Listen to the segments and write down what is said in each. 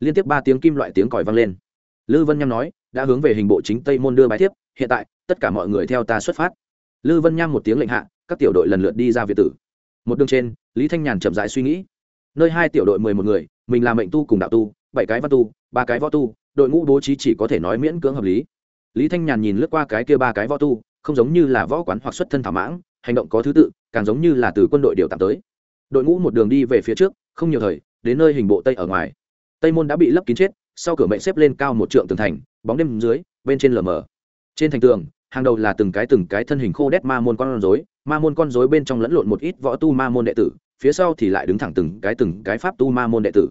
liên tiếp ba tiếng kim loại tiếng còi vang lên. Lư vân nham nói, đã hướng về hình bộ chính tây môn đưa bài tiếp hiện tại, tất cả mọi người theo ta xuất phát. Lư vân nham một tiếng lệnh hạ, các tiểu đội lần lượt đi ra việt tử. Một đường trên, lý thanh nhàn chậm rãi suy nghĩ. Nơi hai tiểu đội mười một người, mình làm mệnh tu cùng đạo tu, bảy cái văn tu, ba cái võ tu, đội ngũ bố trí chỉ có thể nói miễn cưỡng hợp lý. Lý thanh nhàn nhìn lướt qua cái kia ba cái võ tu, không giống như là võ quán hoặc xuất thân thảo mãng, hành động có thứ tự, càng giống như là từ quân đội điều tạm tới. Đội ngũ một đường đi về phía trước, không nhiều thời, đến nơi hình bộ tây ở ngoài tây môn đã bị lấp kín chết, sau cửa mệnh xếp lên cao một trượng tường thành, bóng đêm dưới, bên trên lờ mờ. Trên thành tường, hàng đầu là từng cái từng cái thân hình khô đét ma môn con rối, ma môn con rối bên trong lẫn lộn một ít võ tu ma môn đệ tử, phía sau thì lại đứng thẳng từng cái từng cái pháp tu ma môn đệ tử.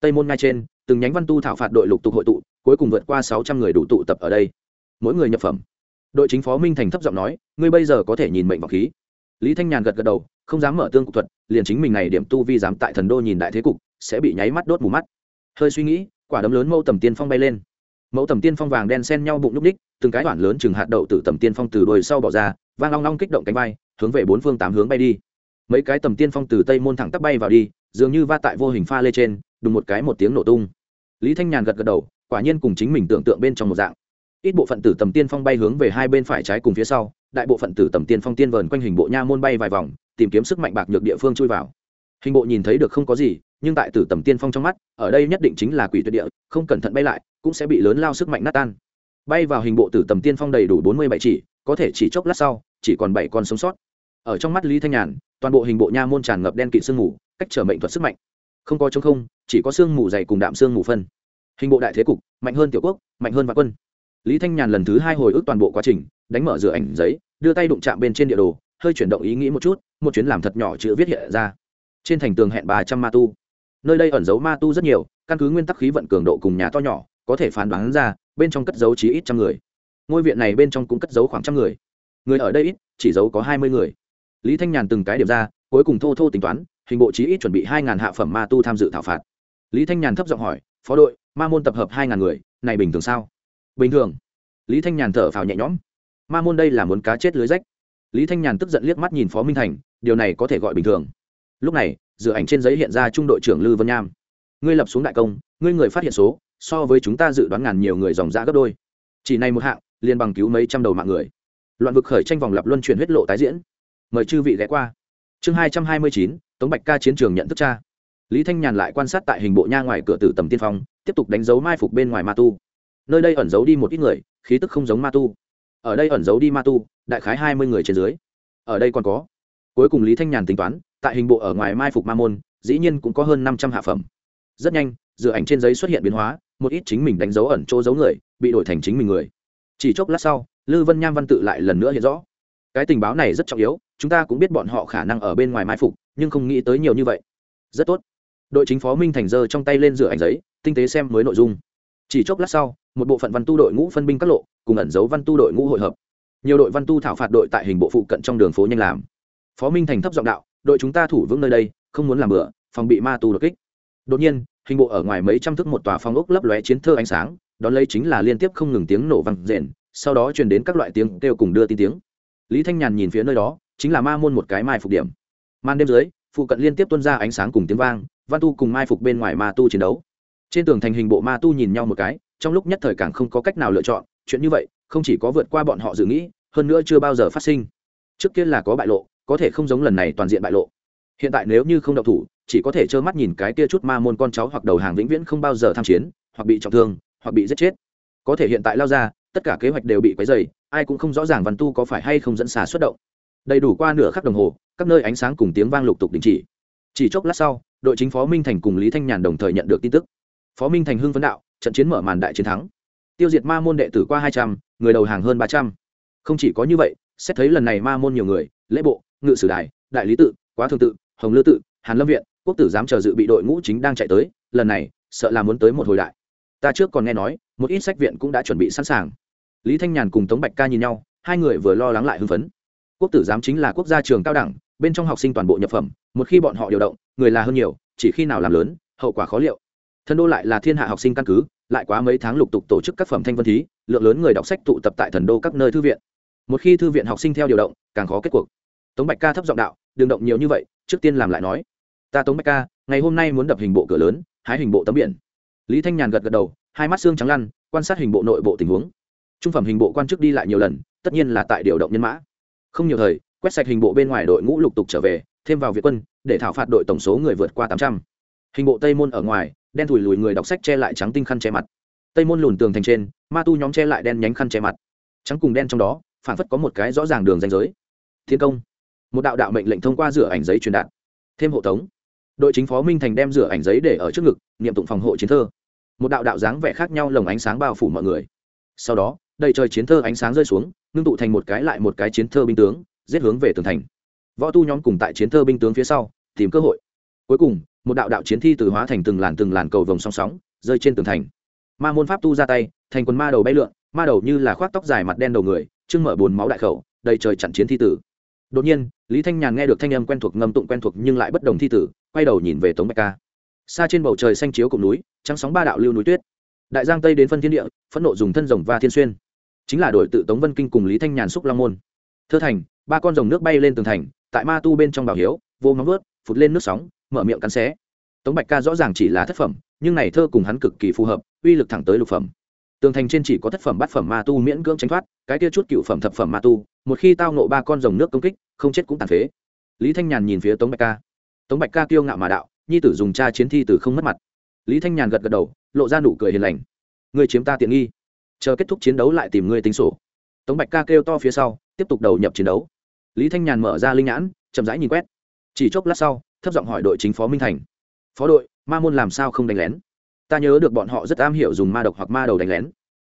Tây môn ngay trên, từng nhánh văn tu thảo phạt đội lục tục hội tụ, cuối cùng vượt qua sáu trăm người đủ tụ tập ở đây. Mỗi người nhập phẩm. Đội chính phó minh thành thấp giọng nói, ngươi bây giờ có thể nhìn mệnh vọng khí. Lý thanh nhàn gật gật đầu, không dám mở tương cục thuật, liền chính mình này điểm tu vi dám tại thần đô nhìn đại thế cục, sẽ bị nháy mắt đốt mù mắt hơi suy nghĩ, quả đấm lớn mẫu tầm tiên phong bay lên. Mẫu tầm tiên phong vàng đen xen nhau bụng núc ních từng cái đoạn lớn chừng hạt đậu từ tầm tiên phong từ đồi sau bỏ ra, vang long long kích động cánh bay hướng về bốn phương tám hướng bay đi. Mấy cái tầm tiên phong từ tây môn thẳng tắp bay vào đi, dường như va tại vô hình pha lê trên, đùng một cái một tiếng nổ tung. Lý thanh nhàn gật gật đầu, quả nhiên cùng chính mình tưởng tượng bên trong một dạng. Ít bộ phận tử tầm tiên phong bay hướng về hai bên phải trái cùng phía sau, đại bộ phận tử tầm tiên phong tiên vờn quanh hình bộ nha môn bay vài vòng, tìm kiếm sức mạnh bạc nhược địa phương chui vào. Hình bộ nhìn thấy được không có gì nhưng tại tử tầm tiên phong trong mắt, ở đây nhất định chính là quỷ tuyệt địa, không cẩn thận bay lại, cũng sẽ bị lớn lao sức mạnh nát tan. Bay vào hình bộ tử tầm tiên phong đầy đủ bốn mươi bảy chỉ, có thể chỉ chốc lát sau, chỉ còn bảy con sống sót. Ở trong mắt lý thanh nhàn, toàn bộ hình bộ nha môn tràn ngập đen kịt sương mù, cách trở mệnh thuật sức mạnh. Không có chống không, chỉ có sương mù dày cùng đạm sương mù phân. Hình bộ đại thế cục, mạnh hơn tiểu quốc, mạnh hơn vạn quân. Lý thanh nhàn lần thứ hai hồi ức toàn bộ quá trình, đánh mở rửa ảnh giấy, đưa tay đụng chạm bên trên địa đồ, hơi chuyển động ý nghĩ một chút, một chuyến làm thật nhỏ chữ viết hiện ra. Trên thành tường hẹn bà trăm ma tu nơi đây ẩn giấu ma tu rất nhiều, căn cứ nguyên tắc khí vận cường độ cùng nhà to nhỏ, có thể phán đoán ra, bên trong cất giấu chỉ ít trăm người. Ngôi viện này bên trong cũng cất giấu khoảng trăm người. Người ở đây ít, chỉ giấu có hai mươi người. Lý thanh nhàn từng cái điểm ra, cuối cùng thô thô tính toán, hình bộ chí ít chuẩn bị hai ngàn hạ phẩm ma tu tham dự thảo phạt. Lý thanh nhàn thấp giọng hỏi, phó đội, ma môn tập hợp hai ngàn người, này bình thường sao? Bình thường. Lý thanh nhàn thở phào nhẹ nhõm. Ma môn đây là muốn cá chết lưới rách. Lý thanh nhàn tức giận liếc mắt nhìn phó minh thành, điều này có thể gọi bình thường lúc này dự ảnh trên giấy hiện ra trung đội trưởng lư vân nham. Ngươi lập xuống đại công, ngươi người phát hiện số, so với chúng ta dự đoán ngàn nhiều người dòng ra gấp đôi. Chỉ này một hạng liền bằng cứu mấy trăm đầu mạng người. Loạn vực khởi tranh vòng lập luân chuyển huyết lộ tái diễn. Mời chư vị ghé qua. Chương hai trăm hai mươi chín, tống bạch ca chiến trường nhận thức cha. Lý thanh nhàn lại quan sát tại hình bộ nha ngoài cửa tử tầm tiên phong, tiếp tục đánh dấu mai phục bên ngoài ma tu. Nơi đây ẩn giấu đi một ít người, khí tức không giống ma tu. Ở đây ẩn giấu đi ma tu, đại khái hai mươi người trên dưới. Ở đây còn có. Cuối cùng lý thanh nhàn tính toán tại hình bộ ở ngoài mai phục ma môn, dĩ nhiên cũng có hơn năm trăm hạ phẩm. Rất nhanh dự ảnh trên giấy xuất hiện biến hóa, một ít chính mình đánh dấu ẩn chỗ giấu người, bị đổi thành chính mình người. Chỉ chốc lát sau, lư vân nham văn tự lại lần nữa hiện rõ. Cái tình báo này rất trọng yếu, chúng ta cũng biết bọn họ khả năng ở bên ngoài mai phục, nhưng không nghĩ tới nhiều như vậy. Rất tốt. Đội chính phó minh thành giơ trong tay lên rửa ảnh giấy, tinh tế xem mới nội dung. Chỉ chốc lát sau, một bộ phận văn tu đội ngũ phân binh các lộ, cùng ẩn giấu văn tu đội ngũ hội hợp. Nhiều đội văn tu thảo phạt đội tại hình bộ phụ cận trong đường phố nhanh làm. Phó minh thành thấp giọng đạo đội chúng ta thủ vững nơi đây, không muốn làm bựa phòng bị ma tu đột kích. Đột nhiên, hình bộ ở ngoài mấy trăm thước một tòa phong ốc lấp lóe chiến thơ ánh sáng, đón lấy chính là liên tiếp không ngừng tiếng nổ vang rền, sau đó truyền đến các loại tiếng kêu cùng đưa tin tiếng. Lý thanh nhàn nhìn phía nơi đó, chính là ma môn một cái mai phục điểm. Màn đêm dưới, phụ cận liên tiếp tuân ra ánh sáng cùng tiếng vang, văn tu cùng mai phục bên ngoài ma tu chiến đấu. Trên tường thành hình bộ ma tu nhìn nhau một cái, trong lúc nhất thời càng không có cách nào lựa chọn, chuyện như vậy, không chỉ có vượt qua bọn họ dự nghĩ, hơn nữa chưa bao giờ phát sinh. Trước kia là có bại lộ có thể không giống lần này toàn diện bại lộ. Hiện tại nếu như không đậu thủ, chỉ có thể trơ mắt nhìn cái kia chút ma môn con cháu hoặc đầu hàng vĩnh viễn không bao giờ tham chiến, hoặc bị trọng thương, hoặc bị giết chết. Có thể hiện tại lao ra, tất cả kế hoạch đều bị quấy dày ai cũng không rõ ràng văn tu có phải hay không dẫn xà xuất động. Đầy đủ qua nửa khắc đồng hồ, các nơi ánh sáng cùng tiếng vang lục tục đình chỉ. Chỉ chốc lát sau, đội chính phó minh thành cùng lý thanh nhàn đồng thời nhận được tin tức. Phó minh thành hưng phấn đạo, trận chiến mở màn đại chiến thắng. Tiêu diệt ma môn đệ tử qua hai trăm, người đầu hàng hơn ba trăm. Không chỉ có như vậy, xét thấy lần này ma môn nhiều người, lễ bộ ngự sử đài, đại lý tự, quá thường tự, hồng lư tự, hàn lâm viện, quốc tử giám chờ dự bị đội ngũ chính đang chạy tới, lần này, sợ là muốn tới một hồi đại. Ta trước còn nghe nói, một ít sách viện cũng đã chuẩn bị sẵn sàng. Lý thanh nhàn cùng tống bạch ca nhìn nhau, hai người vừa lo lắng lại hưng phấn. Quốc tử giám chính là quốc gia trường cao đẳng, bên trong học sinh toàn bộ nhập phẩm, một khi bọn họ điều động, người là hơn nhiều, chỉ khi nào làm lớn, hậu quả khó liệu. Thần đô lại là thiên hạ học sinh căn cứ, lại quá mấy tháng lục tục tổ chức các phẩm thanh vân thí, lượng lớn người đọc sách tụ tập tại thần đô các nơi thư viện. Một khi thư viện học sinh theo điều động, càng khó kết cuộc tống bạch ca thấp giọng đạo đường động nhiều như vậy, trước tiên làm lại nói. Ta tống bạch ca, ngày hôm nay muốn đập hình bộ cửa lớn, hái hình bộ tấm biển. Lý thanh nhàn gật gật đầu, hai mắt xương trắng lăn, quan sát hình bộ nội bộ tình huống. Trung phẩm hình bộ quan chức đi lại nhiều lần, tất nhiên là tại điều động nhân mã. Không nhiều thời, quét sạch hình bộ bên ngoài đội ngũ lục tục trở về, thêm vào việt quân, để thảo phạt đội tổng số người vượt qua tám trăm. Hình bộ tây môn ở ngoài, đen thùi lùi người đọc sách che lại trắng tinh khăn che mặt. Tây môn lùn tường thành trên, ma tu nhóm che lại đen nhánh khăn che mặt. Trắng cùng đen trong đó phản phất có một cái rõ ràng đường danh giới. Thiên công một đạo đạo mệnh lệnh thông qua rửa ảnh giấy truyền đạt. Thêm hộ tống. Đội chính phó minh thành đem rửa ảnh giấy để ở trước ngực, niệm tụng phòng hộ chiến thơ. Một đạo đạo dáng vẻ khác nhau lồng ánh sáng bao phủ mọi người. Sau đó, đầy trời chiến thơ ánh sáng rơi xuống, ngưng tụ thành một cái lại một cái chiến thơ binh tướng, giết hướng về tường thành. Võ tu nhóm cùng tại chiến thơ binh tướng phía sau, tìm cơ hội. Cuối cùng, một đạo đạo chiến thi từ hóa thành từng làn từng làn cầu vồng song sóng, rơi trên tường thành. Ma môn pháp tu ra tay, thành quần ma đầu bay lượn, ma đầu như là khoác tóc dài mặt đen đầu người chưng mở bồn máu đại khẩu, đầy trời chặn chiến thi tử đột nhiên, lý thanh nhàn nghe được thanh âm quen thuộc ngâm tụng quen thuộc nhưng lại bất đồng thi tử, quay đầu nhìn về tống bạch ca. Xa trên bầu trời xanh chiếu cùng núi, trắng sóng ba đạo lưu núi tuyết. Đại giang tây đến phân thiên địa, phẫn nộ dùng thân rồng và thiên xuyên. Chính là đội tự tống vân kinh cùng lý thanh nhàn xúc long môn. Thơ thành, ba con rồng nước bay lên tường thành, tại ma tu bên trong bảo hiếu, vô móng vớt phụt lên nước sóng, mở miệng cắn xé. Tống bạch ca rõ ràng chỉ là thất phẩm, nhưng này thơ cùng hắn cực kỳ phù hợp, uy lực thẳng tới lục phẩm. Tường thành trên chỉ có thất phẩm bát phẩm ma tu miễn cưỡng tránh thoát, cái kia chút cựu phẩm thập phẩm ma tu một khi tao nộ ba con rồng nước công kích, không chết cũng tàn phế. Lý thanh nhàn nhìn phía tống bạch ca. Tống bạch ca kiêu ngạo mà đạo, nhi tử dùng cha chiến thi từ không mất mặt. Lý thanh nhàn gật gật đầu, lộ ra nụ cười hiền lành. Người chiếm ta tiện nghi, chờ kết thúc chiến đấu lại tìm ngươi tính sổ. Tống bạch ca kêu to phía sau, tiếp tục đầu nhập chiến đấu. Lý thanh nhàn mở ra linh nhãn, chậm rãi nhìn quét. Chỉ chốc lát sau, thấp giọng hỏi đội chính phó minh thành. Phó đội, ma môn làm sao không đánh lén? Ta nhớ được bọn họ rất am hiểu dùng ma độc hoặc ma đầu đánh lén.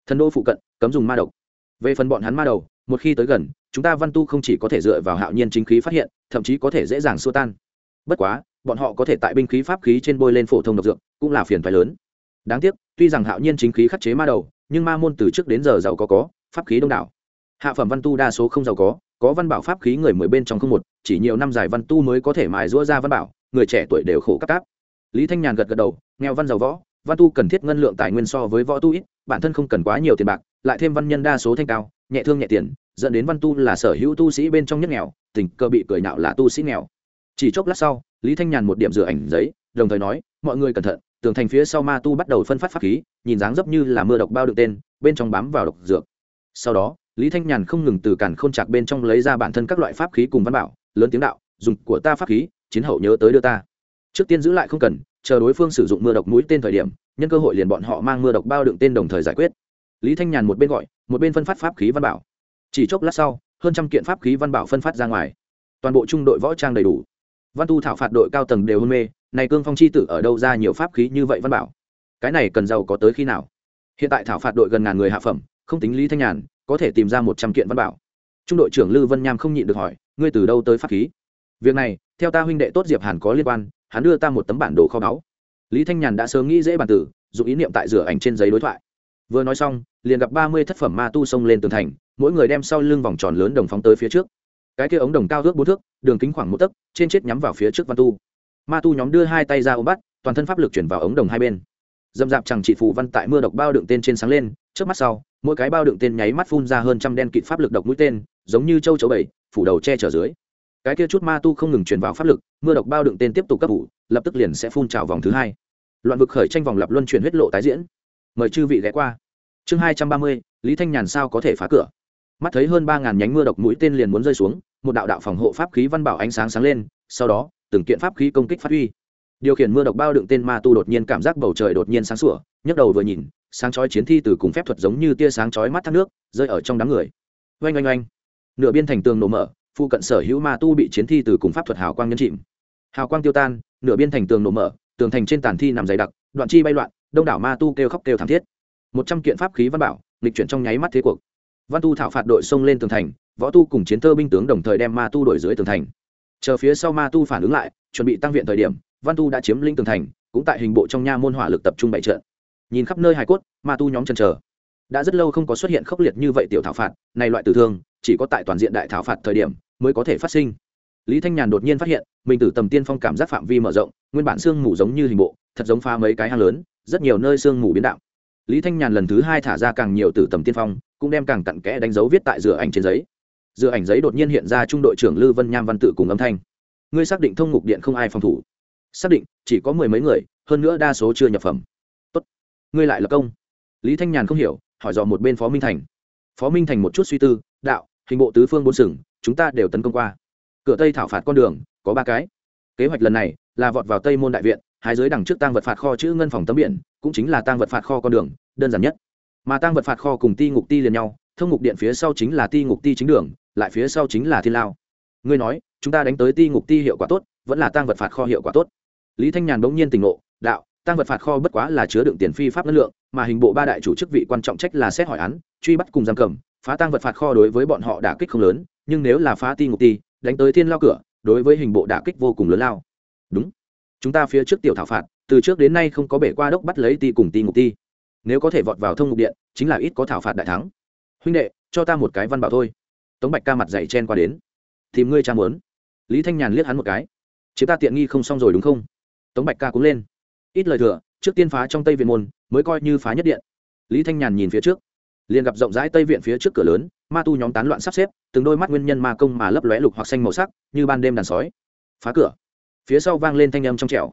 Thần đô phụ cận, cấm dùng ma độc. Về phần bọn hắn ma đầu một khi tới gần, chúng ta văn tu không chỉ có thể dựa vào hạo nhiên chính khí phát hiện, thậm chí có thể dễ dàng xua tan. Bất quá, bọn họ có thể tại binh khí pháp khí trên bôi lên phổ thông độc dược, cũng là phiền phái lớn. Đáng tiếc, tuy rằng hạo nhiên chính khí khắc chế ma đầu, nhưng ma môn từ trước đến giờ giàu có có, pháp khí đông đảo. Hạ phẩm văn tu đa số không giàu có có văn bảo pháp khí người mười bên trong không một, chỉ nhiều năm dài văn tu mới có thể mài rũa ra văn bảo, người trẻ tuổi đều khổ cắp cáp. Lý thanh nhàn gật gật đầu, nghèo văn giàu võ, văn tu cần thiết ngân lượng tài nguyên so với võ tu ít, bản thân không cần quá nhiều tiền bạc, lại thêm văn nhân đa số thanh cao nhẹ thương nhẹ tiền, dẫn đến văn tu là sở hữu tu sĩ bên trong nhất nghèo, tình cơ bị cười nhạo là tu sĩ nghèo. Chỉ chốc lát sau, lý thanh nhàn một điểm rửa ảnh giấy, đồng thời nói, mọi người cẩn thận, tường thành phía sau ma tu bắt đầu phân phát pháp khí, nhìn dáng dấp như là mưa độc bao được tên, bên trong bám vào độc dược. Sau đó, lý thanh nhàn không ngừng từ cản k h ô n chạc bên trong lấy ra bản thân các loại pháp khí cùng văn bảo, lớn tiếng đạo, dùng của ta pháp khí, chiến hậu nhớ tới đưa ta. Trước tiên giữ lại không cần, chờ đối phương sử dụng mưa độc mũi tên thời điểm, nhân cơ hội liền bọn họ mang mưa độc bao đựng tên đồng thời giải quyết lý thanh nhàn một bên gọi, một bên phân phát pháp khí văn bảo. Chỉ chốc lát sau, hơn trăm kiện pháp khí văn bảo phân phát ra ngoài. Toàn bộ trung đội võ trang đầy đủ. Văn tu thảo phạt đội cao tầng đều hôn mê, này cương phong chi tử ở đâu ra nhiều pháp khí như vậy văn bảo? Cái này cần giàu có tới khi nào? Hiện tại thảo phạt đội gần ngàn người hạ phẩm, không tính lý thanh nhàn, có thể tìm ra một trăm kiện văn bảo. Trung đội trưởng lư vân nham không nhịn được hỏi, ngươi từ đâu tới pháp khí? Việc này, theo ta huynh đệ tốt diệp hàn có liên quan, hắn đưa ta một tấm bản đồ kho báu. Lý thanh nhàn đã sớm nghĩ dễ bản tử, dùng ý niệm tại rửa ảnh trên giấy đối thoại vừa nói xong, liền gặp ba mươi thất phẩm ma tu xông lên tường thành, mỗi người đem sau lưng vòng tròn lớn đồng phóng tới phía trước. Cái kia ống đồng cao ước bốn thước, đường kính khoảng một tấc, trên chết nhắm vào phía trước văn tu. Ma tu nhóm đưa hai tay ra ôm bắt, toàn thân pháp lực chuyển vào ống đồng hai bên. Dâm dạp chẳng chỉ phù văn tại mưa độc bao đựng tên trên sáng lên, trước mắt sau, mỗi cái bao đựng tên nháy mắt phun ra hơn trăm đen kịt pháp lực độc mũi tên, giống như châu chấu bảy, phủ đầu che chở dưới. Cái kia chút ma tu không ngừng truyền vào pháp lực, mưa độc bao đựng tên tiếp tục cấp ủ lập tức liền sẽ phun trào vòng thứ hai. Loạn vực khởi tranh vòng lập luân chuyển huyết lộ tái diễn mời chư vị ghé qua. Chương hai trăm ba mươi, lý thanh nhàn sao có thể phá cửa? Mắt thấy hơn ba ngàn nhánh mưa độc mũi tên liền muốn rơi xuống, một đạo đạo phòng hộ pháp khí văn bảo ánh sáng sáng lên, sau đó, từng kiện pháp khí công kích phát huy. Điều khiển mưa độc bao đựng tên ma tu đột nhiên cảm giác bầu trời đột nhiên sáng sủa, nhấc đầu vừa nhìn, sáng chói chiến thi từ cùng phép thuật giống như tia sáng chói mắt thác nước, rơi ở trong đám người. Oanh oanh oanh. Nửa biên thành tường nổ mở, phụ cận sở hữu ma tu bị chiến thi từ cùng pháp thuật hào quang nhấn chìm. Hào quang tiêu tan, nửa biên thành tường nổ mở, tường thành trên tàn thi nằm dày đặc, đoạn chi bay loạn đông đảo ma tu kêu khóc kêu thảm thiết. Một trăm kiện pháp khí văn bảo lịch chuyển trong nháy mắt thế cuộc. Văn tu thảo phạt đội xông lên tường thành, võ tu cùng chiến thơ binh tướng đồng thời đem ma tu đổi dưới tường thành. Chờ phía sau ma tu phản ứng lại, chuẩn bị tăng viện thời điểm, văn tu đã chiếm linh tường thành, cũng tại hình bộ trong nha môn hỏa lực tập trung bày trận. Nhìn khắp nơi hài cốt, ma tu nhóm chân chờ. Đã rất lâu không có xuất hiện khốc liệt như vậy tiểu thảo phạt, này loại tử thương, chỉ có tại toàn diện đại thảo phạt thời điểm mới có thể phát sinh. Lý thanh nhàn đột nhiên phát hiện, mình từ tầm tiên phong cảm giác phạm vi mở rộng, nguyên bản xương mù giống như hình bộ thật giống pha mấy cái hang lớn, rất nhiều nơi xương mù biến đạo. Lý thanh nhàn lần thứ hai thả ra càng nhiều từ tầm tiên phong, cũng đem càng cặn kẽ đánh dấu viết tại dựa ảnh trên giấy. Dựa ảnh giấy đột nhiên hiện ra trung đội trưởng lư vân nham văn tự cùng âm thanh. Ngươi xác định thông ngục điện không ai phòng thủ. Xác định, chỉ có mười mấy người, hơn nữa đa số chưa nhập phẩm. Tốt. ngươi lại là công. Lý thanh nhàn không hiểu, hỏi dò một bên phó minh thành. Phó minh thành một chút suy tư, đạo, hình bộ tứ phương bốn sừng, chúng ta đều tấn công qua. Cửa tây thảo phạt con đường, có ba cái. Kế hoạch lần này là vọt vào tây môn đại viện hai giới đằng trước tăng vật phạt kho chữ ngân phòng tấm biển, cũng chính là tăng vật phạt kho con đường, đơn giản nhất. Mà tăng vật phạt kho cùng ti ngục ti liền nhau, thông ngục điện phía sau chính là ti ngục ti chính đường, lại phía sau chính là thiên lao. Ngươi nói, chúng ta đánh tới ti ngục ti hiệu quả tốt, vẫn là tăng vật phạt kho hiệu quả tốt? Lý thanh nhàn bỗng nhiên tỉnh ngộ, đạo tăng vật phạt kho bất quá là chứa đựng tiền phi pháp năng lượng, mà hình bộ ba đại chủ chức vị quan trọng trách là xét hỏi án, truy bắt cùng giam cầm, phá tăng vật phạt kho đối với bọn họ đả kích không lớn, nhưng nếu là phá ti ngục ti, đánh tới thiên lao cửa, đối với hình bộ đả kích vô cùng lớn lao. Đúng chúng ta phía trước tiểu thảo phạt, từ trước đến nay không có bể qua đốc bắt lấy ti cùng ti ngục ti. Nếu có thể vọt vào thông ngục điện, chính là ít có thảo phạt đại thắng. Huynh đệ, cho ta một cái văn bảo thôi. Tống bạch ca mặt dạy chen qua đến. Tìm ngươi cha muốn. Lý thanh nhàn liếc hắn một cái. Chúng ta tiện nghi không xong rồi đúng không? Tống bạch ca cũng lên. Ít lời thừa, trước tiên phá trong tây viện môn, mới coi như phá nhất điện. Lý thanh nhàn nhìn phía trước. Liền gặp rộng rãi tây viện phía trước cửa lớn, ma tu nhóm tán loạn sắp xếp, từng đôi mắt nguyên nhân ma công mà lấp lóe lục hoặc xanh màu sắc, như ban đêm đàn sói. Phá cửa phía sau vang lên thanh âm trong trẻo.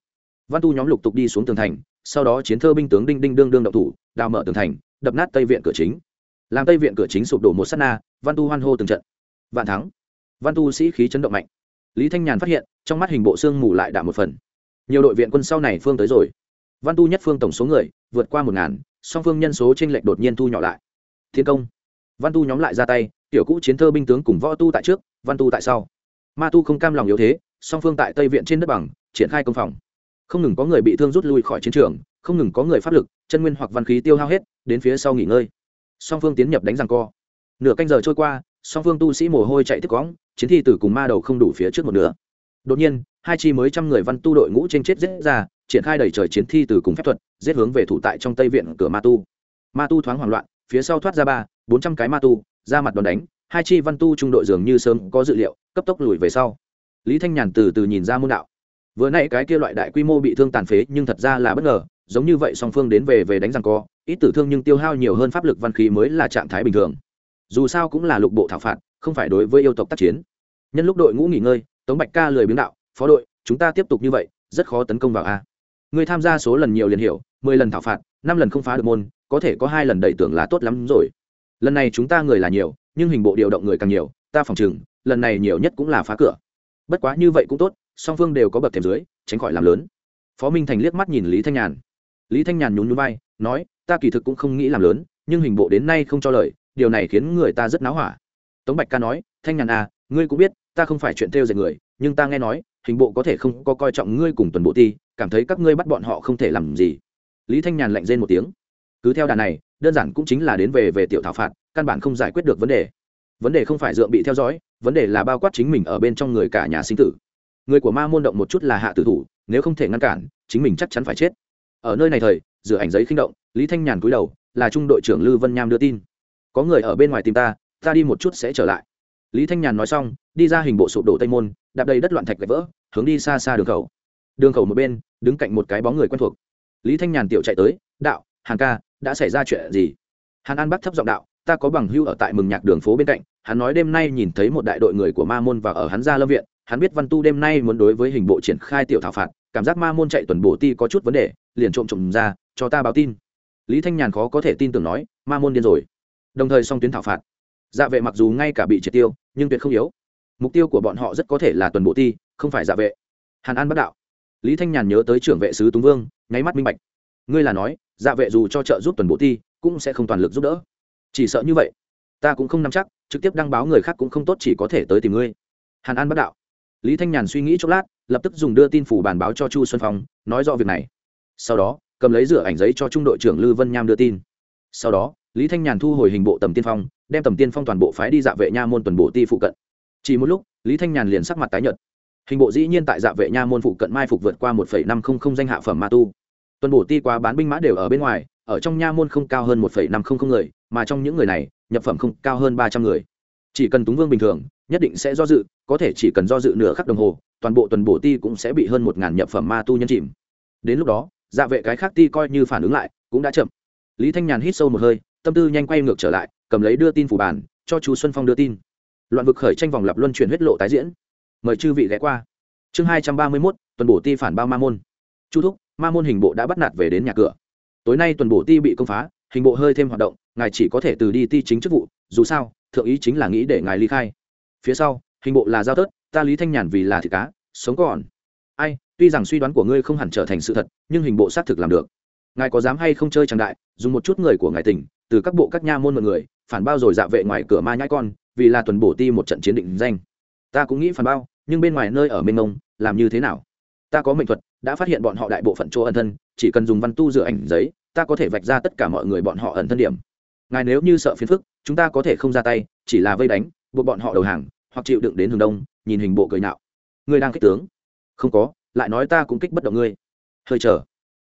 Văn tu nhóm lục tục đi xuống tường thành, sau đó chiến thơ binh tướng đinh đinh đương đương động thủ, đào mở tường thành, đập nát tây viện cửa chính. Làm tây viện cửa chính sụp đổ một s á t na, văn tu hoan hô từng trận. Vạn thắng. Văn tu sĩ khí chấn động mạnh. Lý thanh nhàn phát hiện, trong mắt hình bộ xương mù lại đạm một phần. Nhiều đội viện quân sau này phương tới rồi. Văn tu nhất phương tổng số người, vượt qua một ngàn, song phương nhân số t r ê n lệch đột nhiên thu nhỏ lại. Thiên công. Văn tu nhóm lại ra tay, tiểu cũ chiến thơ binh tướng cùng võ tu tại trước, văn tu tại sau. Ma tu không cam lòng yếu thế song phương tại tây viện trên đất bằng, triển khai công phòng. Không ngừng có người bị thương rút lui khỏi chiến trường, không ngừng có người pháp lực, chân nguyên hoặc văn khí tiêu hao hết, đến phía sau nghỉ ngơi. Song phương tiến nhập đánh răng co. Nửa canh giờ trôi qua, song phương tu sĩ mồ hôi chạy tiếp cóng chiến thi tử cùng ma đầu không đủ phía trước một nửa. Đột nhiên, hai chi mới trăm người văn tu đội ngũ trên chết giết ra, triển khai đẩy trời chiến thi từ cùng phép thuật, giết hướng về thủ tại trong tây viện cửa ma tu. Ma tu thoáng hoảng loạn, phía sau thoát ra ba, bốn trăm cái ma tu, ra mặt đòn đánh, hai chi văn tu trung đội dường như sớm có dự liệu, cấp tốc lùi về sau lý thanh nhàn từ từ nhìn ra môn đạo. Vừa nãy cái kia loại đại quy mô bị thương tàn phế, nhưng thật ra là bất ngờ, giống như vậy song phương đến về về đánh rằng co, ít tử thương nhưng tiêu hao nhiều hơn pháp lực văn khí mới là trạng thái bình thường. Dù sao cũng là lục bộ thảo phạt, không phải đối với yêu tộc tác chiến. Nhân lúc đội ngũ nghỉ ngơi, tống bạch ca lười biến đạo, phó đội, chúng ta tiếp tục như vậy, rất khó tấn công vào a. Người tham gia số lần nhiều liền hiểu, mười lần thảo phạt, năm lần không phá được môn, có thể có hai lần đẩy tưởng là tốt lắm rồi. Lần này chúng ta người là nhiều, nhưng hình bộ điều động người càng nhiều, ta phòng chừng lần này nhiều nhất cũng là phá cửa bất quá như vậy cũng tốt, song phương đều có bậc thềm dưới, tránh khỏi làm lớn. Phó minh thành liếc mắt nhìn lý thanh nhàn. Lý thanh nhàn nhún nhún vai, nói, ta kỳ thực cũng không nghĩ làm lớn, nhưng hình bộ đến nay không cho lời, điều này khiến người ta rất náo hỏa. Tống bạch ca nói, thanh nhàn à ngươi cũng biết, ta không phải chuyện theo dệt người, nhưng ta nghe nói, hình bộ có thể không có coi trọng ngươi cùng tuần bộ ti, cảm thấy các ngươi bắt bọn họ không thể làm gì. Lý thanh nhàn lạnh rên một tiếng. Cứ theo đà này, đơn giản cũng chính là đến về về tiểu thảo phạt, căn bản không giải quyết được vấn đề vấn đề không phải dựa bị theo dõi, vấn đề là bao quát chính mình ở bên trong người cả nhà sinh tử. Người của ma môn động một chút là hạ tử thủ, nếu không thể ngăn cản, chính mình chắc chắn phải chết. Ở nơi này thời dựa ảnh giấy khinh động, lý thanh nhàn cúi đầu, là trung đội trưởng lư vân nham đưa tin. Có người ở bên ngoài tìm ta ta đi một chút sẽ trở lại. Lý thanh nhàn nói xong, đi ra hình bộ sụp đổ tây môn, đạp đầy đất loạn thạch gạch vỡ, hướng đi xa xa đường khẩu. Đường khẩu một bên, đứng cạnh một cái bóng người quen thuộc. Lý thanh nhàn tiểu chạy tới, đạo, hàn ca, đã xảy ra chuyện gì? Hàn an bắt thấp giọng đạo ta có bằng hưu ở tại mừng nhạc đường phố bên cạnh, hắn nói đêm nay nhìn thấy một đại đội người của ma môn và ở hắn ra lâm viện, hắn biết văn tu đêm nay muốn đối với hình bộ triển khai tiểu thảo phạt, cảm giác ma môn chạy tuần bổ ti có chút vấn đề, liền trộm trộm ra, cho ta báo tin. Lý thanh nhàn khó có thể tin tưởng nói, ma môn điên rồi. Đồng thời song tuyến thảo phạt. Dạ vệ mặc dù ngay cả bị triệt tiêu, nhưng tuyệt không yếu. Mục tiêu của bọn họ rất có thể là tuần bộ ti, không phải dạ vệ. Hàn an bắt đạo. Lý thanh nhàn nhớ tới trưởng vệ sứ túng vương, nháy mắt minh bạch. Ngươi là nói dạ vệ dù cho trợ giúp tuần bộ ti, cũng sẽ không toàn lực giúp đỡ chỉ sợ như vậy, ta cũng không nắm chắc, trực tiếp đăng báo người khác cũng không tốt chỉ có thể tới tìm ngươi. Hàn an bắt đạo. Lý thanh nhàn suy nghĩ chốc lát, lập tức dùng đưa tin phủ bàn báo cho chu xuân phong, nói rõ việc này. Sau đó, cầm lấy rửa ảnh giấy cho trung đội trưởng lư vân nham đưa tin. Sau đó, lý thanh nhàn thu hồi hình bộ tầm tiên phong, đem tầm tiên phong toàn bộ phái đi dạ vệ nha môn tuần bộ ti phụ cận. Chỉ một lúc, lý thanh nhàn liền sắc mặt tái nhợt. Hình bộ dĩ nhiên tại dạ vệ nha môn phụ cận mai phục vượt qua một năm không không danh hạ phẩm ma tu. Tuần bộ ti quá bán binh mã đều ở bên ngoài, ở trong nha môn không cao hơn một năm không không người mà trong những người này, nhập phẩm không cao hơn ba trăm người. Chỉ cần túng vương bình thường, nhất định sẽ do dự, có thể chỉ cần do dự nửa khắc đồng hồ, toàn bộ tuần bổ ti cũng sẽ bị hơn một ngàn nhập phẩm ma tu nhân chìm. Đến lúc đó dạ vệ cái khác ti coi như phản ứng lại, cũng đã chậm. Lý thanh nhàn hít sâu một hơi, tâm tư nhanh quay ngược trở lại, cầm lấy đưa tin phủ bàn, cho chú xuân phong đưa tin. Loạn vực khởi tranh vòng lập luân chuyển huyết lộ tái diễn. Mời chư vị ghé qua. Chương hai trăm ba mươi mốt, tuần bổ ti phản bao ma môn. Chu thúc, ma môn hình bộ đã bắt nạt về đến nhà cửa. Tối nay tuần bổ ti bị công phá hình bộ hơi thêm hoạt động, ngài chỉ có thể từ đi ti chính chức vụ, dù sao, thượng ý chính là nghĩ để ngài ly khai. Phía sau, hình bộ là giao tớt ta lý thanh nhàn vì là thịt cá, sống còn. Ai, tuy rằng suy đoán của ngươi không hẳn trở thành sự thật, nhưng hình bộ xác thực làm được. Ngài có dám hay không chơi tràng đại, dùng một chút người của ngài tỉnh, từ các bộ các nha môn mọi người, phản bao rồi dạ vệ ngoài cửa ma nhãi con, vì là tuần bổ ti một trận chiến định danh. Ta cũng nghĩ phản bao, nhưng bên ngoài nơi ở mênh mông, làm như thế nào? Ta có mệnh thuật, đã phát hiện bọn họ đại bộ phận chỗ ẩn thân, chỉ cần dùng văn tu dựa ảnh giấy ta có thể vạch ra tất cả mọi người bọn họ ẩn thân điểm. Ngài nếu như sợ phiền phức, chúng ta có thể không ra tay, chỉ là vây đánh, buộc bọn họ đầu hàng, hoặc chịu đựng đến hướng đông, nhìn hình bộ cười nạo ngươi đang kích tướng. Không có, lại nói ta cũng kích bất động ngươi. Hơi chờ.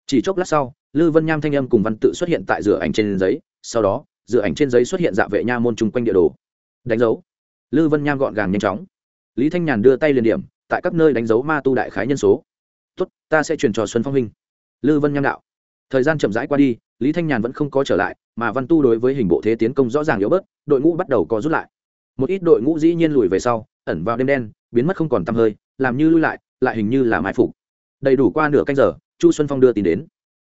Chỉ chốc lát sau, lư vân nham thanh âm cùng văn tự xuất hiện tại rửa ảnh trên giấy, sau đó rửa ảnh trên giấy xuất hiện dạ vệ nha môn chung quanh địa đồ. Đánh dấu. Lư vân nham gọn gàng nhanh chóng. Lý thanh nhàn đưa tay liền điểm, tại các nơi đánh dấu ma tu đại khái nhân số. Tốt, ta sẽ truyền cho xuân phong huynh. Lư vân nham đạo thời gian chậm rãi qua đi, lý thanh nhàn vẫn không có trở lại, mà văn tu đối với hình bộ thế tiến công rõ ràng yếu bớt, đội ngũ bắt đầu có rút lại. Một ít đội ngũ dĩ nhiên lùi về sau, ẩn vào đêm đen, biến mất không còn tăm hơi, làm như lui lại lại hình như là mai phục. Đầy đủ qua nửa canh giờ, chu xuân phong đưa tin đến.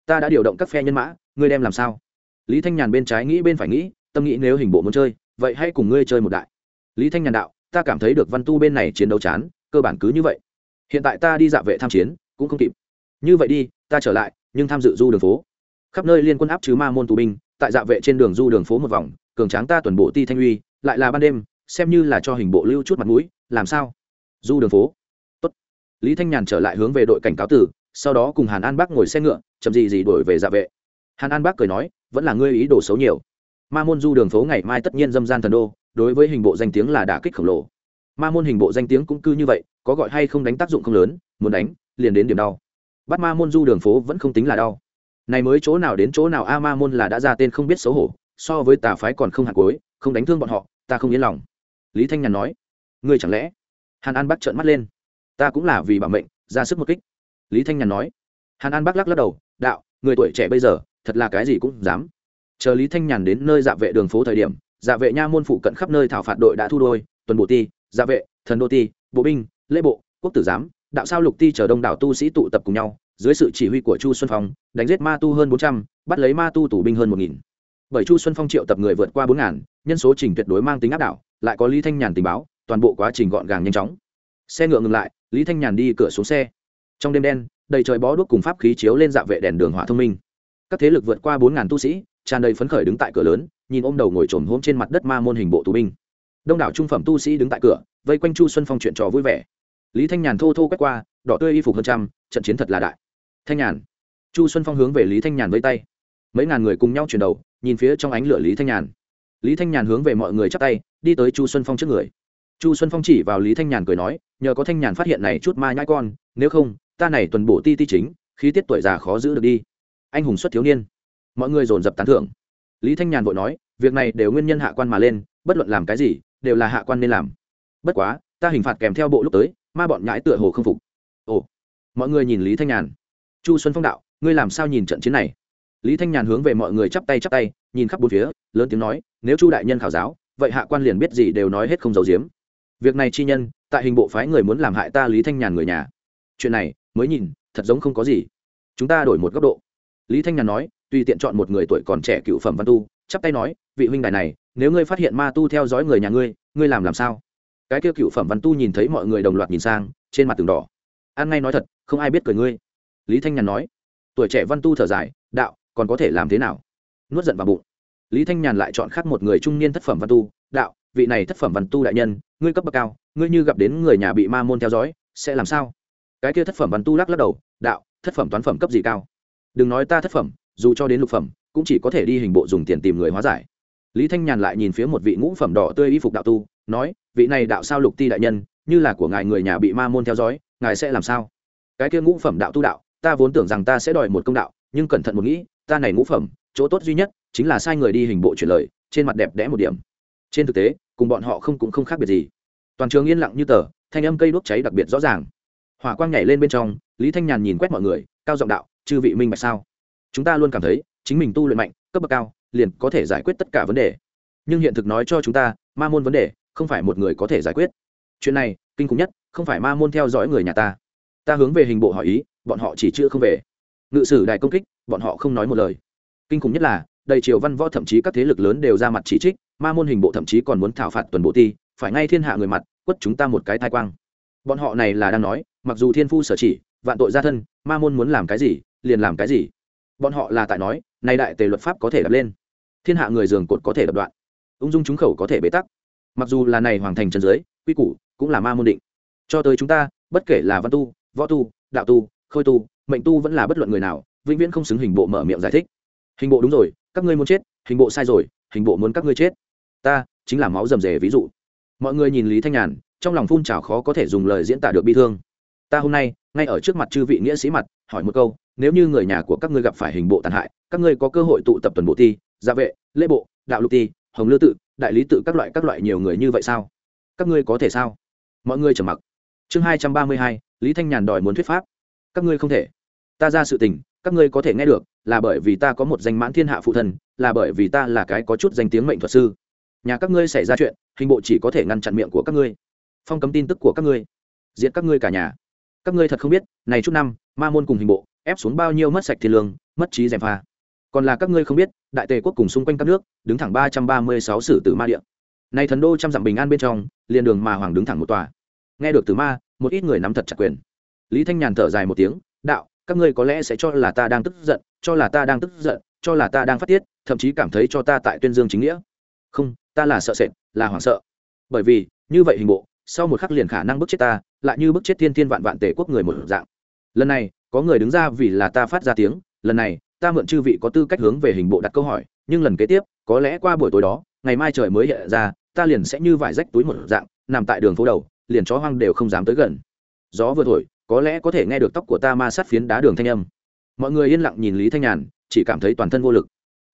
Ta đã điều động các phe nhân mã, ngươi đem làm sao? Lý thanh nhàn bên trái nghĩ bên phải nghĩ, tâm nghĩ nếu hình bộ muốn chơi, vậy hãy cùng ngươi chơi một đại. Lý thanh nhàn đạo, ta cảm thấy được văn tu bên này chiến đấu chán, cơ bản cứ như vậy. Hiện tại ta đi dạ vệ tham chiến, cũng không kịp. Như vậy đi, ta trở lại nhưng tham dự du đường phố. Khắp nơi liên quân áp chứ ma môn tù binh, tại dạ vệ trên đường du đường phố một vòng, cường tráng ta tuần bộ ti thanh uy, lại là ban đêm, xem như là cho hình bộ lưu chút mặt mũi, làm sao? Du đường phố. Tốt. lý thanh nhàn trở lại hướng về đội cảnh cáo tử, sau đó cùng hàn an bác ngồi xe ngựa, chậm gì gì đổi về dạ vệ. Hàn an bác cười nói, vẫn là ngươi ý đồ xấu nhiều. Ma môn du đường phố ngày mai tất nhiên dâm gian thần đô, đối với hình bộ danh tiếng là đả kích khổng lồ. Ma môn hình bộ danh tiếng cũng cư như vậy, có gọi hay không đánh tác dụng không lớn, muốn đánh, liền đến điểm đau bắt ma môn du đường phố vẫn không tính là đau. Này mới chỗ nào đến chỗ nào a ma môn là đã ra tên không biết xấu hổ, so với tà phái còn không hạt cối không đánh thương bọn họ, ta không yên lòng. Lý thanh nhàn nói, ngươi chẳng lẽ? Hàn an bắc trợn mắt lên. Ta cũng là vì bảo mệnh, ra sức một kích. Lý thanh nhàn nói, hàn an bắc lắc lắc đầu, đạo, người tuổi trẻ bây giờ, thật là cái gì cũng dám. Chờ lý thanh nhàn đến nơi dạ vệ đường phố thời điểm dạ vệ nha môn phụ cận khắp nơi thảo phạt đội đã thu đôi, tuần bộ ti dạ vệ, thần đô ti, bộ binh, lễ bộ, quốc tử giám đạo sao lục ti chờ đông đảo tu sĩ tụ tập cùng nhau, dưới sự chỉ huy của chu xuân phong, đánh giết ma tu hơn bốn trăm, bắt lấy ma tu tù binh hơn một nghìn. Bởi chu xuân phong triệu tập người vượt qua bốn ngàn, nhân số trình tuyệt đối mang tính áp đảo, lại có lý thanh nhàn tình báo, toàn bộ quá trình gọn gàng nhanh chóng. Xe ngựa ngừng lại, lý thanh nhàn đi cửa xuống xe. Trong đêm đen, đầy trời bó đuốc cùng pháp khí chiếu lên dạ vệ đèn đường hỏa thông minh. Các thế lực vượt qua bốn ngàn tu sĩ, tràn đầy phấn khởi đứng tại cửa lớn, nhìn ôm đầu ngồi trồm hôm trên mặt đất ma môn hình bộ tù binh. Đông đảo trung phẩm tu sĩ đứng tại cửa, vây quanh chu xuân phong chuyện trò vui vẻ lý thanh nhàn thô thô quét qua, đỏ tươi y phục hơn trăm, trận chiến thật là đại. Thanh nhàn. Chu xuân phong hướng về lý thanh nhàn vây tay. Mấy ngàn người cùng nhau chuyển đầu, nhìn phía trong ánh lửa lý thanh nhàn. Lý thanh nhàn hướng về mọi người chắp tay, đi tới chu xuân phong trước người. Chu xuân phong chỉ vào lý thanh nhàn cười nói, nhờ có thanh nhàn phát hiện này chút ma nhãi con, nếu không, ta này tuần bổ ti ti chính, khí tiết tuổi già khó giữ được đi. Anh hùng xuất thiếu niên. Mọi người dồn dập tán thưởng. Lý thanh nhàn vội nói, việc này đều nguyên nhân hạ quan mà lên, bất luận làm cái gì, đều là hạ quan nên làm. Bất quá, ta hình phạt kèm theo bộ lúc tới ma bọn nhãi tựa hồ không phục. Ồ, mọi người nhìn lý thanh nhàn. Chu xuân phong đạo, ngươi làm sao nhìn trận chiến này? Lý thanh nhàn hướng về mọi người chắp tay chắp tay, nhìn khắp bốn phía, lớn tiếng nói, nếu chu đại nhân khảo giáo, vậy hạ quan liền biết gì đều nói hết không giấu giếm. Việc này chi nhân, tại hình bộ phái người muốn làm hại ta lý thanh nhàn người nhà. Chuyện này, mới nhìn, thật giống không có gì. Chúng ta đổi một góc độ. Lý thanh nhàn nói, tùy tiện chọn một người tuổi còn trẻ cựu phẩm văn tu, chắp tay nói, vị huynh đài này, nếu ngươi phát hiện ma tu theo dõi người nhà ngươi ngươi làm làm sao? Cái kêu cựu phẩm văn tu nhìn thấy mọi người đồng loạt nhìn sang, trên mặt tường đỏ. An ngay nói thật, không ai biết cười ngươi. Lý thanh nhàn nói. Tuổi trẻ văn tu thở dài, đạo, còn có thể làm thế nào? Nuốt giận vào bụng. Lý thanh nhàn lại chọn khác một người trung niên thất phẩm văn tu, đạo, vị này thất phẩm văn tu đại nhân, ngươi cấp bậc cao, ngươi như gặp đến người nhà bị ma môn theo dõi, sẽ làm sao? Cái kia thất phẩm văn tu lắc lắc đầu, đạo, thất phẩm toán phẩm cấp gì cao? Đừng nói ta thất phẩm, dù cho đến lục phẩm, cũng chỉ có thể đi hình bộ dùng tiền tìm người hóa giải. Lý thanh nhàn lại nhìn phía một vị ngũ phẩm đỏ tươi y phục đạo tu nói, vị này đạo sao lục ti đại nhân, như là của ngài người nhà bị ma môn theo dõi, ngài sẽ làm sao? Cái kia ngũ phẩm đạo tu đạo, ta vốn tưởng rằng ta sẽ đòi một công đạo, nhưng cẩn thận một nghĩ, ta này ngũ phẩm, chỗ tốt duy nhất chính là sai người đi hình bộ chuyển lời, trên mặt đẹp đẽ một điểm. Trên thực tế, cùng bọn họ không cũng không khác biệt gì. Toàn trường yên lặng như tờ, thanh âm cây đốt cháy đặc biệt rõ ràng. Hỏa quang nhảy lên bên trong, lý thanh nhàn nhìn quét mọi người, cao giọng đạo, chư vị minh bạch sao? Chúng ta luôn cảm thấy, chính mình tu luyện mạnh, cấp bậc cao, liền có thể giải quyết tất cả vấn đề. Nhưng hiện thực nói cho chúng ta, ma môn vấn đề không phải một người có thể giải quyết. Chuyện này, kinh khủng nhất, không phải ma môn theo dõi người nhà ta. Ta hướng về hình bộ hỏi ý, bọn họ chỉ chưa không về. Ngự sử đại công kích, bọn họ không nói một lời. Kinh khủng nhất là, đầy triều văn võ thậm chí các thế lực lớn đều ra mặt chỉ trích, ma môn hình bộ thậm chí còn muốn thảo phạt tuần bộ ti, phải ngay thiên hạ người mặt, quất chúng ta một cái thai quang. Bọn họ này là đang nói, mặc dù thiên phu sở chỉ, vạn tội gia thân, ma môn muốn làm cái gì, liền làm cái gì. Bọn họ là tại nói, nay đại tề luật pháp có thể đập lên. Thiên hạ người giường cột có thể đập đoạn. Ung dung chúng khẩu có thể bế tắc mặc dù là này hoàng thành trần giới, quy củ cũng là ma môn định. Cho tới chúng ta, bất kể là văn tu, võ tu, đạo tu, khôi tu, mệnh tu vẫn là bất luận người nào, vĩnh viễn không xứng hình bộ mở miệng giải thích. Hình bộ đúng rồi, các ngươi muốn chết, hình bộ sai rồi, hình bộ muốn các ngươi chết. Ta chính là máu rầm rề ví dụ. Mọi người nhìn lý thanh nhàn, trong lòng phun trào khó có thể dùng lời diễn tả được bi thương. Ta hôm nay, ngay ở trước mặt chư vị nghĩa sĩ mặt, hỏi một câu, nếu như người nhà của các ngươi gặp phải hình bộ tàn hại, các ngươi có cơ hội tụ tập tuần bộ thi gia vệ, lễ bộ, đạo lục thi hồng lư tự đại lý tự các loại các loại nhiều người như vậy sao? Các ngươi có thể sao? Mọi người trầm mặc. Chương hai trăm ba mươi hai, lý thanh nhàn đòi muốn thuyết pháp. Các ngươi không thể. Ta ra sự tình, các ngươi có thể nghe được, là bởi vì ta có một danh mãn thiên hạ phụ thần là bởi vì ta là cái có chút danh tiếng mệnh thuật sư. Nhà các ngươi xảy ra chuyện, hình bộ chỉ có thể ngăn chặn miệng của các ngươi. Phong cấm tin tức của các ngươi diện các ngươi cả nhà. Các ngươi thật không biết, này chút năm, ma môn cùng hình bộ, ép xuống bao nhiêu mất sạch thiên lương, mất trí dèm pha. Còn là các ngươi không biết đại tề quốc cùng xung quanh các nước, đứng thẳng ba trăm ba mươi sáu sử tử ma địa. Nay thần đô trăm dặm bình an bên trong, liền đường mà hoàng đứng thẳng một tòa. Nghe được từ ma, một ít người nắm thật chặt quyền. Lý thanh nhàn thở dài một tiếng, đạo, các ngươi có lẽ sẽ cho là ta đang tức giận, cho là ta đang tức giận, cho là ta đang phát tiết, thậm chí cảm thấy cho ta tại tuyên dương chính nghĩa. Không, ta là sợ sệt, là hoảng sợ. Bởi vì, như vậy hình bộ, sau một khắc liền khả năng bức chết ta, lại như bức chết thiên thiên vạn vạn tể quốc người một dạng. Lần này, có người đứng ra vì là ta phát ra tiếng, lần này ta mượn chư vị có tư cách hướng về hình bộ đặt câu hỏi, nhưng lần kế tiếp, có lẽ qua buổi tối đó, ngày mai trời mới hiện ra, ta liền sẽ như vải rách túi một dạng, nằm tại đường phố đầu, liền chó hoang đều không dám tới gần. Gió vừa thổi, có lẽ có thể nghe được tóc của ta ma sát phiến đá đường thanh âm. Mọi người yên lặng nhìn lý thanh nhàn, chỉ cảm thấy toàn thân vô lực.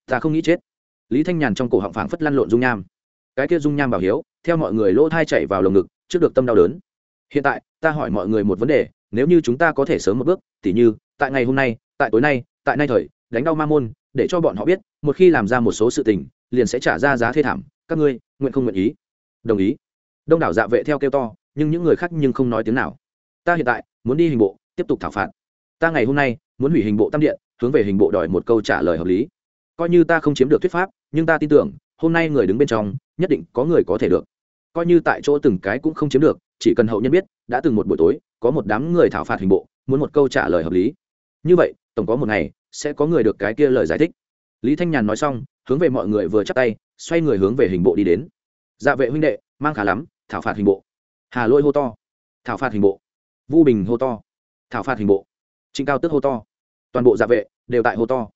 Ta không nghĩ chết. Lý thanh nhàn trong cổ họng phảng phất lăn lộn dung nham. Cái kia dung nham bảo hiếu, theo mọi người lỗ thai chạy vào lồng ngực, trước được tâm đau đớn. Hiện tại, ta hỏi mọi người một vấn đề, nếu như chúng ta có thể sớm một bước, tỉ như, tại ngày hôm nay, tại tối nay, tại nay thời đánh đau ma môn, để cho bọn họ biết, một khi làm ra một số sự tình, liền sẽ trả ra giá thê thảm. Các ngươi, nguyện không nguyện ý? Đồng ý. Đông đảo dạ vệ theo kêu to, nhưng những người khác nhưng không nói tiếng nào. Ta hiện tại, muốn đi hình bộ, tiếp tục thảo phạt. Ta ngày hôm nay, muốn hủy hình bộ tam điện, hướng về hình bộ đòi một câu trả lời hợp lý. Coi như ta không chiếm được thuyết pháp, nhưng ta tin tưởng, hôm nay người đứng bên trong, nhất định có người có thể được. Coi như tại chỗ từng cái cũng không chiếm được, chỉ cần hậu nhân biết, đã từng một buổi tối, có một đám người thảo phạt hình bộ, muốn một câu trả lời hợp lý. Như vậy, tổng có một ngày sẽ có người được cái kia lời giải thích. Lý thanh nhàn nói xong, hướng về mọi người vừa chắc tay, xoay người hướng về hình bộ đi đến. Dạ vệ huynh đệ, mang khá lắm, thảo phạt hình bộ. Hà lôi hô to. Thảo phạt hình bộ. Vu bình hô to. Thảo phạt hình bộ. Trịnh cao tức hô to. Toàn bộ dạ vệ đều tại hô to.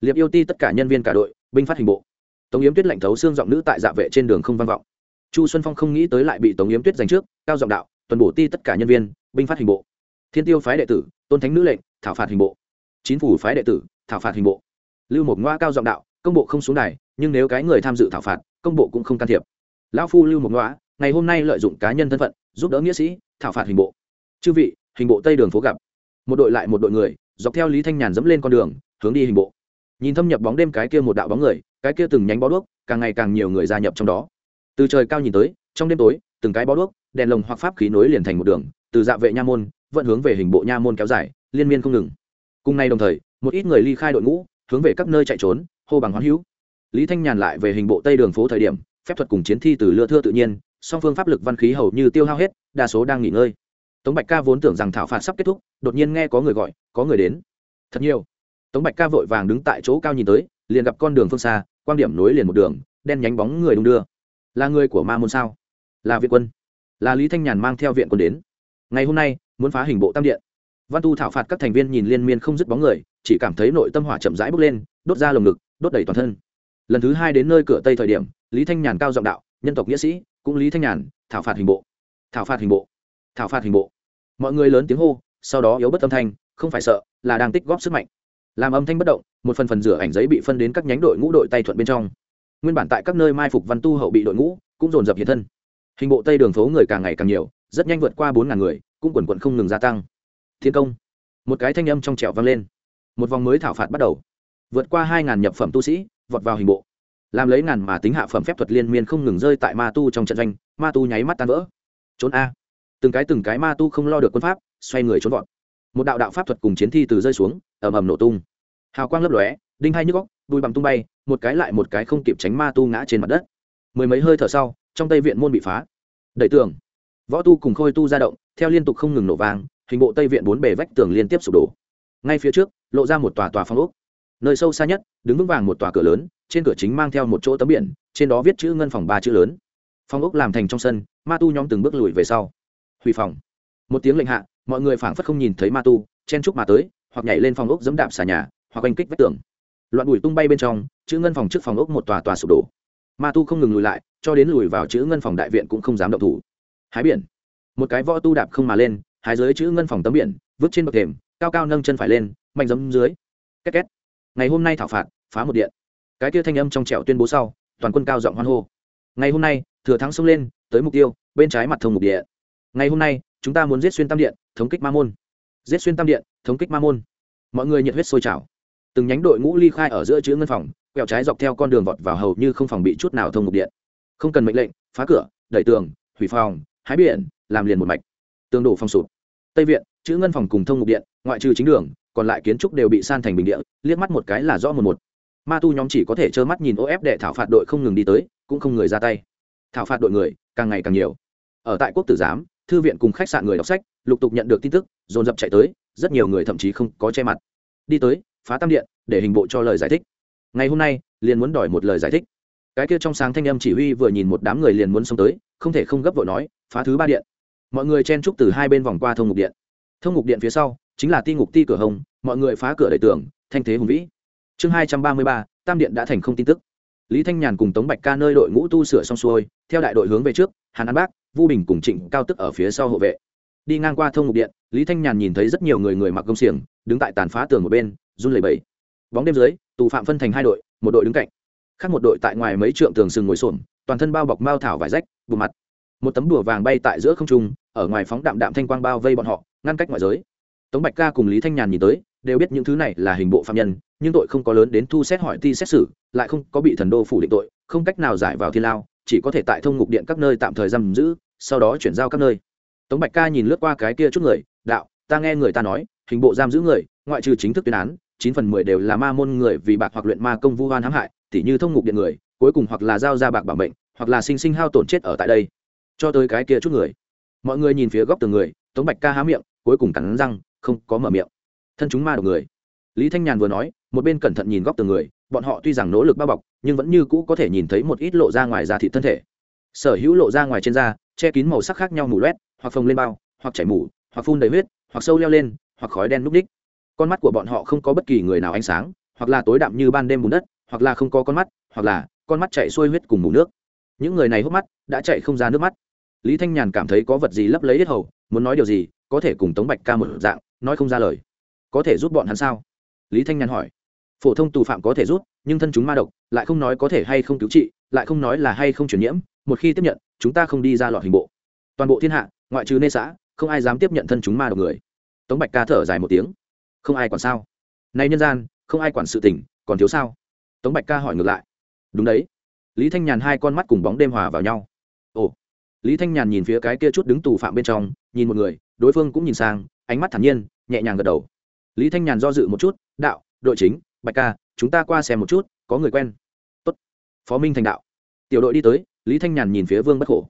Liệp yêu ti tất cả nhân viên cả đội, binh phát hình bộ. Tống yếm tuyết lạnh thấu xương giọng nữ tại dạ vệ trên đường không vang vọng. Chu xuân phong không nghĩ tới lại bị tống yếm tuyết giành trước, cao giọng đạo toàn bộ ti tất cả nhân viên, binh phát hình bộ. Thiên tiêu phái đệ tử, tôn thánh nữ lệnh, thảo phạt hình bộ chính phủ phái đệ tử, thảo phạt hình bộ. Lưu một ngoa cao giọng đạo, công bộ không xuống đài, nhưng nếu cái người tham dự thảo phạt, công bộ cũng không can thiệp. Lão phu lưu một ngoa, ngày hôm nay lợi dụng cá nhân thân phận, giúp đỡ nghĩa sĩ, thảo phạt hình bộ. Chư vị, hình bộ tây đường phố gặp. Một đội lại một đội người, dọc theo lý thanh nhàn dẫm lên con đường, hướng đi hình bộ. Nhìn thâm nhập bóng đêm cái kia một đạo bóng người, cái kia từng nhánh bó đuốc, càng ngày càng nhiều người gia nhập trong đó. Từ trời cao nhìn tới, trong đêm tối, từng cái bó đuốc, đèn lồng hoặc pháp khí nối liền thành một đường, từ dạ vệ nha môn, vận hướng về hình bộ nha môn kéo dài, liên miên không ngừng cùng nay đồng thời, một ít người ly khai đội ngũ, hướng về các nơi chạy trốn, hô bằng hoán hữu. Lý thanh nhàn lại về hình bộ tây đường phố thời điểm, phép thuật cùng chiến thi từ lựa thưa tự nhiên, song phương pháp lực văn khí hầu như tiêu hao hết, đa số đang nghỉ ngơi. Tống bạch ca vốn tưởng rằng thảo phạt sắp kết thúc, đột nhiên nghe có người gọi, có người đến. Thật nhiều. Tống bạch ca vội vàng đứng tại chỗ cao nhìn tới, liền gặp con đường phương xa quan điểm nối liền một đường, đen nhánh bóng người đung đưa. Là người của ma môn sao? Là viện quân. Là lý thanh nhàn mang theo viện quân đến. Ngày hôm nay, muốn phá hình bộ tam điện văn tu thảo phạt các thành viên nhìn liên miên không dứt bóng người, chỉ cảm thấy nội tâm hỏa chậm rãi bốc lên, đốt ra lồng ngực, đốt đầy toàn thân. Lần thứ hai đến nơi cửa tây thời điểm, lý thanh nhàn cao giọng đạo, nhân tộc nghĩa sĩ, cũng lý thanh nhàn, thảo phạt hình bộ. Thảo phạt hình bộ? Thảo phạt hình bộ? Mọi người lớn tiếng hô, sau đó yếu bất âm thanh, không phải sợ, là đang tích góp sức mạnh. Làm âm thanh bất động, một phần phần rửa ảnh giấy bị phân đến các nhánh đội ngũ đội tay thuận bên trong. Nguyên bản tại các nơi mai phục văn tu hậu bị đội ngũ, cũng dồn dập hiện thân. Hình bộ tây đường phố người càng ngày càng nhiều, rất nhanh vượt qua bốn ngàn người, cũng quần quận không ngừng gia tăng thiên công. Một cái thanh âm trong trẻo vang lên. Một vòng mới thảo phạt bắt đầu. Vượt qua hai ngàn nhập phẩm tu sĩ, vọt vào hình bộ. Làm lấy ngàn mà tính hạ phẩm phép thuật liên miên không ngừng rơi tại ma tu trong trận doanh, ma tu nháy mắt tan vỡ. Trốn a. Từng cái từng cái ma tu không lo được quân pháp, xoay người trốn vọt. Một đạo đạo pháp thuật cùng chiến thi từ rơi xuống, ầm ầm nổ tung. Hào quang lấp lóe, đinh hai nhức góc đuôi bằng tung bay, một cái lại một cái không kịp tránh ma tu ngã trên mặt đất. Mười mấy hơi thở sau, trong tây viện môn bị phá. Đẩy tường. Võ tu cùng khôi tu ra động, theo liên tục không ngừng nổ vang hình bộ tây viện bốn bề vách tường liên tiếp sụp đổ. Ngay phía trước, lộ ra một tòa tòa phong ốc. Nơi sâu xa nhất, đứng vững vàng một tòa cửa lớn, trên cửa chính mang theo một chỗ tấm biển, trên đó viết chữ ngân phòng ba chữ lớn. Phong ốc làm thành trong sân, ma tu nhóm từng bước lùi về sau. Hủy phòng. Một tiếng lệnh hạ, mọi người phảng phất không nhìn thấy ma tu, chen chúc mà tới, hoặc nhảy lên phòng ốc dẫm đạp xà nhà, hoặc oanh kích vách tường. Loạn bụi tung bay bên trong, chữ ngân phòng trước phòng ốc một tòa tòa sụp đổ. Ma tu không ngừng lùi lại, cho đến lùi vào chữ ngân phòng đại viện cũng không dám động thủ. Hái biển. Một cái võ tu đạp không mà lên hai dưới chữ ngân phòng tấm biển, vứt trên bậc thềm, cao cao nâng chân phải lên mạnh giấm dưới. Két két. Ngày hôm nay thảo phạt, phá một điện. Cái kia thanh âm trong trẻo tuyên bố sau, toàn quân cao giọng hoan hô. Ngày hôm nay, thừa thắng xông lên, tới mục tiêu, bên trái mặt thông mục địa. Ngày hôm nay, chúng ta muốn giết xuyên tam điện, thống kích ma môn. Giết xuyên tam điện, thống kích ma môn. Mọi người nhiệt huyết sôi trào. Từng nhánh đội ngũ ly khai ở giữa chữ ngân phòng, quẹo trái dọc theo con đường vọt vào hầu như không phòng bị chút nào thông mục điện không cần mệnh lệnh, phá cửa, đẩy tường, hủy phòng, hái biển, làm liền một mạch. Tường đổ phong sụp tây viện, chữ ngân phòng cùng thông mục điện, ngoại trừ chính đường, còn lại kiến trúc đều bị san thành bình địa, liếc mắt một cái là rõ một một. Ma tu nhóm chỉ có thể trơ mắt nhìn ô ép đệ thảo phạt đội không ngừng đi tới, cũng không người ra tay. Thảo phạt đội người, càng ngày càng nhiều. Ở tại quốc tử giám, thư viện cùng khách sạn người đọc sách, lục tục nhận được tin tức, dồn dập chạy tới, rất nhiều người thậm chí không có che mặt. Đi tới, phá tam điện, để hình bộ cho lời giải thích. Ngày hôm nay, liền muốn đòi một lời giải thích. Cái kia trong sáng thanh âm chỉ huy vừa nhìn một đám người liền muốn xông tới, không thể không gấp vội nói, phá thứ ba điện mọi người chen trúc từ hai bên vòng qua thông ngục điện. Thông ngục điện phía sau, chính là ti ngục ti cửa hồng, mọi người phá cửa đầy tường, thanh thế hùng vĩ. Chương hai trăm ba mươi ba, tam điện đã thành không tin tức. Lý thanh nhàn cùng tống bạch ca nơi đội ngũ tu sửa xong xuôi, theo đại đội hướng về trước, hàn an bác, vu bình cùng trịnh cao tức ở phía sau hộ vệ. Đi ngang qua thông ngục điện, lý thanh nhàn nhìn thấy rất nhiều người người mặc công xiềng, đứng tại tàn phá tường một bên, run lẩy bẩy. Bóng đêm dưới, tù phạm phân thành hai đội, một đội đứng cạnh. Khác một đội tại ngoài mấy trượng tường sừng ngồi xổm, toàn thân bao bọc mao thảo vải rách, bù mặt. Một tấm đùa vàng bay tại giữa không trung ở ngoài phóng đạm đạm thanh quang bao vây bọn họ, ngăn cách ngoại giới. Tống bạch ca cùng lý thanh nhàn nhìn tới, đều biết những thứ này là hình bộ phạm nhân, nhưng tội không có lớn đến thu xét hỏi ti xét xử, lại không có bị thần đô phủ định tội, không cách nào giải vào thiên lao, chỉ có thể tại thông ngục điện các nơi tạm thời giam giữ, sau đó chuyển giao các nơi. Tống bạch ca nhìn lướt qua cái kia chút người, đạo, ta nghe người ta nói, hình bộ giam giữ người, ngoại trừ chính thức tuyên án, chín phần mười đều là ma môn người vì bạc hoặc luyện ma công vu hoan hãm hại, tỉ như thông ngục điện người, cuối cùng hoặc là giao ra bạc bảo mệnh, hoặc là sinh sinh hao tổn chết ở tại đây. Cho tới cái kia chút người mọi người nhìn phía góc từng người, tống bạch ca há miệng, cuối cùng cắn răng, không có mở miệng. Thân chúng ma độc người. Lý thanh nhàn vừa nói, một bên cẩn thận nhìn góc từng người, bọn họ tuy rằng nỗ lực bao bọc, nhưng vẫn như cũ có thể nhìn thấy một ít lộ ra ngoài da thịt thân thể. Sở hữu lộ ra ngoài trên da, che kín màu sắc khác nhau mù loét, hoặc phồng lên bao, hoặc chảy mù, hoặc phun đầy huyết, hoặc sâu leo lên, hoặc khói đen núp đích. Con mắt của bọn họ không có bất kỳ người nào ánh sáng, hoặc là tối đạm như ban đêm bùn đất, hoặc là không có con mắt, hoặc là con mắt chạy xuôi huyết cùng mù nước. Những người này hốc mắt đã chạy không ra nước mắt lý thanh nhàn cảm thấy có vật gì lấp lấy hết hầu, muốn nói điều gì, có thể cùng tống bạch ca một dạng, nói không ra lời. Có thể giúp bọn hắn sao? Lý thanh nhàn hỏi. Phổ thông tù phạm có thể rút nhưng thân chúng ma độc, lại không nói có thể hay không cứu trị, lại không nói là hay không chuyển nhiễm, một khi tiếp nhận, chúng ta không đi ra lọt hình bộ. Toàn bộ thiên hạ, ngoại trừ nê xã, không ai dám tiếp nhận thân chúng ma độc người. Tống bạch ca thở dài một tiếng. Không ai quản sao? Nay nhân gian, không ai quản sự tình, còn thiếu sao? Tống bạch ca hỏi ngược lại. Đúng đấy. Lý thanh nhàn hai con mắt cùng bóng đêm hòa vào nhau lý thanh nhàn nhìn phía cái kia chút đứng tù phạm bên trong, nhìn một người, đối phương cũng nhìn sang, ánh mắt thản nhiên, nhẹ nhàng gật đầu. Lý thanh nhàn do dự một chút, đạo, đội chính, bạch ca, chúng ta qua xem một chút, có người quen. Tốt. phó minh thành đạo. Tiểu đội đi tới, lý thanh nhàn nhìn phía vương bất khổ.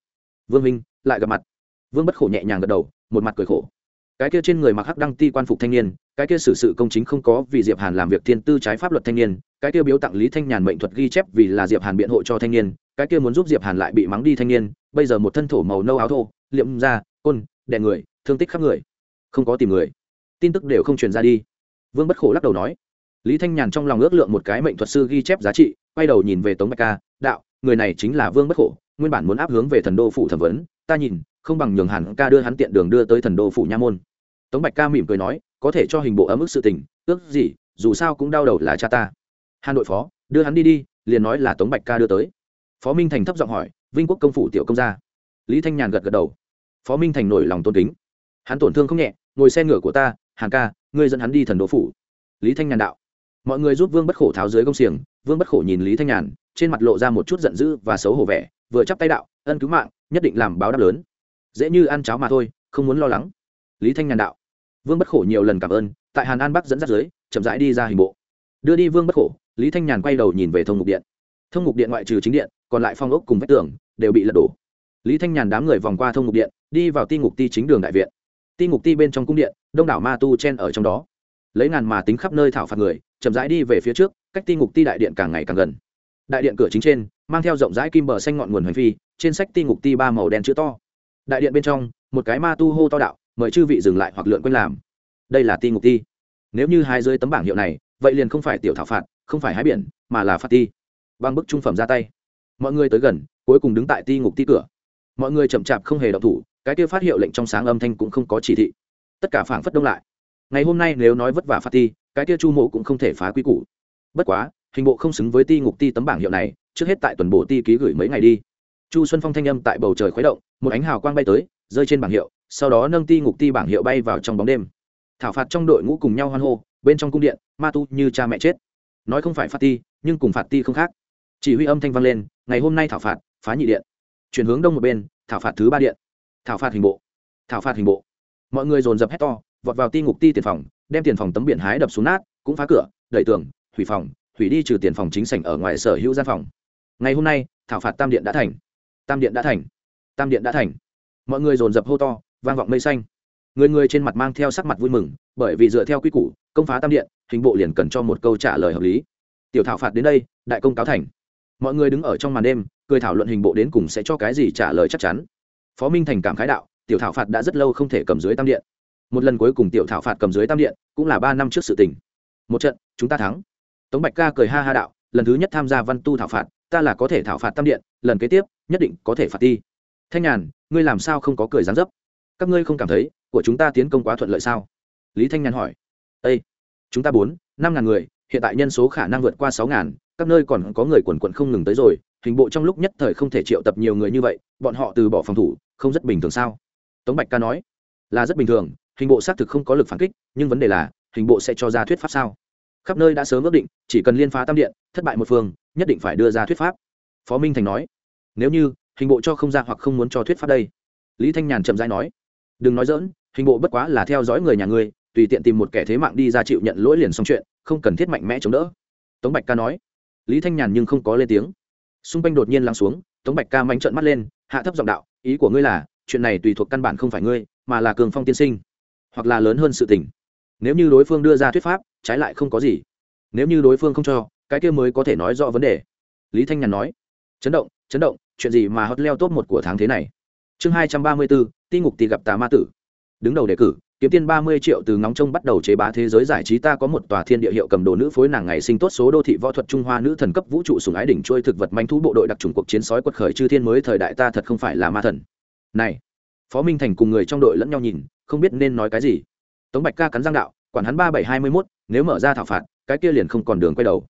Vương minh, lại gặp mặt. Vương bất khổ nhẹ nhàng gật đầu, một mặt cười khổ. Cái kia trên người mặc hắc đăng ti quan phục thanh niên, cái kia xử sự công chính không có vì diệp hàn làm việc thiên tư trái pháp luật thanh niên, cái kia biếu tặng lý thanh nhàn mệnh thuật ghi chép vì là diệp hàn biện hộ cho thanh niên, cái kia muốn giúp diệp hàn lại bị mắng đi thanh niên bây giờ một thân thổ màu nâu áo thô, liệm da côn đè người, thương tích khắp người. Không có tìm người. Tin tức đều không truyền ra đi. Vương bất khổ lắc đầu nói. Lý thanh nhàn trong lòng ước lượng một cái mệnh thuật sư ghi chép giá trị, quay đầu nhìn về tống bạch ca, đạo, người này chính là vương bất khổ, nguyên bản muốn áp hướng về thần đô phủ thẩm vấn, ta nhìn, không bằng nhường hẳn ca đưa hắn tiện đường đưa tới thần đô phủ nha môn. Tống bạch ca mỉm cười nói, có thể cho hình bộ ấm ức sự tình, ước gì, dù sao cũng đau đầu là cha ta. Hà nội phó, đưa hắn đi đi, liền nói là tống bạch ca đưa tới. Phó minh thành thấp giọng hỏi vinh quốc công phủ tiểu công gia. Lý thanh nhàn gật gật đầu. Phó minh thành nổi lòng tôn kính. Hắn tổn thương không nhẹ, ngồi xe ngựa của ta, hàn ca, ngươi dẫn hắn đi thần đô phủ. Lý thanh nhàn đạo. Mọi người giúp vương bất khổ tháo dưới công xiềng, vương bất khổ nhìn lý thanh nhàn, trên mặt lộ ra một chút giận dữ và xấu hổ vẻ, vừa chắp tay đạo, ân cứu mạng, nhất định làm báo đáp lớn. Dễ như ăn cháo mà thôi, không muốn lo lắng. Lý thanh nhàn đạo. Vương bất khổ nhiều lần cảm ơn, tại hàn an bắc dẫn dắt dưới, chậm rãi đi ra hình bộ. Đưa đi vương bất khổ, lý thanh nhàn quay đầu nhìn về thông ngục điện. Thông ngục điện ngoại trừ chính điện, còn lại phong ốc cùng vách tường đều bị lật đổ. Lý thanh nhàn đám người vòng qua thông ngục điện, đi vào ti ngục ti chính đường đại viện. Ti ngục ti bên trong cung điện, đông đảo ma tu chen ở trong đó. Lấy ngàn mà tính khắp nơi thảo phạt người, chậm rãi đi về phía trước, cách ti ngục ti đại điện càng ngày càng gần. Đại điện cửa chính trên, mang theo rộng rãi kim bờ xanh ngọn nguồn hành phi, trên sách ti ngục ti ba màu đen chữ to. Đại điện bên trong, một cái ma tu hô to đạo, mời chư vị dừng lại hoặc lượn quanh làm. Đây là ti ngục ti. Nếu như hai dưới tấm bảng hiệu này, vậy liền không phải tiểu thảo phạt, không phải hái biển, mà là phạt ti. Bằng bức trung phẩm ra tay mọi người tới gần, cuối cùng đứng tại ti ngục ti cửa. Mọi người chậm chạp không hề đọc thủ, cái kia phát hiệu lệnh trong sáng âm thanh cũng không có chỉ thị. Tất cả phảng phất đông lại. Ngày hôm nay nếu nói vất vả phát ti, cái kia chu mộ cũng không thể phá quy củ. Bất quá, hình bộ không xứng với ti ngục ti tấm bảng hiệu này, trước hết tại tuần bộ ti ký gửi mấy ngày đi. Chu xuân phong thanh âm tại bầu trời khuấy động, một ánh hào quang bay tới, rơi trên bảng hiệu, sau đó nâng ti ngục ti bảng hiệu bay vào trong bóng đêm. Thảo phạt trong đội ngũ cùng nhau hoan hô, bên trong cung điện, ma tu như cha mẹ chết. Nói không phải phạt ti, nhưng cùng phạt ti không khác. Chỉ huy âm thanh vang lên ngày hôm nay thảo phạt, phá nhị điện. Chuyển hướng đông một bên, thảo phạt thứ ba điện. Thảo phạt hình bộ. Thảo phạt hình bộ. Mọi người dồn dập hét to, vọt vào ti ngục ti tiền phòng, đem tiền phòng tấm biển hái đập xuống nát, cũng phá cửa, đẩy tường, hủy phòng, hủy đi trừ tiền phòng chính sảnh ở ngoài sở hữu gian phòng. Ngày hôm nay, thảo phạt tam điện đã thành. Tam điện đã thành. Tam điện đã thành. Mọi người dồn dập hô to, vang vọng mây xanh. Người người trên mặt mang theo sắc mặt vui mừng, bởi vì dựa theo quy củ, công phá tam điện, hình bộ liền cần cho một câu trả lời hợp lý. Tiểu thảo phạt đến đây, đại công cáo thành mọi người đứng ở trong màn đêm, cười thảo luận hình bộ đến cùng sẽ cho cái gì trả lời chắc chắn. Phó minh thành cảm khái đạo, tiểu thảo phạt đã rất lâu không thể cầm dưới tam điện. Một lần cuối cùng tiểu thảo phạt cầm dưới tam điện, cũng là ba năm trước sự tình. Một trận, chúng ta thắng. Tống bạch ca cười ha ha đạo, lần thứ nhất tham gia văn tu thảo phạt, ta là có thể thảo phạt tam điện, lần kế tiếp, nhất định có thể phạt ti. Thanh nhàn, ngươi làm sao không có cười gián dấp? Các ngươi không cảm thấy của chúng ta tiến công quá thuận lợi sao? Lý thanh nhàn hỏi. Â chúng ta bốn, năm ngàn người, hiện tại nhân số khả năng vượt qua sáu ngàn các nơi còn có người quần quận không ngừng tới rồi, hình bộ trong lúc nhất thời không thể triệu tập nhiều người như vậy, bọn họ từ bỏ phòng thủ, không rất bình thường sao? Tống bạch ca nói, là rất bình thường, hình bộ xác thực không có lực phản kích, nhưng vấn đề là, hình bộ sẽ cho ra thuyết pháp sao? Khắp nơi đã sớm ước định, chỉ cần liên phá tam điện, thất bại một phương, nhất định phải đưa ra thuyết pháp. Phó minh thành nói, nếu như, hình bộ cho không ra hoặc không muốn cho thuyết pháp đây. Lý thanh nhàn chậm dãi nói, đừng nói dỡn hình bộ bất quá là theo dõi người nhà ngươi tùy tiện tìm một kẻ thế mạng đi ra chịu nhận lỗi liền xong chuyện, không cần thiết mạnh mẽ chống đỡ. Tống bạch ca nói lý thanh nhàn nhưng không có lên tiếng. Xung quanh đột nhiên lắng xuống, tống bạch ca mánh trợn mắt lên, hạ thấp giọng đạo, ý của ngươi là, chuyện này tùy thuộc căn bản không phải ngươi, mà là cường phong tiên sinh, hoặc là lớn hơn sự tình. Nếu như đối phương đưa ra thuyết pháp, trái lại không có gì. Nếu như đối phương không cho, cái kia mới có thể nói rõ vấn đề. Lý thanh nhàn nói. Chấn động chấn động, chuyện gì mà hot leo top một của tháng thế này? Chương hai trăm ba mươi bốn ti ngục thì gặp tà ma tử. Đứng đầu đề cử kiếm tiên ba mươi triệu từ ngóng trông bắt đầu chế bá thế giới giải trí, ta có một tòa thiên địa hiệu cầm đồ nữ phối nàng ngày sinh tốt số đô thị võ thuật trung hoa nữ thần cấp vũ trụ sùng ái đỉnh trôi thực vật manh thú bộ đội đặc trùng cuộc chiến sói quật khởi chư thiên mới thời đại, ta thật không phải là ma thần. Này, phó minh thành cùng người trong đội lẫn nhau nhìn, không biết nên nói cái gì. Tống bạch ca cắn giang đạo, quản hắn ba bảy hai mươi mốt, nếu mở ra thảo phạt, cái kia liền không còn đường quay đầu.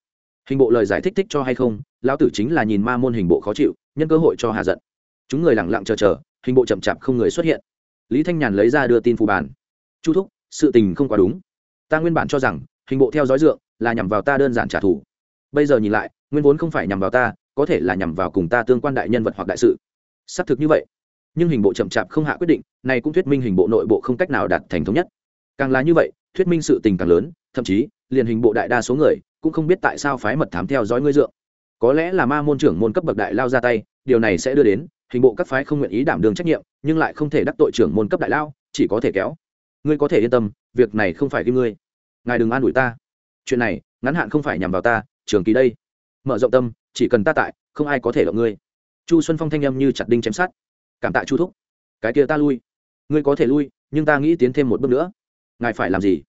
Hình bộ lời giải thích thích cho hay không, lão tử chính là nhìn ma môn hình bộ khó chịu, nhân cơ hội cho hạ giận. Chúng người lẳng lặng chờ chờ, hình bộ chậm chạp không người xuất hiện. Lý thanh nhàn lấy ra đưa tin phù bàn chu thúc, sự tình không quá đúng. Ta nguyên bản cho rằng, hình bộ theo dõi dượng là nhằm vào ta đơn giản trả thù. Bây giờ nhìn lại, nguyên vốn không phải nhằm vào ta, có thể là nhằm vào cùng ta tương quan đại nhân vật hoặc đại sự. Xác thực như vậy. Nhưng hình bộ chậm chạp không hạ quyết định, này cũng thuyết minh hình bộ nội bộ không cách nào đạt thành thống nhất. Càng là như vậy, thuyết minh sự tình càng lớn, thậm chí, liền hình bộ đại đa số người cũng không biết tại sao phái mật thám theo dõi ngươi dượng. Có lẽ là ma môn trưởng môn cấp bậc đại lao ra tay, điều này sẽ đưa đến, hình bộ các phái không nguyện ý đảm đường trách nhiệm, nhưng lại không thể đắc tội trưởng môn cấp đại lao, chỉ có thể kéo ngươi có thể yên tâm, việc này không phải kim ngươi. Ngài đừng an ủi ta. Chuyện này, ngắn hạn không phải nhằm vào ta, trường kỳ đây. Mở rộng tâm, chỉ cần ta tại, không ai có thể động ngươi. Chu xuân phong thanh âm như chặt đinh chém sát cảm tạ chu thúc. Cái kia ta lui. Ngươi có thể lui, nhưng ta nghĩ tiến thêm một bước nữa. Ngài phải làm gì?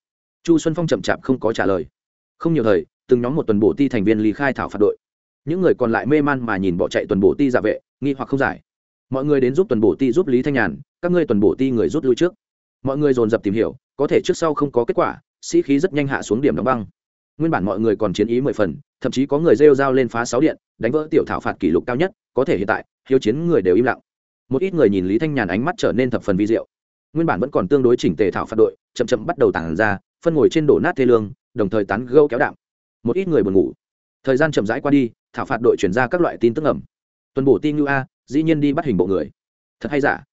Chu xuân phong chậm chạp không có trả lời. Không nhiều thời, từng nhóm một tuần bổ ti thành viên lý khai thảo phạt đội. Những người còn lại mê man mà nhìn bỏ chạy tuần bổ ti giả vệ, nghi hoặc không giải. Mọi người đến giúp tuần bổ ti giúp lý thanh nhàn, các ngươi tuần bổ ti người rút lui trước mọi người dồn dập tìm hiểu, có thể trước sau không có kết quả, sĩ khí rất nhanh hạ xuống điểm đóng băng. Nguyên bản mọi người còn chiến ý mười phần, thậm chí có người rêu dao lên phá sáu điện, đánh vỡ tiểu thảo phạt kỷ lục cao nhất, có thể hiện tại, hiếu chiến người đều im lặng. Một ít người nhìn lý thanh nhàn ánh mắt trở nên thập phần vi diệu. Nguyên bản vẫn còn tương đối chỉnh tề thảo phạt đội, chậm chậm bắt đầu tản ra, phân ngồi trên đổ nát thê lương, đồng thời tán gâu kéo đạm. Một ít người buồn ngủ. Thời gian chậm rãi qua đi, thảo phạt đội chuyển ra các loại tin tức ẩm tuần bổ tin như a, dĩ nhiên đi bắt hình bộ người. Thật hay giả?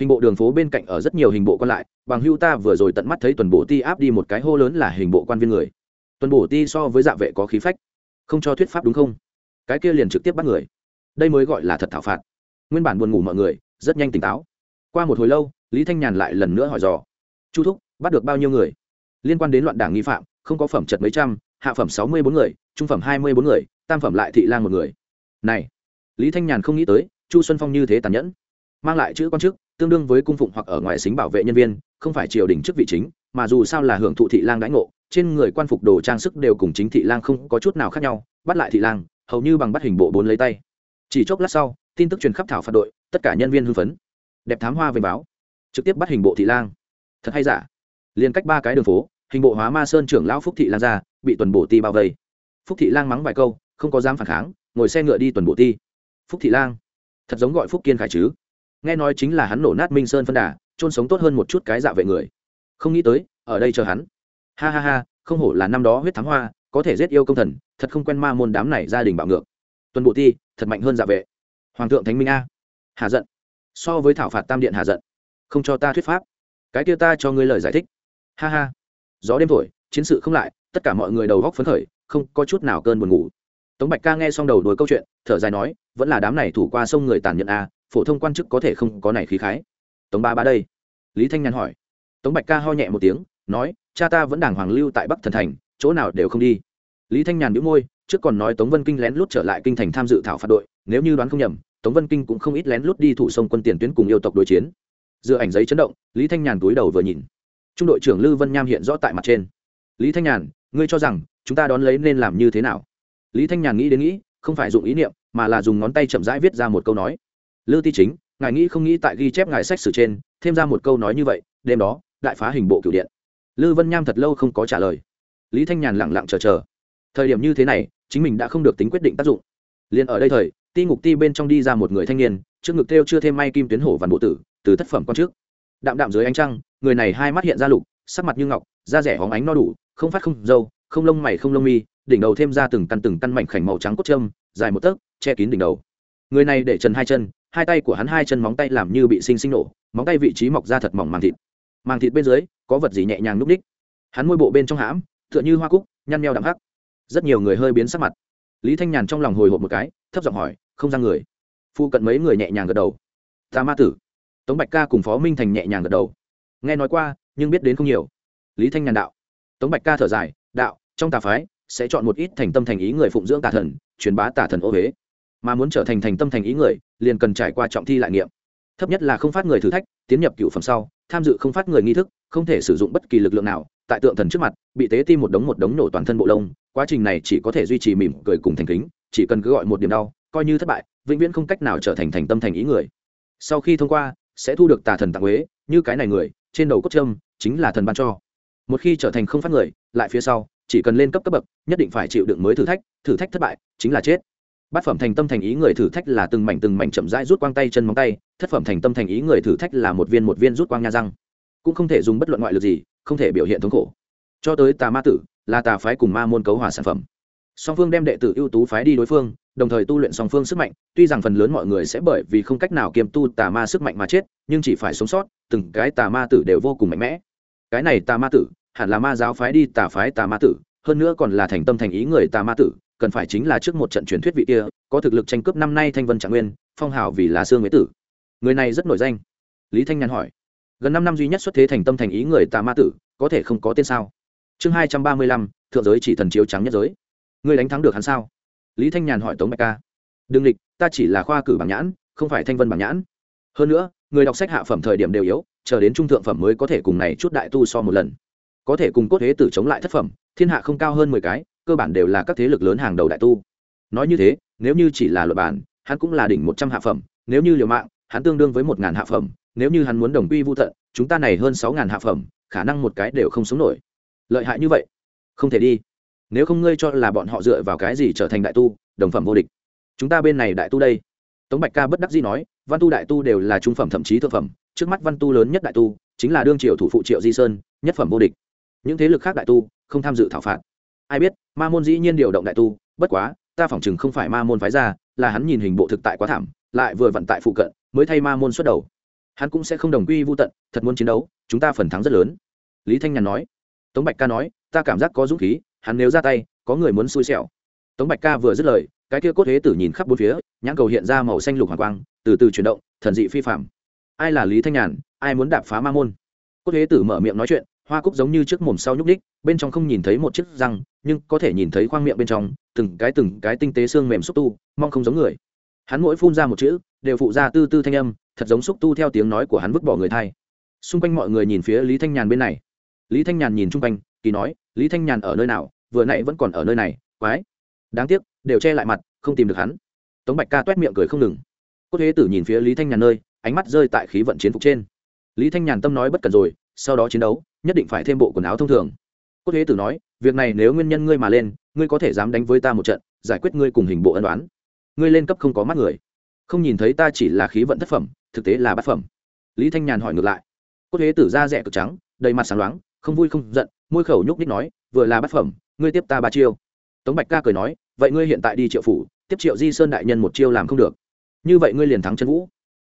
Hình bộ đường phố bên cạnh ở rất nhiều hình bộ còn lại, bằng hưu ta vừa rồi tận mắt thấy tuần bộ ti áp đi một cái hô lớn là hình bộ quan viên người. Tuần bộ ti so với dạ vệ có khí phách. Không cho thuyết pháp đúng không? Cái kia liền trực tiếp bắt người. Đây mới gọi là thật thảo phạt. Nguyên bản buồn ngủ mọi người, rất nhanh tỉnh táo. Qua một hồi lâu, lý thanh nhàn lại lần nữa hỏi dò. Chu thúc, bắt được bao nhiêu người? Liên quan đến loạn đảng nghi phạm, không có phẩm chật mấy trăm, hạ phẩm sáu mươi bốn người, trung phẩm hai mươi bốn người, tam phẩm lại thị lang một người. Này, lý thanh nhàn không nghĩ tới, chu xuân phong như thế tàn nhẫn mang lại chữ quan chức, tương đương với cung phụng hoặc ở ngoài xính bảo vệ nhân viên, không phải triều đình chức vị chính, mà dù sao là hưởng thụ thị lang đãi ngộ, trên người quan phục đồ trang sức đều cùng chính thị lang không có chút nào khác nhau, bắt lại thị lang, hầu như bằng bắt hình bộ bốn lấy tay. Chỉ chốc lát sau, tin tức truyền khắp thảo phạt đội, tất cả nhân viên hưng phấn. Đẹp thám hoa về báo. Trực tiếp bắt hình bộ thị lang. Thật hay giả? Liền cách ba cái đường phố, hình bộ hóa ma sơn trưởng lão phúc thị lang ra, bị tuần bổ ti bao vây. Phúc thị lang mắng vài câu, không có dám phản kháng, ngồi xe ngựa đi tuần bộ ti. Phúc thị lang. Thật giống gọi phúc kiên khải chứ? Nghe nói chính là hắn nổ nát minh sơn phân đà trôn sống tốt hơn một chút cái dạ vệ người. Không nghĩ tới, ở đây chờ hắn. Ha ha ha, không hổ là năm đó huyết thám hoa, có thể giết yêu công thần, thật không quen ma môn đám này gia đình bạo ngược. Tuần bộ ti, thật mạnh hơn dạ vệ. Hoàng thượng thánh minh a. Hà giận. So với thảo phạt tam điện hà giận. Không cho ta thuyết pháp. Cái kia ta cho ngươi lời giải thích. Ha ha. Gió đêm thổi, chiến sự không lại, tất cả mọi người đầu góc phấn khởi, không có chút nào cơn buồn ngủ. Tống bạch ca nghe xong đầu đuổi câu chuyện, thở dài nói, vẫn là đám này thủ qua sông người tàn nhẫn a phổ thông quan chức có thể không có này khí khái. Tống ba ba đây. Lý thanh nhàn hỏi. Tống bạch ca ho nhẹ một tiếng, nói, cha ta vẫn đàng hoàng lưu tại bắc thần thành, chỗ nào đều không đi. Lý thanh nhàn đĩu môi, trước còn nói tống vân kinh lén lút trở lại kinh thành tham dự thảo phạt đội, nếu như đoán không nhầm, tống vân kinh cũng không ít lén lút đi thủ sông quân tiền tuyến cùng yêu tộc đối chiến. Dựa ảnh giấy chấn động, lý thanh nhàn túi đầu vừa nhìn. Trung đội trưởng lư vân nham hiện rõ tại mặt trên. Lý thanh nhàn ngươi cho rằng chúng ta đón lấy nên làm như thế nào? Lý thanh nhàn nghĩ đến nghĩ, không phải dùng ý niệm, mà là dùng ngón tay chậm rãi viết ra một câu nói lư ti chính, ngài nghĩ không nghĩ tại ghi chép ngài sách sử trên, thêm ra một câu nói như vậy, đêm đó, đại phá hình bộ cửu điện. Lư vân nham thật lâu không có trả lời. Lý thanh nhàn lẳng lặng chờ chờ. Thời điểm như thế này, chính mình đã không được tính quyết định tác dụng. Liền ở đây thời, ti ngục ti bên trong đi ra một người thanh niên, trước ngực kêu chưa thêm may kim tuyến hổ văn bộ tử, từ thất phẩm con trước. Đạm đạm dưới ánh trăng, người này hai mắt hiện ra lục, sắc mặt như ngọc, da rẻ hóng ánh no đủ, không phát không dâu, không lông mày không lông mi, đỉnh đầu thêm ra từng căn từng căn mảnh khảnh màu trắng cốt trâm dài một tấc, che kín đỉnh đầu. Người này để trần hai chân hai tay của hắn hai chân móng tay làm như bị sinh sinh nổ, móng tay vị trí mọc ra thật mỏng màng thịt. Màng thịt bên dưới, có vật gì nhẹ nhàng núp đích hắn môi bộ bên trong hãm, tựa như hoa cúc, nhăn nheo đạm hắc. Rất nhiều người hơi biến sắc mặt. Lý thanh nhàn trong lòng hồi hộp một cái, thấp giọng hỏi, không ra người. Phu cận mấy người nhẹ nhàng gật đầu. Ta ma tử. Tống bạch ca cùng phó minh thành nhẹ nhàng gật đầu. Nghe nói qua, nhưng biết đến không nhiều. Lý thanh nhàn đạo. Tống bạch ca thở dài, đạo, trong tà phái sẽ chọn một ít thành tâm thành ý người phụng dưỡng tà thần, truyền bá tà thần ô huế mà muốn trở thành thành tâm thành ý người, liền cần trải qua trọng thi lại nghiệm. Thấp nhất là không phát người thử thách, tiến nhập cựu phẩm sau, tham dự không phát người nghi thức, không thể sử dụng bất kỳ lực lượng nào, tại tượng thần trước mặt, bị tế tim một đống một đống nổ toàn thân bộ lông, quá trình này chỉ có thể duy trì mỉm cười cùng thành kính, chỉ cần cứ gọi một điểm đau, coi như thất bại, vĩnh viễn không cách nào trở thành thành tâm thành ý người. Sau khi thông qua, sẽ thu được tà thần tặng huế như cái này người, trên đầu cốt trâm chính là thần ban cho. Một khi trở thành không phát người, lại phía sau, chỉ cần lên cấp cấp bậc, nhất định phải chịu đựng mới thử thách thử thách thất bại, chính là chết bát phẩm thành tâm thành ý người thử thách là từng mảnh từng mảnh chậm rãi rút quang tay chân móng tay, thất phẩm thành tâm thành ý người thử thách là một viên một viên rút quang nha răng. Cũng không thể dùng bất luận ngoại lực gì, không thể biểu hiện thống khổ. Cho tới tà ma tử, là tà phái cùng ma môn cấu hòa sản phẩm. Song phương đem đệ tử ưu tú phái đi đối phương, đồng thời tu luyện song phương sức mạnh, tuy rằng phần lớn mọi người sẽ bởi vì không cách nào kiêm tu tà ma sức mạnh mà chết, nhưng chỉ phải sống sót, từng cái tà ma tử đều vô cùng mạnh mẽ. Cái này tà ma tử, hẳn là ma giáo phái đi tà phái tà ma tử, hơn nữa còn là thành tâm thành ý người tà ma tử cần phải chính là trước một trận truyền thuyết vị kia, có thực lực tranh cướp năm nay thanh vân trạng nguyên, phong hào vì là sương nguyễn tử. Người này rất nổi danh. Lý thanh nhàn hỏi. Gần năm năm duy nhất xuất thế thành tâm thành ý người tà ma tử, có thể không có tên sao? Chương hai trăm ba mươi lăm, thượng giới chỉ thần chiếu trắng nhất giới. Người đánh thắng được hắn sao? Lý thanh nhàn hỏi tống bạch ca. Đừng lịch ta chỉ là khoa cử bảng nhãn, không phải thanh vân bảng nhãn. Hơn nữa, người đọc sách hạ phẩm thời điểm đều yếu, chờ đến trung thượng phẩm mới có thể cùng này chút đại tu so một lần. Có thể cùng cốt thế tử chống lại thất phẩm, thiên hạ không cao hơn mười cái cơ bản đều là các thế lực lớn hàng đầu đại tu. Nói như thế, nếu như chỉ là luật bản, hắn cũng là đỉnh một trăm hạ phẩm, nếu như liều mạng, hắn tương đương với một ngàn hạ phẩm, nếu như hắn muốn đồng quy vô tận, chúng ta này hơn sáu ngàn hạ phẩm, khả năng một cái đều không sống nổi. Lợi hại như vậy, không thể đi. Nếu không ngươi cho là bọn họ dựa vào cái gì trở thành đại tu, đồng phẩm vô địch. Chúng ta bên này đại tu đây. Tống bạch ca bất đắc dĩ nói, văn tu đại tu đều là trung phẩm thậm chí thượng phẩm, trước mắt văn tu lớn nhất đại tu, chính là đương triều thủ phụ triệu di sơn, nhất phẩm vô địch. Những thế lực khác đại tu, không tham dự thảo phạt ai biết, ma môn dĩ nhiên điều động đại tu, bất quá, ta phỏng chừng không phải ma môn phái ra là hắn nhìn hình bộ thực tại quá thảm, lại vừa vận tại phụ cận, mới thay ma môn xuất đầu. Hắn cũng sẽ không đồng quy vô tận, thật muốn chiến đấu, chúng ta phần thắng rất lớn. Lý thanh nhàn nói. Tống bạch ca nói, ta cảm giác có dũng khí, hắn nếu ra tay, có người muốn xui xẻo. Tống bạch ca vừa dứt lời, cái kia cốt thế tử nhìn khắp bốn phía, nhãn cầu hiện ra màu xanh lục hoàng quang, từ từ chuyển động, thần dị phi phạm ai là lý thanh nhàn, ai muốn đạp phá ma môn? Cốt thế tử mở miệng nói chuyện hoa cúc giống như trước mồm sau nhúc đích bên trong không nhìn thấy một chiếc răng, nhưng có thể nhìn thấy khoang miệng bên trong, từng cái từng cái tinh tế xương mềm xúc tu, mong không giống người. Hắn mỗi phun ra một chữ, đều phụ ra tư tư thanh âm, thật giống xúc tu theo tiếng nói của hắn vứt bỏ người thay xung quanh mọi người nhìn phía lý thanh nhàn bên này. Lý thanh nhàn nhìn chung quanh, kỳ nói, lý thanh nhàn ở nơi nào? Vừa nãy vẫn còn ở nơi này, quái. Đáng tiếc, đều che lại mặt, không tìm được hắn. Tống bạch ca t u é t miệng cười không ngừng. Cốt thế tử nhìn phía lý thanh nhàn nơi, ánh mắt rơi tại khí vận chiến phục trên. Lý thanh nhàn tâm nói bất cần rồi, sau đó chiến đấu nhất định phải thêm bộ quần áo thông thường. Cốt thế tử nói, việc này nếu nguyên nhân ngươi mà lên, ngươi có thể dám đánh với ta một trận, giải quyết ngươi cùng hình bộ ân đoán ngươi lên cấp không có mắt người. Không nhìn thấy ta chỉ là khí vận thất phẩm, thực tế là bát phẩm. Lý thanh nhàn hỏi ngược lại. Cốt thế tử da rẻ cực trắng, đầy mặt sáng loáng, không vui không giận, môi khẩu nhúc ních nói, vừa là bát phẩm, ngươi tiếp ta ba chiêu. Tống bạch ca cười nói, vậy ngươi hiện tại đi triệu phủ, tiếp triệu di sơn đại nhân một chiêu làm không được. Như vậy ngươi liền thắng chân vũ.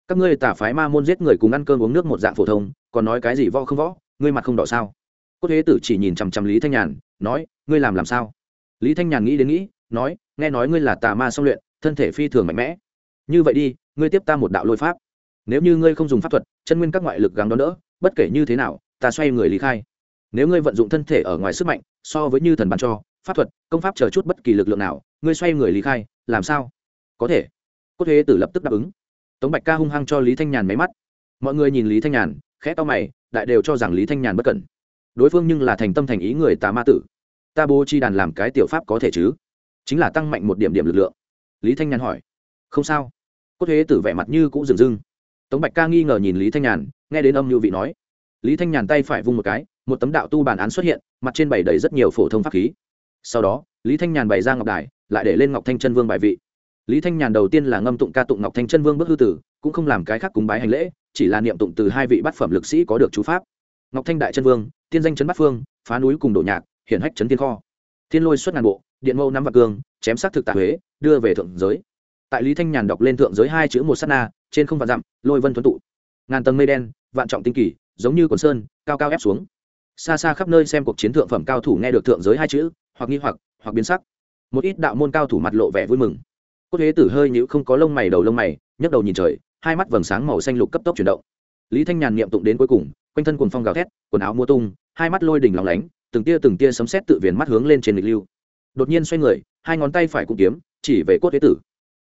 Các ngươi tả phái ma môn giết người cùng ăn cơm uống nước một dạng phổ thông, còn nói cái gì võ không võ? Ngươi mặt không đỏ sao? Cốt thế tử chỉ nhìn chằm chằm lý thanh nhàn, nói, ngươi làm làm sao? Lý thanh nhàn nghĩ đến nghĩ, nói, nghe nói ngươi là tà ma song luyện, thân thể phi thường mạnh mẽ. Như vậy đi, ngươi tiếp ta một đạo lôi pháp. Nếu như ngươi không dùng pháp thuật, chân nguyên các ngoại lực gắng đón đỡ, bất kể như thế nào, ta xoay người lý khai. Nếu ngươi vận dụng thân thể ở ngoài sức mạnh, so với như thần bàn cho, pháp thuật, công pháp chờ chút bất kỳ lực lượng nào, ngươi xoay người lý khai, làm sao? Có thể. Cốt thế tử lập tức đáp ứng. Tống bạch ca hung hăng cho lý thanh nhàn máy mắt. Mọi người nhìn lý thanh nhàn, khẽ to mày đại đều cho rằng lý thanh nhàn bất cẩn. Đối phương nhưng là thành tâm thành ý người tà ma tử. Ta bố chi đàn làm cái tiểu pháp có thể chứ? Chính là tăng mạnh một điểm điểm lực lượng. Lý thanh nhàn hỏi. Không sao. Cốt thế tử vẻ mặt như cũng dừng dưng tống bạch ca nghi ngờ nhìn lý thanh nhàn, nghe đến âm như vị nói. Lý thanh nhàn tay phải vung một cái, một tấm đạo tu bản án xuất hiện, mặt trên bày đầy rất nhiều phổ thông pháp khí. Sau đó, lý thanh nhàn bày ra ngọc đài, lại để lên ngọc thanh chân vương bài vị. Lý thanh nhàn đầu tiên là ngâm tụng ca tụng ngọc thanh chân vương bức hư tử, cũng không làm cái khác cúng bái hành lễ chỉ là niệm tụng từ hai vị bát phẩm lực sĩ có được chú pháp. Ngọc thanh đại chân vương, tiên danh chấn bát phương, phá núi cùng đổ nhạc, hiển hách chấn tiên kho. Thiên lôi xuất ngàn bộ, điện mâu nắm và cương, chém xác thực tạ huế, đưa về thượng giới. Tại lý thanh nhàn đọc lên thượng giới hai chữ một s á t na, trên không vạn dặm, lôi vân tuấn tụ. Ngàn tầng mây đen, vạn trọng tinh kỳ giống như quần sơn, cao cao ép xuống. Xa xa khắp nơi xem cuộc chiến thượng phẩm cao thủ nghe được thượng giới hai chữ, hoặc nghi hoặc hoặc biến sắc. Một ít đạo môn cao thủ mặt lộ vẻ vui mừng. Cốt huế tử hơi nhữ không có lông mày, đầu lông mày, nhấc đầu nhìn trời hai mắt vầng sáng màu xanh lục cấp tốc chuyển động. Lý thanh nhàn niệm tụng đến cuối cùng, quanh thân quần phong gào thét, quần áo mua tung, hai mắt lôi đỉnh lóng lánh, từng tia từng tia sấm sét tự viền mắt hướng lên trên lịch lưu. Đột nhiên xoay người, hai ngón tay phải cũng kiếm, chỉ về cốt thế tử.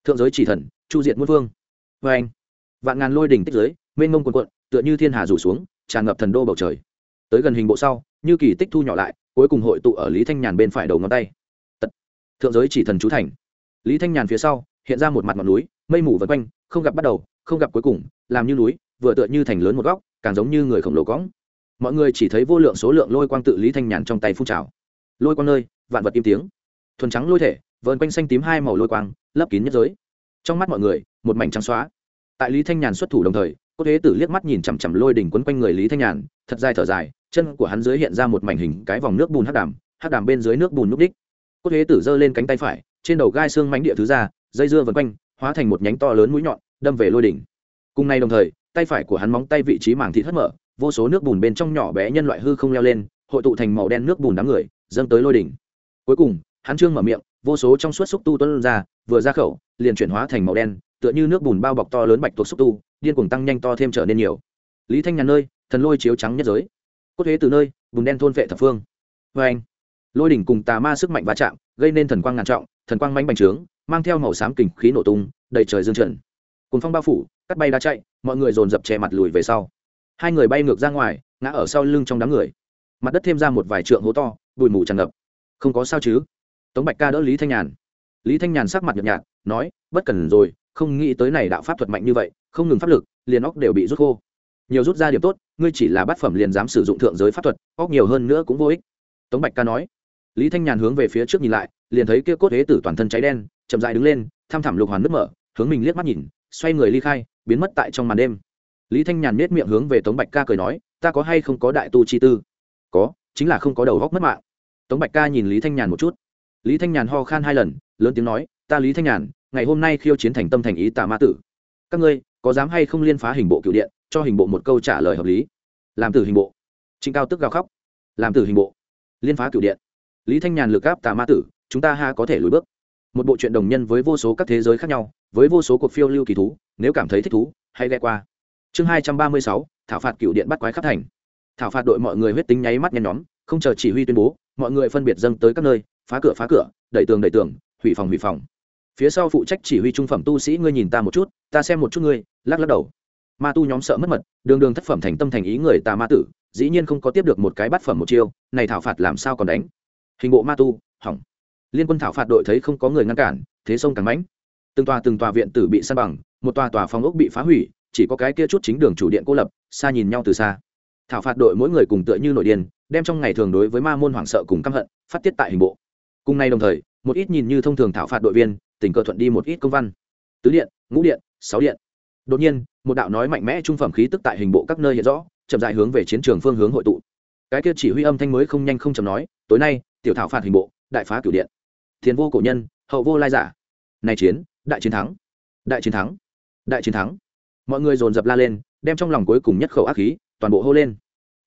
Thượng giới chỉ thần, chu diện muôn vương. Vê anh, vạn ngàn lôi đỉnh tích giới, mênh mông quần quận tựa như thiên hà rủ xuống, tràn ngập thần đô bầu trời. Tới gần hình bộ sau, như kỳ tích thu nhỏ lại, cuối cùng hội tụ ở lý thanh nhàn bên phải đầu ngón tay. Tật. thượng giới chỉ thần chú thành. Lý thanh nhàn phía sau, hiện ra một mặt ngọn núi, mây mù vân quanh, không gặp bắt đầu không gặp cuối cùng, làm như núi, vừa tựa như thành lớn một góc, càng giống như người khổng lồ cõng. Mọi người chỉ thấy vô lượng số lượng lôi quang tự lý thanh nhàn trong tay phun trào. Lôi quang nơi, vạn vật im tiếng. Thuần trắng lôi thể, vờn quanh xanh tím hai màu lôi quang, lấp kín nhất giới. Trong mắt mọi người, một mảnh trắng xóa. Tại lý thanh nhàn xuất thủ đồng thời, cốt thế tử liếc mắt nhìn chằm chằm lôi đỉnh quấn quanh người lý thanh nhàn, thật dài thở dài, chân của hắn dưới hiện ra một mảnh hình cái vòng nước bùn hắc đàm hắc đàm bên dưới nước bùn núp đích. Cốt thế tử giơ lên cánh tay phải, trên đầu gai xương mánh địa thứ ra, dây dưa vần quanh, hóa thành một nhánh to lớn mũi nhọn đâm về lôi đỉnh. Cùng nay đồng thời, tay phải của hắn móng tay vị trí mảng thịt hất mở, vô số nước bùn bên trong nhỏ bé nhân loại hư không leo lên, hội tụ thành màu đen nước bùn đám người, dâng tới lôi đỉnh. Cuối cùng, hắn trương mở miệng, vô số trong suốt xúc tu tuân ra, vừa ra khẩu, liền chuyển hóa thành màu đen, tựa như nước bùn bao bọc to lớn bạch tuộc xúc tu, điên cuồng tăng nhanh to thêm trở nên nhiều. Lý thanh nhàn nơi, thần lôi chiếu trắng nhất giới. Cốt thế từ nơi, bùn đen thôn vệ thập phương. Vê anh, lôi đỉnh cùng tà ma sức mạnh va chạm, gây nên thần quang ngàn trọng, thần quang mãnh bành trướng, mang theo màu xám kình khí nổ tung, đầy trời dương trần cùng phong bao phủ, cắt bay đã chạy, mọi người dồn dập che mặt lùi về sau. Hai người bay ngược ra ngoài, ngã ở sau lưng trong đám người. Mặt đất thêm ra một vài trượng hố to, bụi mù tràn ngập. Không có sao chứ? Tống bạch ca đỡ lý thanh nhàn. Lý thanh nhàn sắc mặt nhợt nhạt, nói, bất cần rồi, không nghĩ tới này đạo pháp thuật mạnh như vậy, không ngừng pháp lực, liền óc đều bị rút khô. Nhiều rút ra điểm tốt, ngươi chỉ là bát phẩm liền dám sử dụng thượng giới pháp thuật, óc nhiều hơn nữa cũng vô ích. Tống bạch ca nói. Lý thanh nhàn hướng về phía trước nhìn lại, liền thấy kia cốt thế tử toàn thân cháy đen, chậm dại đứng lên, tham thẳm lục hoàn nước mở, hướng mình liếc mắt nhìn xoay người ly khai, biến mất tại trong màn đêm. Lý thanh nhàn nết miệng hướng về tống bạch ca cười nói, ta có hay không có đại tu chi tư? Có, chính là không có đầu góc mất mạng. Tống bạch ca nhìn lý thanh nhàn một chút. Lý thanh nhàn ho khan hai lần, lớn tiếng nói, ta lý thanh nhàn, ngày hôm nay khiêu chiến thành tâm thành ý tà ma tử. Các ngươi, có dám hay không liên phá hình bộ cựu điện, cho hình bộ một câu trả lời hợp lý? Làm tử hình bộ. Trịnh cao tức gào khóc. Làm tử hình bộ. Liên phá cựu điện. Lý thanh nhàn lực gáp tà ma tử, chúng ta ha có thể lùi bước một bộ truyện đồng nhân với vô số các thế giới khác nhau, với vô số cuộc phiêu lưu kỳ thú, nếu cảm thấy thích thú, hãy ghe qua. Chương hai trăm ba mươi sáu, thảo phạt cựu điện bắt quái khắp thành. Thảo phạt đội mọi người huyết tính nháy mắt nhen nhóm, không chờ chỉ huy tuyên bố, mọi người phân biệt dâng tới các nơi, phá cửa phá cửa, đẩy tường đẩy tường, hủy phòng hủy phòng. Phía sau phụ trách chỉ huy trung phẩm tu sĩ ngươi nhìn ta một chút, ta xem một chút ngươi, lắc lắc đầu. Ma tu nhóm sợ mất mật, đường đường thất phẩm thành tâm thành ý người ta ma tử, dĩ nhiên không có tiếp được một cái bát phẩm một chiêu, này thảo phạt làm sao còn đánh? Hình bộ ma tu, hỏng liên quân thảo phạt đội thấy không có người ngăn cản, thế sông càng mãnh. Từng tòa từng tòa viện tử bị san bằng, một tòa tòa phòng ốc bị phá hủy, chỉ có cái kia chút chính đường chủ điện cô lập, xa nhìn nhau từ xa. Thảo phạt đội mỗi người cùng tựa như nội điên, đem trong ngày thường đối với ma môn hoảng sợ cùng căm hận, phát tiết tại hình bộ. Cùng nay đồng thời, một ít nhìn như thông thường thảo phạt đội viên, tình cờ thuận đi một ít công văn. Tứ điện, ngũ điện, sáu điện. Đột nhiên, một đạo nói mạnh mẽ trung phẩm khí tức tại hình bộ các nơi hiện rõ, chậm dại hướng về chiến trường phương hướng hội tụ. Cái kia chỉ huy âm thanh mới không nhanh không chậm nói, tối nay, tiểu thảo phạt hình bộ, đại phá cửu điện thiền vô cổ nhân, hậu vô lai giả. Này chiến, đại chiến thắng. Đại chiến thắng. Đại chiến thắng. Mọi người dồn dập la lên, đem trong lòng cuối cùng nhất khẩu ác khí, toàn bộ hô lên.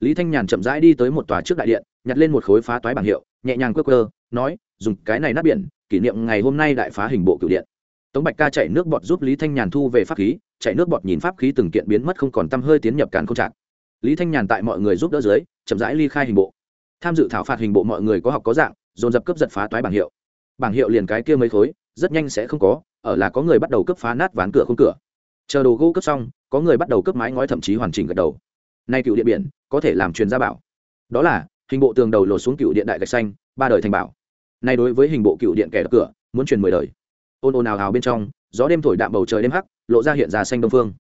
Lý thanh nhàn chậm rãi đi tới một tòa trước đại điện, nhặt lên một khối phá toái bảng hiệu, nhẹ nhàng quơ quơ, nói, dùng cái này nát biển, kỷ niệm ngày hôm nay đại phá hình bộ cựu điện. Tống bạch ca chạy nước bọt giúp lý thanh nhàn thu về pháp khí, chạy nước bọt nhìn pháp khí từng kiện biến mất không còn t hơi tiến nhập càn không trạng. Lý thanh nhàn tại mọi người giúp đỡ dưới, chậm rãi ly khai hình bộ. Tham dự thảo phạt hình bộ mọi người có học có dạng, dồn dập cướp giật phá toái bảng hiệu bảng hiệu liền cái kia mấy khối, rất nhanh sẽ không có, ở là có người bắt đầu cướp phá nát ván cửa không cửa. Chờ đồ gỗ cướp xong, có người bắt đầu cướp mái ngói thậm chí hoàn chỉnh gật đầu. Nay cựu điện biển, có thể làm truyền gia bảo. Đó là, hình bộ tường đầu lột xuống cựu điện đại gạch xanh, ba đời thành bảo. Nay đối với hình bộ cựu điện kẻ cửa, muốn truyền mười đời. Ôn ồn ào ào bên trong, gió đêm thổi đạm bầu trời đêm hắc, lộ ra hiện ra xanh đông phương.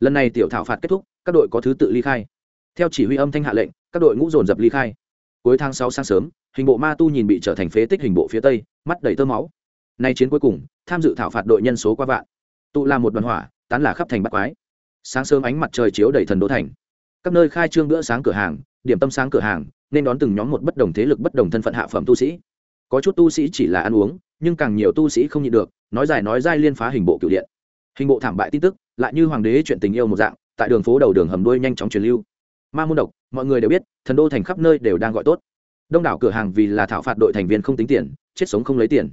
Lần này tiểu thảo phạt kết thúc, các đội có thứ tự ly khai. Theo chỉ huy âm thanh hạ lệnh, các đội ngũ dồn dập ly khai cuối tháng sáu sáng sớm, hình bộ ma tu nhìn bị trở thành phế tích hình bộ phía tây, mắt đầy tơ máu. Nay chiến cuối cùng, tham dự thảo phạt đội nhân số qua vạn. Tụ làm một đoàn hỏa, tán là khắp thành bắt quái. Sáng sớm ánh mặt trời chiếu đầy thần đô thành. Các nơi khai trương bữa sáng cửa hàng, điểm tâm sáng cửa hàng, nên đón từng nhóm một bất đồng thế lực bất đồng thân phận hạ phẩm tu sĩ. Có chút tu sĩ chỉ là ăn uống, nhưng càng nhiều tu sĩ không nhịn được, nói dài nói dai liên phá hình bộ cựu điện. Hình bộ thảm bại tin tức, lại như hoàng đế chuyện tình yêu một dạng, tại đường phố đầu đường hầm đuôi nhanh chóng truyền lưu. Ma môn độc mọi người đều biết, thần đô thành khắp nơi đều đang gọi tốt. Đông đảo cửa hàng vì là thảo phạt đội thành viên không tính tiền, chết sống không lấy tiền.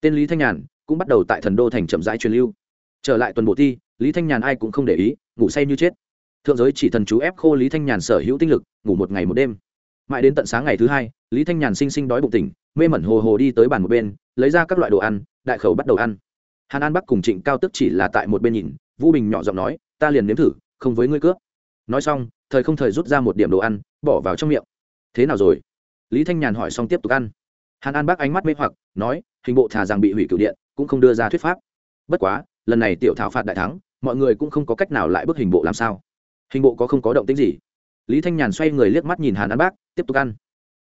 Tên lý thanh nhàn cũng bắt đầu tại thần đô thành chậm rãi truyền lưu. Trở lại tuần bộ thi, lý thanh nhàn ai cũng không để ý, ngủ say như chết. Thượng giới chỉ thần chú ép khô lý thanh nhàn sở hữu tinh lực, ngủ một ngày một đêm. Mãi đến tận sáng ngày thứ hai, lý thanh nhàn sinh sinh đói bụng tỉnh, mê mẩn hồ hồ đi tới bàn một bên, lấy ra các loại đồ ăn, đại khẩu bắt đầu ăn. Hàn an bắc cùng trịnh cao tức chỉ là tại một bên nhìn, vũ bình nhỏ giọng nói, ta liền nếm thử, không với ngươi cướp. Nói xong thời không thời rút ra một điểm đồ ăn, bỏ vào trong miệng. Thế nào rồi? Lý thanh nhàn hỏi xong tiếp tục ăn. Hàn an Bác ánh mắt mê hoặc, nói, hình bộ thà rằng bị hủy cửu điện, cũng không đưa ra thuyết pháp. Bất quá, lần này tiểu thảo phạt đại thắng, mọi người cũng không có cách nào lại bức hình bộ làm sao. Hình bộ có không có động tính gì? Lý thanh nhàn xoay người liếc mắt nhìn hàn an bác, tiếp tục ăn.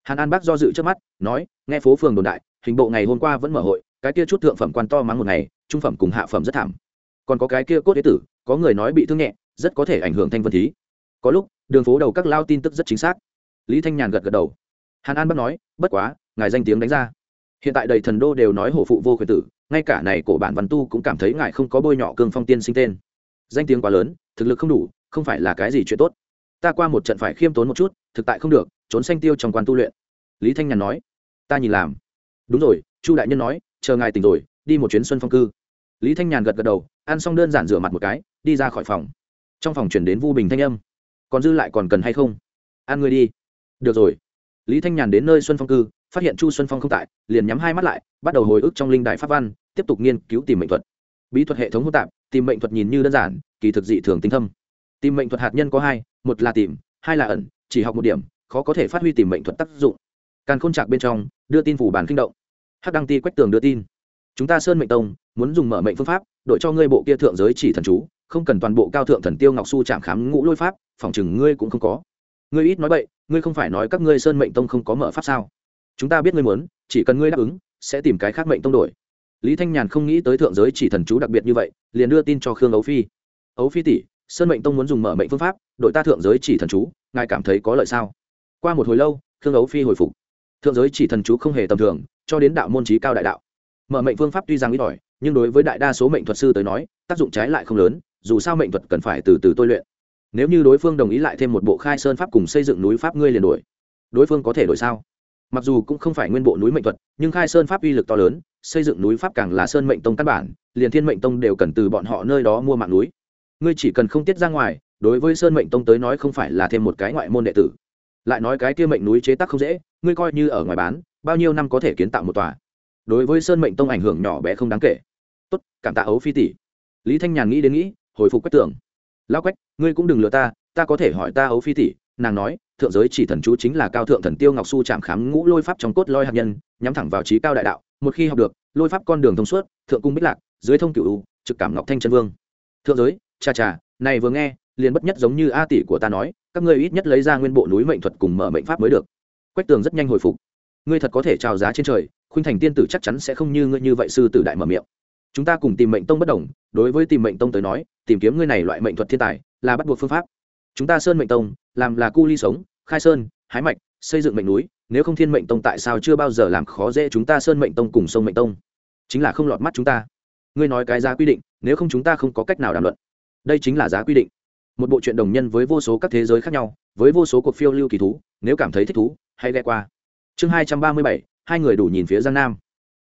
Hàn an bác do dự trước mắt, nói, nghe phố phường đồn đại, hình bộ ngày hôm qua vẫn mở hội, cái kia chút thượng phẩm quan to mắng một ngày, trung phẩm cùng hạ phẩm rất thảm. Còn có cái kia cốt đế tử, có người nói bị thương nhẹ, rất có thể ảnh hưởng thanh vân thí có lúc, đường phố đầu các lao tin tức rất chính xác. Lý thanh nhàn gật gật đầu. Hàn an bắt nói, bất quá, ngài danh tiếng đánh ra. Hiện tại đầy thần đô đều nói hổ phụ vô khuyển tử, ngay cả này cổ bản văn tu cũng cảm thấy ngài không có bôi nhọ cương phong tiên sinh tên. Danh tiếng quá lớn, thực lực không đủ, không phải là cái gì chuyện tốt. Ta qua một trận phải khiêm tốn một chút, thực tại không được, trốn xanh tiêu trong quan tu luyện. Lý thanh nhàn nói, ta nhìn làm. Đúng rồi, chu đại nhân nói, chờ ngài tỉnh rồi, đi một chuyến xuân phong cư. Lý thanh nhàn gật gật đầu, ăn xong đơn giản rửa mặt một cái, đi ra khỏi phòng. Trong phòng chuyển đến vu bình thanh âm còn dư lại còn cần hay không? Ăn người đi. Được rồi. Lý thanh nhàn đến nơi xuân phong cư, phát hiện chu xuân phong không tại, liền nhắm hai mắt lại, bắt đầu hồi ức trong linh đại pháp văn, tiếp tục nghiên cứu tìm mệnh thuật. Bí thuật hệ thống hô tạp, tìm mệnh thuật nhìn như đơn giản, kỳ thực dị thường tinh thâm. Tìm mệnh thuật hạt nhân có hai, một là tìm, hai là ẩn, chỉ học một điểm, khó có thể phát huy tìm mệnh thuật tác dụng. Càn khôn trạc bên trong, đưa tin phủ bản kinh động. Hắc đăng ti quách tường đưa tin. Chúng ta sơn mệnh tông, muốn dùng mở mệnh phương pháp đội cho ngươi bộ kia thượng giới chỉ thần chú, không cần toàn bộ cao thượng thần tiêu ngọc su chạm khám ngũ lôi pháp phòng chừng ngươi cũng không có. Ngươi ít nói bậy, ngươi không phải nói các ngươi sơn mệnh tông không có mở pháp sao? Chúng ta biết ngươi muốn, chỉ cần ngươi đáp ứng, sẽ tìm cái khác mệnh tông đổi. Lý thanh nhàn không nghĩ tới thượng giới chỉ thần chú đặc biệt như vậy, liền đưa tin cho khương ấu phi. Ấu phi tỷ, sơn mệnh tông muốn dùng mở mệnh phương pháp đội ta thượng giới chỉ thần chú, ngài cảm thấy có lợi sao? Qua một hồi lâu, khương ấu phi hồi phục. Thượng giới chỉ thần chú không hề tầm thường, cho đến đạo môn trí cao đại đạo. Mở mệnh phương pháp tuy rằng ít ỏi, nhưng đối với đại đa số mệnh thuật sư tới nói, tác dụng trái lại không lớn, dù sao mệnh thuật cần phải từ từ tôi luyện nếu như đối phương đồng ý lại thêm một bộ khai sơn pháp cùng xây dựng núi pháp ngươi liền đổi đối phương có thể đổi sao? Mặc dù cũng không phải nguyên bộ núi mệnh thuật, nhưng khai sơn pháp uy lực to lớn, xây dựng núi pháp càng là sơn mệnh tông căn bản, liền thiên mệnh tông đều cần từ bọn họ nơi đó mua mạng núi. Ngươi chỉ cần không tiết ra ngoài, đối với sơn mệnh tông tới nói không phải là thêm một cái ngoại môn đệ tử. Lại nói cái kia mệnh núi chế tác không dễ, ngươi coi như ở ngoài bán, bao nhiêu năm có thể kiến tạo một tòa. Đối với sơn mệnh tông ảnh hưởng nhỏ bé không đáng kể. Tốt, cảm tạ ấu phi tỷ. Lý thanh nhàn nghĩ đến nghĩ, hồi phục quách tưởng. Lão quách ngươi cũng đừng lừa ta ta có thể hỏi ta ấu phi tỷ, nàng nói, thượng giới chỉ thần chú chính là cao thượng thần tiêu ngọc su chạm khám ngũ lôi pháp trong cốt lôi hạt nhân, nhắm thẳng vào trí cao đại đạo, một khi học được, lôi pháp con đường thông suốt, thượng cung bích lạc, dưới thông cựu trực cảm ngọc thanh chân vương. Thượng giới, cha cha, này vừa nghe, liền bất nhất giống như a tỷ của ta nói, các ngươi ít nhất lấy ra nguyên bộ núi mệnh thuật cùng mở mệnh pháp mới được. Quách tường rất nhanh hồi phục. Ngươi thật có thể trào giá trên trời, khuynh thành tiên tử chắc chắn sẽ không như ngươi như vậy sư tử đại mở miệng chúng ta cùng tìm mệnh tông bất đồng, đối với tìm mệnh tông tới nói, tìm kiếm ngươi này loại mệnh thuật thiên tài, là bắt buộc phương pháp. Chúng ta sơn mệnh tông, làm là cu ly sống, khai sơn, hái mạch, xây dựng mệnh núi, nếu không thiên mệnh tông tại sao chưa bao giờ làm khó dễ chúng ta sơn mệnh tông cùng sông mệnh tông? Chính là không lọt mắt chúng ta. Ngươi nói cái giá quy định, nếu không chúng ta không có cách nào đàm luận. Đây chính là giá quy định. Một bộ truyện đồng nhân với vô số các thế giới khác nhau, với vô số cuộc phiêu lưu kỳ thú, nếu cảm thấy thích thú, hãy ghe qua. Chương hai trăm ba mươi bảy, hai người đủ nhìn phía giang nam.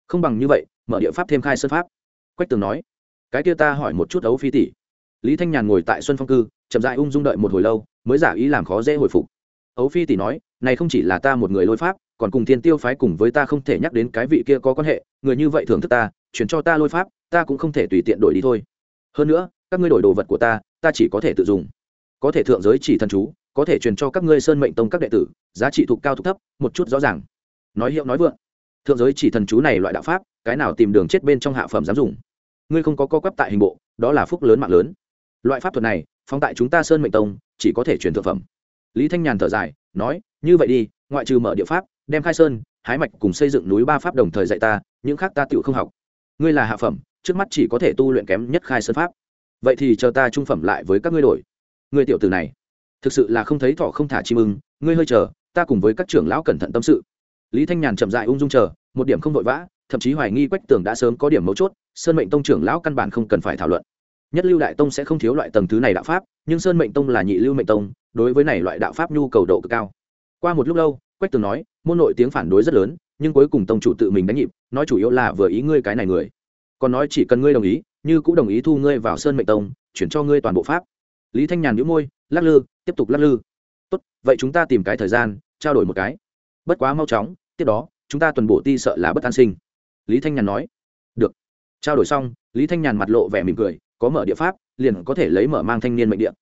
Không bằng như vậy, mở địa pháp thêm khai sơn pháp quách tường nói, cái kia ta hỏi một chút ấu phi tỷ. Lý thanh nhàn ngồi tại xuân phong cư, chậm dại ung dung đợi một hồi lâu, mới giả ý làm khó dễ hồi phục. Ấu phi tỷ nói, này không chỉ là ta một người lôi pháp, còn cùng thiên tiêu phái cùng với ta không thể nhắc đến cái vị kia có quan hệ, người như vậy thưởng thức ta, chuyển cho ta lôi pháp, ta cũng không thể tùy tiện đổi đi thôi. Hơn nữa, các ngươi đổi đồ vật của ta ta chỉ có thể tự dùng. Có thể thượng giới chỉ thần chú, có thể truyền cho các ngươi sơn mệnh tông các đệ tử, giá trị thuộc cao thuộc thấp, một chút rõ ràng. Nói hiệu nói vượng, thượng giới chỉ thần chú này loại đạo pháp cái nào tìm đường chết bên trong hạ phẩm dám dùng. Ngươi không có co quắp tại hình bộ, đó là phúc lớn mạng lớn. Loại pháp thuật này phong tại chúng ta sơn mệnh tông, chỉ có thể truyền thượng phẩm. Lý thanh nhàn thở dài, nói, như vậy đi, ngoại trừ mở địa pháp, đem khai sơn, hái mạch cùng xây dựng núi ba pháp đồng thời dạy ta, những khác ta tự không học. Ngươi là hạ phẩm, trước mắt chỉ có thể tu luyện kém nhất khai sơn pháp. Vậy thì chờ ta trung phẩm lại với các ngươi đổi. Ngươi tiểu tử này, thực sự là không thấy thọ không thả chim ưng, ngươi hơi chờ, ta cùng với các trưởng lão cẩn thận tâm sự. Lý thanh nhàn chậm dại ung dung chờ, một điểm không vội vã thậm chí hoài nghi quách tường đã sớm có điểm mấu chốt, sơn mệnh tông trưởng lão căn bản không cần phải thảo luận. Nhất lưu đại tông sẽ không thiếu loại tầng thứ này đạo pháp, nhưng sơn mệnh tông là nhị lưu mệnh tông, đối với này loại đạo pháp nhu cầu độ cực cao. Qua một lúc lâu, quách tường nói, môn nội tiếng phản đối rất lớn, nhưng cuối cùng tông chủ tự mình đánh nhịp, nói chủ yếu là vừa ý ngươi cái này người. Còn nói chỉ cần ngươi đồng ý, như cũng đồng ý thu ngươi vào sơn mệnh tông, chuyển cho ngươi toàn bộ pháp. Lý thanh nhàn nhũ môi, lắc lư, tiếp tục lắc lư. Tốt, vậy chúng ta tìm cái thời gian, trao đổi một cái. Bất quá mau chóng, tiếp đó, chúng ta tuần bộ ti sợ là bất an sinh lý thanh nhàn nói, được, trao đổi xong, lý thanh nhàn mặt lộ vẻ mỉm cười, có mở địa pháp, liền có thể lấy mở mang thanh niên mệnh điện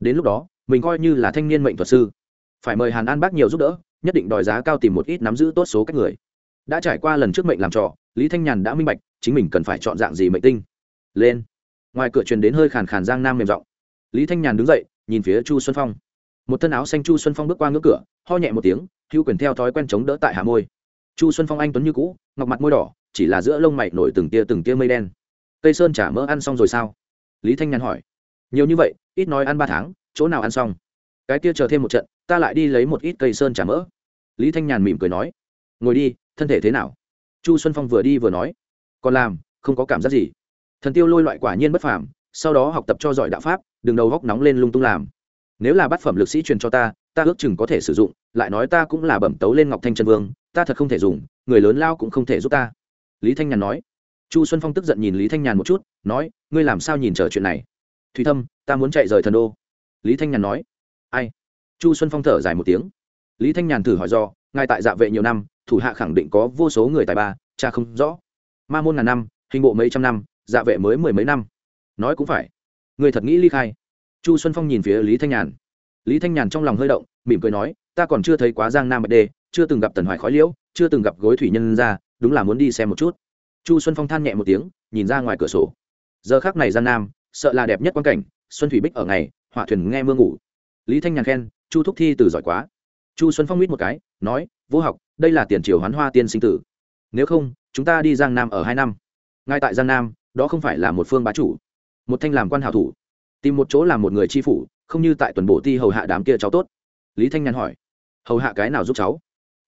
đến lúc đó, mình coi như là thanh niên mệnh thuật sư. Phải mời hàn an bác nhiều giúp đỡ, nhất định đòi giá cao tìm một ít nắm giữ tốt số các người. Đã trải qua lần trước mệnh làm trò, lý thanh nhàn đã minh bạch, chính mình cần phải chọn dạng gì mệnh tinh. Lên. Ngoài cửa truyền đến hơi khàn khàn giang nam mềm giọng. Lý thanh nhàn đứng dậy, nhìn phía chu xuân phong. Một thân áo xanh chu xuân phong bước qua ngưỡng cửa, ho nhẹ một tiếng, hữu quyền theo thói quen chống đỡ tại hà môi chu xuân phong anh tuấn như cũ, ngọc mặt môi đỏ, chỉ là giữa lông mày nổi từng tia từng tia mây đen. Cây sơn chả mỡ ăn xong rồi sao? Lý thanh nhàn hỏi. Nhiều như vậy, ít nói ăn ba tháng, chỗ nào ăn xong? Cái kia chờ thêm một trận, ta lại đi lấy một ít cây sơn chả mỡ. Lý thanh nhàn mỉm cười nói. Ngồi đi, thân thể thế nào? Chu xuân phong vừa đi vừa nói. Còn làm, không có cảm giác gì. Thần tiêu lôi loại quả nhiên bất phàm, sau đó học tập cho giỏi đạo pháp, đừng đầu góc nóng lên lung tung làm. Nếu là bát phẩm lực sĩ truyền cho ta ta ước chừng có thể sử dụng, lại nói ta cũng là bẩm tấu lên ngọc thanh trần vương ta thật không thể dùng, người lớn lao cũng không thể giúp ta. Lý thanh nhàn nói. Chu xuân phong tức giận nhìn lý thanh nhàn một chút, nói, ngươi làm sao nhìn chờ chuyện này? Thùy thâm, ta muốn chạy rời thần đô. Lý thanh nhàn nói. Ai? Chu xuân phong thở dài một tiếng. Lý thanh nhàn thử hỏi do, ngài tại dạ vệ nhiều năm, thủ hạ khẳng định có vô số người tài ba, cha không rõ. Ma môn ngàn năm, hình bộ mấy trăm năm dạ vệ mới mười mấy năm. Nói cũng phải. Người thật nghĩ ly khai. Chu xuân phong nhìn phía lý thanh nhàn. Lý thanh nhàn trong lòng hơi động, mỉm cười nói, ta còn chưa thấy quá giang nam bạch đê chưa từng gặp tần hoài khói liễu, chưa từng gặp gối thủy nhân ra, đúng là muốn đi xem một chút. Chu xuân phong than nhẹ một tiếng, nhìn ra ngoài cửa sổ. Giờ khác này gian nam, sợ là đẹp nhất quan cảnh, xuân thủy bích ở ngày hỏa thuyền nghe mưa ngủ. Lý thanh nhàn khen, chu thúc thi từ giỏi quá. Chu xuân phong mít một cái, nói, vô học, đây là tiền triều hoán hoa tiên sinh tử. Nếu không, chúng ta đi giang nam ở hai năm. Ngay tại giang nam, đó không phải là một phương bá chủ, một thanh làm quan hảo thủ. Tìm một chỗ làm một người chi phủ, không như tại tuần bộ ti hầu hạ đám kia cháu tốt. Lý thanh nhàn hỏi, hầu hạ cái nào giúp cháu?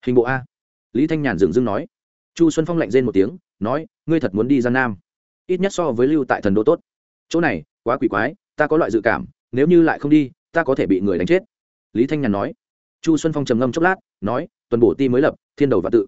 Hình bộ a. Lý thanh nhàn dừng dưng nói. Chu xuân phong lạnh rên một tiếng, nói, ngươi thật muốn đi giang nam. Ít nhất so với lưu tại thần đô tốt. Chỗ này, quá quỷ quái, ta có loại dự cảm, nếu như lại không đi, ta có thể bị người đánh chết. Lý thanh nhàn nói. Chu xuân phong trầm ngâm chốc lát, nói, tuần bổ ti mới lập, thiên đầu và tự.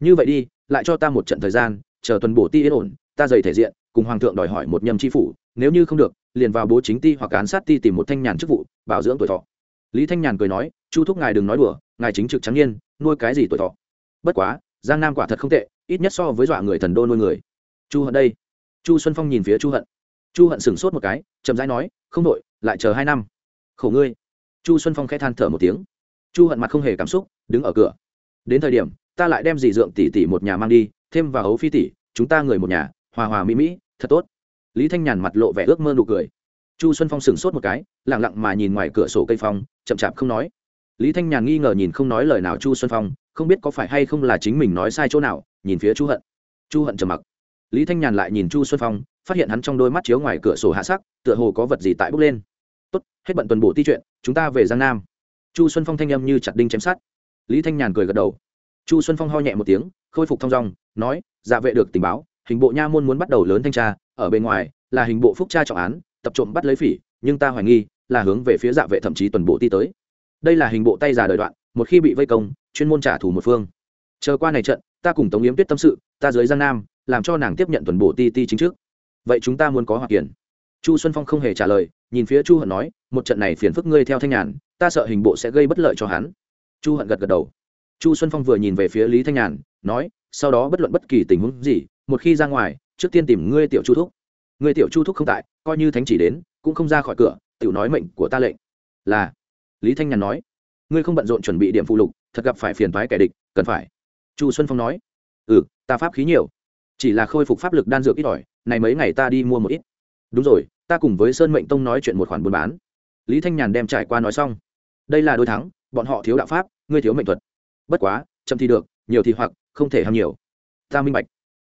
Như vậy đi, lại cho ta một trận thời gian, chờ tuần bổ ti yên ổn, ta dày thể diện, cùng hoàng thượng đòi hỏi một nhâm tri phủ, nếu như không được, liền vào bố chính ti hoặc án sát ti tìm một thanh nhàn chức vụ, bảo dưỡng tuổi thọ. Lý thanh nhàn cười nói, chu thúc ngài đừng nói đùa ngài chính trực trắng nhiên nuôi cái gì tuổi thọ? Bất quá, giang nam quả thật không tệ, ít nhất so với dọa người thần đô nuôi người. Chu hận đây. Chu xuân phong nhìn phía chu hận. Chu hận sửng sốt một cái, chậm rãi nói, không đội lại chờ hai năm. Khổ ngươi. Chu xuân phong khẽ than thở một tiếng. Chu hận mặt không hề cảm xúc, đứng ở cửa. Đến thời điểm, ta lại đem dì dượng tỷ tỷ một nhà mang đi, thêm vào hấu phi tỷ, chúng ta người một nhà, hòa hòa mỹ mỹ, thật tốt. Lý thanh nhàn mặt lộ vẻ ước mơ nụ cười. Chu xuân phong sửng sốt một cái lẳng lặng mà nhìn ngoài cửa sổ cây phong, chậm chạp không nói lý thanh nhàn nghi ngờ nhìn không nói lời nào chu xuân phong, không biết có phải hay không là chính mình nói sai chỗ nào, nhìn phía chu hận. Chu hận trầm mặc. Lý thanh nhàn lại nhìn chu xuân phong, phát hiện hắn trong đôi mắt chiếu ngoài cửa sổ hạ sắc, tựa hồ có vật gì tại bốc lên. Tốt, hết bận tuần bổ ti chuyện, chúng ta về giang nam. Chu xuân phong thanh âm như chặt đinh chém sát lý thanh nhàn cười gật đầu. Chu xuân phong ho nhẹ một tiếng, khôi phục thong dong, nói dạ vệ được tình báo, hình bộ nha môn muốn bắt đầu lớn thanh tra, ở bên ngoài là hình bộ phúc tra trọng án, tập trộm bắt lấy phỉ, nhưng ta hoài nghi là hướng về phía dạ vệ thậm chí tuần bộ ti tới đây là hình bộ tay già đời đoạn, một khi bị vây công, chuyên môn trả thù một phương. Chờ qua này trận, ta cùng tống yếm tuyết tâm sự, ta dưới giang nam, làm cho nàng tiếp nhận tuần bộ ti ti chính trước. Vậy chúng ta muốn có hoạt kiển chu xuân phong không hề trả lời, nhìn phía chu hận nói, một trận này phiền phức ngươi theo thanh nhàn, ta sợ hình bộ sẽ gây bất lợi cho hắn. Chu hận gật gật đầu. Chu xuân phong vừa nhìn về phía lý thanh nhàn, nói, sau đó bất luận bất kỳ tình huống gì, một khi ra ngoài, trước tiên tìm ngươi tiểu chu thúc. Ngươi tiểu chu thúc không tại, coi như thánh chỉ đến, cũng không ra khỏi cửa, tiểu nói mệnh của ta lệnh. Là lý thanh nhàn nói, ngươi không bận rộn chuẩn bị điểm phụ lục, thật gặp phải phiền thoái kẻ địch, cần phải. Chu xuân phong nói ừ ta pháp khí nhiều, chỉ là khôi phục pháp lực đan dược ít ỏi, này mấy ngày ta đi mua một ít. Đúng rồi, ta cùng với sơn mệnh tông nói chuyện một khoản buôn bán. Lý thanh nhàn đem trải qua nói xong, đây là đôi thắng, bọn họ thiếu đạo pháp, ngươi thiếu mệnh thuật. Bất quá, chậm thì được, nhiều thì hoặc, không thể ham nhiều. Ta minh bạch.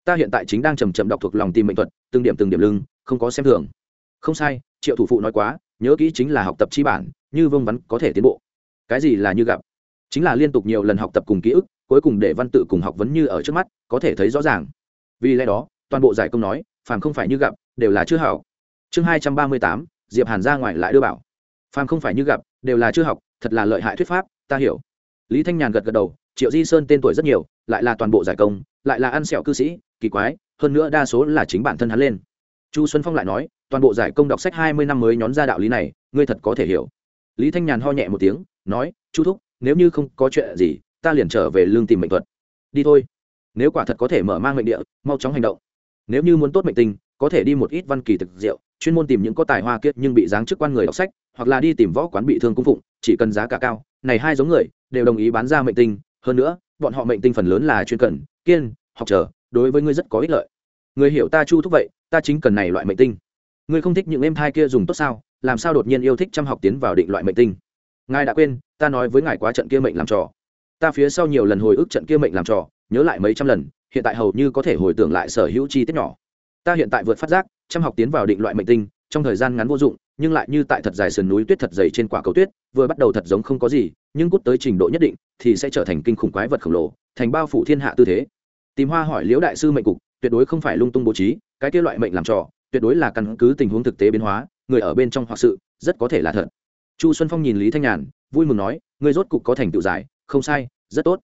Ta hiện tại chính đang chầm chậm đọc thuộc lòng tìm mệnh thuật, từng điểm từng điểm lưng, không có xem thường. Không sai, triệu thủ phụ nói quá nhớ kỹ chính là học tập chi bản, như vương vắn có thể tiến bộ. Cái gì là như gặp? Chính là liên tục nhiều lần học tập cùng ký ức, cuối cùng để văn tự cùng học vấn như ở trước mắt, có thể thấy rõ ràng. Vì lẽ đó, toàn bộ giải công nói, phàm không phải như gặp, đều là chưa hảo chương hai trăm ba mươi tám, diệp hàn ra ngoài lại đưa bảo. Phàm không phải như gặp, đều là chưa học, thật là lợi hại thuyết pháp, ta hiểu. Lý thanh nhàn gật gật đầu, triệu di sơn tên tuổi rất nhiều, lại là toàn bộ giải công, lại là ăn sẹo cư sĩ, kỳ quái, hơn nữa đa số là chính bản thân hắn lên. Chu xuân phong lại nói toàn bộ giải công đọc sách hai mươi năm mới nhón ra đạo lý này, ngươi thật có thể hiểu. Lý thanh nhàn ho nhẹ một tiếng, nói, chu thúc, nếu như không có chuyện gì, ta liền trở về lương tìm mệnh thuật. Đi thôi. Nếu quả thật có thể mở mang mệnh địa, mau chóng hành động. Nếu như muốn tốt mệnh tinh có thể đi một ít văn kỳ thực diệu, chuyên môn tìm những có tài hoa kiệt nhưng bị giáng chức quan người đọc sách, hoặc là đi tìm võ quán bị thương cung phụng, chỉ cần giá cả cao, này hai giống người đều đồng ý bán ra mệnh tinh hơn nữa, bọn họ mệnh tinh phần lớn là chuyên cần, kiên, học chờ, đối với ngươi rất có ích lợi. Người hiểu ta chu thúc vậy, ta chính cần này loại mệnh tinh ngươi không thích những em thai kia dùng tốt sao? Làm sao đột nhiên yêu thích chăm học tiến vào định loại mệnh tinh? Ngài đã quên, ta nói với ngài quá trận kia mệnh làm trò. Ta phía sau nhiều lần hồi ức trận kia mệnh làm trò, nhớ lại mấy trăm lần, hiện tại hầu như có thể hồi tưởng lại sở hữu chi tiết nhỏ. Ta hiện tại vượt phát giác, chăm học tiến vào định loại mệnh tinh, trong thời gian ngắn vô dụng, nhưng lại như tại thật dài sườn núi tuyết thật dày trên quả cầu tuyết, vừa bắt đầu thật giống không có gì, nhưng cút tới trình độ nhất định, thì sẽ trở thành kinh khủng quái vật khổng lồ, thành bao phủ thiên hạ tư thế. Tìm hoa hỏi liễu đại sư mệnh cục, tuyệt đối không phải lung tung bố trí, cái kia loại mệnh làm trò tuyệt đối là căn cứ tình huống thực tế biến hóa, người ở bên trong hoặc sự, rất có thể là thật. Chu xuân phong nhìn lý thanh nhàn, vui mừng nói người rốt cục có thành tựu giải, không sai, rất tốt.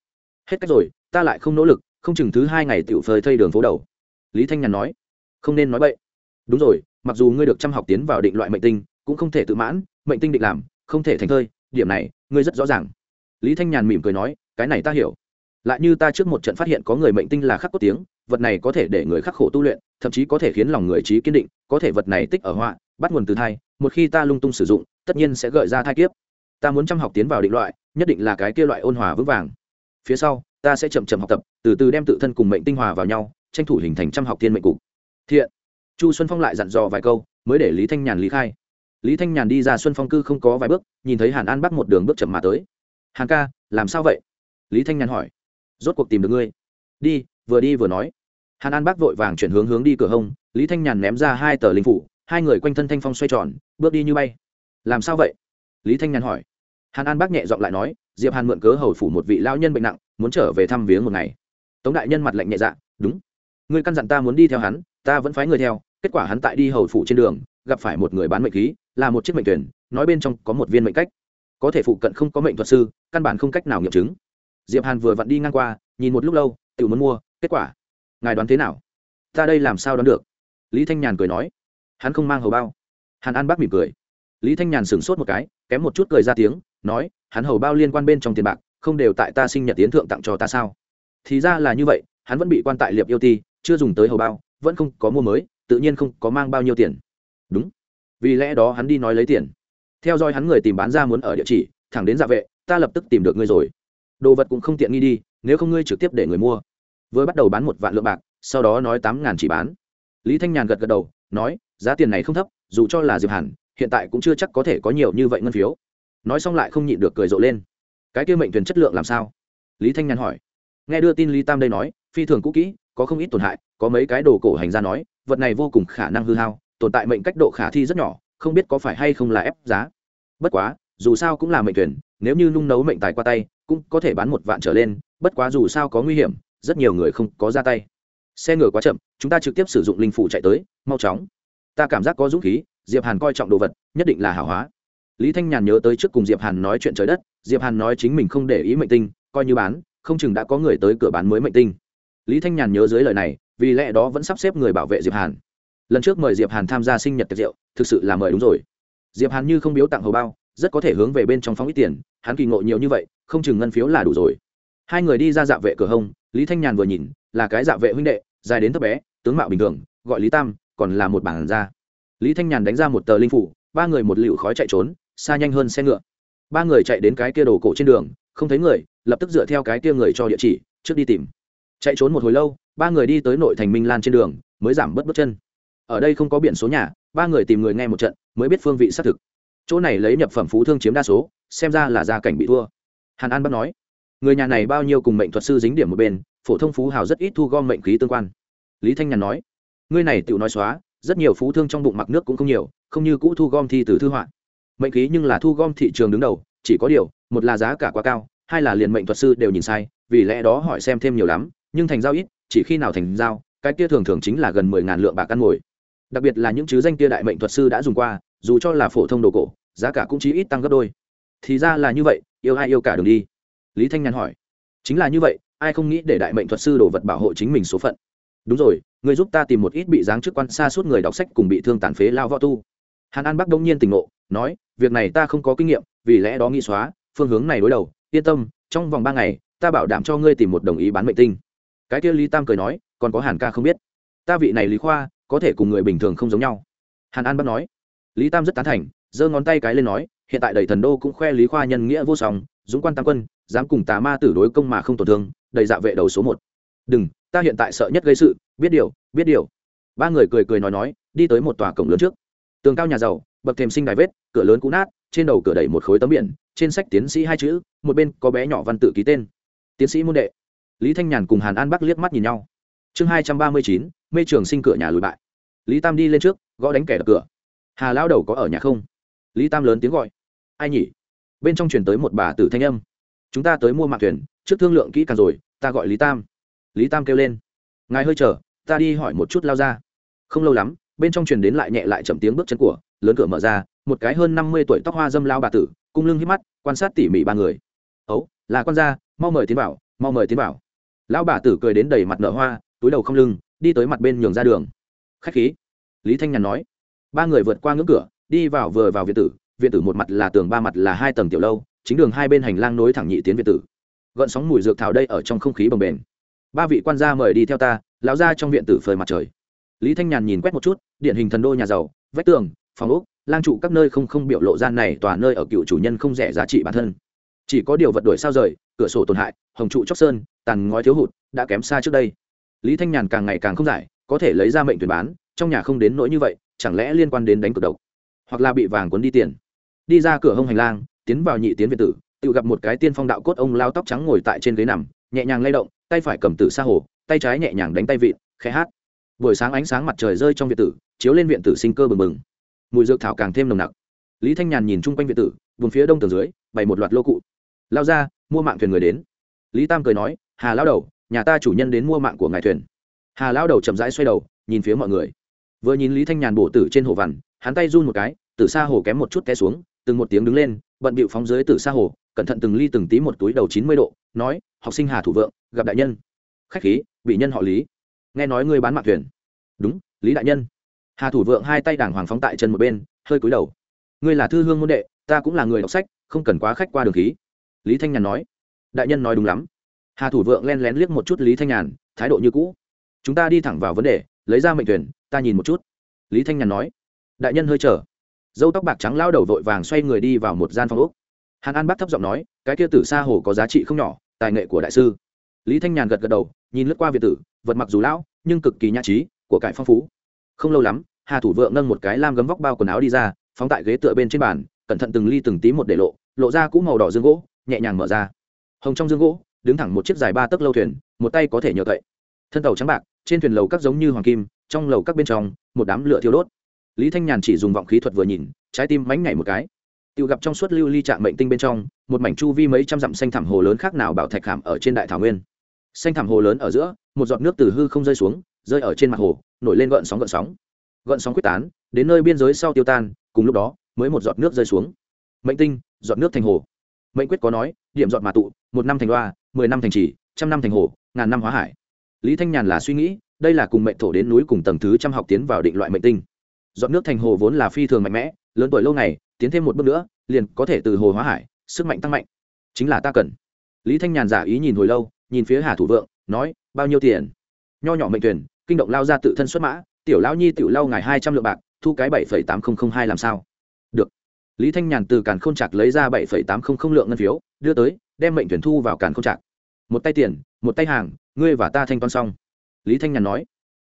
Hết cách rồi, ta lại không nỗ lực, không chừng thứ hai ngày tựu phơi thây đường phố đầu. Lý thanh nhàn nói, không nên nói vậy đúng rồi, mặc dù ngươi được chăm học tiến vào định loại mệnh tinh, cũng không thể tự mãn, mệnh tinh định làm, không thể thành thơi, điểm này, ngươi rất rõ ràng. Lý thanh nhàn mỉm cười nói, cái này ta hiểu lại như ta trước một trận phát hiện có người mệnh tinh là khắc có tiếng, vật này có thể để người khắc khổ tu luyện, thậm chí có thể khiến lòng người trí kiên định, có thể vật này tích ở họa, bắt nguồn từ thai, một khi ta lung tung sử dụng, tất nhiên sẽ gợi ra thai kiếp. Ta muốn chăm học tiến vào định loại, nhất định là cái kia loại ôn hòa vững vàng. Phía sau, ta sẽ chậm chậm học tập, từ từ đem tự thân cùng mệnh tinh hòa vào nhau, tranh thủ hình thành trăm học thiên mệnh cục. Thiện. Chu xuân phong lại dặn dò vài câu, mới để lý thanh nhàn lý khai. Lý thanh nhàn đi ra xuân phong cư không có vài bước, nhìn thấy hàn an bắc một đường bước chậm mà tới. Hàn ca, làm sao vậy? Lý thanh nhàn hỏi rốt cuộc tìm được ngươi. Đi, vừa đi vừa nói. Hàn an Bác vội vàng chuyển hướng hướng đi cửa hông, lý thanh nhàn ném ra hai tờ linh phủ, hai người quanh thân thanh phong xoay tròn, bước đi như bay. Làm sao vậy? Lý thanh nhàn hỏi. Hàn an bác nhẹ giọng lại nói, diệp hàn mượn cớ hầu phủ một vị lao nhân bệnh nặng, muốn trở về thăm viếng một ngày. Tống đại nhân mặt lạnh nhẹ dạ đúng. Ngươi căn dặn ta muốn đi theo hắn, ta vẫn phái người theo, kết quả hắn tại đi hầu phủ trên đường, gặp phải một người bán mệnh khí, là một chiếc mệnh tuyển, nói bên trong có một viên mệnh cách. Có thể phụ cận không có mệnh thuật sư, căn bản không cách nào nghiệm chứng diệp hàn vừa vặn đi ngang qua, nhìn một lúc lâu tự muốn mua, kết quả. Ngài đoán thế nào? Ta đây làm sao đoán được? Lý thanh nhàn cười nói. Hắn không mang hầu bao. Hàn an bác mỉm cười. Lý thanh nhàn sửng sốt một cái, kém một chút cười ra tiếng, nói, hắn hầu bao liên quan bên trong tiền bạc, không đều tại ta sinh nhật tiến thượng tặng cho ta sao? Thì ra là như vậy, hắn vẫn bị quan tại liệp yêu ti, chưa dùng tới hầu bao, vẫn không có mua mới, tự nhiên không có mang bao nhiêu tiền. Đúng. Vì lẽ đó hắn đi nói lấy tiền. Theo dõi hắn người tìm bán ra muốn ở địa chỉ, thẳng đến dạ vệ, ta lập tức tìm được ngươi rồi đồ vật cũng không tiện nghi đi, nếu không ngươi trực tiếp để người mua. Vừa bắt đầu bán một vạn lượng bạc, sau đó nói tám ngàn chỉ bán. Lý thanh nhàn gật gật đầu, nói, giá tiền này không thấp, dù cho là diệp hàn, hiện tại cũng chưa chắc có thể có nhiều như vậy ngân phiếu. Nói xong lại không nhịn được cười rộ lên. Cái kia mệnh thuyền chất lượng làm sao? Lý thanh nhàn hỏi. Nghe đưa tin lý tam đây nói, phi thường cũ kỹ, có không ít tổn hại, có mấy cái đồ cổ hành ra nói, vật này vô cùng khả năng hư hao, tồn tại mệnh cách độ khả thi rất nhỏ, không biết có phải hay không là ép giá. Bất quá, dù sao cũng là mệnh thuyền, nếu như nung nấu mệnh tài qua tay cũng có thể bán một vạn trở lên, bất quá dù sao có nguy hiểm, rất nhiều người không có ra tay. Xe ngựa quá chậm, chúng ta trực tiếp sử dụng linh phủ chạy tới, mau chóng. Ta cảm giác có dũng khí, diệp hàn coi trọng đồ vật, nhất định là hảo hóa. Lý thanh nhàn nhớ tới trước cùng diệp hàn nói chuyện trời đất, diệp hàn nói chính mình không để ý mệnh tinh, coi như bán, không chừng đã có người tới cửa bán mới mệnh tinh. Lý thanh nhàn nhớ dưới lời này, vì lẽ đó vẫn sắp xếp người bảo vệ diệp hàn. Lần trước mời diệp hàn tham gia sinh nhật tiệc rượu, thực sự là mời đúng rồi. Diệp hàn như không biếu tặng hầu bao rất có thể hướng về bên trong phóng ít tiền, hắn kỳ ngộ nhiều như vậy, không chừng ngân phiếu là đủ rồi. Hai người đi ra dạ vệ cửa hông, lý thanh nhàn vừa nhìn, là cái dạ vệ huynh đệ, dài đến thấp bé, tướng mạo bình thường, gọi lý tam, còn là một bản ra lý thanh nhàn đánh ra một tờ linh phủ, ba người một lựu khói chạy trốn, xa nhanh hơn xe ngựa. Ba người chạy đến cái kia đồ cổ trên đường, không thấy người, lập tức dựa theo cái kia người cho địa chỉ, trước đi tìm. Chạy trốn một hồi lâu, ba người đi tới nội thành minh lan trên đường, mới giảm bớt bước chân. Ở đây không có biển số nhà, ba người tìm người nghe một trận, mới biết phương vị xác thực chỗ này lấy nhập phẩm phú thương chiếm đa số, xem ra là gia cảnh bị thua. Hàn an bắt nói, người nhà này bao nhiêu cùng mệnh thuật sư dính điểm một bên, phổ thông phú hào rất ít thu gom mệnh khí tương quan. Lý thanh nhàn nói ngươi này tự nói xóa, rất nhiều phú thương trong bụng mặc nước cũng không nhiều, không như cũ thu gom thi từ thư họa. Mệnh khí nhưng là thu gom thị trường đứng đầu, chỉ có điều, một là giá cả quá cao, hai là liền mệnh thuật sư đều nhìn sai, vì lẽ đó hỏi xem thêm nhiều lắm, nhưng thành giao ít, chỉ khi nào thành giao, cái kia thường thường chính là gần mười ngàn lượng bạc ăn ngồi. Đặc biệt là những chứ danh kia đại mệnh thuật sư đã dùng qua, dù cho là phổ thông đồ cổ giá cả cũng chỉ ít tăng gấp đôi. Thì ra là như vậy, yêu ai yêu cả đường đi. Lý thanh nhàn hỏi. Chính là như vậy, ai không nghĩ để đại mệnh thuật sư đồ vật bảo hộ chính mình số phận. Đúng rồi, người giúp ta tìm một ít bị giáng chức quan xa suốt người đọc sách cùng bị thương tàn phế lao võ tu. Hàn an bắc đông nhiên tỉnh ngộ, nói, việc này ta không có kinh nghiệm, vì lẽ đó nghĩ xóa, phương hướng này đối đầu, yên tâm, trong vòng ba ngày, ta bảo đảm cho ngươi tìm một đồng ý bán mệnh tinh. Cái kia lý tam cười nói, còn có hàn ca không biết. Ta vị này lý khoa, có thể cùng người bình thường không giống nhau. Hàn an bắc nói. Lý tam rất tán thành giơ ngón tay cái lên nói, hiện tại đầy thần đô cũng khoe lý khoa nhân nghĩa vô song, dũng quan tam quân, dám cùng tà ma tử đối công mà không tổn thương, đầy dạ vệ đầu số một. Đừng, ta hiện tại sợ nhất gây sự, biết điều biết điều. Ba người cười cười nói nói, đi tới một tòa cổng lớn trước. Tường cao nhà giàu, bậc thềm sinh đài vết, cửa lớn cũ nát, trên đầu cửa đẩy một khối tấm biển, trên sách tiến sĩ hai chữ, một bên có bé nhỏ văn tự ký tên. Tiến sĩ môn đệ. Lý thanh nhàn cùng hàn an bắc liếc mắt nhìn nhau. Chương hai trăm ba mươi chín, mê trường sinh cửa nhà lùi bại. Lý tam đi lên trước, gõ đánh kẻ đập cửa. Hà lao đầu có ở nhà không? Lý tam lớn tiếng gọi. Ai nhỉ? Bên trong chuyển tới một bà tử thanh âm. Chúng ta tới mua mạng thuyền, trước thương lượng kỹ càng rồi, ta gọi lý tam. Lý tam kêu lên. Ngài hơi chờ, ta đi hỏi một chút lao ra. Không lâu lắm, bên trong truyền đến lại nhẹ lại chậm tiếng bước chân của, lớn cửa mở ra, một cái hơn năm mươi tuổi tóc hoa dâm lao bà tử, cung lưng hít mắt, quan sát tỉ mỉ ba người. Ấu, là con gia, mau mời tiến bảo mau mời tiến bảo lão bà tử cười đến đầy mặt nở hoa, túi đầu không lưng, đi tới mặt bên nhường ra đường. Khách khí. Lý thanh nhàn nói. Ba người vượt qua ngưỡng cửa đi vào vừa vào viện tử viện tử một mặt là tường, ba mặt là hai tầng tiểu lâu, chính đường hai bên hành lang nối thẳng nhị tiến viện tử. Gợn sóng mùi dược thảo đây ở trong không khí bồng bềnh. Ba vị quan gia mời đi theo ta, lão ra trong viện tử phơi mặt trời. Lý thanh nhàn nhìn quét một chút điện hình thần đô nhà giàu, vách tường, phòng úc lang trụ các nơi không không biểu lộ gian này tòa nơi ở cựu chủ nhân không rẻ giá trị bản thân. Chỉ có điều vật đổi sao rời, cửa sổ tổn hại, hồng trụ chóc sơn, tàn ngói thiếu hụt, đã kém xa trước đây. Lý thanh nhàn càng ngày càng không giải, có thể lấy ra mệnh tuyển bán, trong nhà không đến nỗi như vậy, chẳng lẽ liên quan đến đánh cực độc? Hoặc là bị vàng cuốn đi tiền. Đi ra cửa hông hành lang, tiến vào nhị tiến việt tử, tự gặp một cái tiên phong đạo cốt ông lao tóc trắng ngồi tại trên ghế nằm, nhẹ nhàng lay động, tay phải cầm tử xa hồ, tay trái nhẹ nhàng đánh tay vịt khẽ hát. Buổi sáng ánh sáng mặt trời rơi trong viện tử, chiếu lên viện tử sinh cơ bừng bừng. Mùi dược thảo càng thêm nồng nặc. Lý thanh nhàn nhìn chung quanh viện tử, vùng phía đông tường dưới, bày một loạt lô cụ. Lao ra, mua mạng thuyền người đến. Lý tam cười nói, hà lao đầu, nhà ta chủ nhân đến mua mạng của ngài thuyền. Hà lao đầu chậm rãi xoay đầu, nhìn phía mọi người. Vừa nhìn lý thanh nhàn bổ tử trên hồ vằn hắn tay run một cái từ xa hồ kém một chút té xuống, từng một tiếng đứng lên, bận bịu phóng dưới từ xa hồ, cẩn thận từng ly từng tí một túi đầu chín mươi độ, nói, học sinh hà thủ vượng, gặp đại nhân. Khách khí bị nhân họ lý. Nghe nói ngươi bán mạng thuyền. Đúng, lý đại nhân. Hà thủ vượng hai tay đàng hoàng phóng tại chân một bên, hơi cúi đầu. Ngươi là thư hương môn đệ, ta cũng là người đọc sách, không cần quá khách qua đường khí. Lý thanh nhàn nói. Đại nhân nói đúng lắm. Hà thủ vượng len lén liếc một chút lý thanh nhàn, thái độ như cũ. Chúng ta đi thẳng vào vấn đề, lấy ra mệnh thuyền, ta nhìn một chút. Lý thanh nhàn nói đại nhân hơi chờ. Dâu tóc bạc trắng lao đầu vội vàng xoay người đi vào một gian phòng úc hàn an bác thấp giọng nói, cái kia tử sa hồ có giá trị không nhỏ, tài nghệ của đại sư. Lý thanh nhàn gật gật đầu, nhìn lướt qua việt tử, vật mặc dù lão, nhưng cực kỳ nhã trí, của cải phong phú. Không lâu lắm, hà thủ vượng nâng một cái lam gấm vóc bao quần áo đi ra, phóng tại ghế tựa bên trên bàn, cẩn thận từng ly từng tí một để lộ lộ ra cũ màu đỏ dương gỗ, nhẹ nhàng mở ra. Hồng trong dương gỗ, đứng thẳng một chiếc dài ba tấc lâu thuyền, một tay có thể nhờ cậy. Thân tàu trắng bạc, trên thuyền lầu các giống như hoàng kim, trong lầu các bên trong, một đám lửa thiêu đốt lý thanh nhàn chỉ dùng vọng khí thuật vừa nhìn trái tim mánh nhảy một cái. Tự gặp trong suốt lưu ly trạng mệnh tinh bên trong một mảnh chu vi mấy trăm dặm xanh thảm hồ lớn khác nào bảo thạch khảm ở trên đại thảo nguyên. Xanh thảm hồ lớn ở giữa một giọt nước từ hư không rơi xuống rơi ở trên mặt hồ nổi lên gợn sóng gợn sóng. Gợn sóng quyết tán đến nơi biên giới sau tiêu tan cùng lúc đó mới một giọt nước rơi xuống. Mệnh tinh giọt nước thành hồ. Mệnh quyết có nói điểm giọt mà tụ một năm thành loa, mười năm thành trì trăm năm thành hồ ngàn năm hóa hải. Lý thanh nhàn là suy nghĩ đây là cùng mệnh thổ đến núi cùng tầng thứ trăm học tiến vào định loại mệnh tinh dọn nước thành hồ vốn là phi thường mạnh mẽ, lớn tuổi lâu ngày, tiến thêm một bước nữa, liền có thể từ hồ hóa hải, sức mạnh tăng mạnh. Chính là ta cần. Lý thanh nhàn giả ý nhìn hồi lâu, nhìn phía hà thủ vượng, nói, bao nhiêu tiền? Nho nhỏ mệnh tuyển, kinh động lao ra tự thân xuất mã, tiểu lao nhi tiểu lao ngài hai trăm lượng bạc, thu cái bảy phẩy tám nghìn hai làm sao? Được. Lý thanh nhàn từ càn k h ô n chạc lấy ra bảy phẩy tám không không lượng ngân phiếu, đưa tới, đem mệnh tuyển thu vào càn k h ô n chạc một tay tiền, một tay hàng, ngươi và ta thanh toán xong. Lý thanh nhàn nói.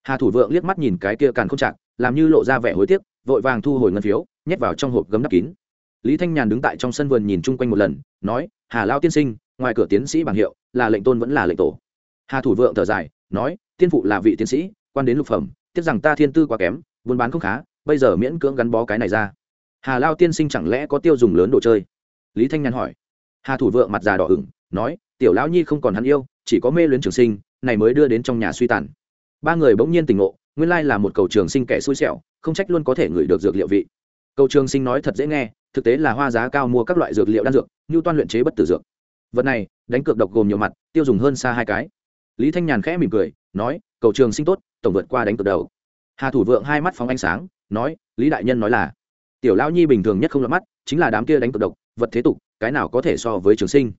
Hà thủ vượng liếc mắt nhìn cái kia càn k h ô n chạc làm như lộ ra vẻ hối tiếc, vội vàng thu hồi ngân phiếu, nhét vào trong hộp gấm đắp kín. Lý thanh nhàn đứng tại trong sân vườn nhìn chung quanh một lần, nói, hà lao tiên sinh, ngoài cửa tiến sĩ bảng hiệu, là lệnh tôn vẫn là lệnh tổ. Hà thủ vượng thở dài, nói, tiên phụ là vị tiến sĩ, quan đến lục phẩm, tiếc rằng ta thiên tư quá kém, buôn bán không khá, bây giờ miễn cưỡng gắn bó cái này ra. Hà lao tiên sinh chẳng lẽ có tiêu dùng lớn đồ chơi? Lý thanh nhàn hỏi. Hà thủ vượng mặt già đỏ ửng, nói, tiểu lão nhi không còn hắn yêu, chỉ có mê luyến trường sinh, này mới đưa đến trong nhà suy tàn. Ba người bỗng nhiên tỉnh ngộ nguyên lai là một cầu trường sinh kẻ xui xẻo, không trách luôn có thể ngửi được dược liệu vị. Cầu trường sinh nói thật dễ nghe, thực tế là hoa giá cao mua các loại dược liệu đan dược như toan luyện chế bất tử dược. Vật này, đánh cược độc gồm nhiều mặt, tiêu dùng hơn xa hai cái. Lý thanh nhàn khẽ mỉm cười, nói, cầu trường sinh tốt, tổng vượt qua đánh cược đầu. Hà thủ vượng hai mắt phóng ánh sáng, nói, lý đại nhân nói là, tiểu lão nhi bình thường nhất không lọt mắt, chính là đám kia đánh cược độc, vật thế tục, cái nào có thể so với trường sinh?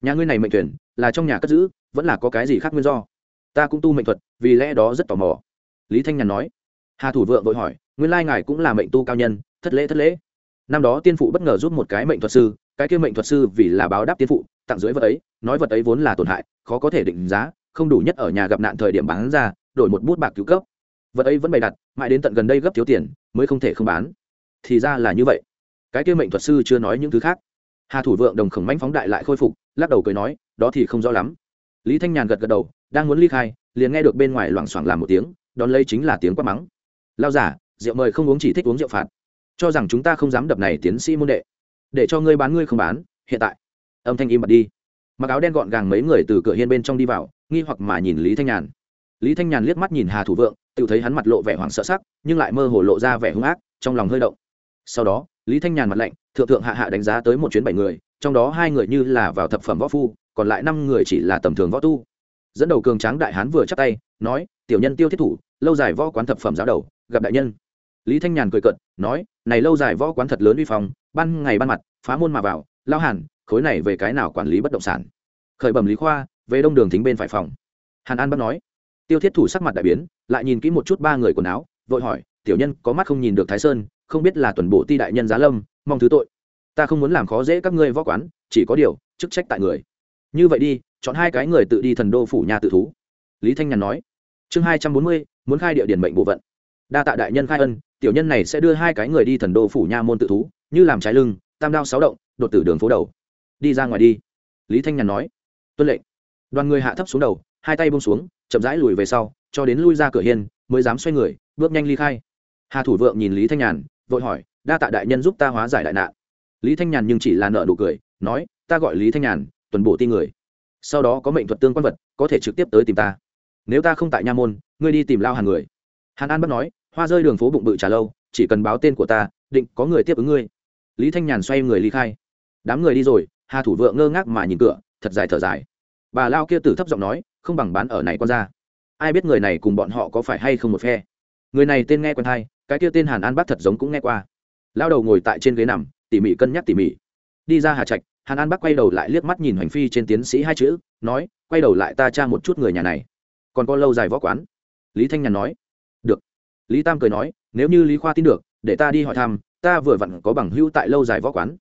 Nhà ngươi này mệnh tuyển, là trong nhà cất giữ, vẫn là có cái gì khác nguyên do? Ta cũng tu mệnh thuật, vì lẽ đó rất tò mò lý thanh nhàn nói. Hà thủ vượng vội hỏi, nguyên lai ngài cũng là mệnh tu cao nhân, thất lễ thất lễ. Năm đó tiên phụ bất ngờ giúp một cái mệnh thuật sư, cái kia mệnh thuật sư vì là báo đáp tiên phụ, tặng dưới vật ấy, nói vật ấy vốn là tổn hại, khó có thể định giá, không đủ nhất ở nhà gặp nạn thời điểm bán ra, đổi một bút bạc cứu cấp. Vật ấy vẫn bày đặt, mãi đến tận gần đây gấp thiếu tiền, mới không thể không bán. Thì ra là như vậy. Cái kia mệnh thuật sư chưa nói những thứ khác. Hà thủ vượng đồng khổng manh phóng đại lại khôi phục, lắc đầu cười nói, đó thì không rõ lắm. Lý thanh nhàn gật gật đầu, đang muốn ly khai, liền nghe được bên ngoài loảng xoảng làm một tiếng đón lấy chính là tiếng quát mắng. Lao giả, rượu mời không uống chỉ thích uống rượu phạt. Cho rằng chúng ta không dám đập này tiến sĩ môn đệ. Để cho ngươi bán ngươi không bán, hiện tại. Âm thanh im bật đi. Mặc áo đen gọn gàng mấy người từ cửa hiên bên trong đi vào, nghi hoặc mà nhìn lý thanh nhàn. Lý thanh nhàn liếc mắt nhìn hà thủ vượng, tự thấy hắn mặt lộ vẻ hoảng sợ sắc, nhưng lại mơ hồ lộ ra vẻ hung ác, trong lòng hơi động. Sau đó, lý thanh nhàn mặt lạnh, thượng thượng hạ hạ đánh giá tới một chuyến bảy người, trong đó hai người như là vào thập phẩm võ phu, còn lại năm người chỉ là tầm thường võ tu dẫn đầu cường tráng đại hán vừa chắp tay, nói, tiểu nhân tiêu thiết thủ, lâu dài võ quán thập phẩm giáo đầu, gặp đại nhân. Lý thanh nhàn cười cận nói, này lâu dài võ quán thật lớn uy phong, ban ngày ban mặt, phá môn mà vào, lao hàn, khối này về cái nào quản lý bất động sản? Khởi bẩm lý khoa, về đông đường thính bên phải phòng. Hàn an bắt nói, tiêu thiết thủ sắc mặt đại biến, lại nhìn kỹ một chút ba người quần áo, vội hỏi, tiểu nhân có mắt không nhìn được thái sơn, không biết là tuần bộ ti đại nhân giá lâm, mong thứ tội. Ta không muốn làm khó dễ các ngươi võ quán, chỉ có điều, chức trách tại người. Như vậy đi chọn hai cái người tự đi thần đô phủ nhà tự thú. Lý thanh nhàn nói, chương hai trăm bốn mươi, muốn khai địa điển mệnh bộ vận. Đa tạ đại nhân khai ân, tiểu nhân này sẽ đưa hai cái người đi thần đô phủ nha môn tự thú, như làm trái lưng, tam đao sáu động, đột tử đường phố đầu. Đi ra ngoài đi. Lý thanh nhàn nói, tuân lệnh. Đoàn người hạ thấp xuống đầu, hai tay bông xuống, chậm rãi lùi về sau, cho đến lui ra cửa hiên, mới dám xoay người, bước nhanh ly khai. Hà thủ vượng nhìn lý thanh nhàn, vội hỏi, đa tạ đại nhân giúp ta hóa giải đại nạn. Lý thanh nhàn nhưng chỉ là nợ nụ cười, nói, ta gọi lý thanh nhàn, tuần bổ ti người sau đó có mệnh thuật tương quan vật, có thể trực tiếp tới tìm ta. Nếu ta không tại nha môn, ngươi đi tìm lao hàng người. Hàn an bắt nói, hoa rơi đường phố bụng bự trả lâu, chỉ cần báo tên của ta, định có người tiếp ứng ngươi. Lý thanh nhàn xoay người ly khai. Đám người đi rồi, hà thủ vượng ngơ ngác mà nhìn cửa, thật dài thở dài. Bà lao kia tử thấp giọng nói, không bằng bán ở này con ra. Ai biết người này cùng bọn họ có phải hay không một phe? Người này tên nghe quen thai cái kia tên hàn an bắt thật giống cũng nghe qua. Lao đầu ngồi tại trên ghế nằm, tỉ mỉ cân nhắc tỉ mỉ. Đi ra hà trạch hàn an bắc quay đầu lại liếc mắt nhìn hoành phi trên tiến sĩ hai chữ, nói, quay đầu lại ta tra một chút người nhà này. Còn có lâu dài võ quán? Lý thanh nhàn nói. Được. Lý tam cười nói, nếu như lý khoa tin được, để ta đi hỏi thăm, ta vừa vặn có bằng hữu tại lâu dài võ quán.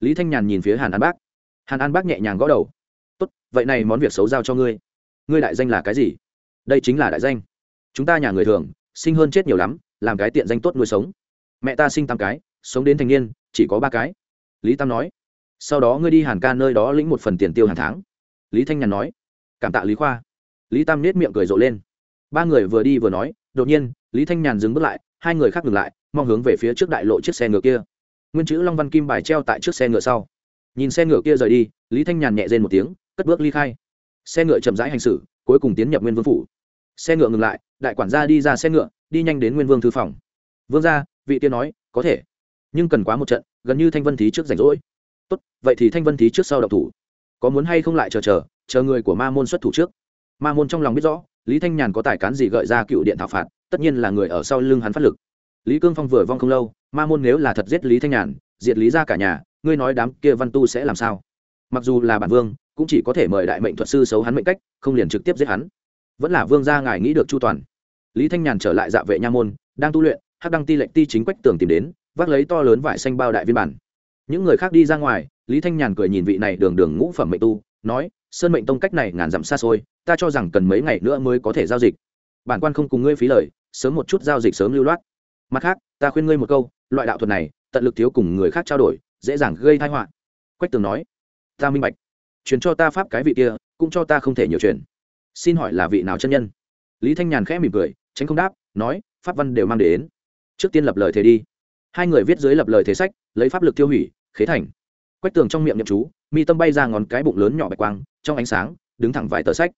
Lý thanh nhàn nhìn phía hàn an bác hàn an bác nhẹ nhàng gõ đầu. Tốt, vậy này món việc xấu giao cho ngươi. Ngươi đại danh là cái gì? Đây chính là đại danh. Chúng ta nhà người thường, sinh hơn chết nhiều lắm, làm cái tiện danh tốt nuôi sống. Mẹ ta sinh tám cái, sống đến thành niên, chỉ có ba cái. Lý tam nói sau đó ngươi đi hàn ca nơi đó lĩnh một phần tiền tiêu hàng tháng. Lý thanh nhàn nói. Cảm tạ lý khoa. Lý tam nết miệng cười rộ lên. Ba người vừa đi vừa nói, đột nhiên, lý thanh nhàn dừng bước lại, hai người khác ngừng lại, mong hướng về phía trước đại lộ chiếc xe ngựa kia. Nguyên chữ long văn kim bài treo tại trước xe ngựa sau. Nhìn xe ngựa kia rời đi, lý thanh nhàn nhẹ rên một tiếng, cất bước ly khai. Xe ngựa chậm rãi hành xử, cuối cùng tiến nhập nguyên vương phủ. Xe ngựa ngừng lại, đại quản gia đi ra xe ngựa, đi nhanh đến nguyên vương thư phòng. Vương gia, vị tiên nói, có thể. Nhưng cần quá một trận, gần như thanh vân thí trước rảnh rỗi tốt, vậy thì thanh vân thí trước sau độc thủ. Có muốn hay không lại chờ chờ chờ người của ma môn xuất thủ trước. Ma môn trong lòng biết rõ, lý thanh nhàn có tài cán gì gợi ra cựu điện thảo phạt, tất nhiên là người ở sau lưng hắn phát lực. Lý cương phong vừa vong không lâu, ma môn nếu là thật giết lý thanh nhàn, diệt lý ra cả nhà, ngươi nói đám kia văn tu sẽ làm sao? Mặc dù là bản vương, cũng chỉ có thể mời đại mệnh thuật sư xấu hắn mệnh cách, không liền trực tiếp giết hắn. Vẫn là vương gia ngài nghĩ được chu toàn. Lý thanh nhàn trở lại dạ vệ nha môn, đang tu luyện, hắc đăng ti lệnh ti chính quách tường tìm đến, vác lấy to lớn vải xanh bao đại viên bản những người khác đi ra ngoài, lý thanh nhàn cười nhìn vị này đường đường ngũ phẩm mệnh tu, nói, sơn mệnh tông cách này ngàn dặm xa xôi, ta cho rằng cần mấy ngày nữa mới có thể giao dịch. Bản quan không cùng ngươi phí lời, sớm một chút giao dịch sớm lưu loát. Mặt khác, ta khuyên ngươi một câu, loại đạo thuật này, tận lực thiếu cùng người khác trao đổi, dễ dàng gây thai họa. Quách tường nói, ta minh bạch. Truyền cho ta pháp cái vị kia, cũng cho ta không thể nhiều truyền. Xin hỏi là vị nào chân nhân? Lý thanh nhàn khẽ mỉm cười, tránh không đáp, nói, pháp văn đều mang đến. Trước tiên lập lời thế đi. Hai người viết dưới lập lời thế sách, lấy pháp lực tiêu hủy khế thành. Quách tường trong miệng nhậm chú, mi tâm bay ra ngón cái bụng lớn nhỏ bạch quang, trong ánh sáng, đứng thẳng vài tờ sách.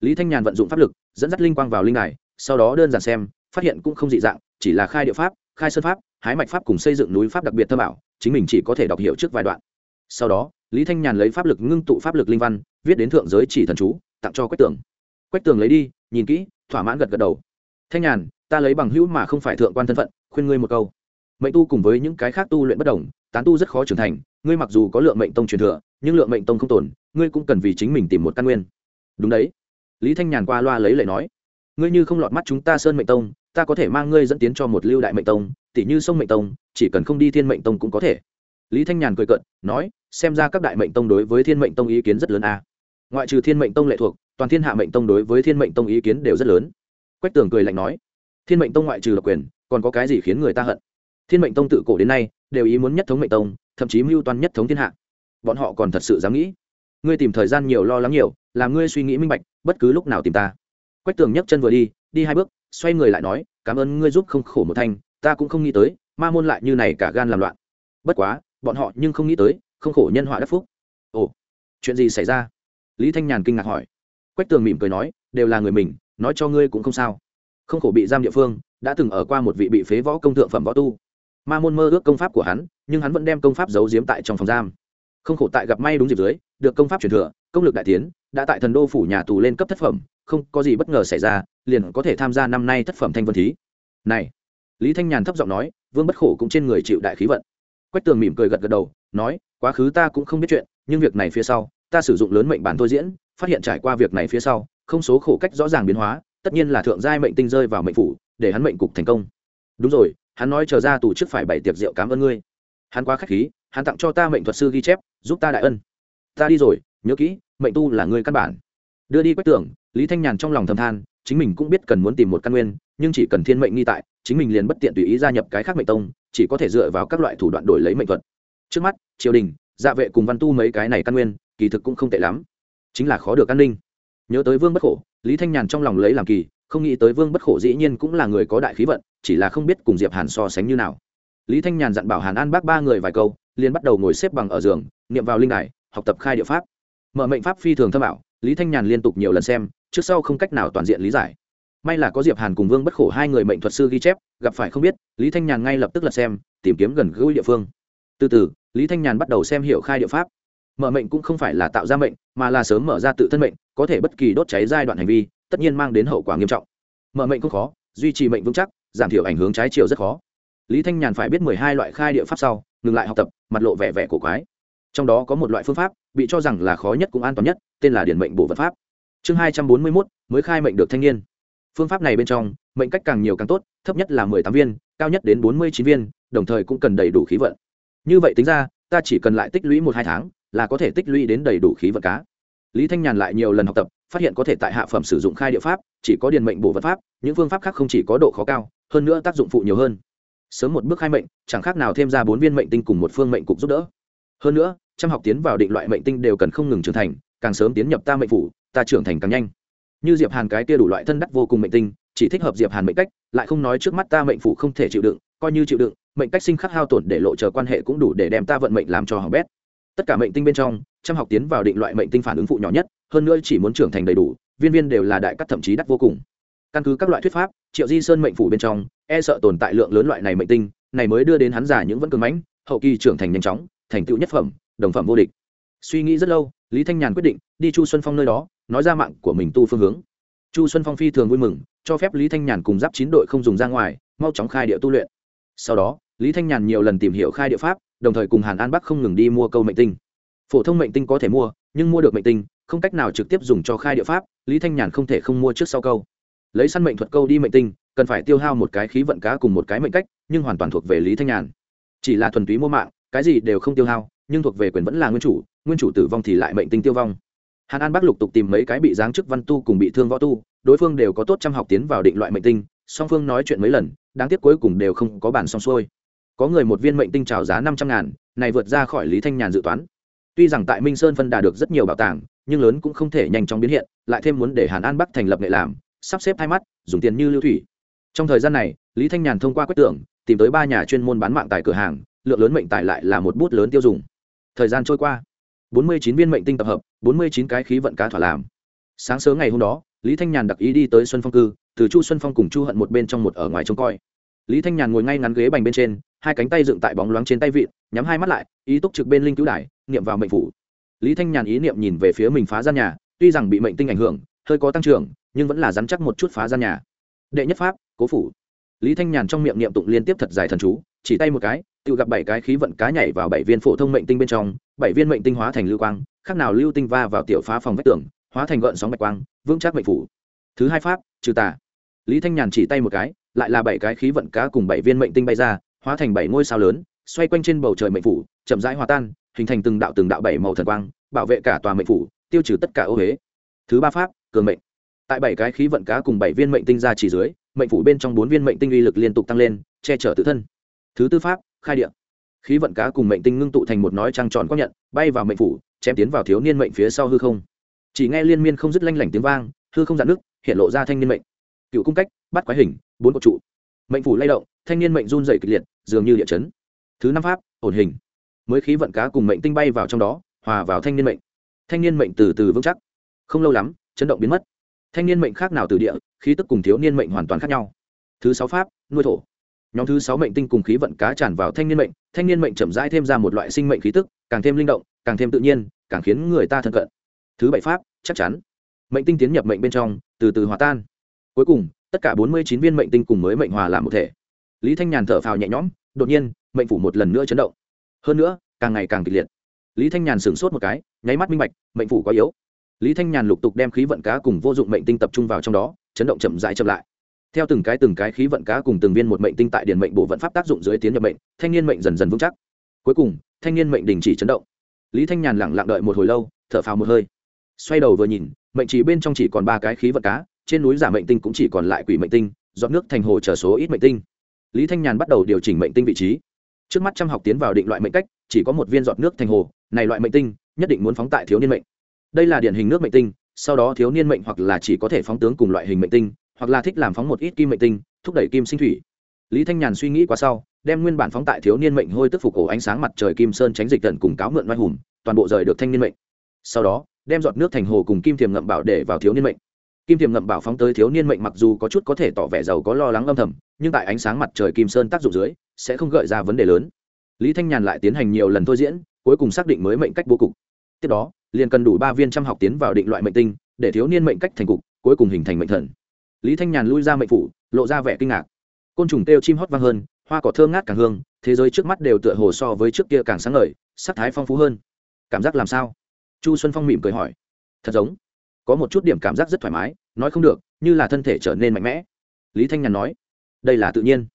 Lý thanh nhàn vận dụng pháp lực, dẫn dắt linh quang vào linh đài, sau đó đơn giản xem, phát hiện cũng không dị dạng, chỉ là khai địa pháp, khai sơn pháp, hái mạch pháp cùng xây dựng núi pháp đặc biệt thơ bảo chính mình chỉ có thể đọc hiểu trước vài đoạn. Sau đó, lý thanh nhàn lấy pháp lực ngưng tụ pháp lực linh văn, viết đến thượng giới chỉ thần chú, tặng cho quách tường. Quách tường lấy đi, nhìn kỹ, thỏa mãn gật gật đầu. Thanh nhàn, ta lấy bằng hữu mà không phải thượng quan thân phận, khuyên ngươi một câu. Mệnh tu cùng với những cái khác tu luyện bất đồng tán tu rất khó trưởng thành ngươi mặc dù có lượng mệnh tông truyền thừa nhưng lượng mệnh tông không tồn ngươi cũng cần vì chính mình tìm một căn nguyên đúng đấy lý thanh nhàn qua loa lấy lời nói ngươi như không lọt mắt chúng ta sơn mệnh tông ta có thể mang ngươi dẫn tiến cho một lưu đại mệnh tông tỷ như sông mệnh tông chỉ cần không đi thiên mệnh tông cũng có thể lý thanh nhàn cười cận nói xem ra các đại mệnh tông đối với thiên mệnh tông ý kiến rất lớn a à. ngoại trừ thiên mệnh tông lệ thuộc toàn thiên hạ mệnh tông đối với thiên mệnh tông ý kiến đều rất lớn quách tường cười lạnh nói thiên mệnh tông ngoại trừ độc quyền còn có cái gì khiến người ta hận thiên mệnh tông tự cổ đến nay đều ý muốn nhất thống mệnh tông, thậm chí mưu toan nhất thống thiên hạ. Bọn họ còn thật sự dám nghĩ. Ngươi tìm thời gian nhiều lo lắng nhiều, làm ngươi suy nghĩ minh bạch, bất cứ lúc nào tìm ta. Quách tường nhấc chân vừa đi đi hai bước, xoay người lại nói, cảm ơn ngươi giúp không khổ một thanh, ta cũng không nghĩ tới, ma môn lại như này cả gan làm loạn. Bất quá, bọn họ nhưng không nghĩ tới, không khổ nhân họa đắc phúc. Ồ, chuyện gì xảy ra? Lý thanh nhàn kinh ngạc hỏi. Quách tường mỉm cười nói, đều là người mình, nói cho ngươi cũng không sao. Không khổ bị giam địa phương, đã từng ở qua một vị bị phế võ công thượng phẩm võ tu ma môn mơ ước công pháp của hắn, nhưng hắn vẫn đem công pháp giấu giếm tại trong phòng giam. Không khổ tại gặp may đúng dịp dưới, được công pháp truyền thừa, công lực đại tiến, đã tại thần đô phủ nhà tù lên cấp thất phẩm, không có gì bất ngờ xảy ra, liền có thể tham gia năm nay thất phẩm thanh vân thí. Này, lý thanh nhàn thấp giọng nói, vương bất khổ cũng trên người chịu đại khí vận. Quách tường mỉm cười gật gật đầu, nói, quá khứ ta cũng không biết chuyện, nhưng việc này phía sau, ta sử dụng lớn mệnh bản thôi diễn, phát hiện trải qua việc này phía sau, không số khổ cách rõ ràng biến hóa, tất nhiên là thượng giai mệnh tinh rơi vào mệnh phủ, để hắn mệnh cục thành công. Đúng rồi hắn nói chờ ra tù trước phải bảy tiệc rượu cảm ơn ngươi. Hắn quá k h á c h khí, hắn tặng cho ta mệnh thuật sư ghi chép, giúp ta đại ân. Ta đi rồi, nhớ kỹ, mệnh tu là ngươi căn bản. Đưa đi quách tưởng lý thanh nhàn trong lòng thầm than, chính mình cũng biết cần muốn tìm một căn nguyên, nhưng chỉ cần thiên mệnh nghi tại, chính mình liền bất tiện tùy ý gia nhập cái khác mệnh tông, chỉ có thể dựa vào các loại thủ đoạn đổi lấy mệnh thuật. Trước mắt, triều đình dạ vệ cùng văn tu mấy cái này căn nguyên, kỳ thực cũng không tệ lắm. Chính là khó được an ninh. Nhớ tới vương bất khổ, lý thanh nhàn trong lòng lấy làm kỳ, không nghĩ tới vương bất khổ dĩ nhiên cũng là người có đại khí vận chỉ là không biết cùng diệp hàn so sánh như nào. Lý thanh nhàn dặn bảo hàn an bác ba người vài câu liền bắt đầu ngồi xếp bằng ở giường niệm vào linh đài học tập khai địa pháp. Mở mệnh pháp phi thường thâm bảo, lý thanh nhàn liên tục nhiều lần xem trước sau không cách nào toàn diện lý giải. May là có diệp hàn cùng vương bất khổ hai người mệnh thuật sư ghi chép gặp phải không biết lý thanh nhàn ngay lập tức lật xem tìm kiếm gần gũi địa phương. Từ từ lý thanh nhàn bắt đầu xem hiểu khai địa pháp. Mở mệnh cũng không phải là tạo ra mệnh mà là sớm mở ra tự thân mệnh có thể bất kỳ đốt cháy giai đoạn hành vi tất nhiên mang đến hậu quả nghiêm trọng. Mở mệnh cũng khó duy trì mệnh vững chắc, giảm thiểu ảnh hướng trái chiều rất khó. Lý thanh nhàn phải biết mười hai loại khai địa pháp sau, ngừng lại học tập, mặt lộ vẻ vẻ cổ quái. Trong đó có một loại phương pháp, bị cho rằng là khó nhất cũng an toàn nhất, tên là điển mệnh bổ vật pháp. Chương hai trăm bốn mươi mốt, mới khai mệnh được thanh niên. Phương pháp này bên trong, mệnh cách càng nhiều càng tốt, thấp nhất là mười tám viên, cao nhất đến bốn mươi chín viên, đồng thời cũng cần đầy đủ khí vận. Như vậy tính ra, ta chỉ cần lại tích lũy một hai tháng, là có thể tích lũy đến đầy đủ khí vận cá. Lý thanh nhàn lại nhiều lần học tập, phát hiện có thể tại hạ phẩm sử dụng khai địa pháp chỉ có điền mệnh bổ vật pháp, những phương pháp khác không chỉ có độ khó cao, hơn nữa tác dụng phụ nhiều hơn. Sớm một bước khai mệnh, chẳng khác nào thêm ra bốn viên mệnh tinh cùng một phương mệnh cục giúp đỡ. Hơn nữa, trăm học tiến vào định loại mệnh tinh đều cần không ngừng trưởng thành, càng sớm tiến nhập ta mệnh phủ, ta trưởng thành càng nhanh. Như diệp hàn cái kia đủ loại thân đắc vô cùng mệnh tinh, chỉ thích hợp diệp hàn mệnh cách, lại không nói trước mắt ta mệnh phủ không thể chịu đựng, coi như chịu đựng, mệnh cách sinh khắc hao tổn để lộ chờ quan hệ cũng đủ để đem ta vận mệnh làm cho hỏng bét. Tất cả mệnh tinh bên trong, trăm học tiến vào định loại mệnh tinh phản ứng phụ nhỏ nhất, hơn nữa chỉ muốn trưởng thành đầy đủ viên viên đều là đại cắt thậm chí đắt vô cùng. Căn cứ các loại thuyết pháp, triệu di sơn mệnh phủ bên trong e sợ tồn tại lượng lớn loại này mệnh tinh, này mới đưa đến hắn giả những vẫn cường mãnh, hậu kỳ trưởng thành nhanh chóng, thành tựu nhất phẩm, đồng phẩm vô địch. Suy nghĩ rất lâu, lý thanh nhàn quyết định đi chu xuân phong nơi đó, nói ra mạng của mình tu phương hướng. Chu xuân phong phi thường vui mừng, cho phép lý thanh nhàn cùng giáp chín đội không dùng ra ngoài, mau chóng khai địa tu luyện. Sau đó, lý thanh nhàn nhiều lần tìm hiểu khai địa pháp, đồng thời cùng hàn an bắc không ngừng đi mua câu mệnh tinh. Phổ thông mệnh tinh có thể mua, nhưng mua được mệnh tinh, không cách nào trực tiếp dùng cho khai địa pháp lý thanh nhàn không thể không mua trước sau câu. Lấy săn mệnh thuật câu đi mệnh tinh, cần phải tiêu hao một cái khí vận cá cùng một cái mệnh cách, nhưng hoàn toàn thuộc về lý thanh nhàn. Chỉ là thuần túy mua mạng, cái gì đều không tiêu hao, nhưng thuộc về quyền vẫn là nguyên chủ nguyên chủ tử vong thì lại mệnh tinh tiêu vong. Hàn an bắc lục tục tìm mấy cái bị giáng chức văn tu cùng bị thương võ tu, đối phương đều có tốt trăm học tiến vào định loại mệnh tinh, song phương nói chuyện mấy lần, đáng tiếc cuối cùng đều không có bản xong xuôi. Có người một viên mệnh tinh trào giá năm trăm ngàn, này vượt ra khỏi lý thanh nhàn dự toán. Tuy rằng tại minh sơn phân đà được rất nhiều bảo tàng nhưng lớn cũng không thể nhanh chóng biến hiện, lại thêm muốn để hàn an bắc thành lập nghệ làm, sắp xếp hai mắt, dùng tiền như lưu thủy. Trong thời gian này, lý thanh nhàn thông qua quét tưởng tìm tới ba nhà chuyên môn bán mạng tại cửa hàng, lượng lớn mệnh tài lại là một bút lớn tiêu dùng. Thời gian trôi qua, bốn mươi chín viên mệnh tinh tập hợp, bốn mươi chín cái khí vận cá thỏa làm. Sáng sớm ngày hôm đó, lý thanh nhàn đặc ý đi tới xuân phong cư, từ chu xuân phong cùng chu hận một bên trong một ở ngoài trông coi. Lý thanh nhàn ngồi ngay ngắn ghế bành bên trên, hai cánh tay dựng tại bóng loáng trên tay vịn, nhắm hai mắt lại, ý túc trực bên linh cứu đài, niệm vào mệnh phủ lý thanh nhàn ý niệm nhìn về phía mình phá gian nhà, tuy rằng bị mệnh tinh ảnh hưởng, hơi có tăng trưởng, nhưng vẫn là dắn chắc một chút phá gian nhà. Đệ nhất pháp, cố phủ. Lý thanh nhàn trong miệng niệm tụng liên tiếp thật dài thần chú, chỉ tay một cái, tự gặp bảy cái khí vận cá nhảy vào bảy viên phổ thông mệnh tinh bên trong, bảy viên mệnh tinh hóa thành lưu quang, khác nào lưu tinh va vào tiểu phá phòng vách tường, hóa thành gợn sóng bạch quang, vững chắc mệnh phủ. Thứ hai pháp, trừ tà. Lý thanh nhàn chỉ tay một cái, lại là bảy cái khí vận cá cùng bảy viên mệnh tinh bay ra, hóa thành bảy ngôi sao lớn, xoay quanh trên bầu trời mệnh phủ, chậm rãi hòa tan hình thành từng đạo từng đạo bảy màu thần quang, bảo vệ cả tòa mệnh phủ, tiêu trừ tất cả ô huế thứ ba pháp, cường mệnh. Tại bảy cái khí vận cá cùng bảy viên mệnh tinh ra chỉ dưới, mệnh phủ bên trong bốn viên mệnh tinh uy lực liên tục tăng lên, che chở tự thân. Thứ tư pháp, khai địa. Khí vận cá cùng mệnh tinh ngưng tụ thành một nói trăng tròn quang nhận, bay vào mệnh phủ, chém tiến vào thiếu niên mệnh phía sau hư không. Chỉ nghe liên miên không dứt lanh lảnh tiếng vang, hư không dạn nước, hiện lộ ra thanh niên mệnh. Cựu cung cách, bắt quái hình, bốn cột trụ. Mệnh phủ lay động, thanh niên mệnh run dày kịch liệt, dường như địa chấn. Thứ năm pháp, ổn hình mới khí vận cá cùng mệnh tinh bay vào trong đó, hòa vào thanh niên mệnh. Thanh niên mệnh từ từ vững chắc. Không lâu lắm, chấn động biến mất. Thanh niên mệnh khác nào từ địa, khí tức cùng thiếu niên mệnh hoàn toàn khác nhau. Thứ sáu pháp, nuôi thổ. Nhóm thứ sáu mệnh tinh cùng khí vận cá tràn vào thanh niên mệnh, thanh niên mệnh chậm rãi thêm ra một loại sinh mệnh khí tức, càng thêm linh động, càng thêm tự nhiên, càng khiến người ta thân cận. Thứ bảy pháp, chắc chắn. Mệnh tinh tiến nhập mệnh bên trong, từ từ hòa tan. Cuối cùng, tất cả bốn mươi chín viên mệnh tinh cùng mới mệnh hòa làm một thể. Lý thanh nhàn thở phào nhẹ nhõm, đột nhiên, mệnh phủ một lần nữa chấn động hơn nữa, càng ngày càng kịch liệt. Lý thanh nhàn sửng sốt một cái, nháy mắt minh bạch, mệnh phủ quá yếu. Lý thanh nhàn lục tục đem khí vận cá cùng vô dụng mệnh tinh tập trung vào trong đó, chấn động chậm dại chậm lại. Theo từng cái từng cái khí vận cá cùng từng viên một mệnh tinh tại điển mệnh bổ vận pháp tác dụng dưới tiến nhập mệnh, thanh niên mệnh dần dần vững chắc. Cuối cùng, thanh niên mệnh đình chỉ chấn động. Lý thanh nhàn lẳng lặng đợi một hồi lâu, thở phào một hơi. Xoay đầu vừa nhìn, mệnh chỉ bên trong chỉ còn ba cái khí vận cá, trên núi giả mệnh tinh cũng chỉ còn lại quỷ mệnh tinh dọn nước thành hồ trở số ít mệnh tinh. Lý thanh nhàn bắt đầu điều chỉnh mệnh tinh vị trí trước mắt trăm học tiến vào định loại mệnh cách, chỉ có một viên giọt nước thành hồ, này loại mệnh tinh, nhất định muốn phóng tại thiếu niên mệnh. Đây là điển hình nước mệnh tinh, sau đó thiếu niên mệnh hoặc là chỉ có thể phóng tướng cùng loại hình mệnh tinh, hoặc là thích làm phóng một ít kim mệnh tinh, thúc đẩy kim sinh thủy. Lý thanh nhàn suy nghĩ qua sau, đem nguyên bản phóng tại thiếu niên mệnh hôi tức phục ổ ánh sáng mặt trời kim sơn tránh dịch tận cùng cáo mượn oai hùng, toàn bộ rời được thanh niên mệnh. Sau đó, đem giọt nước thành hồ cùng kim thiềm ngậm bảo để vào thiếu niên mệnh. Kim thiềm ngậm bảo phóng tới thiếu niên mệnh mặc dù có chút có thể tỏ vẻ giàu có lo lắng âm thầm, nhưng tại ánh sáng mặt trời kim sơn tác dụng dưới sẽ không gợi ra vấn đề lớn. Lý thanh nhàn lại tiến hành nhiều lần thôi diễn, cuối cùng xác định mới mệnh cách bố cục. Tiếp đó, liền cần đủ ba viên trăm học tiến vào định loại mệnh tinh, để thiếu niên mệnh cách thành cục, cuối cùng hình thành mệnh thần. Lý thanh nhàn lui ra mệnh phủ, lộ ra vẻ kinh ngạc. Côn trùng kêu chim hót vang hơn, hoa cỏ thơm ngát càng hương, thế giới trước mắt đều tựa hồ so với trước kia càng sáng ngời, sắc thái phong phú hơn. Cảm giác làm sao? Chu xuân phong mỉm cười hỏi. Thật giống. Có một chút điểm cảm giác rất thoải mái, nói không được, như là thân thể trở nên mạnh mẽ. Lý thanh nhàn nói. Đây là tự nhiên.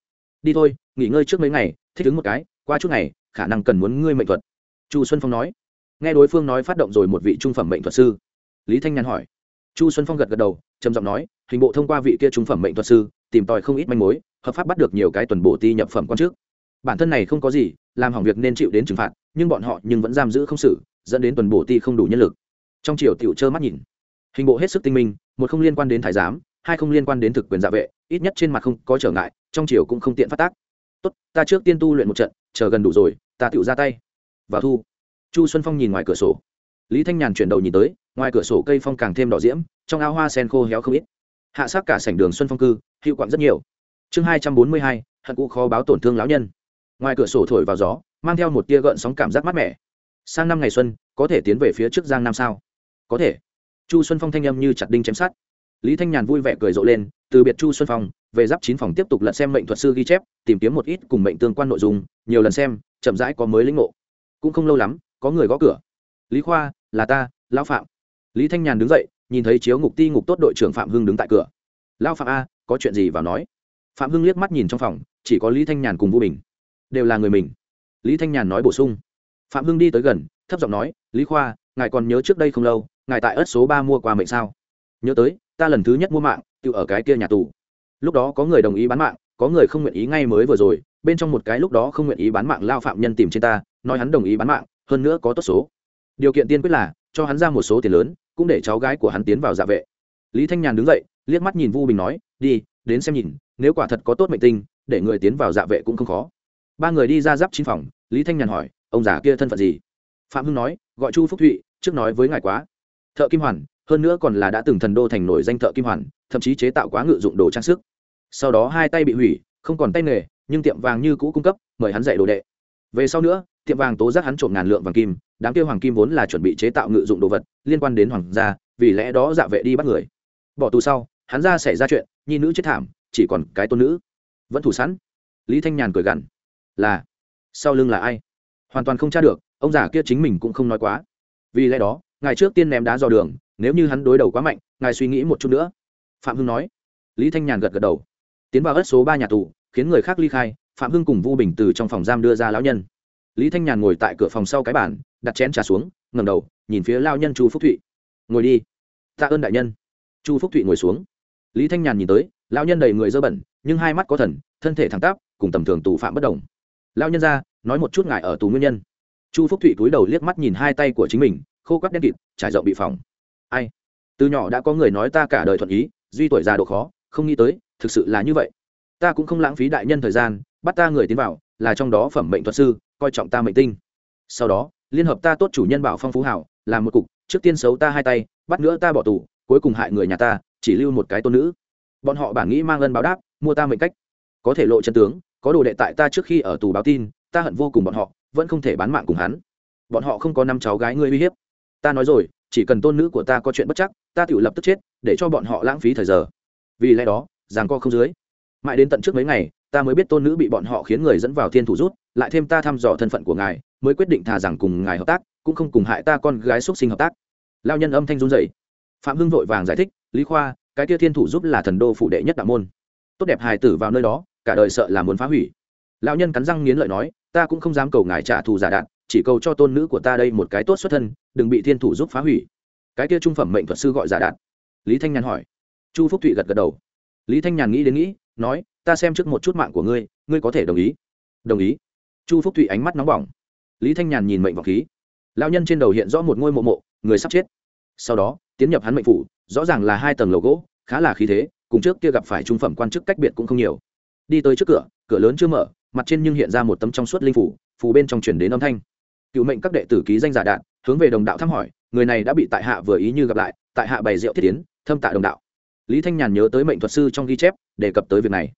Đi thôi nghỉ ngơi trước mấy ngày, thích ứng một cái, qua chút ngày, khả năng cần muốn ngươi mệnh thuật. Chu xuân phong nói. Nghe đối phương nói phát động rồi một vị trung phẩm mệnh thuật sư. Lý thanh nhàn hỏi. Chu xuân phong gật gật đầu, trầm giọng nói, hình bộ thông qua vị kia trung phẩm mệnh thuật sư, tìm tòi không ít manh mối, hợp pháp bắt được nhiều cái tuần bổ ti nhập phẩm quan trước. Bản thân này không có gì, làm hỏng việc nên chịu đến trừng phạt, nhưng bọn họ nhưng vẫn giam giữ không xử, dẫn đến tuần bổ ti không đủ nhân lực. Trong triều tiểu trơ mắt nhìn. Hình bộ hết sức tinh minh, một không liên quan đến thái giám, hai không liên quan đến thực quyền dạ vệ, ít nhất trên mặt không có trở ngại, trong triều cũng không tiện phát tác tốt, ta trước tiên tu luyện một trận, chờ gần đủ rồi, ta tựu ra tay. Vào thu. Chu xuân phong nhìn ngoài cửa sổ. Lý thanh nhàn chuyển đầu nhìn tới, ngoài cửa sổ cây phong càng thêm đỏ diễm, trong áo hoa sen khô héo không ít. Hạ sát cả sảnh đường xuân phong cư hiệu quặng rất nhiều. Chương hai trăm bốn mươi hai, hận cụ khó báo tổn thương lão nhân. Ngoài cửa sổ thổi vào gió, mang theo một tia gợn sóng cảm giác mát mẻ. Sang năm ngày xuân, có thể tiến về phía trước giang nam sao? Có thể. Chu xuân phong thanh âm như chặt đinh chém sát lý thanh nhàn vui vẻ cười rộ lên, từ biệt chu xuân phong, về giáp chín phòng tiếp tục lật xem mệnh thuật sư ghi chép, tìm kiếm một ít cùng mệnh tương quan nội dung, nhiều lần xem, chậm rãi có mới lĩnh ngộ. Cũng không lâu lắm, có người gõ cửa. Lý khoa, là ta, lão phạm. Lý thanh nhàn đứng dậy, nhìn thấy chiếu ngục ti ngục tốt đội trưởng phạm hưng đứng tại cửa. Lão phạm a, có chuyện gì vào nói? Phạm hưng liếc mắt nhìn trong phòng, chỉ có lý thanh nhàn cùng vô bình. Đều là người mình. Lý thanh nhàn nói bổ sung. Phạm hưng đi tới gần, thấp giọng nói, lý khoa, ngài còn nhớ trước đây không lâu, ngài tại ớt số ba mua qua mệnh sao? Nhớ tới ta lần thứ nhất mua mạng, tự ở cái kia nhà tù. Lúc đó có người đồng ý bán mạng, có người không nguyện ý ngay mới vừa rồi, bên trong một cái lúc đó không nguyện ý bán mạng lao phạm nhân tìm trên ta, nói hắn đồng ý bán mạng, hơn nữa có tốt số. Điều kiện tiên quyết là, cho hắn ra một số tiền lớn, cũng để cháu gái của hắn tiến vào dạ vệ. Lý thanh nhàn đứng dậy, liếc mắt nhìn vu bình nói, đi, đến xem nhìn, nếu quả thật có tốt mệnh tinh, để người tiến vào dạ vệ cũng không khó. Ba người đi ra giáp chín phòng, lý thanh nhàn hỏi, ông già kia thân phận gì? Phạm hưng nói, gọi chu phúc thụy, trước nói với ngài quá. Thợ kim hoàn hơn nữa còn là đã từng thần đô thành nổi danh thợ kim hoàn, thậm chí chế tạo quá ngự dụng đồ trang sức. Sau đó hai tay bị hủy, không còn tay nghề, nhưng tiệm vàng như cũ cung cấp, mời hắn dạy đồ đệ. Về sau nữa, tiệm vàng tố giác hắn trộm ngàn lượng vàng kim, đám kêu hoàng kim vốn là chuẩn bị chế tạo ngự dụng đồ vật, liên quan đến hoàng gia, vì lẽ đó dạ vệ đi bắt người. Bỏ tù sau, hắn ra xảy ra chuyện, nhi nữ chết thảm, chỉ còn cái tôn nữ. Vẫn thủ sẵn. Lý thanh nhàn cười gằn. Là, sau lưng là ai? Hoàn toàn không tra được, ông già kia chính mình cũng không nói quá. Vì lẽ đó ngài trước tiên ném đá dò đường nếu như hắn đối đầu quá mạnh, ngài suy nghĩ một chút nữa. Phạm hưng nói. Lý thanh nhàn gật gật đầu. Tiến vào ớt số ba nhà tù, khiến người khác ly khai, phạm hưng cùng vu bình từ trong phòng giam đưa ra lão nhân. Lý thanh nhàn ngồi tại cửa phòng sau cái bàn, đặt chén trà xuống ngầm đầu, nhìn phía lao nhân chu phúc thụy. Ngồi đi. Tạ ơn đại nhân. Chu phúc thụy ngồi xuống. Lý thanh nhàn nhìn tới lao nhân đầy người dơ bẩn, nhưng hai mắt có thần, thân thể thẳng tắp, cùng tầm thường tù phạm bất đồng. Lao nhân ra, nói một chút ngại ở tù nguyên nhân. Chu phúc thụy cúi đầu liếc mắt nhìn hai tay của chính mình, khô quắc đen kịt, trải rộng bị phòng ai? Từ nhỏ đã có người nói ta cả đời thuận ý, duy tuổi già độ khó, không nghĩ tới, thực sự là như vậy. Ta cũng không lãng phí đại nhân thời gian, bắt ta người tiến vào, là trong đó phẩm mệnh thuật sư, coi trọng ta mệnh tinh. Sau đó, liên hợp ta tốt chủ nhân bảo phong phú hảo, làm một cục, trước tiên xấu ta hai tay, bắt nữa ta bỏ tù, cuối cùng hại người nhà ta, chỉ lưu một cái tôn nữ. Bọn họ bản nghĩ mang ân báo đáp, mua ta mệnh cách. Có thể lộ chân tướng, có đồ đệ tại ta trước khi ở tù báo tin, ta hận vô cùng bọn họ, vẫn không thể bán mạng cùng hắn. Bọn họ không có năm cháu gái ngươi uy hiếp. Ta nói rồi chỉ cần tôn nữ của ta có chuyện bất chắc, ta tự lập tức chết, để cho bọn họ lãng phí thời giờ. Vì lẽ đó, ràng co không dưới. Mãi đến tận trước mấy ngày, ta mới biết tôn nữ bị bọn họ khiến người dẫn vào thiên thủ rút, lại thêm ta thăm dò thân phận của ngài, mới quyết định thà rằng cùng ngài hợp tác, cũng không cùng hại ta con gái x sinh hợp tác. Lao nhân âm thanh run dậy phạm hưng vội vàng giải thích, lý khoa, cái kia thiên thủ giúp là thần đô phụ đệ nhất đạo môn. Tốt đẹp hài tử vào nơi đó, cả đời sợ là muốn phá hủy. Lão nhân cắn răng nghiến lợi nói, ta cũng không dám cầu ngài trả thù giả đạn chỉ cầu cho tôn nữ của ta đây một cái tốt xuất thân, đừng bị thiên thủ giúp phá hủy. Cái kia trung phẩm mệnh thuật sư gọi giả đạt. Lý thanh nhàn hỏi. Chu phúc thụy gật gật đầu. Lý thanh nhàn nghĩ đến nghĩ, nói, ta xem trước một chút mạng của ngươi ngươi có thể đồng ý. Đồng ý. Chu phúc thụy ánh mắt nóng bỏng. Lý thanh nhàn nhìn mệnh vọng khí. Lao nhân trên đầu hiện rõ một ngôi mộ mộ, người sắp chết. Sau đó, tiến nhập hắn mệnh phủ, rõ ràng là hai tầng lầu gỗ, khá là khí thế, cùng trước kia gặp phải trung phẩm quan chức cách biệt cũng không nhiều. Đi tới trước cửa cửa lớn chưa mở, mặt trên nhưng hiện ra một tấm trong suốt linh phủ phủ bên trong chuyển đến âm thanh cựu mệnh các đệ tử ký danh giả đạn, hướng về đồng đạo thăm hỏi, người này đã bị tại hạ vừa ý như gặp lại, tại hạ bày rượu thiết tiến thâm tạ đồng đạo. Lý thanh nhàn nhớ tới mệnh thuật sư trong ghi chép, đề cập tới việc này.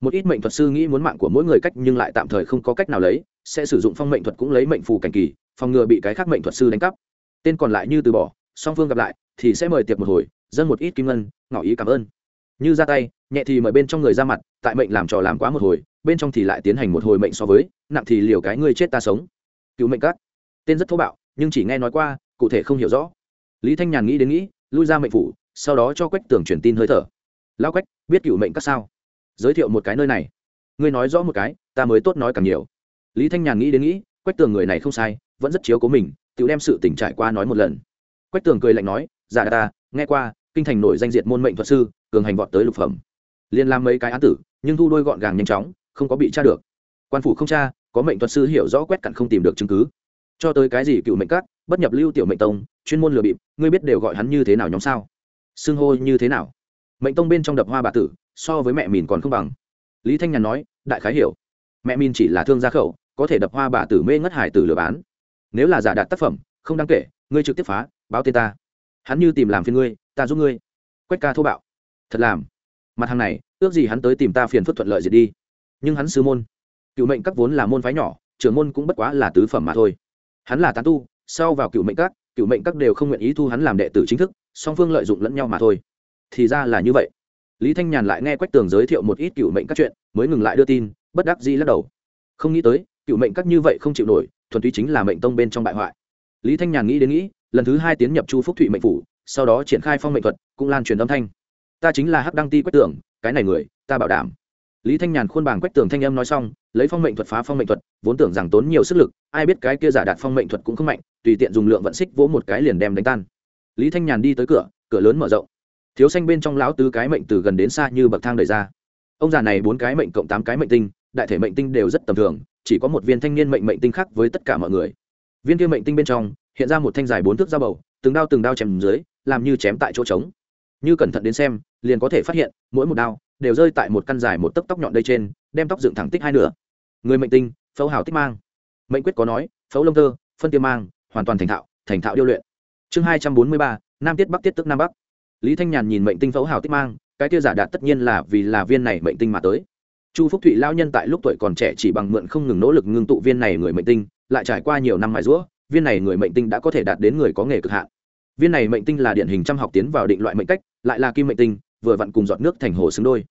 Một ít mệnh thuật sư nghĩ muốn mạng của mỗi người cách nhưng lại tạm thời không có cách nào lấy, sẽ sử dụng phong mệnh thuật cũng lấy mệnh phù cảnh kỳ, phòng ngừa bị cái khác mệnh thuật sư đánh cắp. Tên còn lại như từ bỏ, song phương gặp lại, thì sẽ mời tiệc một hồi, dâng một ít kim ngân, ngỏ ý cảm ơn. Như ra tay, nhẹ thì mời bên trong người ra mặt, tại mệnh làm trò làm quá một hồi, bên trong thì lại tiến hành một hồi mệnh so với, nặng thì liều cái ngươi chết ta sống. Cựu mệnh các tên rất thô bạo, nhưng chỉ nghe nói qua, cụ thể không hiểu rõ. Lý thanh nhàn nghĩ đến nghĩ, lui ra mệnh phủ, sau đó cho quách tường truyền tin hơi thở. Lao quách, biết cựu mệnh các sao? Giới thiệu một cái nơi này. Ngươi nói rõ một cái, ta mới tốt nói càng nhiều. Lý thanh nhàn nghĩ đến nghĩ, quách tường người này không sai, vẫn rất chiếu cố mình, tự đem sự tỉnh trải qua nói một lần. Quách tường cười lạnh nói giả dạ ta, nghe qua, kinh thành nổi danh diệt môn mệnh thuật sư, cường hành vọt tới lục phẩm. Liên làm mấy cái án tử, nhưng thu đôi gọn gàng nhanh chóng, không có bị tra được. Quan phủ không tra, có mệnh thuật sư hiểu rõ quét cặn không tìm được chứng cứ cho tới cái gì cựu mệnh cát bất nhập lưu tiểu mệnh tông, chuyên môn lừa bịp, ngươi biết đều gọi hắn như thế nào nhóm sao? Xưng hô như thế nào? Mệnh tông bên trong đập hoa bà tử, so với mẹ mìn còn không bằng. Lý thanh nhàn nói, đại khái hiểu. Mẹ mìn chỉ là thương gia khẩu, có thể đập hoa bà tử mê ngất hải tử lừa bán. Nếu là giả đạt tác phẩm, không đáng kể, ngươi trực tiếp phá, báo tên ta. Hắn như tìm làm phiền ngươi, ta giúp ngươi. Quách ca thô bạo. Thật làm. Mặt hàng này, ước gì hắn tới tìm ta phiền phức thuận lợi gì đi. Nhưng hắn sư môn, cựu mệnh các vốn là môn phái nhỏ, trưởng môn cũng bất quá là tứ phẩm mà thôi hắn là tán tu, sau vào cựu mệnh các, cựu mệnh các đều không nguyện ý thu hắn làm đệ tử chính thức, song phương lợi dụng lẫn nhau mà thôi. Thì ra là như vậy. Lý thanh nhàn lại nghe quách tường giới thiệu một ít cựu mệnh các chuyện, mới ngừng lại đưa tin, bất đắc dĩ lắc đầu. Không nghĩ tới, cựu mệnh các như vậy không chịu nổi, thuần túy chính là mệnh tông bên trong bại hoại. Lý thanh nhàn nghĩ đến nghĩ, lần thứ hai tiến nhập chu phúc thụy mệnh phủ, sau đó triển khai phong mệnh thuật, cũng lan truyền âm thanh. Ta chính là hắc đăng ti quách tường, cái này người, ta bảo đảm lý thanh nhàn khuôn bảng quách tường thanh âm nói xong, lấy phong mệnh thuật phá phong mệnh thuật, vốn tưởng rằng tốn nhiều sức lực, ai biết cái kia giả đạt phong mệnh thuật cũng không mạnh, tùy tiện dùng lượng vận xích vỗ một cái liền đem đánh tan. Lý thanh nhàn đi tới cửa cửa lớn mở rộng. Thiếu xanh bên trong lão tứ cái mệnh từ gần đến xa như bậc thang đẩy ra. Ông già này bốn cái mệnh cộng tám cái mệnh tinh, đại thể mệnh tinh đều rất tầm thường, chỉ có một viên thanh niên mệnh mệnh tinh khác với tất cả mọi người. Viên kia mệnh tinh bên trong, hiện ra một thanh dài bốn thước dao bầu, từng đao từng đao chém dưới, làm như chém tại chỗ trống. Như cẩn thận đến xem, liền có thể phát hiện, mỗi một đao đều rơi tại một căn dài một tấc tóc nhọn đây trên, đem tóc dựng thẳng tích hai nửa. Người mệnh tinh phẫu hào tích mang. Mệnh quyết có nói phẫu lông tơ, phân tiêu mang, hoàn toàn thành thạo thành thạo điêu luyện. Chương hai trăm bốn mươi ba, nam tiết bắc tiết tức nam bắc. Lý thanh nhàn nhìn mệnh tinh phẫu hào tích mang, cái kia giả đạt tất nhiên là vì là viên này mệnh tinh mà tới. Chu phúc thụy lao nhân tại lúc tuổi còn trẻ chỉ bằng mượn không ngừng nỗ lực ngưng tụ viên này người mệnh tinh, lại trải qua nhiều năm mài rũa, viên này người mệnh tinh đã có thể đạt đến người có nghề cực hạn. Viên này mệnh tinh là điển hình trăm học tiến vào định loại mệnh cách, lại là kim mệnh tinh, vừa vặn cùng giọt nước thành hồ xứng đôi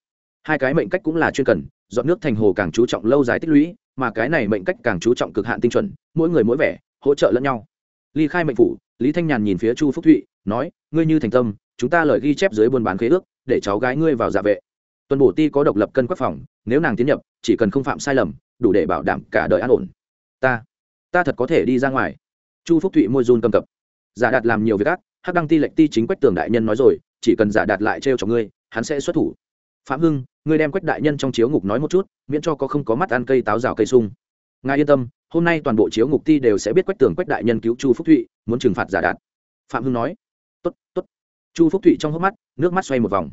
hai cái mệnh cách cũng là chuyên cần dọn nước thành hồ càng chú trọng lâu dài tích lũy, mà cái này mệnh cách càng chú trọng cực hạn tinh chuẩn, mỗi người mỗi vẻ, hỗ trợ lẫn nhau. Ly khai mệnh phủ, lý thanh nhàn nhìn phía chu phúc thụy, nói, ngươi như thành tâm, chúng ta lời ghi chép dưới buôn bán khế ước, để cháu gái ngươi vào dạ vệ. Tuần bổ ti có độc lập cân quốc phòng, nếu nàng tiến nhập, chỉ cần không phạm sai lầm, đủ để bảo đảm cả đời an ổn. Ta ta thật có thể đi ra ngoài. Chu phúc thụy môi run cầm cập. Giả đạt làm nhiều việc ác, hắc đăng ti lệnh ti chính quách tường đại nhân nói rồi, chỉ cần giả đạt lại trêu cho ngươi, hắn sẽ xuất thủ phạm hưng, ngươi đem quách đại nhân trong chiếu ngục nói một chút, miễn cho có không có mắt ăn cây táo rào cây sung. Ngài yên tâm, hôm nay toàn bộ chiếu ngục ti đều sẽ biết quách tường quách đại nhân cứu chu phúc thụy, muốn trừng phạt giả đạt. Phạm hưng nói, tốt tốt. Chu phúc thụy trong hốc mắt, nước mắt xoay một vòng.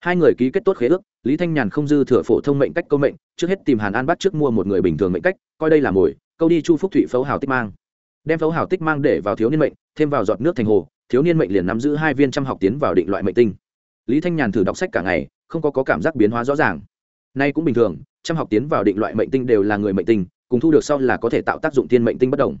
Hai người ký kết tốt khế ước, lý thanh nhàn không dư thừa phổ thông mệnh cách câu mệnh, trước hết tìm hàn an bắt trước mua một người bình thường mệnh cách, coi đây là mồi, câu đi chu phúc thụy phấu hào tích mang. Đem phấu hào tích mang để vào thiếu niên mệnh, thêm vào giọt nước thành hồ, thiếu niên mệnh liền nắm giữ hai viên trăm học tiến vào định loại mệnh tinh. Lý thanh nhàn thử đọc sách cả ngày không có, có cảm giác biến hóa rõ ràng. Nay cũng bình thường trăm học tiến vào định loại mệnh tinh đều là người mệnh tinh cùng thu được sau là có thể tạo tác dụng thiên mệnh tinh bất đồng.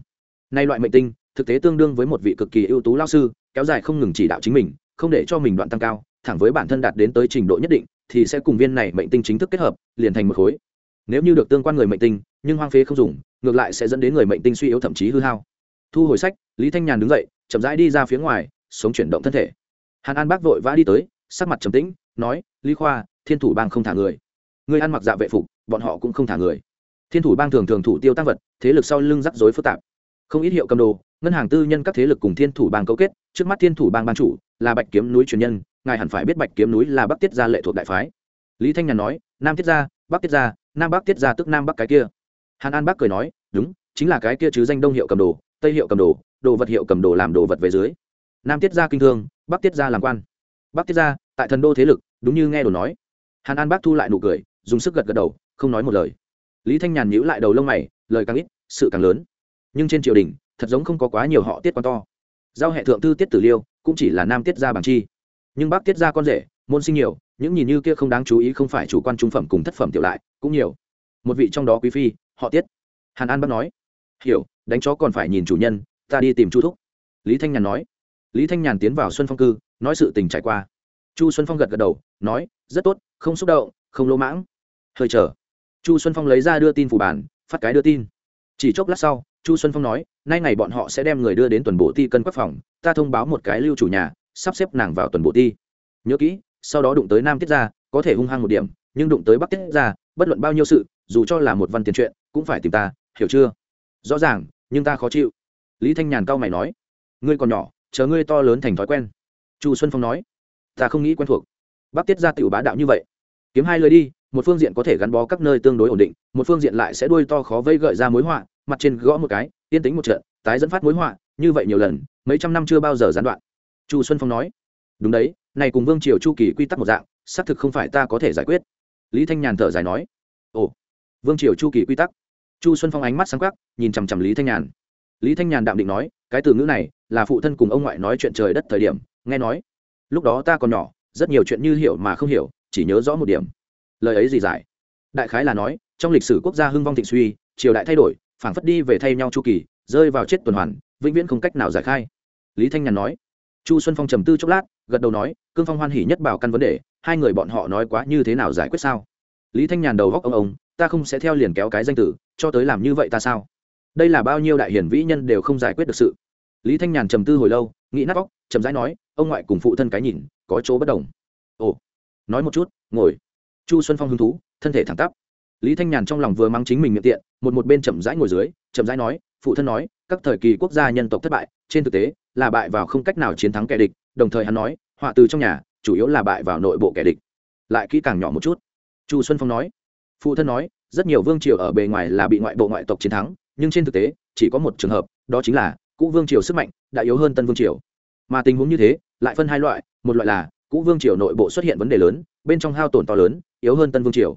Nay loại mệnh tinh thực tế tương đương với một vị cực kỳ ưu tú lao sư kéo dài không ngừng chỉ đạo chính mình không để cho mình đoạn tăng cao thẳng với bản thân đạt đến tới trình độ nhất định thì sẽ cùng viên này mệnh tinh chính thức kết hợp liền thành một khối. Nếu như được tương quan người mệnh tinh nhưng hoang phế không dùng ngược lại sẽ dẫn đến người mệnh tinh suy yếu thậm chí hư hao. Thu hồi sách lý thanh nhàn đứng dậy chậm rãi đi ra phía ngoài sống chuyển động thân thể. Hàn an bác vội vã đi tới sắc mặt trầm tĩnh nói, lý khoa, thiên thủ bang không thả người. Người ăn mặc dạ vệ phục, bọn họ cũng không thả người. Thiên thủ bang thường thường thủ tiêu tăng vật, thế lực sau lưng rắc rối phức tạp. Không ít hiệu cầm đồ, ngân hàng tư nhân các thế lực cùng thiên thủ bang cấu kết, trước mắt thiên thủ bang ban chủ là bạch kiếm núi truyền nhân, ngài hẳn phải biết bạch kiếm núi là bắc tiết gia lệ thuộc đại phái. Lý thanh nhàn nói, nam tiết gia, bắc tiết gia, nam bắc tiết gia tức nam bắc cái kia. Hàn an bắc cười nói, đúng, chính là cái kia chứ danh đông hiệu cầm đồ, tây hiệu cầm đồ đồ vật hiệu cầm đồ làm đồ vật về dưới. Nam tiết gia kinh thương, bắc tiết gia làm quan. Bắc tiết gia, tại thần đô thế lực đúng như nghe đồ nói. Hàn an bác thu lại nụ cười, dùng sức gật gật đầu, không nói một lời. Lý thanh nhàn nhíu lại đầu lông mày, lời càng ít, sự càng lớn. Nhưng trên triều đình, thật giống không có quá nhiều họ tiết quan to. Giao hệ thượng thư tiết tử liêu cũng chỉ là nam tiết gia bằng chi. Nhưng bác tiết gia con rể, môn sinh nhiều, những nhìn như kia không đáng chú ý không phải chủ quan trung phẩm cùng thất phẩm tiểu lại, cũng nhiều. Một vị trong đó quý phi, họ tiết. Hàn an bác nói, hiểu, đánh chó còn phải nhìn chủ nhân, ta đi tìm chu thúc. Lý thanh nhàn nói. Lý thanh nhàn tiến vào xuân phong cư, nói sự tình trải qua chu xuân phong gật gật đầu, nói, rất tốt, không xúc động, không lỗ mãng. Hơi chờ. Chu xuân phong lấy ra đưa tin phủ bản phát cái đưa tin. Chỉ chốc lát sau, chu xuân phong nói, nay ngày bọn họ sẽ đem người đưa đến tuần bộ ti cân quốc phòng, ta thông báo một cái lưu chủ nhà, sắp xếp nàng vào tuần bộ ti. Nhớ kỹ, sau đó đụng tới nam tiết ra có thể hung hăng một điểm, nhưng đụng tới bắc tiết ra bất luận bao nhiêu sự, dù cho là một văn tiền chuyện, cũng phải tìm ta, hiểu chưa? Rõ ràng, nhưng ta khó chịu. Lý thanh nhàn cao mày nói, ngươi còn nhỏ, chờ ngươi to lớn thành thói quen. Chu xuân phong nói ta không nghĩ quen thuộc. Bắc tiết ra tiểu bá đạo như vậy. Kiếm hai lời đi, một phương diện có thể gắn bó các nơi tương đối ổn định, một phương diện lại sẽ đuôi to khó vây gợi ra mối họa, mặt trên gõ một cái, yên tính một trận, tái dẫn phát mối họa, như vậy nhiều lần, mấy trăm năm chưa bao giờ gián đoạn. Chu xuân phong nói. Đúng đấy, này cùng vương triều chu kỳ quy tắc một dạng, xác thực không phải ta có thể giải quyết. Lý thanh nhàn thở dài nói. Ồ, vương triều chu kỳ quy tắc. Chu xuân phong ánh mắt sáng quắc, nhìn chằm chằm lý thanh nhàn. Lý thanh nhàn đạm định nói, cái từ ngữ này là phụ thân cùng ông ngoại nói chuyện trời đất thời điểm, nghe nói lúc đó ta còn nhỏ, rất nhiều chuyện như hiểu mà không hiểu, chỉ nhớ rõ một điểm. Lời ấy gì giải? Đại khái là nói, trong lịch sử quốc gia hưng vong thịnh suy, triều đại thay đổi, phảng phất đi về thay nhau chu kỳ, rơi vào chết tuần hoàn, vĩnh viễn không cách nào giải khai. Lý thanh nhàn nói. Chu xuân phong trầm tư chốc lát, gật đầu nói, cương phong hoan hỉ nhất bảo căn vấn đề, hai người bọn họ nói quá như thế nào giải quyết sao? Lý thanh nhàn đầu góc ông ông, ta không sẽ theo liền kéo cái danh tử, cho tới làm như vậy ta sao? Đây là bao nhiêu đại hiển vĩ nhân đều không giải quyết được sự. Lý thanh nhàn trầm tư hồi lâu nghĩ nát vóc chậm rãi nói, ông ngoại cùng phụ thân cái nhìn, có chỗ bất đồng. Ồ, nói một chút, ngồi. Chu xuân phong hứng thú, thân thể thẳng tắp. Lý thanh nhàn trong lòng vừa mang chính mình miệng tiện, một một bên chậm rãi ngồi dưới, chậm rãi nói, phụ thân nói, các thời kỳ quốc gia nhân tộc thất bại, trên thực tế, là bại vào không cách nào chiến thắng kẻ địch. Đồng thời hắn nói, họa từ trong nhà, chủ yếu là bại vào nội bộ kẻ địch. Lại kỹ càng nhỏ một chút. Chu xuân phong nói, phụ thân nói, rất nhiều vương triều ở bề ngoài là bị ngoại bộ ngoại tộc chiến thắng, nhưng trên thực tế, chỉ có một trường hợp, đó chính là cũ vương triều sức mạnh đã yếu hơn tân vương triều. Mà tình huống như thế, lại phân hai loại, một loại là cũ vương triều nội bộ xuất hiện vấn đề lớn, bên trong hao tổn to lớn, yếu hơn tân vương triều.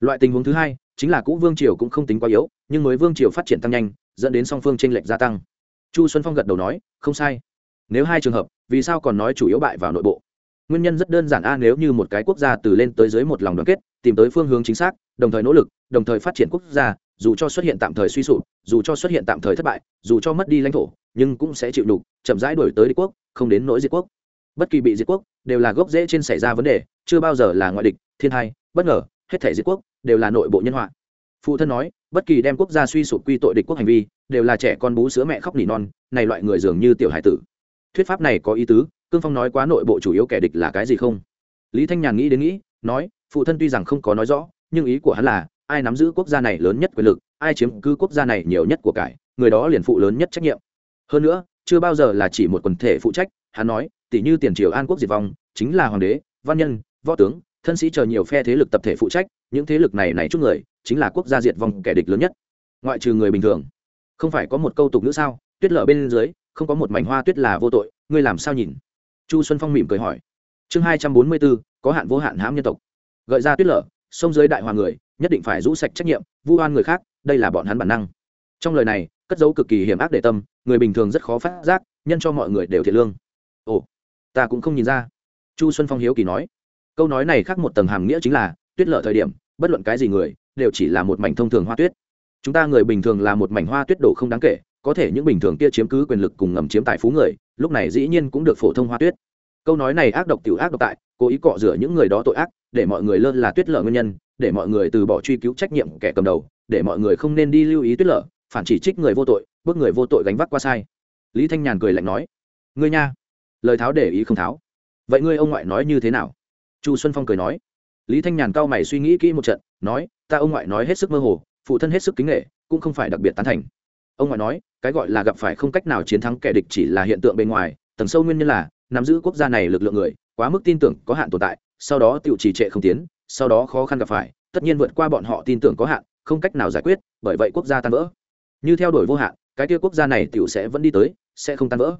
Loại tình huống thứ hai, chính là cũ vương triều cũng không tính quá yếu, nhưng mới vương triều phát triển tăng nhanh, dẫn đến song phương tranh lệch gia tăng. Chu xuân phong gật đầu nói, không sai. Nếu hai trường hợp, vì sao còn nói chủ yếu bại vào nội bộ? Nguyên nhân rất đơn giản a, nếu như một cái quốc gia từ lên tới dưới một lòng đoàn kết, tìm tới phương hướng chính xác, đồng thời nỗ lực, đồng thời phát triển quốc gia, dù cho xuất hiện tạm thời suy sụp, dù cho xuất hiện tạm thời thất bại, dù cho mất đi lãnh thổ nhưng cũng sẽ chịu đục chậm rãi đổi tới đế quốc, không đến nỗi diệt quốc. Bất kỳ bị diệt quốc, đều là gốc rễ trên xảy ra vấn đề, chưa bao giờ là ngoại địch, thiên hai, bất ngờ, hết thể diệt quốc, đều là nội bộ nhân họa. Phụ thân nói, bất kỳ đem quốc gia suy sụp quy tội địch quốc hành vi, đều là trẻ con bú sữa mẹ khóc nỉ non, này loại người dường như tiểu hải tử. Thuyết pháp này có ý tứ, cương phong nói quá nội bộ chủ yếu kẻ địch là cái gì không? Lý thanh nhàn nghĩ đến nghĩ, nói, phụ thân tuy rằng không có nói rõ, nhưng ý của hắn là, ai nắm giữ quốc gia này lớn nhất quyền lực, ai chiếm cứ quốc gia này nhiều nhất của cải, người đó liền phụ lớn nhất trách nhiệm hơn nữa, chưa bao giờ là chỉ một quần thể phụ trách, hắn nói tỷ như tiền triều an quốc diệt vong, chính là hoàng đế, văn nhân, võ tướng, thân sĩ chờ nhiều phe thế lực tập thể phụ trách, những thế lực này này chút người, chính là quốc gia diệt vong kẻ địch lớn nhất. Ngoại trừ người bình thường. Không phải có một câu tục nữa sao? Tuyết lở bên dưới, không có một mảnh hoa tuyết là vô tội, ngươi làm sao nhìn? Chu xuân phong mỉm cười hỏi. Chương hai trăm bốn mươi bốn, có hạn vô hạn hãm nhân tộc. Gợi ra tuyết lở, sông dưới đại hòa người, nhất định phải rũ sạch trách nhiệm, vu oan người khác, đây là bọn hắn bản năng trong lời này, cất dấu cực kỳ hiểm ác để tâm, người bình thường rất khó phát giác, nhân cho mọi người đều thiệt lương. Ồ, ta cũng không nhìn ra. Chu xuân phong hiếu kỳ nói. Câu nói này khác một tầng hàm nghĩa chính là, tuyết lợ thời điểm, bất luận cái gì người, đều chỉ là một mảnh thông thường hoa tuyết. Chúng ta người bình thường là một mảnh hoa tuyết đổ không đáng kể, có thể những bình thường kia chiếm cứ quyền lực cùng ngầm chiếm tài phú người, lúc này dĩ nhiên cũng được phổ thông hoa tuyết. Câu nói này ác độc tiểu ác độc tại, cố ý cọ rửa những người đó tội ác, để mọi người lơ là tuyết lợ nguyên nhân, để mọi người từ bỏ truy cứu trách nhiệm kẻ cầm đầu, để mọi người không nên đi lưu ý tuyết lợ phản chỉ trích người vô tội, bước người vô tội gánh vác qua sai. Lý thanh nhàn cười lạnh nói, ngươi nha, lời tháo để ý không tháo. Vậy ngươi ông ngoại nói như thế nào? Chu xuân phong cười nói. Lý thanh nhàn cao mày suy nghĩ kỹ một trận, nói, ta ông ngoại nói hết sức mơ hồ, phụ thân hết sức kính nghệ cũng không phải đặc biệt tán thành. Ông ngoại nói, cái gọi là gặp phải không cách nào chiến thắng kẻ địch chỉ là hiện tượng bên ngoài, tầng sâu nguyên nhân là, nắm giữ quốc gia này lực lượng người, quá mức tin tưởng có hạn tồn tại, sau đó tự trì trệ không tiến, sau đó khó khăn gặp phải, tất nhiên vượt qua bọn họ tin tưởng có hạn, không cách nào giải quyết, bởi vậy quốc gia tan vỡ như theo đuổi vô hạn, cái kia quốc gia này tiểu sẽ vẫn đi tới, sẽ không tan vỡ.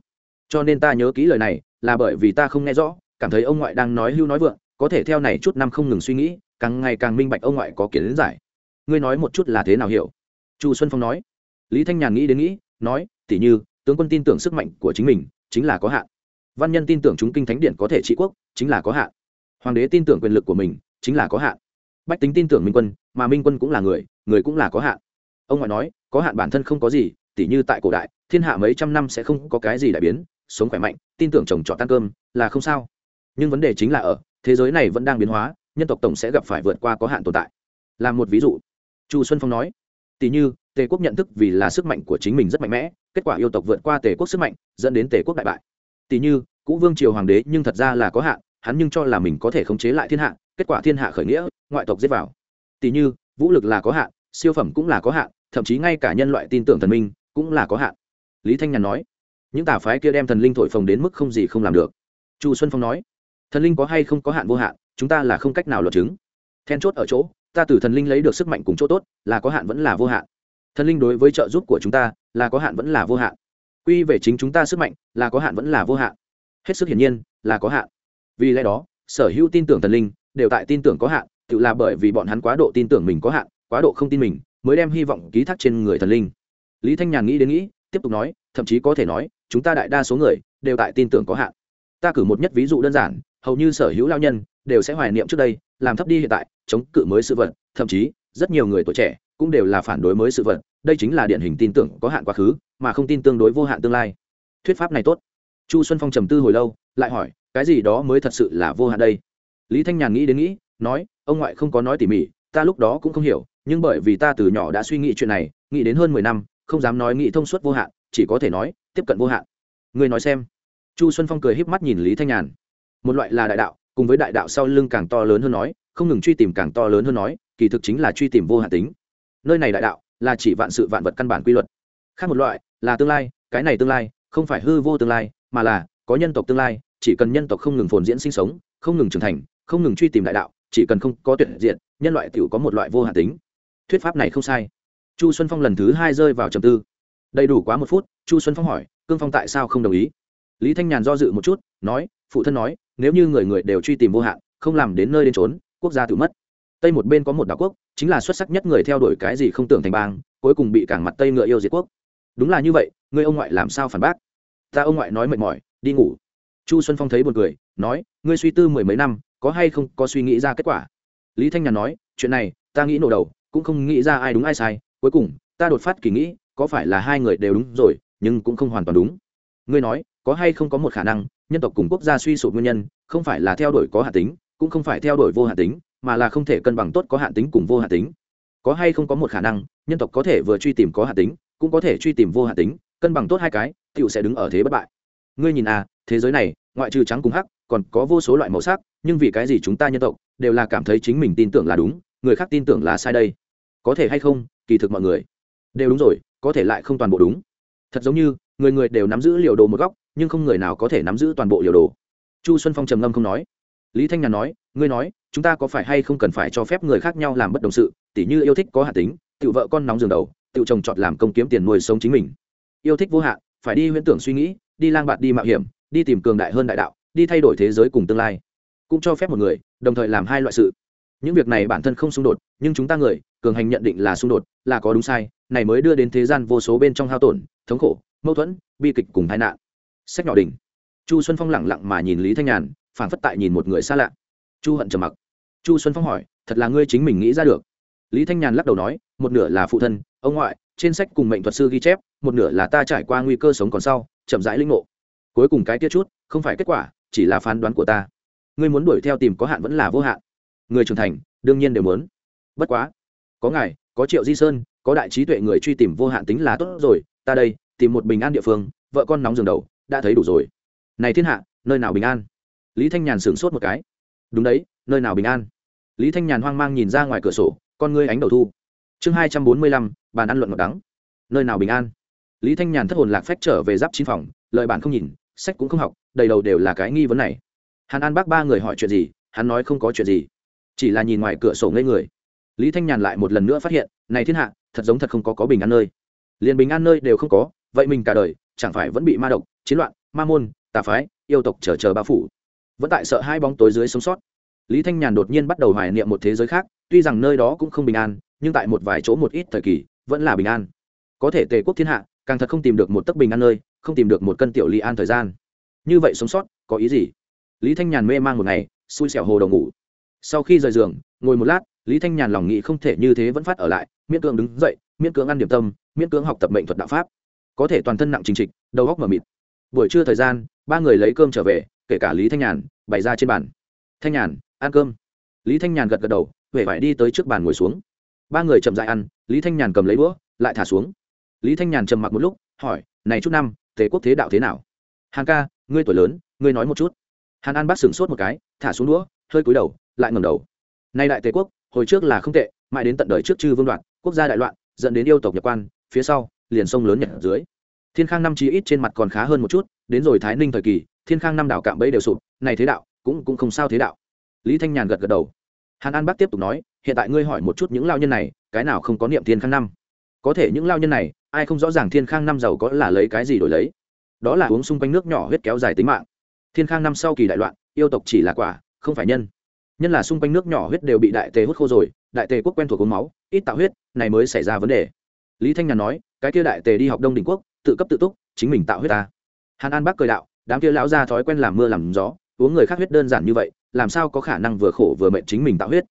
Cho nên ta nhớ kỹ lời này, là bởi vì ta không nghe rõ, cảm thấy ông ngoại đang nói hưu nói vượng, có thể theo này chút năm không ngừng suy nghĩ, càng ngày càng minh bạch ông ngoại có kiến giải. Ngươi nói một chút là thế nào hiểu? Chu xuân phong nói. Lý thanh nhàn nghĩ đến nghĩ, nói, tỉ như, tướng quân tin tưởng sức mạnh của chính mình, chính là có hạn. Văn nhân tin tưởng chúng kinh thánh điện có thể trị quốc, chính là có hạn. Hoàng đế tin tưởng quyền lực của mình, chính là có hạn. Bách tính tin tưởng minh quân, mà minh quân cũng là người người cũng là có hạn ông ngoại nói, có hạn bản thân không có gì, tỉ như tại cổ đại, thiên hạ mấy trăm năm sẽ không có cái gì đại biến, sống khỏe mạnh, tin tưởng chồng trọt tan cơm, là không sao. Nhưng vấn đề chính là ở, thế giới này vẫn đang biến hóa, nhân tộc tổng sẽ gặp phải vượt qua có hạn tồn tại. Là một ví dụ, chu xuân phong nói tỷ như, tề quốc nhận thức vì là sức mạnh của chính mình rất mạnh mẽ, kết quả yêu tộc vượt qua tề quốc sức mạnh, dẫn đến tề quốc đại bại. Tỷ như, cũ vương triều hoàng đế nhưng thật ra là có hạn, hắn nhưng cho là mình có thể khống chế lại thiên hạ, kết quả thiên hạ khởi nghĩa, ngoại tộc giết vào. Tỷ như, vũ lực là có hạn siêu phẩm cũng là có hạn, thậm chí ngay cả nhân loại tin tưởng thần minh cũng là có hạn. Lý thanh nhàn nói, những tà phái kia đem thần linh thổi phồng đến mức không gì không làm được. Chu xuân phong nói, thần linh có hay không có hạn vô hạn, chúng ta là không cách nào luật chứng. Then chốt ở chỗ, ta từ thần linh lấy được sức mạnh cùng chỗ tốt, là có hạn vẫn là vô hạn. Thần linh đối với trợ giúp của chúng ta, là có hạn vẫn là vô hạn. Quy về chính chúng ta sức mạnh, là có hạn vẫn là vô hạn. Hết sức hiển nhiên, là có hạn. Vì lẽ đó, sở hữu tin tưởng thần linh, đều tại tin tưởng có hạn, tự là bởi vì bọn hắn quá độ tin tưởng mình có hạn quá độ không tin mình, mới đem hy vọng ký thác trên người thần linh. Lý thanh nhàn nghĩ đến nghĩ, tiếp tục nói, thậm chí có thể nói, chúng ta đại đa số người, đều tại tin tưởng có hạn. Ta cử một nhất ví dụ đơn giản, hầu như sở hữu lao nhân, đều sẽ hoài niệm trước đây, làm thấp đi hiện tại, chống cự mới sự vật, thậm chí, rất nhiều người tuổi trẻ, cũng đều là phản đối mới sự vật, đây chính là điển hình tin tưởng có hạn quá khứ, mà không tin tương đối vô hạn tương lai. Thuyết pháp này tốt. Chu xuân phong trầm tư hồi lâu, lại hỏi, cái gì đó mới thật sự là vô hạn đây? Lý thanh nhàn nghĩ đến nghĩ, nói, ông ngoại không có nói tỉ mỉ, ta lúc đó cũng không hiểu nhưng bởi vì ta từ nhỏ đã suy nghĩ chuyện này, nghĩ đến hơn mười năm, không dám nói nghĩ thông suốt vô hạn, chỉ có thể nói, tiếp cận vô hạn. Người nói xem. Chu xuân phong cười híp mắt nhìn lý thanh nhàn. Một loại là đại đạo, cùng với đại đạo sau lưng càng to lớn hơn nói, không ngừng truy tìm càng to lớn hơn nói, kỳ thực chính là truy tìm vô hạn tính. Nơi này đại đạo, là chỉ vạn sự vạn vật căn bản quy luật. Khác một loại, là tương lai, cái này tương lai, không phải hư vô tương lai, mà là, có nhân tộc tương lai, chỉ cần nhân tộc không ngừng phồn diễn sinh sống, không ngừng trưởng thành, không ngừng truy tìm đại đạo, chỉ cần không có tuyệt diện nhân loại t có một loại vô hạn tính thuyết pháp này không sai. Chu xuân phong lần thứ hai rơi vào trầm tư. Đầy đủ quá một phút, chu xuân phong hỏi, cương phong tại sao không đồng ý? Lý thanh nhàn do dự một chút, nói, phụ thân nói, nếu như người người đều truy tìm vô hạn, không làm đến nơi đến trốn quốc gia tự mất. Tây một bên có một đảo quốc, chính là xuất sắc nhất người theo đuổi cái gì không tưởng thành bang, cuối cùng bị cảng mặt tây ngựa yêu diệt quốc. Đúng là như vậy ngươi ông ngoại làm sao phản bác? Ta ông ngoại nói mệt mỏi, đi ngủ. Chu xuân phong thấy buồn cười, nói, ngươi suy tư mười mấy năm, có hay không có suy nghĩ ra kết quả? Lý thanh nhàn nói, chuyện này, ta nghĩ nổ đầu cũng không nghĩ ra ai đúng ai sai, cuối cùng, ta đột phát kỳ nghĩ, có phải là hai người đều đúng rồi, nhưng cũng không hoàn toàn đúng. Ngươi nói, có hay không có một khả năng, nhân tộc cùng quốc gia suy sụp nguyên nhân, không phải là theo đuổi có hạn tính, cũng không phải theo đuổi vô hạn tính, mà là không thể cân bằng tốt có hạn tính cùng vô hạn tính. Có hay không có một khả năng, nhân tộc có thể vừa truy tìm có hạn tính, cũng có thể truy tìm vô hạn tính, cân bằng tốt hai cái tựu sẽ đứng ở thế bất bại. Ngươi nhìn à thế giới này, ngoại trừ trắng cùng hắc, còn có vô số loại màu sắc, nhưng vì cái gì chúng ta nhân tộc đều là cảm thấy chính mình tin tưởng là đúng, người khác tin tưởng là sai đây? Có thể hay không, kỳ thực mọi người đều đúng rồi, có thể lại không toàn bộ đúng. Thật giống như, người người đều nắm giữ liều đồ một góc, nhưng không người nào có thể nắm giữ toàn bộ liều đồ. Chu xuân phong trầm ngâm không nói. Lý thanh nhàn nói, ngươi nói, chúng ta có phải hay không cần phải cho phép người khác nhau làm bất đồng sự? Tỉ như yêu thích có hạ tính tự vợ con nóng giường đầu tự chồng chọn làm công kiếm tiền nuôi sống chính mình. Yêu thích vô hạn phải đi huyễn tưởng suy nghĩ, đi lang bạt đi mạo hiểm, đi tìm cường đại hơn đại đạo, đi thay đổi thế giới cùng tương lai. Cũng cho phép một người, đồng thời làm hai loại sự những việc này bản thân không xung đột, nhưng chúng ta người, cường hành nhận định là xung đột, là có đúng sai, này mới đưa đến thế gian vô số bên trong hao tổn, thống khổ, mâu thuẫn, bi kịch cùng tai nạn. Sách nhỏ đỉnh. Chu xuân phong lẳng lặng mà nhìn lý thanh nhàn, phảng phất tại nhìn một người xa lạ. Chu hận trầm mặc. Chu xuân phong hỏi, thật là ngươi chính mình nghĩ ra được? Lý thanh nhàn lắc đầu nói, một nửa là phụ thân, ông ngoại, trên sách cùng mệnh thuật sư ghi chép, một nửa là ta trải qua nguy cơ sống còn sau, chậm rãi linh ngộ. Cuối cùng cái tiết chút, không phải kết quả, chỉ là phán đoán của ta. Ngươi muốn đuổi theo tìm có hạn vẫn là vô hạn người trưởng thành, đương nhiên đều muốn. Bất quá, có ngài, có triệu di sơn, có đại trí tuệ người truy tìm vô hạn tính là tốt rồi, ta đây, tìm một bình an địa phương, vợ con nóng giường đầu, đã thấy đủ rồi. Này thiên hạ, nơi nào bình an? Lý thanh nhàn sửng sốt một cái. Đúng đấy, nơi nào bình an? Lý thanh nhàn hoang mang nhìn ra ngoài cửa sổ, con ngươi ánh đầu thu. Chương hai trăm bốn mươi lăm, bàn ăn luận ngọt đắng. Nơi nào bình an? Lý thanh nhàn thất hồn lạc phách trở về giáp chín phòng lợi bản không nhìn, sách cũng không học, đầy đầu đều là cái nghi vấn này. Hàn an bác ba người hỏi chuyện gì, hắn nói không có chuyện gì chỉ là nhìn ngoài cửa sổ ngây người. Lý thanh nhàn lại một lần nữa phát hiện, này thiên hạ, thật giống thật không có có bình an nơi. Liền bình an nơi đều không có, vậy mình cả đời, chẳng phải vẫn bị ma độc, chiến loạn, ma môn, tà phái, yêu tộc chờ chờ bao phủ. Vẫn tại sợ hai bóng tối dưới sống sót. Lý thanh nhàn đột nhiên bắt đầu hoài niệm một thế giới khác, tuy rằng nơi đó cũng không bình an, nhưng tại một vài chỗ một ít thời kỳ, vẫn là bình an. Có thể tề quốc thiên hạ, càng thật không tìm được một tấc bình an nơi, không tìm được một cân tiểu ly an thời gian. Như vậy sống sót, có ý gì? Lý thanh nhàn mê man một ngày, xui xẻo hồ đầu ngủ sau khi rời giường, ngồi một lát, lý thanh nhàn lòng nghĩ không thể như thế vẫn phát ở lại, miễn cưỡng đứng dậy, miễn cưỡng ăn điểm tâm, miễn cưỡng học tập mệnh thuật đạo pháp. Có thể toàn thân nặng trình trịch, đầu góc mờ mịt. Buổi trưa thời gian, ba người lấy cơm trở về, kể cả lý thanh nhàn, bày ra trên bàn. Thanh nhàn, ăn cơm. Lý thanh nhàn gật gật đầu huệ phải đi tới trước bàn ngồi xuống. Ba người chậm dại ăn, lý thanh nhàn cầm lấy đũa, lại thả xuống. Lý thanh nhàn trầm mặc một lúc, hỏi, này chút năm, tề quốc thế đạo thế nào? Hàn ca, ngươi tuổi lớn, ngươi nói một chút. Hàn an bác sửng sốt một cái, thả xuống đũa hơi cúi đầu, lại ngầm đầu. Nay đại tề quốc, hồi trước là không tệ, mãi đến tận đời trước chư vương đoạn, quốc gia đại loạn, dẫn đến yêu tộc nhập quan, phía sau, liền sông lớn nhật dưới. Thiên khang năm chí ít trên mặt còn khá hơn một chút, đến rồi thái ninh thời kỳ, thiên khang năm đảo cạm bẫy đều sụp, này thế đạo, cũng cũng không sao thế đạo. Lý thanh nhàn gật gật đầu. Hàn an bắc tiếp tục nói, hiện tại ngươi hỏi một chút những lao nhân này, cái nào không có niệm thiên khang năm có thể những lao nhân này, ai không rõ ràng thiên khang năm giàu có là lấy cái gì đổi lấy? Đó là uống xung quanh nước nhỏ huyết kéo dài tính mạng. Thiên khang năm sau kỳ đại loạn, yêu tộc chỉ là quả không phải nhân. Nhân là xung quanh nước nhỏ huyết đều bị đại tề hút khô rồi, đại tề quốc quen thuộc uống máu, ít tạo huyết, này mới xảy ra vấn đề. Lý thanh nhàn nói, cái kia đại tề đi học đông đình quốc, tự cấp tự túc, chính mình tạo huyết ta. Hàn an bắc cười đạo, đám kia lão ra thói quen làm mưa làm gió, uống người khác huyết đơn giản như vậy, làm sao có khả năng vừa khổ vừa mệnh chính mình tạo huyết?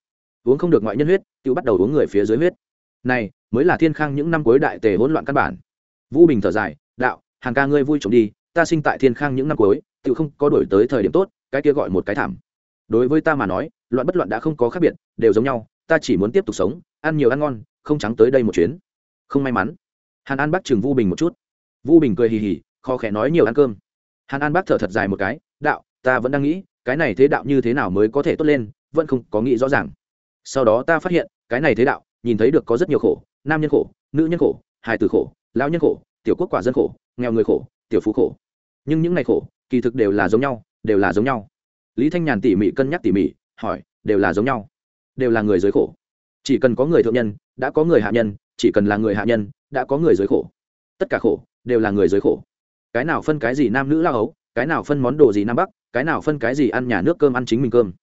Uống không được ngoại nhân huyết, tự bắt đầu uống người phía dưới huyết. Này, mới là thiên khang những năm cuối đại tề hỗn loạn căn bản. Vũ bình thở dài, đạo hàng ca ngươi vui trộm đi, ta sinh tại thiên khang những năm cuối, tự không có đổi tới thời điểm tốt, cái kia gọi một cái thảm đối với ta mà nói, loạn bất loạn đã không có khác biệt, đều giống nhau, ta chỉ muốn tiếp tục sống, ăn nhiều ăn ngon, không trắng tới đây một chuyến. Không may mắn. Hàn an bác chừng vu bình một chút. Vu bình cười hì hì khó khẽ nói nhiều ăn cơm. Hàn an bác thở thật dài một cái, đạo, ta vẫn đang nghĩ, cái này thế đạo như thế nào mới có thể tốt lên, vẫn không có nghĩ rõ ràng. Sau đó ta phát hiện, cái này thế đạo, nhìn thấy được có rất nhiều khổ, nam nhân khổ, nữ nhân khổ, hài tử khổ, lão nhân khổ, tiểu quốc quả dân khổ, nghèo người khổ, tiểu phú khổ. Nhưng những ngày khổ, kỳ thực đều là giống nhau, đều là giống nhau lý thanh nhàn tỉ mỉ cân nhắc tỉ mỉ hỏi đều là giống nhau đều là người dưới khổ. Chỉ cần có người thượng nhân đã có người hạ nhân chỉ cần là người hạ nhân đã có người dưới khổ. Tất cả khổ đều là người dưới khổ. Cái nào phân cái gì nam nữ lao ấu cái nào phân món đồ gì nam bắc cái nào phân cái gì ăn nhà nước cơm ăn chính mình cơm.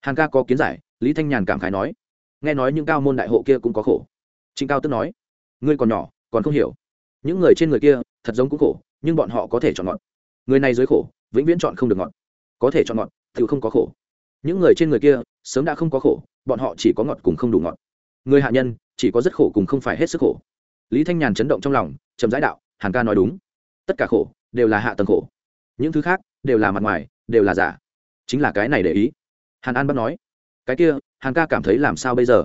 Hàng ca có kiến giải lý thanh nhàn cảm khái nói. Nghe nói những cao môn đại hộ kia cũng có khổ. Trịnh cao tức nói. Ngươi còn nhỏ còn không hiểu. Những người trên người kia thật giống cũng khổ nhưng bọn họ có thể chọn ngọn, người này dưới khổ vĩnh viễn chọn không được ngọn, có thể chọn ngọn tự không có khổ. Những người trên người kia, sớm đã không có khổ, bọn họ chỉ có ngọt cùng không đủ ngọt. Người hạ nhân, chỉ có rất khổ cùng không phải hết sức khổ. Lý thanh nhàn chấn động trong lòng, chậm rãi đạo, hàn ca nói đúng. Tất cả khổ, đều là hạ tầng khổ. Những thứ khác, đều là mặt ngoài, đều là giả. Chính là cái này để ý. Hàn an bắt nói. Cái kia, hàn ca cảm thấy làm sao bây giờ?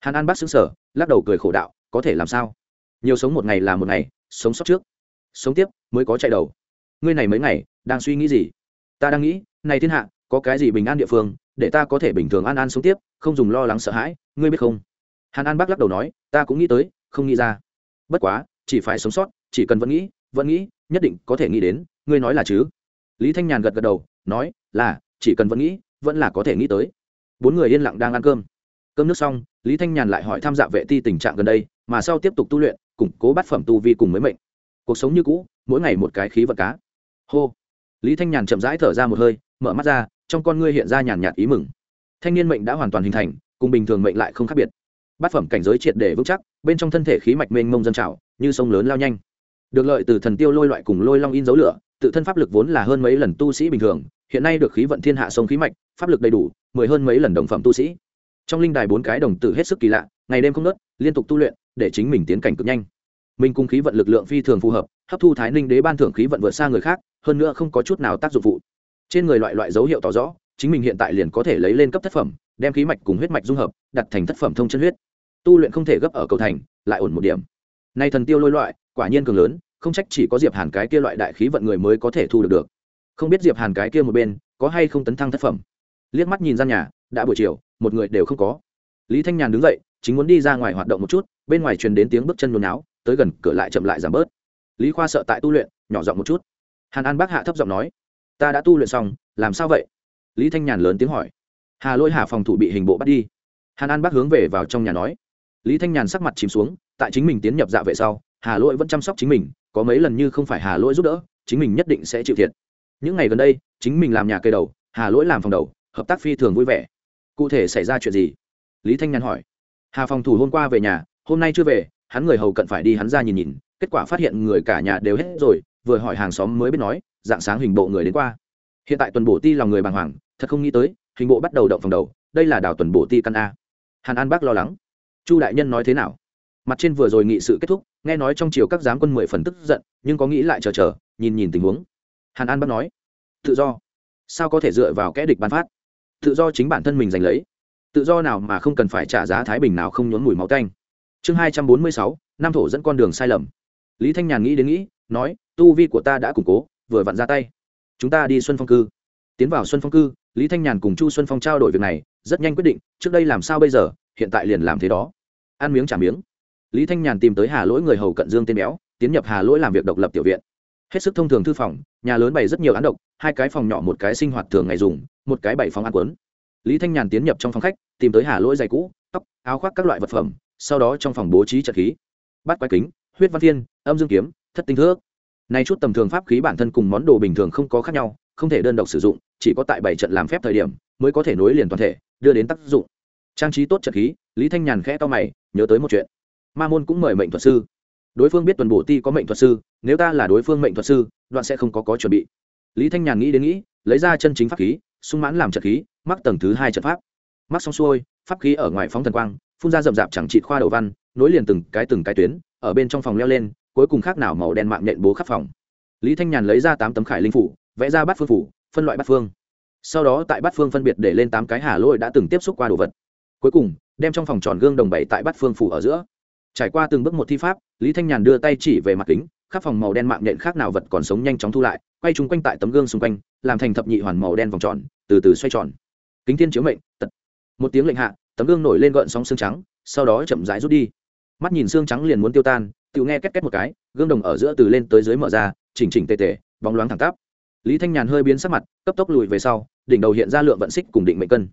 Hàn an bắt xứng sở lắc đầu cười khổ đạo, có thể làm sao? Nhiều sống một ngày là một ngày, sống sót trước. Sống tiếp, mới có chạy đầu. Ngươi này mấy ngày, đang suy nghĩ gì? Ta đang nghĩ, này thiên hạ có cái gì bình an địa phương, để ta có thể bình thường an an sống tiếp, không dùng lo lắng sợ hãi, ngươi biết không? Hàn an bác lắc đầu nói, ta cũng nghĩ tới, không nghĩ ra. Bất quá, chỉ phải sống sót, chỉ cần vẫn nghĩ vẫn nghĩ, nhất định có thể nghĩ đến, ngươi nói là chứ? Lý thanh nhàn gật gật đầu, nói, là, chỉ cần vẫn nghĩ, vẫn là có thể nghĩ tới. Bốn người yên lặng đang ăn cơm. Cơm nước xong, lý thanh nhàn lại hỏi tham dạ vệ ti tình trạng gần đây, mà sau tiếp tục tu luyện, củng cố bát phẩm tu vi cùng mới mệnh. Cuộc sống như cũ, mỗi ngày một cái khí vật cá. Hô. Lý thanh nhàn chậm rãi thở ra một hơi, mở mắt ra trong con ngươi hiện ra nhàn nhạt ý mừng. Thanh niên mệnh đã hoàn toàn hình thành, cùng bình thường mệnh lại không khác biệt. Bát phẩm cảnh giới triệt để vững chắc, bên trong thân thể khí mạch mênh mông dân trào, như sông lớn lao nhanh. Được lợi từ thần tiêu lôi loại cùng lôi long in dấu lửa, tự thân pháp lực vốn là hơn mấy lần tu sĩ bình thường, hiện nay được khí vận thiên hạ sông khí mạch, pháp lực đầy đủ, mười hơn mấy lần đồng phẩm tu sĩ. Trong linh đài bốn cái đồng tử hết sức kỳ lạ, ngày đêm không nớt liên tục tu luyện, để chính mình tiến cảnh cực nhanh. Mình cung khí vận lực lượng phi thường phù hợp, hấp thu thái ninh đế ban thưởng khí vận vượt xa người khác, hơn nữa không có chút nào tác dụng phụ trên người loại loại dấu hiệu tỏ rõ, chính mình hiện tại liền có thể lấy lên cấp thất phẩm, đem khí mạch cùng huyết mạch dung hợp, đặt thành thất phẩm thông chân huyết. Tu luyện không thể gấp ở cầu thành, lại ổn một điểm. Nay thần tiêu lôi loại, quả nhiên cường lớn, không trách chỉ có diệp hàn cái kia loại đại khí vận người mới có thể thu được được. Không biết diệp hàn cái kia một bên, có hay không tấn thăng thất phẩm. Liếc mắt nhìn ra nhà, đã buổi chiều, một người đều không có. Lý thanh nhàn đứng dậy, chính muốn đi ra ngoài hoạt động một chút, bên ngoài truyền đến tiếng bước chân nhốn náo, tới gần, cửa lại chậm lại giảm bớt. Lý khoa sợ tại tu luyện, nhỏ giọng một chút. Hàn an bác hạ thấp giọng nói ta đã tu luyện xong, làm sao vậy? Lý thanh nhàn lớn tiếng hỏi. Hà lôi hà phòng thủ bị hình bộ bắt đi. Hàn an bác hướng về vào trong nhà nói. Lý thanh nhàn sắc mặt chìm xuống, tại chính mình tiến nhập dạ vệ sau, hà lỗi vẫn chăm sóc chính mình, có mấy lần như không phải hà lỗi giúp đỡ, chính mình nhất định sẽ chịu thiệt. Những ngày gần đây, chính mình làm nhà cây đầu, hà lỗi làm phòng đầu, hợp tác phi thường vui vẻ. Cụ thể xảy ra chuyện gì? Lý thanh nhàn hỏi. Hà phòng thủ hôm qua về nhà, hôm nay chưa về, hắn người hầu cận phải đi hắn ra nhìn nhìn, kết quả phát hiện người cả nhà đều hết rồi, vừa hỏi hàng xóm mới biết nói dạng sáng hình bộ người đến qua. Hiện tại tuần bổ ti lòng người bàng hoàng, thật không nghĩ tới, hình bộ bắt đầu động phòng đầu, đây là đảo tuần bổ ti căn a. Hàn an bác lo lắng. Chu đại nhân nói thế nào? Mặt trên vừa rồi nghị sự kết thúc, nghe nói trong chiều các giám quân mười phần tức giận, nhưng có nghĩ lại chờ chờ, nhìn nhìn tình huống. Hàn an bác nói, tự do. Sao có thể dựa vào kẽ địch bán phát? Tự do chính bản thân mình giành lấy. Tự do nào mà không cần phải trả giá thái bình nào không nhốn mùi máu tanh. Chương hai trăm bốn mươi sáu nam thổ dẫn con đường sai lầm. Lý thanh nhàn nghĩ đến nghĩ, nói, tu vi của ta đã củng cố vừa vặn ra tay. Chúng ta đi xuân phong cư. Tiến vào xuân phong cư, lý thanh nhàn cùng chu xuân phong trao đổi việc này, rất nhanh quyết định, trước đây làm sao bây giờ, hiện tại liền làm thế đó. Ăn miếng trả miếng. Lý thanh nhàn tìm tới hà lỗi người hầu cận dương tên béo, tiến nhập hà lỗi làm việc độc lập tiểu viện. Hết sức thông thường thư phòng, nhà lớn bày rất nhiều án độc, hai cái phòng nhỏ một cái sinh hoạt thường ngày dùng, một cái bảy phòng ăn quấn lý thanh nhàn tiến nhập trong phòng khách, tìm tới hà lỗi giày cũ, tóc, áo khoác các loại vật phẩm, sau đó trong phòng bố trí trật khí. Bát quái kính, huyết văn thiên, âm dương kiếm, thất tinh thước nay chút tầm thường pháp khí bản thân cùng món đồ bình thường không có khác nhau, không thể đơn độc sử dụng, chỉ có tại bảy trận làm phép thời điểm mới có thể nối liền toàn thể, đưa đến tác dụng. Trang trí tốt trận khí, lý thanh nhàn khẽ to mày, nhớ tới một chuyện. Ma môn cũng mời mệnh thuật sư. Đối phương biết tuần bổ ti có mệnh thuật sư, nếu ta là đối phương mệnh thuật sư, đoạn sẽ không có có chuẩn bị. Lý thanh nhàn nghĩ đến nghĩ, lấy ra chân chính pháp khí, sung mãn làm trận khí, mắc tầng thứ hai trận pháp. Mắc xong xuôi, pháp khí ở ngoài phóng thần quang, phun ra rậm rạp chẳng trị khoa đầu văn, nối liền từng cái từng cái tuyến, ở bên trong phòng leo lên cuối cùng khác nào màu đen mạng nhện bố khắp phòng. Lý thanh nhàn lấy ra tám tấm khải linh phủ, vẽ ra bát phương phủ, phân loại bát phương. Sau đó tại bát phương phân biệt để lên tám cái hà lôi đã từng tiếp xúc qua đồ vật. Cuối cùng, đem trong phòng tròn gương đồng bảy tại bát phương phủ ở giữa. Trải qua từng bước một thi pháp, lý thanh nhàn đưa tay chỉ về mặt kính, khắp phòng màu đen mạng nhện khác nào vật còn sống nhanh chóng thu lại, quay chung quanh tại tấm gương xung quanh, làm thành thập nhị hoàn màu đen vòng tròn, từ từ xoay tròn. Kính thiên chiếu mệnh, tật. Một tiếng lệnh hạ, tấm gương nổi lên gợn sóng xương trắng, sau đó chậm rãi rút đi. Mắt nhìn xương trắng liền muốn tiêu tan tự nghe két két một cái, gương đồng ở giữa từ lên tới dưới mở ra, chỉnh chỉnh tề tề, bóng loáng thẳng tắp. Lý thanh nhàn hơi biến sắc mặt, cấp tốc lùi về sau, đỉnh đầu hiện ra lượng vận xích cùng định mệnh cân.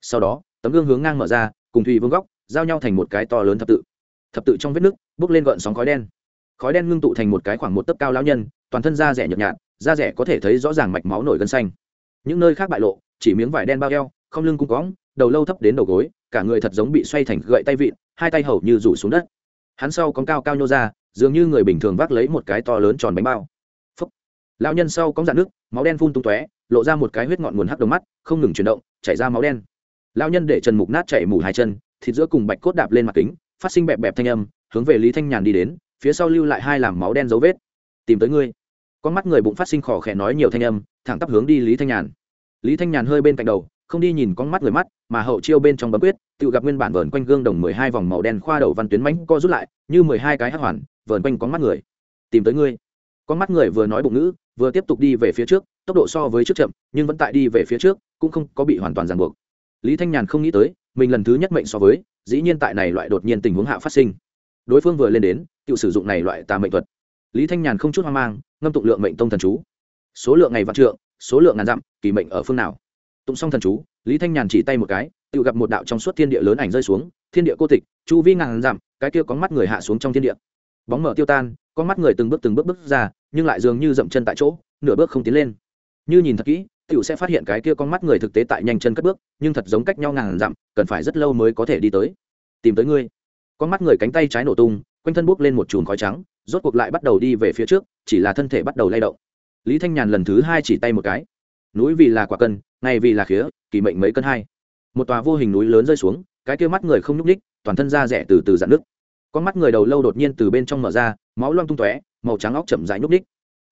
Sau đó, tấm gương hướng ngang mở ra, cùng thùy vương góc, giao nhau thành một cái to lớn thập tự. Thập tự trong vết nước bốc lên gợn sóng khói đen. Khói đen ngưng tụ thành một cái khoảng một tấc cao lão nhân, toàn thân da rẻ nhợt nhạt, da rẻ có thể thấy rõ ràng mạch máu nổi gân xanh. Những nơi khác bại lộ, chỉ miếng vải đen bao eo, không lưng cung cóng đầu lâu thấp đến đầu gối, cả người thật giống bị xoay thành gậy tay vịn, hai tay hầu như rủ xuống đất hắn sau cóng cao cao nhô ra, dường như người bình thường vác lấy một cái to lớn tròn bánh bao. Phấp lão nhân sau cóng dạn nước, máu đen phun tung tóe, lộ ra một cái huyết ngọn nguồn hắc đồng mắt, không ngừng chuyển động, chảy ra máu đen. Lão nhân để trần mục nát chảy mù hai chân, thịt giữa cùng bạch cốt đạp lên mặt kính, phát sinh bẹp bẹp thanh âm, hướng về lý thanh nhàn đi đến, phía sau lưu lại hai làm máu đen dấu vết. Tìm tới ngươi. Con mắt người bụng phát sinh khỏ khẽ nói nhiều thanh âm, thẳng tắp hướng đi lý thanh nhàn. Lý thanh nhàn hơi bên cạnh đầu không đi nhìn con mắt người mắt, mà hậu chiêu bên trong bấm quyết, tự gặp nguyên bản vờn quanh gương đồng mười hai vòng màu đen khoa đầu văn tuyến mánh co rút lại, như mười hai cái hát hoàn, vờn quanh con mắt người. Tìm tới ngươi. Con mắt người vừa nói bụng ngữ, vừa tiếp tục đi về phía trước, tốc độ so với trước chậm, nhưng vẫn tại đi về phía trước, cũng không có bị hoàn toàn ràng buộc. Lý thanh nhàn không nghĩ tới, mình lần thứ nhất mệnh so với, dĩ nhiên tại này loại đột nhiên tình huống hạ phát sinh. Đối phương vừa lên đến, tự sử dụng này loại tà mệnh thuật. Lý thanh nhàn không chút hoang mang, ngâm tụng lượng mệnh tông thần chú. Số lượng ngày vạn trượng, số lượng ngàn dặm, kỳ mệnh ở phương nào? Tụng xong thần chú, lý thanh nhàn chỉ tay một cái, tự gặp một đạo trong suốt thiên địa lớn ảnh rơi xuống, thiên địa cô tịch, chu vi ngàn dặm, cái kia có mắt người hạ xuống trong thiên địa. Bóng mở tiêu tan, con mắt người từng bước từng bước bước ra, nhưng lại dường như dậm chân tại chỗ, nửa bước không tiến lên. Như nhìn thật kỹ, tiểu sẽ phát hiện cái kia con mắt người thực tế tại nhanh chân cất bước, nhưng thật giống cách nhau ngàn dặm, cần phải rất lâu mới có thể đi tới. Tìm tới ngươi. Con mắt người cánh tay trái nổ tung, quanh thân buốc lên một chùm khói trắng, rốt cuộc lại bắt đầu đi về phía trước, chỉ là thân thể bắt đầu lay động. Lý thanh nhàn lần thứ hai chỉ tay một cái. Núi vì là quả cân ngay vì là khía, kỳ mệnh mấy cân hai. Một tòa vô hình núi lớn rơi xuống, cái kia mắt người không nhúc ních toàn thân da rẻ từ từ dạn nước con mắt người đầu lâu đột nhiên từ bên trong mở ra, máu loang tung tóe, màu trắng óc chậm rãi nhúc ních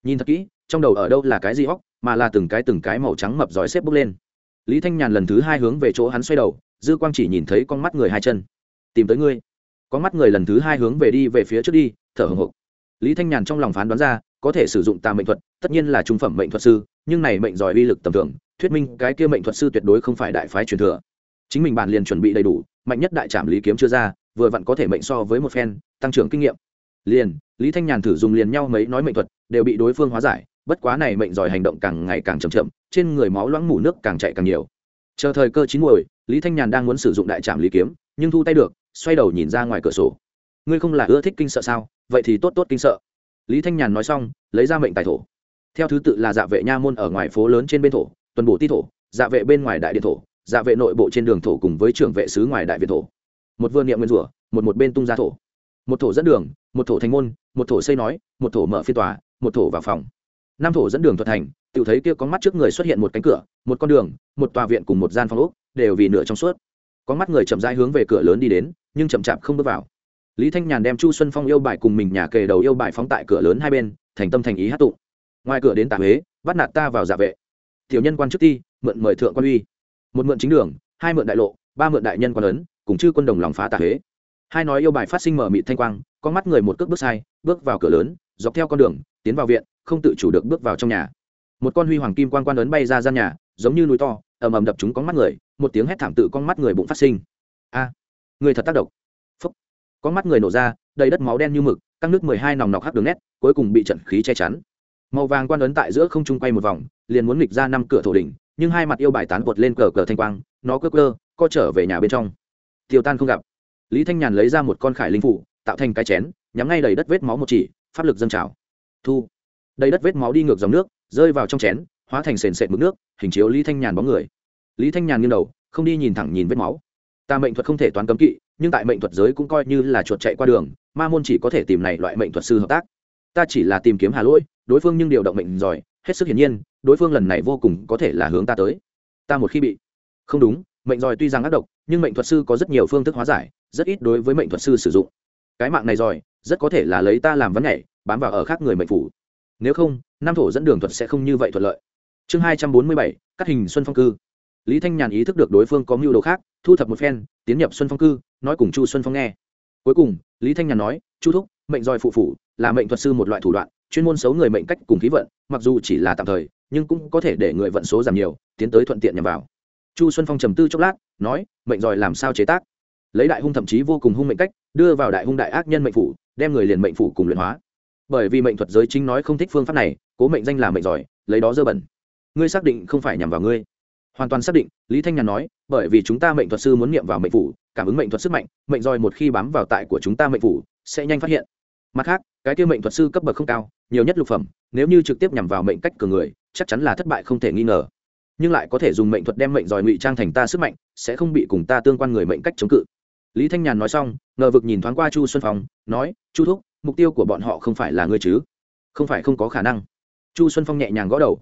nhìn thật kỹ, trong đầu ở đâu là cái gì óc, mà là từng cái từng cái màu trắng mập giói xếp bốc lên. Lý thanh nhàn lần thứ hai hướng về chỗ hắn xoay đầu, dư quang chỉ nhìn thấy con mắt người hai chân. Tìm tới ngươi. Con mắt người lần thứ hai hướng về đi về phía trước đi, thở hồng hộc. Lý thanh nhàn trong lòng phán đoán ra, có thể sử dụng tà mệnh thuật, tất nhiên là trung phẩm mệnh thuật sư, nhưng này mệnh giỏi uy lực tầm thường thuyết minh cái kia mệnh thuật sư tuyệt đối không phải đại phái truyền thừa. Chính mình bản liền chuẩn bị đầy đủ, mạnh nhất đại trạm lý kiếm chưa ra, vừa vặn có thể mệnh so với một phen, tăng trưởng kinh nghiệm. Liền, lý thanh nhàn thử dùng liền nhau mấy nói mệnh thuật, đều bị đối phương hóa giải, bất quá này mệnh giỏi hành động càng ngày càng chậm chậm, trên người máu loãng mủ nước càng chạy càng nhiều. Chờ thời cơ chín muồi, lý thanh nhàn đang muốn sử dụng đại trạm lý kiếm, nhưng thu tay được, xoay đầu nhìn ra ngoài cửa sổ. Ngươi không là ưa thích kinh sợ sao? Vậy thì tốt tốt kinh sợ. Lý thanh nhàn nói xong, lấy ra mệnh tài thổ. Theo thứ tự là dạ vệ nha môn ở ngoài phố lớn trên bên thổ tuần bổ ti thổ dạ vệ bên ngoài đại điện thổ dạ vệ nội bộ trên đường thổ cùng với trưởng vệ sứ ngoài đại việt thổ. Một vương niệm nguyên rủa, một một bên tung ra thổ. Một thổ dẫn đường, một thổ thành môn, một thổ xây nói, một thổ mở phiên tòa, một thổ vào phòng. Năm thổ dẫn đường thuật thành tự thấy kia có mắt trước người xuất hiện một cánh cửa, một con đường, một tòa viện cùng một gian phòng úc đều vì nửa trong suốt. Có mắt người chậm rãi hướng về cửa lớn đi đến, nhưng chậm chạp không bước vào. Lý thanh nhàn đem chu xuân phong yêu bài cùng mình nhà kề đầu yêu bài phóng tại cửa lớn hai bên, thành tâm thành ý hát tụng. Ngoài cửa đến tạ huế, bắt nạt ta vào dạ vệ tiểu nhân quan chức ti, mượn mời thượng quan uy. Một mượn chính đường, hai mượn đại lộ, ba mượn đại nhân quan ấn, cùng chư quân đồng lòng phá tà huế hai nói yêu bài phát sinh mở mị thanh quang, con mắt người một cước bước sai, bước vào cửa lớn, dọc theo con đường, tiến vào viện, không tự chủ được bước vào trong nhà. Một con huy hoàng kim quan quan ấn bay ra gian nhà, giống như núi to, ầm ầm đập chúng con mắt người, một tiếng hét thảm tự con mắt người bụng phát sinh. A, người thật tác động. Phúc. Con mắt người nổ ra, đầy đất máu đen như mực, căng nước mười hai nòng nọc hắc đường nét, cuối cùng bị trận khí che chắn màu vàng quan ấn tại giữa không trung quay một vòng, liền muốn nghịch ra năm cửa thổ đỉnh, nhưng hai mặt yêu bài tán vọt lên cờ cờ thanh quang, nó cơ cơ co trở về nhà bên trong. Tiêu tan không gặp. Lý thanh nhàn lấy ra một con khải linh phủ, tạo thành cái chén, nhắm ngay đầy đất vết máu một chỉ, pháp lực dâng trào. Thu. Đầy đất vết máu đi ngược dòng nước, rơi vào trong chén, hóa thành sền sệt mực nước, hình chiếu lý thanh nhàn bóng người. Lý thanh nhàn nghiêng đầu, không đi nhìn thẳng nhìn vết máu. Ta mệnh thuật không thể toán cấm kỵ, nhưng tại mệnh thuật giới cũng coi như là chuột chạy qua đường, ma môn chỉ có thể tìm này loại mệnh thuật sư hợp tác. Ta chỉ là tìm kiếm hà lỗi đối phương nhưng điều động mệnh giỏi, hết sức hiển nhiên, đối phương lần này vô cùng có thể là hướng ta tới. Ta một khi bị không đúng, mệnh giỏi tuy rằng ác độc, nhưng mệnh thuật sư có rất nhiều phương thức hóa giải, rất ít đối với mệnh thuật sư sử dụng. Cái mạng này giỏi, rất có thể là lấy ta làm vấn nhảy, bám vào ở khác người mệnh phủ. Nếu không nam thổ dẫn đường thuật sẽ không như vậy thuận lợi. Chương hai trăm bốn mươi bảy, cắt hình xuân phong cư. Lý thanh nhàn ý thức được đối phương có mưu đồ khác, thu thập một phen, tiến nhập xuân phong cư, nói cùng chu xuân phong nghe. Cuối cùng, lý thanh nhàn nói, chu thúc, mệnh roi phụ phủ, là mệnh thuật sư một loại thủ đoạn chuyên môn xấu người mệnh cách cùng khí vận, mặc dù chỉ là tạm thời, nhưng cũng có thể để người vận số giảm nhiều, tiến tới thuận tiện nhằm vào. Chu xuân phong trầm tư chốc lát, nói, mệnh giỏi làm sao chế tác? Lấy đại hung thậm chí vô cùng hung mệnh cách, đưa vào đại hung đại ác nhân mệnh phủ, đem người liền mệnh phủ cùng luyện hóa. Bởi vì mệnh thuật giới chính nói không thích phương pháp này, cố mệnh danh là mệnh giỏi, lấy đó dơ bẩn. Ngươi xác định không phải nhằm vào ngươi. Hoàn toàn xác định, lý thanh nhàn nói, bởi vì chúng ta mệnh thuật sư muốn niệm vào mệnh phủ, cảm ứng mệnh thuật sức mạnh, mệnh roi một khi bám vào tại của chúng ta mệnh phủ, sẽ nhanh phát hiện mặt khác, cái tiêu mệnh thuật sư cấp bậc không cao, nhiều nhất lục phẩm, nếu như trực tiếp nhằm vào mệnh cách cường người, chắc chắn là thất bại không thể nghi ngờ. Nhưng lại có thể dùng mệnh thuật đem mệnh giỏi ngụy trang thành ta sức mạnh, sẽ không bị cùng ta tương quan người mệnh cách chống cự. Lý thanh nhàn nói xong, ngờ vực nhìn thoáng qua chu xuân phong, nói, chu thúc, mục tiêu của bọn họ không phải là ngươi chứ? Không phải không có khả năng. Chu xuân phong nhẹ nhàng gõ đầu.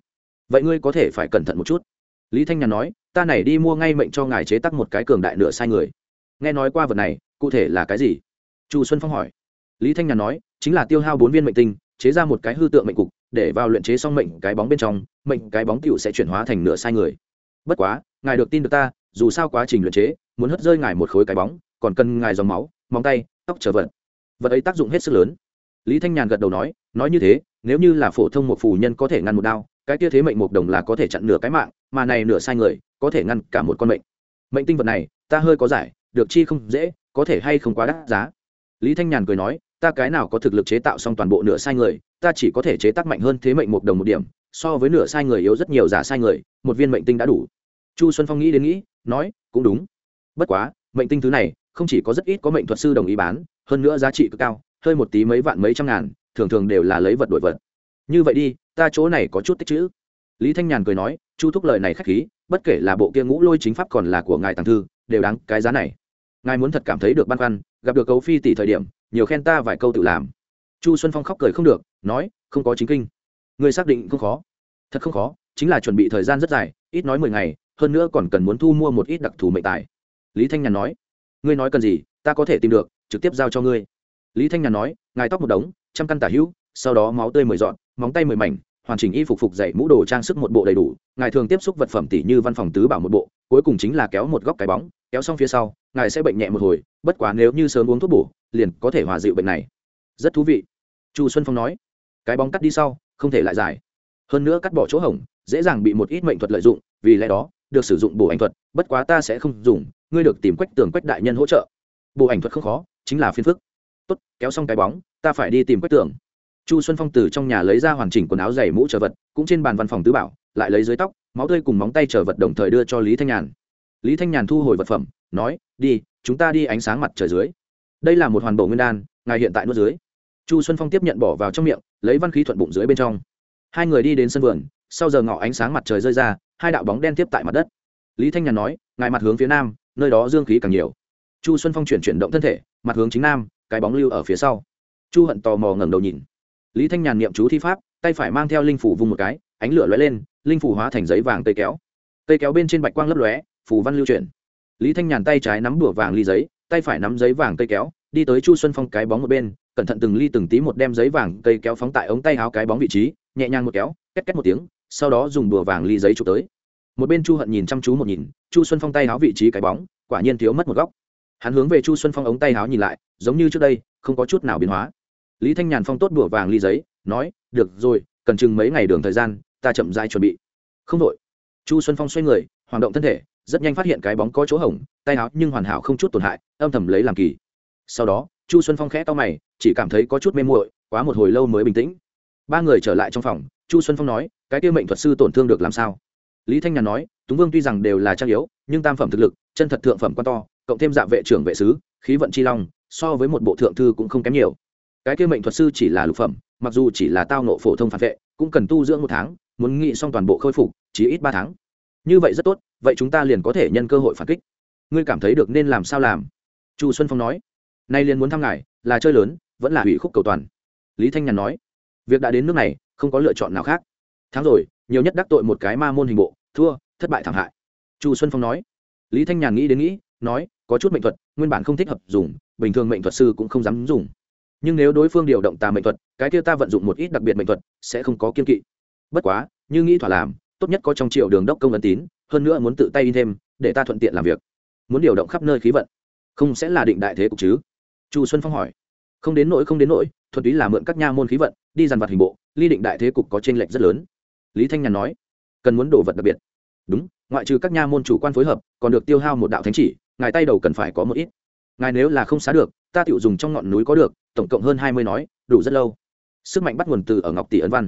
Vậy ngươi có thể phải cẩn thận một chút. Lý thanh nhàn nói, ta này đi mua ngay mệnh cho ngài chế tắc một cái cường đại nửa sai người. Nghe nói qua vật này, cụ thể là cái gì? Chu xuân phong hỏi lý thanh nhàn nói, chính là tiêu hao bốn viên mệnh tinh, chế ra một cái hư tượng mệnh cục, để vào luyện chế xong mệnh cái bóng bên trong, mệnh cái bóng tựu sẽ chuyển hóa thành nửa sai người. Bất quá, ngài được tin được ta, dù sao quá trình luyện chế, muốn hất rơi ngài một khối cái bóng, còn cần ngài dòng máu, móng tay, tóc trở vật. Vật ấy tác dụng hết sức lớn. Lý thanh nhàn gật đầu nói nói như thế, nếu như là phổ thông một phù nhân có thể ngăn một đao, cái kia thế mệnh một đồng là có thể chặn nửa cái mạng, mà này nửa sai người, có thể ngăn cả một con mệnh. Mệnh tinh vật này, ta hơi có giải, được chi không dễ, có thể hay không quá đắt giá. Lý thanh nhàn cười nói ta cái nào có thực lực chế tạo xong toàn bộ nửa sai người, ta chỉ có thể chế tác mạnh hơn thế mệnh một đồng một điểm, so với nửa sai người yếu rất nhiều giả sai người, một viên mệnh tinh đã đủ. Chu xuân phong nghĩ đến nghĩ, nói, cũng đúng. Bất quá, mệnh tinh thứ này, không chỉ có rất ít có mệnh thuật sư đồng ý bán, hơn nữa giá trị cực cao, hơi một tí mấy vạn mấy trăm ngàn, thường thường đều là lấy vật đổi vật. Như vậy đi, ta chỗ này có chút tích chữ lý thanh nhàn cười nói, chu thúc lời này k h á c h khí, bất kể là bộ kia ngũ lôi chính pháp còn là của ngài tàng thư, đều đáng cái giá này. Ngài muốn thật cảm thấy được băn khoăn, gặp được cấu phi tỷ thời điểm nhiều khen ta vài câu tự làm. Chu xuân phong khóc cười không được, nói, không có chính kinh. Người xác định không khó. Thật không khó, chính là chuẩn bị thời gian rất dài, ít nói mười ngày, hơn nữa còn cần muốn thu mua một ít đặc thù mệnh tài. Lý thanh nhàn nói, ngươi nói cần gì, ta có thể tìm được, trực tiếp giao cho ngươi. Lý thanh nhàn nói, ngài tóc một đống, trăm căn tả hữu, sau đó máu tươi mười dọn, móng tay mười mảnh, hoàn chỉnh y phục phục dạy mũ đồ trang sức một bộ đầy đủ, ngài thường tiếp xúc vật phẩm tỷ như văn phòng tứ bảo một bộ, cuối cùng chính là kéo một góc cái bóng, kéo xong phía sau, ngài sẽ bệnh nhẹ một hồi, bất quá nếu như sớm uống thuốc bổ liền có thể hòa dịu bệnh này. Rất thú vị. Chu xuân phong nói, cái bóng cắt đi sau, không thể lại dài. Hơn nữa cắt bỏ chỗ hỏng dễ dàng bị một ít mệnh thuật lợi dụng, vì lẽ đó, được sử dụng bổ ảnh thuật, bất quá ta sẽ không dùng, ngươi được tìm quách tường quách đại nhân hỗ trợ. Bộ ảnh thuật không khó, chính là phiên phức. Tốt, kéo xong cái bóng, ta phải đi tìm quách tường. Chu xuân phong từ trong nhà lấy ra hoàn chỉnh quần áo giày mũ trở vật, cũng trên bàn văn phòng tứ bảo, lại lấy dưới tóc, máu tươi cùng móng tay trở vật đồng thời đưa cho lý thanh nhàn. Lý thanh nhàn thu hồi vật phẩm, nói, đi, chúng ta đi ánh sáng mặt trời dưới đây là một hoàn bộ nguyên đan, ngài hiện tại nuốt dưới. Chu xuân phong tiếp nhận bỏ vào trong miệng, lấy văn khí thuận bụng dưới bên trong. Hai người đi đến sân vườn, sau giờ ngọ ánh sáng mặt trời rơi ra, hai đạo bóng đen tiếp tại mặt đất. Lý thanh nhàn nói, ngài mặt hướng phía nam, nơi đó dương khí càng nhiều. Chu xuân phong chuyển chuyển động thân thể, mặt hướng chính nam, cái bóng lưu ở phía sau. Chu hận tò mò ngẩng đầu nhìn. Lý thanh nhàn niệm chú thi pháp, tay phải mang theo linh phủ vùng một cái, ánh lửa lóe lên, linh phủ hóa thành giấy vàng cây kéo. Cây kéo bên trên bạch quang lấp lóe phủ văn lưu chuyển. Lý thanh nhàn tay trái nắm đùa vàng ly giấy tay phải nắm giấy vàng cây kéo, đi tới chu xuân phong cái bóng một bên, cẩn thận từng ly từng tí một đem giấy vàng cây kéo phóng tại ống tay áo cái bóng vị trí, nhẹ nhàng một kéo, két két một tiếng, sau đó dùng đùa vàng ly giấy chụp tới. Một bên chu hận nhìn chăm chú một nhìn, chu xuân phong tay áo vị trí cái bóng, quả nhiên thiếu mất một góc. Hắn hướng về chu xuân phong ống tay áo nhìn lại, giống như trước đây, không có chút nào biến hóa. Lý thanh nhàn phong tốt đùa vàng ly giấy, nói, được rồi, cần chừng mấy ngày đường thời gian, ta chậm dai chuẩn bị. Không đội chu xuân phong xoay người hoạt động thân thể rất nhanh phát hiện cái bóng có chỗ hỏng tay áo nhưng hoàn hảo không chút tổn hại, âm thầm lấy làm kỳ. Sau đó, chu xuân phong khẽ to mày, chỉ cảm thấy có chút mê muội, quá một hồi lâu mới bình tĩnh. Ba người trở lại trong phòng, chu xuân phong nói, cái tiêu mệnh thuật sư tổn thương được làm sao? Lý thanh nhàn nói, túng vương tuy rằng đều là trang yếu, nhưng tam phẩm thực lực, chân thật thượng phẩm quan to, cộng thêm dạ vệ trưởng vệ sứ, khí vận chi long, so với một bộ thượng thư cũng không kém nhiều. Cái kia mệnh thuật sư chỉ là lục phẩm, mặc dù chỉ là tao nộ phổ thông phản vệ, cũng cần tu dưỡng một tháng, muốn nghị xong toàn bộ khôi phục chỉ ít ba tháng như vậy rất tốt, vậy chúng ta liền có thể nhân cơ hội phản kích. Ngươi cảm thấy được nên làm sao làm? Chu xuân phong nói. Nay liền muốn thăm ngài, là chơi lớn, vẫn là hủy khúc cầu toàn. Lý thanh nhàn nói. Việc đã đến nước này, không có lựa chọn nào khác. Tháng rồi, nhiều nhất đắc tội một cái ma môn hình bộ, thua, thất bại thảm hại. Chu xuân phong nói. Lý thanh nhàn nghĩ đến nghĩ, nói, có chút mệnh thuật, nguyên bản không thích hợp dùng, bình thường mệnh thuật sư cũng không dám dùng. Nhưng nếu đối phương điều động tà mệnh thuật, cái kia ta vận dụng một ít đặc biệt mệnh thuật, sẽ không có kiên kỵ. Bất quá, như nghĩ thỏa làm tốt nhất có trong triệu đường đốc công ấn tín, hơn nữa muốn tự tay in thêm, để ta thuận tiện làm việc. Muốn điều động khắp nơi khí vận. Không sẽ là định đại thế cục chứ? Chu xuân phong hỏi. Không đến nỗi, không đến nỗi thuật túy là mượn các nha môn khí vận, đi dàn vật hình bộ, ly định đại thế cục có t r ê n lệch rất lớn. Lý thanh nhàn nói. Cần muốn đồ vật đặc biệt. Đúng, ngoại trừ các nha môn chủ quan phối hợp, còn được tiêu hao một đạo thánh chỉ, ngài tay đầu cần phải có một ít. Ngài nếu là không xá được, ta tự dùng trong ngọn núi có được, tổng cộng hơn hai mươi nói, đủ rất lâu. Sức mạnh bắt nguồn từ ở ngọc tỷ ấn văn.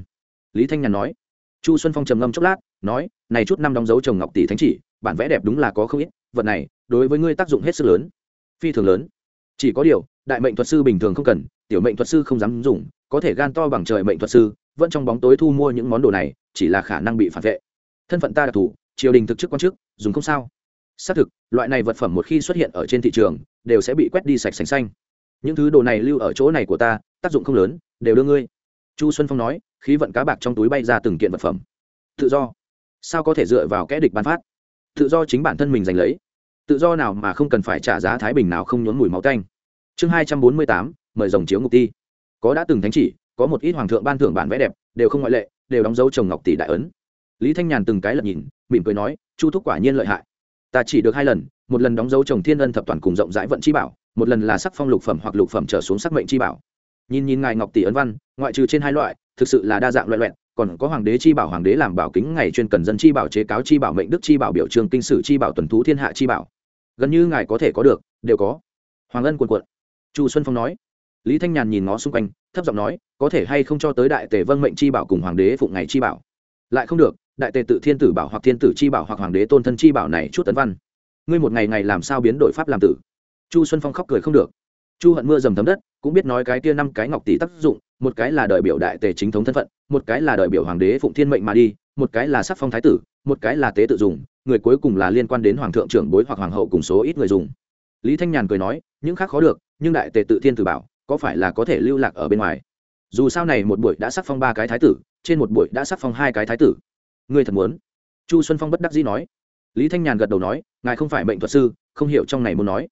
Lý thanh nhàn nói chu xuân phong trầm ngâm chốc lát, nói, này chút năm đóng dấu chồng ngọc tỷ thánh chỉ, bản vẽ đẹp đúng là có không ít, vật này, đối với ngươi tác dụng hết sức lớn, phi thường lớn. Chỉ có điều, đại mệnh thuật sư bình thường không cần, tiểu mệnh thuật sư không dám dùng, có thể gan to bằng trời mệnh thuật sư, vẫn trong bóng tối thu mua những món đồ này, chỉ là khả năng bị phản vệ. Thân phận ta đặc thù, triều đình thực chức quan chức, dùng không sao. Xác thực, loại này vật phẩm một khi xuất hiện ở trên thị trường, đều sẽ bị quét đi sạch sành xanh. Những thứ đồ này lưu ở chỗ này của ta, tác dụng không lớn, đều đưa ngươi chu xuân phong nói, khí vận cá bạc trong túi bay ra từng kiện vật phẩm. Tự do. Sao có thể dựa vào kẽ địch bán phát? Tự do chính bản thân mình giành lấy. Tự do nào mà không cần phải trả giá thái bình nào không nhốn mùi máu canh chương hai trăm bốn mươi tám, mời dòng chiếu ngục ti. Có đã từng thánh chỉ, có một ít hoàng thượng ban thưởng bản vẽ đẹp, đều không ngoại lệ, đều đóng dấu chồng ngọc tỷ đại ấn. Lý thanh nhàn từng cái lật nhìn, mỉm cười nói, chu thúc quả nhiên lợi hại. Ta chỉ được hai lần, một lần đóng dấu chồng thiên ân thập toàn cùng rộng rãi vận chi bảo, một lần là sắc phong lục phẩm hoặc lục phẩm trở xuống sắc mệnh chi bảo nhìn nhìn ngài ngọc tỷ ấn văn, ngoại trừ trên hai loại, thực sự là đa dạng loại loẹn, còn có hoàng đế chi bảo, hoàng đế làm bảo kính, ngày chuyên cần dân chi bảo, chế cáo chi bảo, mệnh đức chi bảo, biểu trường kinh sử chi bảo, tuần thú thiên hạ chi bảo. Gần như ngài có thể có được, đều có. Hoàng ân quần quận chu xuân phong nói. Lý thanh nhàn nhìn ngó xung quanh, thấp giọng nói, có thể hay không cho tới đại tề vâng mệnh chi bảo cùng hoàng đế phụng ngày chi bảo? Lại không được, đại tề tự thiên tử bảo hoặc thiên tử chi bảo hoặc hoàng đế tôn thân chi bảo này chút tấn văn. Ngươi một ngày ngày làm sao biến đổi pháp làm tử? Chu xuân phong khóc cười không được chu hận mưa dầm thấm đất, cũng biết nói cái kia năm cái ngọc tỷ tác dụng, một cái là đại biểu đại tề chính thống thân phận, một cái là đại biểu hoàng đế phụng thiên mệnh mà đi, một cái là sắc phong thái tử, một cái là tế tự dùng, người cuối cùng là liên quan đến hoàng thượng trưởng bối hoặc hoàng hậu cùng số ít người dùng. Lý thanh nhàn cười nói, những khác khó được, nhưng đại tề tự thiên tử bảo, có phải là có thể lưu lạc ở bên ngoài? Dù sao này một buổi đã sắc phong ba cái thái tử, trên một buổi đã sắc phong hai cái thái tử. Người thật muốn? Chu xuân phong bất đắc dĩ nói. Lý thanh nhàn gật đầu nói, ngài không phải mệnh thuật sư, không hiểu trong này muốn nói.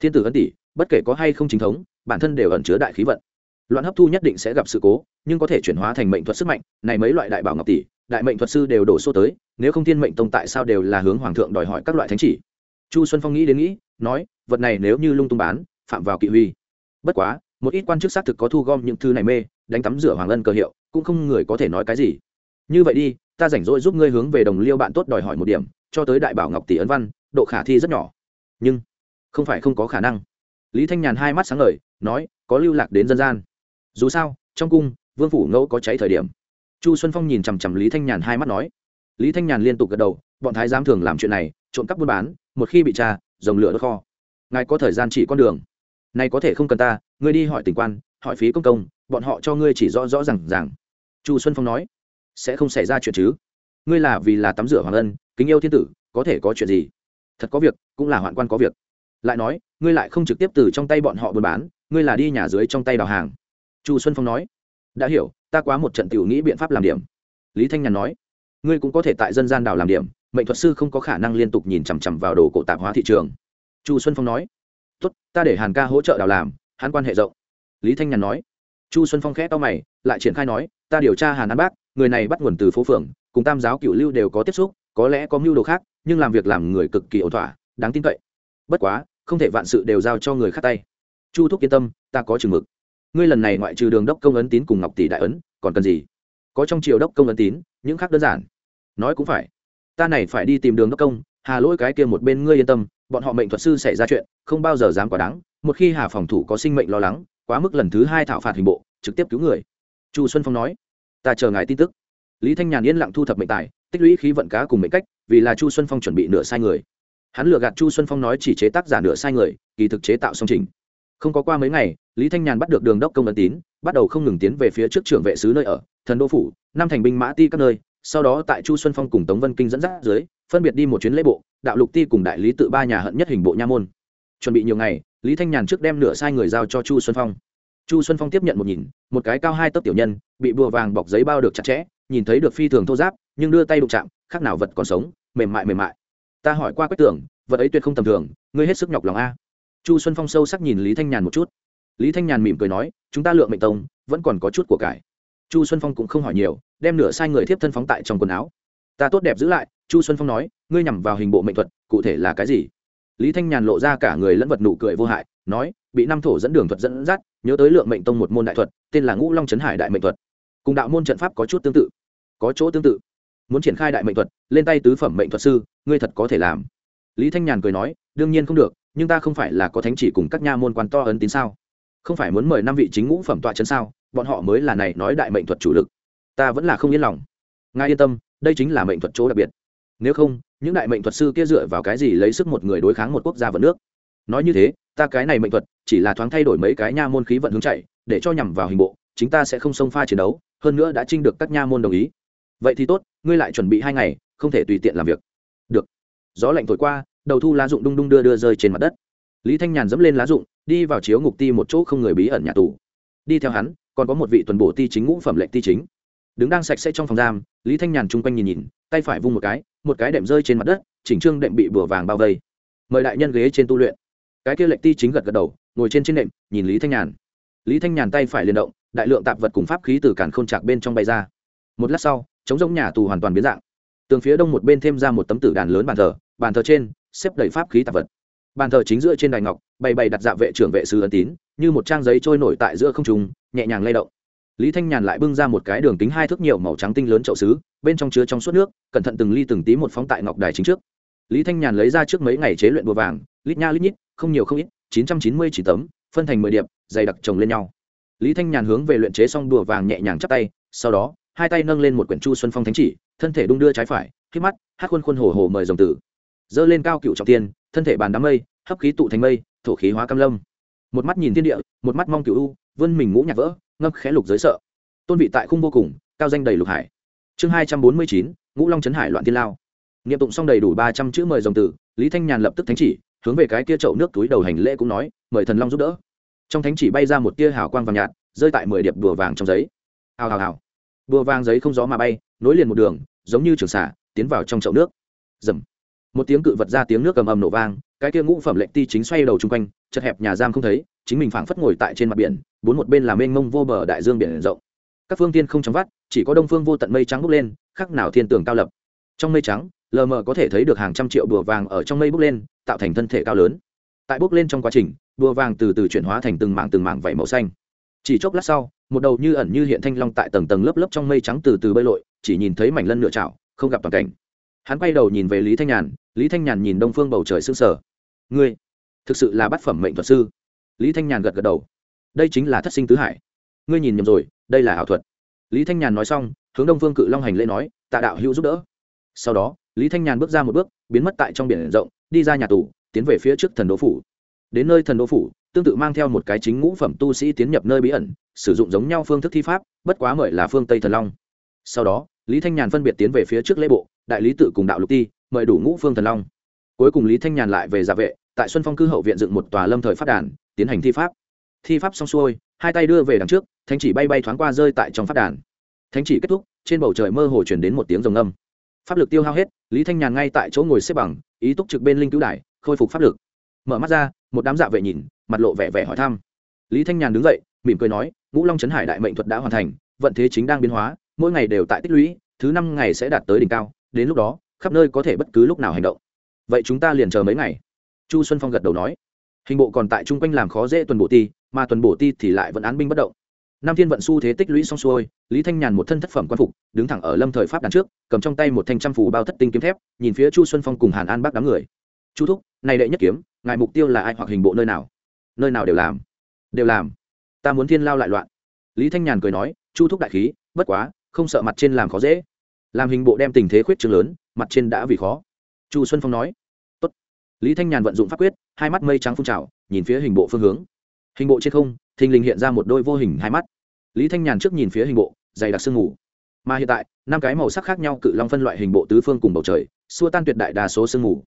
Thiên tử ân tỷ bất kể có hay không chính thống, bản thân đều ẩn chứa đại khí vận. Loạn hấp thu nhất định sẽ gặp sự cố, nhưng có thể chuyển hóa thành mệnh thuật sức mạnh, này mấy loại đại bảo ngọc tỷ, đại mệnh thuật sư đều đổ số tới, nếu không thiên mệnh tông tại sao đều là hướng hoàng thượng đòi hỏi các loại thánh chỉ? Chu xuân phong nghĩ đến nghĩ, nói, vật này nếu như lung tung bán, phạm vào kỵ huy. Bất quá, một ít quan chức xác thực có thu gom những thứ này mê, đánh tắm rửa hoàng ân cơ hiệu, cũng không người có thể nói cái gì. Như vậy đi, ta rảnh rỗi giúp ngươi hướng về đồng liêu bạn tốt đòi hỏi một điểm, cho tới đại bảo ngọc tỷ ấn văn, độ khả thi rất nhỏ. Nhưng, không phải không có khả năng lý thanh nhàn hai mắt sáng ngời, nói, có lưu lạc đến dân gian. Dù sao, trong cung, vương phủ ngẫu có cháy thời điểm. Chu xuân phong nhìn chằm chằm lý thanh nhàn hai mắt nói. Lý thanh nhàn liên tục gật đầu, bọn thái giám thường làm chuyện này, trộm cắp buôn bán, một khi bị tra dòng lửa đốt kho. Ngài có thời gian chỉ con đường. Này có thể không cần ta, ngươi đi hỏi tỉnh quan, hỏi phí công công, bọn họ cho ngươi chỉ rõ rõ r à n g rằng chu xuân phong nói. Sẽ không xảy ra chuyện chứ. Ngươi là vì là tắm rửa hoàng ân, kính yêu thiên tử, có thể có chuyện gì? Thật có việc, cũng là hoạn quan có việc lại nói, ngươi lại không trực tiếp từ trong tay bọn họ buôn bán, ngươi là đi nhà dưới trong tay đào hàng. Chu xuân phong nói, đã hiểu, ta quá một trận tiểu nghĩ biện pháp làm điểm. Lý thanh nhàn nói, ngươi cũng có thể tại dân gian đào làm điểm, mệnh thuật sư không có khả năng liên tục nhìn chằm chằm vào đồ cổ tạp hóa thị trường. Chu xuân phong nói, tốt, ta để hàn ca hỗ trợ đào làm, hắn quan hệ rộng. Lý thanh nhàn nói, chu xuân phong khẽ to mày, lại triển khai nói, ta điều tra hàn an bác, người này bắt nguồn từ phố phường, cùng tam giáo cựu lưu đều có tiếp xúc, có lẽ có mưu đồ khác, nhưng làm việc làm người cực kỳ ổn thỏa, đáng tin cậy. Bất quá không thể vạn sự đều giao cho người khác tay. Chu thúc yên tâm, ta có chừng mực. Ngươi lần này ngoại trừ đường đốc công ấn tín cùng ngọc tỷ đại ấn, còn cần gì? Có trong triều đốc công ấn tín, những khác đơn giản. Nói cũng phải. Ta này phải đi tìm đường đốc công, hà lỗi cái kia một bên ngươi yên tâm, bọn họ mệnh thuật sư xảy ra chuyện, không bao giờ dám quá đáng. Một khi hà phòng thủ có sinh mệnh lo lắng, quá mức lần thứ hai thảo phạt hình bộ, trực tiếp cứu người. Chu xuân phong nói, ta chờ ngài tin tức. Lý thanh nhàn yên lặng thu thập mệnh tài, tích lũy khí vận cá cùng mệnh cách, vì là chu xuân phong chuẩn bị nửa sai người hắn lừa gạt chu xuân phong nói chỉ chế tác giả nửa sai người, kỳ thực chế tạo song trình. Không có qua mấy ngày, lý thanh nhàn bắt được đường đốc công ấn tín, bắt đầu không ngừng tiến về phía trước trưởng vệ sứ nơi ở, thần đô phủ, năm thành binh mã ti các nơi. Sau đó tại chu xuân phong cùng tống vân kinh dẫn dắt dưới, phân biệt đi một chuyến lễ bộ, đạo lục ti cùng đại lý tự ba nhà hận nhất hình bộ nha môn. Chuẩn bị nhiều ngày, lý thanh nhàn trước đem nửa sai người giao cho chu xuân phong. Chu xuân phong tiếp nhận một nhìn, một cái cao hai tấc tiểu nhân, bị bùa vàng bọc giấy bao được chặt chẽ, nhìn thấy được phi thường thô giáp, nhưng đưa tay đụng chạm, khác nào vật còn sống, mềm mại mềm mại ta hỏi qua quách tưởng, vật ấy tuyệt không tầm thường, ngươi hết sức nhọc lòng a. Chu xuân phong sâu sắc nhìn lý thanh nhàn một chút. Lý thanh nhàn mỉm cười nói, chúng ta lượng mệnh tông, vẫn còn có chút của cải. Chu xuân phong cũng không hỏi nhiều, đem nửa sai người thiếp thân phóng tại trong quần áo. Ta tốt đẹp giữ lại, chu xuân phong nói, ngươi nhằm vào hình bộ mệnh thuật, cụ thể là cái gì? Lý thanh nhàn lộ ra cả người lẫn vật nụ cười vô hại, nói, bị năm thổ dẫn đường thuật dẫn dắt, nhớ tới lượng mệnh tông một môn đại thuật, tên là ngũ long trấn hải đại mệnh thuật. Cùng đạo môn trận pháp có chút tương tự. Có chỗ tương tự muốn triển khai đại mệnh thuật, lên tay tứ phẩm mệnh thuật sư, ngươi thật có thể làm. Lý thanh nhàn cười nói, đương nhiên không được, nhưng ta không phải là có thánh chỉ cùng các nha môn quan to ấn tín sao? Không phải muốn mời năm vị chính ngũ phẩm tọa chân sao? Bọn họ mới là này nói đại mệnh thuật chủ lực. Ta vẫn là không yên lòng. Ngài yên tâm, đây chính là mệnh thuật chỗ đặc biệt. Nếu không, những đại mệnh thuật sư kia dựa vào cái gì lấy sức một người đối kháng một quốc gia vận nước? Nói như thế, ta cái này mệnh thuật, chỉ là thoáng thay đổi mấy cái nha môn khí vận hướng chạy, để cho nhằm vào hình bộ chúng ta sẽ không xông pha chiến đấu, hơn nữa đã trinh được các nha môn đồng ý vậy thì tốt, ngươi lại chuẩn bị hai ngày, không thể tùy tiện làm việc. Được. Gió lạnh thổi qua, đầu thu lá dụng đung đung đưa đưa rơi trên mặt đất. Lý thanh nhàn dẫm lên lá dụng đi vào chiếu ngục ti một chỗ không người bí ẩn nhà tù. Đi theo hắn, còn có một vị tuần bổ ti chính ngũ phẩm lệnh ti chính. Đứng đang sạch sẽ trong phòng giam, lý thanh nhàn chung quanh nhìn nhìn, tay phải vung một cái một cái đệm rơi trên mặt đất, chỉnh trương đệm bị bùa vàng bao vây. Mời đại nhân ghế trên tu luyện. Cái kia lệnh ti chính gật gật đầu, ngồi trên trên đệm, nhìn lý thanh nhàn. Lý thanh nhàn tay phải liền động, đại lượng tạp vật cùng pháp khí từ cản k h ô n chạc bên trong bay ra. Một lát sau chống giống nhà tù hoàn toàn biến dạng. Tường phía đông một bên thêm ra một tấm tử đàn lớn bàn thờ bàn thờ trên, xếp đầy pháp khí tạp vật. Bàn thờ chính giữa trên đài ngọc, bày bày đặt dạ vệ trưởng vệ sứ ấn tín, như một trang giấy trôi nổi tại giữa không trùng nhẹ nhàng lay động. Lý thanh nhàn lại bưng ra một cái đường kính hai thước nhiều màu trắng tinh lớn chậu xứ bên trong chứa trong suốt nước, cẩn thận từng ly từng tí một phóng tại ngọc đài chính trước. Lý thanh nhàn lấy ra trước mấy ngày chế luyện bùa vàng, lít nha lít nhít, không nhiều không ít, chín trăm chín mươi chỉ tấm, phân thành mười điệp, dày đặc chồng lên nhau. Lý thanh nhàn hướng về luyện chế xong đùa vàng nhẹ nhàng chắp tay, sau đó hai tay nâng lên một quyển chu xuân phong thánh chỉ, thân thể đung đưa trái phải, khi mắt, hát khuôn khuôn hồ hồ mời dòng tử. Dơ lên cao cựu trọng tiên, thân thể bàn đám mây, hấp khí tụ thành mây, thổ khí hóa cam lâm. Một mắt nhìn thiên địa, một mắt mong cựu u, vươn mình ngũ nhạc vỡ, ngâm khẽ lục giới sợ. Tôn vị tại khung vô cùng, cao danh đầy lục hải. Chương hai trăm bốn mươi chín, ngũ long trấn hải loạn thiên lao. Nghiệm tụng xong đầy đủ ba trăm chữ mời dòng tử, lý thanh nhàn lập tức thánh chỉ, hướng về cái kia chậu nước túi đầu hành lễ cũng nói, mời thần long giúp đỡ. Trong thánh chỉ bay ra một tia hào quang vàng nhạt, rơi tại mười điệp đùa vàng trong giấy. Hào hào hào bùa vàng giấy không gió mà bay, nối liền một đường, giống như trường xả, tiến vào trong chậu nước. Dầm. Một tiếng cự vật ra tiếng nước cầm ầm nổ vang, cái kia ngũ phẩm lệnh ti chính xoay đầu chung quanh, chật hẹp nhà giam không thấy, chính mình phảng phất ngồi tại trên mặt biển, bốn một bên là mênh mông vô bờ đại dương biển rộng. Các phương tiên không chấm vắt, chỉ có đông phương vô tận mây trắng bốc lên khác nào thiên tường cao lập. Trong mây trắng, lờ mờ có thể thấy được hàng trăm triệu đùa vàng ở trong mây bốc lên, tạo thành thân thể cao lớn. Tại bốc lên trong quá trình đùa vàng từ từ chuyển hóa thành từng mảng từng mảng vảy màu xanh chỉ chốc lát sau, một đầu như ẩn như hiện thanh long tại tầng tầng lớp lớp trong mây trắng từ từ bơi lội, chỉ nhìn thấy mảnh lân nửa chảo, không gặp toàn cảnh. Hắn quay đầu nhìn về lý thanh nhàn, lý thanh nhàn nhìn đông phương bầu trời sương sờ. Ngươi, thực sự là bát phẩm mệnh thuật sư? Lý thanh nhàn gật gật đầu. Đây chính là thất sinh tứ hải. Ngươi nhìn nhầm rồi, đây là ảo thuật. Lý thanh nhàn nói xong, hướng đông phương cự long hành lễ nói, tạ đạo hữu giúp đỡ. Sau đó, lý thanh nhàn bước ra một bước, biến mất tại trong biển rộng, đi ra nhà tù, tiến về phía trước thần đô phủ. Đến nơi thần đô phủ tương tự mang theo một cái chính ngũ phẩm tu sĩ tiến nhập nơi bí ẩn, sử dụng giống nhau phương thức thi pháp, bất quá mời là phương tây thần long. Sau đó, lý thanh nhàn phân biệt tiến về phía trước lễ bộ, đại lý tự cùng đạo lục ti, mời đủ ngũ phương thần long. Cuối cùng lý thanh nhàn lại về giả vệ, tại xuân phong cư hậu viện dựng một tòa lâm thời phát đàn, tiến hành thi pháp. Thi pháp xong xuôi, hai tay đưa về đằng trước, thánh chỉ bay bay thoáng qua rơi tại trong phát đàn. Thánh chỉ kết thúc, trên bầu trời mơ hồ chuyển đến một tiếng rồng âm pháp lực tiêu hao hết, lý thanh nhàn ngay tại chỗ ngồi xếp bằng, ý túc trực bên linh cứu đài, khôi phục pháp lực. Mở mắt ra, một đám dạ vệ nhìn mặt lộ vẻ vẻ hỏi thăm. Lý thanh nhàn đứng dậy, mỉm cười nói, ngũ long trấn hải đại mệnh thuật đã hoàn thành, vận thế chính đang biến hóa, mỗi ngày đều tại tích lũy, thứ năm ngày sẽ đạt tới đỉnh cao, đến lúc đó, khắp nơi có thể bất cứ lúc nào hành động. Vậy chúng ta liền chờ mấy ngày. Chu xuân phong gật đầu nói. Hình bộ còn tại chung quanh làm khó dễ tuần bộ ti, mà tuần bộ ti thì lại vẫn án binh bất động. Nam thiên vận s u thế tích lũy xong xuôi, lý thanh nhàn một thân thất phẩm quan phục, đứng thẳng ở lâm thời pháp đàn trước, cầm trong tay một thanh trăm phủ bao thất tinh kiếm thép, nhìn phía chu xuân phong cùng hàn an bác đám người. Chu thúc, này đệ nhất kiếm, ngài mục tiêu là ai hoặc hình bộ nơi nào? Nơi nào đều làm. Đều làm. Ta muốn thiên lao lại loạn. Lý thanh nhàn cười nói, chu thúc đại khí, bất quá, không sợ mặt trên làm khó dễ. Làm hình bộ đem tình thế khuyết trường lớn, mặt trên đã vì khó. Chu xuân phong nói, Tốt. lý thanh nhàn vận dụng pháp quyết, hai mắt mây trắng phun trào, nhìn phía hình bộ phương hướng. Hình bộ trên không, thình lình hiện ra một đôi vô hình hai mắt. Lý thanh nhàn trước nhìn phía hình bộ, dày đặc sương mù. Mà hiện tại, năm cái màu sắc khác nhau cự long phân loại hình bộ tứ phương cùng bầu trời, xua tan tuyệt đại đa số sương mù.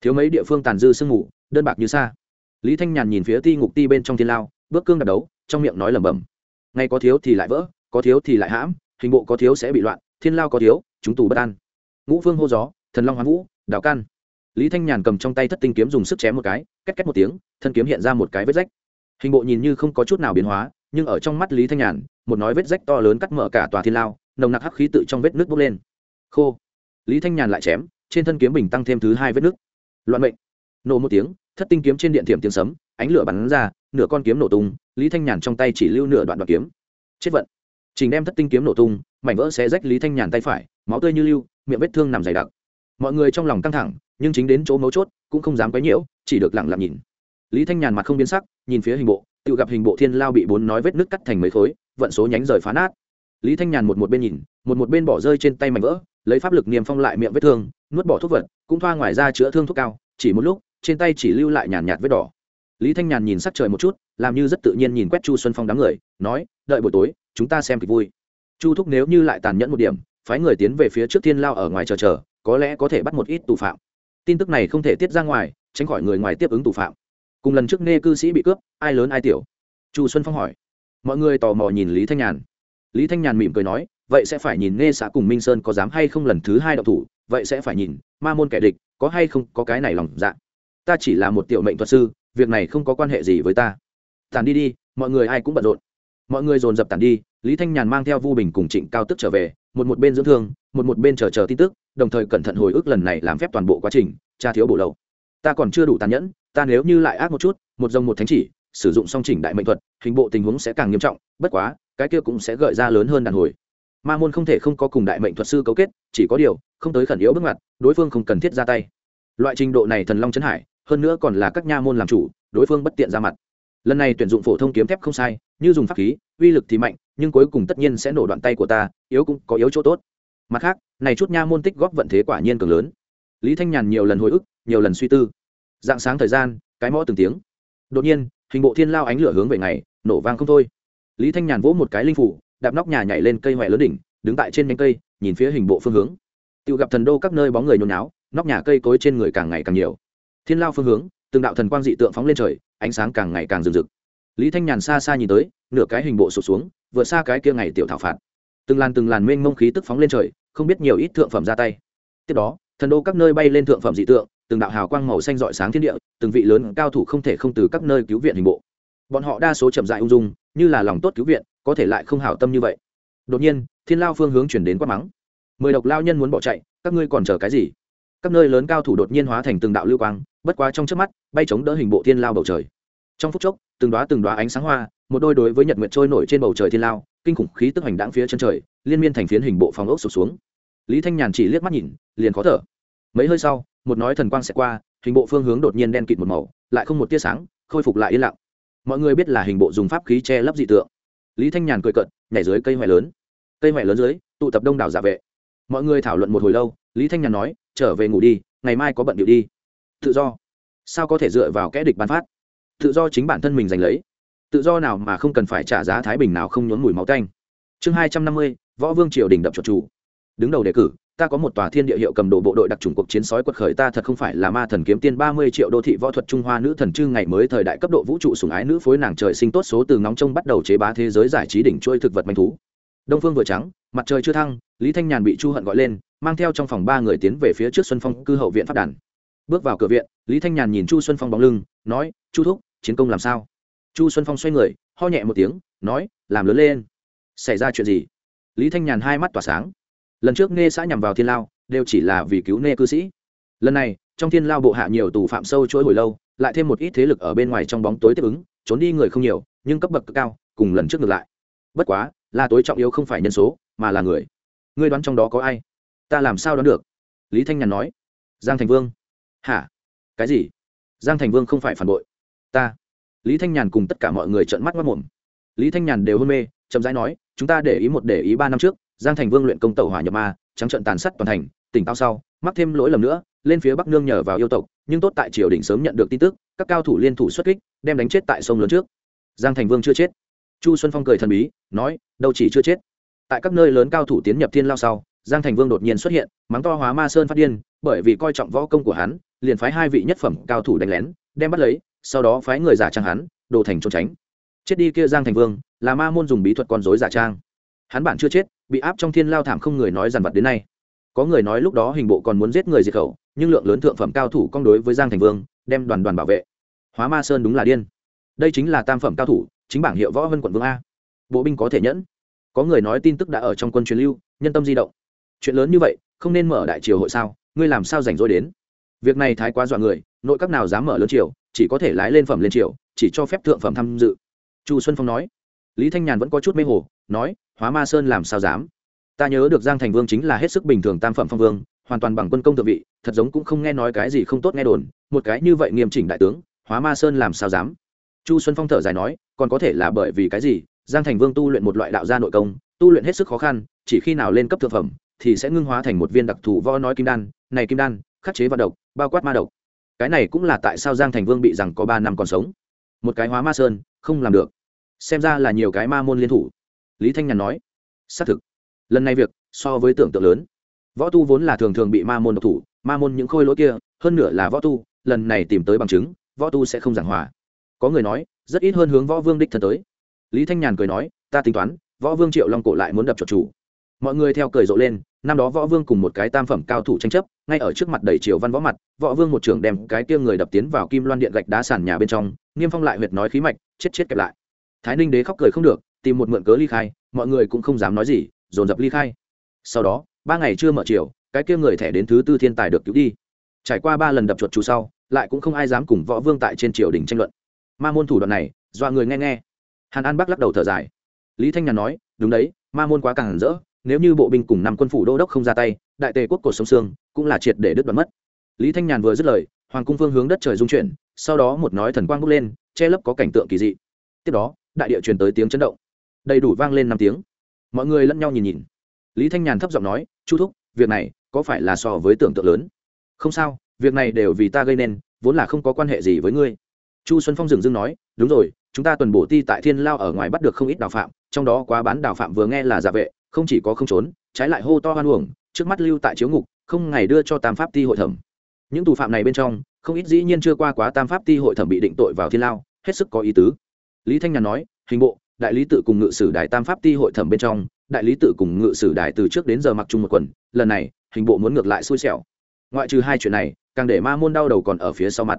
Thiếu mấy địa phương tàn dư sương mù, đơn bạc như xa lý thanh nhàn nhìn phía ti ngục ti bên trong thiên lao, bước cương đặt đấu, trong miệng nói lẩm bẩm. Ngay có thiếu thì lại vỡ, có thiếu thì lại hãm, hình bộ có thiếu sẽ bị loạn, thiên lao có thiếu, chúng tù bất an. Ngũ phương hô gió, thần long hoa vũ Đạo căn lý thanh nhàn cầm trong tay thất tinh kiếm dùng sức chém một cái, két két một tiếng, thân kiếm hiện ra một cái vết rách. Hình bộ nhìn như không có chút nào biến hóa, nhưng ở trong mắt lý thanh nhàn, một nói vết rách to lớn cắt mở cả tòa thiên lao, nồng nặc hắc khí tự trong vết nước bốc lên. Khô. Lý thanh nhàn lại chém, trên thân kiếm bình tăng thêm thứ hai vết nước. Loạn mệnh. Nổ một tiếng thất tinh kiếm trên điện thiểm tiếng sấm, ánh lửa bắn ra, nửa con kiếm nổ tung, lý thanh nhàn trong tay chỉ lưu nửa đoạn đoạn kiếm. Chết vận. Trình đem thất tinh kiếm nổ tung, mảnh vỡ xé rách lý thanh nhàn tay phải, máu tươi như lưu, miệng vết thương nằm dày đặc. Mọi người trong lòng căng thẳng, nhưng chính đến chỗ mấu chốt, cũng không dám quấy nhiễu, chỉ được lặng lặng nhìn. Lý thanh nhàn mặt không biến sắc, nhìn phía hình bộ, tự gặp hình bộ thiên lao bị bốn nói vết nước cắt thành mấy khối, vận số nhánh rời phá nát. Lý thanh nhàn một một bên nhìn, một một bên bỏ rơi trên tay mảnh vỡ, lấy pháp lực niềm phong lại miệng vết thương, nuốt bỏ thuốc vật, cũng thoa ngoài ra chữa thương thuốc cao, chỉ một lúc trên tay chỉ lưu lại nhàn nhạt vết đỏ. Lý thanh nhàn nhìn sắc trời một chút, làm như rất tự nhiên nhìn quét chu xuân phong đám người, nói, đợi buổi tối, chúng ta xem kịch vui. Chu thúc nếu như lại tàn nhẫn một điểm, phái người tiến về phía trước thiên lao ở ngoài chờ chờ, có lẽ có thể bắt một ít tù phạm. Tin tức này không thể tiết ra ngoài, tránh khỏi người ngoài tiếp ứng tù phạm. Cùng lần trước nghe cư sĩ bị cướp, ai lớn ai tiểu? Chu xuân phong hỏi. Mọi người tò mò nhìn lý thanh nhàn. Lý thanh nhàn mỉm cười nói, vậy sẽ phải nhìn nghe xã cùng minh sơn có dám hay không lần thứ hai đậu thủ, vậy sẽ phải nhìn, ma môn kẻ địch có hay không có cái này lòng dạ ta chỉ là một tiểu mệnh thuật sư việc này không có quan hệ gì với ta. Tàn đi đi mọi người ai cũng bận rộn. Mọi người dồn dập tàn đi lý thanh nhàn mang theo vu bình cùng trịnh cao tức trở về một một bên dưỡng thương một một bên chờ chờ tin tức đồng thời cẩn thận hồi ức lần này làm phép toàn bộ quá trình cha thiếu bổ lậu. Ta còn chưa đủ tàn nhẫn ta nếu như lại ác một chút một dòng một thánh chỉ sử dụng song chỉnh đại mệnh thuật hình bộ tình huống sẽ càng nghiêm trọng bất quá cái kia cũng sẽ gợi ra lớn hơn đàn hồi. Ma môn không thể không có cùng đại mệnh thuật sư cấu kết chỉ có điều không tới khẩn yếu bước ngoặt, đối phương không cần thiết ra tay. Loại trình độ này thần long trấn hải hơn nữa còn là các nha môn làm chủ, đối phương bất tiện ra mặt. Lần này tuyển dụng phổ thông kiếm thép không sai, như dùng pháp khí, uy lực thì mạnh, nhưng cuối cùng tất nhiên sẽ nổ đoạn tay của ta, yếu cũng có yếu chỗ tốt. Mặt khác, này chút nha môn tích góp vận thế quả nhiên cường lớn. Lý thanh nhàn nhiều lần hồi ức, nhiều lần suy tư. Dạng sáng thời gian, cái mõ từng tiếng. Đột nhiên, hình bộ thiên lao ánh lửa hướng về ngày, nổ vang không thôi. Lý thanh nhàn vỗ một cái linh phủ, đạp nóc nhà nhảy lên cây hoẹ lớn đỉnh, đứng tại trên nhánh cây, nhìn phía hình bộ phương hướng. Tự gặp thần đô các nơi bóng người nhốn náo nóc nhà cây cối trên người càng ngày càng nhiều thiên lao phương hướng, từng đạo thần quang dị tượng phóng lên trời, ánh sáng càng ngày càng rực rực lý thanh nhàn xa xa nhìn tới, nửa cái hình bộ sụt xuống vượt xa cái kia ngày tiểu thảo phạt. Từng làn từng làn mênh mông khí tức phóng lên trời, không biết nhiều ít thượng phẩm ra tay. Tiếp đó, thần đô các nơi bay lên thượng phẩm dị tượng, từng đạo hào quang màu xanh rọi sáng thiên địa, từng vị lớn cao thủ không thể không từ các nơi cứu viện hình bộ. Bọn họ đa số chậm dại ung dung, như là lòng tốt cứu viện, có thể lại không hảo tâm như vậy. Đột nhiên, thiên lao phương hướng chuyển đến quát mắng. Mười độc lao nhân muốn bỏ chạy, các ngươi còn chờ cái gì? Các nơi lớn cao thủ đột nhiên hóa thành từng đạo lưu quang bất quá trong trước mắt, bay chống đỡ hình bộ thiên lao bầu trời. Trong phút chốc, từng đoá từng đoá ánh sáng hoa, một đôi đối với nhật nguyệt trôi nổi trên bầu trời thiên lao, kinh khủng khí tức hành đáng phía chân trời, liên miên thành phiến hình bộ phòng ốc sụp xuống. Lý thanh nhàn chỉ liếc mắt nhìn, liền khó thở. Mấy hơi sau, một nói thần quang sẽ qua, hình bộ phương hướng đột nhiên đen kịt một màu, lại không một tia sáng, khôi phục lại yên lặng. Mọi người biết là hình bộ dùng pháp khí che lấp dị tượng. Lý thanh nhàn cười cận nhảy dưới cây hoại lớn. Cây hoại lớn dưới, tụ tập đông đảo giả vệ. Mọi người thảo luận một hồi lâu, lý thanh nhàn nói, trở về ngủ đi, ngày mai có bận điệu đi tự do. Sao có thể dựa vào kẽ địch ban phát? Tự do chính bản thân mình giành lấy. Tự do nào mà không cần phải trả giá thái bình nào không nhốn mùi máu canh chương hai trăm năm mươi, võ vương triều đình đập chuột chủ. Đứng đầu đề cử, ta có một tòa thiên địa hiệu cầm đồ bộ đội đặc trùng cuộc chiến sói quật khởi, ta thật không phải là ma thần kiếm tiên, ba mươi triệu đô thị võ thuật trung hoa nữ thần trư ngày mới thời đại cấp độ vũ trụ sùng ái nữ phối nàng trời sinh tốt số từ ngóng trông bắt đầu chế bá thế giới giải trí đỉnh trôi thực vật manh thú. Đông phương vừa trắng, mặt trời chưa thăng, lý thanh nhàn bị chu hận gọi lên, mang theo trong phòng ba người tiến về phía trước xuân phong, cư hậu viện phát đàn bước vào cửa viện, lý thanh nhàn nhìn chu xuân phong bóng lưng, nói, chu thúc, chiến công làm sao? Chu xuân phong xoay người, ho nhẹ một tiếng, nói, làm lớn lên. Xảy ra chuyện gì? Lý thanh nhàn hai mắt tỏa sáng. Lần trước nghe xã nhằm vào thiên lao, đều chỉ là vì cứu nê cư sĩ. Lần này, trong thiên lao bộ hạ nhiều tù phạm sâu chuỗi hồi lâu, lại thêm một ít thế lực ở bên ngoài trong bóng tối tiếp ứng, trốn đi người không nhiều, nhưng cấp bậc cực cao, cùng lần trước ngược lại. Bất quá, là tối trọng yếu không phải nhân số, mà là người. Ngươi đoán trong đó có ai? Ta làm sao đoán được? Lý thanh nhàn nói. Giang thành vương hả? Cái gì? Giang thành vương không phải phản bội. Ta. Lý thanh nhàn cùng tất cả mọi người trợn mắt mất mồm lý thanh nhàn đều hôn mê, chậm rãi nói, chúng ta để ý một để ý ba năm trước, giang thành vương luyện công tàu hỏa nhập ma, trắng trận tàn sát toàn thành, tỉnh tao sau, mắc thêm lỗi lầm nữa, lên phía bắc nương nhờ vào yêu tộc, nhưng tốt tại triều đình sớm nhận được tin tức, các cao thủ liên thủ xuất kích, đem đánh chết tại sông lớn trước. Giang thành vương chưa chết. Chu xuân phong cười thần bí, nói, đâu chỉ chưa chết. Tại các nơi lớn cao thủ tiến nhập thiên lao sau giang thành vương đột nhiên xuất hiện, mắng to hóa ma sơn phát điên, bởi vì coi trọng võ công của hắn, liền phái hai vị nhất phẩm cao thủ đánh lén, đem bắt lấy, sau đó phái người giả trang hắn, đồ thành trốn tránh. Chết đi kia giang thành vương, là ma môn dùng bí thuật con dối giả trang. Hắn bản chưa chết, bị áp trong thiên lao thảm không người nói dằn vặt đến nay. Có người nói lúc đó hình bộ còn muốn giết người diệt khẩu, nhưng lượng lớn thượng phẩm cao thủ con đối với giang thành vương, đem đoàn đoàn bảo vệ. Hóa ma sơn đúng là điên. Đây chính là tam phẩm cao thủ, chính bảng hiệu võ vân quận vương a. Bộ binh có thể nhẫn. Có người nói tin tức đã ở trong quân truyền lưu, nhân tâm di động chuyện lớn như vậy, không nên mở đại triều hội sao? Ngươi làm sao rảnh rỗi đến? Việc này thái quá dọa người, nội các nào dám mở lớn triều, chỉ có thể lái lên phẩm lên triều, chỉ cho phép thượng phẩm tham dự. Chu xuân phong nói. Lý thanh nhàn vẫn có chút mê hồ, nói, hóa ma sơn làm sao dám? Ta nhớ được giang thành vương chính là hết sức bình thường tam phẩm phong vương, hoàn toàn bằng quân công thượng vị, thật giống cũng không nghe nói cái gì không tốt nghe đồn, một cái như vậy nghiêm chỉnh đại tướng, hóa ma sơn làm sao dám? Chu xuân phong thở dài nói, còn có thể là bởi vì cái gì? Giang thành vương tu luyện một loại đạo gia nội công, tu luyện hết sức khó khăn, chỉ khi nào lên cấp thực phẩm thì sẽ ngưng hóa thành một viên đặc thù võ nói kim đan, này kim đan, khắc chế vào độc, bao quát ma độc. Cái này cũng là tại sao giang thành vương bị rằng có ba năm còn sống. Một cái hóa ma sơn, không làm được. Xem ra là nhiều cái ma môn liên thủ. Lý thanh nhàn nói, xác thực. Lần này việc, so với tưởng tượng lớn. Võ tu vốn là thường thường bị ma môn độc thủ, ma môn những khôi lỗi kia, hơn nửa là võ tu, lần này tìm tới bằng chứng, võ tu sẽ không giảng hòa. Có người nói, rất ít hơn hướng võ vương đích thân tới. Lý thanh nhàn cười nói, ta tính toán, võ vương triệu long cổ lại muốn đập chuột chủ. Mọi người theo cười rộ lên năm đó võ vương cùng một cái tam phẩm cao thủ tranh chấp, ngay ở trước mặt đầy triều văn võ mặt, võ vương một trưởng đem cái kia người đập tiến vào kim loan điện gạch đá sàn nhà bên trong niêm phong lại huyệt nói khí mạch, chết chết kẹp lại. Thái ninh đế khóc cười không được, tìm một mượn cớ ly khai, mọi người cũng không dám nói gì, dồn dập ly khai. Sau đó, ba ngày chưa mở chiều cái kia người thẻ đến thứ tư thiên tài được cứu đi. Trải qua ba lần đập chuột chú sau, lại cũng không ai dám cùng võ vương tại trên triều đình tranh luận. Ma môn thủ đoạn này, dọa người nghe nghe. Hàn an bắc lắc đầu thở dài. Lý thanh nhàn nói, đúng đấy, ma môn quá càng hẳn rỡ nếu như bộ binh cùng năm quân phủ đô đốc không ra tay, đại tề quốc cổ sông sương cũng là triệt để đứt đoạn mất. Lý thanh nhàn vừa dứt lời, hoàng cung phương hướng đất trời dung chuyển, sau đó một nói thần quang bốc lên, che lấp có cảnh tượng kỳ dị. Tiếp đó, đại địa truyền tới tiếng chấn động. Đầy đủ vang lên năm tiếng. Mọi người lẫn nhau nhìn nhìn. Lý thanh nhàn thấp giọng nói, chu thúc, việc này có phải là so với tưởng tượng lớn? Không sao, việc này đều vì ta gây nên, vốn là không có quan hệ gì với ngươi. Chu xuân phong dừng dưng nói, đúng rồi, chúng ta tuần bổ ti tại thiên lao ở ngoài bắt được không ít đào phạm, trong đó quá bán đào phạm vừa nghe là giả vệ không chỉ có không trốn, trái lại hô to hoan uổng, trước mắt lưu tại chiếu ngục, không ngày đưa cho tam pháp ti hội thẩm. Những tù phạm này bên trong, không ít dĩ nhiên chưa qua quá tam pháp ti hội thẩm bị định tội vào thiên lao, hết sức có ý tứ. Lý thanh nhàn nói, hình bộ, đại lý tự cùng ngự sử đại tam pháp ti hội thẩm bên trong, đại lý tự cùng ngự sử đại từ trước đến giờ mặc chung một quần, lần này, hình bộ muốn ngược lại xui xẻo. Ngoại trừ hai chuyện này, càng để ma môn đau đầu còn ở phía sau mặt.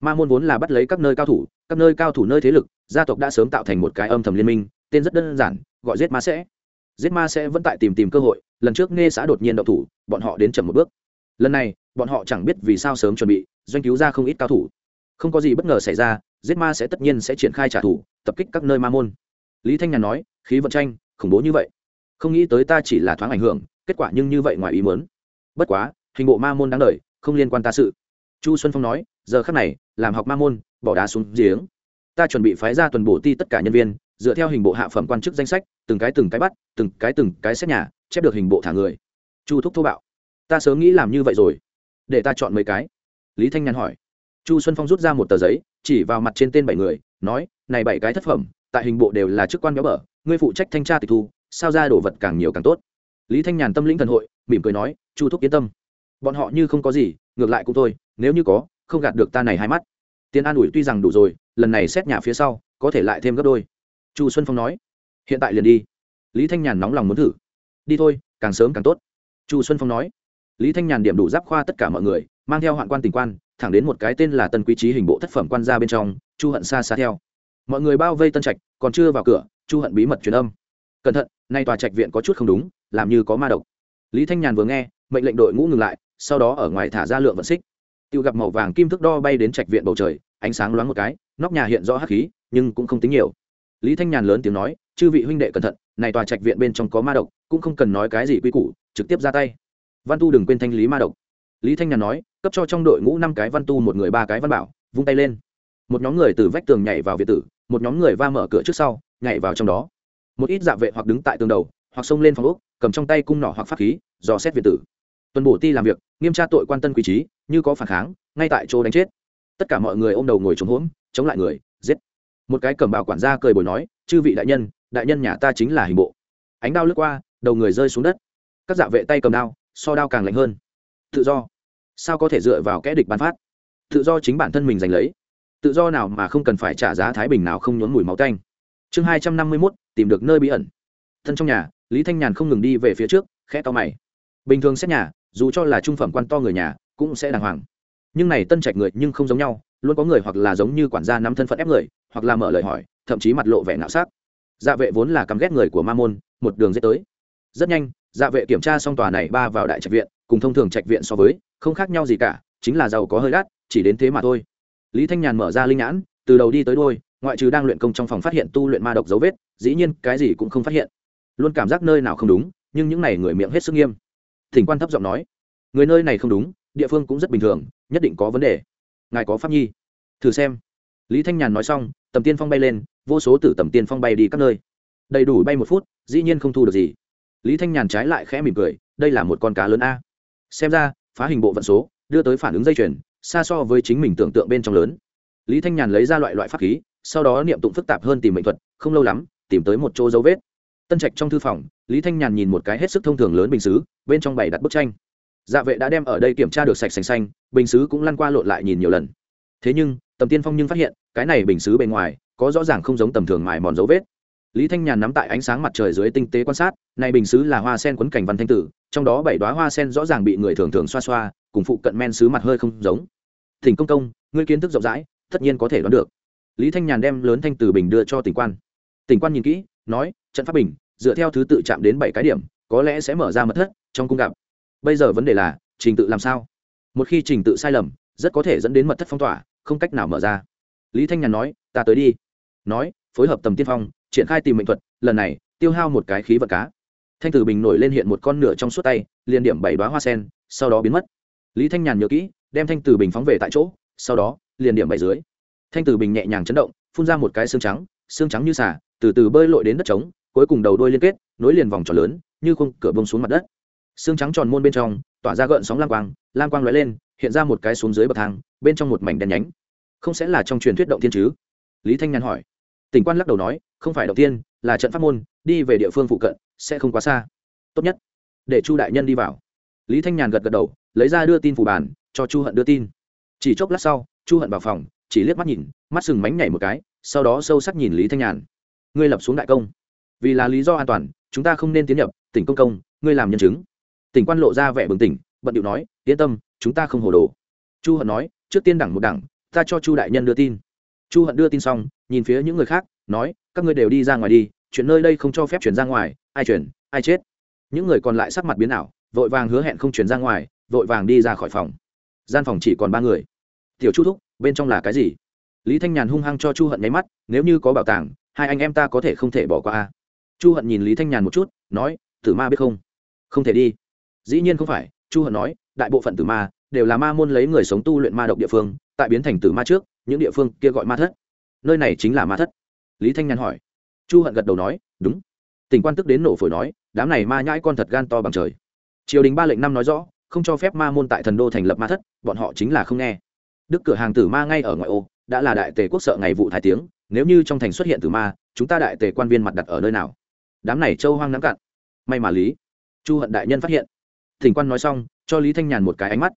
Ma môn vốn là bắt lấy các nơi cao thủ, các nơi cao thủ nơi thế lực, gia tộc đã sớm tạo thành một cái âm thầm liên minh, tên rất đơn giản, gọi giết ma sẽ giết ma sẽ vẫn tại tìm tìm cơ hội, lần trước nghe xã đột nhiên động thủ, bọn họ đến chậm một bước. Lần này, bọn họ chẳng biết vì sao sớm chuẩn bị, doanh cứu ra không ít cao thủ. Không có gì bất ngờ xảy ra, giết ma sẽ tất nhiên sẽ triển khai trả thù, tập kích các nơi ma môn. Lý thanh nhàn nói, khí vận tranh, khủng bố như vậy. Không nghĩ tới ta chỉ là thoáng ảnh hưởng, kết quả nhưng như vậy ngoài ý muốn. Bất quá, hình bộ ma môn đáng đời, không liên quan ta sự. Chu xuân phong nói, giờ khắc này, làm học ma môn, bỏ đá xuống giếng. Ta chuẩn bị phái ra tuần bổ ti tất cả nhân viên dựa theo hình bộ hạ phẩm quan chức danh sách, từng cái từng cái bắt, từng cái từng cái xét nhà, chép được hình bộ thả người. Chu thúc thô bạo. Ta sớm nghĩ làm như vậy rồi. Để ta chọn mấy cái. Lý thanh nhàn hỏi. Chu xuân phong rút ra một tờ giấy, chỉ vào mặt trên tên bảy người, nói, này bảy cái thất phẩm, tại hình bộ đều là chức quan béo bở, ngươi phụ trách thanh tra tịch thu, sao ra đồ vật càng nhiều càng tốt? Lý thanh nhàn tâm lĩnh thần hội, mỉm cười nói, chu thúc yên tâm. Bọn họ như không có gì, ngược lại cũng thôi, nếu như có, không gạt được ta này hai mắt. Tiền an ủi tuy rằng đủ rồi, lần này xét nhà phía sau, có thể lại thêm gấp đôi chu xuân phong nói, hiện tại liền đi. Lý thanh nhàn nóng lòng muốn thử. Đi thôi, càng sớm càng tốt. Chu xuân phong nói. Lý thanh nhàn điểm đủ giáp khoa tất cả mọi người, mang theo hoạn quan tình quan, thẳng đến một cái tên là tân quý trí hình bộ thất phẩm quan ra bên trong, chu hận xa xa theo. Mọi người bao vây tân trạch, còn chưa vào cửa, chu hận bí mật truyền âm. Cẩn thận, nay tòa trạch viện có chút không đúng, làm như có ma độc. Lý thanh nhàn vừa nghe, mệnh lệnh đội ngũ ngừng lại, sau đó ở ngoài thả ra lượng vận xích. Tự gặp màu vàng kim thước đo bay đến trạch viện bầu trời, ánh sáng loáng một cái, nóc nhà hiện rõ hắc khí, nhưng cũng không tính nhiều lý thanh nhàn lớn tiếng nói, chư vị huynh đệ cẩn thận, này tòa trạch viện bên trong có ma độc, cũng không cần nói cái gì quy củ, trực tiếp ra tay. Văn tu đừng quên thanh lý ma độc. Lý thanh nhàn nói, cấp cho trong đội ngũ năm cái văn tu, một người ba cái văn bảo, vung tay lên. Một nhóm người từ vách tường nhảy vào việt tử, một nhóm người va mở cửa trước sau, nhảy vào trong đó. Một ít dạ vệ hoặc đứng tại tường đầu, hoặc xông lên phòng úc cầm trong tay cung nỏ hoặc pháp khí, dò xét việt tử. Tuần bổ ti làm việc, nghiêm tra tội quan tân quý trí, như có phản kháng, ngay tại chỗ đánh chết. Tất cả mọi người ôm đầu ngồi chống hỗn chống lại người, giết một cái cầm bào quản gia cười bồi nói, chư vị đại nhân đại nhân nhà ta chính là hình bộ. Ánh đao lướt qua, đầu người rơi xuống đất. Các dạ vệ tay cầm đao, so đao càng lạnh hơn. Tự do. Sao có thể dựa vào kẽ địch bán phát? Tự do chính bản thân mình giành lấy. Tự do nào mà không cần phải trả giá thái bình nào không nhốn mùi máu tanh. Chương hai trăm năm mươi mốt, tìm được nơi bí ẩn. Thân trong nhà, lý thanh nhàn không ngừng đi về phía trước, khẽ to mày. Bình thường xét nhà, dù cho là trung phẩm quan to người nhà, cũng sẽ đàng hoàng. Nhưng này tân trạch người nhưng không giống nhau, luôn có người hoặc là giống như quản gia nắm thân phận ép người hoặc là mở lời hỏi, thậm chí mặt lộ vẻ ngạo sắc. Dạ vệ vốn là căm ghét người của ma môn, một đường dễ tới. Rất nhanh dạ vệ kiểm tra xong tòa này ba vào đại trạch viện, cùng thông thường trạch viện so với, không khác nhau gì cả, chính là giàu có hơi đắt, chỉ đến thế mà thôi. Lý thanh nhàn mở ra linh nhãn, từ đầu đi tới đôi ngoại trừ đang luyện công trong phòng phát hiện tu luyện ma độc dấu vết, dĩ nhiên cái gì cũng không phát hiện. Luôn cảm giác nơi nào không đúng, nhưng những n à y người miệng hết sức nghiêm. Thỉnh quan thấp giọng nói, người nơi này không đúng, địa phương cũng rất bình thường, nhất định có vấn đề. Ngài có pháp nhi. Thử xem. Lý thanh nhàn nói xong tầm tiên phong bay lên, vô số tử tầm tiên phong bay đi các nơi. Đầy đủ bay một phút, dĩ nhiên không thu được gì. Lý thanh nhàn trái lại khẽ mỉm cười, đây là một con cá lớn a. Xem ra, phá hình bộ vận số, đưa tới phản ứng dây chuyền, xa so với chính mình tưởng tượng bên trong lớn. Lý thanh nhàn lấy ra loại loại pháp khí, sau đó niệm tụng phức tạp hơn tìm mệnh thuật, không lâu lắm, tìm tới một chỗ dấu vết. Tân trạch trong thư phòng, lý thanh nhàn nhìn một cái hết sức thông thường lớn bình xứ, bên trong bày đặt bức tranh. Dạ vệ đã đem ở đây kiểm tra được sạch sành xanh, bình xứ cũng lăn qua lộn lại nhìn nhiều lần. Thế nhưng tầm tiên phong nhưng phát hiện, cái này bình xứ bề ngoài, có rõ ràng không giống tầm thường mài mòn dấu vết. Lý thanh nhàn nắm tại ánh sáng mặt trời dưới tinh tế quan sát, này bình xứ là hoa sen quấn cảnh văn thanh tử, trong đó bảy đoá hoa sen rõ ràng bị người thường thường xoa xoa, cùng phụ cận men xứ mặt hơi không giống. Thỉnh công công, ngươi kiến thức rộng rãi, tất nhiên có thể đoán được. Lý thanh nhàn đem lớn thanh tử bình đưa cho tỉnh quan. Tỉnh quan nhìn kỹ, nói, trận pháp bình, dựa theo thứ tự chạm đến bảy cái điểm, có lẽ sẽ mở ra mật thất, trong cung gặp. Bây giờ vấn đề là, trình tự làm sao? Một khi trình tự sai lầm, rất có thể dẫn đến mật thất phong tỏa không cách nào mở ra. Lý thanh nhàn nói, ta tới đi. Nói, phối hợp tầm tiên phong, triển khai tìm mệnh thuật, lần này, tiêu hao một cái khí vật cá. Thanh tử bình nổi lên hiện một con nửa trong suốt tay, liền điểm bảy đoá hoa sen, sau đó biến mất. Lý thanh nhàn nhớ kỹ, đem thanh tử bình phóng về tại chỗ, sau đó, liền điểm bảy dưới. Thanh tử bình nhẹ nhàng chấn động, phun ra một cái xương trắng xương trắng như xả từ từ bơi lội đến đất trống, cuối cùng đầu đôi liên kết, nối liền vòng tròn lớn, như khung cửa bông xuống mặt đất. Xương trắng tròn môn bên trong, tỏa ra gợn sóng lam quang lam quang lóe lên hiện ra một cái xuống dưới bậc thang, bên trong một mảnh đen nhánh. Không sẽ là trong truyền thuyết động thiên chứ? Lý thanh nhàn hỏi. Tỉnh quan lắc đầu nói, không phải động tiên là trận pháp môn, đi về địa phương phụ cận, sẽ không quá xa. Tốt nhất, để chu đại nhân đi vào. Lý thanh nhàn gật gật đầu, lấy ra đưa tin phủ bàn cho chu hận đưa tin. Chỉ chốc lát sau, chu hận vào phòng, chỉ liếc mắt nhìn, mắt sừng mánh nhảy một cái, sau đó sâu sắc nhìn lý thanh nhàn ngươi lập xuống đại công. Vì là lý do an toàn, chúng ta không nên tiến nhập, tỉnh công công, ngươi làm nhân chứng. Tỉnh quan lộ ra vẻ bừng tỉnh, bận điệu nói, yên tâm chúng ta không hồ đồ. Chu hận nói, trước tiên đẳng một đẳng, ta cho chu đại nhân đưa tin. Chu hận đưa tin xong, nhìn phía những người khác, nói, các ngươi đều đi ra ngoài đi, chuyện nơi đây không cho phép chuyển ra ngoài, ai chuyển, ai chết. Những người còn lại sắc mặt biến ảo, vội vàng hứa hẹn không chuyển ra ngoài, vội vàng đi ra khỏi phòng. Gian phòng chỉ còn ba người. Tiểu chu thúc, bên trong là cái gì? Lý thanh nhàn hung hăng cho chu hận nháy mắt, nếu như có bảo tàng, hai anh em ta có thể không thể bỏ qua chu hận nhìn lý thanh nhàn một chút, nói, tử ma biết không? Không thể đi. Dĩ nhiên không phải, chu hận nói đại bộ phận tử ma đều là ma môn lấy người sống tu luyện ma độc địa phương, tại biến thành tử ma trước, những địa phương kia gọi ma thất. Nơi này chính là ma thất. Lý thanh nhàn hỏi. Chu hận gật đầu nói, đúng. Tỉnh quan tức đến nổ phổi nói, đám này ma nhãi con thật gan to bằng trời. Triều đình ba lệnh năm nói rõ, không cho phép ma môn tại thần đô thành lập ma thất, bọn họ chính là không nghe. Đức cửa hàng tử ma ngay ở ngoại ô, đã là đại tề quốc sợ ngày vụ thái tiếng, nếu như trong thành xuất hiện tử ma, chúng ta đại tề quan viên mặt đặt ở nơi nào? Đám này châu hoang nắm cạn. May mà lý chu hận đại nhân phát hiện thỉnh quan nói xong, cho lý thanh nhàn một cái ánh mắt.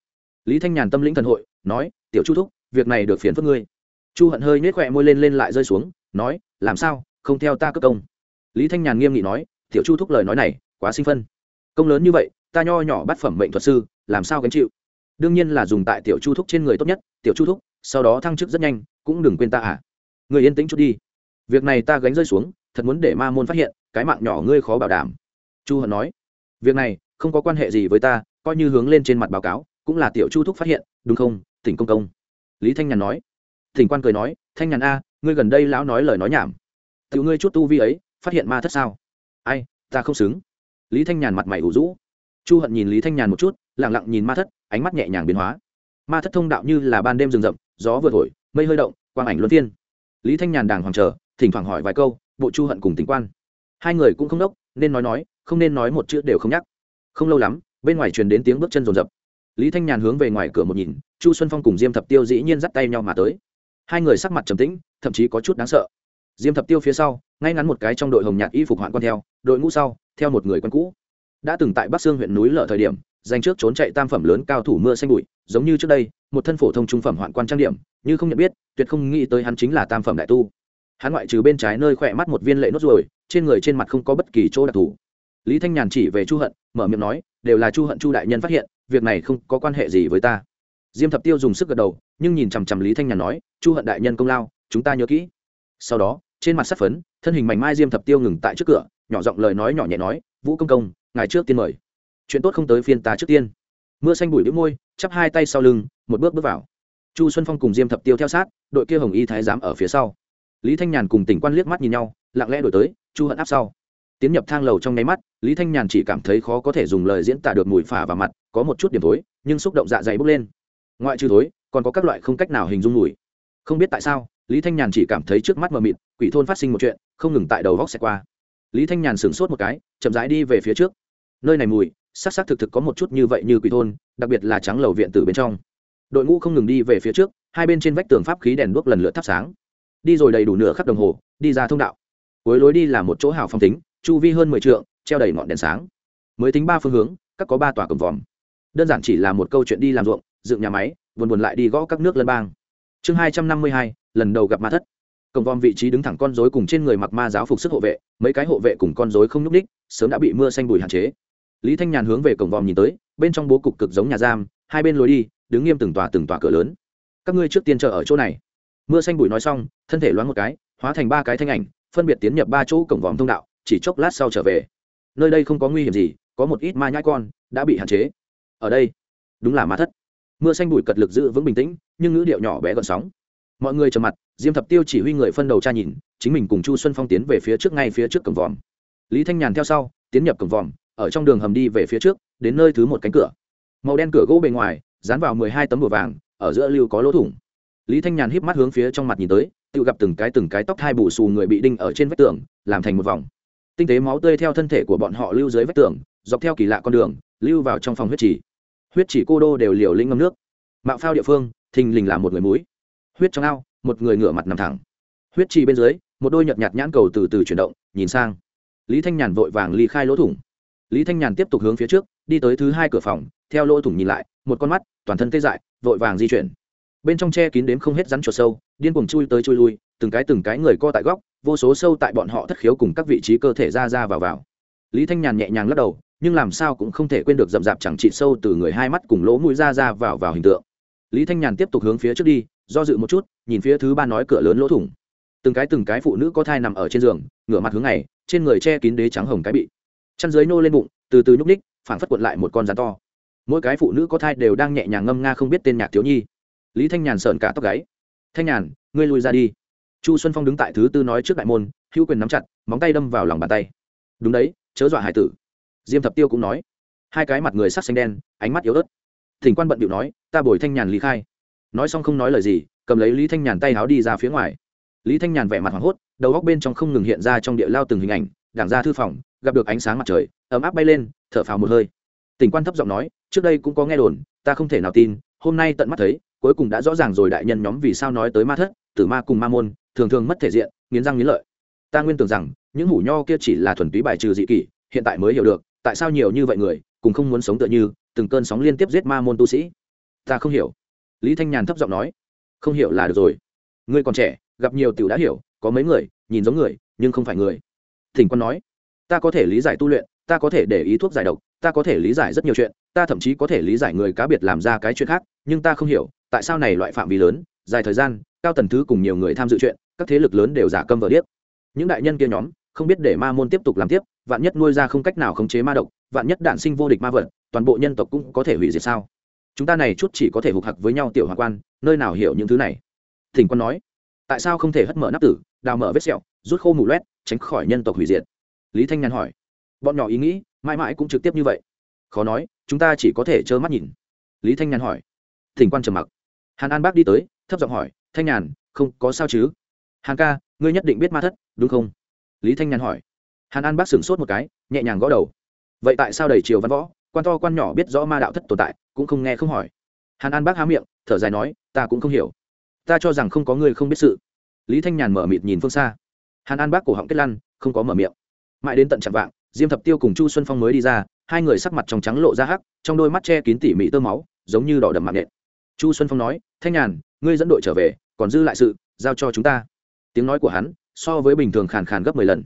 Lý thanh nhàn tâm lĩnh thần hội, nói, tiểu chu thúc, việc này được phiền phức ngươi. Chu hận hơi nhếch khỏe môi lên lên lại rơi xuống, nói, làm sao? Không theo ta cấp công. Lý thanh nhàn nghiêm nghị nói, tiểu chu thúc lời nói này, quá sinh phân. Công lớn như vậy, ta nho nhỏ bắt phẩm mệnh thuật sư, làm sao gánh chịu? Đương nhiên là dùng tại tiểu chu thúc trên người tốt nhất. Tiểu chu thúc, sau đó thăng chức rất nhanh, cũng đừng quên ta à. Người yên tĩnh chút đi. Việc này ta gánh rơi xuống, thật muốn để ma môn phát hiện, cái mạng nhỏ ngươi khó bảo đảm. Chu hận nói. Việc này không có quan hệ gì với ta, coi như hướng lên trên mặt báo cáo, cũng là tiểu chu thúc phát hiện, đúng không, tỉnh công công? Lý thanh nhàn nói. Thỉnh quan cười nói, thanh nhàn a, ngươi gần đây lão nói lời nói nhảm. Tiểu ngươi chút tu vi ấy, phát hiện ma thất sao? Ai, ta không xứng. Lý thanh nhàn mặt mày ủ rũ. Chu hận nhìn lý thanh nhàn một chút lẳng lặng nhìn ma thất, ánh mắt nhẹ nhàng biến hóa. Ma thất thông đạo như là ban đêm rừng rậm, gió vừa thổi, mây hơi động, quang ảnh luân phiên. Lý thanh nhàn đàng hoàng chờ, thỉnh thoảng hỏi vài câu, bộ chu hận cùng tỉnh quan. Hai người cũng không đốc, nên nói nói, không nên nói một chữ đều không nhắc không lâu lắm, bên ngoài truyền đến tiếng bước chân rồn rập. Lý thanh nhàn hướng về ngoài cửa một nhìn, chu xuân phong cùng diêm thập tiêu dĩ nhiên dắt tay nhau mà tới. Hai người sắc mặt trầm tĩnh, thậm chí có chút đáng sợ. Diêm thập tiêu phía sau, ngay ngắn một cái trong đội hồng nhạt y phục hoạn con theo, đội ngũ sau, theo một người quân cũ. Đã từng tại bắc sương huyện núi lở thời điểm giành trước trốn chạy tam phẩm lớn cao thủ mưa xanh bụi, giống như trước đây, một thân phổ thông trung phẩm hoạn quan trang điểm, như không nhận biết, tuyệt không nghĩ tới hắn chính là tam phẩm đại tu. Hắn ngoại trừ bên trái nơi khỏe mắt một viên lệ nốt ruồi, trên người trên mặt không có bất kỳ chỗ đặc thù lý thanh nhàn chỉ về chu hận, mở miệng nói, đều là chu hận chu đại nhân phát hiện, việc này không có quan hệ gì với ta. Diêm thập tiêu dùng sức gật đầu, nhưng nhìn chằm chằm lý thanh nhàn nói, chu hận đại nhân công lao, chúng ta nhớ kỹ. Sau đó, trên mặt sắt phấn, thân hình mảnh mai diêm thập tiêu ngừng tại trước cửa, nhỏ giọng lời nói nhỏ nhẹ nói, vũ công công, ngài trước tiên mời. Chuyện tốt không tới phiên tá trước tiên. Mưa xanh bụi đĩu môi, chắp hai tay sau lưng, một bước bước vào. Chu xuân phong cùng diêm thập tiêu theo sát, đội kia hồng y thái giám ở phía sau. Lý thanh nhàn cùng tỉnh quan liếc mắt nhìn nhau, lặng lẽ đổi tới, chu hận áp sau tiến nhập thang lầu trong nháy mắt, lý thanh nhàn chỉ cảm thấy khó có thể dùng lời diễn tả được mùi phả vào mặt, có một chút điểm tối nhưng xúc động dạ dày bốc lên. Ngoại trừ thối, còn có các loại không cách nào hình dung mùi. Không biết tại sao, lý thanh nhàn chỉ cảm thấy trước mắt mờ mịt, quỷ thôn phát sinh một chuyện, không ngừng tại đầu vóc xẹt qua. Lý thanh nhàn sửng sốt một cái, chậm rãi đi về phía trước. Nơi này mùi s ắ c s ắ c thực thực có một chút như vậy như quỷ thôn, đặc biệt là trắng lầu viện từ bên trong. Đội ngũ không ngừng đi về phía trước, hai bên trên vách tường pháp khí đèn đuốc lần lượt thắp sáng. Đi rồi đầy đủ nửa khắp đồng hồ, đi ra thông đạo. Cuối lối đi là một chỗ hào phong tính chu vi hơn mười t treo đầy ngọn đèn sáng. Mới tính ba phương hướng, các có ba tòa cầm vòm. Đơn giản chỉ là một câu chuyện đi làm ruộng, dựng nhà máy, buồn buồn lại đi gõ các nước lân bang. Chương hai trăm năm mươi hai, lần đầu gặp ma thất. Cổng vòm vị trí đứng thẳng con dối cùng trên người mặc ma giáo phục sức hộ vệ, mấy cái hộ vệ cùng con dối không nhúc ních sớm đã bị mưa xanh bùi hạn chế. Lý thanh nhàn hướng về cổng vòm nhìn tới, bên trong bố cục cực giống nhà giam, hai bên lối đi, đứng nghiêm từng tòa từng tòa cửa lớn. Các ngươi trước tiên chờ ở chỗ này. Mưa xanh bùi nói xong, thân thể loáng một cái, hóa thành ba cái thanh ảnh, phân biệt tiến nhập ba chỗ cổng vòm thông đạo chỉ chốc lát sau trở về. Nơi đây không có nguy hiểm gì, có một ít ma nhãi con đã bị hạn chế. Ở đây, đúng là ma thất. Mưa xanh bụi cật lực giữ vững bình tĩnh, nhưng ngữ điệu nhỏ bé gọn sóng. Mọi người trầm mặt, diêm thập tiêu chỉ huy người phân đầu tra nhìn, chính mình cùng chu xuân phong tiến về phía trước ngay phía trước cổng vòm. Lý thanh nhàn theo sau, tiến nhập cổng vòm, ở trong đường hầm đi về phía trước, đến nơi thứ một cánh cửa. Màu đen cửa gỗ bề ngoài, dán vào mười hai tấm bùa vàng, ở giữa lưu có lỗ thủng. Lý thanh nhàn híp mắt hướng phía trong mặt nhìn tới, tự gặp từng cái từng cái tóc hai bù xù người bị đinh ở trên vách tường, làm thành một vòng tinh tế máu tươi theo thân thể của bọn họ lưu dưới vách tường, dọc theo kỳ lạ con đường, lưu vào trong phòng huyết chỉ huyết chỉ cô đô đều liều linh ngâm nước. Mạo phao địa phương, thình lình là một người mũi. Huyết trong ao, một người ngửa mặt nằm thẳng. Huyết trì bên dưới, một đôi nhợt nhạt nhãn cầu từ từ chuyển động, nhìn sang. Lý thanh nhàn vội vàng ly khai lỗ thủng. Lý thanh nhàn tiếp tục hướng phía trước, đi tới thứ hai cửa phòng, theo lỗ thủng nhìn lại, một con mắt, toàn thân tê dại, vội vàng di chuyển. Bên trong che kín đếm không hết rắn chuột sâu, điên cuồng chui tới chui lui, từng cái từng cái người co tại góc vô số sâu tại bọn họ thất khiếu cùng các vị trí cơ thể ra ra vào vào. Lý thanh nhàn nhẹ nhàng lắc đầu, nhưng làm sao cũng không thể quên được rậm rạp chẳng trị sâu từ người hai mắt cùng lỗ mũi ra ra vào vào hình tượng. Lý thanh nhàn tiếp tục hướng phía trước đi, do dự một chút, nhìn phía thứ ba nói cửa lớn lỗ thủng. Từng cái từng cái phụ nữ có thai nằm ở trên giường, ngửa mặt hướng này trên người che kín đế trắng hồng cái bị. Chăn dưới nô lên bụng, từ từ nhúc ních phảng phất quật lại một con rắn to. Mỗi cái phụ nữ có thai đều đang nhẹ nhàng ngâm nga không biết tên nhạc thiếu nhi. Lý thanh nhàn sợn cả tóc gáy. Thanh nhàn, ngươi lui ra đi chu xuân phong đứng tại thứ tư nói trước đại môn, hữu quyền nắm chặt, móng tay đâm vào lòng bàn tay. Đúng đấy, chớ dọa hải tử. Diêm thập tiêu cũng nói. Hai cái mặt người sắc xanh đen, ánh mắt yếu ớt. Thỉnh quan bận điệu nói, ta bồi thanh nhàn lý khai. Nói xong không nói lời gì, cầm lấy lý thanh nhàn tay háo đi ra phía ngoài. Lý thanh nhàn vẻ mặt hoảng hốt, đầu góc bên trong không ngừng hiện ra trong địa lao từng hình ảnh, đảng ra thư phòng, gặp được ánh sáng mặt trời, ấm áp bay lên, thở phào một hơi. Tỉnh quan thấp giọng nói, trước đây cũng có nghe đồn, ta không thể nào tin, hôm nay tận mắt thấy, cuối cùng đã rõ ràng rồi đại nhân nhóm vì sao nói tới ma thất, tử ma cùng ma môn thường thường mất thể diện, nghiến răng nghiến lợi. Ta nguyên tưởng rằng, những hủ nho kia chỉ là thuần túy bài trừ dị kỷ, hiện tại mới hiểu được, tại sao nhiều như vậy người, cùng không muốn sống tựa như, từng cơn sóng liên tiếp giết ma môn tu sĩ. Ta không hiểu. Lý thanh nhàn thấp giọng nói. Không hiểu là được rồi. Ngươi còn trẻ, gặp nhiều tiểu đã hiểu, có mấy người, nhìn giống người, nhưng không phải người. Thỉnh quân nói. Ta có thể lý giải tu luyện, ta có thể để ý thuốc giải độc, ta có thể lý giải rất nhiều chuyện, ta thậm chí có thể lý giải người cá biệt làm ra cái chuyện khác, nhưng ta không hiểu, tại sao này loại phạm vi lớn, dài thời gian, cao tần thứ cùng nhiều người tham dự chuyện các thế lực lớn đều giả câm vờ điếc. Những đại nhân kia nhóm, không biết để ma môn tiếp tục làm tiếp, vạn nhất nuôi ra không cách nào khống chế ma độc, vạn nhất đạn sinh vô địch ma vật, toàn bộ nhân tộc cũng có thể hủy diệt sao? Chúng ta này chút chỉ có thể hục hặc với nhau tiểu hoàng quan, nơi nào hiểu những thứ này? Thỉnh quân nói, tại sao không thể hất mở nắp tử, đào mở vết sẹo, rút khô mù loét, tránh khỏi nhân tộc hủy diệt? Lý thanh nhàn hỏi. Bọn nhỏ ý nghĩ, mãi mãi cũng trực tiếp như vậy. Khó nói, chúng ta chỉ có thể trơ mắt nhìn. Lý thanh nhàn hỏi. Thỉnh quan trầm mặc. Hàn an bác đi tới, thấp giọng hỏi, thanh nhàn không có sao chứ? Hàn ca, ngươi nhất định biết ma thất, đúng không? Lý thanh nhàn hỏi. Hàn an bác sửng sốt một cái, nhẹ nhàng gõ đầu. Vậy tại sao đầy triều văn võ, quan to quan nhỏ biết rõ ma đạo thất tồn tại, cũng không nghe không hỏi? Hàn an bác há miệng, thở dài nói, ta cũng không hiểu. Ta cho rằng không có người không biết sự. Lý thanh nhàn mở mịt nhìn phương xa. Hàn an bác cổ họng kết lăn, không có mở miệng. Mãi đến tận chạm vạng, diêm thập tiêu cùng chu xuân phong mới đi ra, hai người sắc mặt trong trắng lộ ra hắc, trong đôi mắt che kín tỉ mỉ tơ máu, giống như đỏ đầm mạng nện chu xuân phong nói, thanh nhàn, ngươi dẫn đội trở về, còn dư lại sự, giao cho chúng ta tiếng nói của hắn so với bình thường khàn khàn gấp mười lần.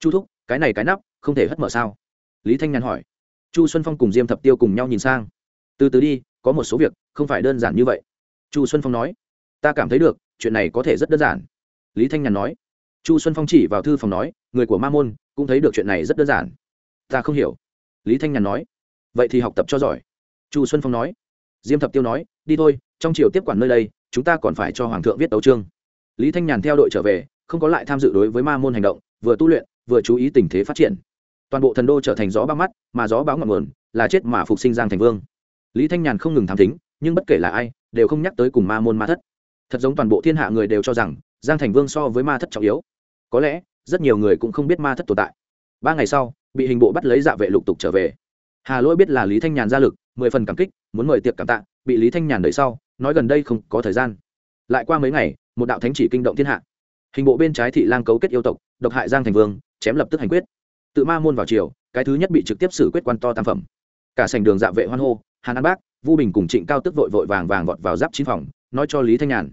Chu thúc, cái này cái nắp không thể hất mở sao? Lý thanh nhàn hỏi. Chu xuân phong cùng diêm thập tiêu cùng nhau nhìn sang. Từ từ đi, có một số việc không phải đơn giản như vậy. Chu xuân phong nói. Ta cảm thấy được, chuyện này có thể rất đơn giản. Lý thanh nhàn nói. Chu xuân phong chỉ vào thư phòng nói, người của ma môn cũng thấy được chuyện này rất đơn giản. Ta không hiểu. Lý thanh nhàn nói. Vậy thì học tập cho giỏi. Chu xuân phong nói. Diêm thập tiêu nói, đi thôi, trong chiều tiếp quản nơi đây, chúng ta còn phải cho hoàng thượng viết tấu trương lý thanh nhàn theo đội trở về, không có lại tham dự đối với ma môn hành động, vừa tu luyện, vừa chú ý tình thế phát triển. Toàn bộ thần đô trở thành gió bao mắt, mà gió báo ngọn nguồn, là chết mà phục sinh giang thành vương. Lý thanh nhàn không ngừng tham thính, nhưng bất kể là ai, đều không nhắc tới cùng ma môn ma thất. Thật giống toàn bộ thiên hạ người đều cho rằng, giang thành vương so với ma thất trọng yếu. Có lẽ, rất nhiều người cũng không biết ma thất tồn tại. Ba ngày sau, bị hình bộ bắt lấy dạ vệ lục tục trở về. Hà lỗi biết là lý thanh nhàn ra lực, mười phần cảm kích, muốn mời tiệc cảm tạ, bị lý thanh nhàn đợi sau, nói gần đây không có thời gian. Lại qua mấy ngày một đạo thánh chỉ kinh động thiên hạ. Hình bộ bên trái thị lang cấu kết yêu tộc độc hại giang thành vương chém lập tức hành quyết. Tự ma môn vào triều, cái thứ nhất bị trực tiếp xử quyết quan to tam phẩm. Cả sành đường dạ vệ hoan hô hàn an bác vu bình cùng trịnh cao tức vội vội vàng vàng vọt vào giáp chín phòng nói cho lý thanh nhàn.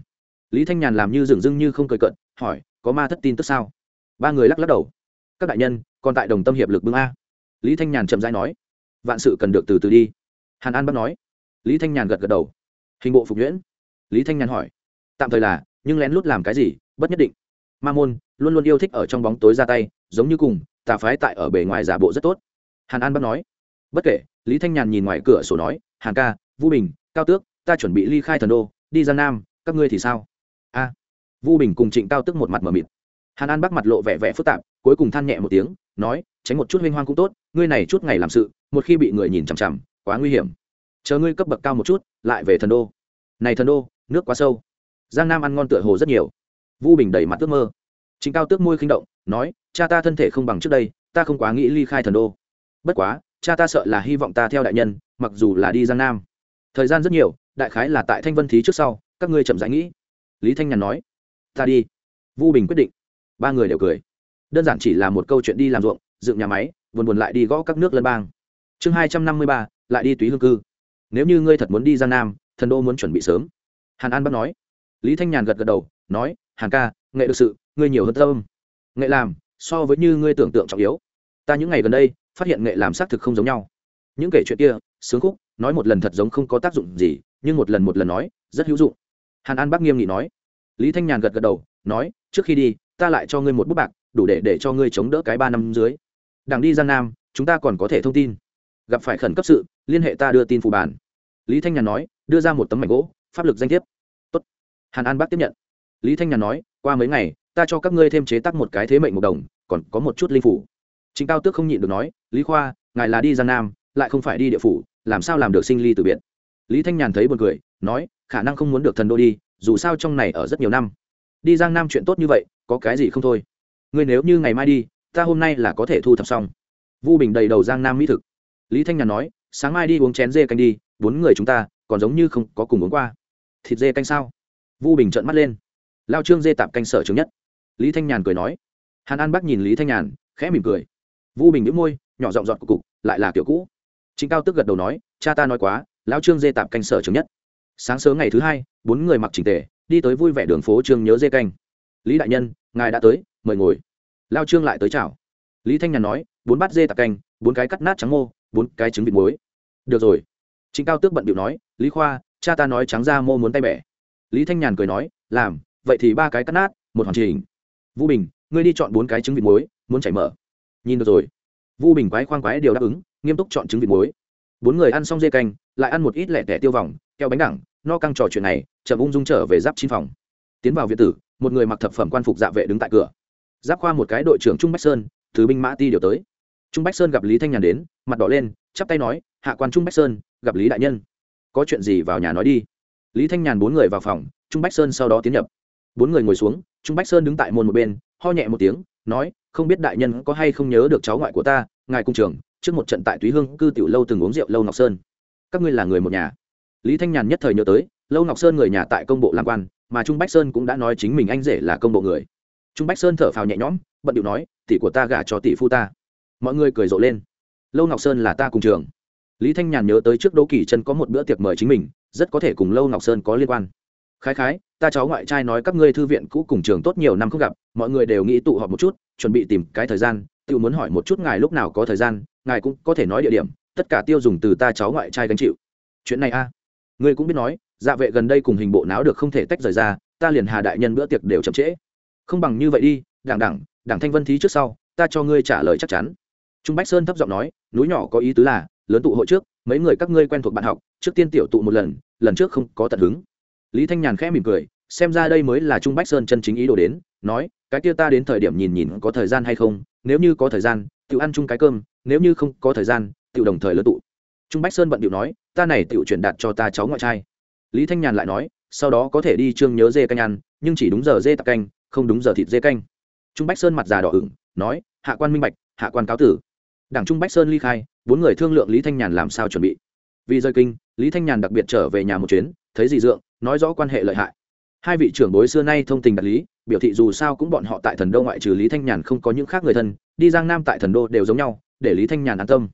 Lý thanh nhàn làm như dừng dưng như không cười cận hỏi có ma thất tin tức sao? Ba người lắc lắc đầu. Các đại nhân còn tại đồng tâm hiệp lực bưng a. Lý thanh nhàn chậm rãi nói vạn sự cần được từ từ đi. Hàn an bác nói. Lý thanh nhàn gật gật đầu. Hình bộ phục nhuyễn. Lý thanh nhàn hỏi tạm thời là nhưng lén lút làm cái gì bất nhất định. Ma môn luôn luôn yêu thích ở trong bóng tối ra tay giống như cùng tà phái tại ở bề ngoài giả bộ rất tốt. Hàn an bắt nói. Bất kể lý thanh nhàn nhìn ngoài cửa sổ nói hàn ca vũ bình cao tước ta chuẩn bị ly khai thần đô đi ra nam các ngươi thì sao? A. À, vu bình cùng trịnh cao tức một mặt m ở mịt. Hàn an bắc mặt lộ vẻ vẻ phức tạp cuối cùng than nhẹ một tiếng nói tránh một chút huênh hoang cũng tốt ngươi này chút ngày làm sự một khi bị người nhìn chằm chằm quá nguy hiểm. Chờ ngươi cấp bậc cao một chút lại về thần đô. Này thần đô nước quá sâu giang nam ăn ngon tựa hồ rất nhiều. Vu bình đầy mặt ước mơ. Chính cao tước môi khinh động, nói, cha ta thân thể không bằng trước đây, ta không quá nghĩ ly khai thần đô. Bất quá, cha ta sợ là hy vọng ta theo đại nhân, mặc dù là đi giang nam. Thời gian rất nhiều, đại khái là tại thanh vân thí trước sau, các ngươi chậm rãi nghĩ. Lý thanh nhàn nói, ta đi. Vu bình quyết định. Ba người đều cười. Đơn giản chỉ là một câu chuyện đi làm ruộng, dựng nhà máy, buồn buồn lại đi gõ các nước lân bang. Chương hai trăm năm mươi ba, lại đi túy hương cư. Nếu như ngươi thật muốn đi giang nam, thần đô muốn chuẩn bị sớm. Hàn an bắt nói lý thanh nhàn gật gật đầu, nói, hàn ca, nghệ được sự, ngươi nhiều hơn tâm nghệ làm, so với như ngươi tưởng tượng trọng yếu. Ta những ngày gần đây, phát hiện nghệ làm xác thực không giống nhau. Những kể chuyện kia, sướng khúc, nói một lần thật giống không có tác dụng gì, nhưng một lần một lần nói, rất hữu dụng. Hàn an bác nghiêm nghị nói. Lý thanh nhàn gật gật đầu, nói, trước khi đi, ta lại cho ngươi một bút bạc, đủ để để cho ngươi chống đỡ cái ba năm dưới. Đảng đi giang nam, chúng ta còn có thể thông tin. Gặp phải khẩn cấp sự, liên hệ ta đưa tin phù bản lý thanh nhàn nói, đưa ra một tấm mảnh gỗ, pháp lực danh thiếp hàn an bác tiếp nhận. Lý thanh nhàn nói, qua mấy ngày, ta cho các ngươi thêm chế tác một cái thế mệnh một đồng, còn có một chút linh phủ. Chính cao tước không nhịn được nói, lý khoa, ngài là đi giang nam, lại không phải đi địa phủ, làm sao làm được sinh ly từ biệt? Lý thanh nhàn thấy buồn cười, nói, khả năng không muốn được thần đô đi, dù sao trong này ở rất nhiều năm. Đi giang nam chuyện tốt như vậy, có cái gì không thôi? Ngươi nếu như ngày mai đi, ta hôm nay là có thể thu thập xong. Vu bình đầy đầu giang nam mỹ thực. Lý thanh nhàn nói, sáng mai đi uống chén dê canh đi, bốn người chúng ta, còn giống như không có cùng uống qua. Thịt dê canh sao? Vu bình trợn mắt lên. Lao trương dê tạp canh sở chứng nhất. Lý thanh nhàn cười nói. Hàn an bắc nhìn lý thanh nhàn, khẽ mỉm cười. Vu bình đĩu môi, nhỏ giọng giọt cục cục, lại là kiểu cũ. Chính cao tức gật đầu nói, cha ta nói quá lão trương dê tạp canh sở chứng nhất. Sáng sớm ngày thứ hai, bốn người mặc trình tề, đi tới vui vẻ đường phố trương nhớ dê canh. Lý đại nhân, ngài đã tới, mời ngồi. Lao trương lại tới chào. Lý thanh nhàn nói, bốn bát dê tạp canh, bốn cái cắt nát trắng mô bốn cái trứng vịt muối. Được rồi. Chính cao tước bận điệu nói, lý khoa, cha ta nói trắng ra mô muốn tay bẻ lý thanh nhàn cười nói, làm, vậy thì ba cái cắt nát, một hoàn chỉnh. Vũ bình, ngươi đi chọn bốn cái trứng vịt muối, muốn chảy mở. Nhìn được rồi. Vu bình quái khoang quái đều đáp ứng, nghiêm túc chọn trứng vịt muối. Bốn người ăn xong dê canh, lại ăn một ít lẻ tẻ tiêu vòng, keo bánh đẳng, no căng trò chuyện này, chậm ung dung trở về giáp chín phòng. Tiến vào viện tử, một người mặc thập phẩm quan phục dạ vệ đứng tại cửa. Giáp khoa một cái đội trưởng trung bách sơn, thứ binh mã ti điều tới. Trung bách sơn gặp lý thanh nhàn đến, mặt đỏ lên, chắp tay nói, hạ quan trung bách sơn, gặp lý đại nhân. Có chuyện gì vào nhà nói đi lý thanh nhàn bốn người vào phòng, trung bách sơn sau đó tiến nhập. Bốn người ngồi xuống, trung bách sơn đứng tại môn một bên, ho nhẹ một tiếng, nói, không biết đại nhân có hay không nhớ được cháu ngoại của ta, ngài cung trường trước một trận tại túy hương cư tiểu lâu từng uống rượu lâu ngọc sơn. Các ngươi là người một nhà. Lý thanh nhàn nhất thời nhớ tới, lâu ngọc sơn người nhà tại công bộ làm quan, mà trung bách sơn cũng đã nói chính mình anh rể là công bộ người. Trung bách sơn thở phào nhẹ nhõm, bận điệu nói, tỷ của ta gả cho tỷ phu ta. Mọi người cười rộ lên. Lâu ngọc sơn là ta cùng trường lý thanh nhàn nhớ tới trước đỗ kỳ chân có một bữa tiệc mời chính mình, rất có thể cùng lâu ngọc sơn có liên quan. Khái khái, ta cháu ngoại trai nói các ngươi thư viện cũ cùng trường tốt nhiều năm không gặp, mọi người đều nghĩ tụ họp một chút, chuẩn bị tìm cái thời gian tự muốn hỏi một chút ngài lúc nào có thời gian, ngài cũng có thể nói địa điểm, tất cả tiêu dùng từ ta cháu ngoại trai gánh chịu. Chuyện này a à. ngươi cũng biết nói dạ vệ gần đây cùng hình bộ náo được không thể tách rời ra, ta liền hà đại nhân bữa tiệc đều chậm trễ. Không bằng như vậy đi, đảng đảng đảng thanh vân thí trước sau, ta cho ngươi trả lời chắc chắn. Trung bách sơn thấp giọng nói, núi nhỏ có ý tứ là lớn tụ hội trước, mấy người các ngươi quen thuộc bạn học, trước tiên tiểu tụ một lần lần trước không có tận hứng. Lý thanh nhàn khẽ mỉm cười, xem ra đây mới là trung bách sơn chân chính ý đồ đến, nói, cái kia ta đến thời điểm nhìn nhìn có thời gian hay không, nếu như có thời gian tự ăn chung cái cơm, nếu như không có thời gian tự đồng thời lớn tụ. Trung bách sơn bận điệu nói, ta này tự chuyển đạt cho ta cháu ngoại trai. Lý thanh nhàn lại nói, sau đó có thể đi trương nhớ dê canh ăn, nhưng chỉ đúng giờ dê tạc canh, không đúng giờ thịt dê canh. Trung bách sơn mặt già đỏ ửng, nói, hạ quan minh bạch, hạ quan cáo tử. Đảng trung bách sơn ly khai bốn người thương lượng lý thanh nhàn làm sao chuẩn bị. Vì rơi kinh, lý thanh nhàn đặc biệt trở về nhà một chuyến, thấy dị dượng, nói rõ quan hệ lợi hại. Hai vị trưởng bối xưa nay thông tình đạt lý, biểu thị dù sao cũng bọn họ tại thần đô ngoại trừ lý thanh nhàn không có những khác người thân, đi giang nam tại thần đô đều giống nhau, để lý thanh nhàn an tâm.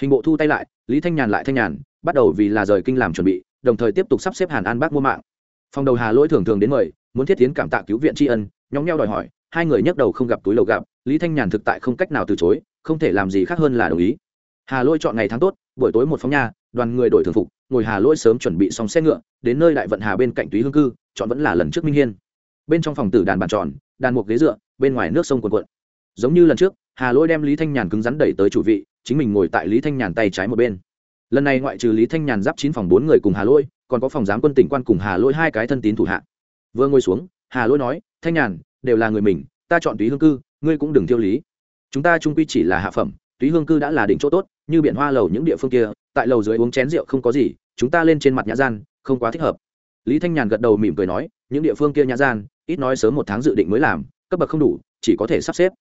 Hình bộ thu tay lại, lý thanh nhàn lại thanh nhàn, bắt đầu vì là rời kinh làm chuẩn bị, đồng thời tiếp tục sắp xếp hàn an bác mua mạng. Phòng đầu hà lỗi thường thường đến mời, muốn thiết tiến cảm tạ cứu viện tri ân, nhóng nhau đòi hỏi, hai người nhấc đầu không gặp túi lầu gặp, lý thanh nhàn thực tại không cách nào từ chối, không thể làm gì khác hơn là đồng ý hà lỗi chọn ngày tháng tốt buổi tối một phóng nhà, đoàn người đổi thường phục ngồi hà lỗi sớm chuẩn bị xong xe ngựa đến nơi đại vận hà bên cạnh túy hương cư chọn vẫn là lần trước minh hiên. Bên trong phòng tử đàn bàn tròn đàn một ghế dựa bên ngoài nước sông quần quận giống như lần trước hà lỗi đem lý thanh nhàn cứng rắn đẩy tới chủ vị chính mình ngồi tại lý thanh nhàn tay trái một bên. Lần này ngoại trừ lý thanh nhàn giáp chín phòng bốn người cùng hà lỗi còn có phòng giám quân tỉnh quan cùng hà lỗi hai cái thân tín thủ hạ. Vừa ngồi xuống hà lỗi nói thanh nhàn đều là người mình ta chọn túy hương cư ngươi cũng đừng thiêu lý. Chúng ta trung quy chỉ là hạ phẩm túy hương cư đã là đỉnh chỗ tốt như biển hoa lầu những địa phương kia, tại lầu dưới uống chén rượu không có gì, chúng ta lên trên mặt nhã gian, không quá thích hợp. Lý thanh nhàn gật đầu mỉm cười nói, những địa phương kia nhã gian, ít nói sớm một tháng dự định mới làm, cấp bậc không đủ, chỉ có thể sắp xếp.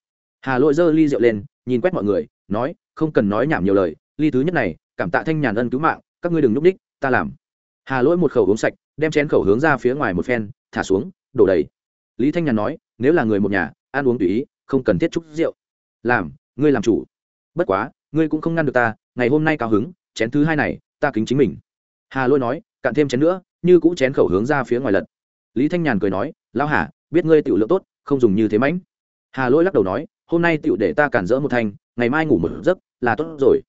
Hà lỗi giơ ly rượu lên, nhìn quét mọi người, nói, không cần nói nhảm nhiều lời, ly thứ nhất này, cảm tạ thanh nhàn ân cứu mạng, các ngươi đừng nhúc đích, ta làm. Hà lỗi một khẩu uống sạch, đem chén khẩu hướng ra phía ngoài một phen, thả xuống, đổ đầy. Lý thanh nhàn nói, nếu là người một nhà, ăn uống tùy ý, không cần thiết chúc rượu. Làm, ngươi làm chủ. Bất quá ngươi cũng không ngăn được ta, ngày hôm nay cao hứng, chén thứ hai này, ta kính chính mình. Hà lôi nói, cạn thêm chén nữa, như cũ chén khẩu hướng ra phía ngoài lật. Lý thanh nhàn cười nói, lão hà, biết ngươi tiểu lượng tốt, không dùng như thế mãnh. Hà lôi lắc đầu nói, hôm nay tiểu để ta cản rỡ một thanh ngày mai ngủ một giấc, là tốt rồi.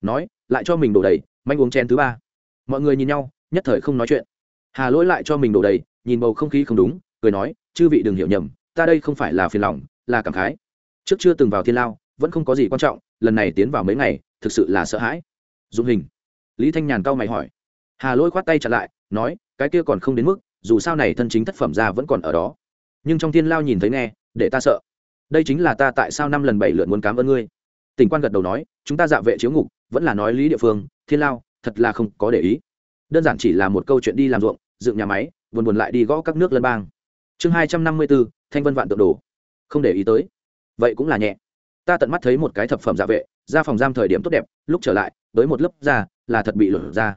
Nói, lại cho mình đổ đầy, manh uống chén thứ ba. Mọi người nhìn nhau, nhất thời không nói chuyện. Hà lỗi lại cho mình đổ đầy, nhìn bầu không khí không đúng, cười nói, chư vị đừng hiểu nhầm, ta đây không phải là phiền lòng, là cảm khái. Trước chưa từng vào thiên lao vẫn không có gì quan trọng, lần này tiến vào mấy ngày, thực sự là sợ hãi. Dùng hình, lý thanh nhàn cau mày hỏi. Hà lôi khoát tay chặt lại, nói, cái kia còn không đến mức, dù sao này thân chính thất phẩm ra vẫn còn ở đó. Nhưng trong thiên lao nhìn thấy nghe, để ta sợ. Đây chính là ta tại sao năm lần bảy lượn muốn cám ơn ngươi. Tỉnh quan gật đầu nói, chúng ta dạ vệ chiếu ngục, vẫn là nói lý địa phương, thiên lao, thật là không có để ý. Đơn giản chỉ là một câu chuyện đi làm ruộng, dựng nhà máy, buồn buồn lại đi gõ các nước lân bang. Chương hai trăm năm mươi bốn, thanh vân vạn tượng đồ không để ý tới. Vậy cũng là nhẹ ta tận mắt thấy một cái thập phẩm dạ vệ, ra phòng giam thời điểm tốt đẹp, lúc trở lại, tới một lớp ra, là thật bị lửa ra.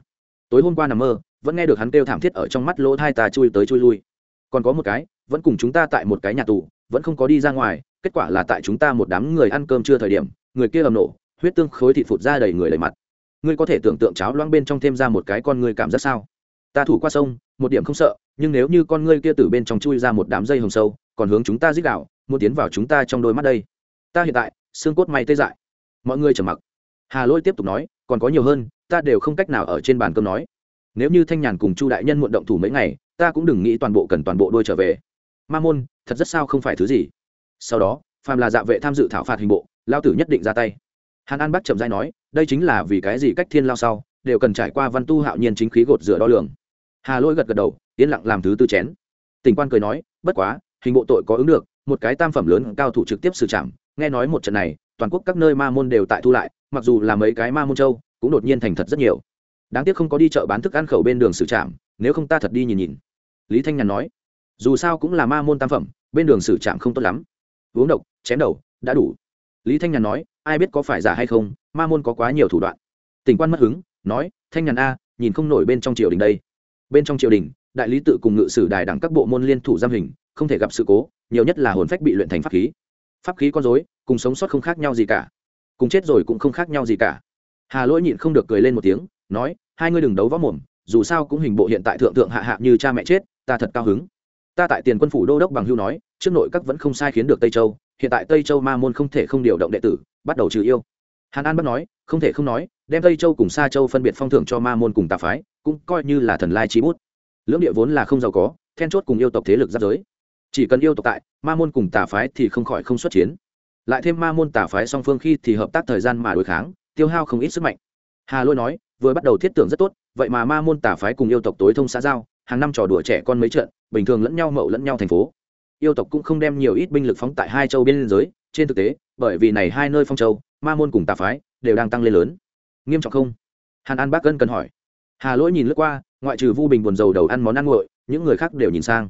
Tối hôm qua nằm mơ, vẫn nghe được hắn kêu thảm thiết ở trong mắt lỗ thai ta chui tới chui lui. Còn có một cái, vẫn cùng chúng ta tại một cái nhà tù, vẫn không có đi ra ngoài, kết quả là tại chúng ta một đám người ăn cơm chưa thời điểm, người kia ầm nổ, huyết tương khối thịt phụt ra đầy người đầy mặt. Ngươi có thể tưởng tượng cháo loang bên trong thêm ra một cái con ngươi cảm giác sao? Ta thủ qua sông, một điểm không sợ, nhưng nếu như con ngươi kia từ bên trong chui ra một đám dây hồng sâu, còn hướng chúng ta dích đạo muốn tiến vào chúng ta trong đôi mắt đây. Ta hiện tại xương cốt may tê dại. Mọi người trầm mặc. Hà lôi tiếp tục nói, còn có nhiều hơn, ta đều không cách nào ở trên bàn cơm nói. Nếu như thanh nhàn cùng chu đại nhân muộn động thủ mấy ngày, ta cũng đừng nghĩ toàn bộ cần toàn bộ đôi trở về. Ma môn, thật rất sao không phải thứ gì. Sau đó, phàm là dạ vệ tham dự thảo phạt hình bộ lao tử nhất định ra tay. Hàn an bắc chậm dai nói, đây chính là vì cái gì cách thiên lao sau, đều cần trải qua văn tu hạo nhiên chính khí gột rửa đo lường. Hà lỗi gật gật đầu, yên lặng làm thứ tư chén. Tỉnh quan cười nói, bất quá, hình bộ tội có ứng được, một cái tam phẩm lớn cao thủ trực tiếp xử trảm nghe nói một trận này toàn quốc các nơi ma môn đều tại thu lại mặc dù là mấy cái ma môn châu cũng đột nhiên thành thật rất nhiều. Đáng tiếc không có đi chợ bán thức ăn khẩu bên đường xử trạm, nếu không ta thật đi nhìn nhìn. Lý thanh nhàn nói. Dù sao cũng là ma môn tam phẩm bên đường xử trạm không tốt lắm. Uống độc chém đầu đã đủ. Lý thanh nhàn nói. Ai biết có phải giả hay không ma môn có quá nhiều thủ đoạn. Tỉnh quan mất hứng nói. Thanh nhàn a nhìn không nổi bên trong triều đình đây. Bên trong triều đình đại lý tự cùng ngự sử đài đẳng các bộ môn liên thủ giam hình không thể gặp sự cố nhiều nhất là hồn phách bị luyện thành pháp khí pháp khí con dối cùng sống sót không khác nhau gì cả. Cùng chết rồi cũng không khác nhau gì cả. Hà lỗi nhịn không được cười lên một tiếng, nói, hai ngươi đừng đấu võ mồm, dù sao cũng hình bộ hiện tại thượng thượng hạ hạ như cha mẹ chết, ta thật cao hứng. Ta tại tiền quân phủ đô đốc bằng hưu nói, trước nội các vẫn không sai khiến được tây châu, hiện tại tây châu ma môn không thể không điều động đệ tử, bắt đầu trừ yêu. Hàn an bắt nói, không thể không nói, đem tây châu cùng sa châu phân biệt phong thưởng cho ma môn cùng tà phái, cũng coi như là thần lai trí bút. Lưỡng địa vốn là không giàu có, then chốt cùng yêu tộc thế lực giáp giới chỉ cần yêu tộc tại, ma môn cùng tà phái thì không khỏi không xuất chiến. Lại thêm ma môn tà phái song phương khi thì hợp tác thời gian mà đối kháng, tiêu hao không ít sức mạnh. Hà lôi nói, vừa bắt đầu thiết tưởng rất tốt, vậy mà ma môn tà phái cùng yêu tộc tối thông xã giao, hàng năm trò đùa trẻ con mấy trận, bình thường lẫn nhau mậu lẫn nhau thành phố. Yêu tộc cũng không đem nhiều ít binh lực phóng tại hai châu biên giới, trên thực tế, bởi vì này hai nơi phong châu, ma môn cùng tà phái, đều đang tăng lên lớn. Nghiêm trọng không? Hàn an bác gân cần hỏi. Hà lỗi nhìn lướt qua, ngoại trừ vu bình buồn dầu đầu ăn món ăn nguội, những người khác đều nhìn sang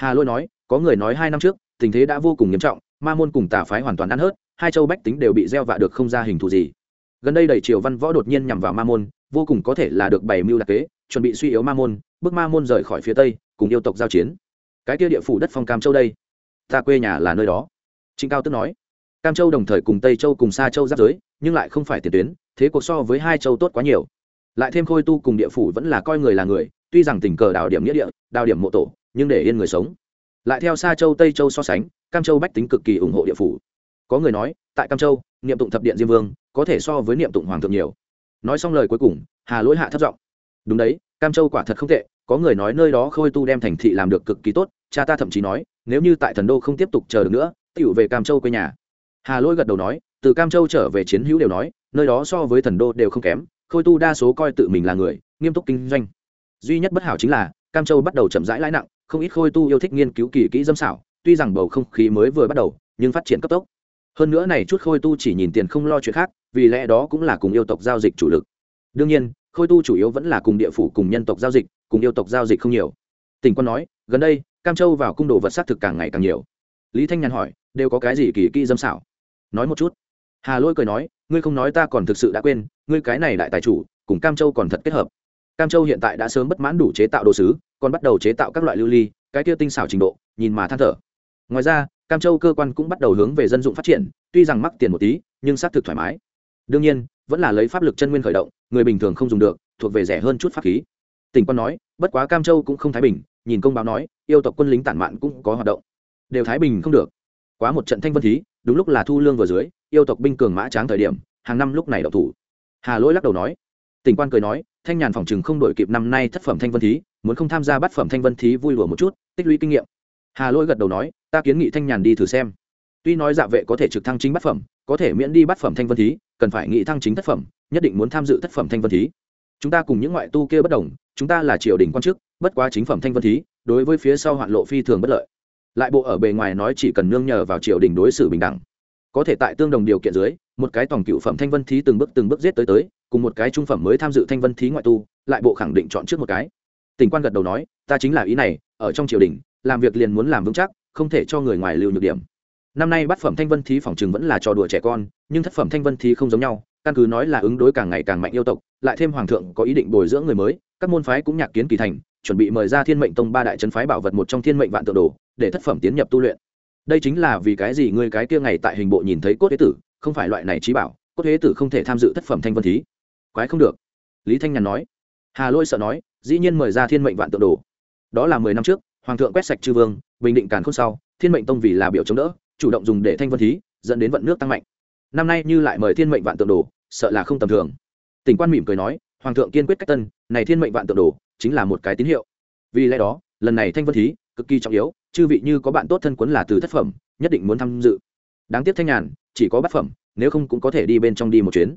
hà lỗi nói, có người nói hai năm trước, tình thế đã vô cùng nghiêm trọng, ma môn cùng tà phái hoàn toàn ăn hớt, hai châu bách tính đều bị gieo vạ được không ra hình thù gì. Gần đây đầy triều văn võ đột nhiên nhằm vào ma môn, vô cùng có thể là được bày mưu đặc kế, chuẩn bị suy yếu ma môn, bước ma môn rời khỏi phía tây, cùng yêu tộc giao chiến. Cái kia địa phủ đất phong cam châu đây, ta quê nhà là nơi đó. Trịnh cao tức nói, cam châu đồng thời cùng tây châu cùng xa châu giáp giới, nhưng lại không phải tiền tuyến, thế cuộc so với hai châu tốt quá nhiều. Lại thêm khôi tu cùng địa phủ vẫn là coi người là người, tuy rằng tình cờ đào điểm nghĩa địa đào điểm mộ tổ nhưng để yên người sống. Lại theo xa châu, tây châu so sánh, cam châu bách tính cực kỳ ủng hộ địa phủ. Có người nói, tại cam châu, niệm tụng thập điện diêm vương có thể so với niệm tụng hoàng thượng nhiều. Nói xong lời cuối cùng, hà lỗi hạ thất giọng. Đúng đấy, cam châu quả thật không tệ, có người nói nơi đó khôi tu đem thành thị làm được cực kỳ tốt, cha ta thậm chí nói, nếu như tại thần đô không tiếp tục chờ được nữa tựu về cam châu quê nhà. Hà lỗi gật đầu nói, từ cam châu trở về chiến hữu đều nói, nơi đó so với thần đô đều không kém, khôi tu đa số coi tự mình là người, nghiêm túc kinh doanh. Duy nhất bất hảo chính là cam châu bắt đầu chậm rãi lãi nặng, không ít khôi tu yêu thích nghiên cứu kỳ kỹ dâm xảo, tuy rằng bầu không khí mới vừa bắt đầu, nhưng phát triển cấp tốc. Hơn nữa này chút khôi tu chỉ nhìn tiền không lo chuyện khác, vì lẽ đó cũng là cùng yêu tộc giao dịch chủ lực. Đương nhiên, khôi tu chủ yếu vẫn là cùng địa phủ, cùng nhân tộc giao dịch, cùng yêu tộc giao dịch không nhiều. Tỉnh Quân nói, gần đây, cam châu vào cung đồ vật xác thực càng ngày càng nhiều. Lý thanh nhàn hỏi, đều có cái gì kỳ kỹ dâm xảo? Nói một chút. Hà lôi cười nói, ngươi không nói ta còn thực sự đã quên, ngươi cái này đại tài chủ, cùng cam châu còn thật kết hợp cam châu hiện tại đã sớm bất mãn đủ chế tạo đồ sứ, còn bắt đầu chế tạo các loại lưu ly, cái kia tinh xảo trình độ, nhìn mà than thở. Ngoài ra, cam châu cơ quan cũng bắt đầu hướng về dân dụng phát triển, tuy rằng mắc tiền một tí, nhưng xác thực thoải mái. Đương nhiên, vẫn là lấy pháp lực chân nguyên khởi động, người bình thường không dùng được, thuộc về rẻ hơn chút pháp khí. Tỉnh quan nói, bất quá cam châu cũng không thái bình, nhìn công báo nói, yêu tộc quân lính tản mạn cũng có hoạt động. Đều thái bình không được. Quá một trận thanh vân thí, đúng lúc là thu lương vừa dưới, yêu tộc binh cường mã tráng thời điểm, hàng năm lúc này đậu thủ. Hà lỗi lắc đầu nói. Tỉnh quan cười nói thanh nhàn phòng chừng không đổi kịp năm nay thất phẩm thanh vân thí, muốn không tham gia bắt phẩm thanh vân thí vui lùa một chút, tích lũy kinh nghiệm. Hà lỗi gật đầu nói, ta kiến nghị thanh nhàn đi thử xem. Tuy nói dạ vệ có thể trực thăng chính bát phẩm, có thể miễn đi bát phẩm thanh vân thí, cần phải nghị thăng chính thất phẩm, nhất định muốn tham dự thất phẩm thanh vân thí. Chúng ta cùng những ngoại tu kia bất đồng, chúng ta là triều đình quan chức, bất quá chính phẩm thanh vân thí, đối với phía sau hoạn lộ phi thường bất lợi. Lại bộ ở bề ngoài nói chỉ cần nương nhờ vào triều đình đối xử bình đẳng. Có thể tại tương đồng điều kiện dưới, một cái tổng cựu phẩm thanh vân thí từng bước từng bước giết tới tới cùng một cái trung phẩm mới tham dự thanh vân thí ngoại tu, lại bộ khẳng định chọn trước một cái. Tỉnh quan gật đầu nói, ta chính là ý này, ở trong triều đình, làm việc liền muốn làm vững chắc, không thể cho người ngoài lưu nhược điểm. Năm nay bát phẩm thanh vân thí phòng trường vẫn là trò đùa trẻ con, nhưng thất phẩm thanh vân thí không giống nhau, căn cứ nói là ứng đối càng ngày càng mạnh yêu tộc, lại thêm hoàng thượng có ý định bồi dưỡng người mới, các môn phái cũng nhạc kiến kỳ thành, chuẩn bị mời ra thiên mệnh tông ba đại trấn phái bảo vật một trong thiên mệnh vạn tự đồ, để thất phẩm tiến nhập tu luyện. Đây chính là vì cái gì ngươi cái kia ngày tại hình bộ nhìn thấy cốt thế tử, không phải loại này trí bảo, cốt thế tử không thể tham dự thất phẩm thanh vân thí quái không được. Lý thanh nhàn nói. Hà lôi sợ nói, dĩ nhiên mời ra thiên mệnh vạn tượng đồ. Đó là mười năm trước, hoàng thượng quét sạch chư vương, bình định càn không sau, thiên mệnh tông vì là biểu chống đỡ, chủ động dùng để thanh vân thí, dẫn đến vận nước tăng mạnh. Năm nay như lại mời thiên mệnh vạn tượng đồ, sợ là không tầm thường. Tỉnh quan mỉm cười nói, hoàng thượng kiên quyết cách tân, này thiên mệnh vạn tượng đồ, chính là một cái tín hiệu. Vì lẽ đó, lần này thanh vân thí, cực kỳ trọng yếu, chư vị như có bạn tốt thân quấn là từ thất phẩm, nhất định muốn tham dự. Đáng tiếc thanh nhàn, chỉ có bát phẩm, nếu không cũng có thể đi bên trong đi một chuyến.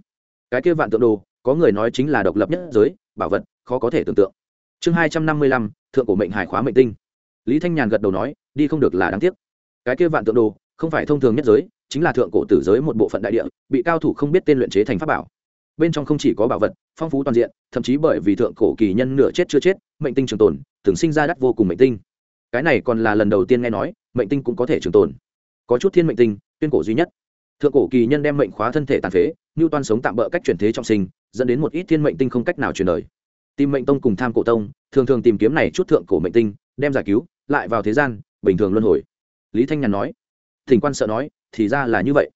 Cái kia vạn tượng đồ có người nói chính là độc lập nhất giới, bảo vật, khó có thể tưởng tượng. Chương hai trăm năm mươi lăm, thượng cổ mệnh hải khóa mệnh tinh. Lý thanh nhàn gật đầu nói, đi không được là đáng tiếc. Cái kia vạn tượng đồ, không phải thông thường nhất giới, chính là thượng cổ tử giới một bộ phận đại địa, bị cao thủ không biết tên luyện chế thành pháp bảo. Bên trong không chỉ có bảo vật, phong phú toàn diện, thậm chí bởi vì thượng cổ kỳ nhân nửa chết chưa chết, mệnh tinh trường tồn thường sinh ra đắt vô cùng mệnh tinh. Cái này còn là lần đầu tiên nghe nói, mệnh tinh cũng có thể trường tồn. Có chút thiên mệnh tinh, tuyên cổ duy nhất. Thượng cổ kỳ nhân đem mệnh khóa thân thể tàn phế như toan sống tạm bỡ cách chuyển thế trọng sinh dẫn đến một ít thiên mệnh tinh không cách nào truyền đời. Tìm mệnh tông cùng tham cổ tông, thường thường tìm kiếm này chút thượng cổ mệnh tinh, đem giải cứu, lại vào thế gian, bình thường luân hồi. Lý thanh nhàn nói, thỉnh quan sợ nói, thì ra là như vậy.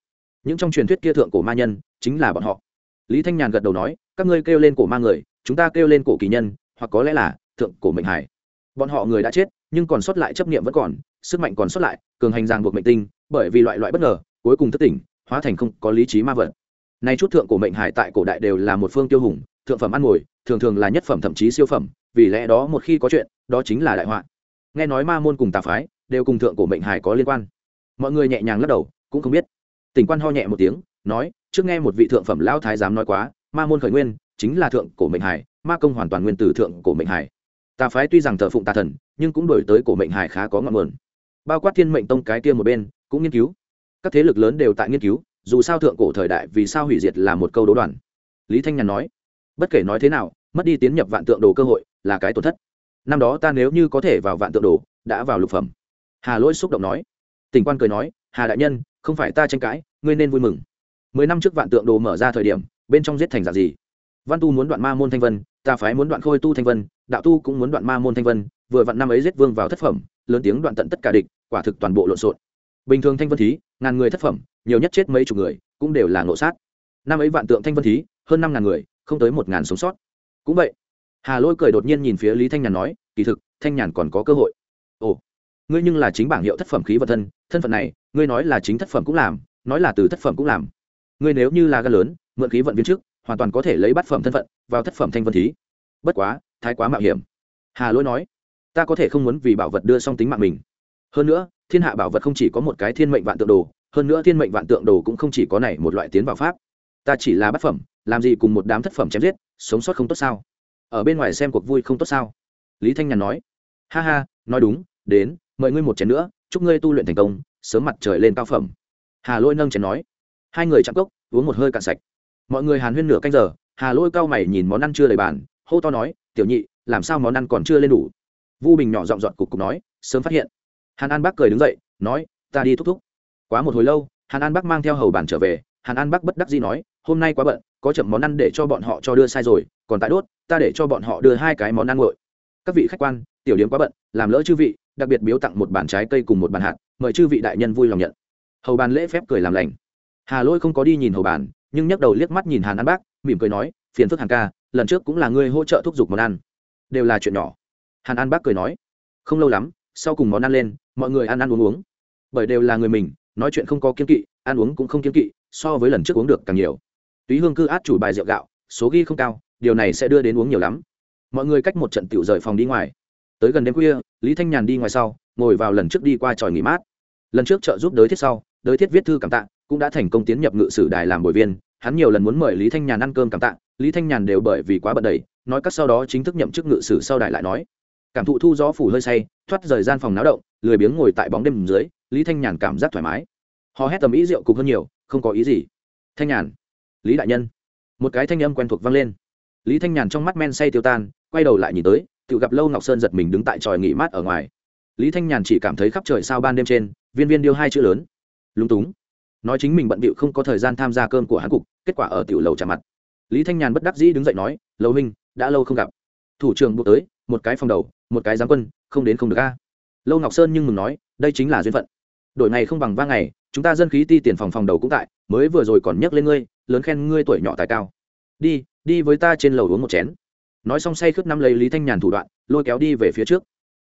Những trong truyền thuyết kia thượng cổ ma nhân, chính là bọn họ. Lý thanh nhàn gật đầu nói, các ngươi kêu lên cổ ma người, chúng ta kêu lên cổ kỳ nhân, hoặc có lẽ là thượng cổ mệnh hải bọn họ người đã chết, nhưng còn sót lại chấp niệm vẫn còn, sức mạnh còn sót lại, cường hành ràng buộc mệnh tinh, bởi vì loại loại bất ngờ, cuối cùng thất tỉnh, hóa thành không có lý trí ma vật nay chút thượng cổ mệnh hải tại cổ đại đều là một phương tiêu hùng, thượng phẩm ăn ngồi, thường thường là nhất phẩm thậm chí siêu phẩm, vì lẽ đó một khi có chuyện, đó chính là đại họa. Nghe nói ma môn cùng tà phái đều cùng thượng cổ mệnh hải có liên quan. Mọi người nhẹ nhàng lắc đầu, cũng không biết. Tỉnh quan ho nhẹ một tiếng, nói, trước nghe một vị thượng phẩm lão thái giám nói quá, ma môn khởi nguyên, chính là thượng cổ mệnh hải ma công hoàn toàn nguyên từ thượng cổ mệnh hải tà phái tuy rằng thờ phụng tà thần, nhưng cũng đổi tới cổ mệnh hải khá có ngọn nguồn. Bao quát thiên mệnh tông cái tiên một bên, cũng nghiên cứu. Các thế lực lớn đều tại nghiên cứu dù sao thượng cổ thời đại vì sao hủy diệt là một câu đố đoàn. Lý thanh nhàn nói, bất kể nói thế nào, mất đi tiến nhập vạn tượng đồ cơ hội là cái tổn thất. Năm đó ta nếu như có thể vào vạn tượng đồ, đã vào lục phẩm. Hà lỗi xúc động nói. Tỉnh quan cười nói, hà đại nhân, không phải ta tranh cãi, ngươi nên vui mừng. Mười năm trước vạn tượng đồ mở ra thời điểm, bên trong giết thành dạng gì? Văn tu muốn đoạn ma môn thanh vân, ta phái muốn đoạn khôi tu thanh vân, đạo tu cũng muốn đoạn ma môn thanh vân, vừa vặn năm ấy giết vương vào thất phẩm, lớn tiếng đoạn tận tất cả địch, quả thực toàn bộ lộn xộn. Bình thường thanh vân thí, ngàn người thất phẩm nhiều nhất chết mấy chục người, cũng đều là ngộ sát. Năm ấy vạn tượng thanh vân thí, hơn năm ngàn người, không tới một ngàn sống sót. Cũng vậy, hà lôi cười đột nhiên nhìn phía lý thanh nhàn nói, kỳ thực, thanh nhàn còn có cơ hội. Ồ, ngươi nhưng là chính bảng hiệu thất phẩm khí vật thân thân phận này, ngươi nói là chính thất phẩm cũng làm, nói là từ thất phẩm cũng làm. Ngươi nếu như là ga lớn, mượn khí vận viên trước, hoàn toàn có thể lấy bát phẩm thân phận vào thất phẩm thanh vân thí. Bất quá, thái quá mạo hiểm. Hà lỗi nói, ta có thể không muốn vì bảo vật đưa xong tính mạng mình. Hơn nữa, thiên hạ bảo vật không chỉ có một cái thiên mệnh vạn tượng đồ hơn nữa thiên mệnh vạn tượng đồ cũng không chỉ có này một loại tiến vào pháp. Ta chỉ là bát phẩm, làm gì cùng một đám thất phẩm chém giết, sống sót không tốt sao? Ở bên ngoài xem cuộc vui không tốt sao? Lý thanh nhàn nói. Ha ha, nói đúng, đến, mời ngươi một chén nữa, chúc ngươi tu luyện thành công, sớm mặt trời lên cao phẩm. Hà lôi nâng chén nói. Hai người chạm cốc, uống một hơi cạn sạch. Mọi người hàn huyên nửa canh giờ, hà lôi cao mày nhìn món ăn chưa đầy bàn, hô to nói, tiểu nhị, làm sao món ăn còn chưa lên đủ? Vu bình nhỏ giọng dọn cục cục nói, sớm phát hiện. Hàn an bác cười đứng dậy, nói, ta đi thúc thúc quá một hồi lâu, hàn an bắc mang theo hầu bàn trở về, hàn an bắc bất đắc dĩ nói, hôm nay quá bận, có chậm món ăn để cho bọn họ cho đưa sai rồi, còn tại đốt, ta để cho bọn họ đưa hai cái món ăn nguội. Các vị khách quan, tiểu điếm quá bận, làm lỡ chư vị, đặc biệt biếu tặng một bàn trái cây cùng một bàn hạt, mời chư vị đại nhân vui lòng nhận. Hầu bàn lễ phép cười làm lành. Hà lôi không có đi nhìn hầu bàn, nhưng nhấc đầu liếc mắt nhìn hàn an bác mỉm cười nói, phiền phức hàn ca, lần trước cũng là ngươi hỗ trợ thúc giục món ăn. Đều là chuyện nhỏ. Hàn an bác cười nói, không lâu lắm, sau cùng món ăn lên, mọi người ăn ăn uống uống. Bởi đều là người mình nói chuyện không có kiên kỵ, ăn uống cũng không kiên kỵ, so với lần trước uống được càng nhiều. Túy hương cư át chủ bài rượu gạo, số ghi không cao, điều này sẽ đưa đến uống nhiều lắm. Mọi người cách một trận tiểu rời phòng đi ngoài. Tới gần đêm khuya, lý thanh nhàn đi ngoài sau, ngồi vào lần trước đi qua tròi nghỉ mát. Lần trước trợ giúp đới thiết sau, đới thiết viết thư cảm tạ, cũng đã thành công tiến nhập ngự sử đài làm bồi viên. Hắn nhiều lần muốn mời lý thanh nhàn ăn cơm cảm tạ, lý thanh nhàn đều bởi vì quá bận đầy, nói các sau đó chính thức nhậm chức ngự sử sau đài lại nói. Cảm thụ thu gió phủ hơi say, thoát rời gian phòng náo động, lười biếng ngồi tại bóng đêm dưới lý thanh nhàn cảm giác thoải mái. Hò hét tầm ý rượu cục hơn nhiều, không có ý gì. Thanh nhàn, lý đại nhân. Một cái thanh âm quen thuộc vang lên. Lý thanh nhàn trong mắt men say tiêu tan, quay đầu lại nhìn tới, tự gặp lâu ngọc sơn giật mình đứng tại tròi nghỉ mát ở ngoài. Lý thanh nhàn chỉ cảm thấy khắp trời sao ban đêm trên, viên viên điêu hai chữ lớn. Lúng túng. Nói chính mình bận bịu không có thời gian tham gia cơm của hắn cục, kết quả ở tiểu lầu chạm mặt. Lý thanh nhàn bất đắc dĩ đứng dậy nói, lâu minh đã lâu không gặp. Thủ trưởng buộc tới, một cái phòng đầu, một cái giáng quân, không đến không được a. Lâu ngọc sơn nhưng mừng nói, đây chính là duyên phận đổi ngày không bằng va ngày, chúng ta dân khí ti tiền phòng phòng đầu cũng tại, mới vừa rồi còn nhắc lên ngươi, lớn khen ngươi tuổi nhỏ tài cao. Đi đi với ta trên lầu uống một chén. Nói xong say khướt năm lấy lý thanh nhàn thủ đoạn, lôi kéo đi về phía trước.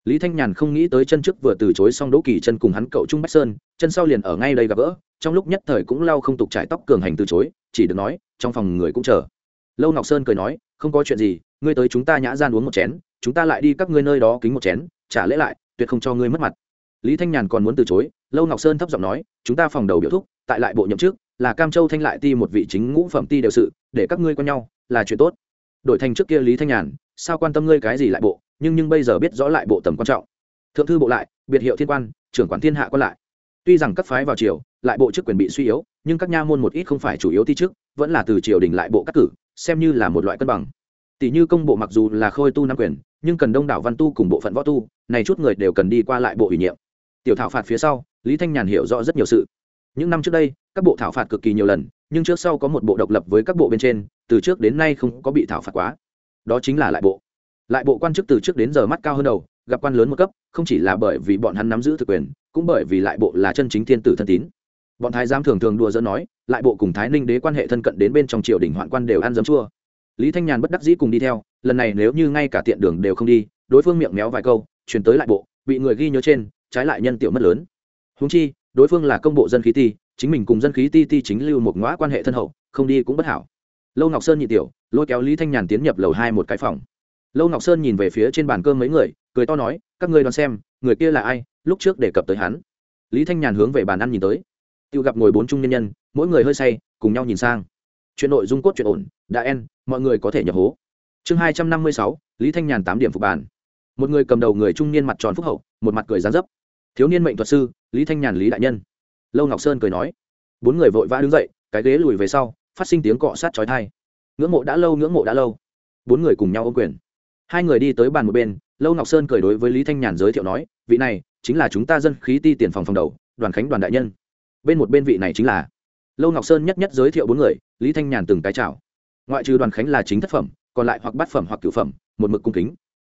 Lý thanh nhàn không nghĩ tới chân trước vừa từ chối xong đỗ kỳ chân cùng hắn cậu trung bách sơn, chân sau liền ở ngay đây gặp gỡ, trong lúc nhất thời cũng lau không tục trải tóc cường hành từ chối, chỉ được nói, trong phòng người cũng chờ. Lâu ngọc sơn cười nói, không có chuyện gì, ngươi tới chúng ta nhã gian uống một chén, chúng ta lại đi các ngươi nơi đó kính một chén, trả lễ lại, tuyệt không cho ngươi mất mặt. Lý thanh nhàn còn muốn từ chối lâu ngọc sơn thấp giọng nói, chúng ta phòng đầu biểu thúc, tại lại bộ nhậm chức, là cam châu thanh lại ti một vị chính ngũ phẩm ti đều sự, để các ngươi quen nhau, là chuyện tốt. Đổi thành trước kia lý thanh nhàn, sao quan tâm ngươi cái gì lại bộ, nhưng nhưng bây giờ biết rõ lại bộ tầm quan trọng. Thượng thư bộ lại, biệt hiệu thiên quan, trưởng quản thiên hạ quan lại. Tuy rằng các phái vào triều, lại bộ chức quyền bị suy yếu, nhưng các nha môn một ít không phải chủ yếu ti chức, vẫn là từ triều đình lại bộ cắt cử, xem như là một loại cân bằng. Tỷ như công bộ mặc dù là khôi tu nam quyền, nhưng cần đông đảo văn tu cùng bộ phận võ tu, này chút người đều cần đi qua lại bộ ủy nhiệm. Tiểu thảo phạt phía sau lý thanh nhàn hiểu rõ rất nhiều sự. Những năm trước đây, các bộ thảo phạt cực kỳ nhiều lần, nhưng trước sau có một bộ độc lập với các bộ bên trên, từ trước đến nay không có bị thảo phạt quá. Đó chính là lại bộ. Lại bộ quan chức từ trước đến giờ mắt cao hơn đầu, gặp quan lớn một cấp, không chỉ là bởi vì bọn hắn nắm giữ thực quyền, cũng bởi vì lại bộ là chân chính thiên tử thân tín. Bọn thái giám thường thường đùa dẫn nói, lại bộ cùng thái ninh đế quan hệ thân cận đến bên trong triều đình hoạn quan đều ăn dấm chua. Lý thanh nhàn bất đắc dĩ cùng đi theo, lần này nếu như ngay cả tiện đường đều không đi, đối phương miệng méo vài câu, chuyển tới lại bộ, bị người ghi nhớ trên, trái lại nhân tiểu mất lớn húng chi, đối phương là công bộ dân khí ti, chính mình cùng dân khí ti ti chính lưu một ngõ quan hệ thân hậu, không đi cũng bất hảo. Lâu ngọc sơn nhị tiểu, lôi kéo lý thanh nhàn tiến nhập lầu hai một cái phòng. Lâu ngọc sơn nhìn về phía trên bàn cơm mấy người, cười to nói, các ngươi đoán xem, người kia là ai? Lúc trước đề cập tới hắn. Lý thanh nhàn hướng về bàn ăn nhìn tới. Tiêu gặp ngồi bốn trung nhân nhân, mỗi người hơi say, cùng nhau nhìn sang. Chuyện nội dung cốt chuyện ổn, đã en, mọi người có thể nhập hố. Chương hai trăm năm mươi sáu, lý thanh nhàn tám điểm phục bàn. Một người cầm đầu người trung niên mặt tròn phúc hậu, một mặt cười gián dấp thiếu niên mệnh thuật sư, lý thanh nhàn, lý đại nhân. Lâu ngọc sơn cười nói. Bốn người vội vã đứng dậy, cái ghế lùi về sau, phát sinh tiếng cọ sát chói thai ngưỡng mộ đã lâu, ngưỡng mộ đã lâu. Bốn người cùng nhau ô quyền. Hai người đi tới bàn một bên, lâu ngọc sơn cười đối với lý thanh nhàn giới thiệu nói, vị này chính là chúng ta dân khí ti tiền phòng phòng đầu, đoàn khánh đoàn đại nhân. Bên một bên vị này chính là. Lâu ngọc sơn nhất nhất giới thiệu bốn người, lý thanh nhàn từng cái chào. Ngoại trừ đoàn khánh là chính thất phẩm, còn lại hoặc bát phẩm hoặc cửu phẩm, một mực cung kính.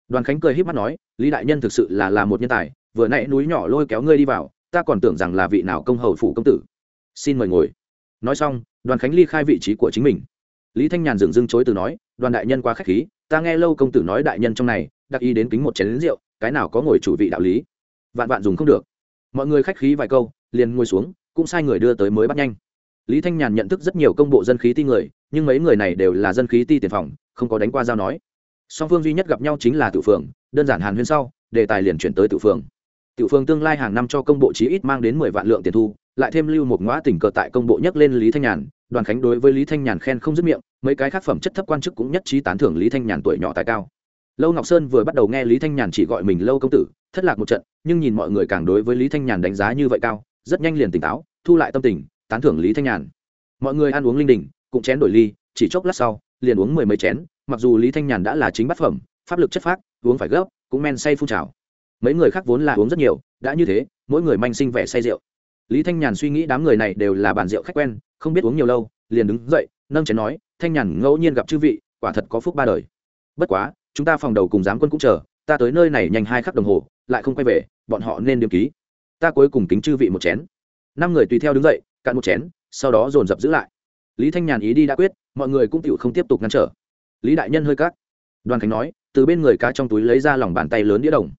Đoàn khánh cười h í p mắt nói, lý đại nhân thực sự là là một nhân tài vừa nãy núi nhỏ lôi kéo ngươi đi vào, ta còn tưởng rằng là vị nào công hầu phủ công tử. Xin mời ngồi. Nói xong, đoàn khánh ly khai vị trí của chính mình. Lý thanh nhàn dừng dưng chối từ nói, đoàn đại nhân quá k h á c h khí, ta nghe lâu công tử nói đại nhân trong này, đặc ý đến kính một chén lính rượu, cái nào có ngồi chủ vị đạo lý. Vạn vạn dùng không được. Mọi người khách khí vài câu, liền ngồi xuống, cũng sai người đưa tới mới bắt nhanh. Lý thanh nhàn nhận thức rất nhiều công bộ dân khí ti người, nhưng mấy người này đều là dân khí ti tiền phòng, không có đánh qua giao nói. Song phương duy nhất gặp nhau chính là tự phường, đơn giản hàn huyên sau, đề tài liền chuyển tới tự phường. Tiểu Phương tương lai hàng năm cho công bộ chí ít mang đến mười vạn lượng tiền thu, lại thêm lưu một ngõ tỉnh cờ tại công bộ nhắc lên lý thanh nhàn. Đoàn khánh đối với lý thanh nhàn khen không dứt miệng, mấy cái khác phẩm chất thấp quan chức cũng nhất trí tán thưởng lý thanh nhàn tuổi nhỏ tài cao. Lâu ngọc sơn vừa bắt đầu nghe lý thanh nhàn chỉ gọi mình lâu công tử, thất lạc một trận, nhưng nhìn mọi người càng đối với lý thanh nhàn đánh giá như vậy cao, rất nhanh liền tỉnh táo, thu lại tâm tình, tán thưởng lý thanh nhàn. Mọi người ăn uống linh đình, cũng chén đổi ly, chỉ chốc lát sau, liền uống mười mấy chén, mặc dù lý thanh nhàn đã là chính bát phẩm, pháp lực chất phác, uống phải gấp, cũng men say phun trào mấy người khác vốn là uống rất nhiều, đã như thế, mỗi người manh sinh vẻ say rượu. Lý thanh nhàn suy nghĩ đám người này đều là bàn rượu khách quen, không biết uống nhiều lâu, liền đứng dậy, nâng chén nói, thanh nhàn, ngẫu nhiên gặp chư vị, quả thật có phúc ba đời. Bất quá, chúng ta phòng đầu cùng giám quân cũng chờ, ta tới nơi này nhanh hai khắc đồng hồ, lại không quay về, bọn họ nên điềm ký. Ta cuối cùng kính chư vị một chén. Năm người tùy theo đứng dậy, cạn một chén, sau đó dồn dập giữ lại. Lý thanh nhàn ý đi đã quyết, mọi người cũng tựu không tiếp tục ngăn trở. Lý đại nhân hơi cắt. Đoàn khánh nói, từ bên người cá trong túi lấy ra lòng bàn tay lớn đĩa đồng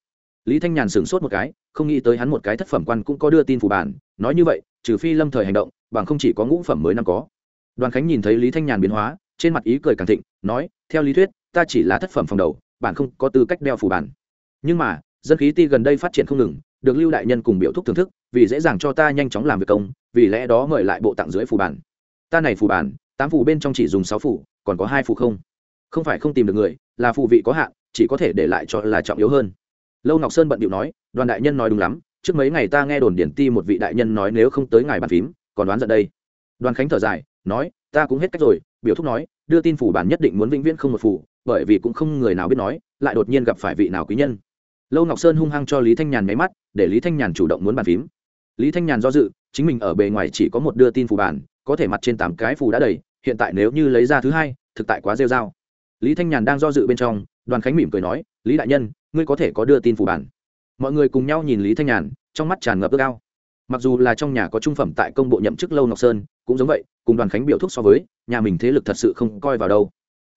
lý thanh nhàn sửng sốt một cái, không nghĩ tới hắn một cái thất phẩm quan cũng có đưa tin phủ bản, nói như vậy, trừ phi lâm thời hành động, bằng không chỉ có ngũ phẩm mới năm có. Đoàn khánh nhìn thấy lý thanh nhàn biến hóa, trên mặt ý cười càng thịnh, nói, theo lý thuyết, ta chỉ là thất phẩm phòng đầu bản không có tư cách đeo phủ bản. Nhưng mà, dân khí ti gần đây phát triển không ngừng, được lưu đại nhân cùng biểu thúc thưởng thức, vì dễ dàng cho ta nhanh chóng làm việc công, vì lẽ đó mời lại bộ tặng dưới phủ bản. Ta này phủ bản, tám phủ bên trong chỉ dùng sáu phủ còn có hai phủ không? Không phải không tìm được người, là phù vị có hạn, chỉ có thể để lại cho là trọng yếu hơn lâu ngọc sơn bận điệu nói, đoàn đại nhân nói đúng lắm, trước mấy ngày ta nghe đồn điển ti một vị đại nhân nói nếu không tới ngài bàn phím, còn đoán giận đây. Đoàn khánh thở dài, nói, ta cũng hết cách rồi. Biểu thúc nói, đưa tin phủ bản nhất định muốn vĩnh viễn không một phủ, bởi vì cũng không người nào biết nói, lại đột nhiên gặp phải vị nào quý nhân. Lâu ngọc sơn hung hăng cho lý thanh nhàn máy mắt, để lý thanh nhàn chủ động muốn bàn phím. Lý thanh nhàn do dự, chính mình ở bề ngoài chỉ có một đưa tin phủ bản, có thể mặt trên tám cái phủ đã đầy, hiện tại nếu như lấy ra thứ hai, thực tại quá rêu r a o lý thanh nhàn đang do dự bên trong, đoàn khánh mỉm cười nói, lý đại nhân ngươi có thể có đưa tin phủ bản. Mọi người cùng nhau nhìn lý thanh nhàn, trong mắt tràn ngập ước ao. Mặc dù là trong nhà có trung phẩm tại công bộ nhậm chức lâu ngọc sơn, cũng giống vậy, cùng đoàn khánh biểu thúc so với, nhà mình thế lực thật sự không coi vào đâu.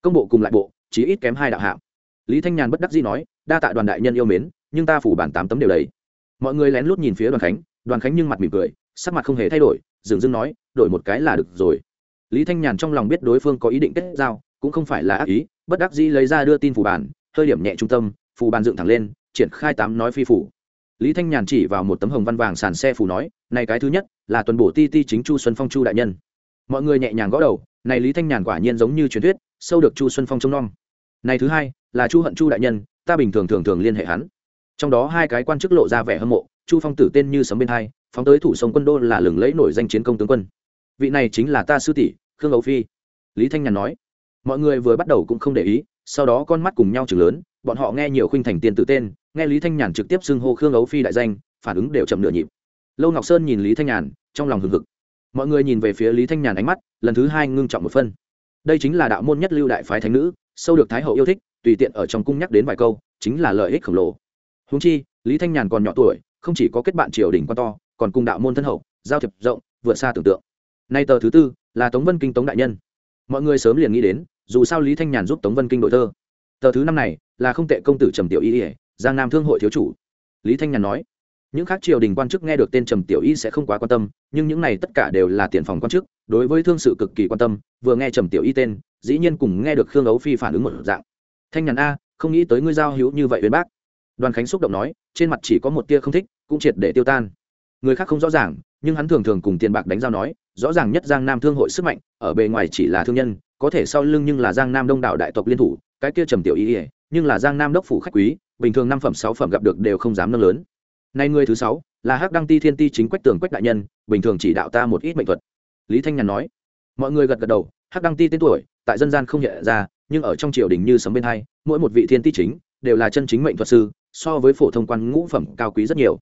Công bộ cùng lại bộ chỉ ít kém hai đạo hạng. Lý thanh nhàn bất đắc dĩ nói, đa tạ đoàn đại nhân yêu mến, nhưng ta phủ bản tám tấm đều đầy. Mọi người lén lút nhìn phía đoàn khánh đoàn khánh nhưng mặt mỉm cười, sắc mặt không hề thay đổi, dừng dưng nói, đổi một cái là được rồi. Lý thanh nhàn trong lòng biết đối phương có ý định kết giao, cũng không phải là ác ý, bất đắc dĩ lấy ra đưa tin phủ bản, hơi điểm nhẹ trung tâm phù bàn dựng thẳng lên, triển khai tám nói phi phủ lý thanh nhàn chỉ vào một tấm hồng văn vàng sàn xe phủ nói, này cái thứ nhất là tuần bổ ti ti chính chu xuân phong chu đại nhân. Mọi người nhẹ nhàng gõ đầu, này lý thanh nhàn quả nhiên giống như truyền thuyết, sâu được chu xuân phong trông nom. Này thứ hai là chu hận chu đại nhân, ta bình thường thường thường liên hệ hắn. Trong đó hai cái quan chức lộ ra vẻ hâm mộ, chu phong tử tên như sấm bên hai, phóng tới thủ sông quân đô là lừng lẫy nổi danh chiến công tướng quân. Vị này chính là ta sư tỷ, khương ấu phi. Lý thanh nhàn nói. Mọi người vừa bắt đầu cũng không để ý, sau đó con mắt cùng nhau chừng lớn bọn họ nghe nhiều khuynh thành tiên tự tên, nghe lý thanh nhàn trực tiếp xưng hô khương ấu phi đại danh, phản ứng đều chậm nửa nhịp. Lâu ngọc sơn nhìn lý thanh nhàn, trong lòng hừng hực. Mọi người nhìn về phía lý thanh nhàn ánh mắt, lần thứ hai ngưng trọng một phân. Đây chính là đạo môn nhất lưu đại phái thánh nữ, sâu được thái hậu yêu thích, tùy tiện ở trong cung nhắc đến vài câu, chính là lợi ích khổng lồ. Húng chi, lý thanh nhàn còn nhỏ tuổi, không chỉ có kết bạn triều đình quan to, còn cùng đạo môn thân hậu, giao thiệp rộng, vượt xa tưởng tượng. Nay tờ thứ tư là tống vân kinh tống đại nhân. Mọi người sớm liền nghĩ đến, dù sao lý thanh nhàn giúp tống vân kinh đội thơ tờ thứ năm này là không tệ công tử trầm tiểu y ỉa giang nam thương hội thiếu chủ. Lý thanh nhàn nói, những khác triều đình quan chức nghe được tên trầm tiểu y sẽ không quá quan tâm, nhưng những này tất cả đều là tiền phòng quan chức, đối với thương sự cực kỳ quan tâm, vừa nghe trầm tiểu y tên, dĩ nhiên cùng nghe được khương ấu phi phản ứng một dạng. Thanh nhàn a, không nghĩ tới ngươi giao hữu như vậy với bác. Đoàn khánh xúc động nói, trên mặt chỉ có một tia không thích, cũng triệt để tiêu tan. Người khác không rõ ràng, nhưng hắn thường thường cùng tiền bạc đánh giao nói, rõ ràng nhất giang nam thương hội sức mạnh, ở bề ngoài chỉ là thương nhân, có thể sau lưng nhưng là giang nam đông đảo đại tộc liên thủ cái kia trầm tiểu y, ỉa nhưng là giang nam đốc phủ khách quý bình thường năm phẩm sáu phẩm gặp được đều không dám nâng lớn. Nay người thứ sáu là hắc đăng ti thiên ti chính quách tường quách đại nhân bình thường chỉ đạo ta một ít mệnh thuật. Lý thanh nhàn nói. Mọi người gật gật đầu hắc đăng ti tên tuổi tại dân gian không nhận ra nhưng ở trong triều đình như sấm bên hai mỗi một vị thiên ti chính đều là chân chính mệnh thuật sư so với phổ thông quan ngũ phẩm cao quý rất nhiều.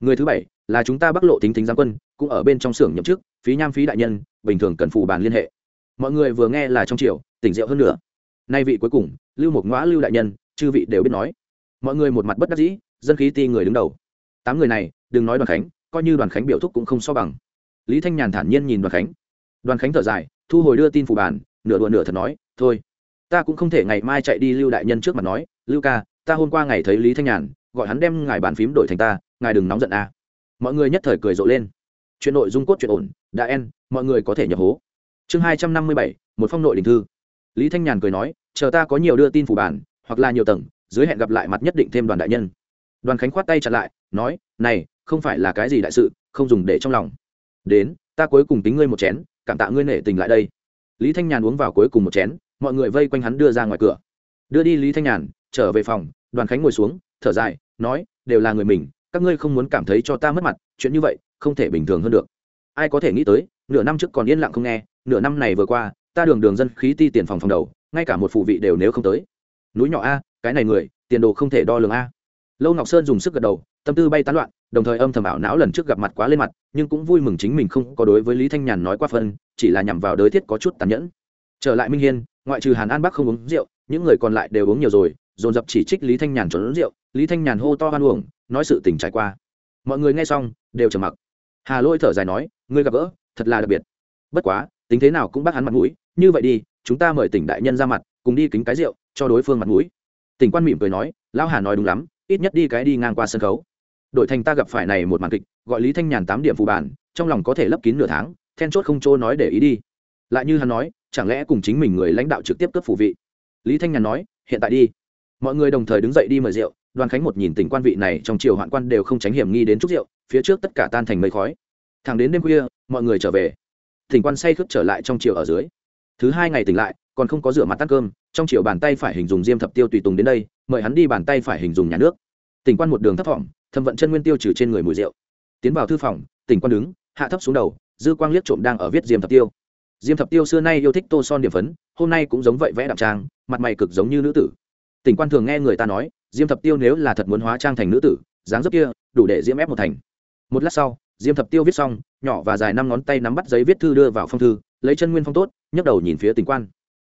Người thứ bảy là chúng ta bắc lộ tính tính giáng quân cũng ở bên trong xưởng nhậm chức phí nham phí đại nhân bình thường cần phụ bàn liên hệ. Mọi người vừa nghe là trong triều tỉnh rượu hơn nữa nay vị cuối cùng lưu một ngõa lưu đại nhân, chư vị đều biết nói. Mọi người một mặt bất đắc dĩ, dân khí ti người đứng đầu. Tám người này, đừng nói đoàn khánh, coi như đoàn khánh biểu thúc cũng không so bằng. Lý thanh nhàn thản nhiên nhìn đoàn khánh. Đoàn khánh thở dài, thu hồi đưa tin phủ bàn nửa đùa nửa thật nói, thôi, ta cũng không thể ngày mai chạy đi lưu đại nhân trước mặt nói, lưu ca, ta hôm qua ngày thấy lý thanh nhàn, gọi hắn đem ngài bàn phím đổi thành ta, ngài đừng nóng giận a. Mọi người nhất thời cười rộ lên. Chuyện nội dung cốt chuyện ổn, đã en, mọi người có thể nhập hố. Chương hai trăm năm mươi bảy, một phong nội đình thư. Lý thanh nhàn cười nói chờ ta có nhiều đưa tin phủ bản, hoặc là nhiều tầng, dưới hẹn gặp lại mặt nhất định thêm đoàn đại nhân. Đoàn khánh khoát tay chặt lại, nói, này, không phải là cái gì đại sự, không dùng để trong lòng. Đến, ta cuối cùng tính ngươi một chén, cảm tạ ngươi nể tình lại đây. Lý thanh nhàn uống vào cuối cùng một chén, mọi người vây quanh hắn đưa ra ngoài cửa. Đưa đi lý thanh nhàn, trở về phòng, đoàn khánh ngồi xuống, thở dài, nói, đều là người mình, các ngươi không muốn cảm thấy cho ta mất mặt, chuyện như vậy, không thể bình thường hơn được. Ai có thể nghĩ tới, nửa năm trước còn yên lặng không nghe, nửa năm này vừa qua, ta đường đường dân khí ti tiền phòng phòng đầu ngay cả một phụ vị đều nếu không tới. Núi nhỏ a, cái này người, tiền đồ không thể đo lường a. Lâu ngọc sơn dùng sức gật đầu, tâm tư bay tán loạn, đồng thời âm thầm ảo não lần trước gặp mặt quá lên mặt, nhưng cũng vui mừng chính mình không có đối với lý thanh nhàn nói qua phân, chỉ là nhằm vào đới thiết có chút tàn nhẫn. Trở lại minh hiên, ngoại trừ hàn an bắc không uống rượu, những người còn lại đều uống nhiều rồi, dồn dập chỉ trích lý thanh nhàn trốn rượu, lý thanh nhàn hô to hoan uổng, nói sự tình trải qua. Mọi người nghe xong, đều trầm mặc. Hà lôi thở dài nói, ngươi gặp gỡ, thật là đặc biệt. Bất quá, tính thế nào cũng bác hắn mặt mũi như vậy đi, chúng ta mời tỉnh đại nhân ra mặt, cùng đi kính cái rượu, cho đối phương mặt mũi. Tỉnh quan mỉm cười nói, lão hà nói đúng lắm, ít nhất đi cái đi ngang qua sân khấu. Đội thành ta gặp phải này một màn kịch, gọi lý thanh nhàn tám điểm phụ bản, trong lòng có thể lấp kín nửa tháng, then chốt không chỗ nói để ý đi. Lại như hắn nói, chẳng lẽ cùng chính mình người lãnh đạo trực tiếp cấp phủ vị? Lý thanh nhàn nói, hiện tại đi. Mọi người đồng thời đứng dậy đi mời rượu, đoàn khánh một nhìn tỉnh quan vị này, trong triều hoạn quan đều không tránh hiểm nghi đến chút rượu, phía trước tất cả tan thành mây khói. Thẳng đến đêm khuya, mọi người trở về. Tỉnh quan say khướp trở lại trong triều ở dưới thứ hai ngày tỉnh lại, còn không có rửa mặt tắt cơm, trong triệu bàn tay phải hình dùng diêm thập tiêu tùy tùng đến đây, mời hắn đi bàn tay phải hình dùng nhà nước. Tỉnh quan một đường thấp thỏm, thâm vận chân nguyên tiêu trừ trên người mùi rượu. Tiến vào thư phòng, tỉnh quan đứng, hạ thấp xuống đầu, dư quang liếc trộm đang ở viết diêm thập tiêu. Diêm thập tiêu xưa nay yêu thích tô son điểm phấn, hôm nay cũng giống vậy vẽ đạm trang, mặt mày cực giống như nữ tử. Tỉnh quan thường nghe người ta nói, diêm thập tiêu nếu là thật muốn hóa trang thành nữ tử, dáng dấp kia, đủ để diễm ép một thành. Một lát sau, diêm thập tiêu viết xong, nhỏ và dài năm ngón tay nắm bắt giấy viết thư đưa vào phong thư, lấy chân nguyên phong tốt nhấc đầu nhìn phía tỉnh quan.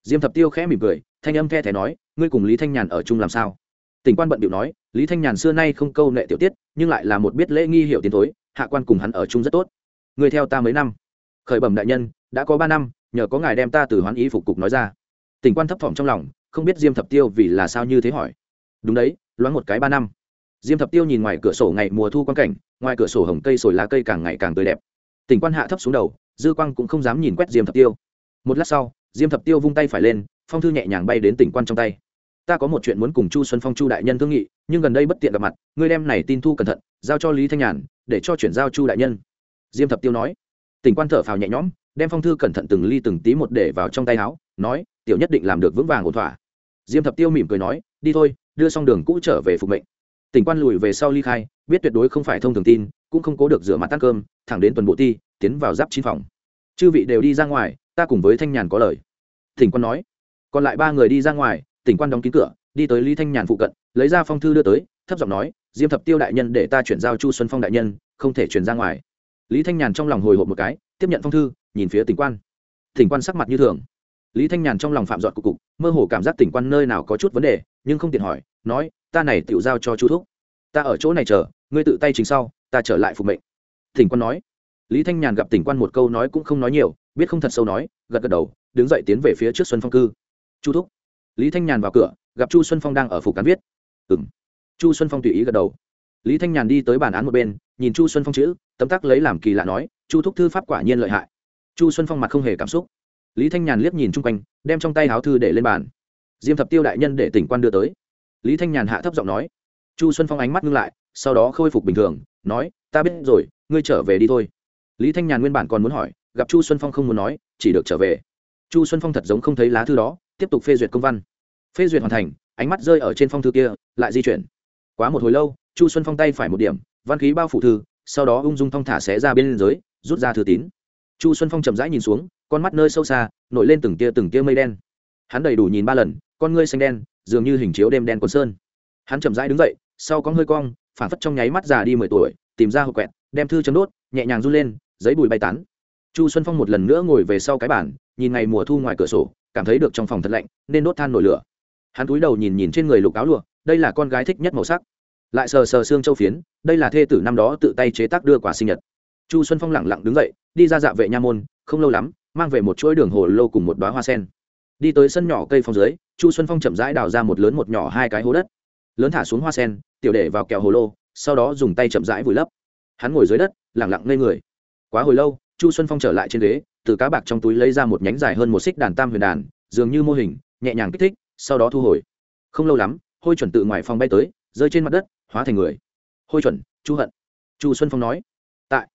Diêm thập tiêu khẽ mỉm cười, thanh âm the thẻ nói, ngươi cùng lý thanh nhàn ở chung làm sao? Tỉnh quan bận điệu nói, lý thanh nhàn xưa nay không câu nệ tiểu tiết, nhưng lại là một biết lễ nghi hiệu tiến thối, hạ quan cùng hắn ở chung rất tốt. Ngươi theo ta mấy năm. Khởi bẩm đại nhân, đã có ba năm, nhờ có ngài đem ta từ hoán ý phục cục nói ra. Tỉnh quan thấp thỏm trong lòng, không biết diêm thập tiêu vì là sao như thế hỏi. Đúng đấy, loáng một cái ba năm. Diêm thập tiêu nhìn ngoài cửa sổ ngày mùa thu quan cảnh, ngoài cửa sổ hồng cây sồi lá cây càng ngày càng tươi đẹp. Tỉnh quan hạ thấp xuống đầu, dư quang cũng không dám nhìn quét diêm thập tiêu một lát sau, diêm thập tiêu vung tay phải lên, phong thư nhẹ nhàng bay đến tỉnh quan trong tay. Ta có một chuyện muốn cùng chu xuân phong, chu đại nhân thương nghị, nhưng gần đây bất tiện gặp mặt, ngươi đem này tin thu cẩn thận, giao cho lý thanh nhàn, để cho chuyển giao chu đại nhân. Diêm thập tiêu nói. Tỉnh quan thở phào nhẹ nhõm, đem phong thư cẩn thận từng ly từng tí một để vào trong tay áo, nói, tiểu nhất định làm được vững vàng ổn thỏa. Diêm thập tiêu mỉm cười nói, đi thôi, đưa xong đường cũ trở về phục mệnh. Tỉnh quan lùi về sau ly khai, biết tuyệt đối không phải thông thường tin, cũng không cố được rửa mặt ăn cơm, thẳng đến tuần bộ ti, tiến vào giáp chín phòng. Chư vị đều đi ra ngoài ta cùng với thanh nhàn có lời. Tỉnh quan nói. Còn lại ba người đi ra ngoài tỉnh quan đóng kín cửa, đi tới lý thanh nhàn phụ cận, lấy ra phong thư đưa tới, thấp giọng nói, diêm thập tiêu đại nhân để ta chuyển giao chu xuân phong đại nhân, không thể chuyển ra ngoài. Lý thanh nhàn trong lòng hồi hộp một cái, tiếp nhận phong thư, nhìn phía tỉnh quan. Tỉnh quan sắc mặt như thường. Lý thanh nhàn trong lòng phạm dọn cục cục, mơ hồ cảm giác tỉnh quan nơi nào có chút vấn đề, nhưng không tiện hỏi, nói, ta này tự giao cho chu thúc. Ta ở chỗ này chờ, ngươi tự tay chính sau, ta trở lại phục mệnh. Tỉnh quan nói. Lý thanh nhàn gặp tỉnh quan một câu nói cũng không nói nhiều biết không thật sâu nói, gật gật đầu, đứng dậy tiến về phía trước xuân phong cư. Chu thúc. Lý thanh nhàn vào cửa, gặp chu xuân phong đang ở phủ cán viết. Ừ m chu xuân phong tùy ý gật đầu. Lý thanh nhàn đi tới bản án một bên, nhìn chu xuân phong chữ, tấm tắc lấy làm kỳ lạ nói, chu thúc thư pháp quả nhiên lợi hại. Chu xuân phong mặt không hề cảm xúc. Lý thanh nhàn liếc nhìn chung quanh, đem trong tay áo thư để lên bàn. Diêm thập tiêu đại nhân để tỉnh quan đưa tới. Lý thanh nhàn hạ thấp giọng nói. Chu xuân phong ánh mắt ngưng lại, sau đó khôi phục bình thường, nói, ta biết rồi, ngươi trở về đi thôi. Lý thanh nhàn nguyên bản còn muốn hỏi gặp chu xuân phong không muốn nói, chỉ được trở về. Chu xuân phong thật giống không thấy lá thư đó, tiếp tục phê duyệt công văn. Phê duyệt hoàn thành, ánh mắt rơi ở trên phong thư kia, lại di chuyển. Quá một hồi lâu, chu xuân phong tay phải một điểm, văn khí bao phủ thư, sau đó ung dung thong thả xé ra bên dưới, rút ra thư tín. Chu xuân phong chậm rãi nhìn xuống, con mắt nơi sâu xa, nổi lên từng tia từng tia mây đen. Hắn đầy đủ nhìn ba lần, con ngươi xanh đen, dường như hình chiếu đêm đen quần sơn. Hắn chậm rãi đứng dậy, sau có hơi cong phản phất trong nháy mắt già đi mười tuổi, tìm ra hộp quẹt, đem thư chấm đốt, nhẹ nhàng run lên, giấy bùi bay tán chu xuân phong một lần nữa ngồi về sau cái bản nhìn ngày mùa thu ngoài cửa sổ, cảm thấy được trong phòng thật lạnh, nên đốt than nổi lửa. Hắn cúi đầu nhìn nhìn trên người lục áo lụa, đây là con gái thích nhất màu sắc. Lại sờ sờ xương châu phiến, đây là thê tử năm đó tự tay chế tác đưa quả sinh nhật. Chu xuân phong lẳng lặng đứng dậy, đi ra dạ vệ nha môn, không lâu lắm, mang về một chuỗi đường hồ lô cùng một đoá hoa sen. Đi tới sân nhỏ cây phong dưới, chu xuân phong chậm rãi đào ra một lớn một nhỏ hai cái hố đất. Lớn thả xuống hoa sen, tiểu để vào kẹo hồ lô, sau đó dùng tay chậm rãi vùi lấp. Hắn ngồi dưới đất lẳng lặng ngây người. Quá hồi lâu chu xuân phong trở lại trên ghế, từ cá bạc trong túi lấy ra một nhánh dài hơn một xích đàn tam huyền đàn, dường như mô hình, nhẹ nhàng kích thích, sau đó thu hồi. Không lâu lắm, hôi chuẩn tự ngoài phòng bay tới, rơi trên mặt đất, hóa thành người. Hôi chuẩn, chu hận. Chu xuân phong nói. Tại.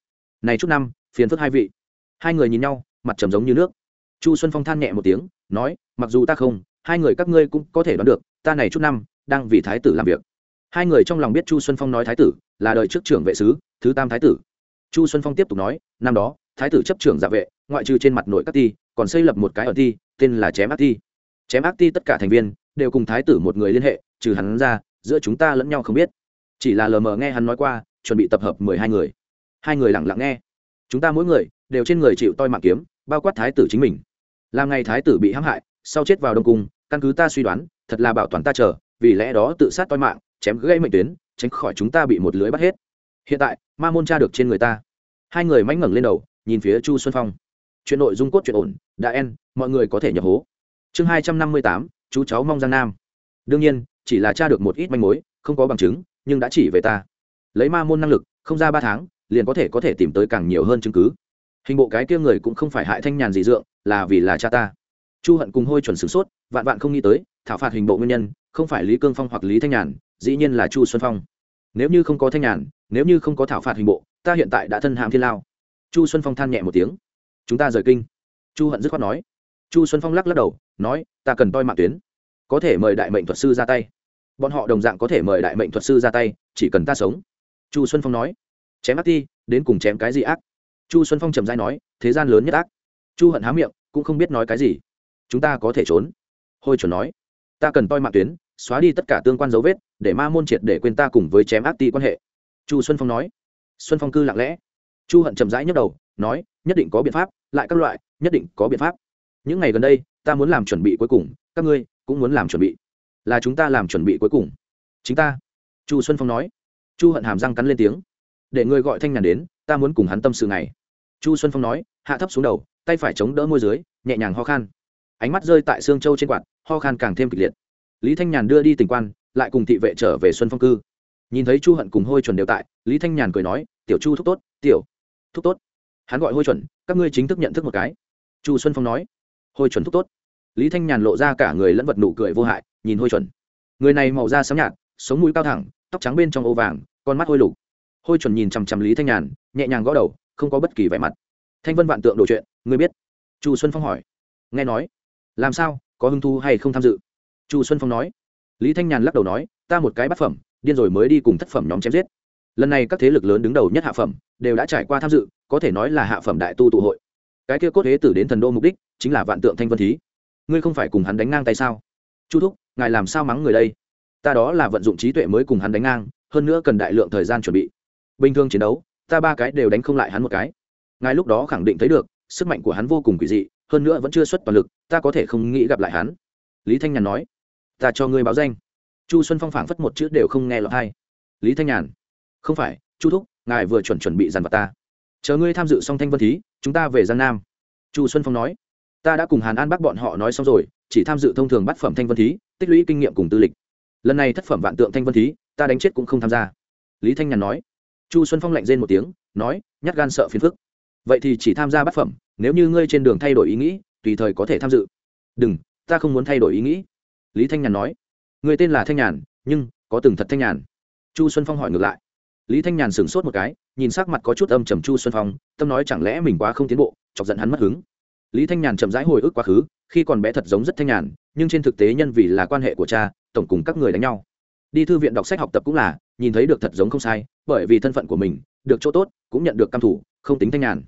Này chút năm, phiền phức hai vị. Hai người nhìn nhau, mặt trầm giống như nước. Chu xuân phong than nhẹ một tiếng, nói, mặc dù ta không, hai người các ngươi cũng có thể đoán được, ta này chút năm, đang vì thái tử làm việc. Hai người trong lòng biết chu xuân phong nói thái tử, là đời trước trưởng vệ sứ, thứ tam thái tử. Chu xuân phong tiếp tục nói, năm đó thái tử chấp trưởng giả vệ, ngoại trừ trên mặt nội các ti, còn xây lập một cái ở ti, tên là chém ác ti. Chém ác ti tất cả thành viên đều cùng thái tử một người liên hệ, trừ hắn ra, giữa chúng ta lẫn nhau không biết. Chỉ là lờ mờ nghe hắn nói qua, chuẩn bị tập hợp mười hai người. Hai người lặng lặng nghe. Chúng ta mỗi người đều trên người chịu toi mạng kiếm, bao quát thái tử chính mình. Làm ngày thái tử bị hãm hại, sau chết vào đông cung, căn cứ ta suy đoán, thật là bảo toàn ta chờ, vì lẽ đó tự sát toi mạng, chém gây mệnh tuyến, tránh khỏi chúng ta bị một lưới bắt hết. Hiện tại, ma môn tra được trên người ta. Hai người mánh ngẩng lên đầu nhìn phía chu xuân phong. Chuyện nội dung cốt chuyện ổn, đã en, mọi người có thể nhập hố. Chương hai trăm năm mươi tám, chú cháu mong giang nam. Đương nhiên, chỉ là tra được một ít manh mối, không có bằng chứng, nhưng đã chỉ về ta. Lấy ma môn năng lực, không ra ba tháng, liền có thể có thể tìm tới càng nhiều hơn chứng cứ. Hình bộ cái kia người cũng không phải hại thanh nhàn gì dượng, là vì là cha ta. Chu hận cùng hôi chuẩn sửng sốt, vạn vạn không nghĩ tới, thảo phạt hình bộ nguyên nhân, không phải lý cương phong hoặc lý thanh nhàn, dĩ nhiên là chu xuân phong. Nếu như không có thanh nhàn, nếu như không có thảo phạt hình bộ, ta hiện tại đã thân hàm thiên lao chu xuân phong than nhẹ một tiếng. Chúng ta rời kinh. Chu hận dứt khoát nói. Chu xuân phong lắc lắc đầu, nói, ta cần toi mạng tuyến. Có thể mời đại mệnh thuật sư ra tay. Bọn họ đồng dạng có thể mời đại mệnh thuật sư ra tay, chỉ cần ta sống. Chu xuân phong nói. Chém ác ti đến cùng chém cái gì ác? Chu xuân phong trầm dai nói, thế gian lớn nhất ác. Chu hận há miệng, cũng không biết nói cái gì. Chúng ta có thể trốn. Hôi chuẩn nói. Ta cần toi mạng tuyến, xóa đi tất cả tương quan dấu vết, để ma môn triệt để quên ta cùng với chém ác ti quan hệ. Chu xuân phong nói. Xuân phong cư lặng lẽ chu hận chậm rãi nhức đầu, nói, nhất định có biện pháp, lại các loại, nhất định có biện pháp. Những ngày gần đây, ta muốn làm chuẩn bị cuối cùng, các ngươi cũng muốn làm chuẩn bị. Là chúng ta làm chuẩn bị cuối cùng. Chính ta. Chu xuân phong nói. Chu hận hàm răng cắn lên tiếng. Để ngươi gọi thanh nhàn đến, ta muốn cùng hắn tâm sự này chu xuân phong nói, hạ thấp xuống đầu, tay phải chống đỡ môi dưới, nhẹ nhàng ho khan. Ánh mắt rơi tại xương châu trên quạt, ho khan càng thêm kịch liệt. Lý thanh nhàn đưa đi tỉnh quan, lại cùng thị vệ trở về xuân phong cư. Nhìn thấy chu hận cùng hôi chuẩn đều tại, lý thanh nhàn cười nói, tiểu chu thúc tốt, tiểu thúc tốt. Hắn gọi hôi chuẩn, các ngươi chính thức nhận thức một cái. Chu xuân phong nói. Hôi chuẩn thúc tốt. Lý thanh nhàn lộ ra cả người lẫn vật nụ cười vô hại, nhìn hôi chuẩn. Người này màu da sáng nhạt, sống mũi cao thẳng, tóc trắng bên trong ô vàng, con mắt hôi lục. Hôi chuẩn nhìn chằm chằm lý thanh nhàn, nhẹ nhàng gõ đầu, không có bất kỳ vẻ mặt. Thanh vân vạn tượng đồ chuyện người biết? Chu xuân phong hỏi. Nghe nói. Làm sao, có hứng thu hay không tham dự? Chu xuân phong nói. Lý thanh nhàn lắc đầu nói, ta một cái bát phẩm, điên rồi mới đi cùng thất phẩm nhóm chém giết lần này các thế lực lớn đứng đầu nhất hạ phẩm đều đã trải qua tham dự, có thể nói là hạ phẩm đại tu tụ hội. Cái kia cốt thế tử đến thần đô mục đích chính là vạn tượng thanh vân thí. Ngươi không phải cùng hắn đánh ngang tay sao? Chu thúc, ngài làm sao mắng người đây? Ta đó là vận dụng trí tuệ mới cùng hắn đánh ngang, hơn nữa cần đại lượng thời gian chuẩn bị. Bình thường chiến đấu, ta ba cái đều đánh không lại hắn một cái. Ngài lúc đó khẳng định thấy được, sức mạnh của hắn vô cùng quỷ dị, hơn nữa vẫn chưa xuất toàn lực, ta có thể không nghĩ gặp lại hắn. Lý thanh nhàn nói, ta cho ngươi báo danh. Chu xuân phong phảng phất một chữ đều không nghe lọt hay lý thanh nhàn không phải, chu thúc, ngài vừa chuẩn chuẩn bị dàn vào ta. Chờ ngươi tham dự xong thanh vân thí, chúng ta về giang nam. Chu xuân phong nói. Ta đã cùng hàn an bác bọn họ nói xong rồi, chỉ tham dự thông thường bắt phẩm thanh vân thí, tích lũy kinh nghiệm cùng tư lịch. Lần này thất phẩm vạn tượng thanh vân thí, ta đánh chết cũng không tham gia. Lý thanh nhàn nói. Chu xuân phong lạnh rên một tiếng, nói, nhát gan sợ phiền phức. Vậy thì chỉ tham gia bát phẩm, nếu như ngươi trên đường thay đổi ý nghĩ, tùy thời có thể tham dự. Đừng, ta không muốn thay đổi ý nghĩ. Lý thanh nhàn nói. Người tên là thanh nhàn, nhưng có từng thật thanh nhàn. Chu xuân phong hỏi ngược lại lý thanh nhàn sửng sốt một cái, nhìn sắc mặt có chút âm trầm chu xuân phong, tâm nói chẳng lẽ mình quá không tiến bộ, chọc giận hắn mất hứng. Lý thanh nhàn chậm rãi hồi ức quá khứ, khi còn bé thật giống rất thanh nhàn, nhưng trên thực tế nhân vì là quan hệ của cha, tổng cùng các người đánh nhau. Đi thư viện đọc sách học tập cũng là, nhìn thấy được thật giống không sai, bởi vì thân phận của mình, được chỗ tốt, cũng nhận được căm thủ, không tính thanh nhàn.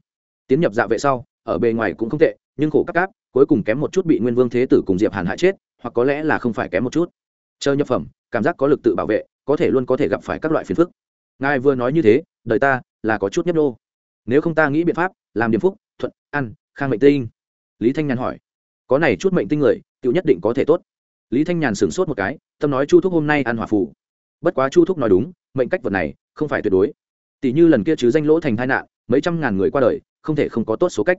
Tiến nhập dạ vệ sau, ở bề ngoài cũng không tệ, nhưng khổ các cáp, cuối cùng kém một chút bị nguyên vương thế tử cùng diệp hàn hại chết, hoặc có lẽ là không phải kém một chút. Chờ nhập phẩm, cảm giác có lực tự bảo vệ, có thể luôn có thể gặp phải các loại phiền phức ngài vừa nói như thế đời ta, là có chút nhấp nô nếu không ta nghĩ biện pháp, làm điểm phúc, thuận, ăn, khang mệnh tinh. Lý thanh nhàn hỏi. Có này chút mệnh tinh người tự nhất định có thể tốt. Lý thanh nhàn sửng sốt một cái, tâm nói chu thúc hôm nay ăn hỏa phủ bất quá chu thúc nói đúng, mệnh cách vật này, không phải tuyệt đối. Tỷ như lần kia chứ danh lỗ thành tai nạn, mấy trăm ngàn người qua đời, không thể không có tốt số cách.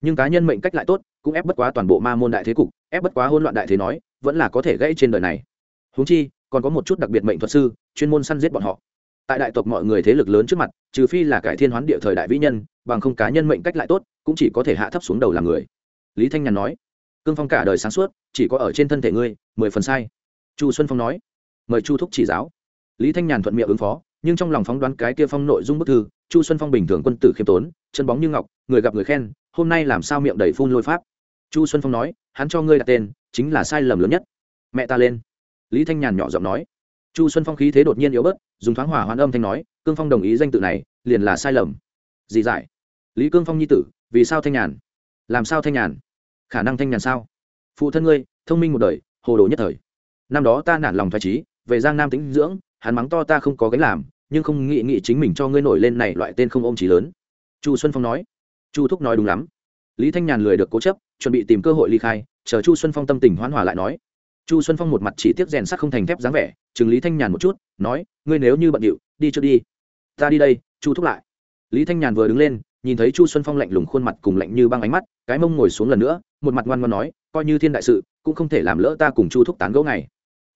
Nhưng cá nhân mệnh cách lại tốt, cũng ép bất quá toàn bộ ma môn đại thế cục, ép bất quá hỗn loạn đại thế nói, vẫn là có thể gãy trên đời này. Huống chi, còn có một chút đặc biệt mệnh thuật sư, chuyên môn săn giết bọn họ tại đại tộc mọi người thế lực lớn trước mặt, trừ phi là cải thiên hoán địa thời đại vĩ nhân, bằng không cá nhân mệnh cách lại tốt, cũng chỉ có thể hạ thấp xuống đầu làm người. Lý thanh nhàn nói, cương phong cả đời sáng suốt, chỉ có ở trên thân thể ngươi, mười phần sai. Chu xuân phong nói, mời chu thúc chỉ giáo. Lý thanh nhàn thuận miệng ứng phó, nhưng trong lòng phóng đoán cái kia phong nội dung bức thư, chu xuân phong bình thường quân tử khiêm tốn, chân bóng như ngọc, người gặp người khen, hôm nay làm sao miệng đầy phun lôi pháp? Chu xuân phong nói, hắn cho ngươi đặt tên, chính là sai lầm lớn nhất. Mẹ ta lên. Lý thanh nhàn nhỏ giọng nói chu xuân phong khí thế đột nhiên yếu bớt, dùng thoáng hỏa hoan âm thanh nói, cương phong đồng ý danh tự này, liền là sai lầm. Dì giải lý cương phong nhi tử, vì sao thanh nhàn? Làm sao thanh nhàn? Khả năng thanh nhàn sao? Phụ thân ngươi, thông minh một đời, hồ đồ nhất thời. Năm đó ta nản lòng thoải trí về giang nam tính dưỡng, hắn mắng to ta không có gánh làm, nhưng không nghĩ nghĩ chính mình cho ngươi nổi lên này loại tên không ôm trí lớn. Chu xuân phong nói. Chu thúc nói đúng lắm. Lý thanh nhàn lười được cố chấp, chuẩn bị tìm cơ hội ly khai, chờ chu xuân phong tâm tình hoan hòa lại nói chu xuân phong một mặt chỉ tiếc rèn sắt không thành thép dáng vẻ, chừng lý thanh nhàn một chút, nói, ngươi nếu như bận điệu, đi trước đi. Ta đi đây, chu thúc lại. Lý thanh nhàn vừa đứng lên, nhìn thấy chu xuân phong lạnh lùng khuôn mặt cùng lạnh như băng ánh mắt, cái mông ngồi xuống lần nữa, một mặt ngoan ngoan nói, coi như thiên đại sự, cũng không thể làm lỡ ta cùng chu thúc tán gẫu ngày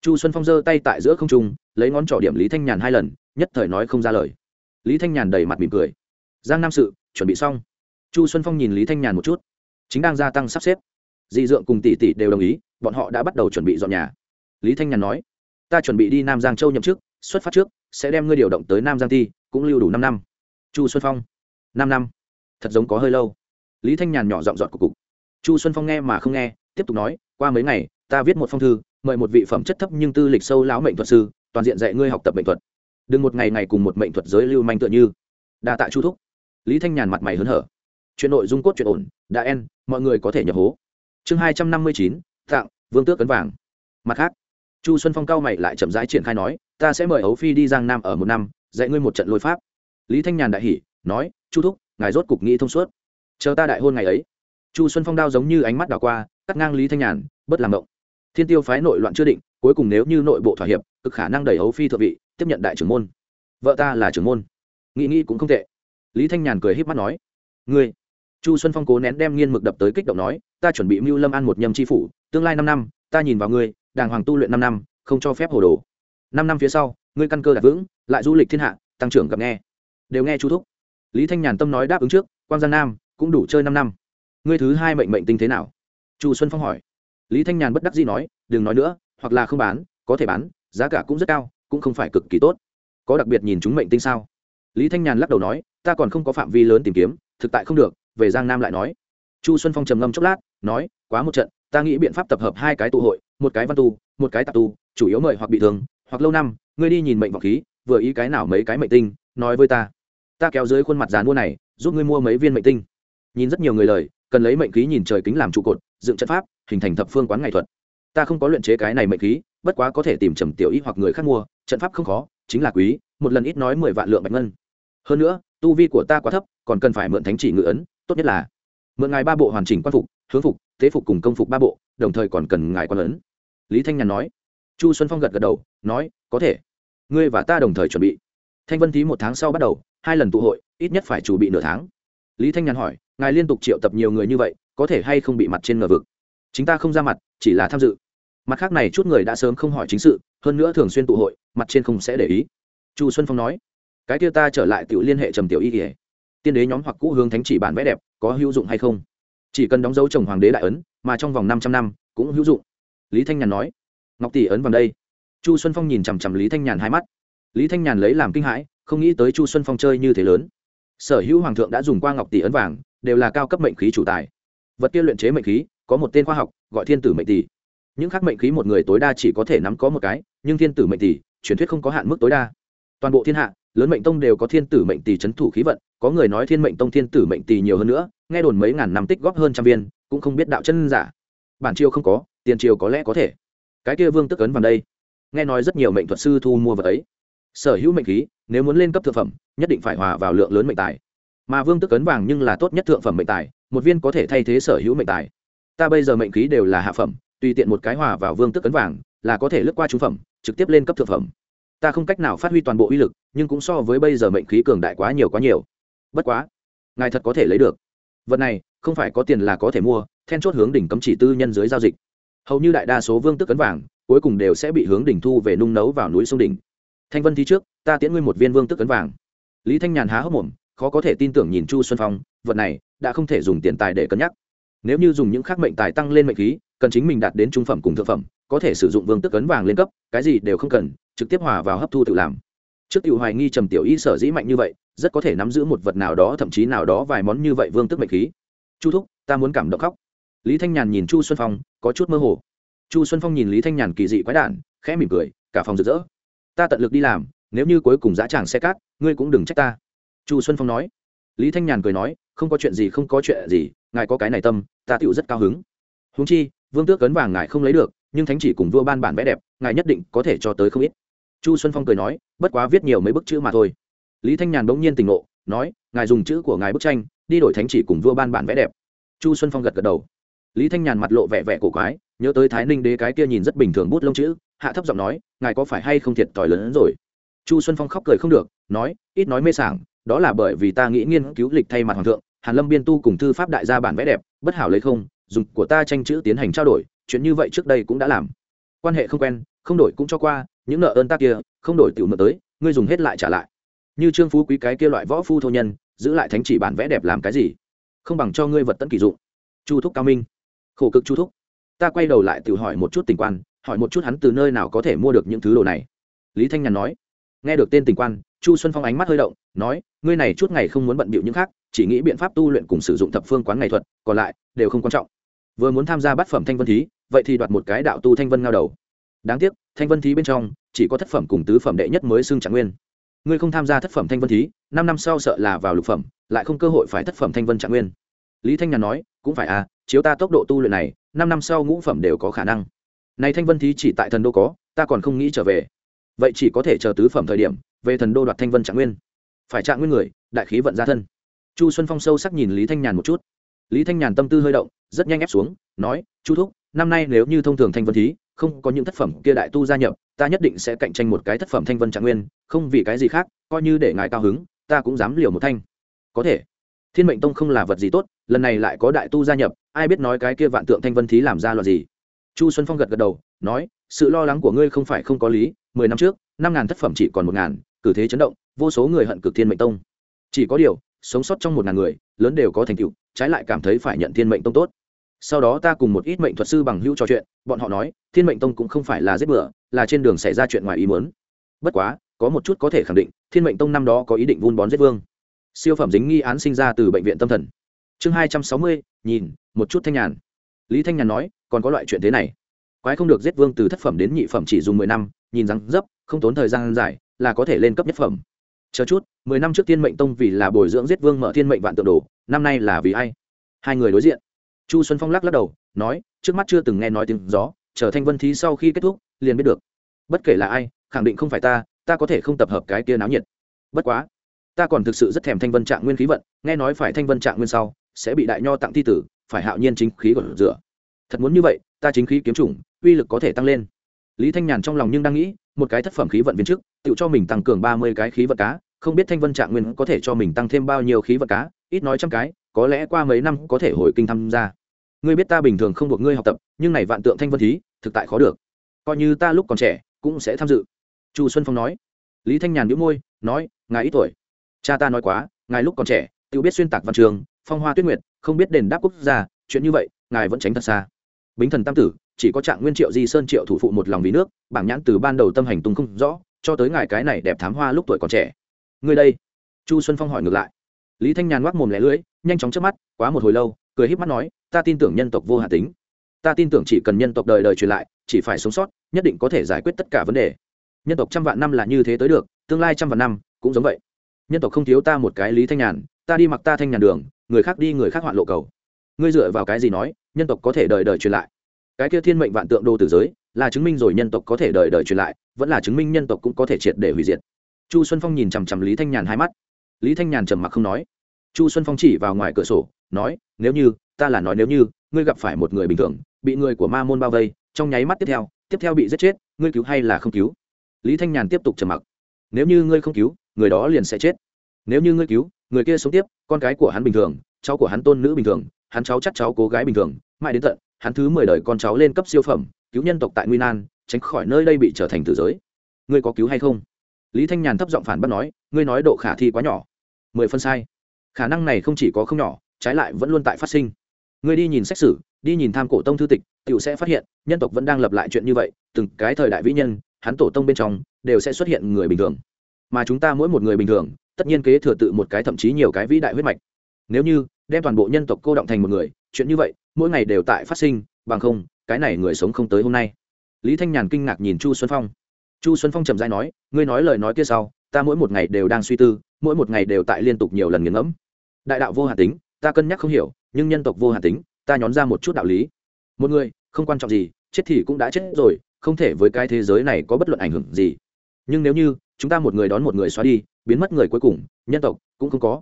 chu xuân phong giơ tay tại giữa không trung, lấy ngón trỏ điểm lý thanh nhàn hai lần, nhất thời nói không ra lời. Lý thanh nhàn đầy mặt mỉm cười. Giang nam sự, chuẩn bị xong. Chu xuân phong nhìn lý thanh nhàn một chút. Chính đang gia tăng sắp xếp. Di dượng cùng tỷ tỷ đều đồng ý bọn họ đã bắt đầu chuẩn bị dọn nhà. Lý thanh nhàn nói, ta chuẩn bị đi nam giang châu nhậm chức, xuất phát trước, sẽ đem ngươi điều động tới nam giang ti, cũng lưu đủ năm năm. Chu xuân phong, năm năm? Thật giống có hơi lâu. Lý thanh nhàn nhỏ giọng dọn cục cục. Chu xuân phong nghe mà không nghe, tiếp tục nói, qua mấy ngày, ta viết một phong thư, mời một vị phẩm chất thấp nhưng tư lịch sâu lão mệnh thuật sư, toàn diện dạy ngươi học tập mệnh thuật. Đừng một ngày ngày cùng một mệnh thuật giới lưu manh tựa như. Đa tạ chu thúc. Lý thanh nhàn mặt mày hớn hở. Chuyện nội dung cốt chuyện ổn, đã en, mọi người có thể nhập hố. Chương hai trăm năm mươi chín, tặng vương tước cấn vàng. Mặt khác, chu xuân phong cao mày lại chậm rãi triển khai nói, ta sẽ mời ấu phi đi giang nam ở một năm, dạy ngươi một trận lôi pháp. Lý thanh nhàn đại hỉ, nói, chu thúc, ngài rốt cục nghĩ thông suốt. Chờ ta đại hôn ngày ấy. Chu xuân phong đao giống như ánh mắt đảo qua, cắt ngang lý thanh nhàn, bất làm động. Thiên tiêu phái nội loạn chưa định, cuối cùng nếu như nội bộ thỏa hiệp, cực khả năng đẩy ấu phi thượng vị, tiếp nhận đại trưởng môn. Vợ ta là trưởng môn. Nghĩ nghĩ cũng không tệ. Lý thanh nhàn cười h í p mắt nói, ngươi. Chu xuân phong cố nén đem nghiên mực đập tới kích động nói, ta chuẩn bị mưu lâm ăn một nhâm c h i phủ tương lai năm năm, ta nhìn vào ngươi, đàng hoàng tu luyện năm năm, không cho phép hồ đồ. Năm năm phía sau, ngươi căn cơ đạt vững, lại du lịch thiên hạ, tăng trưởng gặp nghe. Đều nghe chú thúc. Lý thanh nhàn tâm nói đáp ứng trước, quang giang nam, cũng đủ chơi năm năm. Ngươi thứ hai mệnh mệnh tinh thế nào? Chu xuân phong hỏi. Lý thanh nhàn bất đắc dĩ nói, đừng nói nữa, hoặc là không bán, có thể bán, giá cả cũng rất cao, cũng không phải cực kỳ tốt. Có đặc biệt nhìn chúng mệnh tinh sao? Lý thanh nhàn lắc đầu nói, ta còn không có phạm vi lớn tìm kiếm, thực tại không được, về giang nam lại nói. Chu xuân phong trầm ngâm chốc lát, nói, quá một trận ta nghĩ biện pháp tập hợp hai cái tụ hội, một cái văn tu, một cái tạp tu, chủ yếu mời hoặc bị thương, hoặc lâu năm, ngươi đi nhìn mệnh vọng khí, vừa ý cái nào mấy cái mệnh tinh, nói với ta. Ta kéo dưới khuôn mặt dán mua này, giúp ngươi mua mấy viên mệnh tinh. Nhìn rất nhiều người lời, cần lấy mệnh khí nhìn trời kính làm trụ cột, dựng trận pháp, hình thành thập phương quán nghệ thuật. Ta không có luyện chế cái này mệnh khí, bất quá có thể tìm trầm tiểu ý hoặc người khác mua, trận pháp không khó, chính là quý, một lần ít nói mười vạn lượng bạch ngân. Hơn nữa, tu vi của ta quá thấp, còn cần phải mượn thánh chỉ ngự ấn, tốt nhất là mượn ngài ba bộ hoàn chỉnh quan phục hướng phục, tế phục cùng công phục ba bộ, đồng thời còn cần ngài quan lớn. lý thanh nhàn nói. Chu xuân phong gật gật đầu, nói, có thể. Ngươi và ta đồng thời chuẩn bị. Thanh vân thí một tháng sau bắt đầu, hai lần tụ hội, ít nhất phải chuẩn bị nửa tháng. Lý thanh nhàn hỏi, ngài liên tục triệu tập nhiều người như vậy, có thể hay không bị mặt trên ngờ vực? Chúng ta không ra mặt, chỉ là tham dự. Mặt khác này chút người đã sớm không hỏi chính sự, hơn nữa thường xuyên tụ hội, mặt trên không sẽ để ý. Chu xuân phong nói, cái kia ta trở lại tiểu liên hệ trầm tiểu y kỉa tiên đế nhóm hoặc cũ hướng thánh chỉ bản vẽ đẹp, có hữu dụng hay không? Chỉ cần đóng dấu chồng hoàng đế đại ấn, mà trong vòng năm trăm năm, cũng hữu dụng. Lý thanh nhàn nói. Ngọc tỷ ấn vào đây. Chu xuân phong nhìn chằm chằm lý thanh nhàn hai mắt. Lý thanh nhàn lấy làm kinh hãi, không nghĩ tới chu xuân phong chơi như thế lớn. Sở hữu hoàng thượng đã dùng qua ngọc tỷ ấn vàng, đều là cao cấp mệnh khí chủ tài. Vật kia luyện chế mệnh khí, có một tên khoa học, gọi thiên tử mệnh tỷ. Những khác mệnh khí một người tối đa chỉ có thể nắm có một cái, nhưng thiên tử mệnh tỷ, truyền thuyết không có hạn mức tối đa. Toàn bộ thiên hạ, lớn mệnh tông đều có thiên tử mệnh tỷ trấn thủ khí vận có người nói thiên mệnh tông thiên tử mệnh tỷ nhiều hơn nữa, nghe đồn mấy ngàn năm tích góp hơn trăm viên, cũng không biết đạo chân giả. Bản triều không có, tiền triều có lẽ có thể. Cái kia vương tức ấn vào đây. Nghe nói rất nhiều mệnh thuật sư thu mua vật ấy. Sở hữu mệnh khí, nếu muốn lên cấp thượng phẩm, nhất định phải hòa vào lượng lớn mệnh tài. Mà vương tức ấn vàng nhưng là tốt nhất thượng phẩm mệnh tài, một viên có thể thay thế sở hữu mệnh tài. Ta bây giờ mệnh khí đều là hạ phẩm, tùy tiện một cái hòa vào vương tức ấn vàng là có thể lướt qua trung phẩm, trực tiếp lên cấp thượng phẩm. Ta không cách nào phát huy toàn bộ uy lực, nhưng cũng so với bây giờ mệnh khí cường đại quá nhiều quá nhiều bất quá, ngài thật có thể lấy được. Vật này, không phải có tiền là có thể mua, then chốt hướng đỉnh cấm chỉ tư nhân dưới giao dịch. Hầu như đại đa số vương tức cấn vàng, cuối cùng đều sẽ bị hướng đỉnh thu về nung nấu vào núi sông đỉnh. Thanh vân thi trước, ta tiễn ngươi một viên vương tức cấn vàng. Lý thanh nhàn há hốc mồm, khó có thể tin tưởng nhìn chu xuân phong, vật này, đã không thể dùng tiền tài để cân nhắc. Nếu như dùng những khác mệnh tài tăng lên mệnh khí, cần chính mình đạt đến trung phẩm cùng thượng phẩm, có thể sử dụng vương tức cấn vàng lên cấp, cái gì đều không cần, trực tiếp hòa vào hấp thu tự làm. Trước cựu hoài nghi trầm tiểu y sở dĩ mạnh như vậy rất có thể nắm giữ một vật nào đó, thậm chí nào đó vài món như vậy vương tức mệnh khí. Chu thúc, ta muốn cảm động khóc. Lý thanh nhàn nhìn chu xuân phong, có chút mơ hồ. Chu xuân phong nhìn lý thanh nhàn kỳ dị quái đản, khẽ mỉm cười, cả phòng rực rỡ. Ta tận lực đi làm, nếu như cuối cùng giá tràng xe cát, ngươi cũng đừng trách ta. Chu xuân phong nói. Lý thanh nhàn cười nói, không có chuyện gì, không có chuyện gì, ngài có cái này tâm, ta tựu rất cao hứng. Húng chi, vương tước cấn vàng ngài không lấy được, nhưng thánh chỉ cùng vua ban bản vẽ đẹp, ngài nhất định có thể cho tới không ít. Chu xuân phong cười nói, bất quá viết nhiều mấy bức chữ mà thôi lý thanh nhàn bỗng nhiên tỉnh ngộ, nói, ngài dùng chữ của ngài bức tranh, đi đổi thánh chỉ cùng vua ban bản vẽ đẹp. Chu xuân phong gật gật đầu. Lý thanh nhàn mặt lộ vẻ vẻ cổ quái, nhớ tới thái ninh đế cái kia nhìn rất bình thường bút lông chữ, hạ thấp giọng nói, ngài có phải hay không thiệt tỏi lớn hơn rồi? Chu xuân phong khóc cười không được, nói, ít nói mê sảng, đó là bởi vì ta nghĩ nghiên cứu lịch thay mặt hoàng thượng, hàn lâm biên tu cùng thư pháp đại gia bản vẽ đẹp, bất hảo lấy không, dùng của ta tranh chữ tiến hành trao đổi, chuyện như vậy trước đây cũng đã làm. Quan hệ không quen, không đổi cũng cho qua, những nợ ơn ta kia, không đổi tiểu nợ tới, ngươi dùng hết lại trả lại như trương phú quý cái kia loại võ phu thô nhân, giữ lại thánh chỉ bản vẽ đẹp làm cái gì? Không bằng cho ngươi vật tận kỳ dụng. Chu thúc cao minh. Khổ cực chu thúc. Ta quay đầu lại tự hỏi một chút tình quan, hỏi một chút hắn từ nơi nào có thể mua được những thứ đồ này. Lý thanh nhàn nói. Nghe được tên tình quan, chu xuân phong ánh mắt hơi động, nói, ngươi này chút ngày không muốn bận bịu những khác, chỉ nghĩ biện pháp tu luyện cùng sử dụng thập phương quán ngày thuật, còn lại, đều không quan trọng. Vừa muốn tham gia bát phẩm thanh vân thí, vậy thì đoạt một cái đạo tu thanh vân ngao đầu. Đáng tiếc, thanh vân thí bên trong, chỉ có thất phẩm cùng tứ phẩm đệ nhất mới xưng trạng nguyên ngươi không tham gia thất phẩm thanh vân thí, năm năm sau sợ là vào lục phẩm, lại không cơ hội phải thất phẩm thanh vân trạng nguyên. Lý thanh nhàn nói, cũng phải à chiếu ta tốc độ tu luyện này, năm năm sau ngũ phẩm đều có khả năng. Này thanh vân thí chỉ tại thần đô có, ta còn không nghĩ trở về. Vậy chỉ có thể chờ tứ phẩm thời điểm, về thần đô đoạt thanh vân trạng nguyên. Phải trạng nguyên người, đại khí vận ra thân. Chu xuân phong sâu sắc nhìn lý thanh nhàn một chút. Lý thanh nhàn tâm tư hơi động, rất nhanh ép xuống, nói, chu thúc, năm nay nếu như thông thường thanh vân thí không có những tác phẩm kia đại tu gia nhập, ta nhất định sẽ cạnh tranh một cái tác phẩm thanh vân trạng nguyên, không vì cái gì khác, coi như để ngài cao hứng, ta cũng dám liều một thanh. Có thể. Thiên mệnh tông không là vật gì tốt, lần này lại có đại tu gia nhập, ai biết nói cái kia vạn tượng thanh vân thí làm ra loạt gì. Chu xuân phong gật gật đầu, nói, sự lo lắng của ngươi không phải không có lý, mười năm trước, năm ngàn tác phẩm chỉ còn một ngàn, cử thế chấn động, vô số người hận cực thiên mệnh tông. Chỉ có điều, sống sót trong một ngàn người, lớn đều có thành tựu, trái lại cảm thấy phải nhận thiên mệnh tông tốt sau đó ta cùng một ít mệnh thuật sư bằng hữu trò chuyện, bọn họ nói, thiên mệnh tông cũng không phải là giết bừa, là trên đường xảy ra chuyện ngoài ý muốn. Bất quá, có một chút có thể khẳng định, thiên mệnh tông năm đó có ý định vun bón giết vương. Siêu phẩm dính nghi án sinh ra từ bệnh viện tâm thần. Chương hai trăm sáu mươi, nhìn, một chút thanh nhàn. Lý thanh nhàn nói, còn có loại chuyện thế này. Quái không được giết vương từ thất phẩm đến nhị phẩm chỉ dùng mười năm, nhìn răng dấp, không tốn thời gian dài, là có thể lên cấp nhất phẩm. Chờ chút, mười năm trước thiên mệnh tông vì là bồi dưỡng giết vương mở thiên mệnh vạn tượng đồ, năm nay là vì ai? Hai người đối diện chu xuân phong lắc lắc đầu, nói, trước mắt chưa từng nghe nói tiếng gió, chờ thanh vân thí sau khi kết thúc, liền biết được. Bất kể là ai, khẳng định không phải ta ta có thể không tập hợp cái kia náo nhiệt. Bất quá, ta còn thực sự rất thèm thanh vân trạng nguyên khí vận, nghe nói phải thanh vân trạng nguyên sau, sẽ bị đại nho tặng thi tử, phải hạo nhiên chính khí của rửa. Thật muốn như vậy, ta chính khí kiếm chủng, uy lực có thể tăng lên. Lý thanh nhàn trong lòng nhưng đang nghĩ, một cái thất phẩm khí vận viên trước tự cho mình tăng cường ba mươi cái khí vận cá, không biết thanh vân trạng nguyên có thể cho mình tăng thêm bao nhiêu khí vận cá ít nói trăm cái, có lẽ qua mấy năm có thể hồi kinh tham gia. Ngươi biết ta bình thường không buộc ngươi học tập, nhưng này vạn tượng thanh vân thí, thực tại khó được. Coi như ta lúc còn trẻ, cũng sẽ tham dự. Chu xuân phong nói. Lý thanh nhàn nhíu môi, nói, ngài ít tuổi. Cha ta nói quá, ngài lúc còn trẻ tự biết xuyên tạc văn trường, phong hoa tuyết nguyệt, không biết đền đáp quốc gia, chuyện như vậy, ngài vẫn tránh thật xa. Bính thần tam tử, chỉ có trạng nguyên triệu di sơn triệu thủ phụ một lòng vì nước, bảng nhãn từ ban đầu tâm hành tung không rõ, cho tới ngài cái này đẹp thám hoa lúc tuổi còn trẻ. Ngươi đây. Chu xuân phong hỏi ngược lại lý thanh nhàn ngoác mồm lẻ lưỡi, nhanh chóng trước mắt, quá một hồi lâu, cười híp mắt nói, ta tin tưởng nhân tộc vô hạ tính. Ta tin tưởng chỉ cần nhân tộc đời đời truyền lại, chỉ phải sống sót, nhất định có thể giải quyết tất cả vấn đề. Nhân tộc trăm vạn năm là như thế tới được, tương lai trăm vạn năm cũng giống vậy. Nhân tộc không thiếu ta một cái lý thanh nhàn, ta đi mặc ta thanh nhàn đường, người khác đi người khác hoạn lộ cầu. Ngươi dựa vào cái gì nói, nhân tộc có thể đời đời truyền lại? Cái kia thiên mệnh vạn tượng đô tử giới, là chứng minh rồi nhân tộc có thể đời đời truyền lại, vẫn là chứng minh nhân tộc cũng có thể triệt để hủy diệt. Chu xuân phong nhìn chằm chằm lý thanh nhàn hai mắt. Lý thanh nhàn trầm mặc không nói chu xuân phong chỉ vào ngoài cửa sổ, nói, nếu như, ta là nói nếu như, ngươi gặp phải một người bình thường, bị người của ma môn bao vây, trong nháy mắt tiếp theo tiếp theo bị giết chết, ngươi cứu hay là không cứu? Lý thanh nhàn tiếp tục trầm mặc. Nếu như ngươi không cứu, người đó liền sẽ chết. Nếu như ngươi cứu, người kia sống tiếp, con cái của hắn bình thường, cháu của hắn tôn nữ bình thường, hắn cháu chắc cháu cố gái bình thường, mãi đến tận, hắn thứ mười đời con cháu lên cấp siêu phẩm, cứu nhân tộc tại nguy nan, tránh khỏi nơi đây bị trở thành tử giới. Ngươi có cứu hay không? Lý thanh nhàn thấp giọng phản bác nói, ngươi nói độ khả thi quá nhỏ. Mười phân sai khả năng này không chỉ có không nhỏ, trái lại vẫn luôn tại phát sinh. Ngươi đi nhìn xét xử, đi nhìn tham cổ tông thư tịch t sẽ phát hiện, nhân tộc vẫn đang lập lại chuyện như vậy, từng cái thời đại vĩ nhân, hắn tổ tông bên trong, đều sẽ xuất hiện người bình thường. Mà chúng ta mỗi một người bình thường, tất nhiên kế thừa tự một cái thậm chí nhiều cái vĩ đại huyết mạch. Nếu như, đem toàn bộ nhân tộc cô động thành một người, chuyện như vậy, mỗi ngày đều tại phát sinh, bằng không, cái này người sống không tới hôm nay. Lý thanh nhàn kinh ngạc nhìn chu xuân phong. Chu xuân phong trầm dai nói, ngươi nói lời nói kia sau, ta mỗi một ngày đều đang suy tư, mỗi một ngày đều tại liên tục nhiều lần nghiền ngẫm đại đạo vô hà tính, ta cân nhắc không hiểu, nhưng nhân tộc vô hà tính, ta nhón ra một chút đạo lý. Một người, không quan trọng gì, chết thì cũng đã chết rồi, không thể với cái thế giới này có bất luận ảnh hưởng gì. Nhưng nếu như, chúng ta một người đón một người xóa đi, biến mất người cuối cùng, nhân tộc cũng không có.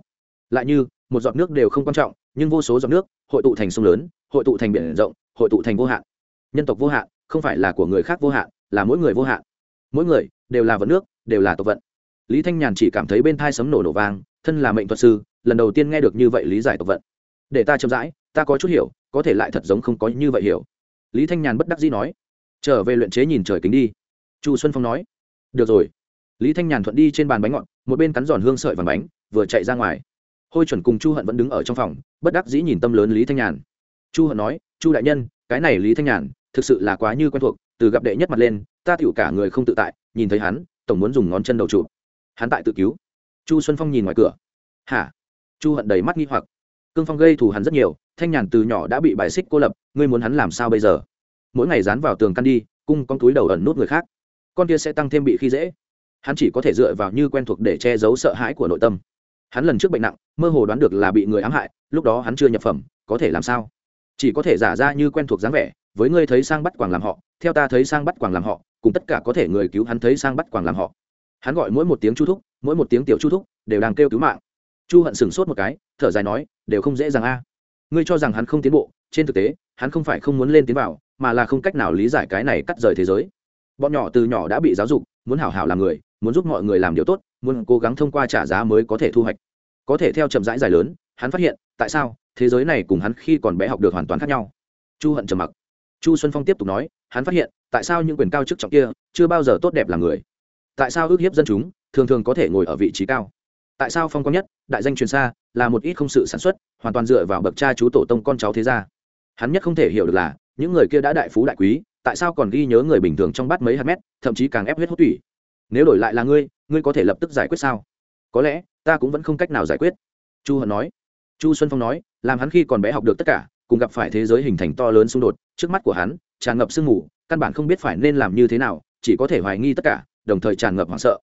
Lại như, một giọt nước đều không quan trọng, nhưng vô số giọt nước, hội tụ thành sông lớn, hội tụ thành biển rộng, hội tụ thành vô hạn. Nhân tộc vô hạn, không phải là của người khác vô hạn, là mỗi người vô hạn. Mỗi người, đều là vận nước, đều là tộc vận. Lý thanh nhàn chỉ cảm thấy bên thai sấm nổ nổ vang, thân là mệnh thuật sư lần đầu tiên nghe được như vậy lý giải tộc vận. Để ta chậm rãi, ta có chút hiểu, có thể lại thật giống không có như vậy hiểu. Lý thanh nhàn bất đắc dĩ nói. Trở về luyện chế nhìn trời kính đi. Chu xuân phong nói. Được rồi. Lý thanh nhàn thuận đi trên bàn bánh ngọt, một bên cắn giòn hương sợi vàng bánh, vừa chạy ra ngoài. Hôi chuẩn cùng chu hận vẫn đứng ở trong phòng, bất đắc dĩ nhìn tâm lớn lý thanh nhàn. Chu hận nói, chu đại nhân, cái này lý thanh nhàn, thực sự là quá như quen thuộc, từ gặp đệ nhất mặt lên, ta tựu cả người không tự tại, nhìn thấy hắn, tổng muốn dùng ngón chân đầu chụp hắn tại tự cứu. Chu xuân phong nhìn ngoài cửa. Hả? Chu hận đầy mắt nghi hoặc. Cương phong gây thù hắn rất nhiều, thanh nhàn từ nhỏ đã bị bài xích cô lập, ngươi muốn hắn làm sao bây giờ? Mỗi ngày dán vào tường căn đi, cung con túi đầu ẩn nút người khác. Con kia sẽ tăng thêm bị khi dễ. Hắn chỉ có thể dựa vào như quen thuộc để che giấu sợ hãi của nội tâm. Hắn lần trước bệnh nặng, mơ hồ đoán được là bị người ám hại, lúc đó hắn chưa nhập phẩm, có thể làm sao? Chỉ có thể giả ra như quen thuộc dáng vẻ, với ngươi thấy sang bắt quàng làm họ, theo ta thấy sang bắt quàng làm họ, cùng tất cả có thể người cứu hắn thấy sang bắt quàng làm họ. Hắn gọi mỗi một tiếng chu thúc, mỗi một tiếng tiểu chu thúc, đều đang kêu cứu mạng chu hận sửng sốt một cái, thở dài nói, đều không dễ dàng a. Ngươi cho rằng hắn không tiến bộ, trên thực tế, hắn không phải không muốn lên tiến vào, mà là không cách nào lý giải cái này cắt rời thế giới. Bọn nhỏ từ nhỏ đã bị giáo dục, muốn hảo hảo làm người, muốn giúp mọi người làm điều tốt, muốn cố gắng thông qua trả giá mới có thể thu hoạch. Có thể theo chậm rãi dài lớn, hắn phát hiện, tại sao, thế giới này cùng hắn khi còn bé học được hoàn toàn khác nhau. Chu hận trầm mặc. Chu xuân phong tiếp tục nói, hắn phát hiện, tại sao những quyền cao chức trọng kia chưa bao giờ tốt đẹp là người? Tại sao ước hiếp dân chúng, thường thường có thể ngồi ở vị trí cao? Tại sao phong quang nhất, đại danh truyền xa, là một ít không sự sản xuất, hoàn toàn dựa vào bậc cha chú tổ tông con cháu thế gia. Hắn nhất không thể hiểu được là, những người kia đã đại phú đại quý, tại sao còn ghi nhớ người bình thường trong bát mấy hạt mét, thậm chí càng ép huyết hút tủy? Nếu đổi lại là ngươi ngươi có thể lập tức giải quyết sao? Có lẽ, ta cũng vẫn không cách nào giải quyết. Chu hận nói. Chu xuân phong nói, làm hắn khi còn bé học được tất cả, cùng gặp phải thế giới hình thành to lớn xung đột, trước mắt của hắn, tràn ngập sương mù, căn bản không biết phải nên làm như thế nào, chỉ có thể hoài nghi tất cả, đồng thời tràn ngập hoảng sợ.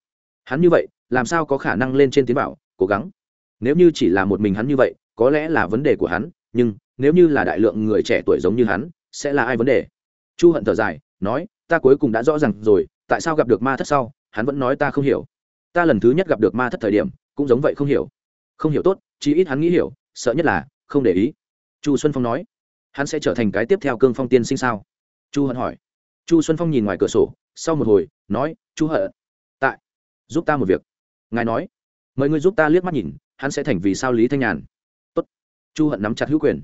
Hắn như vậy làm sao có khả năng lên trên tiến bảo, cố gắng. Nếu như chỉ là một mình hắn như vậy, có lẽ là vấn đề của hắn, nhưng nếu như là đại lượng người trẻ tuổi giống như hắn, sẽ là ai vấn đề? Chu hận thở dài, nói, ta cuối cùng đã rõ ràng rồi, tại sao gặp được ma thất sau, hắn vẫn nói ta không hiểu. Ta lần thứ nhất gặp được ma thất thời điểm, cũng giống vậy không hiểu. Không hiểu tốt, chí ít hắn nghĩ hiểu, sợ nhất là, không để ý. Chu xuân phong nói, hắn sẽ trở thành cái tiếp theo cương phong tiên sinh sao? Chu hận hỏi. Chu xuân phong nhìn ngoài cửa sổ, sau một hồi, nói, chu hận, tại, giúp ta một việc ngài nói, mời ngươi giúp ta liếc mắt nhìn, hắn sẽ thành vì sao lý thanh nhàn. Tốt. chu hận nắm chặt hữu quyền.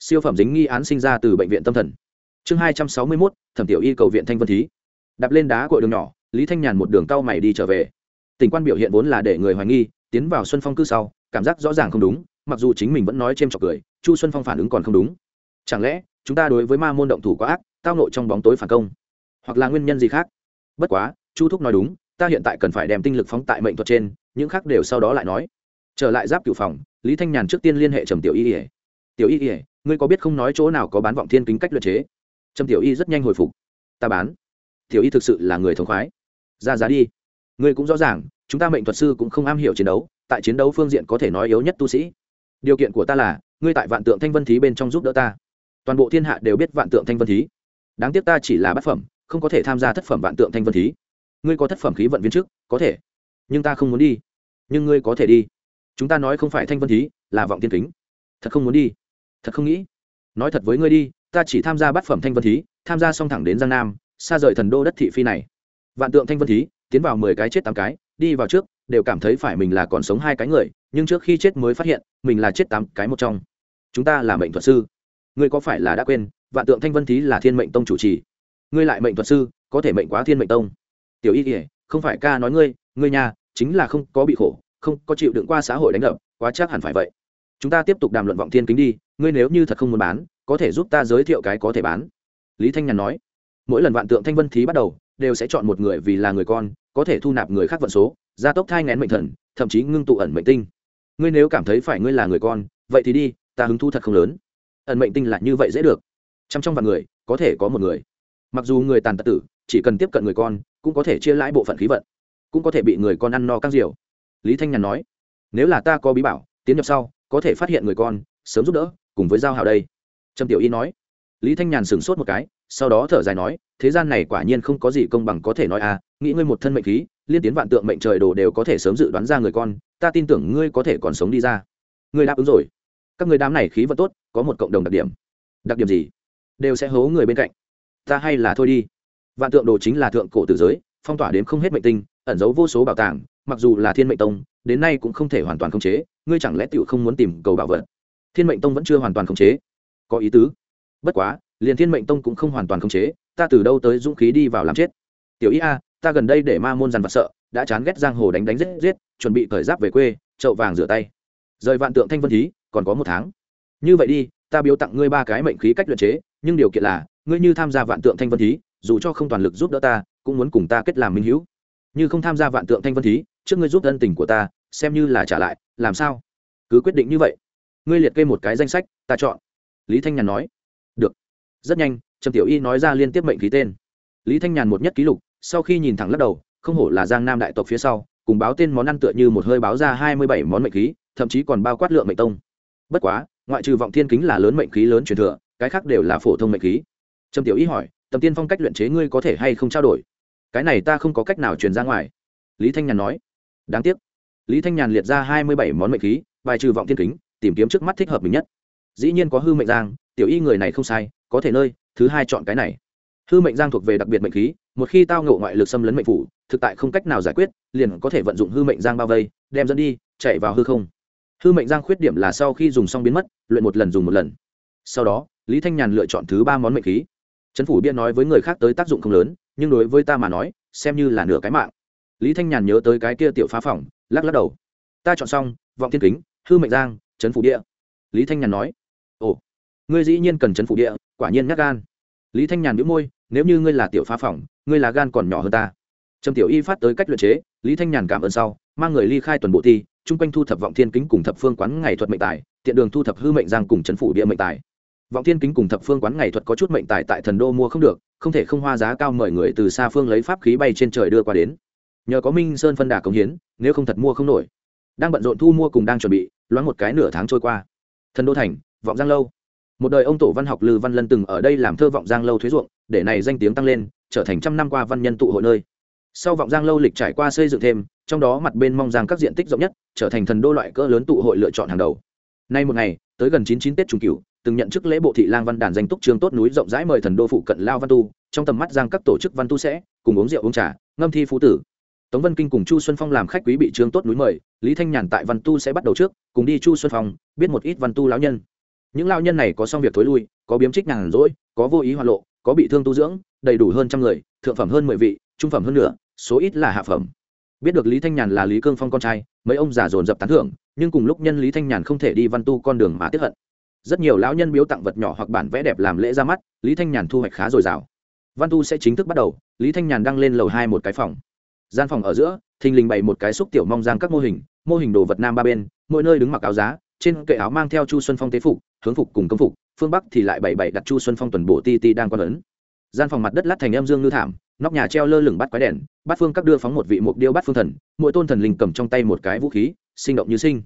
Siêu phẩm dính nghi án sinh ra từ bệnh viện tâm thần. Chương hai trăm sáu mươi mốt, thẩm tiểu y cầu viện thanh vân thí. Đạp lên đá cội đường nhỏ, lý thanh nhàn một đường cao mày đi trở về. Tình quan biểu hiện vốn là để người hoài nghi, tiến vào xuân phong cư sau, cảm giác rõ ràng không đúng, mặc dù chính mình vẫn nói c h trọc cười, chu xuân phong phản ứng còn không đúng. Chẳng lẽ, chúng ta đối với ma môn động thủ quá ác, tao nội trong bóng tối phản công? Hoặc là nguyên nhân gì khác? Bất quá, chu thúc nói đúng ta hiện tại cần phải đem tinh lực phóng tại mệnh thuật trên, những khác đều sau đó lại nói. Trở lại giáp cửu phòng, lý thanh nhàn trước tiên liên hệ trầm tiểu y ỉa tiểu y ỉa ngươi có biết không nói chỗ nào có bán vọng thiên kính cách luyện chế? Trầm tiểu y rất nhanh hồi phục. Ta bán. Tiểu y thực sự là người thống khoái. Ra giá đi. Ngươi cũng rõ ràng, chúng ta mệnh thuật sư cũng không am hiểu chiến đấu, tại chiến đấu phương diện có thể nói yếu nhất tu sĩ. Điều kiện của ta là, ngươi tại vạn tượng thanh vân thí bên trong giúp đỡ ta. Toàn bộ thiên hạ đều biết vạn tượng thanh vân thí. Đáng tiếc ta chỉ là bát phẩm, không có thể tham gia thất phẩm vạn tượng thanh vân thí ngươi có thất phẩm khí vận viên trước có thể. Nhưng ta không muốn đi. Nhưng ngươi có thể đi. Chúng ta nói không phải thanh vân thí, là vọng tiên kính. Thật không muốn đi. Thật không nghĩ. Nói thật với ngươi đi, ta chỉ tham gia bát phẩm thanh vân thí, tham gia xong thẳng đến giang nam, xa rời thần đô đất thị phi này. Vạn tượng thanh vân thí, tiến vào mười cái chết tám cái, đi vào trước, đều cảm thấy phải mình là còn sống hai cái người, nhưng trước khi chết mới phát hiện, mình là chết tám cái một trong. Chúng ta là mệnh thuật sư. Ngươi có phải là đã quên, vạn tượng thanh vân thí là thiên mệnh tông chủ trì? Ngươi lại mệnh thuật sư, có thể mệnh quá thiên mệnh tông tiểu y kỉa không phải ca nói ngươi ngươi nhà, chính là không có bị khổ, không có chịu đựng qua xã hội đánh đập, quá chắc hẳn phải vậy. Chúng ta tiếp tục đàm luận vọng thiên kính đi, ngươi nếu như thật không muốn bán, có thể giúp ta giới thiệu cái có thể bán. Lý thanh nhàn nói. Mỗi lần vạn tượng thanh vân thí bắt đầu, đều sẽ chọn một người vì là người con, có thể thu nạp người khác vận số, gia tốc thai ngén mệnh thần, thậm chí ngưng tụ ẩn mệnh tinh. Ngươi nếu cảm thấy phải ngươi là người con, vậy thì đi, ta hứng thu thật không lớn. Ẩn mệnh tinh là như vậy dễ được. Trăm trong vạn người, có thể có một người. Mặc dù người tàn tật tử, chỉ cần tiếp cận người con cũng có thể chia lãi bộ phận khí vận, cũng có thể bị người con ăn no các diều. Lý thanh nhàn nói, nếu là ta có bí bảo, tiến nhập sau, có thể phát hiện người con, sớm giúp đỡ, cùng với giao hảo đây. Trầm tiểu y nói, lý thanh nhàn sửng sốt một cái, sau đó thở dài nói, thế gian này quả nhiên không có gì công bằng có thể nói à nghĩ ngươi một thân mệnh khí, liên tiến vạn tượng mệnh trời đồ đều có thể sớm dự đoán ra người con, ta tin tưởng ngươi có thể còn sống đi ra. Ngươi đáp ứng rồi. Các người đám này khí vận tốt, có một cộng đồng đặc điểm. Đặc điểm gì? Đều sẽ hố người bên cạnh. Ta hay là thôi đi vạn tượng đồ chính là thượng cổ tử giới, phong tỏa đến không hết mệnh tinh, ẩn giấu vô số bảo tàng, mặc dù là thiên mệnh tông, đến nay cũng không thể hoàn toàn khống chế, ngươi chẳng lẽ tựu không muốn tìm cầu bảo vật? Thiên mệnh tông vẫn chưa hoàn toàn khống chế. Có ý tứ. Bất quá, liền thiên mệnh tông cũng không hoàn toàn khống chế, ta từ đâu tới dũng khí đi vào làm chết? Tiểu ý a, ta gần đây để ma môn dằn vặt sợ, đã chán ghét giang hồ đánh đánh giết giết, chuẩn bị thời giáp về quê, chậu vàng rửa tay. Rời vạn tượng thanh vân thí, còn có một tháng. Như vậy đi, ta biếu tặng ngươi ba cái mệnh khí cách luyện chế, nhưng điều kiện là, ngươi như tham gia vạn tượng thanh vân thí dù cho không toàn lực giúp đỡ ta, cũng muốn cùng ta kết làm minh hữu. Như không tham gia vạn tượng thanh vân thí, trước ngươi giúp ân tình của ta, xem như là trả lại, làm sao? Cứ quyết định như vậy. Ngươi liệt kê một cái danh sách, ta chọn. Lý thanh nhàn nói. Được. Rất nhanh, trầm tiểu y nói ra liên tiếp mệnh khí tên. Lý thanh nhàn một nhất ký lục, sau khi nhìn thẳng lắc đầu, không hổ là giang nam đại tộc phía sau, cùng báo tên món ăn tựa như một hơi báo ra hai mươi bảy món mệnh khí, thậm chí còn bao quát lượng mệnh tông. Bất quá, ngoại trừ vọng thiên kính là lớn mệnh khí lớn truyền thừa, cái khác đều là phổ thông mệnh khí. Trầm tiểu y hỏi tầm tiên phong cách luyện chế ngươi có thể hay không trao đổi? Cái này ta không có cách nào truyền ra ngoài. Lý thanh nhàn nói. Đáng tiếc. Lý thanh nhàn liệt ra hai mươi bảy món mệnh khí, bài trừ vọng thiên kính, tìm kiếm trước mắt thích hợp mình nhất. Dĩ nhiên có hư mệnh giang, tiểu y người này không sai, có thể nơi, thứ hai chọn cái này. Hư mệnh giang thuộc về đặc biệt mệnh khí, một khi tao ngộ ngoại lực xâm lấn mệnh phủ, thực tại không cách nào giải quyết, liền có thể vận dụng hư mệnh giang bao vây, đem dẫn đi, chạy vào hư không. Hư mệnh giang khuyết điểm là sau khi dùng xong biến mất, luyện một lần dùng một lần. Sau đó, lý thanh nhàn lựa chọn thứ ba món mệnh khí trấn phủ biên nói với người khác tới tác dụng không lớn, nhưng đối với ta mà nói, xem như là nửa cái mạng. Lý thanh nhàn nhớ tới cái kia tiểu phá phỏng lắc lắc đầu. Ta chọn xong, vọng thiên kính, hư mệnh giang, trấn phủ địa lý thanh nhàn nói. Ồ, ngươi dĩ nhiên cần trấn phủ địa quả nhiên nhắc gan. Lý thanh nhàn đĩu môi, nếu như ngươi là tiểu phá phỏng ngươi là gan còn nhỏ hơn ta. Trầm tiểu y phát tới cách luyện chế, lý thanh nhàn cảm ơn sau, mang người ly khai tuần bộ thi, chung quanh thu thập vọng thiên kính cùng thập phương quán ngày thuật mệnh tài, tiện đường thu thập hư mệnh giang cùng trấn phủ địa mệnh tài vọng thiên kính cùng thập phương quán ngày thuật có chút mệnh tài tại thần đô mua không được, không thể không hoa giá cao mời người từ xa phương lấy pháp khí bay trên trời đưa qua đến. Nhờ có minh sơn phân đà cống hiến, nếu không thật mua không nổi. Đang bận rộn thu mua cùng đang chuẩn bị, loáng một cái nửa tháng trôi qua. Thần đô thành, vọng giang lâu. Một đời ông tổ văn học lư văn lân từng ở đây làm thơ vọng giang lâu thuế ruộng, để này danh tiếng tăng lên, trở thành trăm năm qua văn nhân tụ hội nơi. Sau vọng giang lâu lịch trải qua xây dựng thêm, trong đó mặt bên mong giang các diện tích rộng nhất, trở thành thần đô loại cỡ lớn tụ hội lựa chọn hàng đầu. Nay một ngày, tới gần chín chín tết trung cửu từng nhận chức lễ bộ thị lang văn đàn danh túc trường tốt núi rộng rãi mời thần đô phụ cận lao văn tu. Trong tầm mắt giang các tổ chức văn tu sẽ cùng uống rượu uống trà, ngâm thi phú tử. Tống vân kinh cùng chu xuân phong làm khách quý bị trương tốt núi mời, lý thanh nhàn tại văn tu sẽ bắt đầu trước, cùng đi chu xuân phong, biết một ít văn tu lão nhân. Những lão nhân này có xong việc thối lui, có biếm trích nhàn rỗi, có vô ý hoa lộ, có bị thương tu dưỡng, đầy đủ hơn trăm người, thượng phẩm hơn mười vị, trung phẩm hơn nửa, số ít là hạ phẩm. Biết được lý thanh nhàn là lý cương phong con trai, mấy ông già dồn dập tán thưởng, nhưng cùng lúc nhân lý thanh nhàn không thể đi văn tu con đường mà tiếp hận rất nhiều lão nhân biếu tặng vật nhỏ hoặc bản vẽ đẹp làm lễ ra mắt, lý thanh nhàn thu hoạch khá dồi dào. Văn tu sẽ chính thức bắt đầu, lý thanh nhàn đăng lên lầu hai một cái phòng. Gian phòng ở giữa, thình lình bày một cái xúc tiểu mong giang các mô hình mô hình đồ vật nam ba bên, mỗi nơi đứng mặc áo giá, trên kệ áo mang theo chu xuân phong tế phục, hướng phục cùng công phục, phương bắc thì lại bảy bảy đặt chu xuân phong tuần bộ ti ti đang quan ấn. Gian phòng mặt đất lát thành em dương ngư thảm, nóc nhà treo lơ lửng bắt quái đèn, bát phương các đưa phóng một vị mục điêu bát phương thần, mỗi tôn thần linh cầm trong tay một cái vũ khí, sinh động như sinh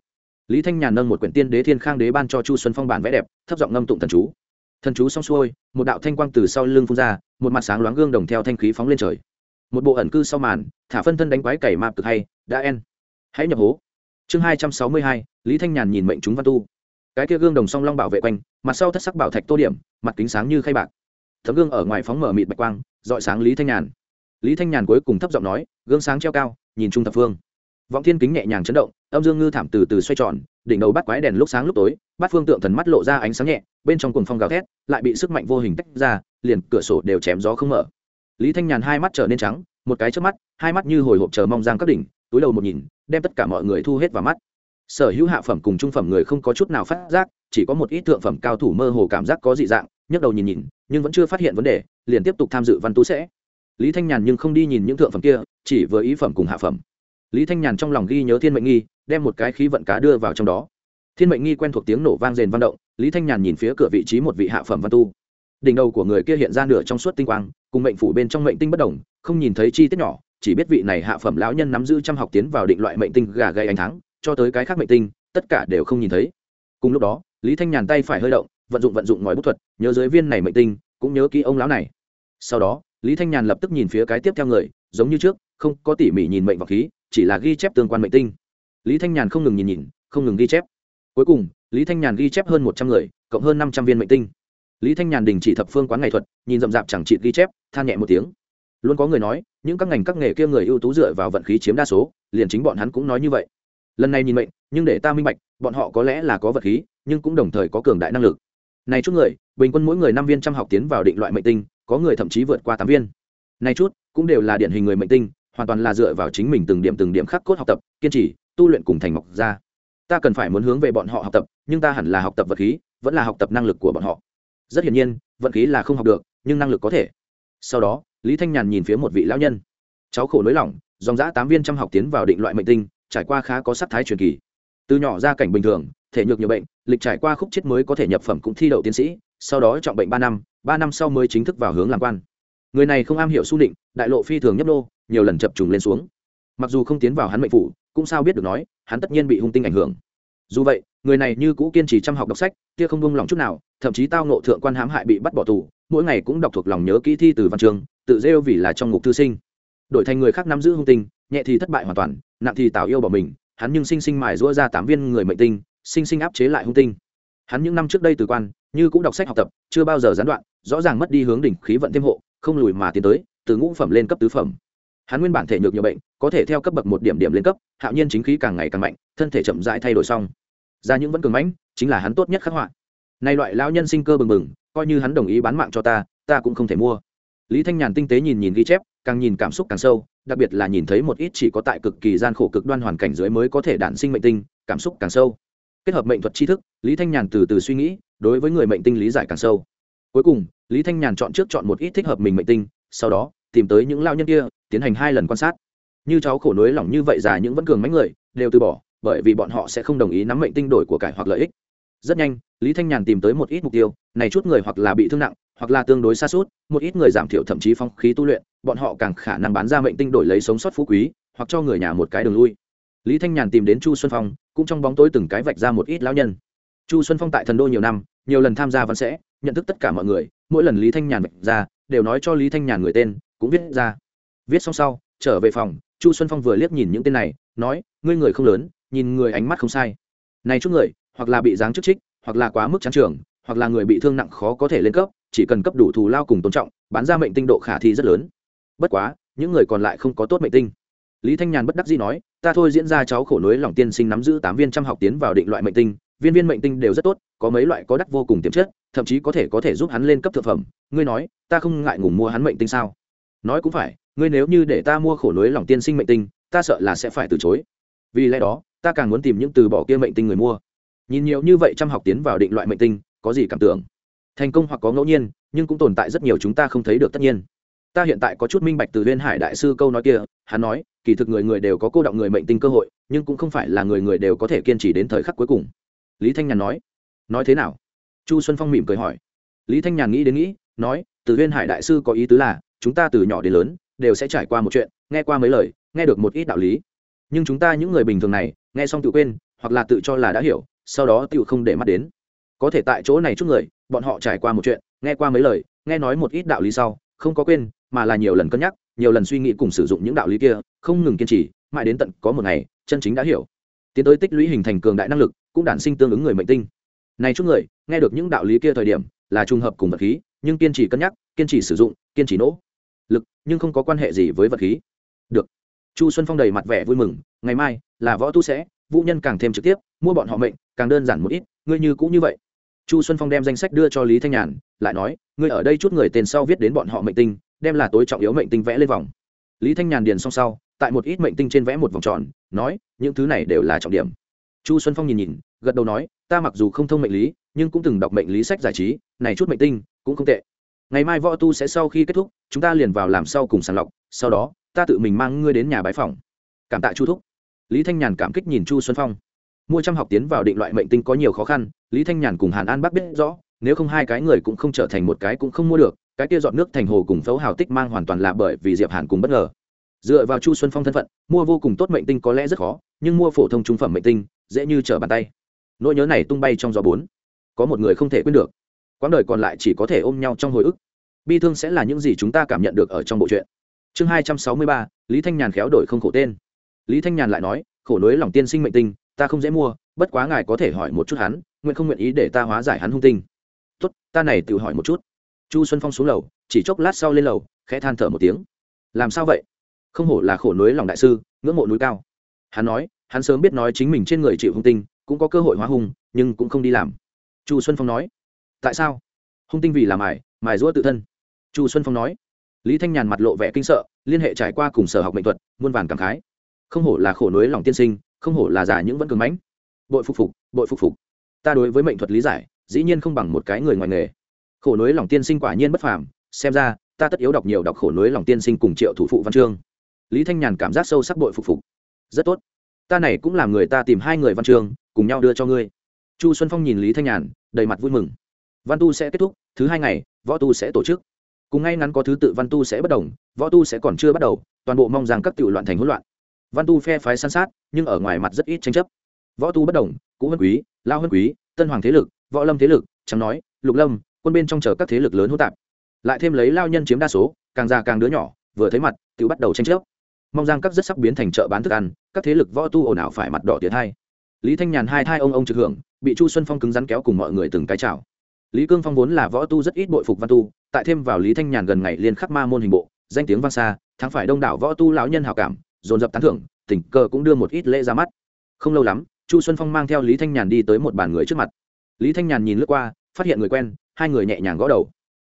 lý thanh nhàn nâng một quyển tiên đế thiên khang đế ban cho chu xuân phong bản vẽ đẹp, thấp giọng ngâm tụng thần chú. Thần chú xong xuôi, một đạo thanh quang từ sau lưng phun ra, một mặt sáng loáng gương đồng theo thanh khí phóng lên trời. Một bộ ẩn cư sau màn, thả phân thân đánh quái cày mạp cực hay, đã en. Hãy nhập hố. Chương hai trăm sáu mươi hai, lý thanh nhàn nhìn mệnh chúng văn tu. Cái kia gương đồng song long bảo vệ quanh, mặt sau thất sắc bảo thạch tô điểm, mặt kính sáng như khay bạc. Thấm gương ở ngoài phóng mở mịt bạch quang dọi sáng lý thanh nhàn. Lý thanh nhàn cuối cùng thấp giọng nói, gương sáng treo cao, nhìn trung thập phương. Vọng thiên kính nhẹ nhàng chấn động âm dương ngư thảm từ từ xoay tròn, đỉnh đầu bắt quái đèn lúc sáng lúc tối, bắt phương tượng thần mắt lộ ra ánh sáng nhẹ, bên trong cuồng phong gào thét, lại bị sức mạnh vô hình tách ra, liền cửa sổ đều chém gió không mở. Lý thanh nhàn hai mắt trở nên trắng, một cái trước mắt, hai mắt như hồi hộp chờ mong giang các đỉnh, túi đầu một nhìn, đem tất cả mọi người thu hết vào mắt. Sở hữu hạ phẩm cùng trung phẩm người không có chút nào phát giác, chỉ có một ít thượng phẩm cao thủ mơ hồ cảm giác có dị dạng, nhấc đầu nhìn nhìn, nhưng vẫn chưa phát hiện vấn đề, liền tiếp tục tham dự văn tú sẽ. Lý thanh nhàn nhưng không đi nhìn những thượng phẩm kia, chỉ với ý phẩm cùng hạ phẩm. Lý thanh nhàn trong lòng ghi nhớ thiên mệnh nghi đem một cái khí vận cá đưa vào trong đó. Thiên mệnh nghi quen thuộc tiếng nổ vang rền văn động, lý thanh nhàn nhìn phía cửa vị trí một vị hạ phẩm văn tu. Đỉnh đầu của người kia hiện ra nửa trong suốt tinh quang, cùng mệnh phủ bên trong mệnh tinh bất đồng, không nhìn thấy chi tiết nhỏ, chỉ biết vị này hạ phẩm lão nhân nắm giữ trăm học tiến vào định loại mệnh tinh gà gây ánh thắng cho tới cái khác mệnh tinh, tất cả đều không nhìn thấy. Cùng lúc đó, lý thanh nhàn tay phải hơi động, vận dụng vận dụng ngòi bút thuật, nhớ dưới viên này mệnh tinh, cũng nhớ kỹ ông lão này. Sau đó, lý thanh nhàn lập tức nhìn phía cái tiếp theo người, giống như trước, không có tỉ mỉ nhìn mệnh vào khí, chỉ là ghi chép tương quan mệnh tinh lý thanh nhàn không ngừng nhìn nhìn, không ngừng ghi chép. Cuối cùng, lý thanh nhàn ghi chép hơn một trăm người, cộng hơn năm trăm viên mệnh tinh. Lý thanh nhàn đình chỉ thập phương quán nghệ thuật, nhìn rậm rạp chẳng trị ghi chép, than nhẹ một tiếng. Luôn có người nói, những các ngành các nghề kia người ưu tú dựa vào vận khí chiếm đa số, liền chính bọn hắn cũng nói như vậy. Lần này nhìn mệnh, nhưng để ta minh bạch, bọn họ có lẽ là có vật khí, nhưng cũng đồng thời có cường đại năng lực. Này chút người, bình quân mỗi người năm viên trăm học tiến vào định loại mệnh tinh, có người thậm chí vượt qua tám viên. Này chút, cũng đều là điển hình người mệnh tinh, hoàn toàn là dựa vào chính mình từng điểm từng điểm khắc cốt học tập, kiên trì tu luyện cùng thành mọc ra. Ta cần phải muốn hướng về bọn họ học tập, nhưng ta hẳn là học tập vật khí, vẫn là học tập năng lực của bọn họ. Rất hiển nhiên vận khí là không học được, nhưng năng lực có thể. Sau đó, lý thanh nhàn nhìn phía một vị lão nhân. Cháu khổ nới lỏng dòng giã tám viên trăm học tiến vào định loại mệnh tinh, trải qua khá có sắc thái truyền kỳ. Từ nhỏ ra cảnh bình thường, thể nhược nhiều bệnh, lịch trải qua khúc chết mới có thể nhập phẩm cũng thi đậu tiến sĩ, sau đó trọng bệnh ba năm ba năm sau mới chính thức vào hướng làm quan. Người này không am hiểu su định, đại lộ phi thường nhấp nô, nhiều lần chập trùng lên xuống. Mặc dù không tiến vào hắn mệnh phủ cũng sao biết được nói, hắn tất nhiên bị hung tinh ảnh hưởng. Dù vậy, người này như cũ kiên trì chăm học đọc sách, kia không buông lòng chút nào, thậm chí tao nộ thượng quan hãm hại bị bắt bỏ tù, mỗi ngày cũng đọc thuộc lòng nhớ kỹ thi từ văn trường, tự rêu vì là trong ngục thư sinh. Đổi thành người khác nắm giữ hung tinh, nhẹ thì thất bại hoàn toàn, nặng thì tạo yêu bỏ mình, hắn nhưng sinh sinh mài rũa ra tám viên người mệnh tinh, sinh sinh áp chế lại hung tinh. Hắn những năm trước đây từ quan, như cũng đọc sách học tập, chưa bao giờ gián đoạn, rõ ràng mất đi hướng đỉnh khí vận thêm hộ, không lùi mà tiến tới, từ ngũ phẩm lên cấp tứ phẩm hắn nguyên bản thể nhược nhiều bệnh, có thể theo cấp bậc một điểm điểm lên cấp, hạo nhiên chính khí càng ngày càng mạnh, thân thể chậm rãi thay đổi xong. Ra những vẫn cường mãnh, chính là hắn tốt nhất khắc họa. Nay loại lão nhân sinh cơ bừng bừng, coi như hắn đồng ý bán mạng cho ta ta cũng không thể mua. Lý thanh nhàn tinh tế nhìn nhìn ghi chép, càng nhìn cảm xúc càng sâu, đặc biệt là nhìn thấy một ít chỉ có tại cực kỳ gian khổ cực đoan hoàn cảnh dưới mới có thể đản sinh mệnh tinh, cảm xúc càng sâu. Kết hợp mệnh thuật tri thức, lý thanh nhàn từ từ suy nghĩ, đối với người mệnh tinh lý giải càng sâu. Cuối cùng, lý thanh nhàn chọn trước chọn một ít thích hợp mình mệnh tinh, sau đó, tìm tới những lao nhân kia tiến hành hai lần quan sát. Như cháu khổ nối lỏng như vậy già những vẫn cường mánh người, đều từ bỏ, bởi vì bọn họ sẽ không đồng ý nắm mệnh tinh đổi của cải hoặc lợi ích. Rất nhanh, lý thanh nhàn tìm tới một ít mục tiêu, này chút người hoặc là bị thương nặng, hoặc là tương đối xa suốt, một ít người giảm thiểu thậm chí phong khí tu luyện, bọn họ càng khả năng bán ra mệnh tinh đổi lấy sống sót phú quý, hoặc cho người nhà một cái đường lui. Lý thanh nhàn tìm đến chu xuân phong, cũng trong bóng tối từng cái vạch ra một ít lão nhân. Chu xuân phong tại thần đô nhiều năm, nhiều lần tham gia văn sẽ, nhận thức tất cả mọi người, mỗi lần lý thanh nhàn vạch ra, đều nói cho lý thanh nhàn người tên, cũng viết ra viết xong sau, trở về phòng, chu xuân phong vừa liếc nhìn những tên này, nói, ngươi người không lớn, nhìn người ánh mắt không sai. Này chút người, hoặc là bị giáng chức trích, hoặc là quá mức trắng trường, hoặc là người bị thương nặng khó có thể lên cấp, chỉ cần cấp đủ thù lao cùng tôn trọng, bán ra mệnh tinh độ khả thi rất lớn. Bất quá, những người còn lại không có tốt mệnh tinh. Lý thanh nhàn bất đắc dĩ nói, ta thôi diễn ra cháu khổ nối lòng tiên sinh nắm giữ tám viên trăm học tiến vào định loại mệnh tinh, viên viên mệnh tinh đều rất tốt, có mấy loại có đắt vô cùng tiềm chất, thậm chí có thể có thể giúp hắn lên cấp thực phẩm. Ngươi nói, ta không ngại ngùng mua hắn mệnh tinh sao? Nói cũng phải ngươi nếu như để ta mua khổ lối lòng tiên sinh mệnh tinh, ta sợ là sẽ phải từ chối. Vì lẽ đó, ta càng muốn tìm những từ bỏ kia mệnh tinh người mua. Nhìn nhiều như vậy trăm học tiến vào định loại mệnh tinh, có gì cảm tưởng? Thành công hoặc có ngẫu nhiên, nhưng cũng tồn tại rất nhiều chúng ta không thấy được tất nhiên. Ta hiện tại có chút minh bạch từ liên hải đại sư câu nói kia, hắn nói, kỳ thực người người đều có cô động người mệnh tinh cơ hội, nhưng cũng không phải là người người đều có thể kiên trì đến thời khắc cuối cùng. Lý thanh nhàn nói nói thế nào? Chu xuân phong mỉm cười hỏi. Lý thanh nhàn nghĩ đến nghĩ, nói, từ liên hải đại sư có ý tứ là, chúng ta từ nhỏ đến lớn đều sẽ trải qua một chuyện, nghe qua mấy lời, nghe được một ít đạo lý. Nhưng chúng ta những người bình thường này, nghe xong tự quên, hoặc là tự cho là đã hiểu, sau đó tự không để mắt đến. Có thể tại chỗ này chút người, bọn họ trải qua một chuyện, nghe qua mấy lời, nghe nói một ít đạo lý sau, không có quên, mà là nhiều lần cân nhắc, nhiều lần suy nghĩ cùng sử dụng những đạo lý kia, không ngừng kiên trì, mãi đến tận có một ngày, chân chính đã hiểu. Tiến tới tích lũy hình thành cường đại năng lực, cũng đản sinh tương ứng người mệnh tinh. Này chút người, nghe được những đạo lý kia thời điểm, là trùng hợp cùng vật khí, nhưng kiên trì cân nhắc, kiên trì sử dụng, kiên trì nỗ lực, nhưng không có quan hệ gì với vật khí. Được. Chu xuân phong đầy mặt vẻ vui mừng, ngày mai là võ tu sẽ, vũ nhân càng thêm trực tiếp, mua bọn họ mệnh, càng đơn giản một ít, ngươi như cũng như vậy. Chu xuân phong đem danh sách đưa cho lý thanh nhàn, lại nói, ngươi ở đây chút người tên sau viết đến bọn họ mệnh tinh, đem là tối trọng yếu mệnh tinh vẽ lên vòng. Lý thanh nhàn điền xong sau, tại một ít mệnh tinh trên vẽ một vòng tròn, nói, những thứ này đều là trọng điểm. Chu xuân phong nhìn nhìn, gật đầu nói, ta mặc dù không thông mệnh lý, nhưng cũng từng đọc mệnh lý sách giải trí, này chút mệnh tinh cũng không tệ ngày mai võ tu sẽ sau khi kết thúc, chúng ta liền vào làm sau cùng sàng lọc, sau đó, ta tự mình mang ngươi đến nhà bái phòng cảm tạ chu thúc. Lý thanh nhàn cảm kích nhìn chu xuân phong. Mua trăm học tiến vào định loại mệnh tinh có nhiều khó khăn, lý thanh nhàn cùng hàn an bắc biết rõ, nếu không hai cái người cũng không trở thành một cái cũng không mua được, cái kia dọn nước thành hồ cùng phấu hào tích mang hoàn toàn là bởi vì diệp hàn cùng bất ngờ. Dựa vào chu xuân phong thân phận, mua vô cùng tốt mệnh tinh có lẽ rất khó, nhưng mua phổ thông trung phẩm mệnh tinh, dễ như trở bàn tay. Nỗi nhớ này tung bay trong gió bốn. Có một người không thể quên được quãng đời còn lại chỉ có thể ôm nhau trong hồi ức. Bi thương sẽ là những gì chúng ta cảm nhận được ở trong bộ truyện. Chương hai trăm sáu mươi ba, lý thanh nhàn khéo đổi không khổ tên. Lý thanh nhàn lại nói, khổ nối lòng tiên sinh mệnh tinh ta không dễ mua, bất quá ngài có thể hỏi một chút hắn, nguyện không nguyện ý để ta hóa giải hắn hung tinh. Tốt, ta này tự hỏi một chút. Chu xuân phong xuống lầu, chỉ chốc lát sau lên lầu, khẽ than thở một tiếng. Làm sao vậy? Không hổ là khổ nối lòng đại sư, ngưỡng mộ núi cao. Hắn nói, hắn sớm biết nói chính mình trên người chịu hung tinh, cũng có cơ hội hóa hung, nhưng cũng không đi làm. Chu xuân phong nói tại sao? Hung tinh vì làm mài mài rũa tự thân. Chu xuân phong nói. Lý thanh nhàn mặt lộ vẻ kinh sợ, liên hệ trải qua cùng sở học mệnh thuật, muôn vàn cảm khái. Không hổ là khổ nối lòng tiên sinh, không hổ là giả những vẫn cường mãnh. Bội phục phục, bội phục phục. Ta đối với mệnh thuật lý giải, dĩ nhiên không bằng một cái người ngoài nghề. Khổ nối lòng tiên sinh quả nhiên bất phàm, xem ra, ta tất yếu đọc nhiều đọc khổ nối lòng tiên sinh cùng triệu thủ phụ văn chương. Lý thanh nhàn cảm giác sâu sắc bội phục phục. Rất tốt. Ta này cũng làm người ta tìm hai người văn chương, cùng nhau đưa cho ngươi. Chu xuân phong nhìn lý thanh nhàn, đầy mặt vui mừng văn tu sẽ kết thúc, thứ hai ngày, võ tu sẽ tổ chức. Cùng ngay ngắn có thứ tự văn tu sẽ bất đồng, võ tu sẽ còn chưa bắt đầu, toàn bộ mong rằng các tiểu loạn thành hỗn loạn. Văn tu phe phái san sát, nhưng ở ngoài mặt rất ít tranh chấp. Võ tu bất đồng, cũ hân quý, lao hân quý, tân hoàng thế lực, võ lâm thế lực chẳng nói, lục lâm, quân bên trong chờ các thế lực lớn hỗn tạp. Lại thêm lấy lao nhân chiếm đa số, càng già càng đứa nhỏ, vừa thấy mặt tự bắt đầu tranh chấp. Mong rằng các rất sắc biến thành chợ bán thức ăn, các thế lực võ tu ồn ào phải mặt đỏ tiệt hai. Lý thanh nhàn hai thai ông ông trực hưởng, bị chu xuân phong cứng rắn kéo cùng mọi người từng cái chào lý cương phong vốn là võ tu rất ít bội phục văn tu, tại thêm vào lý thanh nhàn gần ngày liên khắc ma môn hình bộ, danh tiếng vang xa, thắng phải đông đảo võ tu lão nhân hào cảm, dồn dập tán thưởng, tình cờ cũng đưa một ít lễ ra mắt. Không lâu lắm, chu xuân phong mang theo lý thanh nhàn đi tới một bàn người trước mặt. Lý thanh nhàn nhìn lướt qua, phát hiện người quen, hai người nhẹ nhàng gõ đầu.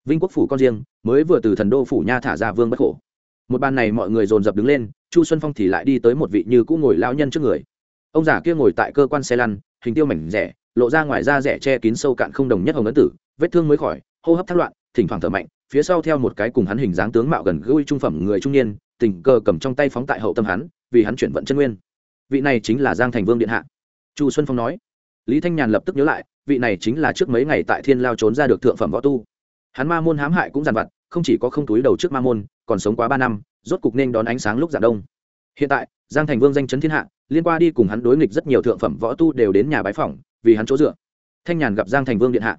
Vinh quốc phủ con riêng, mới vừa từ thần đô phủ nha thả ra vương bất khổ. Một bàn này mọi người dồn dập đứng lên, chu xuân phong thì lại đi tới một vị như cũ ngồi lao nhân trước người. Ông già kia ngồi tại cơ quan xe lăn, hình tiêu mảnh rẻ lộ ra ngoài da rẻ che kín sâu cạn không đồng nhất hồng ấn tử, vết thương mới khỏi, hô hấp thắt loạn, thỉnh thoảng thở mạnh, phía sau theo một cái cùng hắn hình dáng tướng mạo gần gũi trung phẩm người trung niên, tình cờ cầm trong tay phóng tại hậu tâm hắn, vì hắn chuyển vận chân nguyên. Vị này chính là giang thành vương điện hạ. Chu xuân phong nói. Lý thanh nhàn lập tức nhớ lại, vị này chính là trước mấy ngày tại thiên lao trốn ra được thượng phẩm võ tu. Hắn ma môn hãm hại cũng dàn vặt, không chỉ có không túi đầu trước ma môn, còn sống quá ba năm, rốt cục nên đón ánh sáng lúc dạng đông. Hiện tại, giang thành vương danh chấn thiên hạ, liên qua đi cùng hắn đối nghịch rất nhiều thượng phẩm võ tu đều đến nhà bái phỏng vì hắn chỗ dựa. Thanh nhàn gặp giang thành vương điện hạ.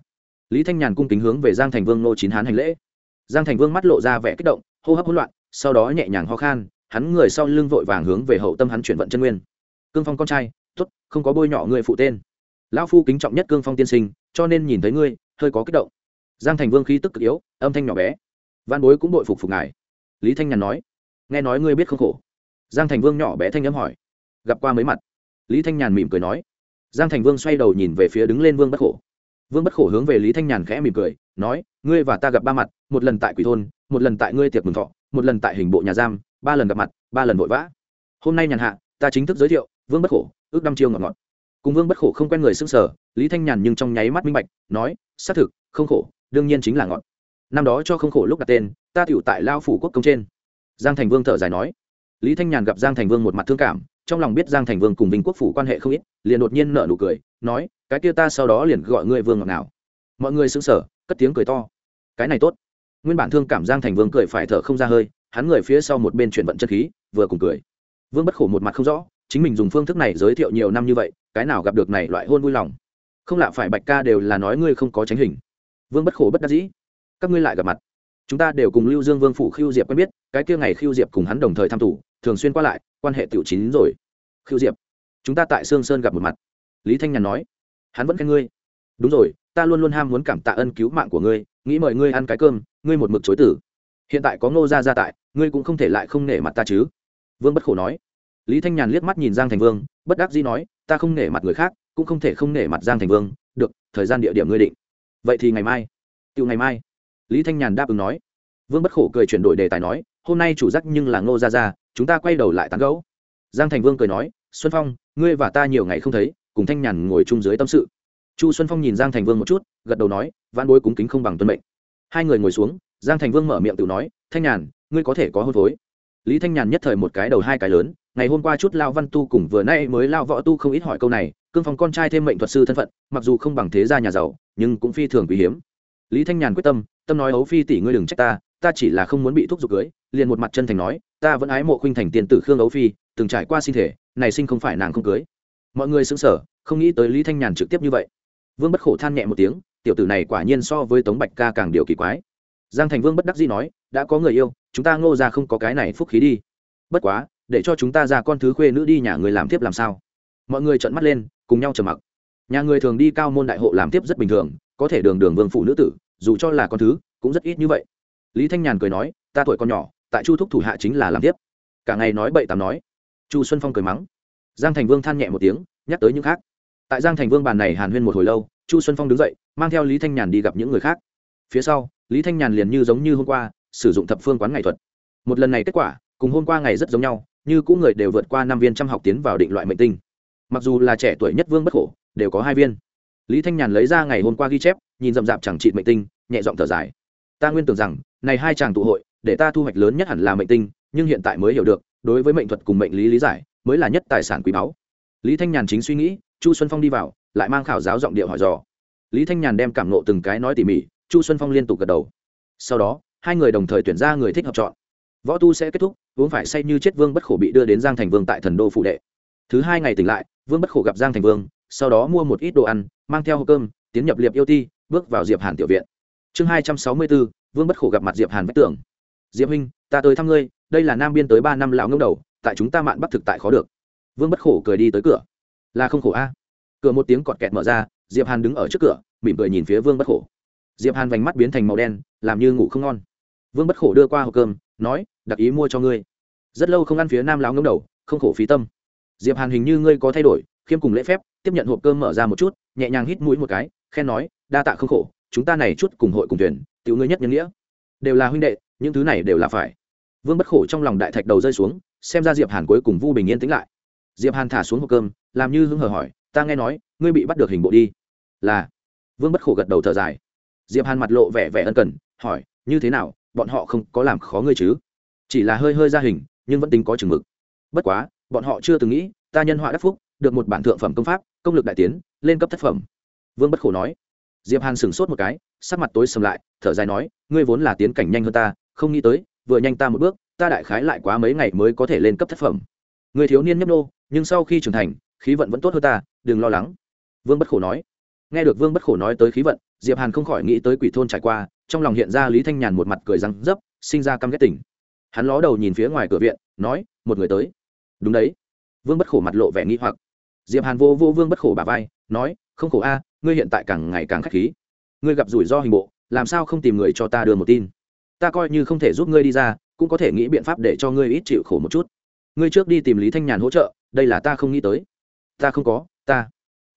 Lý thanh nhàn cung kính hướng về giang thành vương nô chín hán hành lễ. Giang thành vương mắt lộ ra vẻ kích động, hô hấp hỗn loạn, sau đó nhẹ nhàng ho khan, hắn người sau lưng vội vàng hướng về hậu tâm hắn chuyển vận chân nguyên. Cương phong con trai t ố t không có bôi nhọ người phụ tên. Lão phu kính trọng nhất cương phong tiên sinh, cho nên nhìn thấy ngươi, hơi có kích động. Giang thành vương khí tức cực yếu, âm thanh nhỏ bé. Văn bối cũng bội phục phục ngài. Lý thanh nhàn nói, nghe nói ngươi biết không khổ. Giang thành vương nhỏ bé thanh âm hỏi, gặp qua mấy mặt. Lý thanh nhàn mỉm cười nói giang thành vương xoay đầu nhìn về phía đứng lên vương bất khổ. Vương bất khổ hướng về lý thanh nhàn khẽ mỉm cười, nói, ngươi và ta gặp ba mặt, một lần tại quỷ thôn, một lần tại ngươi tiệc mừng thọ, một lần tại hình bộ nhà giam, ba lần gặp mặt, ba lần vội vã. Hôm nay nhàn hạ, ta chính thức giới thiệu, vương bất khổ, ước đăm chiêu ngọt ngọt. Cùng vương bất khổ không quen người xưng sở lý thanh nhàn nhưng trong nháy mắt minh bạch, nói, xác thực, không khổ, đương nhiên chính là ngọt. Năm đó cho không khổ lúc đặt tên, ta tựu tại lao phủ quốc công trên. Giang thành vương thở dài nói. Lý thanh nhàn gặp giang thành vương một mặt thương cảm trong lòng biết giang thành vương cùng vinh quốc phủ quan hệ không ít, liền đột nhiên nợ nụ cười, nói, cái kia ta sau đó liền gọi ngươi vương ngọc nào. Mọi người xứng sở cất tiếng cười to. Cái này tốt. Nguyên bản thương cảm giang thành vương cười phải thở không ra hơi, hắn người phía sau một bên chuyển vận chân khí, vừa cùng cười. Vương bất khổ một mặt không rõ, chính mình dùng phương thức này giới thiệu nhiều năm như vậy, cái nào gặp được này loại hôn vui lòng. Không lạ phải bạch ca đều là nói ngươi không có tránh hình. Vương bất khổ bất đắc dĩ. Các ngươi lại gặp mặt chúng ta đều cùng lưu dương vương phủ khiêu diệp quen biết, cái kia ngày khiêu diệp cùng hắn đồng thời tham thủ thường xuyên qua lại, quan hệ tiểu chín rồi. Khiêu diệp, chúng ta tại sương sơn gặp một mặt. Lý thanh nhàn nói, hắn vẫn khen ngươi. Đúng rồi, ta luôn luôn ham muốn cảm tạ ân cứu mạng của ngươi, nghĩ mời ngươi ăn cái cơm, ngươi một mực chối tử. Hiện tại có ngô gia gia tại, ngươi cũng không thể lại không nể mặt ta chứ. Vương bất khổ nói. Lý thanh nhàn liếc mắt nhìn giang thành vương, bất đắc dĩ nói, ta không nể mặt người khác, cũng không thể không nể mặt giang thành vương. Được, thời gian địa điểm ngươi định. Vậy thì ngày mai. Tự ngày mai lý thanh nhàn đáp ứng nói. Vương bất khổ cười chuyển đổi đề tài nói, hôm nay chủ giác nhưng là ngô gia gia, chúng ta quay đầu lại tán gẫu. Giang thành vương cười nói, xuân phong, ngươi và ta nhiều ngày không thấy, cùng thanh nhàn ngồi chung dưới tâm sự. Chu xuân phong nhìn giang thành vương một chút, gật đầu nói văn bối cúng kính không bằng tuân mệnh. Hai người ngồi xuống, giang thành vương mở miệng tự nói, thanh nhàn, ngươi có thể có hôn phối. Lý thanh nhàn nhất thời một cái đầu hai cái lớn, ngày hôm qua chút lao văn tu cùng vừa nay mới lao võ tu không ít hỏi câu này, cương phong con trai thêm mệnh thuật sư thân phận, mặc dù không bằng thế gia nhà giàu, nhưng cũng phi thường quý hiếm lý thanh nhàn quyết tâm tâm nói, ấu phi tỷ ngươi đừng trách ta ta chỉ là không muốn bị thúc giục cưới. Liền một mặt chân thành nói, ta vẫn ái mộ khuynh thành tiền tử khương ấu phi, từng trải qua sinh thể, này sinh không phải nàng không cưới. Mọi người xứng sở không nghĩ tới lý thanh nhàn trực tiếp như vậy. Vương bất khổ than nhẹ một tiếng, tiểu tử này quả nhiên so với tống bạch ca càng điều kỳ quái. Giang thành vương bất đắc dĩ nói, đã có người yêu, chúng ta ngô ra không có cái này phúc khí đi. Bất quá, để cho chúng ta ra con thứ khuê nữ đi nhà người làm tiếp làm sao? Mọi người trợn mắt lên, cùng nhau trầm mặc. Nhà người thường đi cao môn đại hộ làm tiếp rất bình thường có thể đường đường vương phụ nữ tử, dù cho là con thứ, cũng rất ít như vậy. Lý thanh nhàn cười nói, ta tuổi còn nhỏ, tại chu thúc thủ hạ chính là làm tiếp. Cả ngày nói bậy tạm nói. Chu xuân phong cười mắng. Giang thành vương than nhẹ một tiếng, nhắc tới những khác. Tại giang thành vương bàn này hàn huyên một hồi lâu, chu xuân phong đứng dậy, mang theo lý thanh nhàn đi gặp những người khác. Phía sau, lý thanh nhàn liền như giống như hôm qua, sử dụng thập phương quán nghệ thuật. Một lần này kết quả, cùng hôm qua ngày rất giống nhau, như cũng người đều vượt qua năm viên trăm học tiến vào định loại mệnh tinh. Mặc dù là trẻ tuổi nhất vương bất khổ, đều có hai viên lý thanh nhàn lấy ra ngày hôm qua ghi chép, nhìn rậm rạp chẳng trị mệnh tinh, nhẹ giọng thở dài. Ta nguyên tưởng rằng, này hai chàng tụ hội, để ta thu hoạch lớn nhất hẳn là mệnh tinh, nhưng hiện tại mới hiểu được, đối với mệnh thuật cùng mệnh lý lý giải, mới là nhất tài sản quý báu. Lý thanh nhàn chính suy nghĩ, chu xuân phong đi vào, lại mang khảo giáo giọng điệu hỏi dò. Lý thanh nhàn đem cảm nộ từng cái nói tỉ mỉ, chu xuân phong liên tục gật đầu. Sau đó, hai người đồng thời tuyển ra người thích hợp chọn. Võ tu sẽ kết thúc, vốn phải say như chết vương bất khổ bị đưa đến giang thành vương tại thần đô phụ đệ. Thứ hai ngày tỉnh lại, vương bất khổ gặp giang thành vương sau đó mua một ít đồ ăn, mang theo hộp cơm, tiến nhập liệp yêu ti, bước vào diệp hàn tiểu viện. Chương hai trăm sáu mươi bốn, vương bất khổ gặp mặt diệp hàn vách tưởng diệp huynh, ta tới thăm ngươi, đây là nam biên tới ba năm lão ngông đầu, tại chúng ta mạn bắt thực tại khó được. Vương bất khổ cười đi tới cửa. Là không khổ a. Cửa một tiếng cọt kẹt mở ra, diệp hàn đứng ở trước cửa, mỉm cười nhìn phía vương bất khổ. Diệp hàn vành mắt biến thành màu đen, làm như ngủ không ngon. Vương bất khổ đưa qua hộp cơm, nói, đặc ý mua cho ngươi. Rất lâu không ăn phía nam lão ngông đầu, không khổ phí tâm. Diệp hàn hình như ngươi có thay đổi khiêm cùng lễ phép, tiếp nhận hộp cơm mở ra một chút, nhẹ nhàng hít mũi một cái, khen nói, đa tạ không khổ, chúng ta này chút cùng hội cùng tuyển, tiểu ngươi nhất nhân nghĩa. Đều là huynh đệ, những thứ này đều là phải. Vương bất khổ trong lòng đại thạch đầu rơi xuống, xem ra diệp hàn cuối cùng vu bình yên tĩnh lại. Diệp hàn thả xuống hộp cơm, làm như hứng hờ hỏi, ta nghe nói, ngươi bị bắt được hình bộ đi. Là. Vương bất khổ gật đầu thở dài. Diệp hàn mặt lộ vẻ vẻ ân cần, hỏi, như thế nào, bọn họ không có làm khó ngươi chứ? Chỉ là hơi hơi ra hình, nhưng vẫn tính có chừng mực. Bất quá, bọn họ chưa từng nghĩ, ta nhân họa đắc phúc được một bản thượng phẩm công pháp, công lực đại tiến, lên cấp thất phẩm. Vương bất khổ nói. Diệp hàn sửng sốt một cái, sắc mặt tối sầm lại, thở dài nói, ngươi vốn là tiến cảnh nhanh hơn ta, không nghĩ tới, vừa nhanh ta một bước, ta đại khái lại quá mấy ngày mới có thể lên cấp thất phẩm. Người thiếu niên nhấp nô, nhưng sau khi trưởng thành, khí vận vẫn tốt hơn ta, đừng lo lắng. Vương bất khổ nói. Nghe được vương bất khổ nói tới khí vận, diệp hàn không khỏi nghĩ tới quỷ thôn trải qua, trong lòng hiện ra lý thanh nhàn một mặt cười răng dấp sinh ra căm ghét tỉnh hắn ló đầu nhìn phía ngoài cửa viện, nói, một người tới. Đúng đấy. Vương bất khổ mặt lộ vẻ nghi hoặc diệp hàn vô vô vương bất khổ bà vai, nói, không khổ a, ngươi hiện tại càng ngày càng k h á c h khí. Ngươi gặp rủi ro hình bộ, làm sao không tìm người cho ta đưa một tin? Ta coi như không thể giúp ngươi đi ra, cũng có thể nghĩ biện pháp để cho ngươi ít chịu khổ một chút. Ngươi trước đi tìm lý thanh nhàn hỗ trợ, đây là ta không nghĩ tới. Ta không có, ta.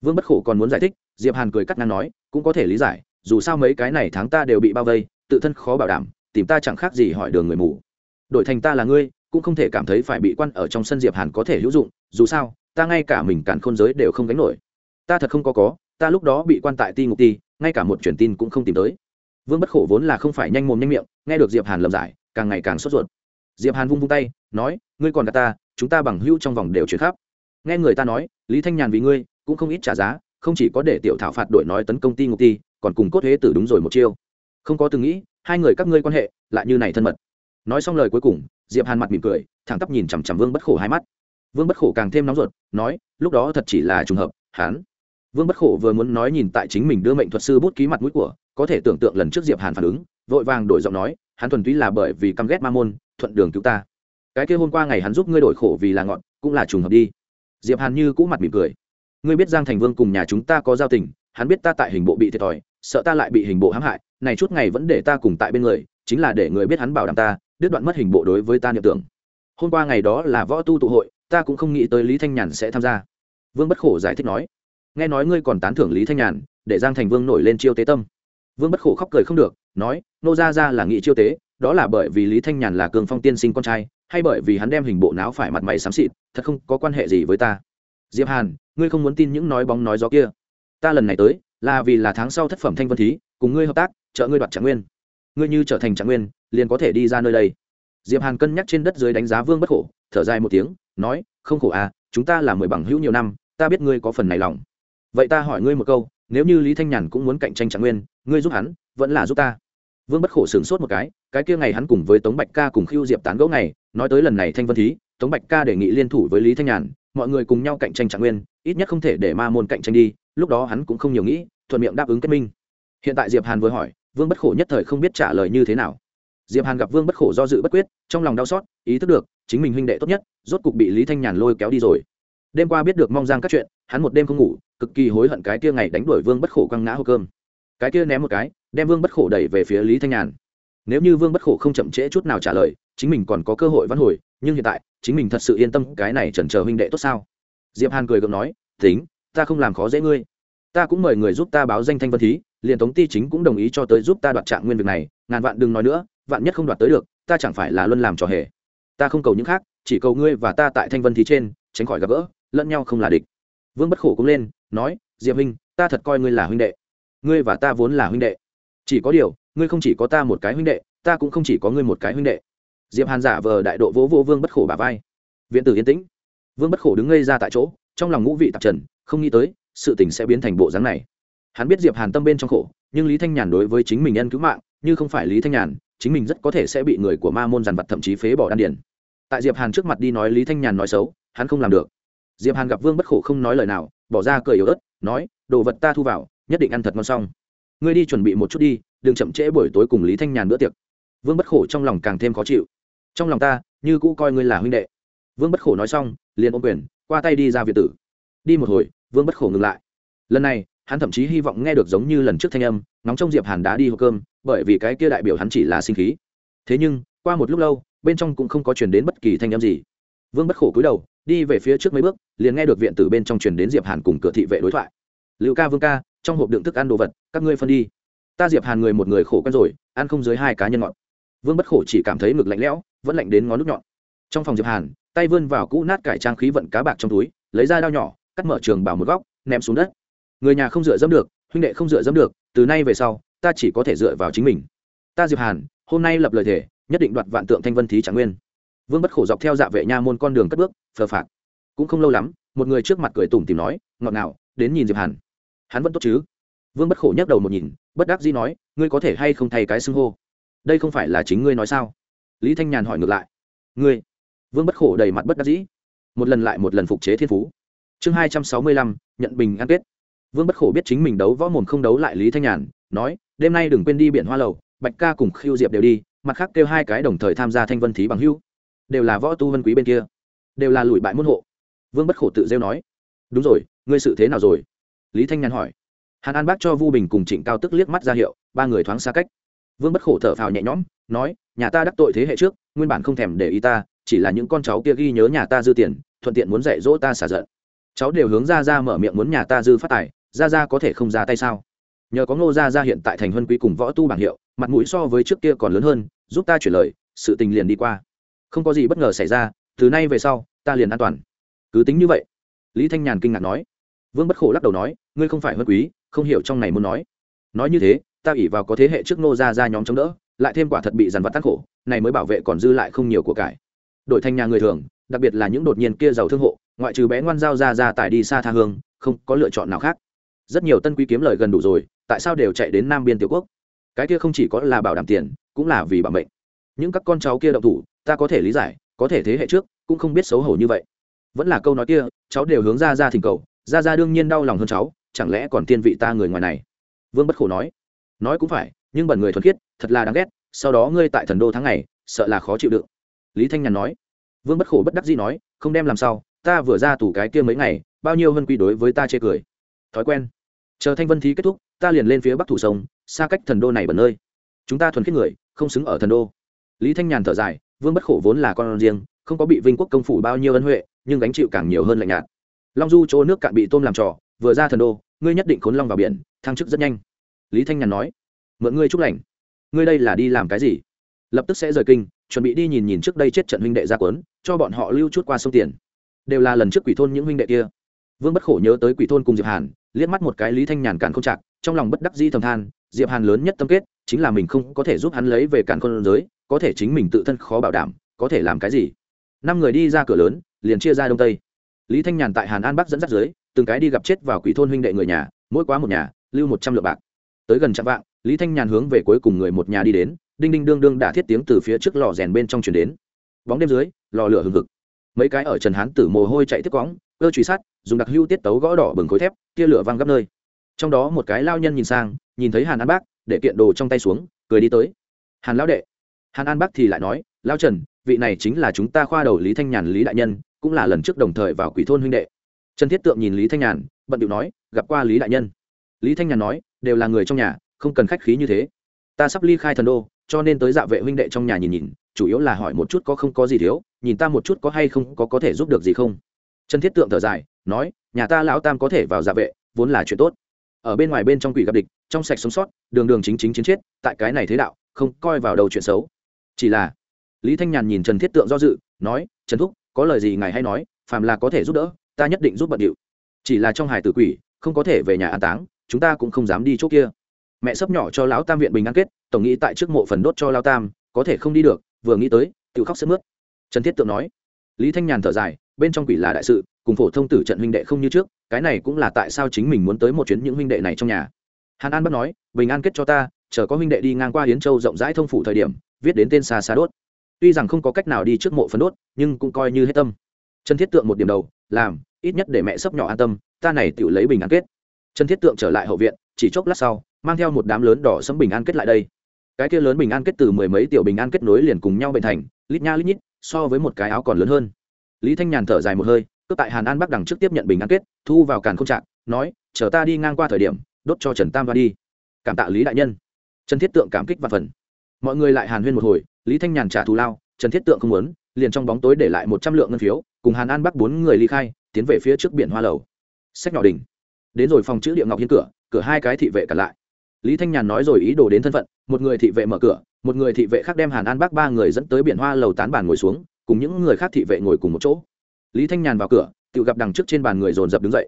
Vương bất khổ còn muốn giải thích, diệp hàn cười cắt ngang nói, cũng có thể lý giải, dù sao mấy cái này tháng ta đều bị bao vây, tự thân khó bảo đảm, tìm ta chẳng khác gì hỏi đường người mù. Đổi thành ta là ngươi, cũng không thể cảm thấy phải bị quan ở trong sân diệp hàn có thể hữu dụng, dù sao ta ngay cả mình cản khôn giới đều không gánh nổi. Ta thật không có có, ta lúc đó bị quan tại ti ngục ti, ngay cả một truyền tin cũng không tìm tới. Vương bất khổ vốn là không phải nhanh mồm nhanh miệng, nghe được diệp hàn lầm giải, càng ngày càng sốt ruột. Diệp hàn vung vung tay, nói, ngươi còn cả ta, chúng ta bằng hữu trong vòng đều chuyển khắp. Nghe người ta nói, lý thanh nhàn vì ngươi, cũng không ít trả giá, không chỉ có để tiểu thảo phạt đổi nói tấn công ty ngục ti, còn cùng cốt thế tử đúng rồi một chiêu. Không có từng nghĩ, hai người các ngươi quan hệ lại như này thân mật. Nói xong lời cuối cùng, diệp hàn mặt mỉm cười, thẳng tắp nhìn chằm chằm vương bất khổ hai mắt vương bất khổ càng thêm nóng ruột, nói, lúc đó thật chỉ là trùng hợp, hắn. Vương bất khổ vừa muốn nói nhìn tại chính mình đưa mệnh thuật sư bút ký mặt mũi của, có thể tưởng tượng lần trước diệp hàn phản ứng, vội vàng đổi giọng nói, hắn thuần túy là bởi vì căm ghét ma môn, thuận đường cứu ta. Cái kia hôm qua ngày hắn giúp ngươi đổi khổ vì là ngọn, cũng là trùng hợp đi. Diệp hàn như cũ mặt mỉm cười. Ngươi biết giang thành vương cùng nhà chúng ta có giao tình, hắn biết ta tại hình bộ bị thiệt thòi, sợ ta lại bị hình bộ hãm hại, này chút ngày vẫn để ta cùng tại bên người, chính là để người biết hắn bảo đảm ta, đứt đoạn mất hình bộ đối với ta niệm tưởng. Hôm qua ngày đó là võ tu tụ hội ta cũng không nghĩ tới lý thanh nhàn sẽ tham gia. Vương bất khổ giải thích nói, nghe nói ngươi còn tán thưởng lý thanh nhàn, để giang thành vương nổi lên chiêu tế tâm. Vương bất khổ khóc cười không được, nói, nô ra ra là nghị chiêu tế, đó là bởi vì lý thanh nhàn là cường phong tiên sinh con trai, hay bởi vì hắn đem hình bộ não phải mặt mày xám xịt, thật không có quan hệ gì với ta. Diệp hàn, ngươi không muốn tin những nói bóng nói gió kia. Ta lần này tới, là vì là tháng sau thất phẩm thanh vân thí, cùng ngươi hợp tác, trợ ngươi đoạt trạng nguyên. Ngươi như trở thành trạng nguyên, liền có thể đi ra nơi đây. Diệp hàn cân nhắc trên đất dưới đánh giá vương bất khổ, thở dài một tiếng nói, không khổ à chúng ta là mười bằng hữu nhiều năm, ta biết ngươi có phần này lòng. Vậy ta hỏi ngươi một câu, nếu như lý thanh nhàn cũng muốn cạnh tranh trạng nguyên, ngươi giúp hắn, vẫn là giúp ta? Vương bất khổ sửng sốt một cái cái kia ngày hắn cùng với tống bạch ca cùng khiêu diệp tán gẫu ngày, nói tới lần này thanh vân thí, tống bạch ca đề nghị liên thủ với lý thanh nhàn, mọi người cùng nhau cạnh tranh trạng nguyên, ít nhất không thể để ma môn cạnh tranh đi, lúc đó hắn cũng không nhiều nghĩ, thuận miệng đáp ứng kết minh. Hiện tại diệp hàn vừa hỏi, vương bất khổ nhất thời không biết trả lời như thế nào. Diệp hàn gặp vương bất khổ do dự bất quyết, trong lòng đau xót, ý thức được chính mình huynh đệ tốt nhất, rốt cục bị lý thanh nhàn lôi kéo đi rồi. Đêm qua biết được mong giang các chuyện, hắn một đêm không ngủ, cực kỳ hối hận cái kia ngày đánh đuổi vương bất khổ quăng ngã hộp cơm. Cái kia ném một cái, đem vương bất khổ đẩy về phía lý thanh nhàn. Nếu như vương bất khổ không chậm trễ chút nào trả lời, chính mình còn có cơ hội văn hồi, nhưng hiện tại, chính mình thật sự yên tâm cái này chần chờ huynh đệ tốt sao? Diệp hàn cười gượng nói, tính, ta không làm khó dễ ngươi. Ta cũng mời người giúp ta báo danh thanh vân thí, liền tống ti chính cũng đồng ý cho tới giúp ta đoạt trạng nguyên việc này, ngàn vạn đừng nói nữa, vạn nhất không đoạt tới được, ta chẳng phải là luôn làm trò hề ta không cầu những khác, chỉ cầu ngươi và ta tại thanh vân thí trên, tránh khỏi gặp gỡ, lẫn nhau không là địch. Vương bất khổ cũng lên, nói, diệp huynh, ta thật coi ngươi là huynh đệ. Ngươi và ta vốn là huynh đệ. Chỉ có điều, ngươi không chỉ có ta một cái huynh đệ, ta cũng không chỉ có ngươi một cái huynh đệ. Diệp hàn giả vờ đại độ vỗ vô vương bất khổ bà vai. Viện tử yên tĩnh. Vương bất khổ đứng ngây ra tại chỗ, trong lòng ngũ vị tạp trần, không nghĩ tới, sự tình sẽ biến thành bộ dáng này. Hắn biết diệp hàn tâm bên trong khổ, nhưng lý thanh nhàn đối với chính mình nhân cứu mạng, như không phải lý thanh nhàn chính mình rất có thể sẽ bị người của ma môn dàn vật thậm chí phế bỏ đan điền. tại diệp hàn trước mặt đi nói lý thanh nhàn nói xấu, hắn không làm được. Diệp hàn gặp vương bất khổ không nói lời nào, bỏ ra cười yếu ớt, nói, đồ vật ta thu vào, nhất định ăn thật ngon xong. Ngươi đi chuẩn bị một chút đi, đừng chậm trễ buổi tối cùng lý thanh nhàn bữa tiệc. Vương bất khổ trong lòng càng thêm khó chịu. Trong lòng ta, như cũ coi ngươi là huynh đệ. Vương bất khổ nói xong, liền ôm quyền, qua tay đi ra việt tử. Đi một hồi, vương bất khổ ngừng lại. Lần này, hắn thậm chí hy vọng nghe được giống như lần trước thanh âm nóng trong diệp hàn đá đi hộp cơm bởi vì cái kia đại biểu hắn chỉ là sinh khí. Thế nhưng, qua một lúc lâu, bên trong cũng không có chuyển đến bất kỳ thanh âm gì. Vương bất khổ cúi đầu, đi về phía trước mấy bước, liền nghe được viện tử bên trong truyền đến diệp hàn cùng cửa thị vệ đối thoại. Lưu ca, vương ca, trong hộp đựng thức ăn đồ vật, các ngươi phân đi. Ta diệp hàn người một người khổ quen rồi, ăn không dưới hai cá nhân ngọt. Vương bất khổ chỉ cảm thấy ngực lạnh lẽo, vẫn lạnh đến ngón nút nhọn. Trong phòng diệp hàn, tay vươn vào cũ nát cải trang khí vận cá bạc trong túi, lấy ra dao nhỏ, cắt mở trường bảo một góc, ném xuống đất. Người nhà không dựa dẫm được, huynh đệ không dựa dẫm được, từ nay về sau ta chỉ có thể dựa vào chính mình. Ta diệp hàn, hôm nay lập lời thể nhất định đoạt vạn tượng thanh vân thí trạng nguyên. Vương bất khổ dọc theo dạ vệ nha môn con đường cất bước, phờ phạt cũng không lâu lắm, một người trước mặt cười tủm tìm nói, ngọt ngào, đến nhìn diệp hàn. Hắn vẫn tốt chứ? Vương bất khổ nhấc đầu một nhìn, bất đắc dĩ nói, ngươi có thể hay không thay cái xưng hô? Đây không phải là chính ngươi nói sao? Lý thanh nhàn hỏi ngược lại, ngươi? Vương bất khổ đầy mặt bất đắc dĩ, một lần lại một lần phục chế thiên phú. Chương hai trăm sáu mươi lăm, nhận bình an kết. Vương bất khổ biết chính mình đấu võ mồm không đấu lại lý thanh nhàn, nói đêm nay đừng quên đi biển hoa lầu, bạch ca cùng khiêu diệp đều đi, mặt khác kêu hai cái đồng thời tham gia thanh vân thí bằng hưu. Đều là võ tu vân quý bên kia. Đều là lùi bại môn hộ. Vương bất khổ tự rêu nói, đúng rồi, ngươi sự thế nào rồi? Lý thanh nhàn hỏi. Hàn an bác cho vu bình cùng trịnh cao tức liếc mắt ra hiệu, ba người thoáng xa cách. Vương bất khổ thở phào nhẹ nhõm, nói, nhà ta đắc tội thế hệ trước, nguyên bản không thèm để ý ta, chỉ là những con cháu kia ghi nhớ nhà ta dư tiền, thuận tiện muốn dạy dỗ ta xả giận. Cháu đều hướng ra ra mở miệng muốn nhà ta dư phát tài ra ra có thể không ra tay sao? Nhờ có ngô gia gia hiện tại thành huân quý cùng võ tu bảng hiệu, mặt mũi so với trước kia còn lớn hơn, giúp ta chuyển lời, sự tình liền đi qua. Không có gì bất ngờ xảy ra, từ nay về sau, ta liền an toàn. Cứ tính như vậy. Lý thanh nhàn kinh ngạc nói. Vương bất khổ lắc đầu nói, ngươi không phải huân quý, không hiểu trong này muốn nói. Nói như thế, ta ỉ vào có thế hệ trước ngô gia gia nhóm chống đỡ, lại thêm quả thật bị dằn vặt tác khổ, này mới bảo vệ còn dư lại không nhiều của cải. Đổi thành nhà người thường, đặc biệt là những đột nhiên kia giàu thương hộ, ngoại trừ bé ngoan giao ra ra tải đi xa tha hương, không có lựa chọn nào khác rất nhiều tân quý kiếm lời gần đủ rồi, tại sao đều chạy đến nam biên tiểu quốc? Cái kia không chỉ có là bảo đảm tiền, cũng là vì bảo mệnh. Những các con cháu kia động thủ, ta có thể lý giải, có thể thế hệ trước, cũng không biết xấu hổ như vậy. Vẫn là câu nói kia, cháu đều hướng ra ra thỉnh cầu ra ra đương nhiên đau lòng hơn cháu, chẳng lẽ còn tiên vị ta người ngoài này? Vương bất khổ nói. Nói cũng phải, nhưng bẩn người thuần khiết, thật là đáng ghét, sau đó ngươi tại thần đô tháng ngày, sợ là khó chịu đựng. Lý thanh nhàn nói. Vương bất khổ bất đắc dĩ nói, không đem làm sao, ta vừa ra tủ cái kia mấy ngày, bao nhiêu hơn quy đối với ta chê cười. Thói quen chờ thanh vân thí kết thúc, ta liền lên phía bắc thủ sông, xa cách thần đô này bẩn nơi. Chúng ta thuần khiết người, không xứng ở thần đô. Lý thanh nhàn thở dài, vương bất khổ vốn là con riêng, không có bị vinh quốc công phủ bao nhiêu ân huệ, nhưng gánh chịu càng nhiều hơn lạnh nhạt. Long du chỗ nước cạn bị tôm làm trò, vừa ra thần đô, ngươi nhất định khốn long vào biển, thăng chức rất nhanh. Lý thanh nhàn nói, mượn ngươi chúc lành. Ngươi đây là đi làm cái gì? Lập tức sẽ rời kinh, chuẩn bị đi nhìn nhìn trước đây chết trận huynh đệ ra quấn cho bọn họ lưu chút qua sông tiền. Đều là lần trước quỷ thôn những huynh đệ kia vương bất khổ nhớ tới quỷ thôn cùng diệp hàn, liếc mắt một cái lý thanh nhàn cản không chặt trong lòng bất đắc dĩ thầm than, diệp hàn lớn nhất tâm kết, chính là mình không có thể giúp hắn lấy về càn khôn giới, có thể chính mình tự thân khó bảo đảm, có thể làm cái gì? Năm người đi ra cửa lớn, liền chia ra đông tây. Lý thanh nhàn tại hàn an bắc dẫn dắt dưới từng cái đi gặp chết vào quỷ thôn huynh đệ người nhà, mỗi quá một nhà, lưu một trăm lượng bạc. Tới gần trạm vạng, lý thanh nhàn hướng về cuối cùng người một nhà đi đến, đinh đinh đương đương đã thiết tiếng từ phía trước lò rèn bên trong chuyển đến. Bóng đêm dưới, lò lửa hừng hực. Mấy cái ở trần hán tử mồ hôi chạy tiếp quõng ơ truy sát, dùng đặc hưu tiết tấu gõ đỏ bừng khối thép, tia lửa văng gấp nơi. Trong đó một cái lao nhân nhìn sang, nhìn thấy hàn an bác, để kiện đồ trong tay xuống, cười đi tới. Hàn lão đệ. Hàn an bác thì lại nói, lao trần, vị này chính là chúng ta khoa đầu lý thanh nhàn lý đại nhân, cũng là lần trước đồng thời vào quỷ thôn huynh đệ. Trần thiết tượng nhìn lý thanh nhàn, bận điệu nói, gặp qua lý đại nhân. Lý thanh nhàn nói, đều là người trong nhà, không cần khách khí như thế. Ta sắp ly khai thần đô, cho nên tới dạ vệ huynh đệ trong nhà nhìn nhìn, chủ yếu là hỏi một chút có không có gì thiếu, nhìn ta một chút có hay không có có thể giúp được gì không trần thiết tượng thở dài, nói, nhà ta lão tam có thể vào dạ vệ, vốn là chuyện tốt. Ở bên ngoài bên trong quỷ gặp địch, trong sạch sống sót, đường đường chính chính chiến chết, tại cái này thế đạo, không coi vào đầu chuyện xấu. Chỉ là, lý thanh nhàn nhìn trần thiết tượng do dự, nói, trần thúc, có lời gì ngài hay nói, phàm là có thể giúp đỡ, ta nhất định giúp bận điệu. Chỉ là trong hải tử quỷ, không có thể về nhà an táng, chúng ta cũng không dám đi chỗ kia. Mẹ sấp nhỏ cho lão tam viện bình an kết, tổng nghĩ tại trước mộ phần đốt cho lao tam, có thể không đi được, vừa nghĩ tới tự khóc sức mướt. Trần thiết tượng nói. Lý thanh nhàn thở dài bên trong quỷ là đại sự, cùng phổ thông tử trận huynh đệ không như trước, cái này cũng là tại sao chính mình muốn tới một chuyến những huynh đệ này trong nhà. Hàn an bắt nói, bình an kết cho ta, chờ có huynh đệ đi ngang qua hiến châu rộng rãi thông phủ thời điểm, viết đến tên xa xa đốt. Tuy rằng không có cách nào đi trước mộ phấn đốt, nhưng cũng coi như hết tâm. Trần thiết tượng một điểm đầu, làm, ít nhất để mẹ sấp nhỏ an tâm, ta này tự lấy bình an kết. Trần thiết tượng trở lại hậu viện, chỉ chốc lát sau, mang theo một đám lớn đỏ sẫm bình an kết lại đây. Cái kia lớn bình an kết từ mười mấy tiểu bình an kết nối liền cùng nhau bệnh thành, lít nha lít nhít, so với một cái áo còn lớn hơn lý thanh nhàn thở dài một hơi, cướp tại hàn an bắc đằng trước tiếp nhận bình an kết, thu vào càn không trạng, nói, chờ ta đi ngang qua thời điểm, đốt cho trần tam va đi. Cảm tạ lý đại nhân. Trần thiết tượng cảm kích và phần. Mọi người lại hàn huyên một hồi, lý thanh nhàn trả thù lao, trần thiết tượng không muốn, liền trong bóng tối để lại một trăm lượng ngân phiếu, cùng hàn an bắc bốn người ly khai, tiến về phía trước biển hoa lầu. Sách nhỏ đình. đến rồi phòng chữ địa ngọc hiên cửa cửa hai cái thị vệ cả lại. Lý thanh nhàn nói rồi ý đồ đến thân phận, một người thị vệ mở cửa, một người thị vệ khác đem hàn an bắc ba người dẫn tới biển hoa lầu tán bàn ngồi xuống cùng những người khác thị vệ ngồi cùng một chỗ. Lý thanh nhàn vào cửa, tự gặp đằng trước trên bàn người dồn dập đứng dậy.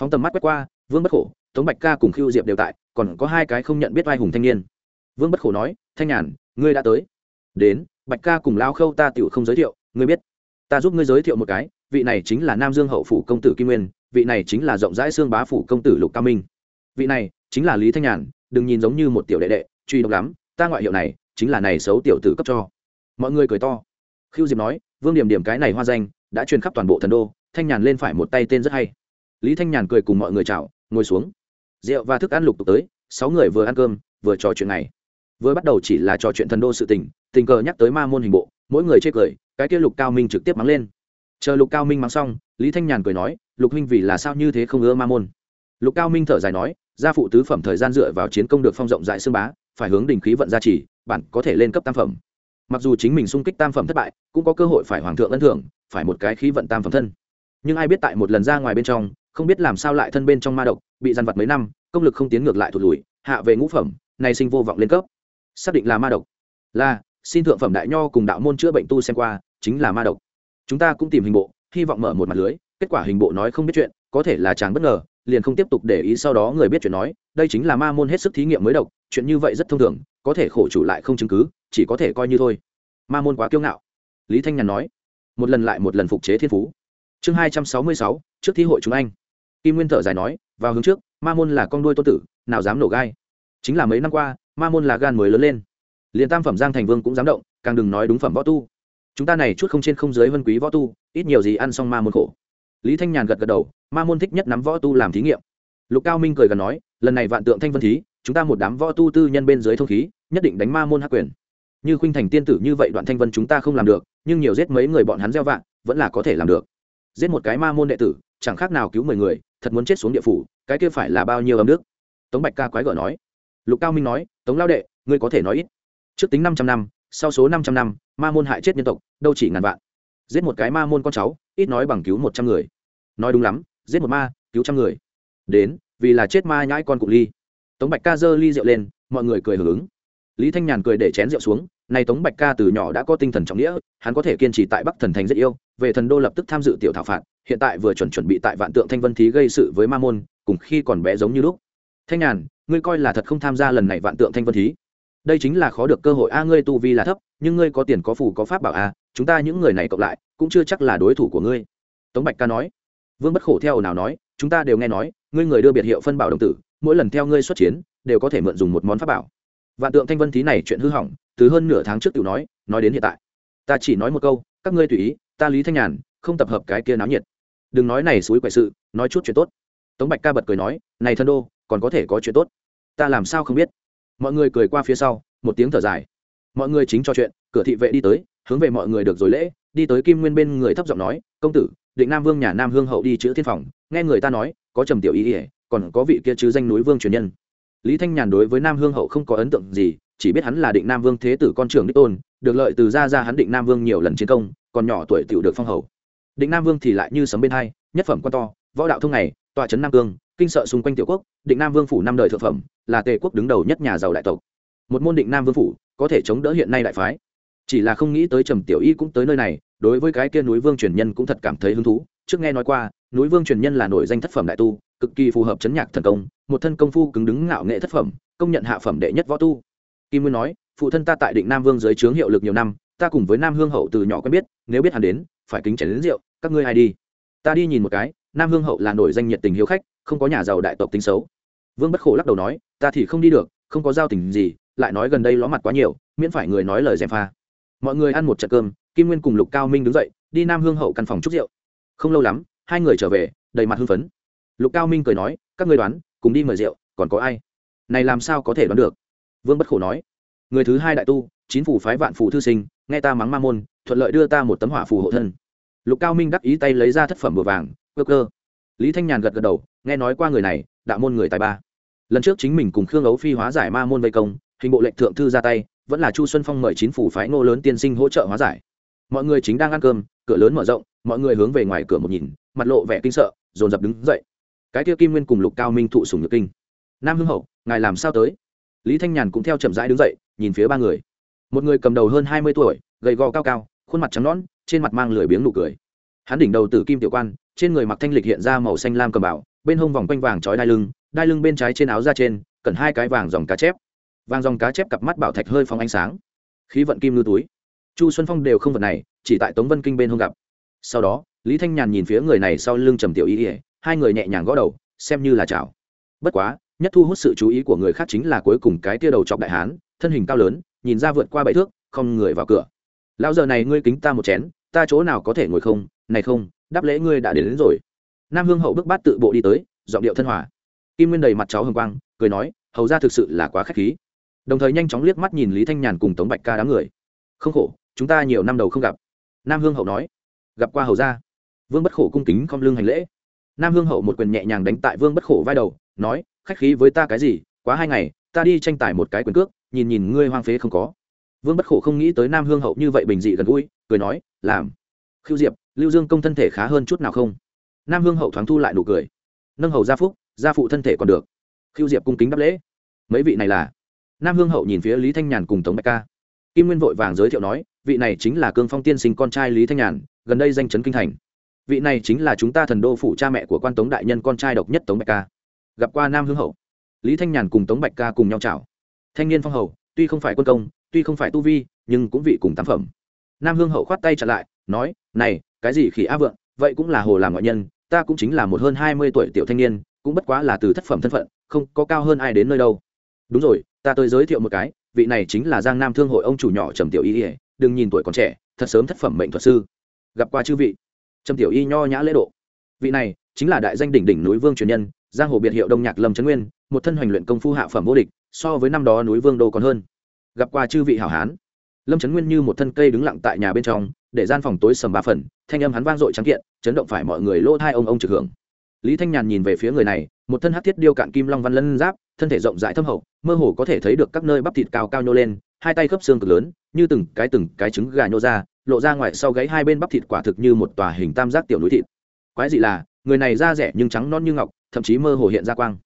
Phóng tầm mắt quét qua, vương bất khổ, tống bạch ca cùng khiêu diệp đều tại, còn có hai cái không nhận biết vai hùng thanh niên. Vương bất khổ nói, thanh nhàn, ngươi đã tới. Đến, bạch ca cùng lao khâu ta tựu không giới thiệu, ngươi biết. Ta giúp ngươi giới thiệu một cái, vị này chính là nam dương hậu phủ công tử kim nguyên, vị này chính là rộng rãi xương bá phủ công tử lục cao minh. Vị này chính là lý thanh nhàn, đừng nhìn giống như một tiểu đệ đệ, truy độc lắm, ta ngoại hiệu này chính là này xấu tiểu tử cấp cho. Mọi người cười to khiêu diệp nói, vương điểm điểm cái này hoa danh, đã truyền khắp toàn bộ thần đô, thanh nhàn lên phải một tay tên rất hay. Lý thanh nhàn cười cùng mọi người chào, ngồi xuống. Rượu và thức ăn lục tục tới, sáu người vừa ăn cơm, vừa trò chuyện này vừa bắt đầu chỉ là trò chuyện thần đô sự tình tình cờ nhắc tới ma môn hình bộ, mỗi người chê cười, cái kia lục cao minh trực tiếp mắng lên. Chờ lục cao minh mắng xong, lý thanh nhàn cười nói, lục huynh vì là sao như thế không ưa ma môn? Lục cao minh thở dài nói, gia phụ tứ phẩm thời gian dựa vào chiến công được phong rộng dại xương bá, phải hướng đình khí vận gia trì, bản có thể lên cấp tam phẩm mặc dù chính mình xung kích tam phẩm thất bại, cũng có cơ hội phải hoàng thượng ân thưởng, phải một cái khí vận tam phẩm thân. Nhưng ai biết tại một lần ra ngoài bên trong, không biết làm sao lại thân bên trong ma độc, bị dằn vặt mấy năm, công lực không tiến ngược lại thụt lùi, hạ về ngũ phẩm, nay sinh vô vọng lên cấp. Xác định là ma độc. Là, xin thượng phẩm đại nho cùng đạo môn chữa bệnh tu xem qua, chính là ma độc. Chúng ta cũng tìm hình bộ, hy vọng mở một mặt lưới, kết quả hình bộ nói không biết chuyện, có thể là chàng bất ngờ, liền không tiếp tục để ý sau đó người biết chuyện nói, đây chính là ma môn hết sức thí nghiệm mới độc, chuyện như vậy rất thông thường, có thể khổ chủ lại không chứng cứ chỉ có thể coi như thôi. Ma môn quá kiêu ngạo. Lý thanh nhàn nói, một lần lại một lần phục chế thiên phú. Chương hai trăm sáu mươi sáu, trước thi hội chúng anh. Kim nguyên thở dài nói, vào hướng trước, ma môn là con đuôi tôn tử, nào dám nổ gai. Chính là mấy năm qua, ma môn là gan mới lớn lên. Liền tam phẩm giang thành vương cũng dám động, càng đừng nói đúng phẩm võ tu. Chúng ta này chút không trên không dưới vân quý võ tu, ít nhiều gì ăn xong ma môn khổ. Lý thanh nhàn gật gật đầu, ma môn thích nhất nắm võ tu làm thí nghiệm. Lục cao minh cười gần nói, lần này vạn tượng thanh vân thí, chúng ta một đám võ tu tư nhân bên dưới thông khí, nhất định đánh ma môn hắc quyền như khuynh thành tiên tử như vậy đoạn thanh vân chúng ta không làm được, nhưng nhiều giết mấy người bọn hắn gieo vạn vẫn là có thể làm được. Giết một cái ma môn đệ tử, chẳng khác nào cứu mười người, thật muốn chết xuống địa phủ, cái kia phải là bao nhiêu âm nước tống bạch ca quái gở nói. Lục cao minh nói, tống lao đệ, ngươi có thể nói ít. Trước tính năm trăm năm, sau số năm trăm năm, ma môn hại chết nhân tộc, đâu chỉ ngàn vạn. Giết một cái ma môn con cháu, ít nói bằng cứu một trăm người. Nói đúng lắm, giết một ma, cứu trăm người. Đến, vì là chết ma nhãi con cụ ly. Tống bạch ca giơ ly rượu lên, mọi người cười hưởng ứng. Lý thanh nhàn cười để chén rượu xuống này tống bạch ca từ nhỏ đã có tinh thần trọng nghĩa, hắn có thể kiên trì tại bắc thần thành rất yêu, về thần đô lập tức tham dự tiểu thảo phạt, hiện tại vừa chuẩn chuẩn bị tại vạn tượng thanh vân thí gây sự với ma môn, cùng khi còn bé giống như lúc. Thanh nhàn, ngươi coi là thật không tham gia lần này vạn tượng thanh vân thí. Đây chính là khó được cơ hội a, ngươi tu vi là thấp, nhưng ngươi có tiền có phù có pháp bảo a, chúng ta những người này cộng lại, cũng chưa chắc là đối thủ của ngươi. Tống bạch ca nói. Vương bất khổ theo nào nói, chúng ta đều nghe nói, ngươi người đưa biệt hiệu phân bảo đồng tử, mỗi lần theo ngươi xuất chiến, đều có thể mượn dùng một món pháp bảo. Vạn tượng thanh vân thí này chuyện hư hỏng từ hơn nửa tháng trước tiểu nói nói đến hiện tại. Ta chỉ nói một câu, các ngươi tùy ý, ta lý thanh nhàn, không tập hợp cái kia náo nhiệt. Đừng nói này suối quậy sự, nói chút chuyện tốt. Tống bạch ca bật cười nói, này thân đô, còn có thể có chuyện tốt. Ta làm sao không biết? Mọi người cười qua phía sau, một tiếng thở dài. Mọi người chính cho chuyện, cửa thị vệ đi tới, hướng về mọi người được rồi lễ, đi tới kim nguyên bên người thấp giọng nói, công tử, định nam vương, nhà nam hương hậu đi chữ thiên phòng, nghe người ta nói, có trầm tiểu ý ỉa, còn có vị kia chứ danh núi vương truyền nhân. Lý thanh nhàn đối với nam hương hậu không có ấn tượng gì chỉ biết hắn là định nam vương thế tử con trưởng đích tôn, được lợi từ ra ra hắn định nam vương nhiều lần chiến công, còn nhỏ tuổi tiểu được phong hầu. Định nam vương thì lại như sấm bên hai, nhất phẩm quan to, võ đạo thông này tọa trấn nam cương, kinh sợ xung quanh tiểu quốc, định nam vương phủ năm đời thượng phẩm, là tề quốc đứng đầu nhất nhà giàu đại tộc. Một môn định nam vương phủ, có thể chống đỡ hiện nay đại phái. Chỉ là không nghĩ tới trầm tiểu y cũng tới nơi này, đối với cái kia núi vương truyền nhân cũng thật cảm thấy hứng thú. Trước nghe nói qua, núi vương truyền nhân là nổi danh thất phẩm đại tu, cực kỳ phù hợp chấn nhạc thần công, một thân công phu cứng đứng ngạo nghệ thất phẩm, công nhận hạ phẩm đệ nhất võ tu kim nguyên nói, phụ thân ta tại định nam vương dưới trướng hiệu lực nhiều năm, ta cùng với nam hương hậu từ nhỏ quen biết, nếu biết hắn đến, phải kính chảy đến rượu, các ngươi ai đi? Ta đi nhìn một cái, nam hương hậu là nổi danh nhiệt tình hiếu khách, không có nhà giàu đại tộc tính xấu. Vương bất khổ lắc đầu nói, ta thì không đi được, không có giao tình gì, lại nói gần đây ló mặt quá nhiều, miễn phải người nói lời dèm pha. Mọi người ăn một trận cơm, kim nguyên cùng lục cao minh đứng dậy, đi nam hương hậu căn phòng chúc rượu. Không lâu lắm, hai người trở về, đầy mặt hưng phấn. Lục cao minh cười nói, các ngươi đoán, cùng đi mời rượu, còn có ai? Này làm sao có thể đoán được? Vương bất khổ nói, người thứ hai đại tu, chín phủ phái vạn phủ thư sinh, nghe ta mắng ma môn, thuận lợi đưa ta một tấm hỏa phù hộ thân. Lục cao minh đắc ý tay lấy ra thất phẩm bừa vàng, cơ cơ. Lý thanh nhàn gật gật đầu, nghe nói qua người này, đạo môn người tài ba. Lần trước chính mình cùng khương ấu phi hóa giải ma môn vây công, hình bộ lệnh thượng thư ra tay, vẫn là chu xuân phong mời chín phủ phái ngô lớn tiên sinh hỗ trợ hóa giải. Mọi người chính đang ăn cơm, cửa lớn mở rộng, mọi người hướng về ngoài cửa một nhìn, mặt lộ vẻ kinh sợ, dồn dập đứng dậy. Cái kia kim nguyên cùng lục cao minh thụ sùng nhược kinh. Nam hưng hậu, ngài làm sao tới? Lý thanh nhàn cũng theo chậm rãi đứng dậy, nhìn phía ba người. Một người cầm đầu hơn hai mươi tuổi, gầy gò cao cao, khuôn mặt trắng nõn, trên mặt mang lười biếng nụ cười. Hắn đỉnh đầu tử kim tiểu quan, trên người mặc thanh lịch hiện ra màu xanh lam cầm bảo bên hông vòng quanh vàng trói đai lưng đai lưng bên trái trên áo ra trên cần hai cái vàng dòng cá chép. Vàng dòng cá chép cặp mắt bảo thạch hơi phóng ánh sáng. Khí vận kim ngư túi. Chu xuân phong đều không vật này, chỉ tại tống vân kinh bên hông gặp. Sau đó, lý thanh nhàn nhìn phía người này sau lưng trầm tiểu y ỉa hai người nhẹ nhàng gõ đầu, xem như là chào bất quá nhất thu hút sự chú ý của người khác chính là cuối cùng cái tia đầu chọc đại hán thân hình cao lớn nhìn ra vượt qua bảy thước không người vào cửa. Lão giờ này ngươi kính ta một chén ta chỗ nào có thể ngồi không? Này không đáp lễ ngươi đã đến, đến rồi. Nam hương hậu bước bát tự bộ đi tới giọng điệu thân hòa. Kim nguyên đầy mặt cháu hồng quang cười nói hầu ra thực sự là quá k h á c h khí. Đồng thời nhanh chóng liếc mắt nhìn lý thanh nhàn cùng tống bạch ca đám người. Không khổ chúng ta nhiều năm đầu không gặp. Nam hương hậu nói gặp qua hầu ra. Vương bất khổ cung kính không lương hành lễ. Nam hương hậu một quyền nhẹ nhàng đánh tại vương bất khổ vai đầu nói khách khí với ta cái gì, quá hai ngày, ta đi tranh tài một cái quyền cước, nhìn nhìn ngươi hoang phế không có. Vương bất khổ không nghĩ tới nam hương hậu như vậy bình dị gần gũi, cười nói, làm. Khiêu diệp, lưu dương công thân thể khá hơn chút nào không? Nam hương hậu thoáng thu lại nụ cười. Nâng hầu gia phúc, gia phụ thân thể còn được. Khiêu diệp cung kính đáp lễ. Mấy vị này là? Nam hương hậu nhìn phía lý thanh nhàn cùng tống bạch ca. Kim nguyên vội vàng giới thiệu nói, vị này chính là cương phong tiên sinh con trai lý thanh nhàn, gần đây danh chấn kinh thành. Vị này chính là chúng ta thần đô phủ cha mẹ của quan tống đại nhân con trai độc nhất tống bạch ca gặp qua nam hương hậu. Lý thanh nhàn cùng tống bạch ca cùng nhau chào. Thanh niên phong hầu, tuy không phải quân công, tuy không phải tu vi, nhưng cũng vị cùng tam phẩm. Nam hương hậu khoát tay trả lại, nói, này, cái gì khỉ á vượng, vậy cũng là hồ làm ngoại nhân, ta cũng chính là một hơn hai mươi tuổi tiểu thanh niên, cũng bất quá là từ thất phẩm thân phận, không có cao hơn ai đến nơi đâu. Đúng rồi, ta tới giới thiệu một cái, vị này chính là giang nam thương hội ông chủ nhỏ trầm tiểu y ỉa đừng nhìn tuổi còn trẻ, thật sớm thất phẩm mệnh thuật sư. Gặp qua chư vị. Trầm tiểu y nho nhã lễ độ. Vị này, chính là đại danh đỉnh đỉnh núi vương truyền nhân giang hồ biệt hiệu đông nhạc lâm trấn nguyên, một thân hoành luyện công phu hạ phẩm vô địch, so với năm đó núi vương đô còn hơn. Gặp qua chư vị hảo hán. Lâm trấn nguyên như một thân cây đứng lặng tại nhà bên trong, để gian phòng tối sầm ba phần, thanh âm hắn vang dội trắng kiện, chấn động phải mọi người lỗ thai ông ông trực hưởng. Lý thanh nhàn nhìn về phía người này, một thân hát thiết điêu cạn kim long văn lân giáp, thân thể rộng rãi thâm hậu, mơ hồ có thể thấy được các nơi bắp thịt cao cao nhô lên, hai tay khớp xương cực lớn, như từng cái từng cái trứng gà nhô ra, lộ ra ngoài sau gáy hai bên bắp thịt quả thực như một tòa hình tam giác tiểu núi thịt. Quái dị là, người này da rẻ nhưng trắng non như ngọc thậm chí mơ hồ hiện ra quang.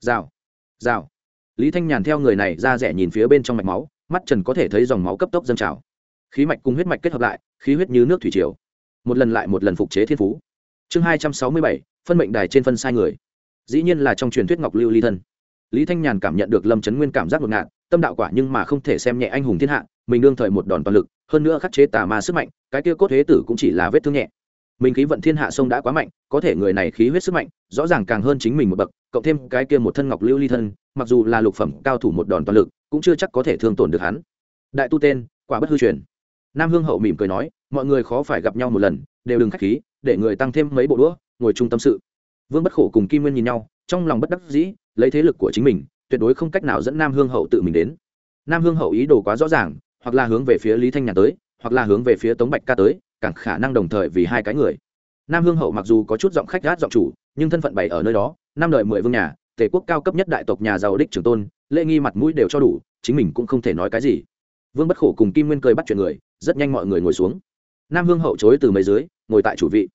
Rào rào. Lý thanh nhàn theo người này ra rẻ nhìn phía bên trong mạch máu, mắt trần có thể thấy dòng máu cấp tốc dâng trào. Khí mạch cùng huyết mạch kết hợp lại, khí huyết như nước thủy triều. Một lần lại một lần phục chế thiên phú. Chương hai trăm sáu mươi bảy, phân mệnh đài trên phân sai người. Dĩ nhiên là trong truyền thuyết ngọc lưu ly thân. Lý thanh nhàn cảm nhận được lâm trấn nguyên cảm giác ngột ngạt, tâm đạo quả nhưng mà không thể xem nhẹ anh hùng thiên hạ, mình đương thời một đòn toàn lực, hơn nữa khắc chế tà ma sức mạnh, cái kia cốt thế tử cũng chỉ là vết thương nhẹ mình khí vận thiên hạ sông đã quá mạnh, có thể người này khí huyết sức mạnh, rõ ràng càng hơn chính mình một bậc, cộng thêm cái kia một thân ngọc lưu ly thân, mặc dù là lục phẩm cao thủ một đòn toàn lực, cũng chưa chắc có thể thương tổn được hắn. Đại tu tên, quả bất hư truyền. Nam hương hậu mỉm cười nói, mọi người khó phải gặp nhau một lần, đều đừng k h á c h khí, để người tăng thêm mấy bộ đũa, ngồi chung tâm sự. Vương bất khổ cùng kim nguyên nhìn nhau, trong lòng bất đắc dĩ, lấy thế lực của chính mình, tuyệt đối không cách nào dẫn nam hương hậu tự mình đến. Nam hương hậu ý đồ quá rõ ràng, hoặc là hướng về phía lý thanh nhàn tới, hoặc là hướng về phía tống bạch ca tới càng khả năng đồng thời vì hai cái người. Nam hương hậu mặc dù có chút giọng khách gát giọng chủ, nhưng thân phận bày ở nơi đó, năm đời mười vương nhà, tề quốc cao cấp nhất đại tộc nhà giàu đích trường tôn, lễ nghi mặt mũi đều cho đủ, chính mình cũng không thể nói cái gì. Vương bất khổ cùng kim nguyên cười bắt chuyện người, rất nhanh mọi người ngồi xuống. Nam hương hậu chối từ mấy dưới, ngồi tại chủ vị.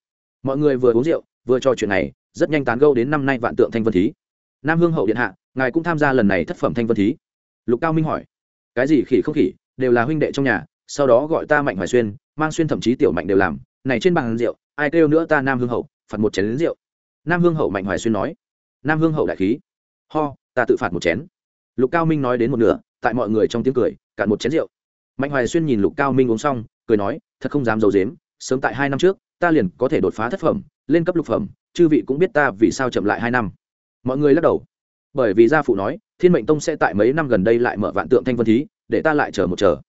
Mọi người vừa uống rượu, vừa trò chuyện này, rất nhanh tán gâu đến năm nay vạn tượng thanh vân thí. Nam hương hậu điện hạ, ngài cũng tham gia lần này thất phẩm thanh vân thí. Lục cao minh hỏi, cái gì khỉ không khỉ, đều là huynh đệ trong nhà, sau đó gọi ta mạnh hoài xuyên mang xuyên thậm chí tiểu mạnh đều làm, này trên bàn rượu, ai kêu nữa ta nam hương hậu, phạt một chén lính rượu. Nam hương hậu mạnh hoài xuyên nói, nam hương hậu đại khí. Ho, ta tự phạt một chén. Lục cao minh nói đến một nửa, tại mọi người trong tiếng cười, cạn một chén rượu. Mạnh hoài xuyên nhìn lục cao minh uống xong, cười nói, thật không dám d i ấ u dếm sớm tại hai năm trước, ta liền có thể đột phá thất phẩm, lên cấp lục phẩm, chư vị cũng biết ta vì sao chậm lại hai năm. Mọi người lắc đầu. Bởi vì gia phụ nói, thiên mệnh tông sẽ tại mấy năm gần đây lại mở vạn tượng thanh vân thí, để ta lại chờ một chờ.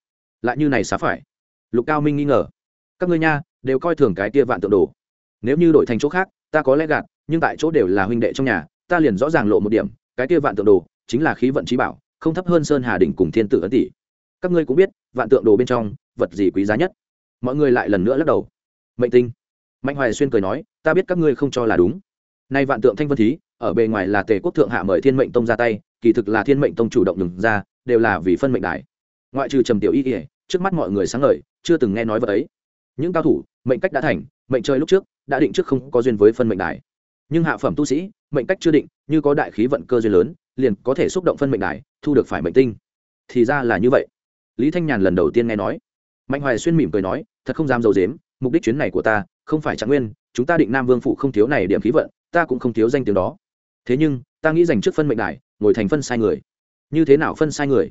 Lại như này xá phải lục cao minh nghi ngờ. Các ngươi nha, đều coi thường cái tia vạn tượng đồ. Nếu như đổi thành chỗ khác, ta có lẽ gạt, nhưng tại chỗ đều là huynh đệ trong nhà, ta liền rõ ràng lộ một điểm, cái tia vạn tượng đồ chính là khí vận trí bảo, không thấp hơn sơn hà đình cùng thiên tử ấn tỷ. Các ngươi cũng biết, vạn tượng đồ bên trong, vật gì quý giá nhất? Mọi người lại lần nữa lắc đầu. Mệnh tinh. Mạnh hoài xuyên cười nói, ta biết các ngươi không cho là đúng. Nay vạn tượng thanh vân thí, ở bề ngoài là tề quốc thượng hạ mời thiên mệnh tông ra tay, kỳ thực là thiên mệnh tông chủ động đừng ra, đều là vì phân mệnh đài. Ngoại trừ trầm tiểu y ỉa trước mắt mọi người sáng ngời chưa từng nghe nói vật ấy. Những cao thủ, mệnh cách đã thành, mệnh chơi lúc trước, đã định trước không có duyên với phân mệnh đài. Nhưng hạ phẩm tu sĩ, mệnh cách chưa định, như có đại khí vận cơ duyên lớn, liền có thể xúc động phân mệnh đài, thu được phải mệnh tinh. Thì ra là như vậy. Lý thanh nhàn lần đầu tiên nghe nói. Mạnh hoài xuyên mỉm cười nói, thật không dám d i ấ u dếm mục đích chuyến này của ta, không phải trạng nguyên, chúng ta định nam vương phụ không thiếu này điểm khí vận, ta cũng không thiếu danh tiếng đó. Thế nhưng, ta nghĩ dành trước phân mệnh đài, ngồi thành phân sai người. Như thế nào phân sai người?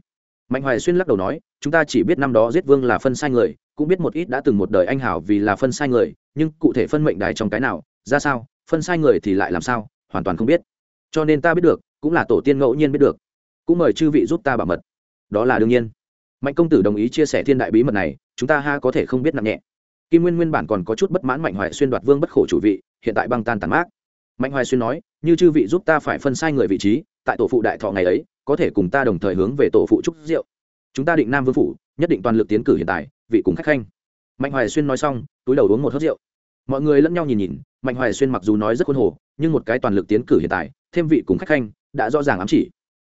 Mạnh hoài xuyên lắc đầu nói, chúng ta chỉ biết năm đó giết vương là phân sai người, cũng biết một ít đã từng một đời anh hảo vì là phân sai người, nhưng cụ thể phân mệnh đài trong cái nào, ra sao, phân sai người thì lại làm sao, hoàn toàn không biết. Cho nên ta biết được, cũng là tổ tiên ngẫu nhiên biết được. Cũng mời chư vị giúp ta bảo mật. Đó là đương nhiên. Mạnh công tử đồng ý chia sẻ thiên đại bí mật này, chúng ta ha có thể không biết nặng nhẹ. Kim nguyên nguyên bản còn có chút bất mãn mạnh hoài xuyên đoạt vương bất khổ chủ vị, hiện tại băng tan tàn mát. Mạnh hoài xuyên nói, như chư vị giúp ta phải phân sai người vị trí, tại tổ phụ đại thọ ngày ấy có thể cùng ta đồng thời hướng về tổ phụ trúc rượu. Chúng ta định nam vương phủ, nhất định toàn lực tiến cử hiện tại, vị cùng khách khanh. Mạnh hoài xuyên nói xong, túi đầu uống một hớt rượu. Mọi người lẫn nhau nhìn nhìn, mạnh hoài xuyên mặc dù nói rất khuôn hồ, nhưng một cái toàn lực tiến cử hiện tại, thêm vị cùng khách khanh, đã rõ ràng ám chỉ.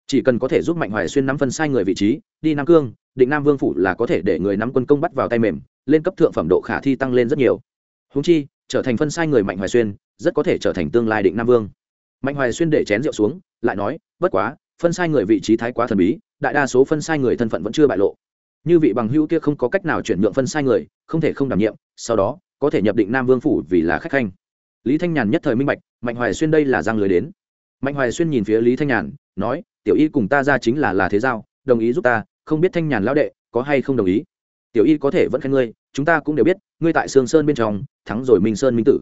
Chỉ cần có thể giúp mạnh hoài xuyên nắm phân sai người vị trí, đi nam cương, định nam vương phủ là có thể để người nắm quân công bắt vào tay mềm, lên cấp thượng phẩm độ khả thi tăng lên rất nhiều. Húng chi, trở thành phân sai người mạnh hoài xuyên, rất có thể trở thành tương lai định nam vương. Mạnh hoài xuyên để chén rượu xuống, lại nói, bất quá phân sai người vị trí thái quá thần bí, đại đa số phân sai người thân phận vẫn chưa bại lộ. Như vị bằng hữu kia không có cách nào chuyển nhượng phân sai người, không thể không đảm nhiệm, sau đó, có thể nhập định nam vương phủ vì là khách khanh. Lý thanh nhàn nhất thời minh bạch, mạnh hoài xuyên đây là giang lưới đến. Mạnh hoài xuyên nhìn phía lý thanh nhàn, nói, tiểu y cùng ta ra chính là là thế giao, đồng ý giúp ta, không biết thanh nhàn lão đệ có hay không đồng ý? Tiểu y có thể vẫn khen ngươi, chúng ta cũng đều biết, ngươi tại sương sơn bên trong, thắng rồi minh sơn minh tử.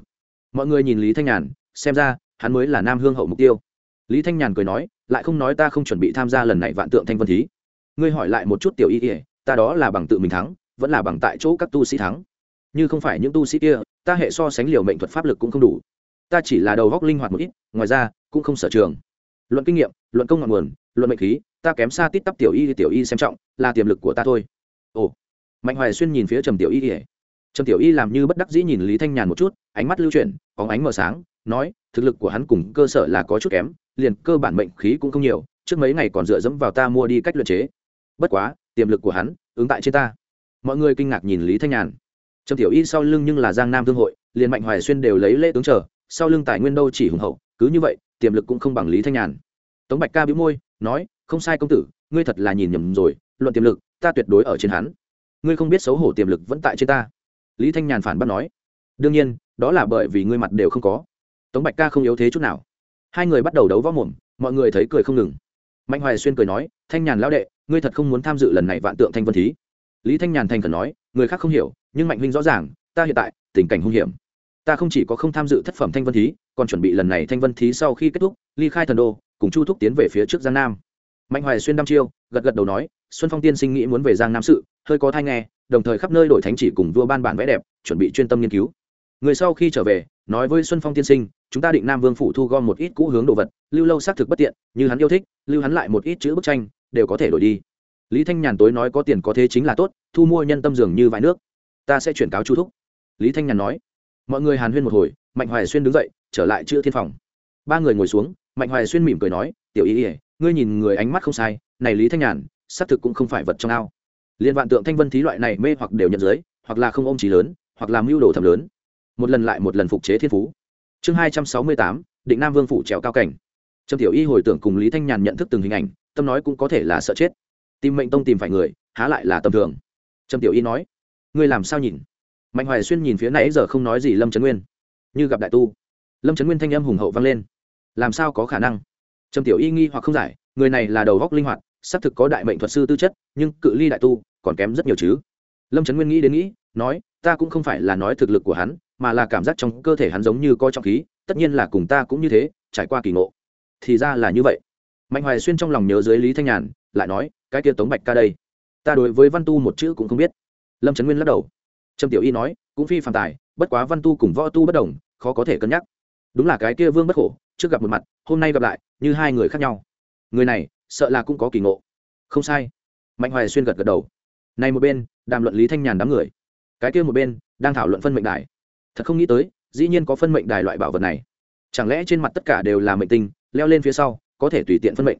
Mọi người nhìn lý thanh nhàn, xem ra, hắn mới là nam hương hậu mục tiêu. Lý thanh nhàn cười nói lại không nói ta không chuẩn bị tham gia lần này vạn tượng thanh vân thí. Ngươi hỏi lại một chút tiểu y ỉa ta đó là bằng tự mình thắng, vẫn là bằng tại chỗ các tu sĩ thắng. Như không phải những tu sĩ kia, ta hệ so sánh liều mệnh thuật pháp lực cũng không đủ. Ta chỉ là đầu góc linh hoạt một ít, ngoài ra, cũng không sở trường. Luận kinh nghiệm, luận công ngọn nguồn, luận mệnh khí, ta kém xa tít tắp tiểu y tiểu y xem trọng, là tiềm lực của ta thôi. Ồ. Mạnh hoài xuyên nhìn phía trầm tiểu y ỉa trầm tiểu y làm như bất đắc dĩ nhìn lý thanh nhàn một chút, ánh mắt lưu chuyển, có ánh mờ sáng, nói, thực lực của hắn cùng cơ sở là có chút kém liền cơ bản mệnh khí cũng không nhiều, trước mấy ngày còn dựa dẫm vào ta mua đi cách luyện chế. Bất quá, tiềm lực của hắn ứng tại trên ta. Mọi người kinh ngạc nhìn lý thanh nhàn. Trầm tiểu y sau lưng nhưng là giang nam thương hội, liền mạnh hoài xuyên đều lấy lễ tướng chờ, sau lưng tài nguyên đâu chỉ hùng hậu, cứ như vậy, tiềm lực cũng không bằng lý thanh nhàn. Tống bạch ca bĩu môi, nói, không sai công tử, ngươi thật là nhìn nhầm rồi, luận tiềm lực, ta tuyệt đối ở trên hắn. Ngươi không biết xấu hổ tiềm lực vẫn tại trên ta. Lý thanh nhàn phản bác nói, đương nhiên, đó là bởi vì ngươi mặt đều không có. Tống bạch ca không yếu thế chút nào hai người bắt đầu đấu võ mồm, mọi người thấy cười không ngừng. Mạnh hoài xuyên cười nói, thanh nhàn lão đệ, ngươi thật không muốn tham dự lần này vạn tượng thanh vân thí. Lý thanh nhàn thành khẩn nói, người khác không hiểu, nhưng mạnh huynh rõ ràng, ta hiện tại, tình cảnh hung hiểm. Ta không chỉ có không tham dự thất phẩm thanh vân thí, còn chuẩn bị lần này thanh vân thí sau khi kết thúc, ly khai thần đô, cùng chu thúc tiến về phía trước giang nam. Mạnh hoài xuyên đăm chiêu, gật gật đầu nói, xuân phong tiên sinh nghĩ muốn về giang nam sự, hơi có thai nghe, đồng thời khắp nơi đổi thánh chỉ cùng vua ban bản vẽ đẹp, chuẩn bị chuyên tâm nghiên cứu. Người sau khi trở về nói với xuân phong tiên sinh, chúng ta định nam vương phủ thu gom một ít cũ hướng đồ vật, lưu lâu xác thực bất tiện, như hắn yêu thích, lưu hắn lại một ít chữ bức tranh, đều có thể đổi đi. Lý thanh nhàn tối nói có tiền có thế chính là tốt, thu mua nhân tâm dường như vài nước. Ta sẽ chuyển cáo chu thúc. Lý thanh nhàn nói. Mọi người hàn huyên một hồi, mạnh hoài xuyên đứng dậy, trở lại chữ thiên phòng. Ba người ngồi xuống, mạnh hoài xuyên mỉm cười nói, tiểu ý ỉa ngươi nhìn người ánh mắt không sai, này lý thanh nhàn, xác thực cũng không phải vật trong ao. Liên vạn tượng thanh vân thí loại này mê hoặc đều nhận giới, hoặc là không ôm trí lớn, hoặc là mưu đồ thầm lớn một lần lại một lần phục chế thiên phú. Chương hai trăm sáu mươi tám, định nam vương phủ trèo cao cảnh. Trầm tiểu y hồi tưởng cùng lý thanh nhàn nhận thức từng hình ảnh, tâm nói cũng có thể là sợ chết. Tìm mệnh tông tìm phải người, há lại là tầm thường. Trầm tiểu y nói, ngươi làm sao nhìn? Mạnh hoài xuyên nhìn phía nãy giờ không nói gì lâm trấn nguyên. Như gặp đại tu. Lâm trấn nguyên thanh âm hùng hậu vang lên. Làm sao có khả năng? Trầm tiểu y nghi hoặc không giải, người này là đầu góc linh hoạt, xác thực có đại mệnh thuật sư tư chất, nhưng cự ly đại tu còn kém rất nhiều chứ. Lâm trấn nguyên nghĩ đến nghĩ, nói, ta cũng không phải là nói thực lực của hắn mà là cảm giác trong cơ thể hắn giống như có trọng khí, tất nhiên là cùng ta cũng như thế, trải qua kỳ ngộ. Thì ra là như vậy. Mạnh hoài xuyên trong lòng nhớ dưới lý thanh nhàn, lại nói, cái kia tống bạch ca đây, ta đối với văn tu một chữ cũng không biết. Lâm trấn nguyên lắc đầu. Trâm tiểu y nói, cũng phi phản tài, bất quá văn tu cùng võ tu bất đồng, khó có thể cân nhắc. Đúng là cái kia vương bất khổ, trước gặp một mặt, hôm nay gặp lại, như hai người khác nhau. Người này, sợ là cũng có kỳ ngộ. Không sai. Mạnh hoài xuyên gật gật đầu. Này một bên, đàm luận lý thanh nhàn đám người. Cái kia một bên, đang thảo luận phân mệnh đài thật không nghĩ tới, dĩ nhiên có phân mệnh đài loại bảo vật này. Chẳng lẽ trên mặt tất cả đều là mệnh tinh, leo lên phía sau, có thể tùy tiện phân mệnh?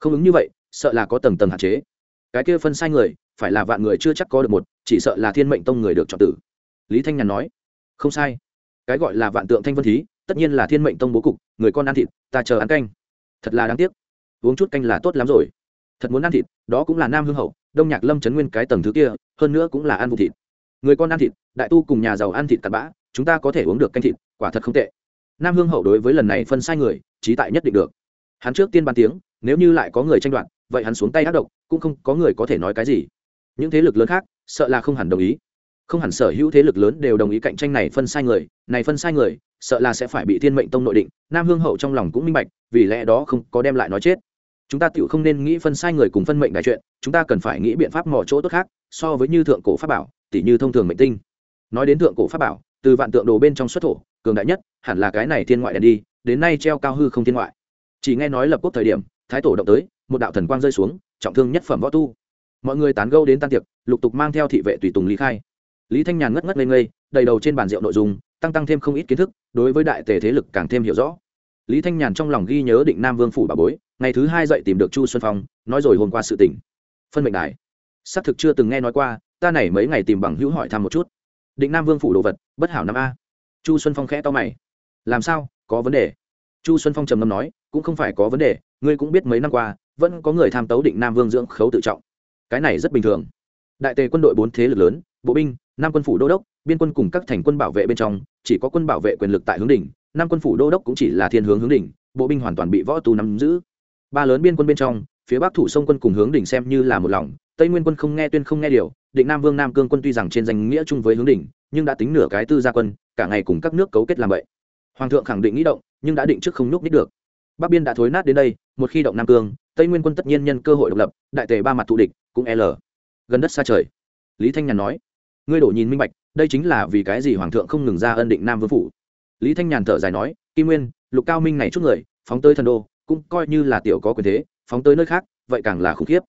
Không ứng như vậy, sợ là có tầng tầng hạn chế. Cái kia phân sai người, phải là vạn người chưa chắc có được một, chỉ sợ là thiên mệnh tông người được chọn tử. Lý thanh nhàn nói, không sai. Cái gọi là vạn tượng thanh vân thí, tất nhiên là thiên mệnh tông bố cục, người con ăn thịt, ta chờ ăn canh. Thật là đáng tiếc. Uống chút canh là tốt lắm rồi. Thật muốn ăn thịt, đó cũng là nam hương hậu, đông nhạc lâm trấn nguyên cái tầng thứ kia, hơn nữa cũng là ăn vụ thịt. Người con ăn thịt, đại tu cùng nhà giàu ăn thịt tạt bã chúng ta có thể uống được canh thịt, quả thật không tệ. Nam hương hậu đối với lần này phân sai người, trí tại nhất định được. Hắn trước tiên bàn tiếng, nếu như lại có người tranh đoạt, vậy hắn xuống tay ác độc, cũng không có người có thể nói cái gì. Những thế lực lớn khác, sợ là không hẳn đồng ý. Không hẳn sở hữu thế lực lớn đều đồng ý cạnh tranh này phân sai người, này phân sai người, sợ là sẽ phải bị thiên mệnh tông nội định. Nam hương hậu trong lòng cũng minh bạch, vì lẽ đó không có đem lại nói chết. Chúng ta tự không nên nghĩ phân sai người cùng phân mệnh đại chuyện, chúng ta cần phải nghĩ biện pháp mò chỗ tốt khác, so với như thượng cổ pháp bảo tỷ như thông thường mệnh tinh. Nói đến thượng cổ pháp bảo từ vạn tượng đồ bên trong xuất thổ, cường đại nhất, hẳn là cái này thiên ngoại đèn đi, đến nay treo cao hư không thiên ngoại. Chỉ nghe nói lập quốc thời điểm, thái tổ động tới, một đạo thần quang rơi xuống, trọng thương nhất phẩm võ tu. Mọi người tán gâu đến tan tiệc, lục tục mang theo thị vệ tùy tùng lý khai. Lý thanh nhàn ngất ngất ngây ngây, đầy đầu trên bàn rượu nội dung, tăng tăng thêm không ít kiến thức, đối với đại tề thế lực càng thêm hiểu rõ. Lý thanh nhàn trong lòng ghi nhớ định nam vương phủ bà bối, ngày thứ hai dậy tìm được chu xuân phong, nói rồi hôm qua sự tỉnh phân mệnh đài. Xác thực chưa từng nghe nói qua, ta này mấy ngày tìm bằng hữu hỏi thăm một chút định nam vương phủ đồ vật, bất hảo năm a. Chu xuân phong khẽ to mày. Làm sao? Có vấn đề? Chu xuân phong trầm ngâm nói, cũng không phải có vấn đề, ngươi cũng biết mấy năm qua, vẫn có người tham tấu định nam vương dưỡng khấu tự trọng. Cái này rất bình thường. Đại tề quân đội bốn thế lực lớn, bộ binh nam quân phủ đô đốc, biên quân cùng các thành quân bảo vệ bên trong, chỉ có quân bảo vệ quyền lực tại hướng đỉnh nam quân phủ đô đốc cũng chỉ là thiên hướng hướng đỉnh, bộ binh hoàn toàn bị võ tu nắm giữ. Ba lớn biên quân bên trong, phía bắc thủ sông quân cùng hướng đỉnh xem như là một lòng, tây nguyên quân không nghe tuyên không nghe điều định nam vương nam cương quân tuy rằng trên danh nghĩa chung với hướng đỉnh, nhưng đã tính nửa cái tư gia quân, cả ngày cùng các nước cấu kết làm vậy. Hoàng thượng khẳng định nghĩ động, nhưng đã định trước không nhúc nít được. Bắc biên đã thối nát đến đây, một khi động nam cương, tây nguyên quân tất nhiên nhân cơ hội độc lập, đại tề ba mặt thù địch, cũng l. Gần đất xa trời. Lý thanh nhàn nói, ngươi đổ nhìn minh bạch, đây chính là vì cái gì hoàng thượng không ngừng ra ân định nam vương phủ? Lý thanh nhàn thở dài nói, kim nguyên, lục cao minh này chút người, phóng tới thần đô, cũng coi như là tiểu có quyền thế, phóng tới nơi khác, vậy càng là khủng khiếp.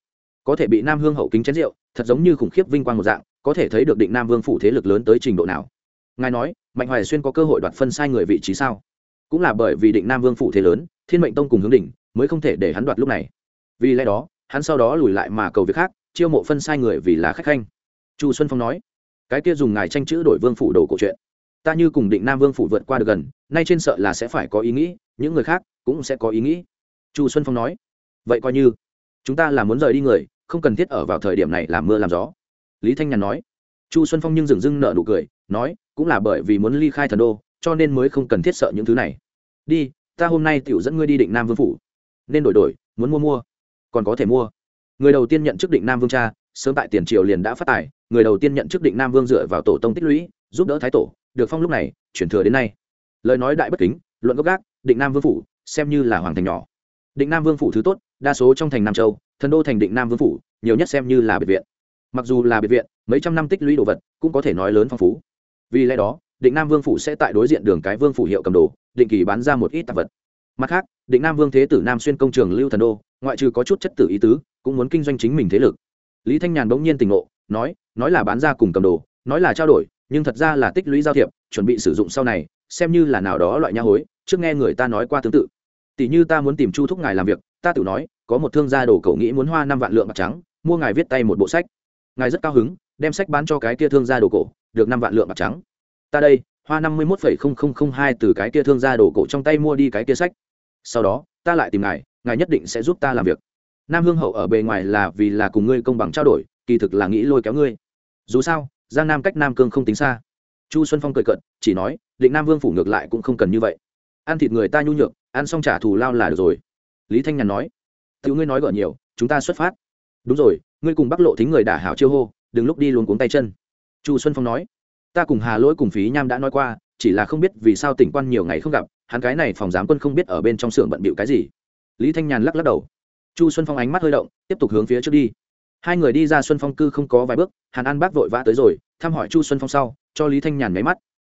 Có thể bị nam hương hậu kính chén rượu thật giống như khủng khiếp vinh quang một dạng, có thể thấy được định nam vương phủ thế lực lớn tới trình độ nào. Ngài nói, mạnh hoài xuyên có cơ hội đoạt phân sai người vị trí sao? Cũng là bởi vì định nam vương phủ thế lớn, thiên mệnh tông cùng hướng đỉnh mới không thể để hắn đoạt lúc này. Vì lẽ đó, hắn sau đó lùi lại mà cầu việc khác, chiêu mộ phân sai người vì là khách khanh. Chu xuân phong nói, cái kia dùng ngài tranh chữ đổi vương phủ đồ cổ chuyện, ta như cùng định nam vương phủ vượt qua được gần, nay trên sợ là sẽ phải có ý nghĩ, những người khác cũng sẽ có ý nghĩ. Chu xuân phong nói, vậy coi như, chúng ta là muốn rời đi người không cần thiết ở vào thời điểm này làm mưa làm gió. Lý thanh nhàn nói. Chu xuân phong nhưng dừng dưng nợ nụ cười, nói, cũng là bởi vì muốn ly khai thần đô, cho nên mới không cần thiết sợ những thứ này. Đi, ta hôm nay tiểu dẫn ngươi đi định nam vương phủ. Nên đổi đổi, muốn mua mua. Còn có thể mua. Người đầu tiên nhận chức định nam vương cha, sớm tại tiền triều liền đã phát tài, người đầu tiên nhận chức định nam vương dựa vào tổ tông tích lũy, giúp đỡ thái tổ, được phong lúc này, chuyển thừa đến nay. Lời nói đại bất kính, luận gốc gác, định nam vương phủ, xem như là hoàng thành nhỏ định nam vương phủ thứ tốt, đa số trong thành nam châu, thần đô thành định nam vương phủ, nhiều nhất xem như là biệt viện. Mặc dù là biệt viện, mấy trăm năm tích lũy đồ vật, cũng có thể nói lớn phong phú. Vì lẽ đó, định nam vương phủ sẽ tại đối diện đường cái vương phủ hiệu cầm đồ, định kỳ bán ra một ít tạp vật. Mặt khác, định nam vương thế tử nam xuyên công trường lưu thần đô, ngoại trừ có chút chất tử ý tứ, cũng muốn kinh doanh chính mình thế lực. Lý thanh nhàn bỗng nhiên tỉnh ngộ, nói nói là bán ra cùng cầm đồ, nói là trao đổi, nhưng thật ra là tích lũy giao thiệp, chuẩn bị sử dụng sau này, xem như là nào đó loại nha hối, trước nghe người ta nói qua tương tự tỷ như ta muốn tìm chu thúc ngài làm việc, ta tự nói, có một thương gia đồ cậu nghĩ muốn hoa năm vạn lượng bạc trắng, mua ngài viết tay một bộ sách. Ngài rất cao hứng, đem sách bán cho cái kia thương gia đồ cổ được năm vạn lượng bạc trắng. Ta đây, hoa năm mươi một hai từ cái kia thương gia đồ cổ trong tay mua đi cái kia sách. Sau đó, ta lại tìm ngài ngài nhất định sẽ giúp ta làm việc. Nam hương hậu ở bề ngoài là vì là cùng ngươi công bằng trao đổi, kỳ thực là nghĩ lôi kéo ngươi. Dù sao, giang nam cách nam cương không tính xa. Chu xuân phong cười cận chỉ nói, định nam vương phủ ngược lại cũng không cần như vậy. Ăn thịt người ta nhu nhược ăn xong trả thù lao là được rồi. Lý thanh nhàn nói tự ngươi nói gỡ nhiều, chúng ta xuất phát. Đúng rồi, ngươi cùng bắc lộ thính người đả hảo chiêu hô, đừng lúc đi luôn cuống tay chân. Chu xuân phong nói, ta cùng hà lỗi cùng phí nham đã nói qua, chỉ là không biết vì sao tỉnh quan nhiều ngày không gặp, hắn cái này phòng giám quân không biết ở bên trong xưởng bận bịu cái gì. Lý thanh nhàn lắc lắc đầu. Chu xuân phong ánh mắt hơi động, tiếp tục hướng phía trước đi. Hai người đi ra xuân phong cư không có vài bước, hàn an bác vội vã tới rồi, thăm hỏi chu xuân phong sau, cho lý thanh nhàn máy mắt.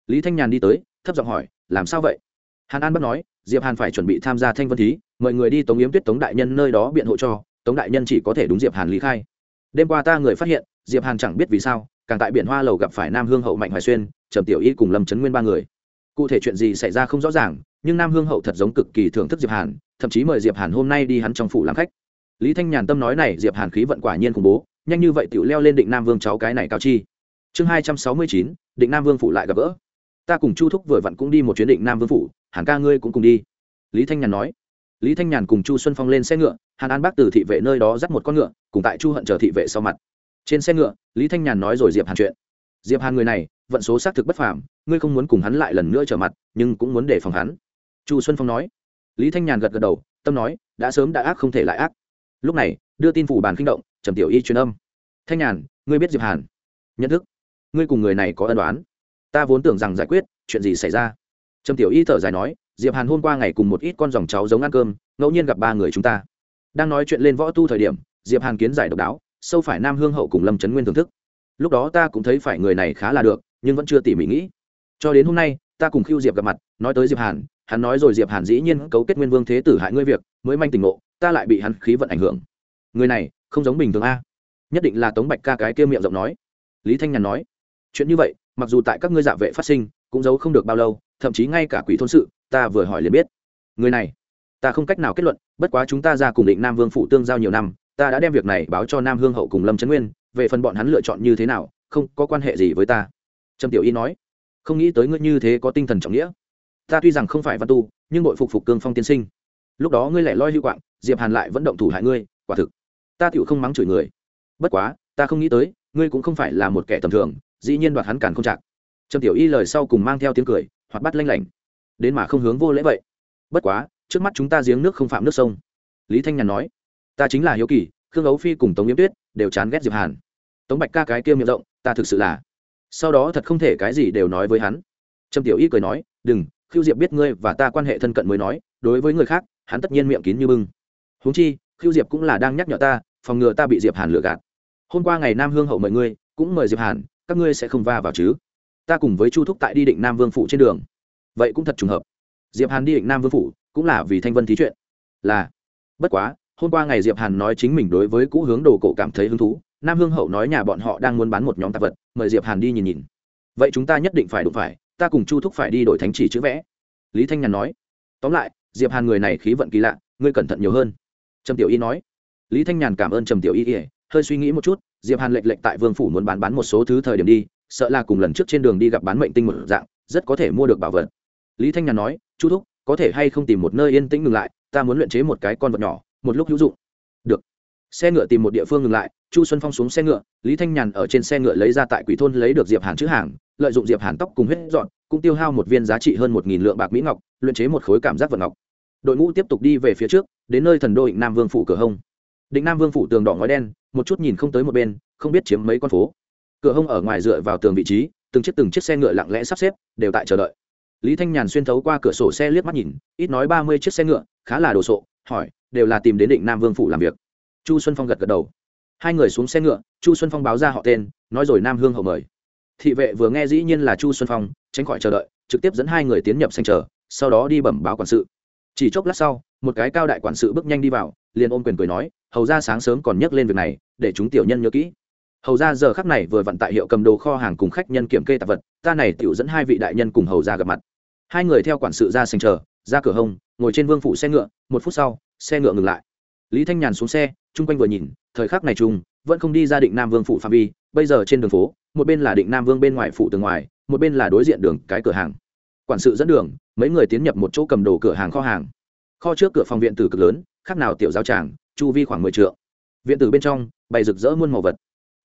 Lý thanh nhàn đi tới, thấp giọng hỏi, làm sao vậy? Hàn an bác nói diệp hàn phải chuẩn bị tham gia thanh vân thí mọi người đi tống yếm tuyết tống đại nhân nơi đó biện hộ cho, tống đại nhân chỉ có thể đúng diệp hàn lý khai. Đêm qua ta người phát hiện, diệp hàn chẳng biết vì sao, càng tại biển hoa lầu gặp phải nam hương hậu mạnh hoài xuyên, trầm tiểu y cùng lâm trấn nguyên ba người. Cụ thể chuyện gì xảy ra không rõ ràng, nhưng nam hương hậu thật giống cực kỳ thưởng thức diệp hàn, thậm chí mời diệp hàn hôm nay đi hắn trong phủ làm khách. Lý thanh nhàn tâm nói này, diệp hàn khí vận quả nhiên khủng bố, nhanh như vậy tiểu leo lên định nam vương cháu cái này cao chi. Chương hai trăm sáu mươi chín, định nam vương phủ lại gặp gỡ. Ta cùng chu thúc vừa vặn cũng đi một chuyến định nam vương phủ hàn ca ngươi cũng cùng đi. Lý thanh nhàn nói. Lý thanh nhàn cùng chu xuân phong lên xe ngựa, hàn an bác từ thị vệ nơi đó dắt một con ngựa, cùng tại chu hận chờ thị vệ sau mặt. Trên xe ngựa, lý thanh nhàn nói rồi diệp hàn chuyện. Diệp hàn người này, vận số xác thực bất phàm, ngươi không muốn cùng hắn lại lần nữa trở mặt, nhưng cũng muốn đề phòng hắn. Chu xuân phong nói. Lý thanh nhàn gật gật đầu, tâm nói, đã sớm đã ác không thể lại ác. Lúc này, đưa tin phủ bàn kinh động, trầm tiểu y truyền âm. Thanh nhàn, ngươi biết diệp hàn? Nhận thức. Ngươi cùng người này có ân đoán ta vốn tưởng rằng giải quyết, chuyện gì xảy ra? Trầm tiểu y thở dài nói, diệp hàn hôm qua ngày cùng một ít con dòng cháu giống ăn cơm, ngẫu nhiên gặp ba người chúng ta. Đang nói chuyện lên võ tu thời điểm, diệp hàn kiến giải độc đáo, sâu phải nam hương hậu cùng lâm trấn nguyên thưởng thức. Lúc đó ta cũng thấy phải người này khá là được, nhưng vẫn chưa tỉ mỉ nghĩ. Cho đến hôm nay, ta cùng khiêu diệp gặp mặt, nói tới diệp hàn, hắn nói rồi diệp hàn dĩ nhiên cấu kết nguyên vương thế tử hại ngươi việc, mới manh tình ngộ, ta lại bị hắn khí vận ảnh hưởng. Người này, không giống bình thường a. Nhất định là tống bạch ca cái kia miệng rộng nói. Lý thanh nhàn nói, chuyện như vậy, mặc dù tại các ngươi dạ vệ phát sinh, cũng giấu không được bao lâu thậm chí ngay cả quỷ thôn sự, ta vừa hỏi liền biết. Người này, ta không cách nào kết luận, bất quá chúng ta ra cùng định nam vương phụ tương giao nhiều năm, ta đã đem việc này báo cho nam hương hậu cùng lâm trấn nguyên, về phần bọn hắn lựa chọn như thế nào, không có quan hệ gì với ta. Trầm tiểu y nói. Không nghĩ tới ngươi như thế có tinh thần trọng nghĩa. Ta tuy rằng không phải văn tu, nhưng nội phục phục cương phong tiên sinh. Lúc đó ngươi lại loi hữu quạng, diệp hàn lại vẫn động thủ hại ngươi, quả thực. Ta tựu không mắng chửi người. Bất quá, ta không nghĩ tới, ngươi cũng không phải là một kẻ tầm thường, dĩ nhiên đoạt hắn càn không chạc trầm tiểu y lời sau cùng mang theo tiếng cười hoặc bắt lanh lảnh. Đến mà không hướng vô lễ vậy. Bất quá, trước mắt chúng ta giếng nước không phạm nước sông. Lý thanh nhàn nói, ta chính là hiếu kỳ, khương ấu phi cùng tống yếm tuyết đều chán ghét diệp hàn. Tống bạch ca cái kia miệng rộng, ta thực sự là sau đó thật không thể cái gì đều nói với hắn. Trâm tiểu y cười nói, đừng khiêu diệp biết ngươi và ta quan hệ thân cận mới nói, đối với người khác, hắn tất nhiên miệng kín như bưng. Huống chi khiêu diệp cũng là đang nhắc nhở ta, phòng ngừa ta bị diệp hàn lừa gạt. Hôm qua ngày nam hương hậu mời ngươi, cũng mời diệp hàn, các ngươi sẽ không va vào chứ? Ta cùng với chu thúc tại đi định nam vương phủ trên đường. Vậy cũng thật trùng hợp. Diệp hàn đi định nam vương phủ cũng là vì thanh vân thí chuyện. Là, bất quá, hôm qua ngày diệp hàn nói chính mình đối với cũ hướng đồ cổ cảm thấy hứng thú, nam hương hậu nói nhà bọn họ đang muốn bán một nhóm tạp vật, mời diệp hàn đi nhìn nhìn. Vậy chúng ta nhất định phải đụng phải, ta cùng chu thúc phải đi đổi thánh chỉ chữ vẽ. Lý thanh nhàn nói. Tóm lại, diệp hàn người này khí vận kỳ lạ, ngươi cẩn thận nhiều hơn. Trầm tiểu y nói. Lý thanh nhàn cảm ơn trầm tiểu y ỉa hơi suy nghĩ một chút, diệp hàn lệch lệch tại vương phủ muốn bán bán một số thứ thời điểm đi sợ là cùng lần trước trên đường đi gặp bán mệnh tinh một dạng, rất có thể mua được bảo vật. Lý thanh nhàn nói, chu thúc, có thể hay không tìm một nơi yên tĩnh ngừng lại, ta muốn luyện chế một cái con vật nhỏ, một lúc hữu dụng. Được. Xe ngựa tìm một địa phương ngừng lại, chu xuân phong xuống xe ngựa, lý thanh nhàn ở trên xe ngựa lấy ra tại quỷ thôn lấy được diệp hàn chữ hàng, lợi dụng diệp hàn tóc cùng huyết dọn, cũng tiêu hao một viên giá trị hơn một nghìn lượng bạc mỹ ngọc, luyện chế một khối cảm giác vật ngọc. Đội ngũ tiếp tục đi về phía trước, đến nơi thần đô định nam vương phủ cửa hông. Định nam vương phủ tường đỏ ngói đen, một chút nhìn không tới một bên, không biết chiếm mấy con phố cửa hông ở ngoài dựa vào tường vị trí, từng chiếc từng chiếc xe ngựa lặng lẽ sắp xếp, đều tại chờ đợi. Lý thanh nhàn xuyên thấu qua cửa sổ xe liếc mắt nhìn, ít nói ba mươi chiếc xe ngựa, khá là đồ sộ, hỏi, đều là tìm đến định nam vương phủ làm việc. Chu xuân phong gật gật đầu. Hai người xuống xe ngựa, chu xuân phong báo ra họ tên, nói rồi nam hương hậu mời. Thị vệ vừa nghe dĩ nhiên là chu xuân phong, tránh khỏi chờ đợi, trực tiếp dẫn hai người tiến nhập xanh chờ, sau đó đi bẩm báo quản sự. Chỉ chốc lát sau, một cái cao đại quản sự bước nhanh đi vào, liền ôm quyền cười nói, hầu ra sáng sớm còn nhắc lên việc này, để chúng tiểu nhân nhớ kỹ hầu ra giờ khắc này vừa vận tại hiệu cầm đồ kho hàng cùng khách nhân kiểm kê tạp vật, ta này tiểu dẫn hai vị đại nhân cùng hầu ra gặp mặt. Hai người theo quản sự ra sành chờ, ra cửa hông, ngồi trên vương phủ xe ngựa, một phút sau, xe ngựa ngừng lại. Lý thanh nhàn xuống xe, chung quanh vừa nhìn, thời khắc này chung vẫn không đi ra định nam vương phủ phạm vi, bây giờ trên đường phố, một bên là định nam vương bên ngoài phủ tường ngoài, một bên là đối diện đường, cái cửa hàng. Quản sự dẫn đường, mấy người tiến nhập một chỗ cầm đồ cửa hàng kho hàng. Kho trước cửa phòng viện tử cực lớn, khác nào tiểu giao tràng, chu vi khoảng mười t viện tử bên trong, bày rực rỡ muôn màu vật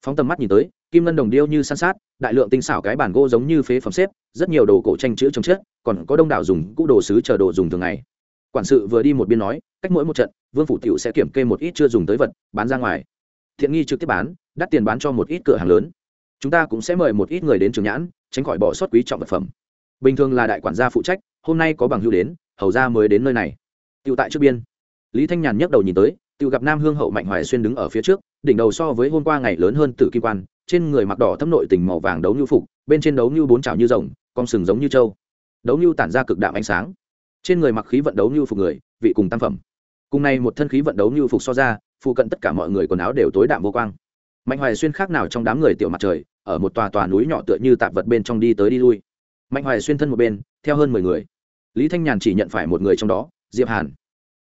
phóng tầm mắt nhìn tới, kim ngân đồng điêu như san sát, đại lượng tinh xảo cái bản gỗ giống như phế phẩm xếp, rất nhiều đồ cổ tranh chữ trong chết, còn có đông đảo dùng cũ đồ sứ chờ đồ dùng thường ngày. Quản sự vừa đi một biên nói, cách mỗi một trận, vương phủ tiểu sẽ kiểm kê một ít chưa dùng tới vật, bán ra ngoài. Thiện nghi trực tiếp bán, đắt tiền bán cho một ít cửa hàng lớn. Chúng ta cũng sẽ mời một ít người đến trường nhãn, tránh khỏi bỏ sót quý trọng vật phẩm. Bình thường là đại quản gia phụ trách, hôm nay có bằng hưu đến, hầu ra mới đến nơi này. Tiểu tại trước biên. Lý thanh nhàn nhấc đầu nhìn tới, tiểu gặp nam hương hậu mạnh hoài xuyên đứng ở phía trước đỉnh đầu so với hôm qua ngày lớn hơn tử kim quan, trên người mặc đỏ thâm nội tình màu vàng đấu như phục, bên trên đấu như bốn trào như rồng, con sừng giống như trâu. Đấu như tản ra cực đạm ánh sáng. Trên người mặc khí vận đấu như phục người, vị cùng tam phẩm. Cùng này một thân khí vận đấu như phục so ra, phụ cận tất cả mọi người quần áo đều tối đạm vô quang. Mạnh hoài xuyên khác nào trong đám người tiểu mặt trời, ở một tòa tòa núi nhỏ tựa như tạp vật bên trong đi tới đi lui. Mạnh hoài xuyên thân một bên, theo hơn mười người. Lý thanh nhàn chỉ nhận phải một người trong đó, diệp hàn.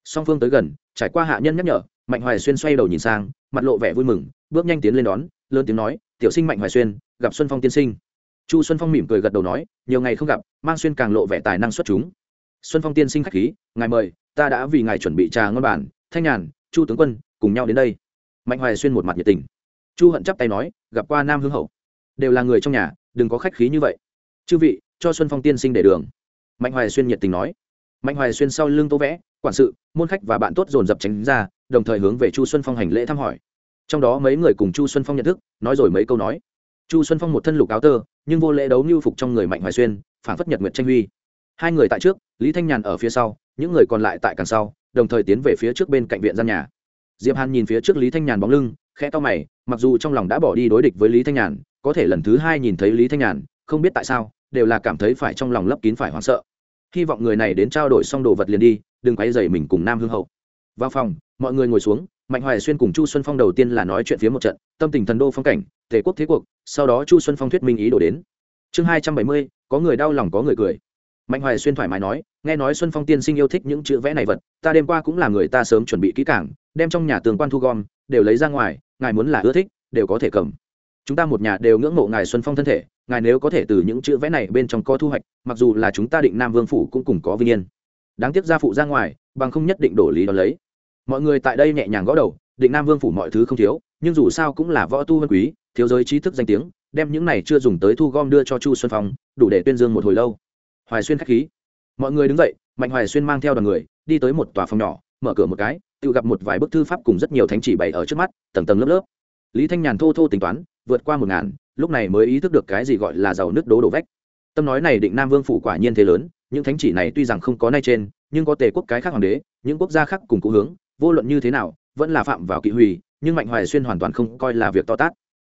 Song phương tới gần, trải qua hạ nhân nhắc nhở mạnh hoài xuyên xoay đầu nhìn sang, mặt lộ vẻ vui mừng, bước nhanh tiến lên đón, lớn tiếng nói, tiểu sinh mạnh hoài xuyên, gặp xuân phong tiên sinh. Chu xuân phong mỉm cười gật đầu nói, nhiều ngày không gặp, mang xuyên càng lộ vẻ tài năng xuất chúng. Xuân phong tiên sinh khách khí, ngài mời, ta đã vì ngài chuẩn bị trà ngon bản, thanh nhàn, chu tướng quân, cùng nhau đến đây. Mạnh hoài xuyên một mặt nhiệt tình. Chu hận chắp tay nói, gặp qua nam hương hậu, đều là người trong nhà, đừng có khách khí như vậy. Chư vị, cho xuân phong tiên sinh để đường. Mạnh hoài xuyên nhiệt tình nói. Mạnh hoài xuyên sau lưng tô vẽ, quản sự, môn khách và bạn tốt dồn dập tránh ra đồng thời hướng về chu xuân phong hành lễ thăm hỏi. Trong đó mấy người cùng chu xuân phong nhận thức, nói rồi mấy câu nói. Chu xuân phong một thân lục áo tơ, nhưng vô lễ đấu mưu phục trong người mạnh hoài xuyên, phản phất nhật nguyệt tranh huy. Hai người tại trước, lý thanh nhàn ở phía sau, những người còn lại tại càng sau, đồng thời tiến về phía trước bên cạnh viện gian nhà. Diệp hàn nhìn phía trước lý thanh nhàn bóng lưng, khẽ to mày, mặc dù trong lòng đã bỏ đi đối địch với lý thanh nhàn, có thể lần thứ hai nhìn thấy lý thanh nhàn, không biết tại sao, đều là cảm thấy phải trong lòng lấp kín phải hoảng sợ. Hy vọng người này đến trao đổi xong đồ vật liền đi, đừng quay dày mình cùng nam hương hậu. Vào phòng mọi người ngồi xuống, mạnh hoài xuyên cùng chu xuân phong đầu tiên là nói chuyện phía một trận, tâm tình thần đô phong cảnh, tề quốc thế cuộc, sau đó chu xuân phong thuyết minh ý đổ đến. Chương hai trăm bảy mươi, có người đau lòng có người cười. Mạnh hoài xuyên thoải mái nói, nghe nói xuân phong tiên sinh yêu thích những chữ vẽ này vật, ta đêm qua cũng là người ta sớm chuẩn bị kỹ cảng đem trong nhà tường quan thu gom, đều lấy ra ngoài, ngài muốn là ưa thích, đều có thể cầm. Chúng ta một nhà đều ngưỡng mộ ngài xuân phong thân thể, ngài nếu có thể từ những chữ vẽ này bên trong có thu hoạch, mặc dù là chúng ta định nam vương phủ cũng cùng có vinh yên. Đáng tiếc gia phụ ra ngoài, bằng không nhất định đổ lý đón lấy mọi người tại đây nhẹ nhàng gõ đầu, định nam vương phủ mọi thứ không thiếu, nhưng dù sao cũng là võ tu vân quý, thiếu giới trí thức danh tiếng, đem những này chưa dùng tới thu gom đưa cho chu xuân phong, đủ để tuyên dương một hồi lâu. Hoài xuyên k h á c h khí. Mọi người đứng dậy, mạnh hoài xuyên mang theo đoàn người, đi tới một tòa phòng nhỏ, mở cửa một cái, tự gặp một vài bức thư pháp cùng rất nhiều thánh chỉ bày ở trước mắt, tầng tầng lớp lớp. Lý thanh nhàn thô thô tính toán, vượt qua một ngàn, lúc này mới ý thức được cái gì gọi là giàu nước đố đổ vách. Tâm nói này định nam vương phủ quả nhiên thế lớn, những thánh chỉ này tuy rằng không có nay trên, nhưng có tề quốc cái khác hoàng đế, những quốc gia khác cùng cụ hướng vô luận như thế nào, vẫn là phạm vào kỵ hủy, nhưng mạnh hoài xuyên hoàn toàn không coi là việc to tát.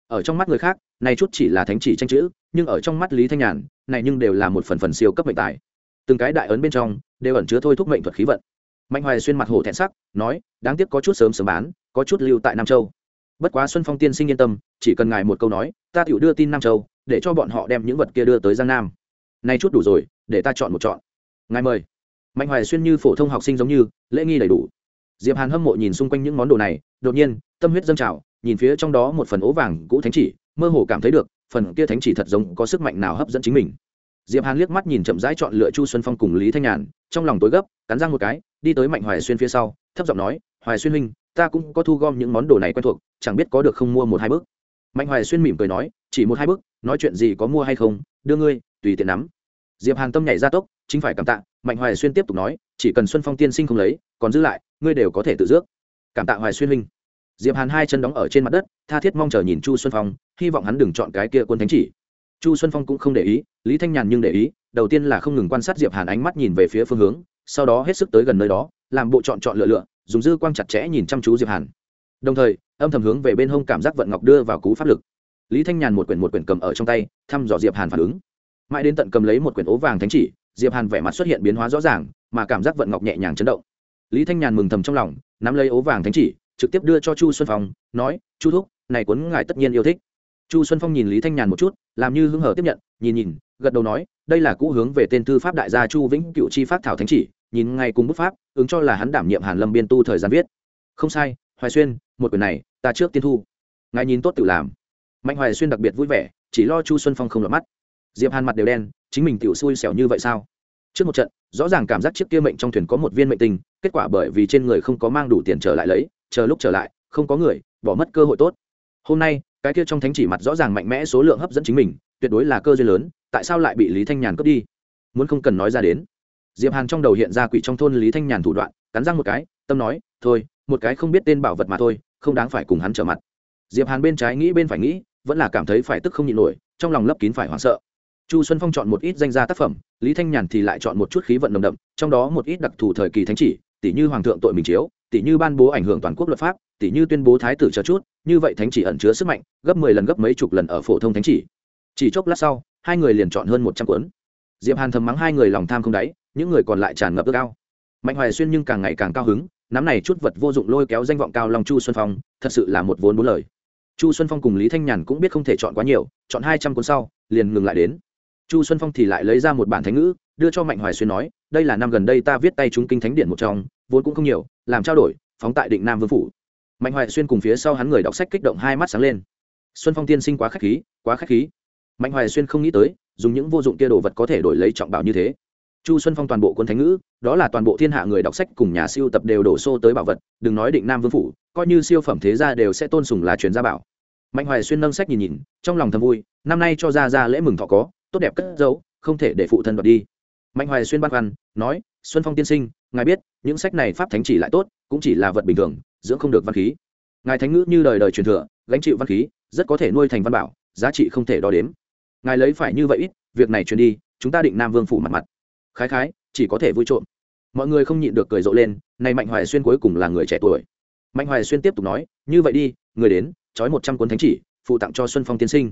Ở trong mắt người khác, này chút chỉ là thánh chỉ tranh chữ, nhưng ở trong mắt lý thanh nhàn, này nhưng đều là một phần phần siêu cấp mệnh tài. Từng cái đại ấn bên trong, đều ẩn chứa thôi thúc mệnh thuật khí vận. Mạnh hoài xuyên mặt hồ thẹn sắc, nói, đáng tiếc có chút sớm sớm bán, có chút lưu tại nam châu. Bất quá xuân phong tiên sinh yên tâm, chỉ cần ngài một câu nói, ta tự đưa tin nam châu, để cho bọn họ đem những vật kia đưa tới giang nam. Nay chút đủ rồi, để ta chọn một chọn. Ngài mời. Mạnh hoài xuyên như phổ thông học sinh giống như, lễ nghi đầy đủ diệp hàn hâm mộ nhìn xung quanh những món đồ này, đột nhiên, tâm huyết dâng trào, nhìn phía trong đó một phần ố vàng cũ thánh chỉ, mơ hồ cảm thấy được, phần kia thánh chỉ thật giống có sức mạnh nào hấp dẫn chính mình. Diệp hàn liếc mắt nhìn chậm rãi chọn lựa chu xuân phong cùng lý thanh nhàn, trong lòng tối gấp, cắn răng một cái, đi tới mạnh hoài xuyên phía sau, thấp giọng nói, hoài xuyên huynh, ta cũng có thu gom những món đồ này quen thuộc, chẳng biết có được không mua một hai bước. Mạnh hoài xuyên mỉm cười nói, chỉ một hai bước, nói chuyện gì có mua hay không, đưa ngươi, tùy tiện nắm. Diệp hàn tâm nhảy ra tốc chính phải cảm tạ, mạnh hoài xuyên tiếp tục nói, chỉ cần xuân phong tiên sinh không lấy, còn giữ lại, ngươi đều có thể tự dước. Cảm tạ hoài xuyên minh. diệp hàn hai chân đóng ở trên mặt đất, tha thiết mong chờ nhìn chu xuân phong, hy vọng hắn đừng chọn cái kia quân thánh chỉ. Chu xuân phong cũng không để ý, lý thanh nhàn nhưng để ý, đầu tiên là không ngừng quan sát diệp hàn ánh mắt nhìn về phía phương hướng, sau đó hết sức tới gần nơi đó, làm bộ chọn chọn lựa lựa, dùng dư quang chặt chẽ nhìn chăm chú diệp hàn. Đồng thời, âm thầm hướng về bên hông cảm giác vận ngọc đưa vào cú pháp lực. Lý thanh nhàn một quyển một quyển cầm ở trong tay, thăm dò diệp hàn phản ứng. Mãi đến tận cầm lấy một quyển ố vàng thánh chỉ diệp hàn vẻ mặt xuất hiện biến hóa rõ ràng, mà cảm giác vận ngọc nhẹ nhàng chấn động. Lý thanh nhàn mừng thầm trong lòng, nắm lấy ố vàng thánh chỉ, trực tiếp đưa cho chu xuân phong, nói, chu thúc, này cuốn ngài tất nhiên yêu thích. Chu xuân phong nhìn lý thanh nhàn một chút, làm như hứng hở tiếp nhận, nhìn nhìn, gật đầu nói, đây là cũ hướng về tên thư pháp đại gia chu vĩnh cựu chi pháp thảo thánh chỉ, nhìn ngay cùng bút pháp, ứng cho là hắn đảm nhiệm hàn lâm biên tu thời gian viết. Không sai, hoài xuyên, một quyển này, ta trước tiên thu. Ngài nhìn tốt tự làm. Mạnh hoài xuyên đặc biệt vui vẻ, chỉ lo chu xuân phong không lọt mắt diệp hàn mặt đều đen, chính mình tiểu xui xẻo như vậy sao? Trước một trận, rõ ràng cảm giác chiếc kia mệnh trong thuyền có một viên mệnh tinh, kết quả bởi vì trên người không có mang đủ tiền trở lại lấy, chờ lúc trở lại, không có người, bỏ mất cơ hội tốt. Hôm nay, cái kia trong thánh chỉ mặt rõ ràng mạnh mẽ số lượng hấp dẫn chính mình, tuyệt đối là cơ duyên lớn, tại sao lại bị lý thanh nhàn cướp đi? Muốn không cần nói ra đến. Diệp hàn trong đầu hiện ra quỷ trong thôn lý thanh nhàn thủ đoạn, cắn răng một cái, tâm nói, thôi, một cái không biết tên bảo vật mà thôi, không đáng phải cùng hắn trở mặt. Diệp hàn bên trái nghĩ bên phải nghĩ, vẫn là cảm thấy phải tức không nhịn nổi, trong lòng lấp kín phải hoảng sợ chu xuân phong chọn một ít danh gia tác phẩm, lý thanh nhàn thì lại chọn một chút khí vận nồng đậm, trong đó một ít đặc thù thời kỳ thánh chỉ tỷ như hoàng thượng tội mình chiếu tỷ như ban bố ảnh hưởng toàn quốc luật pháp tỷ như tuyên bố thái tử cho chút, như vậy thánh chỉ ẩn chứa sức mạnh, gấp mười lần gấp mấy chục lần ở phổ thông thánh chỉ. Chỉ chốc lát sau, hai người liền chọn hơn một trăm cuốn. Diệp hàn thầm mắng hai người lòng tham không đáy, những người còn lại tràn ngập ước ao. Mạnh hoài xuyên nhưng càng ngày càng cao hứng, nắm này chút vật vô dụng lôi kéo danh vọng cao long chu xuân phong, thật sự là một vốn bốn lời. Chu xuân phong cùng lý thanh nhàn cũng biết không thể chọn quá nhiều, chọn hai trăm cuốn sau, liền ngừng lại đến chu xuân phong thì lại lấy ra một bản thánh ngữ, đưa cho mạnh hoài xuyên nói, đây là năm gần đây ta viết tay chúng kinh thánh điển một trong, vốn cũng không nhiều, làm trao đổi, phóng tại định nam vương phủ. Mạnh hoài xuyên cùng phía sau hắn người đọc sách kích động hai mắt sáng lên. Xuân phong tiên sinh quá k h á c h khí, quá k h á c h khí. Mạnh hoài xuyên không nghĩ tới, dùng những vô dụng kia đồ vật có thể đổi lấy trọng bảo như thế. Chu xuân phong toàn bộ quân thánh ngữ, đó là toàn bộ thiên hạ người đọc sách cùng nhà siêu tập đều đổ xô tới bảo vật, đừng nói định nam vương phủ, coi như siêu phẩm thế gia đều sẽ tôn sùng là truyền gia bảo. Mạnh hoài xuyên nâng sách nhìn nhìn, trong lòng thầm vui, năm nay cho ra ra lễ mừng thọ có tốt đẹp cất giấu, không thể để phụ thân đoạt đi. Mạnh hoài xuyên băn khoăn, nói, xuân phong tiên sinh, ngài biết, những sách này pháp thánh chỉ lại tốt, cũng chỉ là vật bình thường, dưỡng không được văn khí. Ngài thánh ngữ như đời đời truyền thừa, gánh chịu văn khí, rất có thể nuôi thành văn bảo, giá trị không thể đo đếm. Ngài lấy phải như vậy ít, việc này truyền đi, chúng ta định nam vương phủ mặt mặt. Khái khái, chỉ có thể vui trộm. Mọi người không nhịn được cười rộ lên, này mạnh hoài xuyên cuối cùng là người trẻ tuổi. Mạnh hoài xuyên tiếp tục nói, như vậy đi, người đến, trói một trăm cuốn thánh chỉ, phụ tặng cho xuân phong tiên sinh.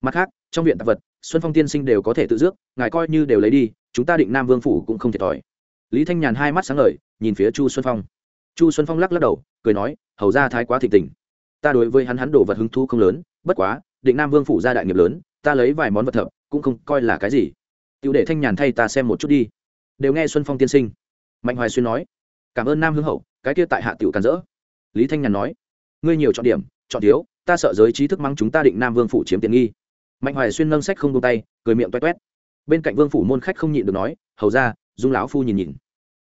Mặt khác, trong viện tạp vật xuân phong tiên sinh đều có thể tự dước, ngài coi như đều lấy đi, chúng ta định nam vương phủ cũng không thiệt thòi. Lý thanh nhàn hai mắt sáng lời nhìn phía chu xuân phong. Chu xuân phong lắc lắc đầu, cười nói, hầu ra thái quá thịnh tình. Ta đối với hắn hắn đồ vật hứng thu không lớn, bất quá, định nam vương phủ ra đại nghiệp lớn, ta lấy vài món vật thập, cũng không coi là cái gì. Tựu để thanh nhàn thay ta xem một chút đi. Đều nghe xuân phong tiên sinh. Mạnh hoài xuyên nói, cảm ơn nam hương hậu, cái kia tại hạ tiểu càn rỡ. Lý thanh nhàn nói, ngươi nhiều chọn điểm, chọn thiếu, ta sợ giới trí thức mắng chúng ta định nam vương phủ chiếm tiện nghi mạnh hoài xuyên nâng sách không tung tay, cười miệng toét toét. Bên cạnh vương phủ môn khách không nhịn được nói, hầu ra dung lão phu nhìn nhìn.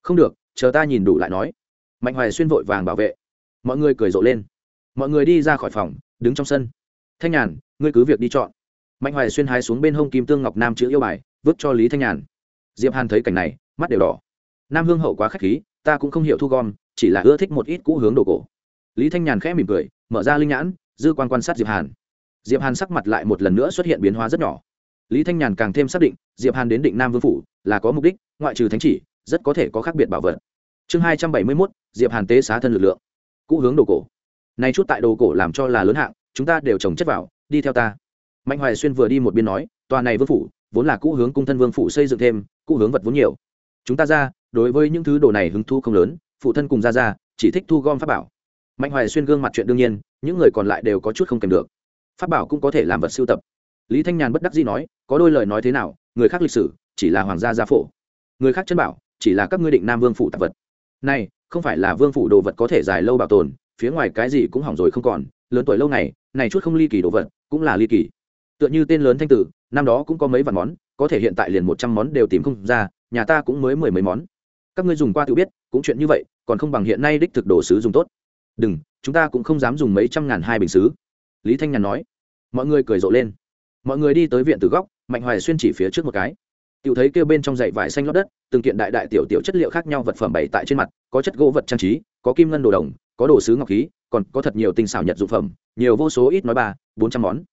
Không được, chờ ta nhìn đủ lại nói. Mạnh hoài xuyên vội vàng bảo vệ. Mọi người cười rộ lên. Mọi người đi ra khỏi phòng, đứng trong sân. Thanh nhàn, ngươi cứ việc đi chọn. Mạnh hoài xuyên hái xuống bên hông kim tương ngọc nam chữ yêu bài, vứt cho lý thanh nhàn. Diệp hàn thấy cảnh này, mắt đều đỏ. Nam hương hậu quá k h á c h khí, ta cũng không hiểu thu gom, chỉ là ưa thích một ít cũ hướng đồ cổ. Lý thanh nhàn khẽ mỉm cười, mở ra linh nhãn, dư quan quan sát diệp hàn diệp hàn sắc mặt lại một lần nữa xuất hiện biến hóa rất nhỏ. Lý thanh nhàn càng thêm xác định, diệp hàn đến định nam vương phủ là có mục đích, ngoại trừ thánh chỉ, rất có thể có khác biệt bảo vật. Chương hai trăm bảy mươi mốt, diệp hàn tế xá thân lực lượng. Cũ hướng đồ cổ. Nay chút tại đồ cổ làm cho là lớn hạng, chúng ta đều trồng chất vào, đi theo ta. Mạnh hoài xuyên vừa đi một bên nói, tòa này vương phủ, vốn là cũ hướng cung thân vương phủ xây dựng thêm, cũ hướng vật vốn nhiều. Chúng ta ra, đối với những thứ đồ này hứng thu không lớn, phụ thân cùng ra ra chỉ thích thu gom pháp bảo. Mạnh hoài xuyên gương mặt chuyện đương nhiên, những người còn lại đều có chút không kèm được pháp bảo cũng có thể làm vật sưu tập. Lý thanh nhàn bất đắc dĩ nói, có đôi lời nói thế nào, người khác lịch sử, chỉ là hoàng gia gia phổ. Người khác chân bảo, chỉ là các ngươi định nam vương phủ tạp vật. Này, không phải là vương phủ đồ vật có thể dài lâu bảo tồn, phía ngoài cái gì cũng hỏng rồi không còn, lớn tuổi lâu này này chút không ly kỳ đồ vật, cũng là ly kỳ. Tựa như tên lớn thanh tử, năm đó cũng có mấy vạn món, có thể hiện tại liền một trăm món đều tìm không ra, nhà ta cũng mới mười mấy món. Các ngươi dùng qua tự biết, cũng chuyện như vậy, còn không bằng hiện nay đích thực đồ sứ dùng tốt. Đừng, chúng ta cũng không dám dùng mấy trăm ngàn hai bình sứ lý thanh nhàn nói. Mọi người cười rộ lên. Mọi người đi tới viện từ góc, mạnh hoài xuyên chỉ phía trước một cái. Tiểu thấy kêu bên trong dãy vải xanh lót đất, từng kiện đại đại tiểu tiểu chất liệu khác nhau vật phẩm bày tại trên mặt, có chất gỗ vật trang trí, có kim ngân đồ đồng, có đồ sứ ngọc khí, còn có thật nhiều tinh xảo nhật dụng phẩm, nhiều vô số ít nói ba, bốn trăm món.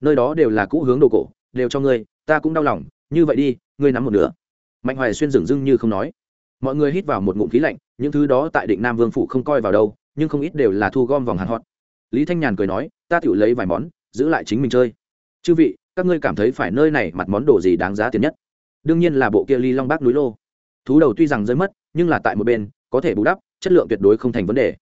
Nơi đó đều là cũ hướng đồ cổ, đều cho ngươi, ta cũng đau lòng, như vậy đi, ngươi nắm một nửa. Mạnh hoài xuyên dừng dưng như không nói. Mọi người hít vào một ngụm khí lạnh, những thứ đó tại định nam vương phủ không coi vào đâu, nhưng không ít đều là thu gom vòng hàn hot lý thanh nhàn cười nói ta tự lấy vài món, giữ lại chính mình chơi. Chư vị, các ngươi cảm thấy phải nơi này mặt món đồ gì đáng giá tiền nhất? Đương nhiên là bộ kia ly long bác núi lô. Thú đầu tuy rằng rơi mất, nhưng là tại một bên, có thể bù đắp, chất lượng tuyệt đối không thành vấn đề.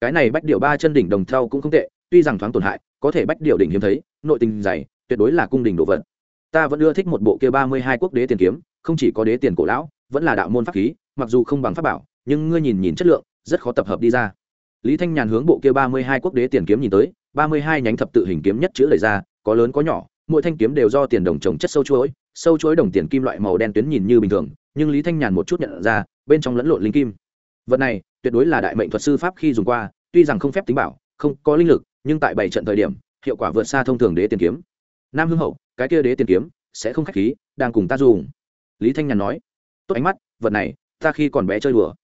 Cái này bách điệu ba chân đỉnh đồng thau cũng không tệ, tuy rằng thoáng tổn hại, có thể bách điệu đỉnh hiếm thấy, nội tình dày, tuyệt đối là cung đỉnh đồ vật. Ta vẫn ưa thích một bộ kia ba mươi hai quốc đế tiền kiếm, không chỉ có đế tiền cổ lão, vẫn là đạo môn pháp khí, mặc dù không bằng pháp bảo, nhưng ngươi nhìn nhìn chất lượng, rất khó tập hợp đi ra. Lý thanh nhàn hướng bộ kia ba mươi hai quốc đế tiền kiếm nhìn tới ba mươi hai nhánh thập tự hình kiếm nhất chữ lời ra, có lớn có nhỏ, mỗi thanh kiếm đều do tiền đồng trồng chất sâu chuỗi sâu chuỗi đồng tiền kim loại màu đen tuyến nhìn như bình thường, nhưng lý thanh nhàn một chút nhận ra, bên trong lẫn lộn linh kim. Vật này, tuyệt đối là đại mệnh thuật sư pháp khi dùng qua, tuy rằng không phép tính bảo, không có linh lực, nhưng tại bảy trận thời điểm, hiệu quả vượt xa thông thường đế tiền kiếm. Nam hưng hậu, cái kia đế tiền kiếm, sẽ không khách khí, đang cùng ta dùng. Lý thanh nhàn nói. Tốt ánh mắt, vật này, ta khi còn bé chơi đùa.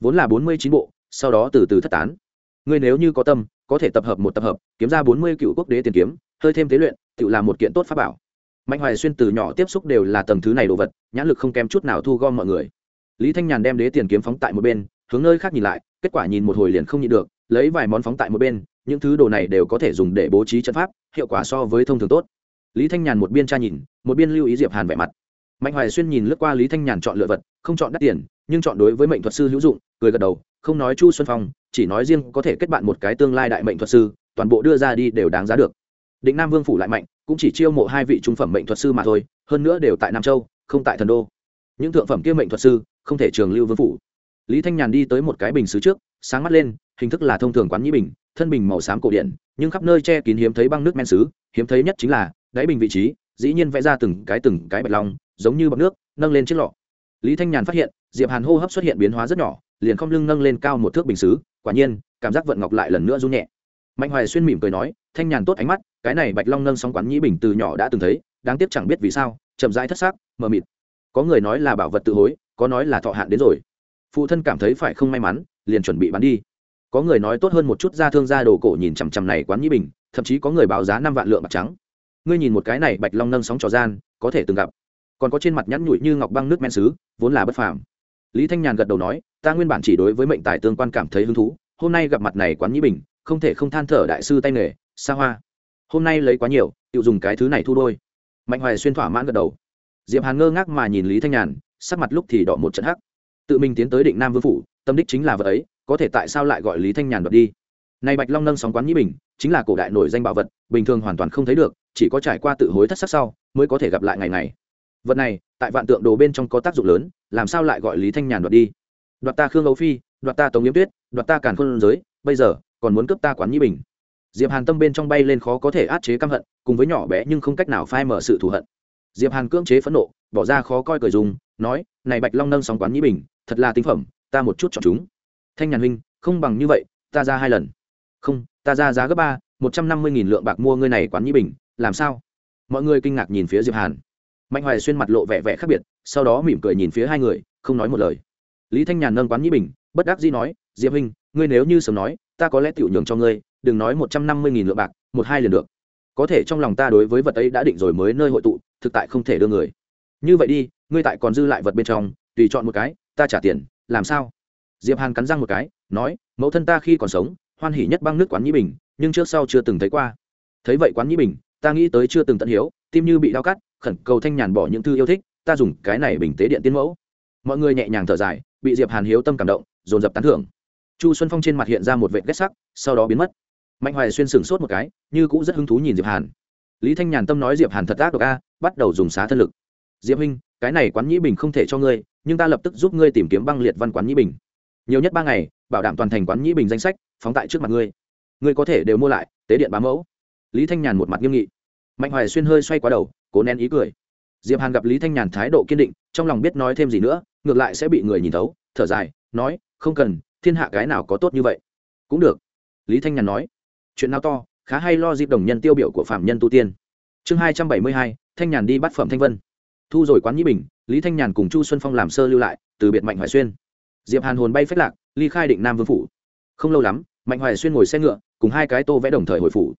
Vốn là bốn mươi chín bộ, sau đó từ từ thất tán. Ngươi nếu như có tâm có thể tập hợp một tập hợp, kiếm ra bốn mươi cựu quốc đế tiền kiếm, hơi thêm tế luyện, tự làm một kiện tốt pháp bảo. Mạnh hoài xuyên từ nhỏ tiếp xúc đều là tầng thứ này đồ vật, nhãn lực không kém chút nào thu gom mọi người. Lý thanh nhàn đem đế tiền kiếm phóng tại một bên, hướng nơi khác nhìn lại, kết quả nhìn một hồi liền không nhịn được, lấy vài món phóng tại một bên, những thứ đồ này đều có thể dùng để bố trí trận pháp, hiệu quả so với thông thường tốt. Lý thanh nhàn một biên tra nhìn, một biên lưu ý diệp hàn vẻ mặt. Mạnh hoài xuyên nhìn lướt qua lý thanh nhàn chọn lựa vật, không chọn đắt tiền, nhưng chọn đối với mệnh thuật sư hữu dụng, cười gật đầu, không nói chu xuân phong chỉ nói riêng có thể kết bạn một cái tương lai đại mệnh thuật sư, toàn bộ đưa ra đi đều đáng giá được. Định nam vương phủ lại mạnh, cũng chỉ chiêu mộ hai vị trung phẩm mệnh thuật sư mà thôi, hơn nữa đều tại nam châu, không tại thần đô. Những thượng phẩm kia mệnh thuật sư, không thể trường lưu vương phủ. Lý thanh nhàn đi tới một cái bình xứ trước, sáng mắt lên, hình thức là thông thường quán nhĩ bình, thân bình màu xám cổ điện nhưng khắp nơi che kín hiếm thấy băng nước men xứ, hiếm thấy nhất chính là đáy bình vị trí, dĩ nhiên vẽ ra từng cái từng cái bạch long, giống như bọc nước, nâng lên chiếc lọ. Lý thanh nhàn phát hiện, diệp hàn hô hấp xuất hiện biến hóa rất nhỏ liền không lưng nâng lên cao một thước bình xứ, quả nhiên, cảm giác vận ngọc lại lần nữa run nhẹ. Mạnh hoài xuyên mỉm cười nói, thanh nhàn tốt ánh mắt, cái này bạch long nâng sóng quán nhĩ bình từ nhỏ đã từng thấy, đáng tiếc chẳng biết vì sao, chậm rãi thất xác mờ mịt. Có người nói là bảo vật tự hối, có nói là thọ hạn đến rồi. Phụ thân cảm thấy phải không may mắn, liền chuẩn bị bán đi. Có người nói tốt hơn một chút ra thương gia đồ cổ nhìn chằm chằm này quán nhĩ bình, thậm chí có người báo giá năm vạn lượng bạc trắng. Ngươi nhìn một cái này bạch long nâng sóng trò gian, có thể từng gặp. Còn có trên mặt nhắn nhụi như ngọc băng nước men xứ, vốn là bất phàm. Lý thanh nhàn gật đầu nói ta nguyên bản chỉ đối với mệnh tài tương quan cảm thấy hứng thú, hôm nay gặp mặt này quán nhĩ bình, không thể không than thở đại sư tay nghề, xa hoa. Hôm nay lấy quá nhiều tự dùng cái thứ này thu đôi. Mạnh hoài xuyên thỏa mãn gật đầu. Diệp hàn ngơ ngác mà nhìn lý thanh nhàn, sắc mặt lúc thì đỏ một trận hắc. Tự mình tiến tới định nam vương phủ, tâm đích chính là vợ ấy, có thể tại sao lại gọi lý thanh nhàn đoạt đi? Này bạch long nâng sóng quán nhĩ bình, chính là cổ đại nổi danh bảo vật, bình thường hoàn toàn không thấy được, chỉ có trải qua tự hối thất sắc sau, mới có thể gặp lại ngày này. Vật này, tại vạn tượng đồ bên trong có tác dụng lớn, làm sao lại gọi lý thanh nhàn đoạt đi? Đoạt ta khương ấu phi, đoạt ta tống yếm tuyết, đoạt ta càn khôn giới, bây giờ, còn muốn cướp ta quán nhĩ bình. Diệp hàn tâm bên trong bay lên khó có thể át chế căm hận, cùng với nhỏ bé nhưng không cách nào phai mở sự thù hận. Diệp hàn cưỡng chế phẫn nộ, bỏ ra khó coi cười dùng, nói, này bạch long nâng sóng quán nhĩ bình, thật là tinh phẩm, ta một chút chọn chúng. Thanh nhàn huynh, không bằng như vậy, ta ra hai lần. Không, ta ra giá gấp ba, một trăm năm mươi nghìn lượng bạc mua ngươi này quán nhĩ bình, làm sao? Mọi người kinh ngạc nhìn phía diệp hàn. Mạnh hoài xuyên mặt lộ vẻ vẻ khác biệt, sau đó mỉm cười nhìn phía hai người, không nói một lời lý thanh nhàn nâng quán nhĩ bình, bất đắc dĩ nói, diệp huynh, ngươi nếu như sớm nói, ta có lẽ tiểu nhường cho ngươi, đừng nói một trăm năm mươi nghìn lượng bạc, một hai liền được. Có thể trong lòng ta đối với vật ấy đã định rồi mới nơi hội tụ, thực tại không thể đưa người. Như vậy đi, ngươi tại còn dư lại vật bên trong, tùy chọn một cái, ta trả tiền, làm sao? Diệp hàn cắn răng một cái, nói, mẫu thân ta khi còn sống, hoan hỉ nhất băng nước quán nhĩ bình, nhưng trước sau chưa từng thấy qua. Thấy vậy quán nhĩ bình, ta nghĩ tới chưa từng tận hiếu, tim như bị đau cắt, khẩn cầu thanh nhàn bỏ những thư yêu thích, ta dùng cái này bình tế điện tiên mẫu. Mọi người nhẹ nhàng thở dài bị diệp hàn hiếu tâm cảm động, dồn dập tán thưởng. Chu xuân phong trên mặt hiện ra một vệ ghét sắc, sau đó biến mất. Mạnh hoài xuyên sửng sốt một cái, như cũng rất hứng thú nhìn diệp hàn. Lý thanh nhàn tâm nói diệp hàn thật ác độc a, bắt đầu dùng xá thân lực. Diệp huynh, cái này quán nhĩ bình không thể cho ngươi, nhưng ta lập tức giúp ngươi tìm kiếm băng liệt văn quán nhĩ bình. Nhiều nhất ba ngày, bảo đảm toàn thành quán nhĩ bình danh sách, phóng tại trước mặt ngươi. Ngươi có thể đều mua lại, tế điện bá mẫu. Lý thanh nhàn một mặt nghiêm nghị. Mạnh hoài xuyên hơi xoay qua đầu, cố nén ý cười diệp hàn gặp lý thanh nhàn thái độ kiên định, trong lòng biết nói thêm gì nữa, ngược lại sẽ bị người nhìn thấu, thở dài, nói, không cần, thiên hạ cái nào có tốt như vậy? Cũng được. Lý thanh nhàn nói. Chuyện nào to, khá hay lo dịp đồng nhân tiêu biểu của phạm nhân tu tiên. Chương hai trăm bảy mươi hai, thanh nhàn đi bắt phẩm thanh vân. Thu rồi quán nhĩ bình, lý thanh nhàn cùng chu xuân phong làm sơ lưu lại, từ biệt mạnh hoài xuyên. Diệp hàn hồn bay phách lạc, ly khai định nam vương phủ. Không lâu lắm, mạnh hoài xuyên ngồi xe ngựa, cùng hai cái tô vẽ đồng thời hồi phủ.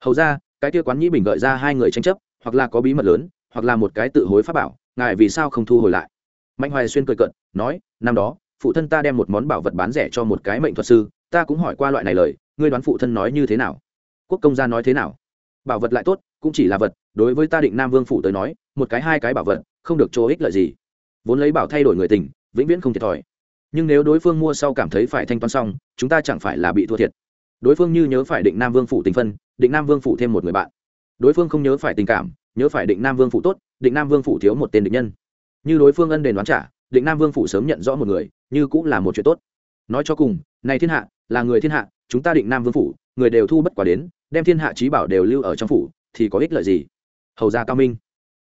Hầu ra, cái kia quán nhĩ bình gợi ra hai người tranh chấp, hoặc là có bí mật lớn hoặc là một cái tự hối pháp bảo, ngài vì sao không thu hồi lại? Mạnh hoài xuyên cười cận nói, năm đó, phụ thân ta đem một món bảo vật bán rẻ cho một cái mệnh thuật sư, ta cũng hỏi qua loại này lời, ngươi đoán phụ thân nói như thế nào? Quốc công gia nói thế nào? Bảo vật lại tốt, cũng chỉ là vật, đối với ta định nam vương phủ tới nói, một cái hai cái bảo vật, không được chỗ ích lợi gì. Vốn lấy bảo thay đổi người tình, vĩnh viễn không thiệt thòi. Nhưng nếu đối phương mua sau cảm thấy phải thanh toán xong, chúng ta chẳng phải là bị thua thiệt. Đối phương như nhớ phải định nam vương phủ tình phân, định nam vương phủ thêm một người bạn. Đối phương không nhớ phải tình cảm nhớ phải định nam vương phủ tốt, định nam vương phủ thiếu một tên địch nhân. Như đối phương ân đền đoán trả, định nam vương phủ sớm nhận rõ một người, như cũng là một chuyện tốt. Nói cho cùng, này thiên hạ, là người thiên hạ, chúng ta định nam vương phủ, người đều thu bất quả đến, đem thiên hạ trí bảo đều lưu ở trong phủ, thì có ích lợi gì? Hầu gia cao minh.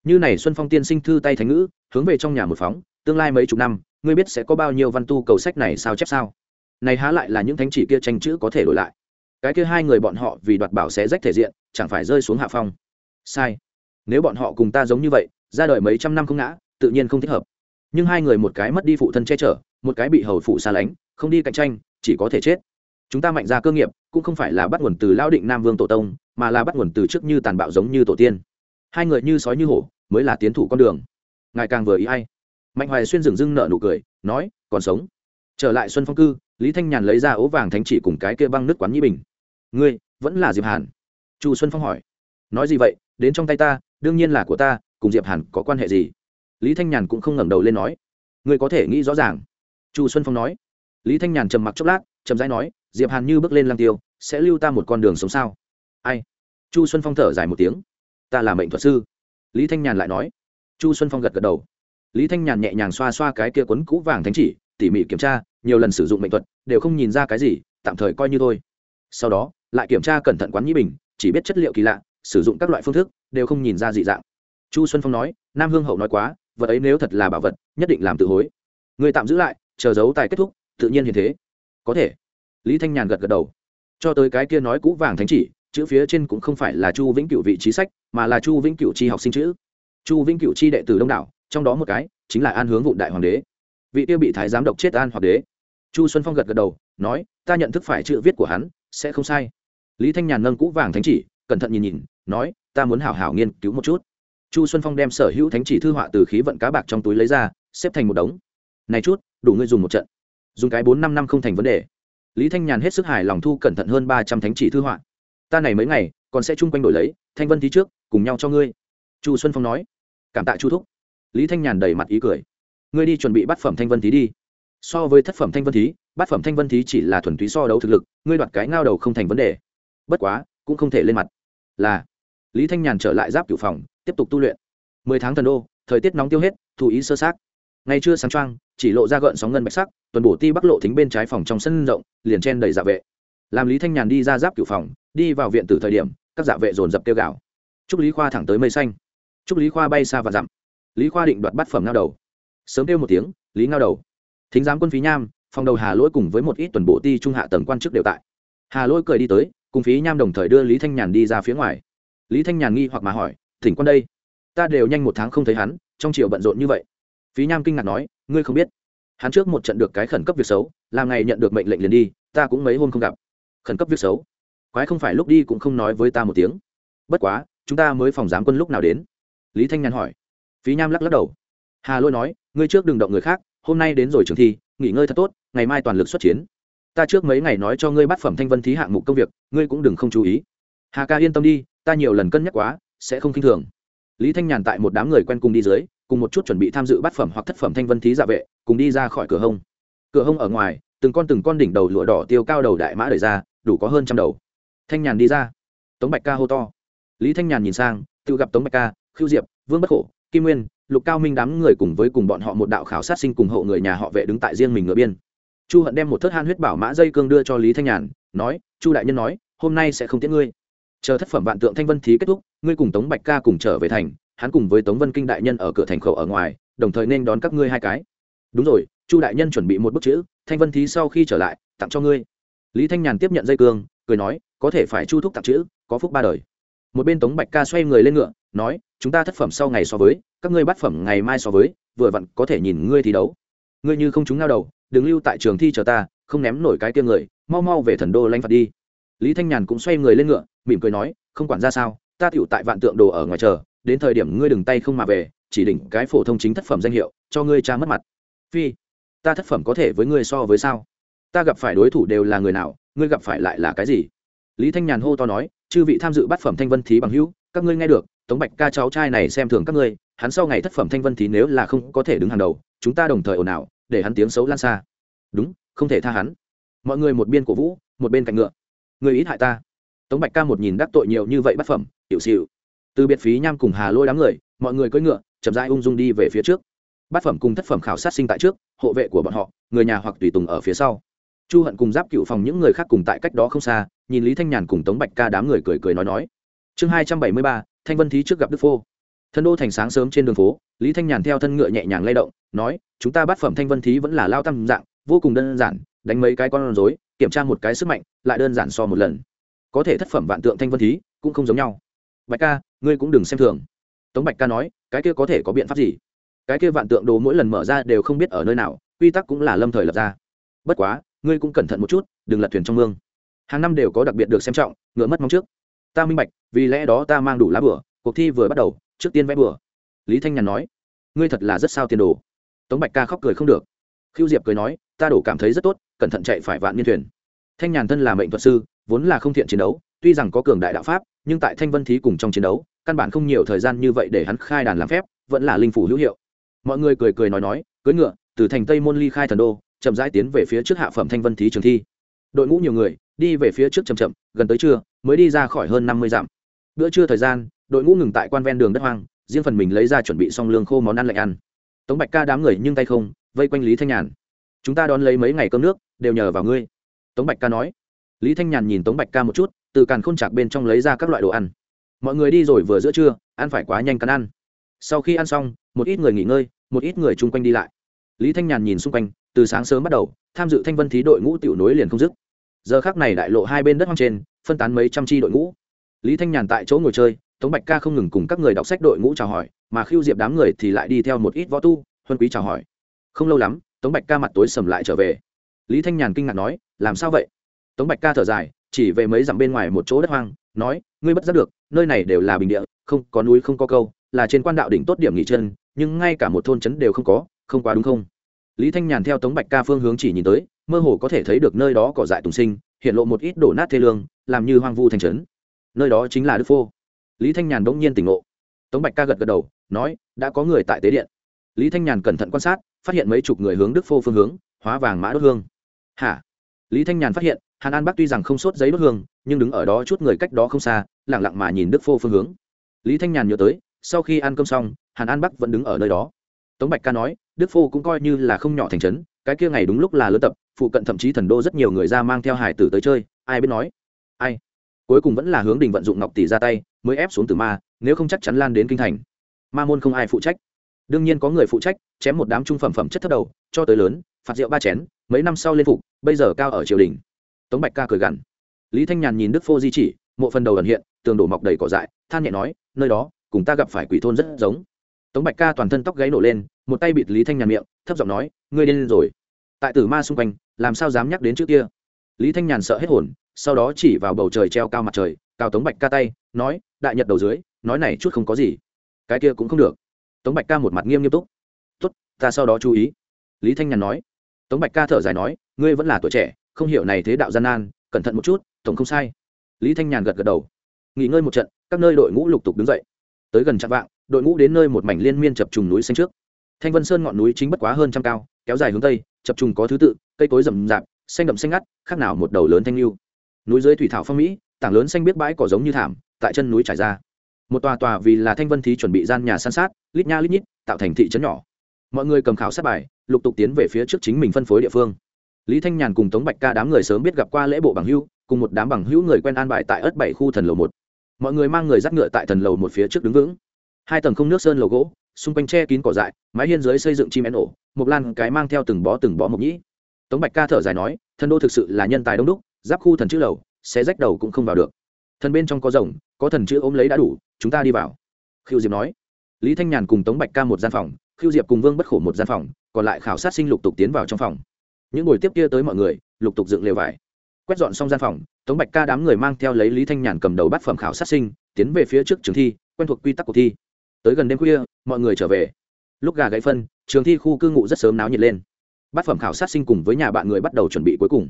Như này xuân phong tiên sinh thư tay thánh ngữ, hướng về trong nhà một phóng, tương lai mấy chục năm, ngươi biết sẽ có bao nhiêu văn tu cầu sách này sao chép sao? Này há lại là những thánh chỉ kia tranh chữ có thể đổi lại. Cái kia hai người bọn họ vì đoạt bảo sẽ rách thể diện, chẳng phải rơi xuống hạ phong. Sai nếu bọn họ cùng ta giống như vậy, ra đời mấy trăm năm không ngã, tự nhiên không thích hợp. Nhưng hai người một cái mất đi phụ thân che chở, một cái bị hầu phụ xa lánh, không đi cạnh tranh, chỉ có thể chết. Chúng ta mạnh ra cơ nghiệp, cũng không phải là bắt nguồn từ lao định nam vương tổ tông, mà là bắt nguồn từ trước như tàn bạo giống như tổ tiên. Hai người như sói như hổ, mới là tiến thủ con đường. Ngài càng vừa ý hay. Mạnh hoài xuyên dừng dưng nợ nụ cười, nói, còn sống. Trở lại xuân phong cư, lý thanh nhàn lấy ra ố vàng thánh chỉ cùng cái kia băng nước quán nhĩ bình. Ngươi, vẫn là diệp hàn. Chu xuân phong hỏi. Nói gì vậy? Đến trong tay ta đương nhiên là của ta, cùng diệp hàn có quan hệ gì? Lý thanh nhàn cũng không ngẩng đầu lên nói. Ngươi có thể nghĩ rõ ràng. Chu xuân phong nói. Lý thanh nhàn trầm mặc chốc lát trầm rãi nói, diệp hàn như bước lên lang tiêu, sẽ lưu ta một con đường sống sao? Ai? Chu xuân phong thở dài một tiếng. Ta là mệnh thuật sư. Lý thanh nhàn lại nói. Chu xuân phong gật gật đầu. Lý thanh nhàn nhẹ nhàng xoa xoa cái kia quấn cũ vàng thánh chỉ, tỉ mỉ kiểm tra, nhiều lần sử dụng mệnh thuật, đều không nhìn ra cái gì, tạm thời coi như thôi. Sau đó, lại kiểm tra cẩn thận quán nhĩ bình, chỉ biết chất liệu kỳ lạ sử dụng các loại phương thức, đều không nhìn ra dị dạng. Chu xuân phong nói, nam hương hậu nói quá, vật ấy nếu thật là bảo vật, nhất định làm tự hối. Người tạm giữ lại, chờ giấu tài kết thúc, tự nhiên như thế. Có thể. Lý thanh nhàn gật gật đầu. Cho tới cái kia nói cũ vàng thánh chỉ, chữ phía trên cũng không phải là chu vĩnh cựu vị trí sách, mà là chu vĩnh cựu chi học sinh chữ. Chu vĩnh cựu chi đệ tử đông đảo, trong đó một cái chính là an hướng vụ đại hoàng đế. Vị tiêu bị thái giám độc chết an hoặc đế. Chu xuân phong gật gật đầu, nói, ta nhận thức phải chữ viết của hắn, sẽ không sai. Lý thanh nhàn nâng cũ vàng thánh chỉ, cẩn thận nhìn nhìn nói, ta muốn hảo hảo nghiên cứu một chút. Chu xuân phong đem sở hữu thánh chỉ thư họa từ khí vận cá bạc trong túi lấy ra, xếp thành một đống. Này chút, đủ ngươi dùng một trận. Dùng cái bốn năm năm không thành vấn đề. Lý thanh nhàn hết sức hài lòng thu cẩn thận hơn ba trăm thánh chỉ thư họa. Ta này mấy ngày, còn sẽ chung quanh đổi lấy, thanh vân thí trước, cùng nhau cho ngươi. Chu xuân phong nói. Cảm tạ chu thúc. Lý thanh nhàn đầy mặt ý cười. Ngươi đi chuẩn bị bát phẩm thanh vân thí đi. So với thất phẩm thanh vân thí, bát phẩm thanh vân thí chỉ là thuần túy so đấu thực lực, ngươi đoạt cái ngao đầu không thành vấn đề. Bất quá, cũng không thể lên mặt. Là lý thanh nhàn trở lại giáp cửu phòng, tiếp tục tu luyện. Mười tháng thần đô, thời tiết nóng tiêu hết, thù ý sơ sát ngày trưa sáng trăng chỉ lộ ra gợn sóng ngân bạch sắc, tuần bổ ti bắc lộ thính bên trái phòng trong sân rộng, liền chen đầy dạ vệ. Làm lý thanh nhàn đi ra giáp cửu phòng, đi vào viện từ thời điểm, các dạ vệ dồn dập tiêu gạo chúc lý khoa thẳng tới mây xanh. Chúc lý khoa bay xa và dặm. Lý khoa định đoạt bát phẩm ngao đầu. Sớm kêu một tiếng, lý ngao đầu. Thính giám quân phí nham, phòng đầu hà lỗi cùng với một ít tuần bộ ti trung hạ tầng quan chức đều tại. Hà lỗi cười đi tới, cùng phí nham đồng thời đưa lý thanh nhàn đi ra phía ngoài lý thanh nhàn nghi hoặc mà hỏi, thỉnh quan đây, ta đều nhanh một tháng không thấy hắn, trong chiều bận rộn như vậy. Phí nham kinh ngạc nói, ngươi không biết, hắn trước một trận được cái khẩn cấp việc xấu, làm ngày nhận được mệnh lệnh liền đi, ta cũng mấy hôm không gặp. Khẩn cấp việc xấu? Quái không phải lúc đi cũng không nói với ta một tiếng. Bất quá, chúng ta mới phòng giám quân lúc nào đến? Lý thanh nhàn hỏi. Phí nham lắc lắc đầu. Hà lôi nói, ngươi trước đừng động người khác, hôm nay đến rồi trường thi, nghỉ ngơi thật tốt, ngày mai toàn lực xuất chiến. Ta trước mấy ngày nói cho ngươi bắt phẩm thanh vân thí hạng mục công việc, ngươi cũng đừng không chú ý. Hà ca yên tâm đi ta nhiều lần cân nhắc quá, sẽ không khinh thường. Lý thanh nhàn tại một đám người quen cùng đi dưới, cùng một chút chuẩn bị tham dự bắt phẩm hoặc thất phẩm thanh vân thí dạ vệ, cùng đi ra khỏi cửa hông. Cửa hông ở ngoài, từng con từng con đỉnh đầu lụa đỏ tiêu cao đầu đại mã đời ra, đủ có hơn trăm đầu. Thanh nhàn đi ra. Tống bạch ca hô to. Lý thanh nhàn nhìn sang, tự gặp tống bạch ca khiêu diệp, vương bất khổ, kim nguyên, lục cao minh đám người cùng với cùng bọn họ một đạo khảo sát sinh cùng hộ người nhà họ vệ đứng tại riêng mình ngựa biên. Chu hận đem một thớt han huyết bảo mã dây cương đưa cho lý thanh nhàn, nói, chu đại nhân nói, hôm nay sẽ không tiễn ngươi chờ thất phẩm vạn tượng thanh vân thí kết thúc, ngươi cùng tống bạch ca cùng trở về thành, hắn cùng với tống vân kinh đại nhân ở cửa thành khẩu ở ngoài, đồng thời nên đón các ngươi hai cái. Đúng rồi, chu đại nhân chuẩn bị một bức chữ, thanh vân thí sau khi trở lại, tặng cho ngươi. Lý thanh nhàn tiếp nhận dây cương, cười nói, có thể phải chu thúc tặng chữ, có phúc ba đời. Một bên tống bạch ca xoay người lên ngựa, nói, chúng ta thất phẩm sau ngày so với, các ngươi bát phẩm ngày mai so với, vừa vặn có thể nhìn ngươi thi đấu. Ngươi như không chúng ngao đầu, đừng lưu tại trường thi chờ ta, không ném nổi cái tiêng người, mau mau về thần đô lanh phạt đi. Lý thanh nhàn cũng xoay người lên ngựa mỉm cười nói, không quản ra sao, ta tựu tại vạn tượng đồ ở ngoài chờ, đến thời điểm ngươi đừng tay không mà về, chỉ đỉnh cái phổ thông chính thất phẩm danh hiệu, cho ngươi cha mất mặt. Phi, ta thất phẩm có thể với ngươi so với sao? Ta gặp phải đối thủ đều là người nào, ngươi gặp phải lại là cái gì? Lý thanh nhàn hô to nói, chư vị tham dự bát phẩm thanh vân thí bằng hữu, các ngươi nghe được, tống bạch ca cháu trai này xem thường các ngươi, hắn sau ngày thất phẩm thanh vân thí nếu là không có thể đứng hàng đầu, chúng ta đồng thời ồn ào, để hắn tiếng xấu lan xa. Đúng, không thể tha hắn. Mọi người một bên cổ vũ, một bên cạnh ngựa. Người ít hại ta tống bạch ca một nhìn đắc tội nhiều như vậy bát phẩm hiệu xịu từ biệt phí nham cùng hà lôi đám người, mọi người cưỡi ngựa, chậm rãi ung dung đi về phía trước. Bát phẩm cùng thất phẩm khảo sát sinh tại trước, hộ vệ của bọn họ, người nhà hoặc tùy tùng ở phía sau. Chu hận cùng giáp cựu phòng những người khác cùng tại cách đó không xa, nhìn lý thanh nhàn cùng tống bạch ca đám người cười cười nói nói. Chương hai trăm bảy mươi ba, thanh vân thí trước gặp đức phô. Thân đô thành sáng sớm trên đường phố, lý thanh nhàn theo thân ngựa nhẹ nhàng lay động, nói, chúng ta bắt phẩm thanh vân thí vẫn là lao tăng dạng, vô cùng đơn giản, đánh mấy cái con rối, kiểm tra một cái sức mạnh, lại đơn giản so một lần có thể thất phẩm vạn tượng thanh vân thí, cũng không giống nhau. Bạch ca, ngươi cũng đừng xem thường. Tống bạch ca nói, cái kia có thể có biện pháp gì? Cái kia vạn tượng đồ mỗi lần mở ra đều không biết ở nơi nào, quy tắc cũng là lâm thời lập ra. Bất quá, ngươi cũng cẩn thận một chút, đừng lật thuyền trong mương. Hàng năm đều có đặc biệt được xem trọng, ngựa mất mong trước. Ta minh bạch, vì lẽ đó ta mang đủ lá bửa cuộc thi vừa bắt đầu, trước tiên vẽ bửa lý thanh nhàn nói, ngươi thật là rất sao tiền đồ. Tống bạch ca khóc cười không được. Khiêu diệp cười nói, ta đổ cảm thấy rất tốt, cẩn thận chạy phải vạn niên thuyền thanh nhàn thân là mệnh thuật sư, vốn là không thiện chiến đấu, tuy rằng có cường đại đạo pháp, nhưng tại thanh vân thí cùng trong chiến đấu, căn bản không nhiều thời gian như vậy để hắn khai đàn làm phép, vẫn là linh phủ hữu hiệu. Mọi người cười cười nói nói, cưỡi ngựa, từ thành tây môn ly khai thần đô, chậm rãi tiến về phía trước hạ phẩm thanh vân thí trường thi. Đội ngũ nhiều người, đi về phía trước chậm chậm, gần tới trưa, mới đi ra khỏi hơn năm mươi dặm. Bữa trưa thời gian, đội ngũ ngừng tại quan ven đường đất hoang, riêng phần mình lấy ra chuẩn bị xong lương khô món ăn lạnh ăn. Tống bạch ca đám người nhưng tay không, vây quanh lý thanh nhàn. Chúng ta đón lấy mấy ngày cơm nước, đều nhờ vào ngươi tống bạch ca nói. Lý thanh nhàn nhìn tống bạch ca một chút, từ càn khôn chạc bên trong lấy ra các loại đồ ăn. Mọi người đi rồi vừa giữa trưa, ăn phải quá nhanh cắn ăn. Sau khi ăn xong, một ít người nghỉ ngơi, một ít người chung quanh đi lại. Lý thanh nhàn nhìn xung quanh, từ sáng sớm bắt đầu, tham dự thanh vân thí đội ngũ tiểu nối liền không dứt. Giờ khác này đại lộ hai bên đất hoang trên, phân tán mấy trăm tri đội ngũ. Lý thanh nhàn tại chỗ ngồi chơi, tống bạch ca không ngừng cùng các người đọc sách đội ngũ chào hỏi, mà khiêu diệp đám người thì lại đi theo một ít võ tu, huân quý chào hỏi. Không lâu lắm, tống bạch ca mặt tối sầm lại trở về lý thanh nhàn kinh ngạc nói, làm sao vậy? Tống bạch ca thở dài, chỉ về mấy dặm bên ngoài một chỗ đất hoang, nói, ngươi bất giác được, nơi này đều là bình địa, không có núi, không có câu, là trên quan đạo đỉnh tốt điểm nghỉ chân, nhưng ngay cả một thôn trấn đều không có, không quá đúng không? Lý thanh nhàn theo tống bạch ca phương hướng chỉ nhìn tới, mơ hồ có thể thấy được nơi đó cỏ dại tùng sinh, hiện lộ một ít đổ nát thê lương, làm như hoang vu thành trấn. Nơi đó chính là đức phô. Lý thanh nhàn bỗng nhiên tỉnh ngộ. Tống bạch ca gật gật đầu, nói, đã có người tại tế điện. Lý thanh nhàn cẩn thận quan sát, phát hiện mấy chục người hướng đức phô phương hướng, hóa vàng mã đốt hương hả? Lý thanh nhàn phát hiện, hàn an bắc tuy rằng không sốt giấy đốt hương, nhưng đứng ở đó chút người cách đó không xa lẳng lặng mà nhìn đức phô phương hướng. Lý thanh nhàn nhớ tới, sau khi ăn cơm xong, hàn an bắc vẫn đứng ở nơi đó. Tống bạch ca nói, đức phô cũng coi như là không nhỏ thành trấn, cái kia ngày đúng lúc là lớn tập, phụ cận thậm chí thần đô rất nhiều người ra mang theo hải tử tới chơi, ai biết nói. Ai? Cuối cùng vẫn là hướng đình vận dụng ngọc tỷ ra tay, mới ép xuống từ ma, nếu không chắc chắn lan đến kinh thành. Ma môn không ai phụ trách. Đương nhiên có người phụ trách, chém một đám trung phẩm phẩm chất thấp đầu, cho tới lớn phạt rượu ba chén, mấy năm sau lên phục, bây giờ cao ở triều đình. Tống bạch ca cười gằn. Lý thanh nhàn nhìn đức phô di chỉ, mộ phần đầu ẩn hiện, tường đổ mọc đầy cỏ dại, than nhẹ nói, nơi đó, cùng ta gặp phải quỷ thôn rất giống. Tống bạch ca toàn thân tóc gáy nổ lên, một tay bịt lý thanh nhàn miệng, thấp giọng nói, ngươi điên rồi. Tại tử ma xung quanh, làm sao dám nhắc đến trước kia? Lý thanh nhàn sợ hết hồn, sau đó chỉ vào bầu trời treo cao mặt trời cao tống bạch ca tay, nói, đại nhật đầu dưới, nói này chút không có gì. Cái kia cũng không được. Tống bạch ca một mặt nghiêm nghiêm túc. Tốt, ta sau đó chú ý. Lý thanh nhàn nói tống bạch ca thở dài nói, ngươi vẫn là tuổi trẻ, không hiểu này thế đạo gian nan, cẩn thận một chút, tổng không sai. Lý thanh nhàn gật gật đầu. Nghỉ ngơi một trận, các nơi đội ngũ lục tục đứng dậy. Tới gần trạm vạng, đội ngũ đến nơi một mảnh liên miên chập trùng núi xanh trước. Thanh vân sơn ngọn núi chính bất quá hơn trăm cao, kéo dài hướng tây, chập trùng có thứ tự, cây cối rậm rạp, xanh đậm xanh ngắt, khác nào một đầu lớn thanh lưu. Núi dưới thủy thảo phong mỹ, tảng lớn xanh biết bãi cỏ giống như thảm, tại chân núi trải ra. Một tòa tòa vì là thanh vân thí chuẩn bị gian nhà san sát, lít nha lít nhít, tạo thành thị trấn nhỏ mọi người cầm khảo sát bài, lục tục tiến về phía trước chính mình phân phối địa phương. Lý thanh nhàn cùng tống bạch ca đám người sớm biết gặp qua lễ bộ bằng hưu cùng một đám bằng hữu người quen an bài tại ớt bảy khu thần lầu một. Mọi người mang người dắt ngựa tại thần lầu một phía trước đứng vững. Hai tầng không nước sơn lầu gỗ, xung quanh tre kín cỏ dại, mái hiên dưới xây dựng chim én ổ một lan cái mang theo từng bó từng bó mộc nhĩ. Tống bạch ca thở dài nói, thần đô thực sự là nhân tài đông đúc, giáp khu thần chữ lầu sẽ rách đầu cũng không vào được. Thần bên trong có rồng, có thần chữ ôm lấy đã đủ, chúng ta đi vào. Khiêu diệp nói. Lý thanh nhàn cùng tống bạch ca một gian phòng khiêu diệp cùng vương bất khổ một gian phòng, còn lại khảo sát sinh lục tục tiến vào trong phòng. Những buổi tiếp kia tới mọi người, lục tục dựng lều vải. Quét dọn xong gian phòng, tống bạch ca đám người mang theo lấy lý thanh nhàn cầm đầu bát phẩm khảo sát sinh, tiến về phía trước trường thi, quen thuộc quy tắc cuộc thi. Tới gần đêm khuya, mọi người trở về. Lúc gà gãy phân, trường thi khu cư ngụ rất sớm náo nhiệt lên. Bát phẩm khảo sát sinh cùng với nhà bạn người bắt đầu chuẩn bị cuối cùng.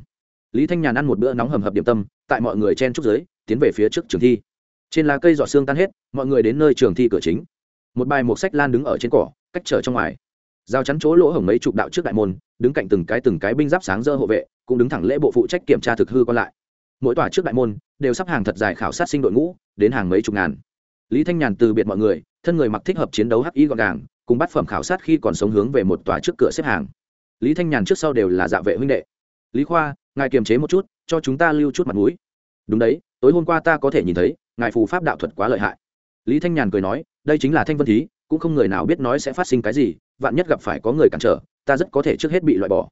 Lý thanh nhàn ăn một bữa nóng hầm hập điểm tâm, tại mọi người chen trúc giới tiến về phía trước trường thi. Trên lá cây giọt xương tan hết, mọi người đến nơi trường thi cửa chính. Một bài một sách lan đứng ở trên cỏ cách trở trong ngoài. Giao chắn chỗ lỗ hổng mấy chục đạo trước đại môn, đứng cạnh từng cái từng cái binh giáp sáng dơ hộ vệ, cũng đứng thẳng lễ bộ phụ trách kiểm tra thực hư còn lại. Mỗi tòa trước đại môn, đều sắp hàng thật dài khảo sát sinh đội ngũ, đến hàng mấy chục ngàn. Lý thanh nhàn từ biệt mọi người, thân người mặc thích hợp chiến đấu hắc y gọn gàng, cùng bắt phẩm khảo sát khi còn sống hướng về một tòa trước cửa xếp hàng. Lý thanh nhàn trước sau đều là dạ vệ huynh đệ. Lý khoa, ngài kiềm chế một chút, cho chúng ta lưu chút mặt mũi. Đúng đấy, tối hôm qua ta có thể nhìn thấy, ngài phù pháp đạo thuật quá lợi hại. Lý thanh nhàn cười nói, đây chính là thanh vân thí cũng không người nào biết nói sẽ phát sinh cái gì, vạn nhất gặp phải có người cản trở, ta rất có thể trước hết bị loại bỏ.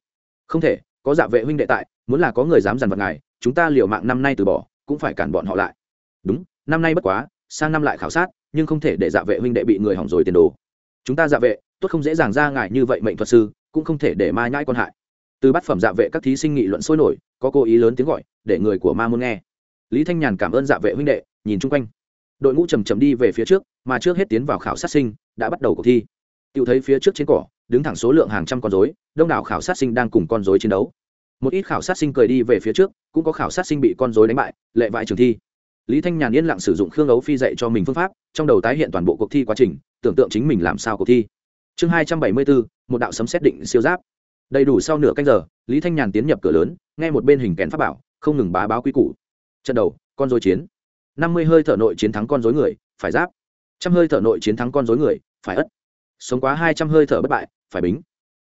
Không thể, có dạ vệ huynh đệ tại, muốn là có người dám dằn vặt ngài, chúng ta liều mạng năm nay từ bỏ, cũng phải cản bọn họ lại. Đúng, năm nay bất quá, sang năm lại khảo sát, nhưng không thể để dạ vệ huynh đệ bị người hỏng rồi tiền đồ. Chúng ta dạ vệ, tốt không dễ dàng ra ngài như vậy mệnh thuật sư, cũng không thể để ma nhãi con hại. Từ bát phẩm dạ vệ các thí sinh nghị luận sôi nổi, có cố ý lớn tiếng gọi, để người của ma muốn nghe. Lý thanh nhàn cảm ơn dạ vệ huynh đệ, nhìn chung quanh. Đội ngũ chầm chầm đi về phía trước mà trước hết tiến vào khảo sát sinh, đã bắt đầu cuộc thi. Tự thấy phía trước trên cỏ, đứng thẳng số lượng hàng trăm con dối đông đảo khảo sát sinh đang cùng con dối chiến đấu. Một ít khảo sát sinh cười đi về phía trước, cũng có khảo sát sinh bị con dối đánh bại, lệ vại trường thi. Lý thanh nhàn yên lặng sử dụng khương ấu phi dạy cho mình phương pháp, trong đầu tái hiện toàn bộ cuộc thi quá trình, tưởng tượng chính mình làm sao cuộc thi. Chương hai trăm bảy mươi bốn, một đạo sấm xét định siêu giáp. Đầy đủ sau nửa canh giờ, lý thanh nhàn tiến nhập cửa lớn, nghe một bên hình kén pháp bảo, không ngừng bá báo quy củ. Trận đầu, con dối chiến. Năm mươi hơi thở nội chiến thắng con dối người, phải giáp trăm hơi thở nội chiến thắng con dối người, phải ất. Sống quá hai trăm hơi thở bất bại, phải bính.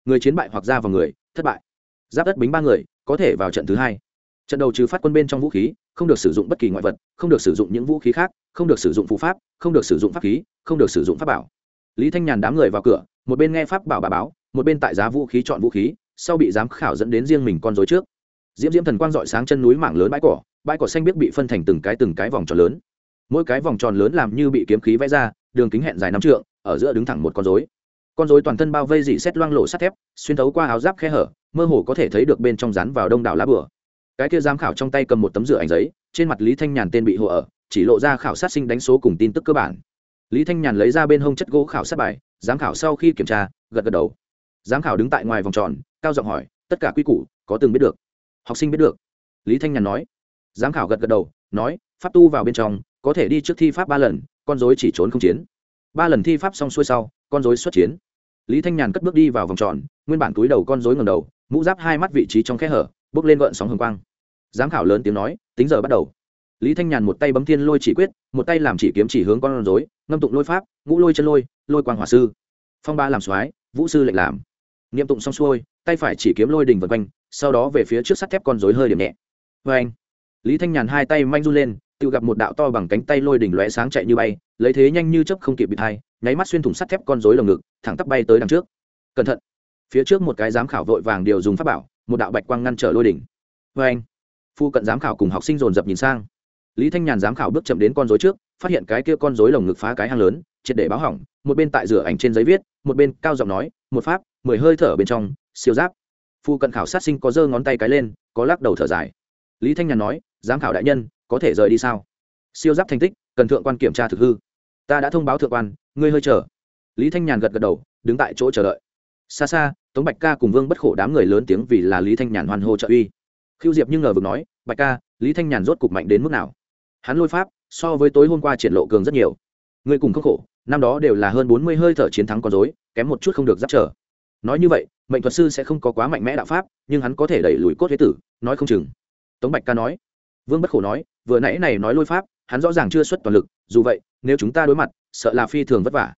Người chiến bại hoặc ra vào người, thất bại. Giáp đất bính ba người, có thể vào trận thứ hai. Trận đầu trừ phát quân bên trong vũ khí, không được sử dụng bất kỳ ngoại vật, không được sử dụng những vũ khí khác, không được sử dụng phú pháp, không được sử dụng pháp khí, không được sử dụng pháp bảo. Lý thanh nhàn đám người vào cửa, một bên nghe pháp bảo bà báo, một bên tại giá vũ khí chọn vũ khí, sau bị giám khảo dẫn đến riêng mình con dối trước. Diễm diễm thần quang dọi sáng chân núi mảng lớn bãi cỏ bãi cỏ xanh biếc bị phân thành từng cái từng cái vòng tròn lớn mỗi cái vòng tròn lớn làm như bị kiếm khí vẽ ra, đường kính hẹn dài năm trượng, ở giữa đứng thẳng một con rối. Con rối toàn thân bao vây dị xét loang lổ sắt thép, xuyên thấu qua áo giáp khe hở, mơ hồ có thể thấy được bên trong rán vào đông đảo lá bửa. Cái kia giám khảo trong tay cầm một tấm rửa ảnh giấy, trên mặt lý thanh nhàn tên bị hộ ở, chỉ lộ ra khảo sát sinh đánh số cùng tin tức cơ bản. Lý thanh nhàn lấy ra bên hông chất gỗ khảo sát bài, giám khảo sau khi kiểm tra, gật gật đầu. Giám khảo đứng tại ngoài vòng tròn, cao giọng hỏi, tất cả quy củ, có từng biết được? Học sinh biết được. Lý thanh nhàn nói. Giám khảo gật gật đầu, nói, pháp tu vào bên trong có thể đi trước thi pháp ba lần, con dối chỉ trốn không chiến. Ba lần thi pháp xong xuôi sau, con dối xuất chiến. Lý thanh nhàn cất bước đi vào vòng tròn, nguyên bản túi đầu con dối ngầm đầu, mũ giáp hai mắt vị trí trong khe hở, bước lên gợn sóng hồng quang. Giám khảo lớn tiếng nói, tính giờ bắt đầu. Lý thanh nhàn một tay bấm thiên lôi chỉ quyết, một tay làm chỉ kiếm chỉ hướng con rối, ngâm tụng lôi pháp, ngũ lôi chân lôi lôi quang hỏa sư. Phong ba làm soái, vũ sư lệnh làm. Niệm tụng xong xuôi, tay phải chỉ kiếm lôi đình vân quanh, sau đó về phía trước sắt thép con rối hơi điểm nhẹ. Vê anh lý thanh nhàn hai tay manh run lên tự gặp một đạo to bằng cánh tay lôi đỉnh lóe sáng chạy như bay, lấy thế nhanh như chớp không kịp bị thai nháy mắt xuyên thủng sắt thép con rối lồng ngực, thẳng tắp bay tới đằng trước. Cẩn thận. Phía trước một cái giám khảo vội vàng điều dùng pháp bảo, một đạo bạch quang ngăn trở lôi đỉnh. Vê anh, phu cận giám khảo cùng học sinh dồn dập nhìn sang. Lý thanh nhàn giám khảo bước chậm đến con rối trước, phát hiện cái kia con rối lồng ngực phá cái hang lớn, triệt để báo hỏng, một bên tại rửa ảnh trên giấy viết, một bên cao giọng nói, một pháp, mười hơi thở bên trong, siêu giáp. Phu cận khảo sát sinh có giơ ngón tay cái lên, có lắc đầu thở dài. Lý thanh nhàn nói, giám khảo đại nhân có thể rời đi sao? Siêu giáp thành tích, cần thượng quan kiểm tra thực hư. Ta đã thông báo thượng quan, ngươi hơi chờ. Lý thanh nhàn gật gật đầu, đứng tại chỗ chờ đợi. Xa xa, tống bạch ca cùng vương bất khổ đám người lớn tiếng vì là lý thanh nhàn hoan hô trợ uy. Khiêu diệp nhưng ngờ vực nói, bạch ca, lý thanh nhàn rốt cục mạnh đến mức nào? Hắn lôi pháp, so với tối hôm qua triển lộ cường rất nhiều. Người cùng khắc khổ, năm đó đều là hơn bốn mươi hơi thở chiến thắng con dối kém một chút không được giáp trở. Nói như vậy, mệnh thuật sư sẽ không có quá mạnh mẽ đạo pháp, nhưng hắn có thể đẩy lùi cốt thế tử, nói không chừng. Tống bạch ca nói. Vương bất khổ nói vừa nãy này nói lôi pháp, hắn rõ ràng chưa xuất toàn lực, dù vậy, nếu chúng ta đối mặt, sợ là phi thường vất vả.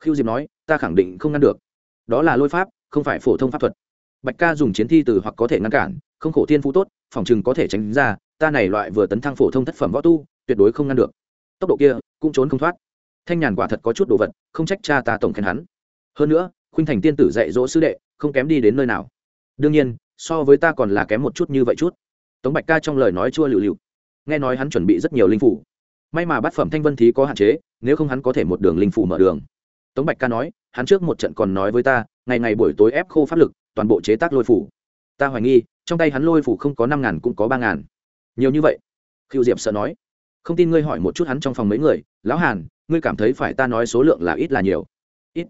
Khiêu diệp nói, ta khẳng định không ngăn được. Đó là lôi pháp, không phải phổ thông pháp thuật. Bạch ca dùng chiến thi từ hoặc có thể ngăn cản, không khổ thiên phú tốt, phòng chừng có thể tránh ra, ta này loại vừa tấn thăng phổ thông thất phẩm võ tu, tuyệt đối không ngăn được. Tốc độ kia, cũng trốn không thoát. Thanh nhàn quả thật có chút đồ vật, không trách cha ta tổng khen hắn. Hơn nữa, khuynh thành tiên tử dạy dỗ sư đệ, không kém đi đến nơi nào. Đương nhiên, so với ta còn là kém một chút như vậy chút. Tống bạch ca trong lời nói chua lựu lựu nghe nói hắn chuẩn bị rất nhiều linh phủ. May mà bát phẩm thanh vân thí có hạn chế, nếu không hắn có thể một đường linh phủ mở đường. Tống bạch ca nói, hắn trước một trận còn nói với ta, ngày ngày buổi tối ép khô pháp lực, toàn bộ chế tác lôi phủ. Ta hoài nghi, trong tay hắn lôi phủ không có năm ngàn cũng có ba ngàn. Nhiều như vậy. Khiêu diệp sợ nói. Không tin ngươi hỏi một chút hắn trong phòng mấy người, lão hàn, ngươi cảm thấy phải ta nói số lượng là ít là nhiều? Ít.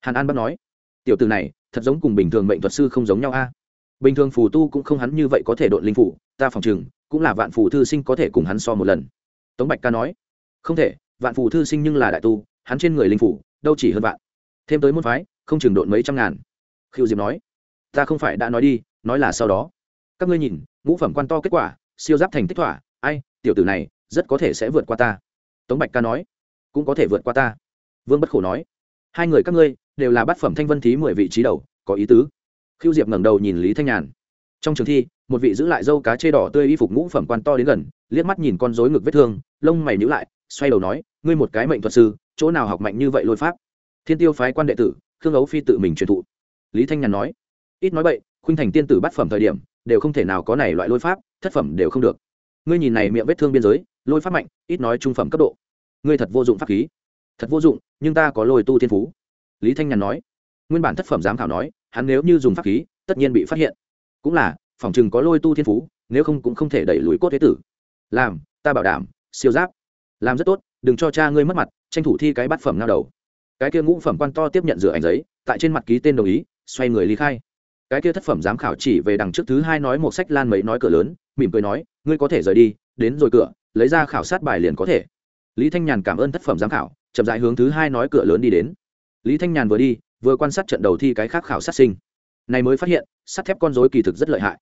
Hàn an bắt nói. Tiểu từ này, thật giống cùng bình thường mệnh thuật sư không giống nhau a bình thường phù tu cũng không hắn như vậy có thể đội linh phủ, ta phòng chừng cũng là vạn phù thư sinh có thể cùng hắn so một lần. Tống bạch ca nói, không thể, vạn phù thư sinh nhưng là đại tu, hắn trên người linh phủ, đâu chỉ hơn vạn. Thêm tới môn phái, không chừng đội mấy trăm ngàn. Khiêu diệp nói, ta không phải đã nói đi, nói là sau đó. Các ngươi nhìn, ngũ phẩm quan to kết quả, siêu giáp thành tích thỏa, ai, tiểu tử này, rất có thể sẽ vượt qua ta. Tống bạch ca nói, cũng có thể vượt qua ta. Vương bất khổ nói, hai người các ngươi, đều là bát phẩm thanh vân thí mười vị trí đầu, có ý tứ khiêu diệp ngẩng đầu nhìn lý thanh nhàn. Trong trường thi, một vị giữ lại dâu cá chê đỏ tươi y phục ngũ phẩm quan to đến gần, liếc mắt nhìn con rối ngực vết thương, lông mày nhữ lại, xoay đầu nói, ngươi một cái mệnh thuật sư, chỗ nào học mạnh như vậy lôi pháp? Thiên tiêu phái quan đệ tử, khương ấu phi tự mình truyền thụ. Lý thanh nhàn nói, ít nói vậy khuynh thành tiên tử bắt phẩm thời điểm, đều không thể nào có này loại lôi pháp, thất phẩm đều không được. Ngươi nhìn này miệng vết thương biên giới, lôi pháp mạnh, ít nói trung phẩm cấp độ. Ngươi thật vô dụng pháp khí. Thật vô dụng, nhưng ta có lôi tu thiên phú. Lý thanh nhàn nói nguyên bản thất phẩm giám khảo nói, hắn nếu như dùng pháp khí, tất nhiên bị phát hiện. Cũng là, phòng chừng có lôi tu thiên phú, nếu không cũng không thể đẩy lùi cốt thế tử. Làm, ta bảo đảm, siêu giáp. Làm rất tốt, đừng cho cha ngươi mất mặt, tranh thủ thi cái bát phẩm ngao đầu. Cái kia ngũ phẩm quan to tiếp nhận rửa ảnh giấy, tại trên mặt ký tên đồng ý, xoay người lý khai. Cái kia thất phẩm giám khảo chỉ về đằng trước thứ hai nói một sách lan mấy nói cửa lớn, mỉm cười nói, ngươi có thể rời đi, đến rồi cửa, lấy ra khảo sát bài liền có thể. Lý thanh nhàn cảm ơn thất phẩm giám khảo, chậm dại hướng thứ hai nói cửa lớn đi đến. Lý thanh nhàn vừa đi vừa quan sát trận đầu thi cái khác khảo sát sinh. Này mới phát hiện, sắt thép con dối kỳ thực rất lợi hại.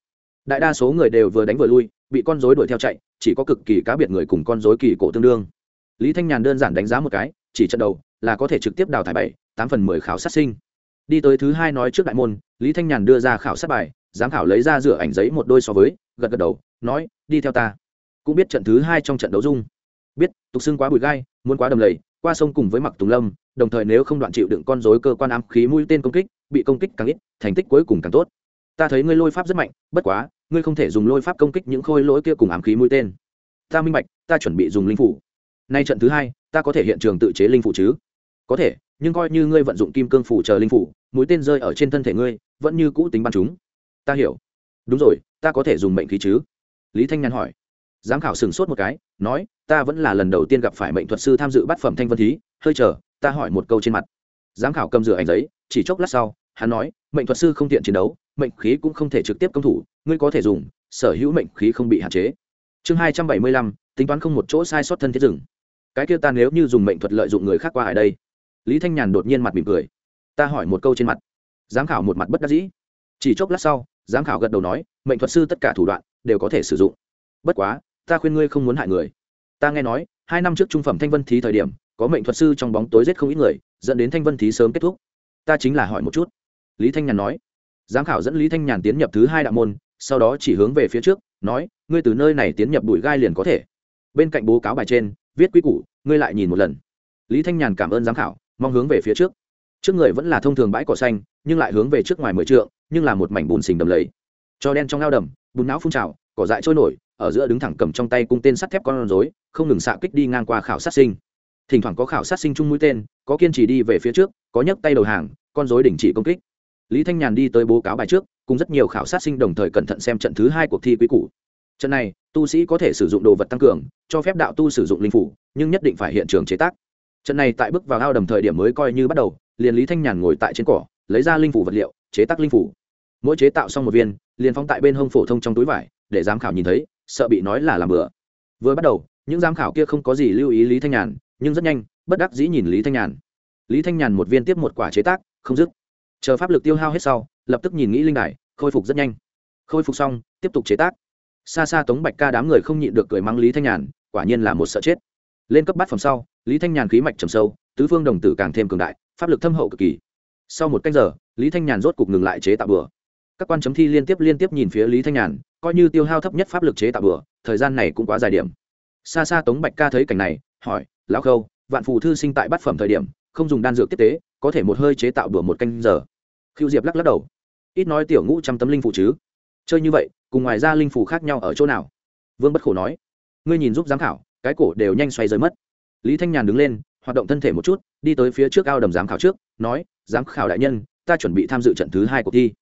Đại đa số người đều vừa đánh vừa lui, bị con dối đuổi theo chạy, chỉ có cực kỳ cá biệt người cùng con dối kỳ cổ tương đương. Lý thanh nhàn đơn giản đánh giá một cái, chỉ trận đầu, là có thể trực tiếp đào thải bảy, tám phần mười khảo sát sinh. Đi tới thứ hai nói trước đại môn, lý thanh nhàn đưa ra khảo sát bài, giám khảo lấy ra rửa ảnh giấy một đôi so với, gật gật đầu, nói, đi theo ta. Cũng biết trận thứ hai trong trận đấu dung. Biết, tục xưng quá bụi gai, muốn quá đầm lầy qua sông cùng với mặc tùng lâm, đồng thời nếu không đoạn chịu đựng con dối cơ quan ám khí mũi tên công kích, bị công kích càng ít, thành tích cuối cùng càng tốt. Ta thấy ngươi lôi pháp rất mạnh, bất quá, ngươi không thể dùng lôi pháp công kích những khôi lỗi kia cùng ám khí mũi tên. Ta minh bạch, ta chuẩn bị dùng linh phủ. Nay trận thứ hai, ta có thể hiện trường tự chế linh phủ chứ? Có thể, nhưng coi như ngươi vận dụng kim cương phủ chờ linh phủ, mũi tên rơi ở trên thân thể ngươi, vẫn như cũ tính bắn chúng. Ta hiểu. Đúng rồi, ta có thể dùng mệnh khí chứ? Lý thanh nhàn hỏi. Giám khảo sửng sốt một cái, nói ta vẫn là lần đầu tiên gặp phải mệnh thuật sư tham dự bát phẩm thanh vân thí, hơi chờ, ta hỏi một câu trên mặt. Giám khảo cầm rửa ảnh giấy, chỉ chốc lát sau, hắn nói, mệnh thuật sư không tiện chiến đấu, mệnh khí cũng không thể trực tiếp công thủ, ngươi có thể dùng, sở hữu mệnh khí không bị hạn chế. Chương hai trăm bảy mươi lăm, tính toán không một chỗ sai sót thân thiết rừng. Cái kia ta nếu như dùng mệnh thuật lợi dụng người khác qua ở đây. Lý thanh nhàn đột nhiên mặt mỉm cười. Ta hỏi một câu trên mặt. Giám khảo một mặt bất đắc dĩ. Chỉ chốc lát sau, giám khảo gật đầu nói, mệnh thuật sư tất cả thủ đoạn đều có thể sử dụng. Bất quá, ta khuyên ngươi không muốn hại người ta nghe nói, hai năm trước trung phẩm thanh vân thí thời điểm, có mệnh thuật sư trong bóng tối giết không ít người, dẫn đến thanh vân thí sớm kết thúc. Ta chính là hỏi một chút. Lý thanh nhàn nói. Giám khảo dẫn lý thanh nhàn tiến nhập thứ hai đạo môn, sau đó chỉ hướng về phía trước, nói, ngươi từ nơi này tiến nhập bụi gai liền có thể. Bên cạnh bố cáo bài trên, viết quy củ, ngươi lại nhìn một lần. Lý thanh nhàn cảm ơn giám khảo, mong hướng về phía trước. Trước người vẫn là thông thường bãi cỏ xanh, nhưng lại hướng về trước ngoài mười trượng, nhưng là một mảnh bùn xình đầm lầy. Cho đen trong ao đầm, bùn não phun trào, cỏ dại trôi nổi ở giữa đứng thẳng cầm trong tay cung tên sắt thép con rối, không ngừng xạ kích đi ngang qua khảo sát sinh. Thỉnh thoảng có khảo sát sinh chung mũi tên, có kiên trì đi về phía trước, có nhấc tay đầu hàng, con rối đình chỉ công kích. Lý thanh nhàn đi tới bố cáo bài trước, cùng rất nhiều khảo sát sinh đồng thời cẩn thận xem trận thứ hai cuộc thi quý cũ trận này, tu sĩ có thể sử dụng đồ vật tăng cường, cho phép đạo tu sử dụng linh phủ, nhưng nhất định phải hiện trường chế tác. Trận này tại bước vào ao đầm thời điểm mới coi như bắt đầu, liền lý thanh nhàn ngồi tại trên cỏ, lấy ra linh phủ vật liệu, chế tác linh phủ. Mỗi chế tạo xong một viên, liền phóng tại bên hông phổ thông trong túi vải, để giám khảo nhìn thấy sợ bị nói là làm bừa. Vừa bắt đầu, những giám khảo kia không có gì lưu ý lý thanh nhàn, nhưng rất nhanh, bất đắc dĩ nhìn lý thanh nhàn. Lý thanh nhàn một viên tiếp một quả chế tác, không dứt. Chờ pháp lực tiêu hao hết sau, lập tức nhìn nghĩ linh đài, khôi phục rất nhanh. Khôi phục xong, tiếp tục chế tác. Xa xa tống bạch ca đám người không nhịn được cười mắng lý thanh nhàn, quả nhiên là một sợ chết. Lên cấp bát phẩm sau, lý thanh nhàn khí mạch trầm sâu, tứ phương đồng tử càng thêm cường đại, pháp lực thâm hậu cực kỳ. Sau một canh giờ, lý thanh nhàn rốt cục ngừng lại chế tạo bừa. Các quan chấm thi liên tiếp liên tiếp nhìn phía lý thanh nhàn coi như tiêu hao thấp nhất pháp lực chế tạo bừa, thời gian này cũng quá dài điểm. Xa xa tống bạch ca thấy cảnh này, hỏi, lão khâu, vạn phù thư sinh tại bát phẩm thời điểm, không dùng đan dược tiếp tế, có thể một hơi chế tạo bừa một canh giờ? Khiêu diệp lắc lắc đầu. Ít nói tiểu ngũ trăm tấm linh phụ chứ. Chơi như vậy, cùng ngoài ra linh phù khác nhau ở chỗ nào? Vương bất khổ nói. Ngươi nhìn giúp giám khảo, cái cổ đều nhanh xoay rơi mất. Lý thanh nhàn đứng lên, hoạt động thân thể một chút, đi tới phía trước ao đầm giám khảo trước, nói, giám khảo đại nhân, ta chuẩn bị tham dự trận thứ hai cuộc thi.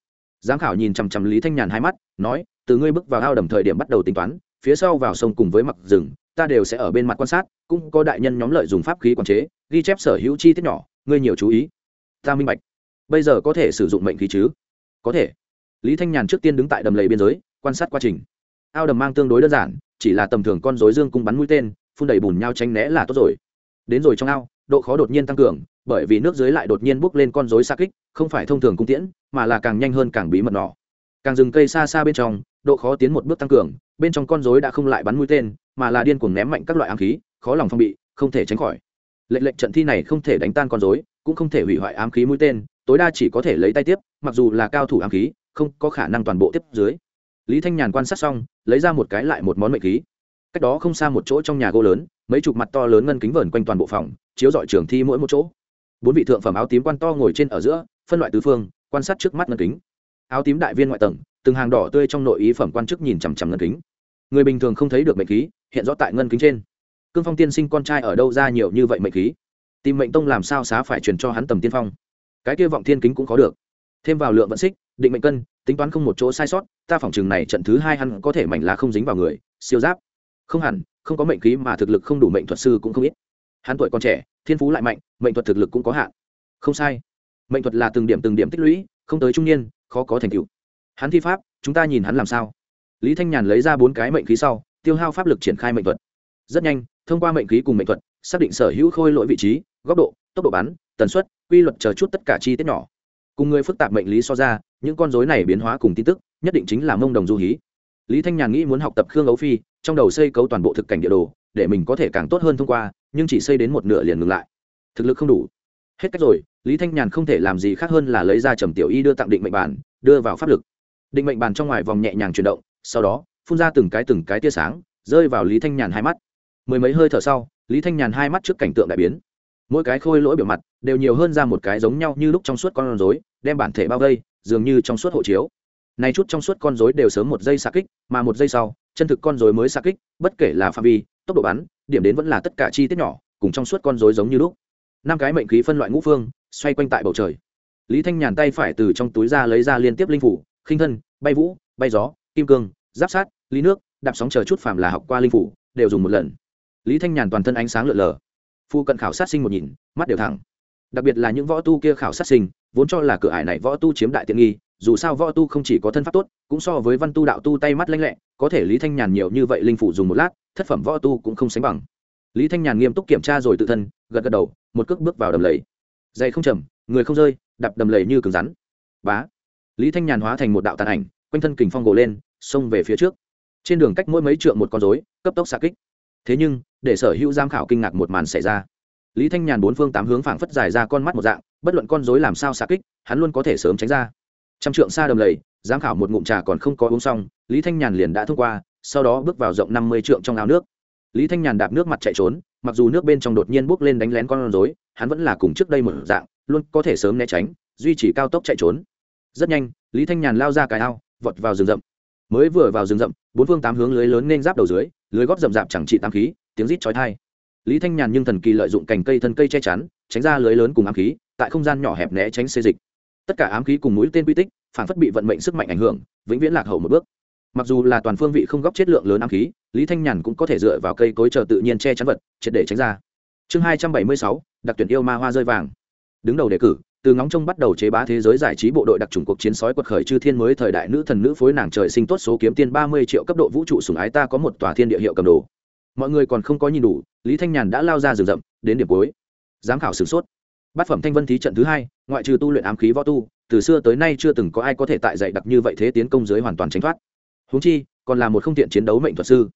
Giám khảo nhìn chằm chằm lý thanh nhàn hai mắt, nói từ ngươi bước vào ao đầm thời điểm bắt đầu tính toán, phía sau vào sông cùng với mặc rừng, ta đều sẽ ở bên mặt quan sát, cũng có đại nhân nhóm lợi dùng pháp khí quản chế, ghi chép sở hữu chi tiết nhỏ, ngươi nhiều chú ý. Ta minh bạch. Bây giờ có thể sử dụng mệnh khí chứ? Có thể. Lý thanh nhàn trước tiên đứng tại đầm lầy biên giới, quan sát quá trình. Ao đầm mang tương đối đơn giản, chỉ là tầm thường con dối dương cung bắn mũi tên, phun đầy bùn nhau tranh né là tốt rồi. Đến rồi trong ao, độ khó đột nhiên tăng cường, bởi vì nước dưới lại đột nhiên bốc lên con dối xa kích, không phải thông thường cung tiễn, mà là càng nhanh hơn càng bí mật nọ. Càng rừng cây xa xa bên trong độ khó tiến một bước tăng cường, bên trong con dối đã không lại bắn mũi tên, mà là điên cuồng ném mạnh các loại ám khí, khó lòng phong bị, không thể tránh khỏi. Lệnh lệnh trận thi này không thể đánh tan con dối cũng không thể hủy hoại ám khí mũi tên, tối đa chỉ có thể lấy tay tiếp, mặc dù là cao thủ ám khí, không có khả năng toàn bộ tiếp dưới. Lý thanh nhàn quan sát xong, lấy ra một cái lại một món mệnh khí. Cách đó không xa một chỗ trong nhà gỗ lớn, mấy chục mặt to lớn ngân kính vờn quanh toàn bộ phòng, chiếu dọi trường thi mỗi một chỗ. Bốn vị thượng phẩm áo tím quan to ngồi trên ở giữa, phân loại tứ phương, quan sát trước mắt ngân kính. Áo tím đại viên ngoại tầng từng hàng đỏ tươi trong nội ý phẩm quan chức nhìn chằm chằm ngân kính. Người bình thường không thấy được mệnh khí, hiện rõ tại ngân kính trên. Cương phong tiên sinh con trai ở đâu ra nhiều như vậy mệnh khí? Tìm mệnh tông làm sao xá phải truyền cho hắn tầm tiên phong? Cái kia vọng thiên kính cũng có được. Thêm vào lượng vận xích, định mệnh cân, tính toán không một chỗ sai sót, ta phỏng chừng này trận thứ hai hắn có thể mảnh lá không dính vào người, siêu giáp. Không hẳn, không có mệnh khí mà thực lực không đủ mệnh thuật sư cũng không ít. Hắn tuổi còn trẻ, thiên phú lại mạnh, mệnh thuật thực lực cũng có hạn. Không sai. Mệnh thuật là từng điểm từng điểm tích lũy, không tới trung niên, khó có thành tựu hắn thi pháp, chúng ta nhìn hắn làm sao? Lý thanh nhàn lấy ra bốn cái mệnh khí sau, tiêu hao pháp lực triển khai mệnh thuật. Rất nhanh, thông qua mệnh khí cùng mệnh thuật, xác định sở hữu khôi lỗi vị trí, góc độ, tốc độ bắn, tần suất, quy luật chờ chút tất cả chi tiết nhỏ. Cùng người phức tạp mệnh lý so ra, những con dối này biến hóa cùng tin tức, nhất định chính là mông đồng du hí. Lý thanh nhàn nghĩ muốn học tập khương ấu phi, trong đầu xây cấu toàn bộ thực cảnh địa đồ, để mình có thể càng tốt hơn thông qua, nhưng chỉ xây đến một nửa liền ngừng lại. Thực lực không đủ. Hết cách rồi, lý thanh nhàn không thể làm gì khác hơn là lấy ra trầm tiểu y đưa tặng định mệnh bản, đưa vào pháp lực định mệnh bàn trong ngoài vòng nhẹ nhàng chuyển động, sau đó, phun ra từng cái từng cái tia sáng, rơi vào lý thanh nhàn hai mắt. Mười mấy hơi thở sau, lý thanh nhàn hai mắt trước cảnh tượng đại biến. Mỗi cái khôi lỗi biểu mặt đều nhiều hơn ra một cái giống nhau như lúc trong suốt con rối, đem bản thể bao vây, dường như trong suốt hộ chiếu. Này chút trong suốt con rối đều sớm một giây xa kích, mà một giây sau, chân thực con rối mới xa kích, bất kể là phạm vi, tốc độ bắn, điểm đến vẫn là tất cả chi tiết nhỏ, cùng trong suốt con rối giống như lúc. Năm cái mệnh khí phân loại ngũ phương, xoay quanh tại bầu trời. Lý thanh nhàn tay phải từ trong túi ra lấy ra liên tiếp linh phủ, khinh thân bay vũ, bay gió, kim cương, giáp sát lý nước, đạp sóng chờ chút phàm là học qua linh phủ, đều dùng một lần. Lý thanh nhàn toàn thân ánh sáng lượn lờ. Phu cận khảo sát sinh một nhìn, mắt đều thẳng. Đặc biệt là những võ tu kia khảo sát sinh, vốn cho là cửa ải này võ tu chiếm đại tiện nghi, dù sao võ tu không chỉ có thân pháp tốt, cũng so với văn tu đạo tu tay mắt lanh lẹ, có thể lý thanh nhàn nhiều như vậy linh phủ dùng một lát, thất phẩm võ tu cũng không sánh bằng. Lý thanh nhàn nghiêm túc kiểm tra rồi tự thân, gật gật đầu, một cước bước vào đầm lầy. Dày không trầm người không rơi đập đầm lầy như cứng rắn. Bá lý thanh nhàn hóa thành một đạo tàn ảnh, quanh thân kình phong gồ lên, xông về phía trước. Trên đường cách mỗi mấy trượng một con rối, cấp tốc xạ kích. Thế nhưng, để sở hữu giam khảo kinh ngạc một màn xảy ra. Lý thanh nhàn bốn phương tám hướng phảng phất dài ra con mắt một dạng, bất luận con rối làm sao xạ kích, hắn luôn có thể sớm tránh ra. Trăm trượng xa đầm lầy, giám khảo một ngụm trà còn không có uống xong, lý thanh nhàn liền đã thông qua, sau đó bước vào rộng năm mươi trượng trong ao nước. Lý thanh nhàn đạp nước mặt chạy trốn, mặc dù nước bên trong đột nhiên bốc lên đánh lén con rối, hắn vẫn là cùng trước đây một dạng, luôn có thể sớm né tránh, duy trì cao tốc chạy trốn rất nhanh, lý thanh nhàn lao ra cái ao, vọt vào rừng rậm. Mới vừa vào rừng rậm, bốn phương tám hướng lưới lớn nên giáp đầu dưới, lưới góp rậm rạp chẳng trị tam khí, tiếng rít chói thai lý thanh nhàn nhưng thần kỳ lợi dụng cành cây thân cây che chắn, tránh ra lưới lớn cùng ám khí, tại không gian nhỏ hẹp né tránh xê dịch. Tất cả ám khí cùng mũi tên quy tích, phản phất bị vận mệnh sức mạnh ảnh hưởng, vĩnh viễn lạc hậu một bước. Mặc dù là toàn phương vị không góp chất lượng lớn ám khí, lý thanh nhàn cũng có thể dựa vào cây cối chờ tự nhiên che chắn vật, triệt để tránh ra. Chương hai trăm bảy mươi sáu, đặc tuyển yêu ma hoa rơi vàng. Đứng đầu đề cử từ ngóng trông bắt đầu chế bá thế giới giải trí bộ đội đặc trùng cuộc chiến sói quật khởi chư thiên mới thời đại nữ thần nữ phối nàng trời sinh tốt số kiếm tiên ba mươi triệu cấp độ vũ trụ sùng ái ta có một tòa thiên địa hiệu cầm đồ. Mọi người còn không có nhìn đủ, lý thanh nhàn đã lao ra rừng rậm, đến điểm cuối. Giám khảo sửng sốt. Bát phẩm thanh vân thí trận thứ hai, ngoại trừ tu luyện ám khí võ tu, từ xưa tới nay chưa từng có ai có thể tại dạy đặc như vậy thế tiến công giới hoàn toàn tránh thoát. Húng chi, còn là một không tiện chiến đấu mệnh thuật sư.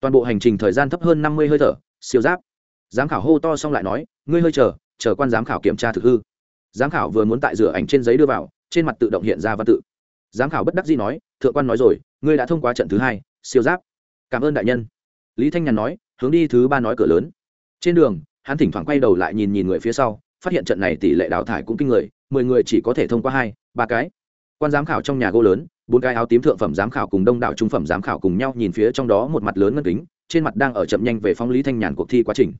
Toàn bộ hành trình thời gian thấp hơn năm mươi hơi thở, siêu giáp. Giám khảo hô to xong lại nói, ngươi hơi chờ chờ quan giám khảo kiểm tra thực hư giám khảo vừa muốn tại rửa ảnh trên giấy đưa vào, trên mặt tự động hiện ra văn tự. Giám khảo bất đắc dĩ nói, thượng quan nói rồi, ngươi đã thông qua trận thứ hai, siêu giáp. Cảm ơn đại nhân. Lý thanh nhàn nói, hướng đi thứ ba nói cửa lớn. Trên đường, hắn thỉnh thoảng quay đầu lại nhìn nhìn người phía sau, phát hiện trận này tỷ lệ đào thải cũng kinh người, mười người chỉ có thể thông qua hai, ba cái. Quan giám khảo trong nhà gỗ lớn, bốn cái áo tím thượng phẩm giám khảo cùng đông đảo trung phẩm giám khảo cùng nhau nhìn phía trong đó một mặt lớn ngân kính, trên mặt đang ở chậm nhanh về phong lý thanh nhàn cuộc thi quá trình.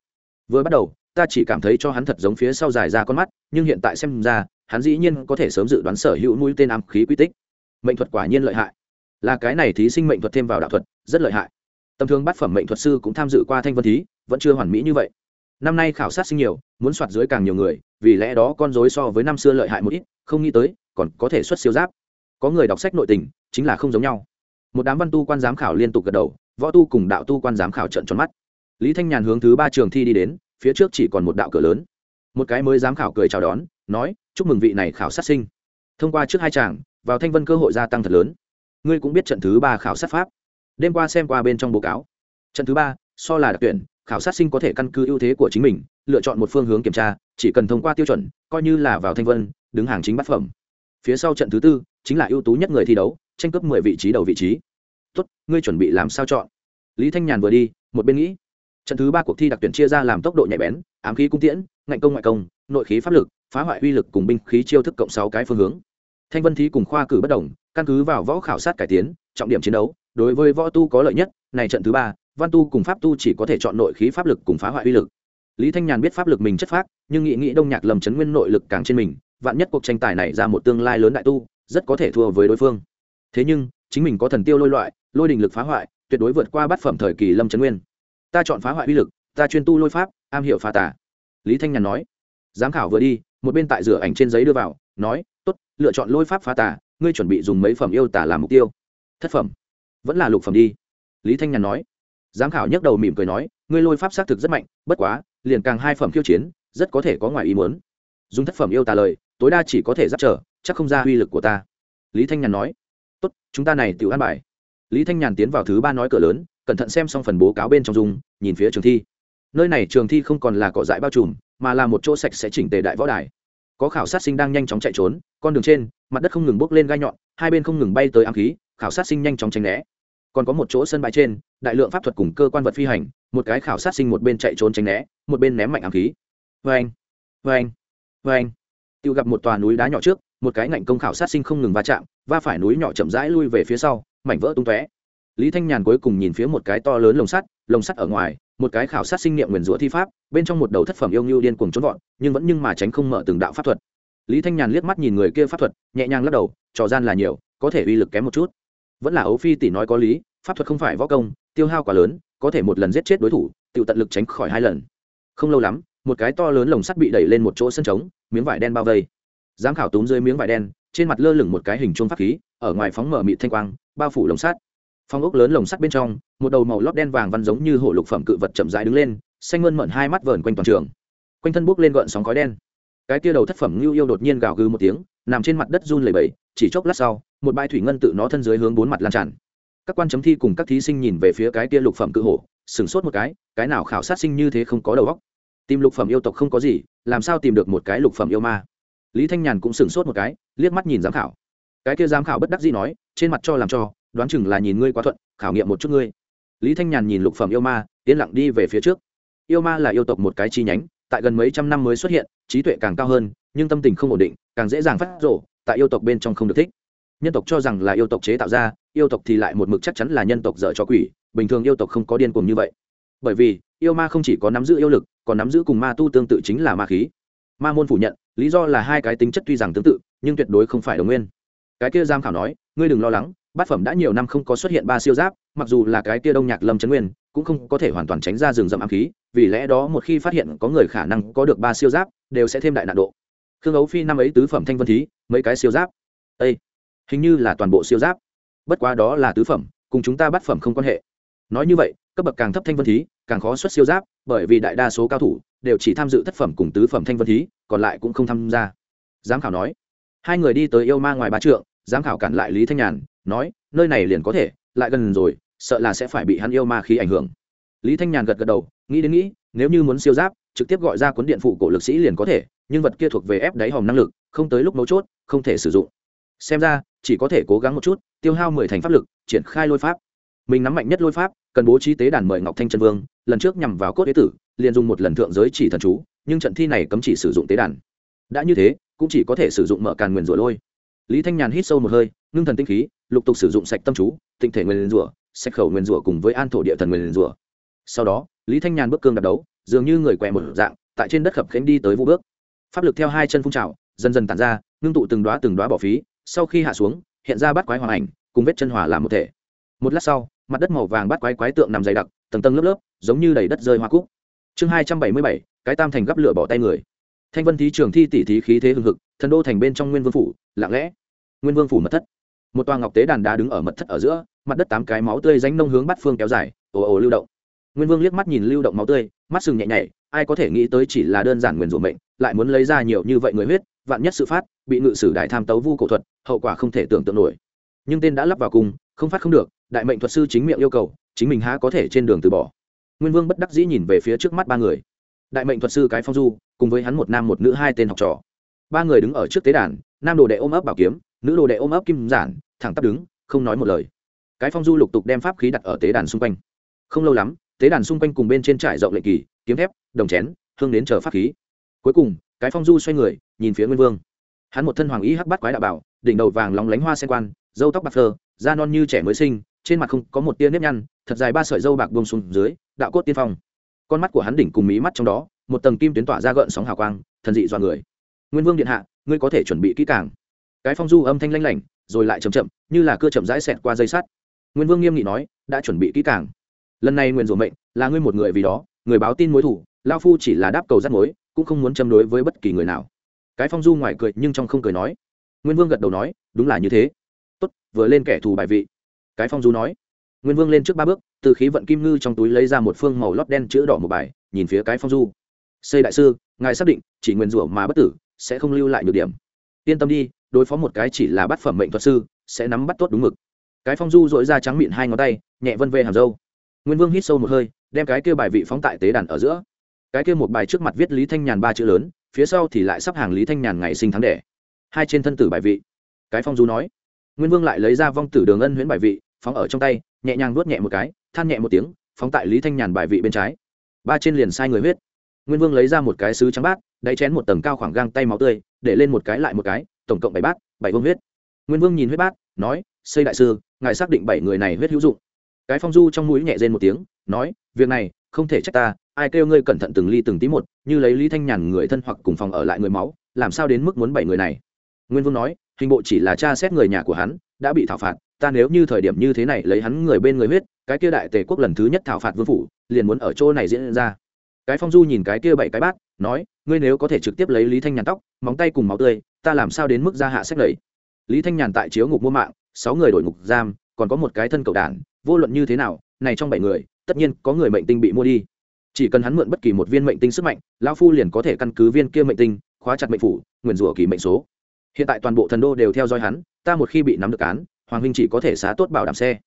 Vừa bắt đầu ta chỉ cảm thấy cho hắn thật giống phía sau dài ra con mắt, nhưng hiện tại xem ra, hắn dĩ nhiên có thể sớm dự đoán sở hữu mũi tên ám khí quy tích. Mệnh thuật quả nhiên lợi hại. Là cái này thí sinh mệnh thuật thêm vào đạo thuật, rất lợi hại. Tầm thường bát phẩm mệnh thuật sư cũng tham dự qua thanh vân thí, vẫn chưa hoàn mỹ như vậy. Năm nay khảo sát sinh nhiều, muốn soạt dưới càng nhiều người, vì lẽ đó con dối so với năm xưa lợi hại một ít, không nghĩ tới, còn có thể xuất siêu giáp. Có người đọc sách nội tình, chính là không giống nhau. Một đám văn tu quan giám khảo liên tục gật đầu, võ tu cùng đạo tu quan giám khảo trận tròn mắt. Lý thanh nhàn hướng thứ ba trường thi đi đến phía trước chỉ còn một đạo cửa lớn. Một cái mới giám khảo cười chào đón, nói, chúc mừng vị này khảo sát sinh. Thông qua trước hai chàng vào thanh vân cơ hội gia tăng thật lớn. Ngươi cũng biết trận thứ ba khảo sát pháp. Đêm qua xem qua bên trong báo cáo. Trận thứ ba, so là đặc tuyển, khảo sát sinh có thể căn cứ ưu thế của chính mình, lựa chọn một phương hướng kiểm tra, chỉ cần thông qua tiêu chuẩn, coi như là vào thanh vân, đứng hàng chính bát phẩm. Phía sau trận thứ tư, chính là ưu tú nhất người thi đấu, tranh cướp mười vị trí đầu vị trí. Tốt, ngươi chuẩn bị làm sao chọn? Lý thanh nhàn vừa đi, một bên nghĩ trận thứ ba cuộc thi đặc tuyển chia ra làm tốc độ nhạy bén, ám khí cung tiễn, ngạnh công ngoại công, nội khí pháp lực, phá hoại uy lực cùng binh khí chiêu thức cộng sáu cái phương hướng. Thanh vân thí cùng khoa cử bất đồng, căn cứ vào võ khảo sát cải tiến, trọng điểm chiến đấu, đối với võ tu có lợi nhất, này trận thứ ba, văn tu cùng pháp tu chỉ có thể chọn nội khí pháp lực cùng phá hoại uy lực. Lý thanh nhàn biết pháp lực mình chất phác, nhưng nghị nghĩ đông nhạc lầm chấn nguyên nội lực càng trên mình, vạn nhất cuộc tranh tài này ra một tương lai lớn đại tu, rất có thể thua với đối phương. Thế nhưng, chính mình có thần tiêu lôi loại, lôi đình lực phá hoại, tuyệt đối vượt qua bát phẩm thời kỳ lâm chấn nguyên ta chọn phá hoại uy lực, ta chuyên tu lôi pháp, am hiểu phá tả lý thanh nhàn nói. Giám khảo vừa đi, một bên tại rửa ảnh trên giấy đưa vào, nói, tốt, lựa chọn lôi pháp phá tả ngươi chuẩn bị dùng mấy phẩm yêu tả làm mục tiêu. Thất phẩm. Vẫn là lục phẩm đi. Lý thanh nhàn nói. Giám khảo nhấc đầu mỉm cười nói, ngươi lôi pháp xác thực rất mạnh, bất quá, liền càng hai phẩm khiêu chiến, rất có thể có ngoài ý muốn. Dùng thất phẩm yêu tà lời, tối đa chỉ có thể giáp trở, chắc không ra uy lực của ta. Lý thanh nhàn nói. Tốt, chúng ta này tự an bài. Lý thanh nhàn tiến vào thứ ba nói cửa lớn cẩn thận xem xong phần bố cáo bên trong dung, nhìn phía trường thi. Nơi này trường thi không còn là cỏ dại bao trùm, mà là một chỗ sạch sẽ chỉnh tề đại võ đài. Có khảo sát sinh đang nhanh chóng chạy trốn, con đường trên, mặt đất không ngừng bốc lên gai nhọn, hai bên không ngừng bay tới ám khí, khảo sát sinh nhanh chóng tránh né. Còn có một chỗ sân bãi trên, đại lượng pháp thuật cùng cơ quan vật phi hành, một cái khảo sát sinh một bên chạy trốn tránh né, một bên ném mạnh ám khí. Vâng, vâng, vâng. Vê anh vê anh vê anh tự gặp một tòa núi đá nhỏ trước, một cái ngạnh công khảo sát sinh không ngừng va chạm, va phải núi nhỏ chậm rãi lui về phía sau, mảnh vỡ tung tóe lý thanh nhàn cuối cùng nhìn phía một cái to lớn lồng sắt lồng sắt ở ngoài, một cái khảo sát sinh niệm nguyền rủa thi pháp, bên trong một đầu thất phẩm yêu ngưu điên cuồng trốn vọt, nhưng vẫn nhưng mà tránh không mở từng đạo pháp thuật. Lý thanh nhàn liếc mắt nhìn người kia pháp thuật, nhẹ nhàng lắc đầu, trò gian là nhiều, có thể uy lực kém một chút. Vẫn là ấu phi tỷ nói có lý, pháp thuật không phải võ công, tiêu hao quá lớn, có thể một lần giết chết đối thủ, tự tận lực tránh khỏi hai lần. Không lâu lắm, một cái to lớn lồng sắt bị đẩy lên một chỗ sân trống, miếng vải đen bao vây. Giám khảo túm dưới miếng vải đen, trên mặt lơ lửng một cái hình chuông pháp khí, ở ngoài phóng mở mị thanh quang, bao phủ lồng sắt phong ốc lớn lồng sắt bên trong, một đầu màu lót đen vàng văn giống như hổ lục phẩm cự vật chậm rãi đứng lên, xanh mơn mận hai mắt vờn quanh toàn trường. Quanh thân bốc lên gợn sóng khói đen. Cái tia đầu thất phẩm ngưu yêu đột nhiên gào gừ một tiếng, nằm trên mặt đất run lẩy bẩy, chỉ chốc lát sau, một bãi thủy ngân tự nó thân dưới hướng bốn mặt lan tràn. Các quan chấm thi cùng các thí sinh nhìn về phía cái tia lục phẩm cự hổ, sửng sốt một cái cái nào khảo sát sinh như thế không có đầu óc. Tìm lục phẩm yêu tộc không có gì, làm sao tìm được một cái lục phẩm yêu ma? Lý thanh nhàn cũng sửng sốt một cái, liếc mắt nhìn giám khảo. Cái kia giám khảo bất đắc dĩ nói, trên mặt cho làm cho đoán chừng là nhìn ngươi quá thuận, khảo nghiệm một chút ngươi. Lý thanh nhàn nhìn lục phẩm yêu ma, yên lặng đi về phía trước. Yêu ma là yêu tộc một cái chi nhánh, tại gần mấy trăm năm mới xuất hiện, trí tuệ càng cao hơn, nhưng tâm tình không ổn định, càng dễ dàng phát rổ tại yêu tộc bên trong không được thích. Nhân tộc cho rằng là yêu tộc chế tạo ra, yêu tộc thì lại một mực chắc chắn là nhân tộc dở cho quỷ, bình thường yêu tộc không có điên cuồng như vậy. Bởi vì, yêu ma không chỉ có nắm giữ yêu lực, còn nắm giữ cùng ma tu tương tự chính là ma khí. Ma môn phủ nhận, lý do là hai cái tính chất tuy rằng tương tự, nhưng tuyệt đối không phải đồng nguyên. Cái kia giam khảo nói, ngươi đừng lo lắng bát phẩm đã nhiều năm không có xuất hiện ba siêu giáp, mặc dù là cái tia đông nhạc lâm trấn nguyên, cũng không có thể hoàn toàn tránh ra rừng rậm ám khí, vì lẽ đó một khi phát hiện có người khả năng có được ba siêu giáp, đều sẽ thêm đại nạn độ. Khương ấu phi năm ấy tứ phẩm thanh vân thí, mấy cái siêu giáp. Â hình như là toàn bộ siêu giáp. Bất quá đó là tứ phẩm, cùng chúng ta bắt phẩm không quan hệ. Nói như vậy, cấp bậc càng thấp thanh vân thí, càng khó xuất siêu giáp, bởi vì đại đa số cao thủ đều chỉ tham dự thất phẩm cùng tứ phẩm thanh vân thí, còn lại cũng không tham gia. Giám khảo nói, hai người đi tới yêu ma ngoài ba trượng, giám khảo cản lại lý thanh nhàn nói, nơi này liền có thể, lại gần rồi, sợ là sẽ phải bị hắn yêu ma khí ảnh hưởng. Lý thanh nhàn gật gật đầu, nghĩ đến nghĩ, nếu như muốn siêu giáp, trực tiếp gọi ra cuốn điện phụ cổ lực sĩ liền có thể, nhưng vật kia thuộc về ép đáy hòm năng lực, không tới lúc mấu chốt, không thể sử dụng. Xem ra, chỉ có thể cố gắng một chút, tiêu hao mười thành pháp lực, triển khai lôi pháp. Mình nắm mạnh nhất lôi pháp, cần bố trí tế đàn mời ngọc thanh trân vương, lần trước nhằm vào cốt tế tử, liền dùng một lần thượng giới chỉ thần chú, nhưng trận thi này cấm chỉ sử dụng tế đàn. Đã như thế, cũng chỉ có thể sử dụng mở càn nguyền rủa lôi. Lý thanh nhàn hít sâu một hơi, ngưng thần tinh khí lục tục sử dụng sạch tâm chú tinh thể nguyên rủa sạch khẩu nguyên rủa cùng với an thổ địa thần nguyên rủa sau đó, lý thanh nhàn bước cương đạp đấu, dường như người quẹ một dạng, tại trên đất khập khánh đi tới vũ bước. Pháp lực theo hai chân phun trào, dần dần tản ra, ngưng tụ từng đoá từng đoá bỏ phí, sau khi hạ xuống, hiện ra bắt quái hoàng ảnh, cùng vết chân hỏa làm một thể. Một lát sau, mặt đất màu vàng bắt quái quái tượng nằm dày đặc, tầng tầng lớp lớp, giống như đầy đất rơi hoa cúc. Chương hai trăm bảy mươi bảy, cái tam thành gắp lửa bỏ tay người. Thanh vân thí trường thi tỷ thí khí thế hưng hực, thần đô thành bên trong nguyên vương phủ, lặng lẽ. Nguyên vương phủ mật thất một toa ngọc tế đàn đá đứng ở mật thất ở giữa, mặt đất tám cái máu tươi ránh nông hướng bắt phương kéo dài, ồ ồ lưu động. Nguyên vương liếc mắt nhìn lưu động máu tươi, mắt sừng nhẹ nhảy ai có thể nghĩ tới chỉ là đơn giản nguyền rủa mệnh, lại muốn lấy ra nhiều như vậy người huyết, vạn nhất sự phát, bị ngự sử đại tham tấu vu cổ thuật, hậu quả không thể tưởng tượng nổi. Nhưng tên đã lắp vào cùng, không phát không được, đại mệnh thuật sư chính miệng yêu cầu, chính mình há có thể trên đường từ bỏ. Nguyên vương bất đắc dĩ nhìn về phía trước mắt ba người. Đại mệnh thuật sư cái phong du, cùng với hắn một nam một nữ hai tên học trò. Ba người đứng ở trước tế đàn, nam đồ đệ ôm ấp bảo kiếm nữ đồ đệ ôm ấp kim giản, thẳng tắp đứng, không nói một lời. Cái phong du lục tục đem pháp khí đặt ở tế đàn xung quanh. Không lâu lắm, tế đàn xung quanh cùng bên trên trải rộng lệ kỳ, kiếm thép, đồng chén, hương đến chờ pháp khí. Cuối cùng, cái phong du xoay người, nhìn phía nguyên vương. Hắn một thân hoàng ý hắc bắt quái đạo bảo, đỉnh đầu vàng lóng lánh hoa sen quan dâu tóc bạc phơ, da non như trẻ mới sinh, trên mặt không có một tia nếp nhăn, thật dài ba sợi dâu bạc bông xuống dưới, đạo cốt tiên phong. Con mắt của hắn đỉnh cùng mí mắt trong đó, một tầng kim tuyến tỏa ra gợn sóng hào quang, thần dị do người. Nguyên vương điện hạ, ngươi có thể chuẩn bị kỹ càng cái phong du âm thanh lanh lảnh, rồi lại chậm chậm, như là cưa chậm rãi xẹt qua dây sắt. Nguyên vương nghiêm nghị nói, đã chuẩn bị kỹ càng. Lần này nguyên rủa mệnh, là ngươi một người vì đó, người báo tin mối thủ lao phu chỉ là đáp cầu rắt mối, cũng không muốn châm đối với bất kỳ người nào. Cái phong du ngoài cười, nhưng trong không cười nói. Nguyên vương gật đầu nói, đúng là như thế. Tốt, vừa lên kẻ thù bài vị. Cái phong du nói. Nguyên vương lên trước ba bước, từ khí vận kim ngư trong túi lấy ra một phương màu lót đen chữ đỏ một bài, nhìn phía cái phong du. Xây đại sư, ngài xác định, chỉ nguyên rủa mà bất tử, sẽ không lưu lại nhược điểm. Yên tâm đi đối phó một cái chỉ là bắt phẩm mệnh thuật sư, sẽ nắm bắt tốt đúng mực. Cái phong du dội ra trắng miệng hai ngón tay, nhẹ vân về hàm dâu nguyên vương hít sâu một hơi, đem cái kia bài vị phóng tại tế đàn ở giữa. Cái kia một bài trước mặt viết lý thanh nhàn ba chữ lớn, phía sau thì lại sắp hàng lý thanh nhàn ngày sinh tháng đẻ. Hai trên thân tử bài vị. Cái phong du nói. Nguyên vương lại lấy ra vong tử đường ân huyễn bài vị, phóng ở trong tay, nhẹ nhàng nuốt nhẹ một cái, than nhẹ một tiếng, phóng tại lý thanh nhàn bài vị bên trái. Ba trên liền sai người huyết nguyên vương lấy ra một cái sứ trắng bát, đáy chén một tầng cao khoảng gang tay máu tươi, để lên một cái lại một cái tổng cộng bảy bát, bảy vương huyết. Nguyên vương nhìn huyết bát, nói, xây đại sư, ngài xác định bảy người này huyết hữu dụng. Cái phong du trong mũi nhẹ rên một tiếng, nói, việc này, không thể trách ta, ai kêu ngươi cẩn thận từng ly từng tí một, như lấy lý thanh nhàn người thân hoặc cùng phòng ở lại người máu, làm sao đến mức muốn bảy người này? Nguyên vương nói, hình bộ chỉ là cha xét người nhà của hắn, đã bị thảo phạt, ta nếu như thời điểm như thế này lấy hắn người bên người huyết, cái kia đại tề quốc lần thứ nhất thảo phạt vương phủ, liền muốn ở chỗ này diễn ra cái phong du nhìn cái kia bảy cái bát, nói, ngươi nếu có thể trực tiếp lấy lý thanh nhàn tóc, móng tay cùng máu tươi, ta làm sao đến mức gia hạ sách lầy? Lý thanh nhàn tại chiếu ngục mua mạng, sáu người đổi ngục giam, còn có một cái thân cầu đản, vô luận như thế nào, này trong bảy người, tất nhiên có người mệnh tinh bị mua đi. Chỉ cần hắn mượn bất kỳ một viên mệnh tinh sức mạnh, lão phu liền có thể căn cứ viên kia mệnh tinh, khóa chặt mệnh phủ, nguyền rủa kỳ mệnh số. Hiện tại toàn bộ thần đô đều theo dõi hắn, ta một khi bị nắm được án, hoàng huynh chỉ có thể xá tốt bảo đảm xe.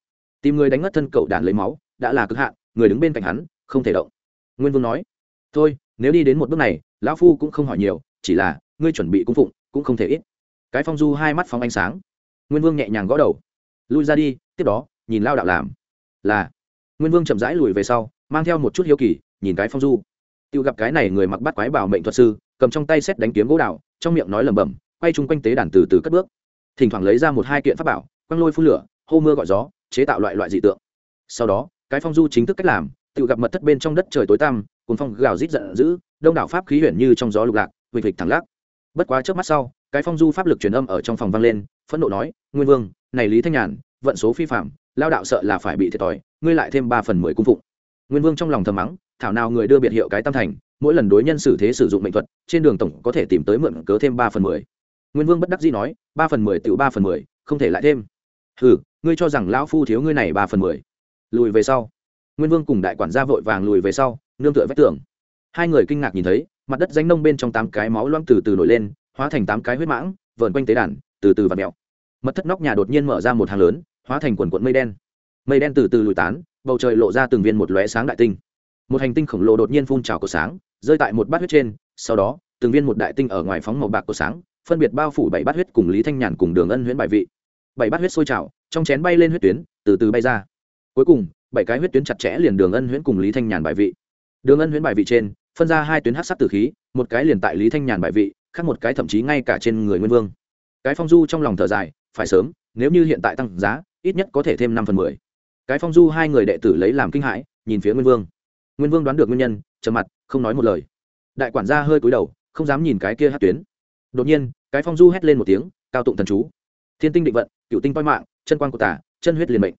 Tìm người đánh ngất thân cậu đàn lấy máu, đã là cực hạn, người đứng bên cạnh hắn, không thể động. Nguyên vương nói thôi, nếu đi đến một bước này, lão phu cũng không hỏi nhiều, chỉ là, ngươi chuẩn bị cung phụng, cũng không thể ít. Cái phong du hai mắt phóng ánh sáng. Nguyên vương nhẹ nhàng gõ đầu. Lui ra đi, tiếp đó, nhìn lao đạo làm. Là. Nguyên vương chậm rãi lùi về sau, mang theo một chút hiếu kỳ, nhìn cái phong du. Tự gặp cái này người mặc bắt quái bảo mệnh thuật sư, cầm trong tay xét đánh kiếm gỗ đạo trong miệng nói lẩm bẩm, quay chung quanh tế đàn từ từ cất bước. Thỉnh thoảng lấy ra một hai kiện pháp bảo, quăng lôi phun lửa, hô mưa gọi gió, chế tạo loại loại dị tượng. Sau đó, cái phong du chính thức cách làm tự gặp mật thất bên trong đất trời tối tăm cùng phong gào rít giận dữ, đông đảo pháp khí huyền như trong gió lục lạc vịt vịt thẳng lắc. Bất quá trước mắt sau, cái phong du pháp lực truyền âm ở trong phòng vang lên, phẫn nộ nói, nguyên vương, này lý thanh nhàn, vận số phi phạm, lao đạo sợ là phải bị thiệt thòi, ngươi lại thêm ba phần mười cung phụng. Nguyên vương trong lòng thầm mắng, thảo nào người đưa biệt hiệu cái tam thành, mỗi lần đối nhân xử thế sử dụng mệnh thuật, trên đường tổng có thể tìm tới mượn cớ thêm ba phần mười. Nguyên vương bất đắc dĩ nói, ba phần mười tự ba phần mười, không thể lại thêm. Ừ ngươi cho rằng lão phu thiếu ngươi này ba phần mười. Lùi về sau nguyên vương cùng đại quản gia vội vàng lùi về sau, nương tựa vách tường. Hai người kinh ngạc nhìn thấy, mặt đất danh nông bên trong tám cái máu loang từ từ nổi lên, hóa thành tám cái huyết mãng, vờn quanh tế đàn, từ từ và mẹo mật thất nóc nhà đột nhiên mở ra một hàng lớn, hóa thành quần quận mây đen. Mây đen từ từ lùi tán, bầu trời lộ ra từng viên một lóe sáng đại tinh. Một hành tinh khổng lồ đột nhiên phun trào cổ sáng, rơi tại một bát huyết trên, sau đó, từng viên một đại tinh ở ngoài phóng màu bạc cổ sáng, phân biệt bao phủ bảy bát huyết cùng lý thanh nhàn cùng đường ân huyễn bài vị. Bảy bát huyết sôi trào, trong chén bay lên huyết tuyến, từ từ bay ra. Cuối cùng bảy cái huyết tuyến chặt chẽ liền đường ân huyễn cùng lý thanh nhàn bài vị. Đường ân huyễn bài vị trên, phân ra hai tuyến hát sắc tử khí, một cái liền tại lý thanh nhàn bài vị, khác một cái thậm chí ngay cả trên người nguyên vương. Cái phong du trong lòng thở dài, phải sớm, nếu như hiện tại tăng giá, ít nhất có thể thêm năm phần mười. Cái phong du hai người đệ tử lấy làm kinh hãi, nhìn phía nguyên vương. Nguyên vương đoán được nguyên nhân, trầm mặt, không nói một lời. Đại quản gia hơi cúi đầu, không dám nhìn cái kia hát tuyến. Đột nhiên, cái phong du hét lên một tiếng, cao tụng thần chú. Thiên tinh định vận, cựu tinh toi mạng, chân quan của tả chân huyết liền mệnh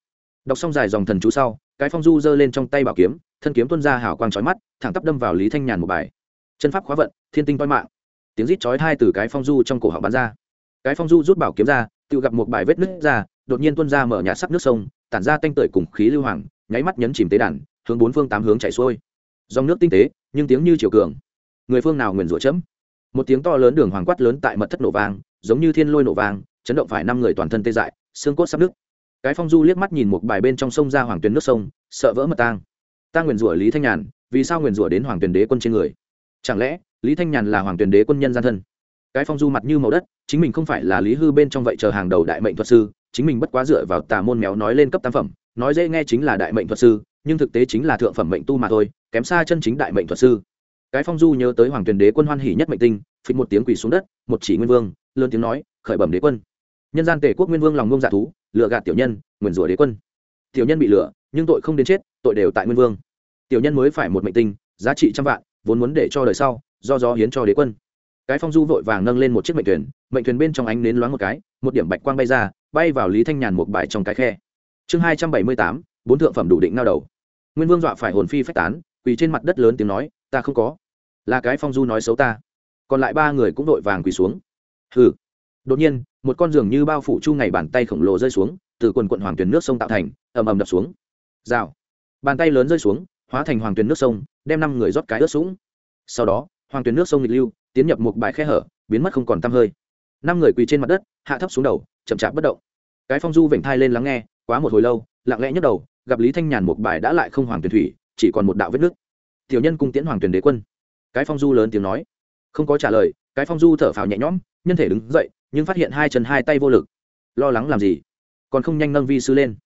đọc xong dài dòng thần chú sau, cái phong du giơ lên trong tay bảo kiếm, thân kiếm tuân ra hào quang trói mắt, thẳng tắp đâm vào lý thanh nhàn một bài. Chân pháp khóa vận, thiên tinh toi mạng. Tiếng rít chói hai từ cái phong du trong cổ họng bắn ra. Cái phong du rút bảo kiếm ra, tự gặp một bài vết nứt ra, đột nhiên tuân ra mở nhà sắc nước sông, tản ra tanh tưởi cùng khí lưu hoàng, nháy mắt nhấn chìm tế đàn, hướng bốn phương tám hướng chảy xuôi. Dòng nước tinh tế, nhưng tiếng như chiều cường. Người phương nào nguyền rủa chấm? Một tiếng to lớn đường hoàng quát lớn tại mật thất nổ vang, giống như thiên lôi nổ vang, chấn động phải năm người toàn thân tê dại, xương cốt sắp nứt cái phong du liếc mắt nhìn một bài bên trong sông ra hoàng tuyền nước sông, sợ vỡ mật tang. Ta nguyền rủa lý thanh nhàn, vì sao nguyền rủa đến hoàng tuyền đế quân trên người? Chẳng lẽ, lý thanh nhàn là hoàng tuyền đế quân nhân gian thân? Cái phong du mặt như màu đất, chính mình không phải là lý hư bên trong vậy chờ hàng đầu đại mệnh thuật sư, chính mình bất quá dựa vào tà môn méo nói lên cấp tam phẩm, nói dễ nghe chính là đại mệnh thuật sư, nhưng thực tế chính là thượng phẩm mệnh tu mà thôi, kém xa chân chính đại mệnh thuật sư. Cái phong du nhớ tới hoàng tuyền đế quân hoan hỉ nhất mệnh tinh, phịch một tiếng quỳ xuống đất, một chỉ nguyên vương, lớn tiếng nói, khởi bẩm đế quân. Nhân gian tể quốc nguyên vương lòng ngông dạ thú lựa gạt tiểu nhân, nguyền rủa đế quân. Tiểu nhân bị lừa, nhưng tội không đến chết, tội đều tại nguyên vương. Tiểu nhân mới phải một mệnh tinh, giá trị trăm vạn, vốn muốn để cho đời sau, do gió hiến cho đế quân. Cái phong du vội vàng nâng lên một chiếc mệnh thuyền mệnh thuyền bên trong ánh nến loáng một cái, một điểm bạch quang bay ra, bay vào lý thanh nhàn một bài trong cái khe. Chương hai trăm bảy mươi tám, bốn thượng phẩm đủ định nao đầu. Nguyên vương dọa phải hồn phi phách tán, quỳ trên mặt đất lớn tiếng nói, ta không có. Là cái phong du nói xấu ta. Còn lại ba người cũng vội vàng quỳ xuống. Hừ. Đột nhiên một con giường như bao phủ chu ngày bàn tay khổng lồ rơi xuống, từ quần quận hoàng tuyến nước sông tạo thành, ầm ầm đập xuống. Rào. Bàn tay lớn rơi xuống, hóa thành hoàng tuyến nước sông, đem năm người rót cái ướt sũng. Sau đó, hoàng tuyến nước sông nghịch lưu, tiến nhập một bãi khe hở, biến mất không còn tăm hơi. Năm người quỳ trên mặt đất, hạ thấp xuống đầu, chậm chạp bất động. Cái phong du vểnh thai lên lắng nghe, quá một hồi lâu, lặng lẽ nhấc đầu, gặp lý thanh nhàn một bài đã lại không hoàng tuyển thủy, chỉ còn một đạo vết nước tiểu nhân cung tiễn hoàng tuyển đế quân. Cái phong du lớn tiếng nói. Không có trả lời, cái phong du thở phào nhẹ nhõm, nhân thể đứng dậy nhưng phát hiện hai chân hai tay vô lực. Lo lắng làm gì? Còn không nhanh nâng vi sư lên.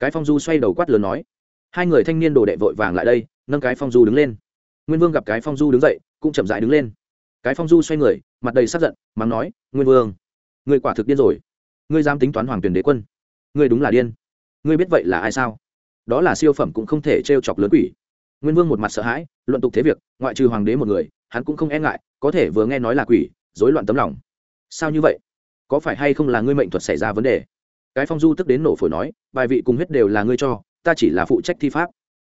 Cái phong du xoay đầu quát lớn nói. Hai người thanh niên đồ đệ vội vàng lại đây, nâng cái phong du đứng lên. Nguyên vương gặp cái phong du đứng dậy, cũng chậm dại đứng lên. Cái phong du xoay người, mặt đầy sắc giận, mắng nói, nguyên vương người quả thực điên rồi. Ngươi dám tính toán hoàng tuyển đế quân. Ngươi đúng là điên. Ngươi biết vậy là ai sao? Đó là siêu phẩm cũng không thể t r e o chọc lớn quỷ. Nguyên vương một mặt sợ hãi, luận tục thế việc, ngoại trừ hoàng đế một người, hắn cũng không e ngại, có thể vừa nghe nói là quỷ dối loạn tấm lòng. Sao như vậy? Có phải hay không là ngươi mệnh thuật xảy ra vấn đề? Cái phong du tức đến nổ phổi nói, bài vị cùng huyết đều là ngươi cho, ta chỉ là phụ trách thi pháp.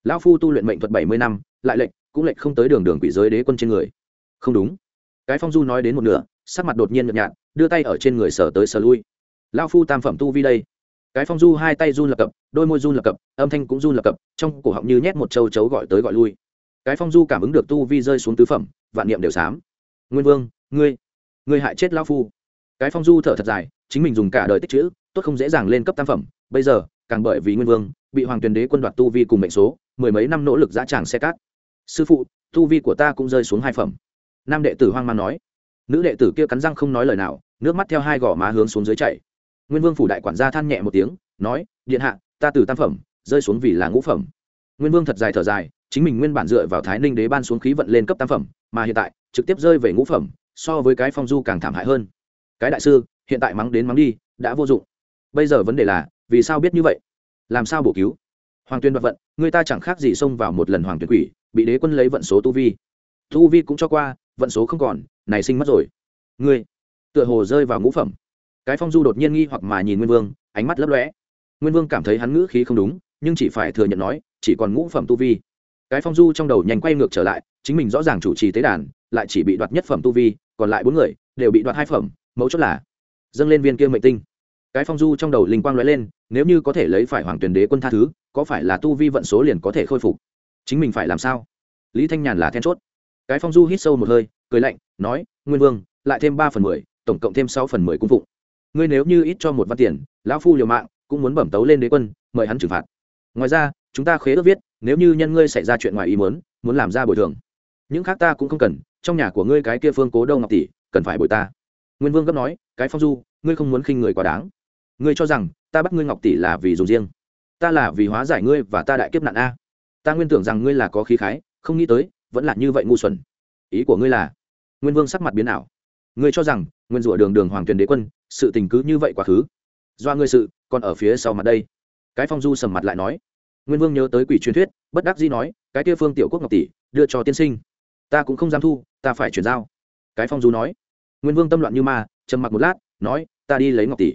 Lão phu tu luyện mệnh thuật bảy mươi năm, lại lệnh, cũng lệnh không tới đường đường quỷ giới đế quân trên người. Không đúng. Cái phong du nói đến một nửa, sắc mặt đột nhiên nhợt nhạt, đưa tay ở trên người sở tới sở lui. Lão phu tam phẩm tu vi đây. Cái phong du hai tay run lập cập, đôi môi run lập cập, âm thanh cũng run lập cập, trong cổ họng như nhét một châu chấu gọi tới gọi lui. Cái phong du cảm ứng được tu vi rơi xuống tứ phẩm, vạn niệm đều xám. Nguyên vương, ngươi ngươi hại chết lão phu cái phong du thở thật dài, chính mình dùng cả đời tích chữ, tốt không dễ dàng lên cấp tam phẩm. Bây giờ, càng bởi vì nguyên vương, bị hoàng tuyền đế quân đoạt tu vi cùng mệnh số, mười mấy năm nỗ lực dã tràng xe cát. Sư phụ, tu vi của ta cũng rơi xuống hai phẩm. Nam đệ tử hoang mang nói. Nữ đệ tử kia cắn răng không nói lời nào, nước mắt theo hai gò má hướng xuống dưới chảy. Nguyên vương phủ đại quản gia than nhẹ một tiếng, nói, điện hạ, ta từ tam phẩm, rơi xuống vì là ngũ phẩm. Nguyên vương thật dài thở dài, chính mình nguyên bản dựa vào thái ninh đế ban xuống khí vận lên cấp tam phẩm, mà hiện tại, trực tiếp rơi về ngũ phẩm, so với cái phong du càng thảm hại hơn cái đại sư, hiện tại mắng đến mắng đi, đã vô dụng. Bây giờ vấn đề là, vì sao biết như vậy? Làm sao bổ cứu? Hoàng tuyên đoạt vận, người ta chẳng khác gì xông vào một lần hoàng tuyên quỷ, bị đế quân lấy vận số tu vi. Tu vi cũng cho qua, vận số không còn, này sinh mất rồi. Ngươi, tựa hồ rơi vào ngũ phẩm. Cái phong du đột nhiên nghi hoặc mà nhìn nguyên vương, ánh mắt lấp lóe. Nguyên vương cảm thấy hắn ngữ khí không đúng, nhưng chỉ phải thừa nhận nói, chỉ còn ngũ phẩm tu vi. Cái phong du trong đầu nhanh quay ngược trở lại, chính mình rõ ràng chủ trì tế đàn, lại chỉ bị đoạt nhất phẩm tu vi, còn lại bốn người đều bị đoạt hai phẩm mấu chốt là dâng lên viên kia mệnh tinh. Cái phong du trong đầu linh quang lóe lên, nếu như có thể lấy phải hoàng tuyển đế quân tha thứ, có phải là tu vi vận số liền có thể khôi phục? Chính mình phải làm sao? Lý thanh nhàn là then chốt. Cái phong du hít sâu một hơi, cười lạnh, nói, nguyên vương, lại thêm ba phần mười, tổng cộng thêm sáu phần mười cung phụng. Ngươi nếu như ít cho một văn tiền, lão phu liều mạng, cũng muốn bẩm tấu lên đế quân, mời hắn trừng phạt. Ngoài ra, chúng ta khế ước viết, nếu như nhân ngươi xảy ra chuyện ngoài ý muốn muốn làm ra bồi thường. Những khác ta cũng không cần, trong nhà của ngươi cái kia phương cố đâu ngọc tỷ, cần phải bồi ta nguyên vương gấp nói, cái phong du, ngươi không muốn khinh người quá đáng. Ngươi cho rằng, ta bắt ngươi ngọc tỷ là vì dùng riêng. Ta là vì hóa giải ngươi và ta đại kiếp nạn a. Ta nguyên tưởng rằng ngươi là có khí khái, không nghĩ tới, vẫn là như vậy ngu xuẩn. Ý của ngươi là? Nguyên vương sắc mặt biến ảo. Ngươi cho rằng, nguyên rủa đường đường hoàng tuyền đế quân, sự tình cứ như vậy quá khứ. Do ngươi sự, còn ở phía sau mặt đây. Cái phong du sầm mặt lại nói. Nguyên vương nhớ tới quỷ truyền thuyết, bất đắc dĩ nói, cái kia phương tiểu quốc ngọc tỷ, đưa cho tiên sinh. Ta cũng không dám thu, ta phải chuyển giao. Cái phong du nói nguyên vương tâm loạn như ma, trầm mặc một lát, nói, ta đi lấy ngọc tỷ.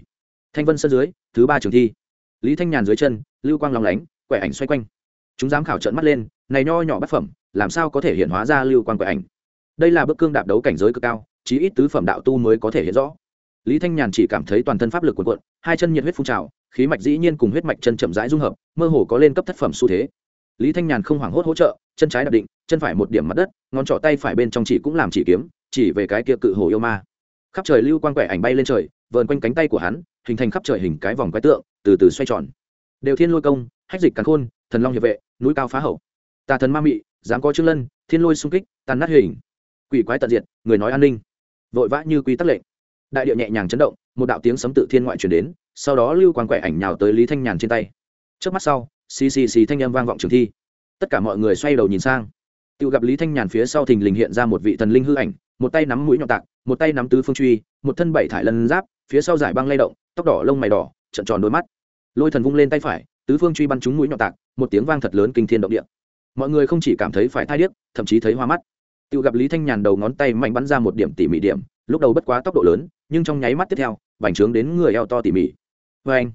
Thanh vân sân dưới, thứ ba trường thi. Lý thanh nhàn dưới chân, lưu quang lòng lánh, quẻ ảnh xoay quanh. Chúng dám khảo trận mắt lên, này nho nhỏ bất phẩm, làm sao có thể hiện hóa ra lưu quang quẻ ảnh? Đây là bức cương đạp đấu cảnh giới cực cao, chí ít tứ phẩm đạo tu mới có thể hiện rõ. Lý thanh nhàn chỉ cảm thấy toàn thân pháp lực cuộn cuộn, hai chân nhiệt huyết phun trào, khí mạch dĩ nhiên cùng huyết mạch chân chậm rãi dung hợp, mơ hồ có lên cấp thất phẩm xu thế. Lý thanh nhàn không hoảng hốt hỗ trợ, chân trái đạp định, chân phải một điểm mặt đất, ngón trỏ tay phải bên trong chỉ cũng làm chỉ kiếm chỉ về cái kia cự hồ yêu ma. Khắp trời lưu quang quẻ ảnh bay lên trời, vờn quanh cánh tay của hắn, hình thành khắp trời hình cái vòng quái tượng, từ từ xoay tròn. Đều thiên lôi công, hách dịch cắn khôn, thần long hiệp vệ, núi cao phá hậu. Tà thần ma mị, dám có trương lân, thiên lôi xung kích tàn nát hình. Quỷ quái tận diệt, người nói an ninh. Vội vã như quy tắc lệnh. Đại điệu nhẹ nhàng chấn động, một đạo tiếng sấm tự thiên ngoại truyền đến, sau đó lưu quang quẻ ảnh nhào tới lý thanh nhàn trên tay. Trước mắt sau, xì xì xì thanh âm vang vọng trường thi. Tất cả mọi người xoay đầu nhìn sang. Tự gặp lý thanh nhàn phía sau thình lình hiện ra một vị thần linh hư ảnh một tay nắm mũi nhọn tạc, một tay nắm tứ phương truy, một thân bảy thải lân giáp, phía sau giải băng lay động, tóc đỏ lông mày đỏ, trận tròn đôi mắt. Lôi thần vung lên tay phải, tứ phương truy bắn trúng mũi nhọn tạc, một tiếng vang thật lớn kinh thiên động địa. Mọi người không chỉ cảm thấy phải thai điếc, thậm chí thấy hoa mắt. Tự gặp lý thanh nhàn đầu ngón tay mạnh bắn ra một điểm tỉ mỉ điểm, lúc đầu bất quá tốc độ lớn, nhưng trong nháy mắt tiếp theo bành trướng đến người eo to tỉ mỉ. Vê anh,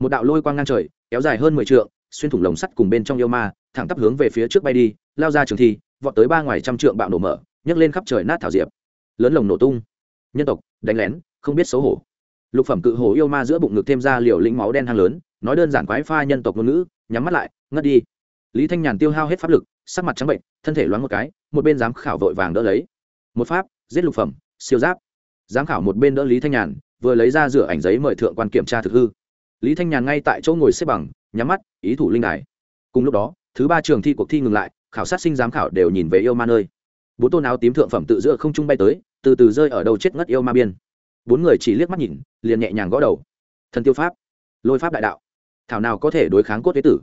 một đạo lôi quang ngang trời, kéo dài hơn mười t xuyên thủng lồng sắt cùng bên trong yêu ma, thẳng tắp hướng về phía trước bay đi, lao ra trường thi, vọt tới ba ngoài trăm trượng bạo nổ mở nhấc lên khắp trời nát thảo diệp. Lớn lồng nổ tung. Nhân tộc, đánh lén, không biết xấu hổ. Lục phẩm cự hổ yêu ma giữa bụng ngực thêm ra liều lĩnh máu đen hang lớn, nói đơn giản quái pha nhân tộc ngôn ngữ, nhắm mắt lại, ngất đi. Lý thanh nhàn tiêu hao hết pháp lực, sắc mặt trắng bệnh, thân thể loáng một cái, một bên giám khảo vội vàng đỡ lấy. Một pháp, giết lục phẩm, siêu giáp. Giám khảo một bên đỡ lý thanh nhàn, vừa lấy ra rửa ảnh giấy mời thượng quan kiểm tra thực hư. Lý thanh nhàn ngay tại chỗ ngồi xếp bằng, nhắm mắt, ý thủ linh đài. Cùng lúc đó, thứ ba trường thi cuộc thi ngừng lại, khảo sát sinh giám khảo đều nhìn về yêu ma nơi bốn tôn áo tím thượng phẩm tự giữa không trung bay tới, từ từ rơi ở đầu chết ngất yêu ma biên. Bốn người chỉ liếc mắt nhìn, liền nhẹ nhàng gõ đầu. Thần tiêu pháp. Lôi pháp đại đạo. Thảo nào có thể đối kháng cốt tế tử?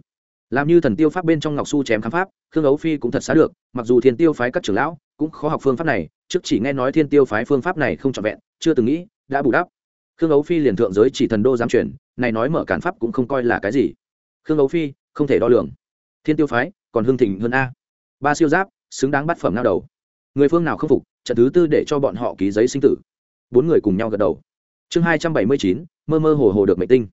Làm như thần tiêu pháp bên trong ngọc su chém khám pháp, khương ấu phi cũng thật xá được, mặc dù thiên tiêu phái các trưởng lão cũng khó học phương pháp này, trước chỉ nghe nói thiên tiêu phái phương pháp này không trọn vẹn, chưa từng nghĩ, đã bù đắp. Khương ấu phi liền thượng giới chỉ thần đô giám truyền, này nói mở cản pháp cũng không coi là cái gì. Khương ấu phi, không thể đo lường. Thiên tiêu phái, còn hương thịnh hơn a. Ba siêu giáp, xứng đáng bắt phẩm nao đầu người phương nào không phục, trận thứ tư để cho bọn họ ký giấy sinh tử. Bốn người cùng nhau gật đầu. Chương hai trăm bảy mươi chín, mơ mơ hồ hồ được mệnh tinh.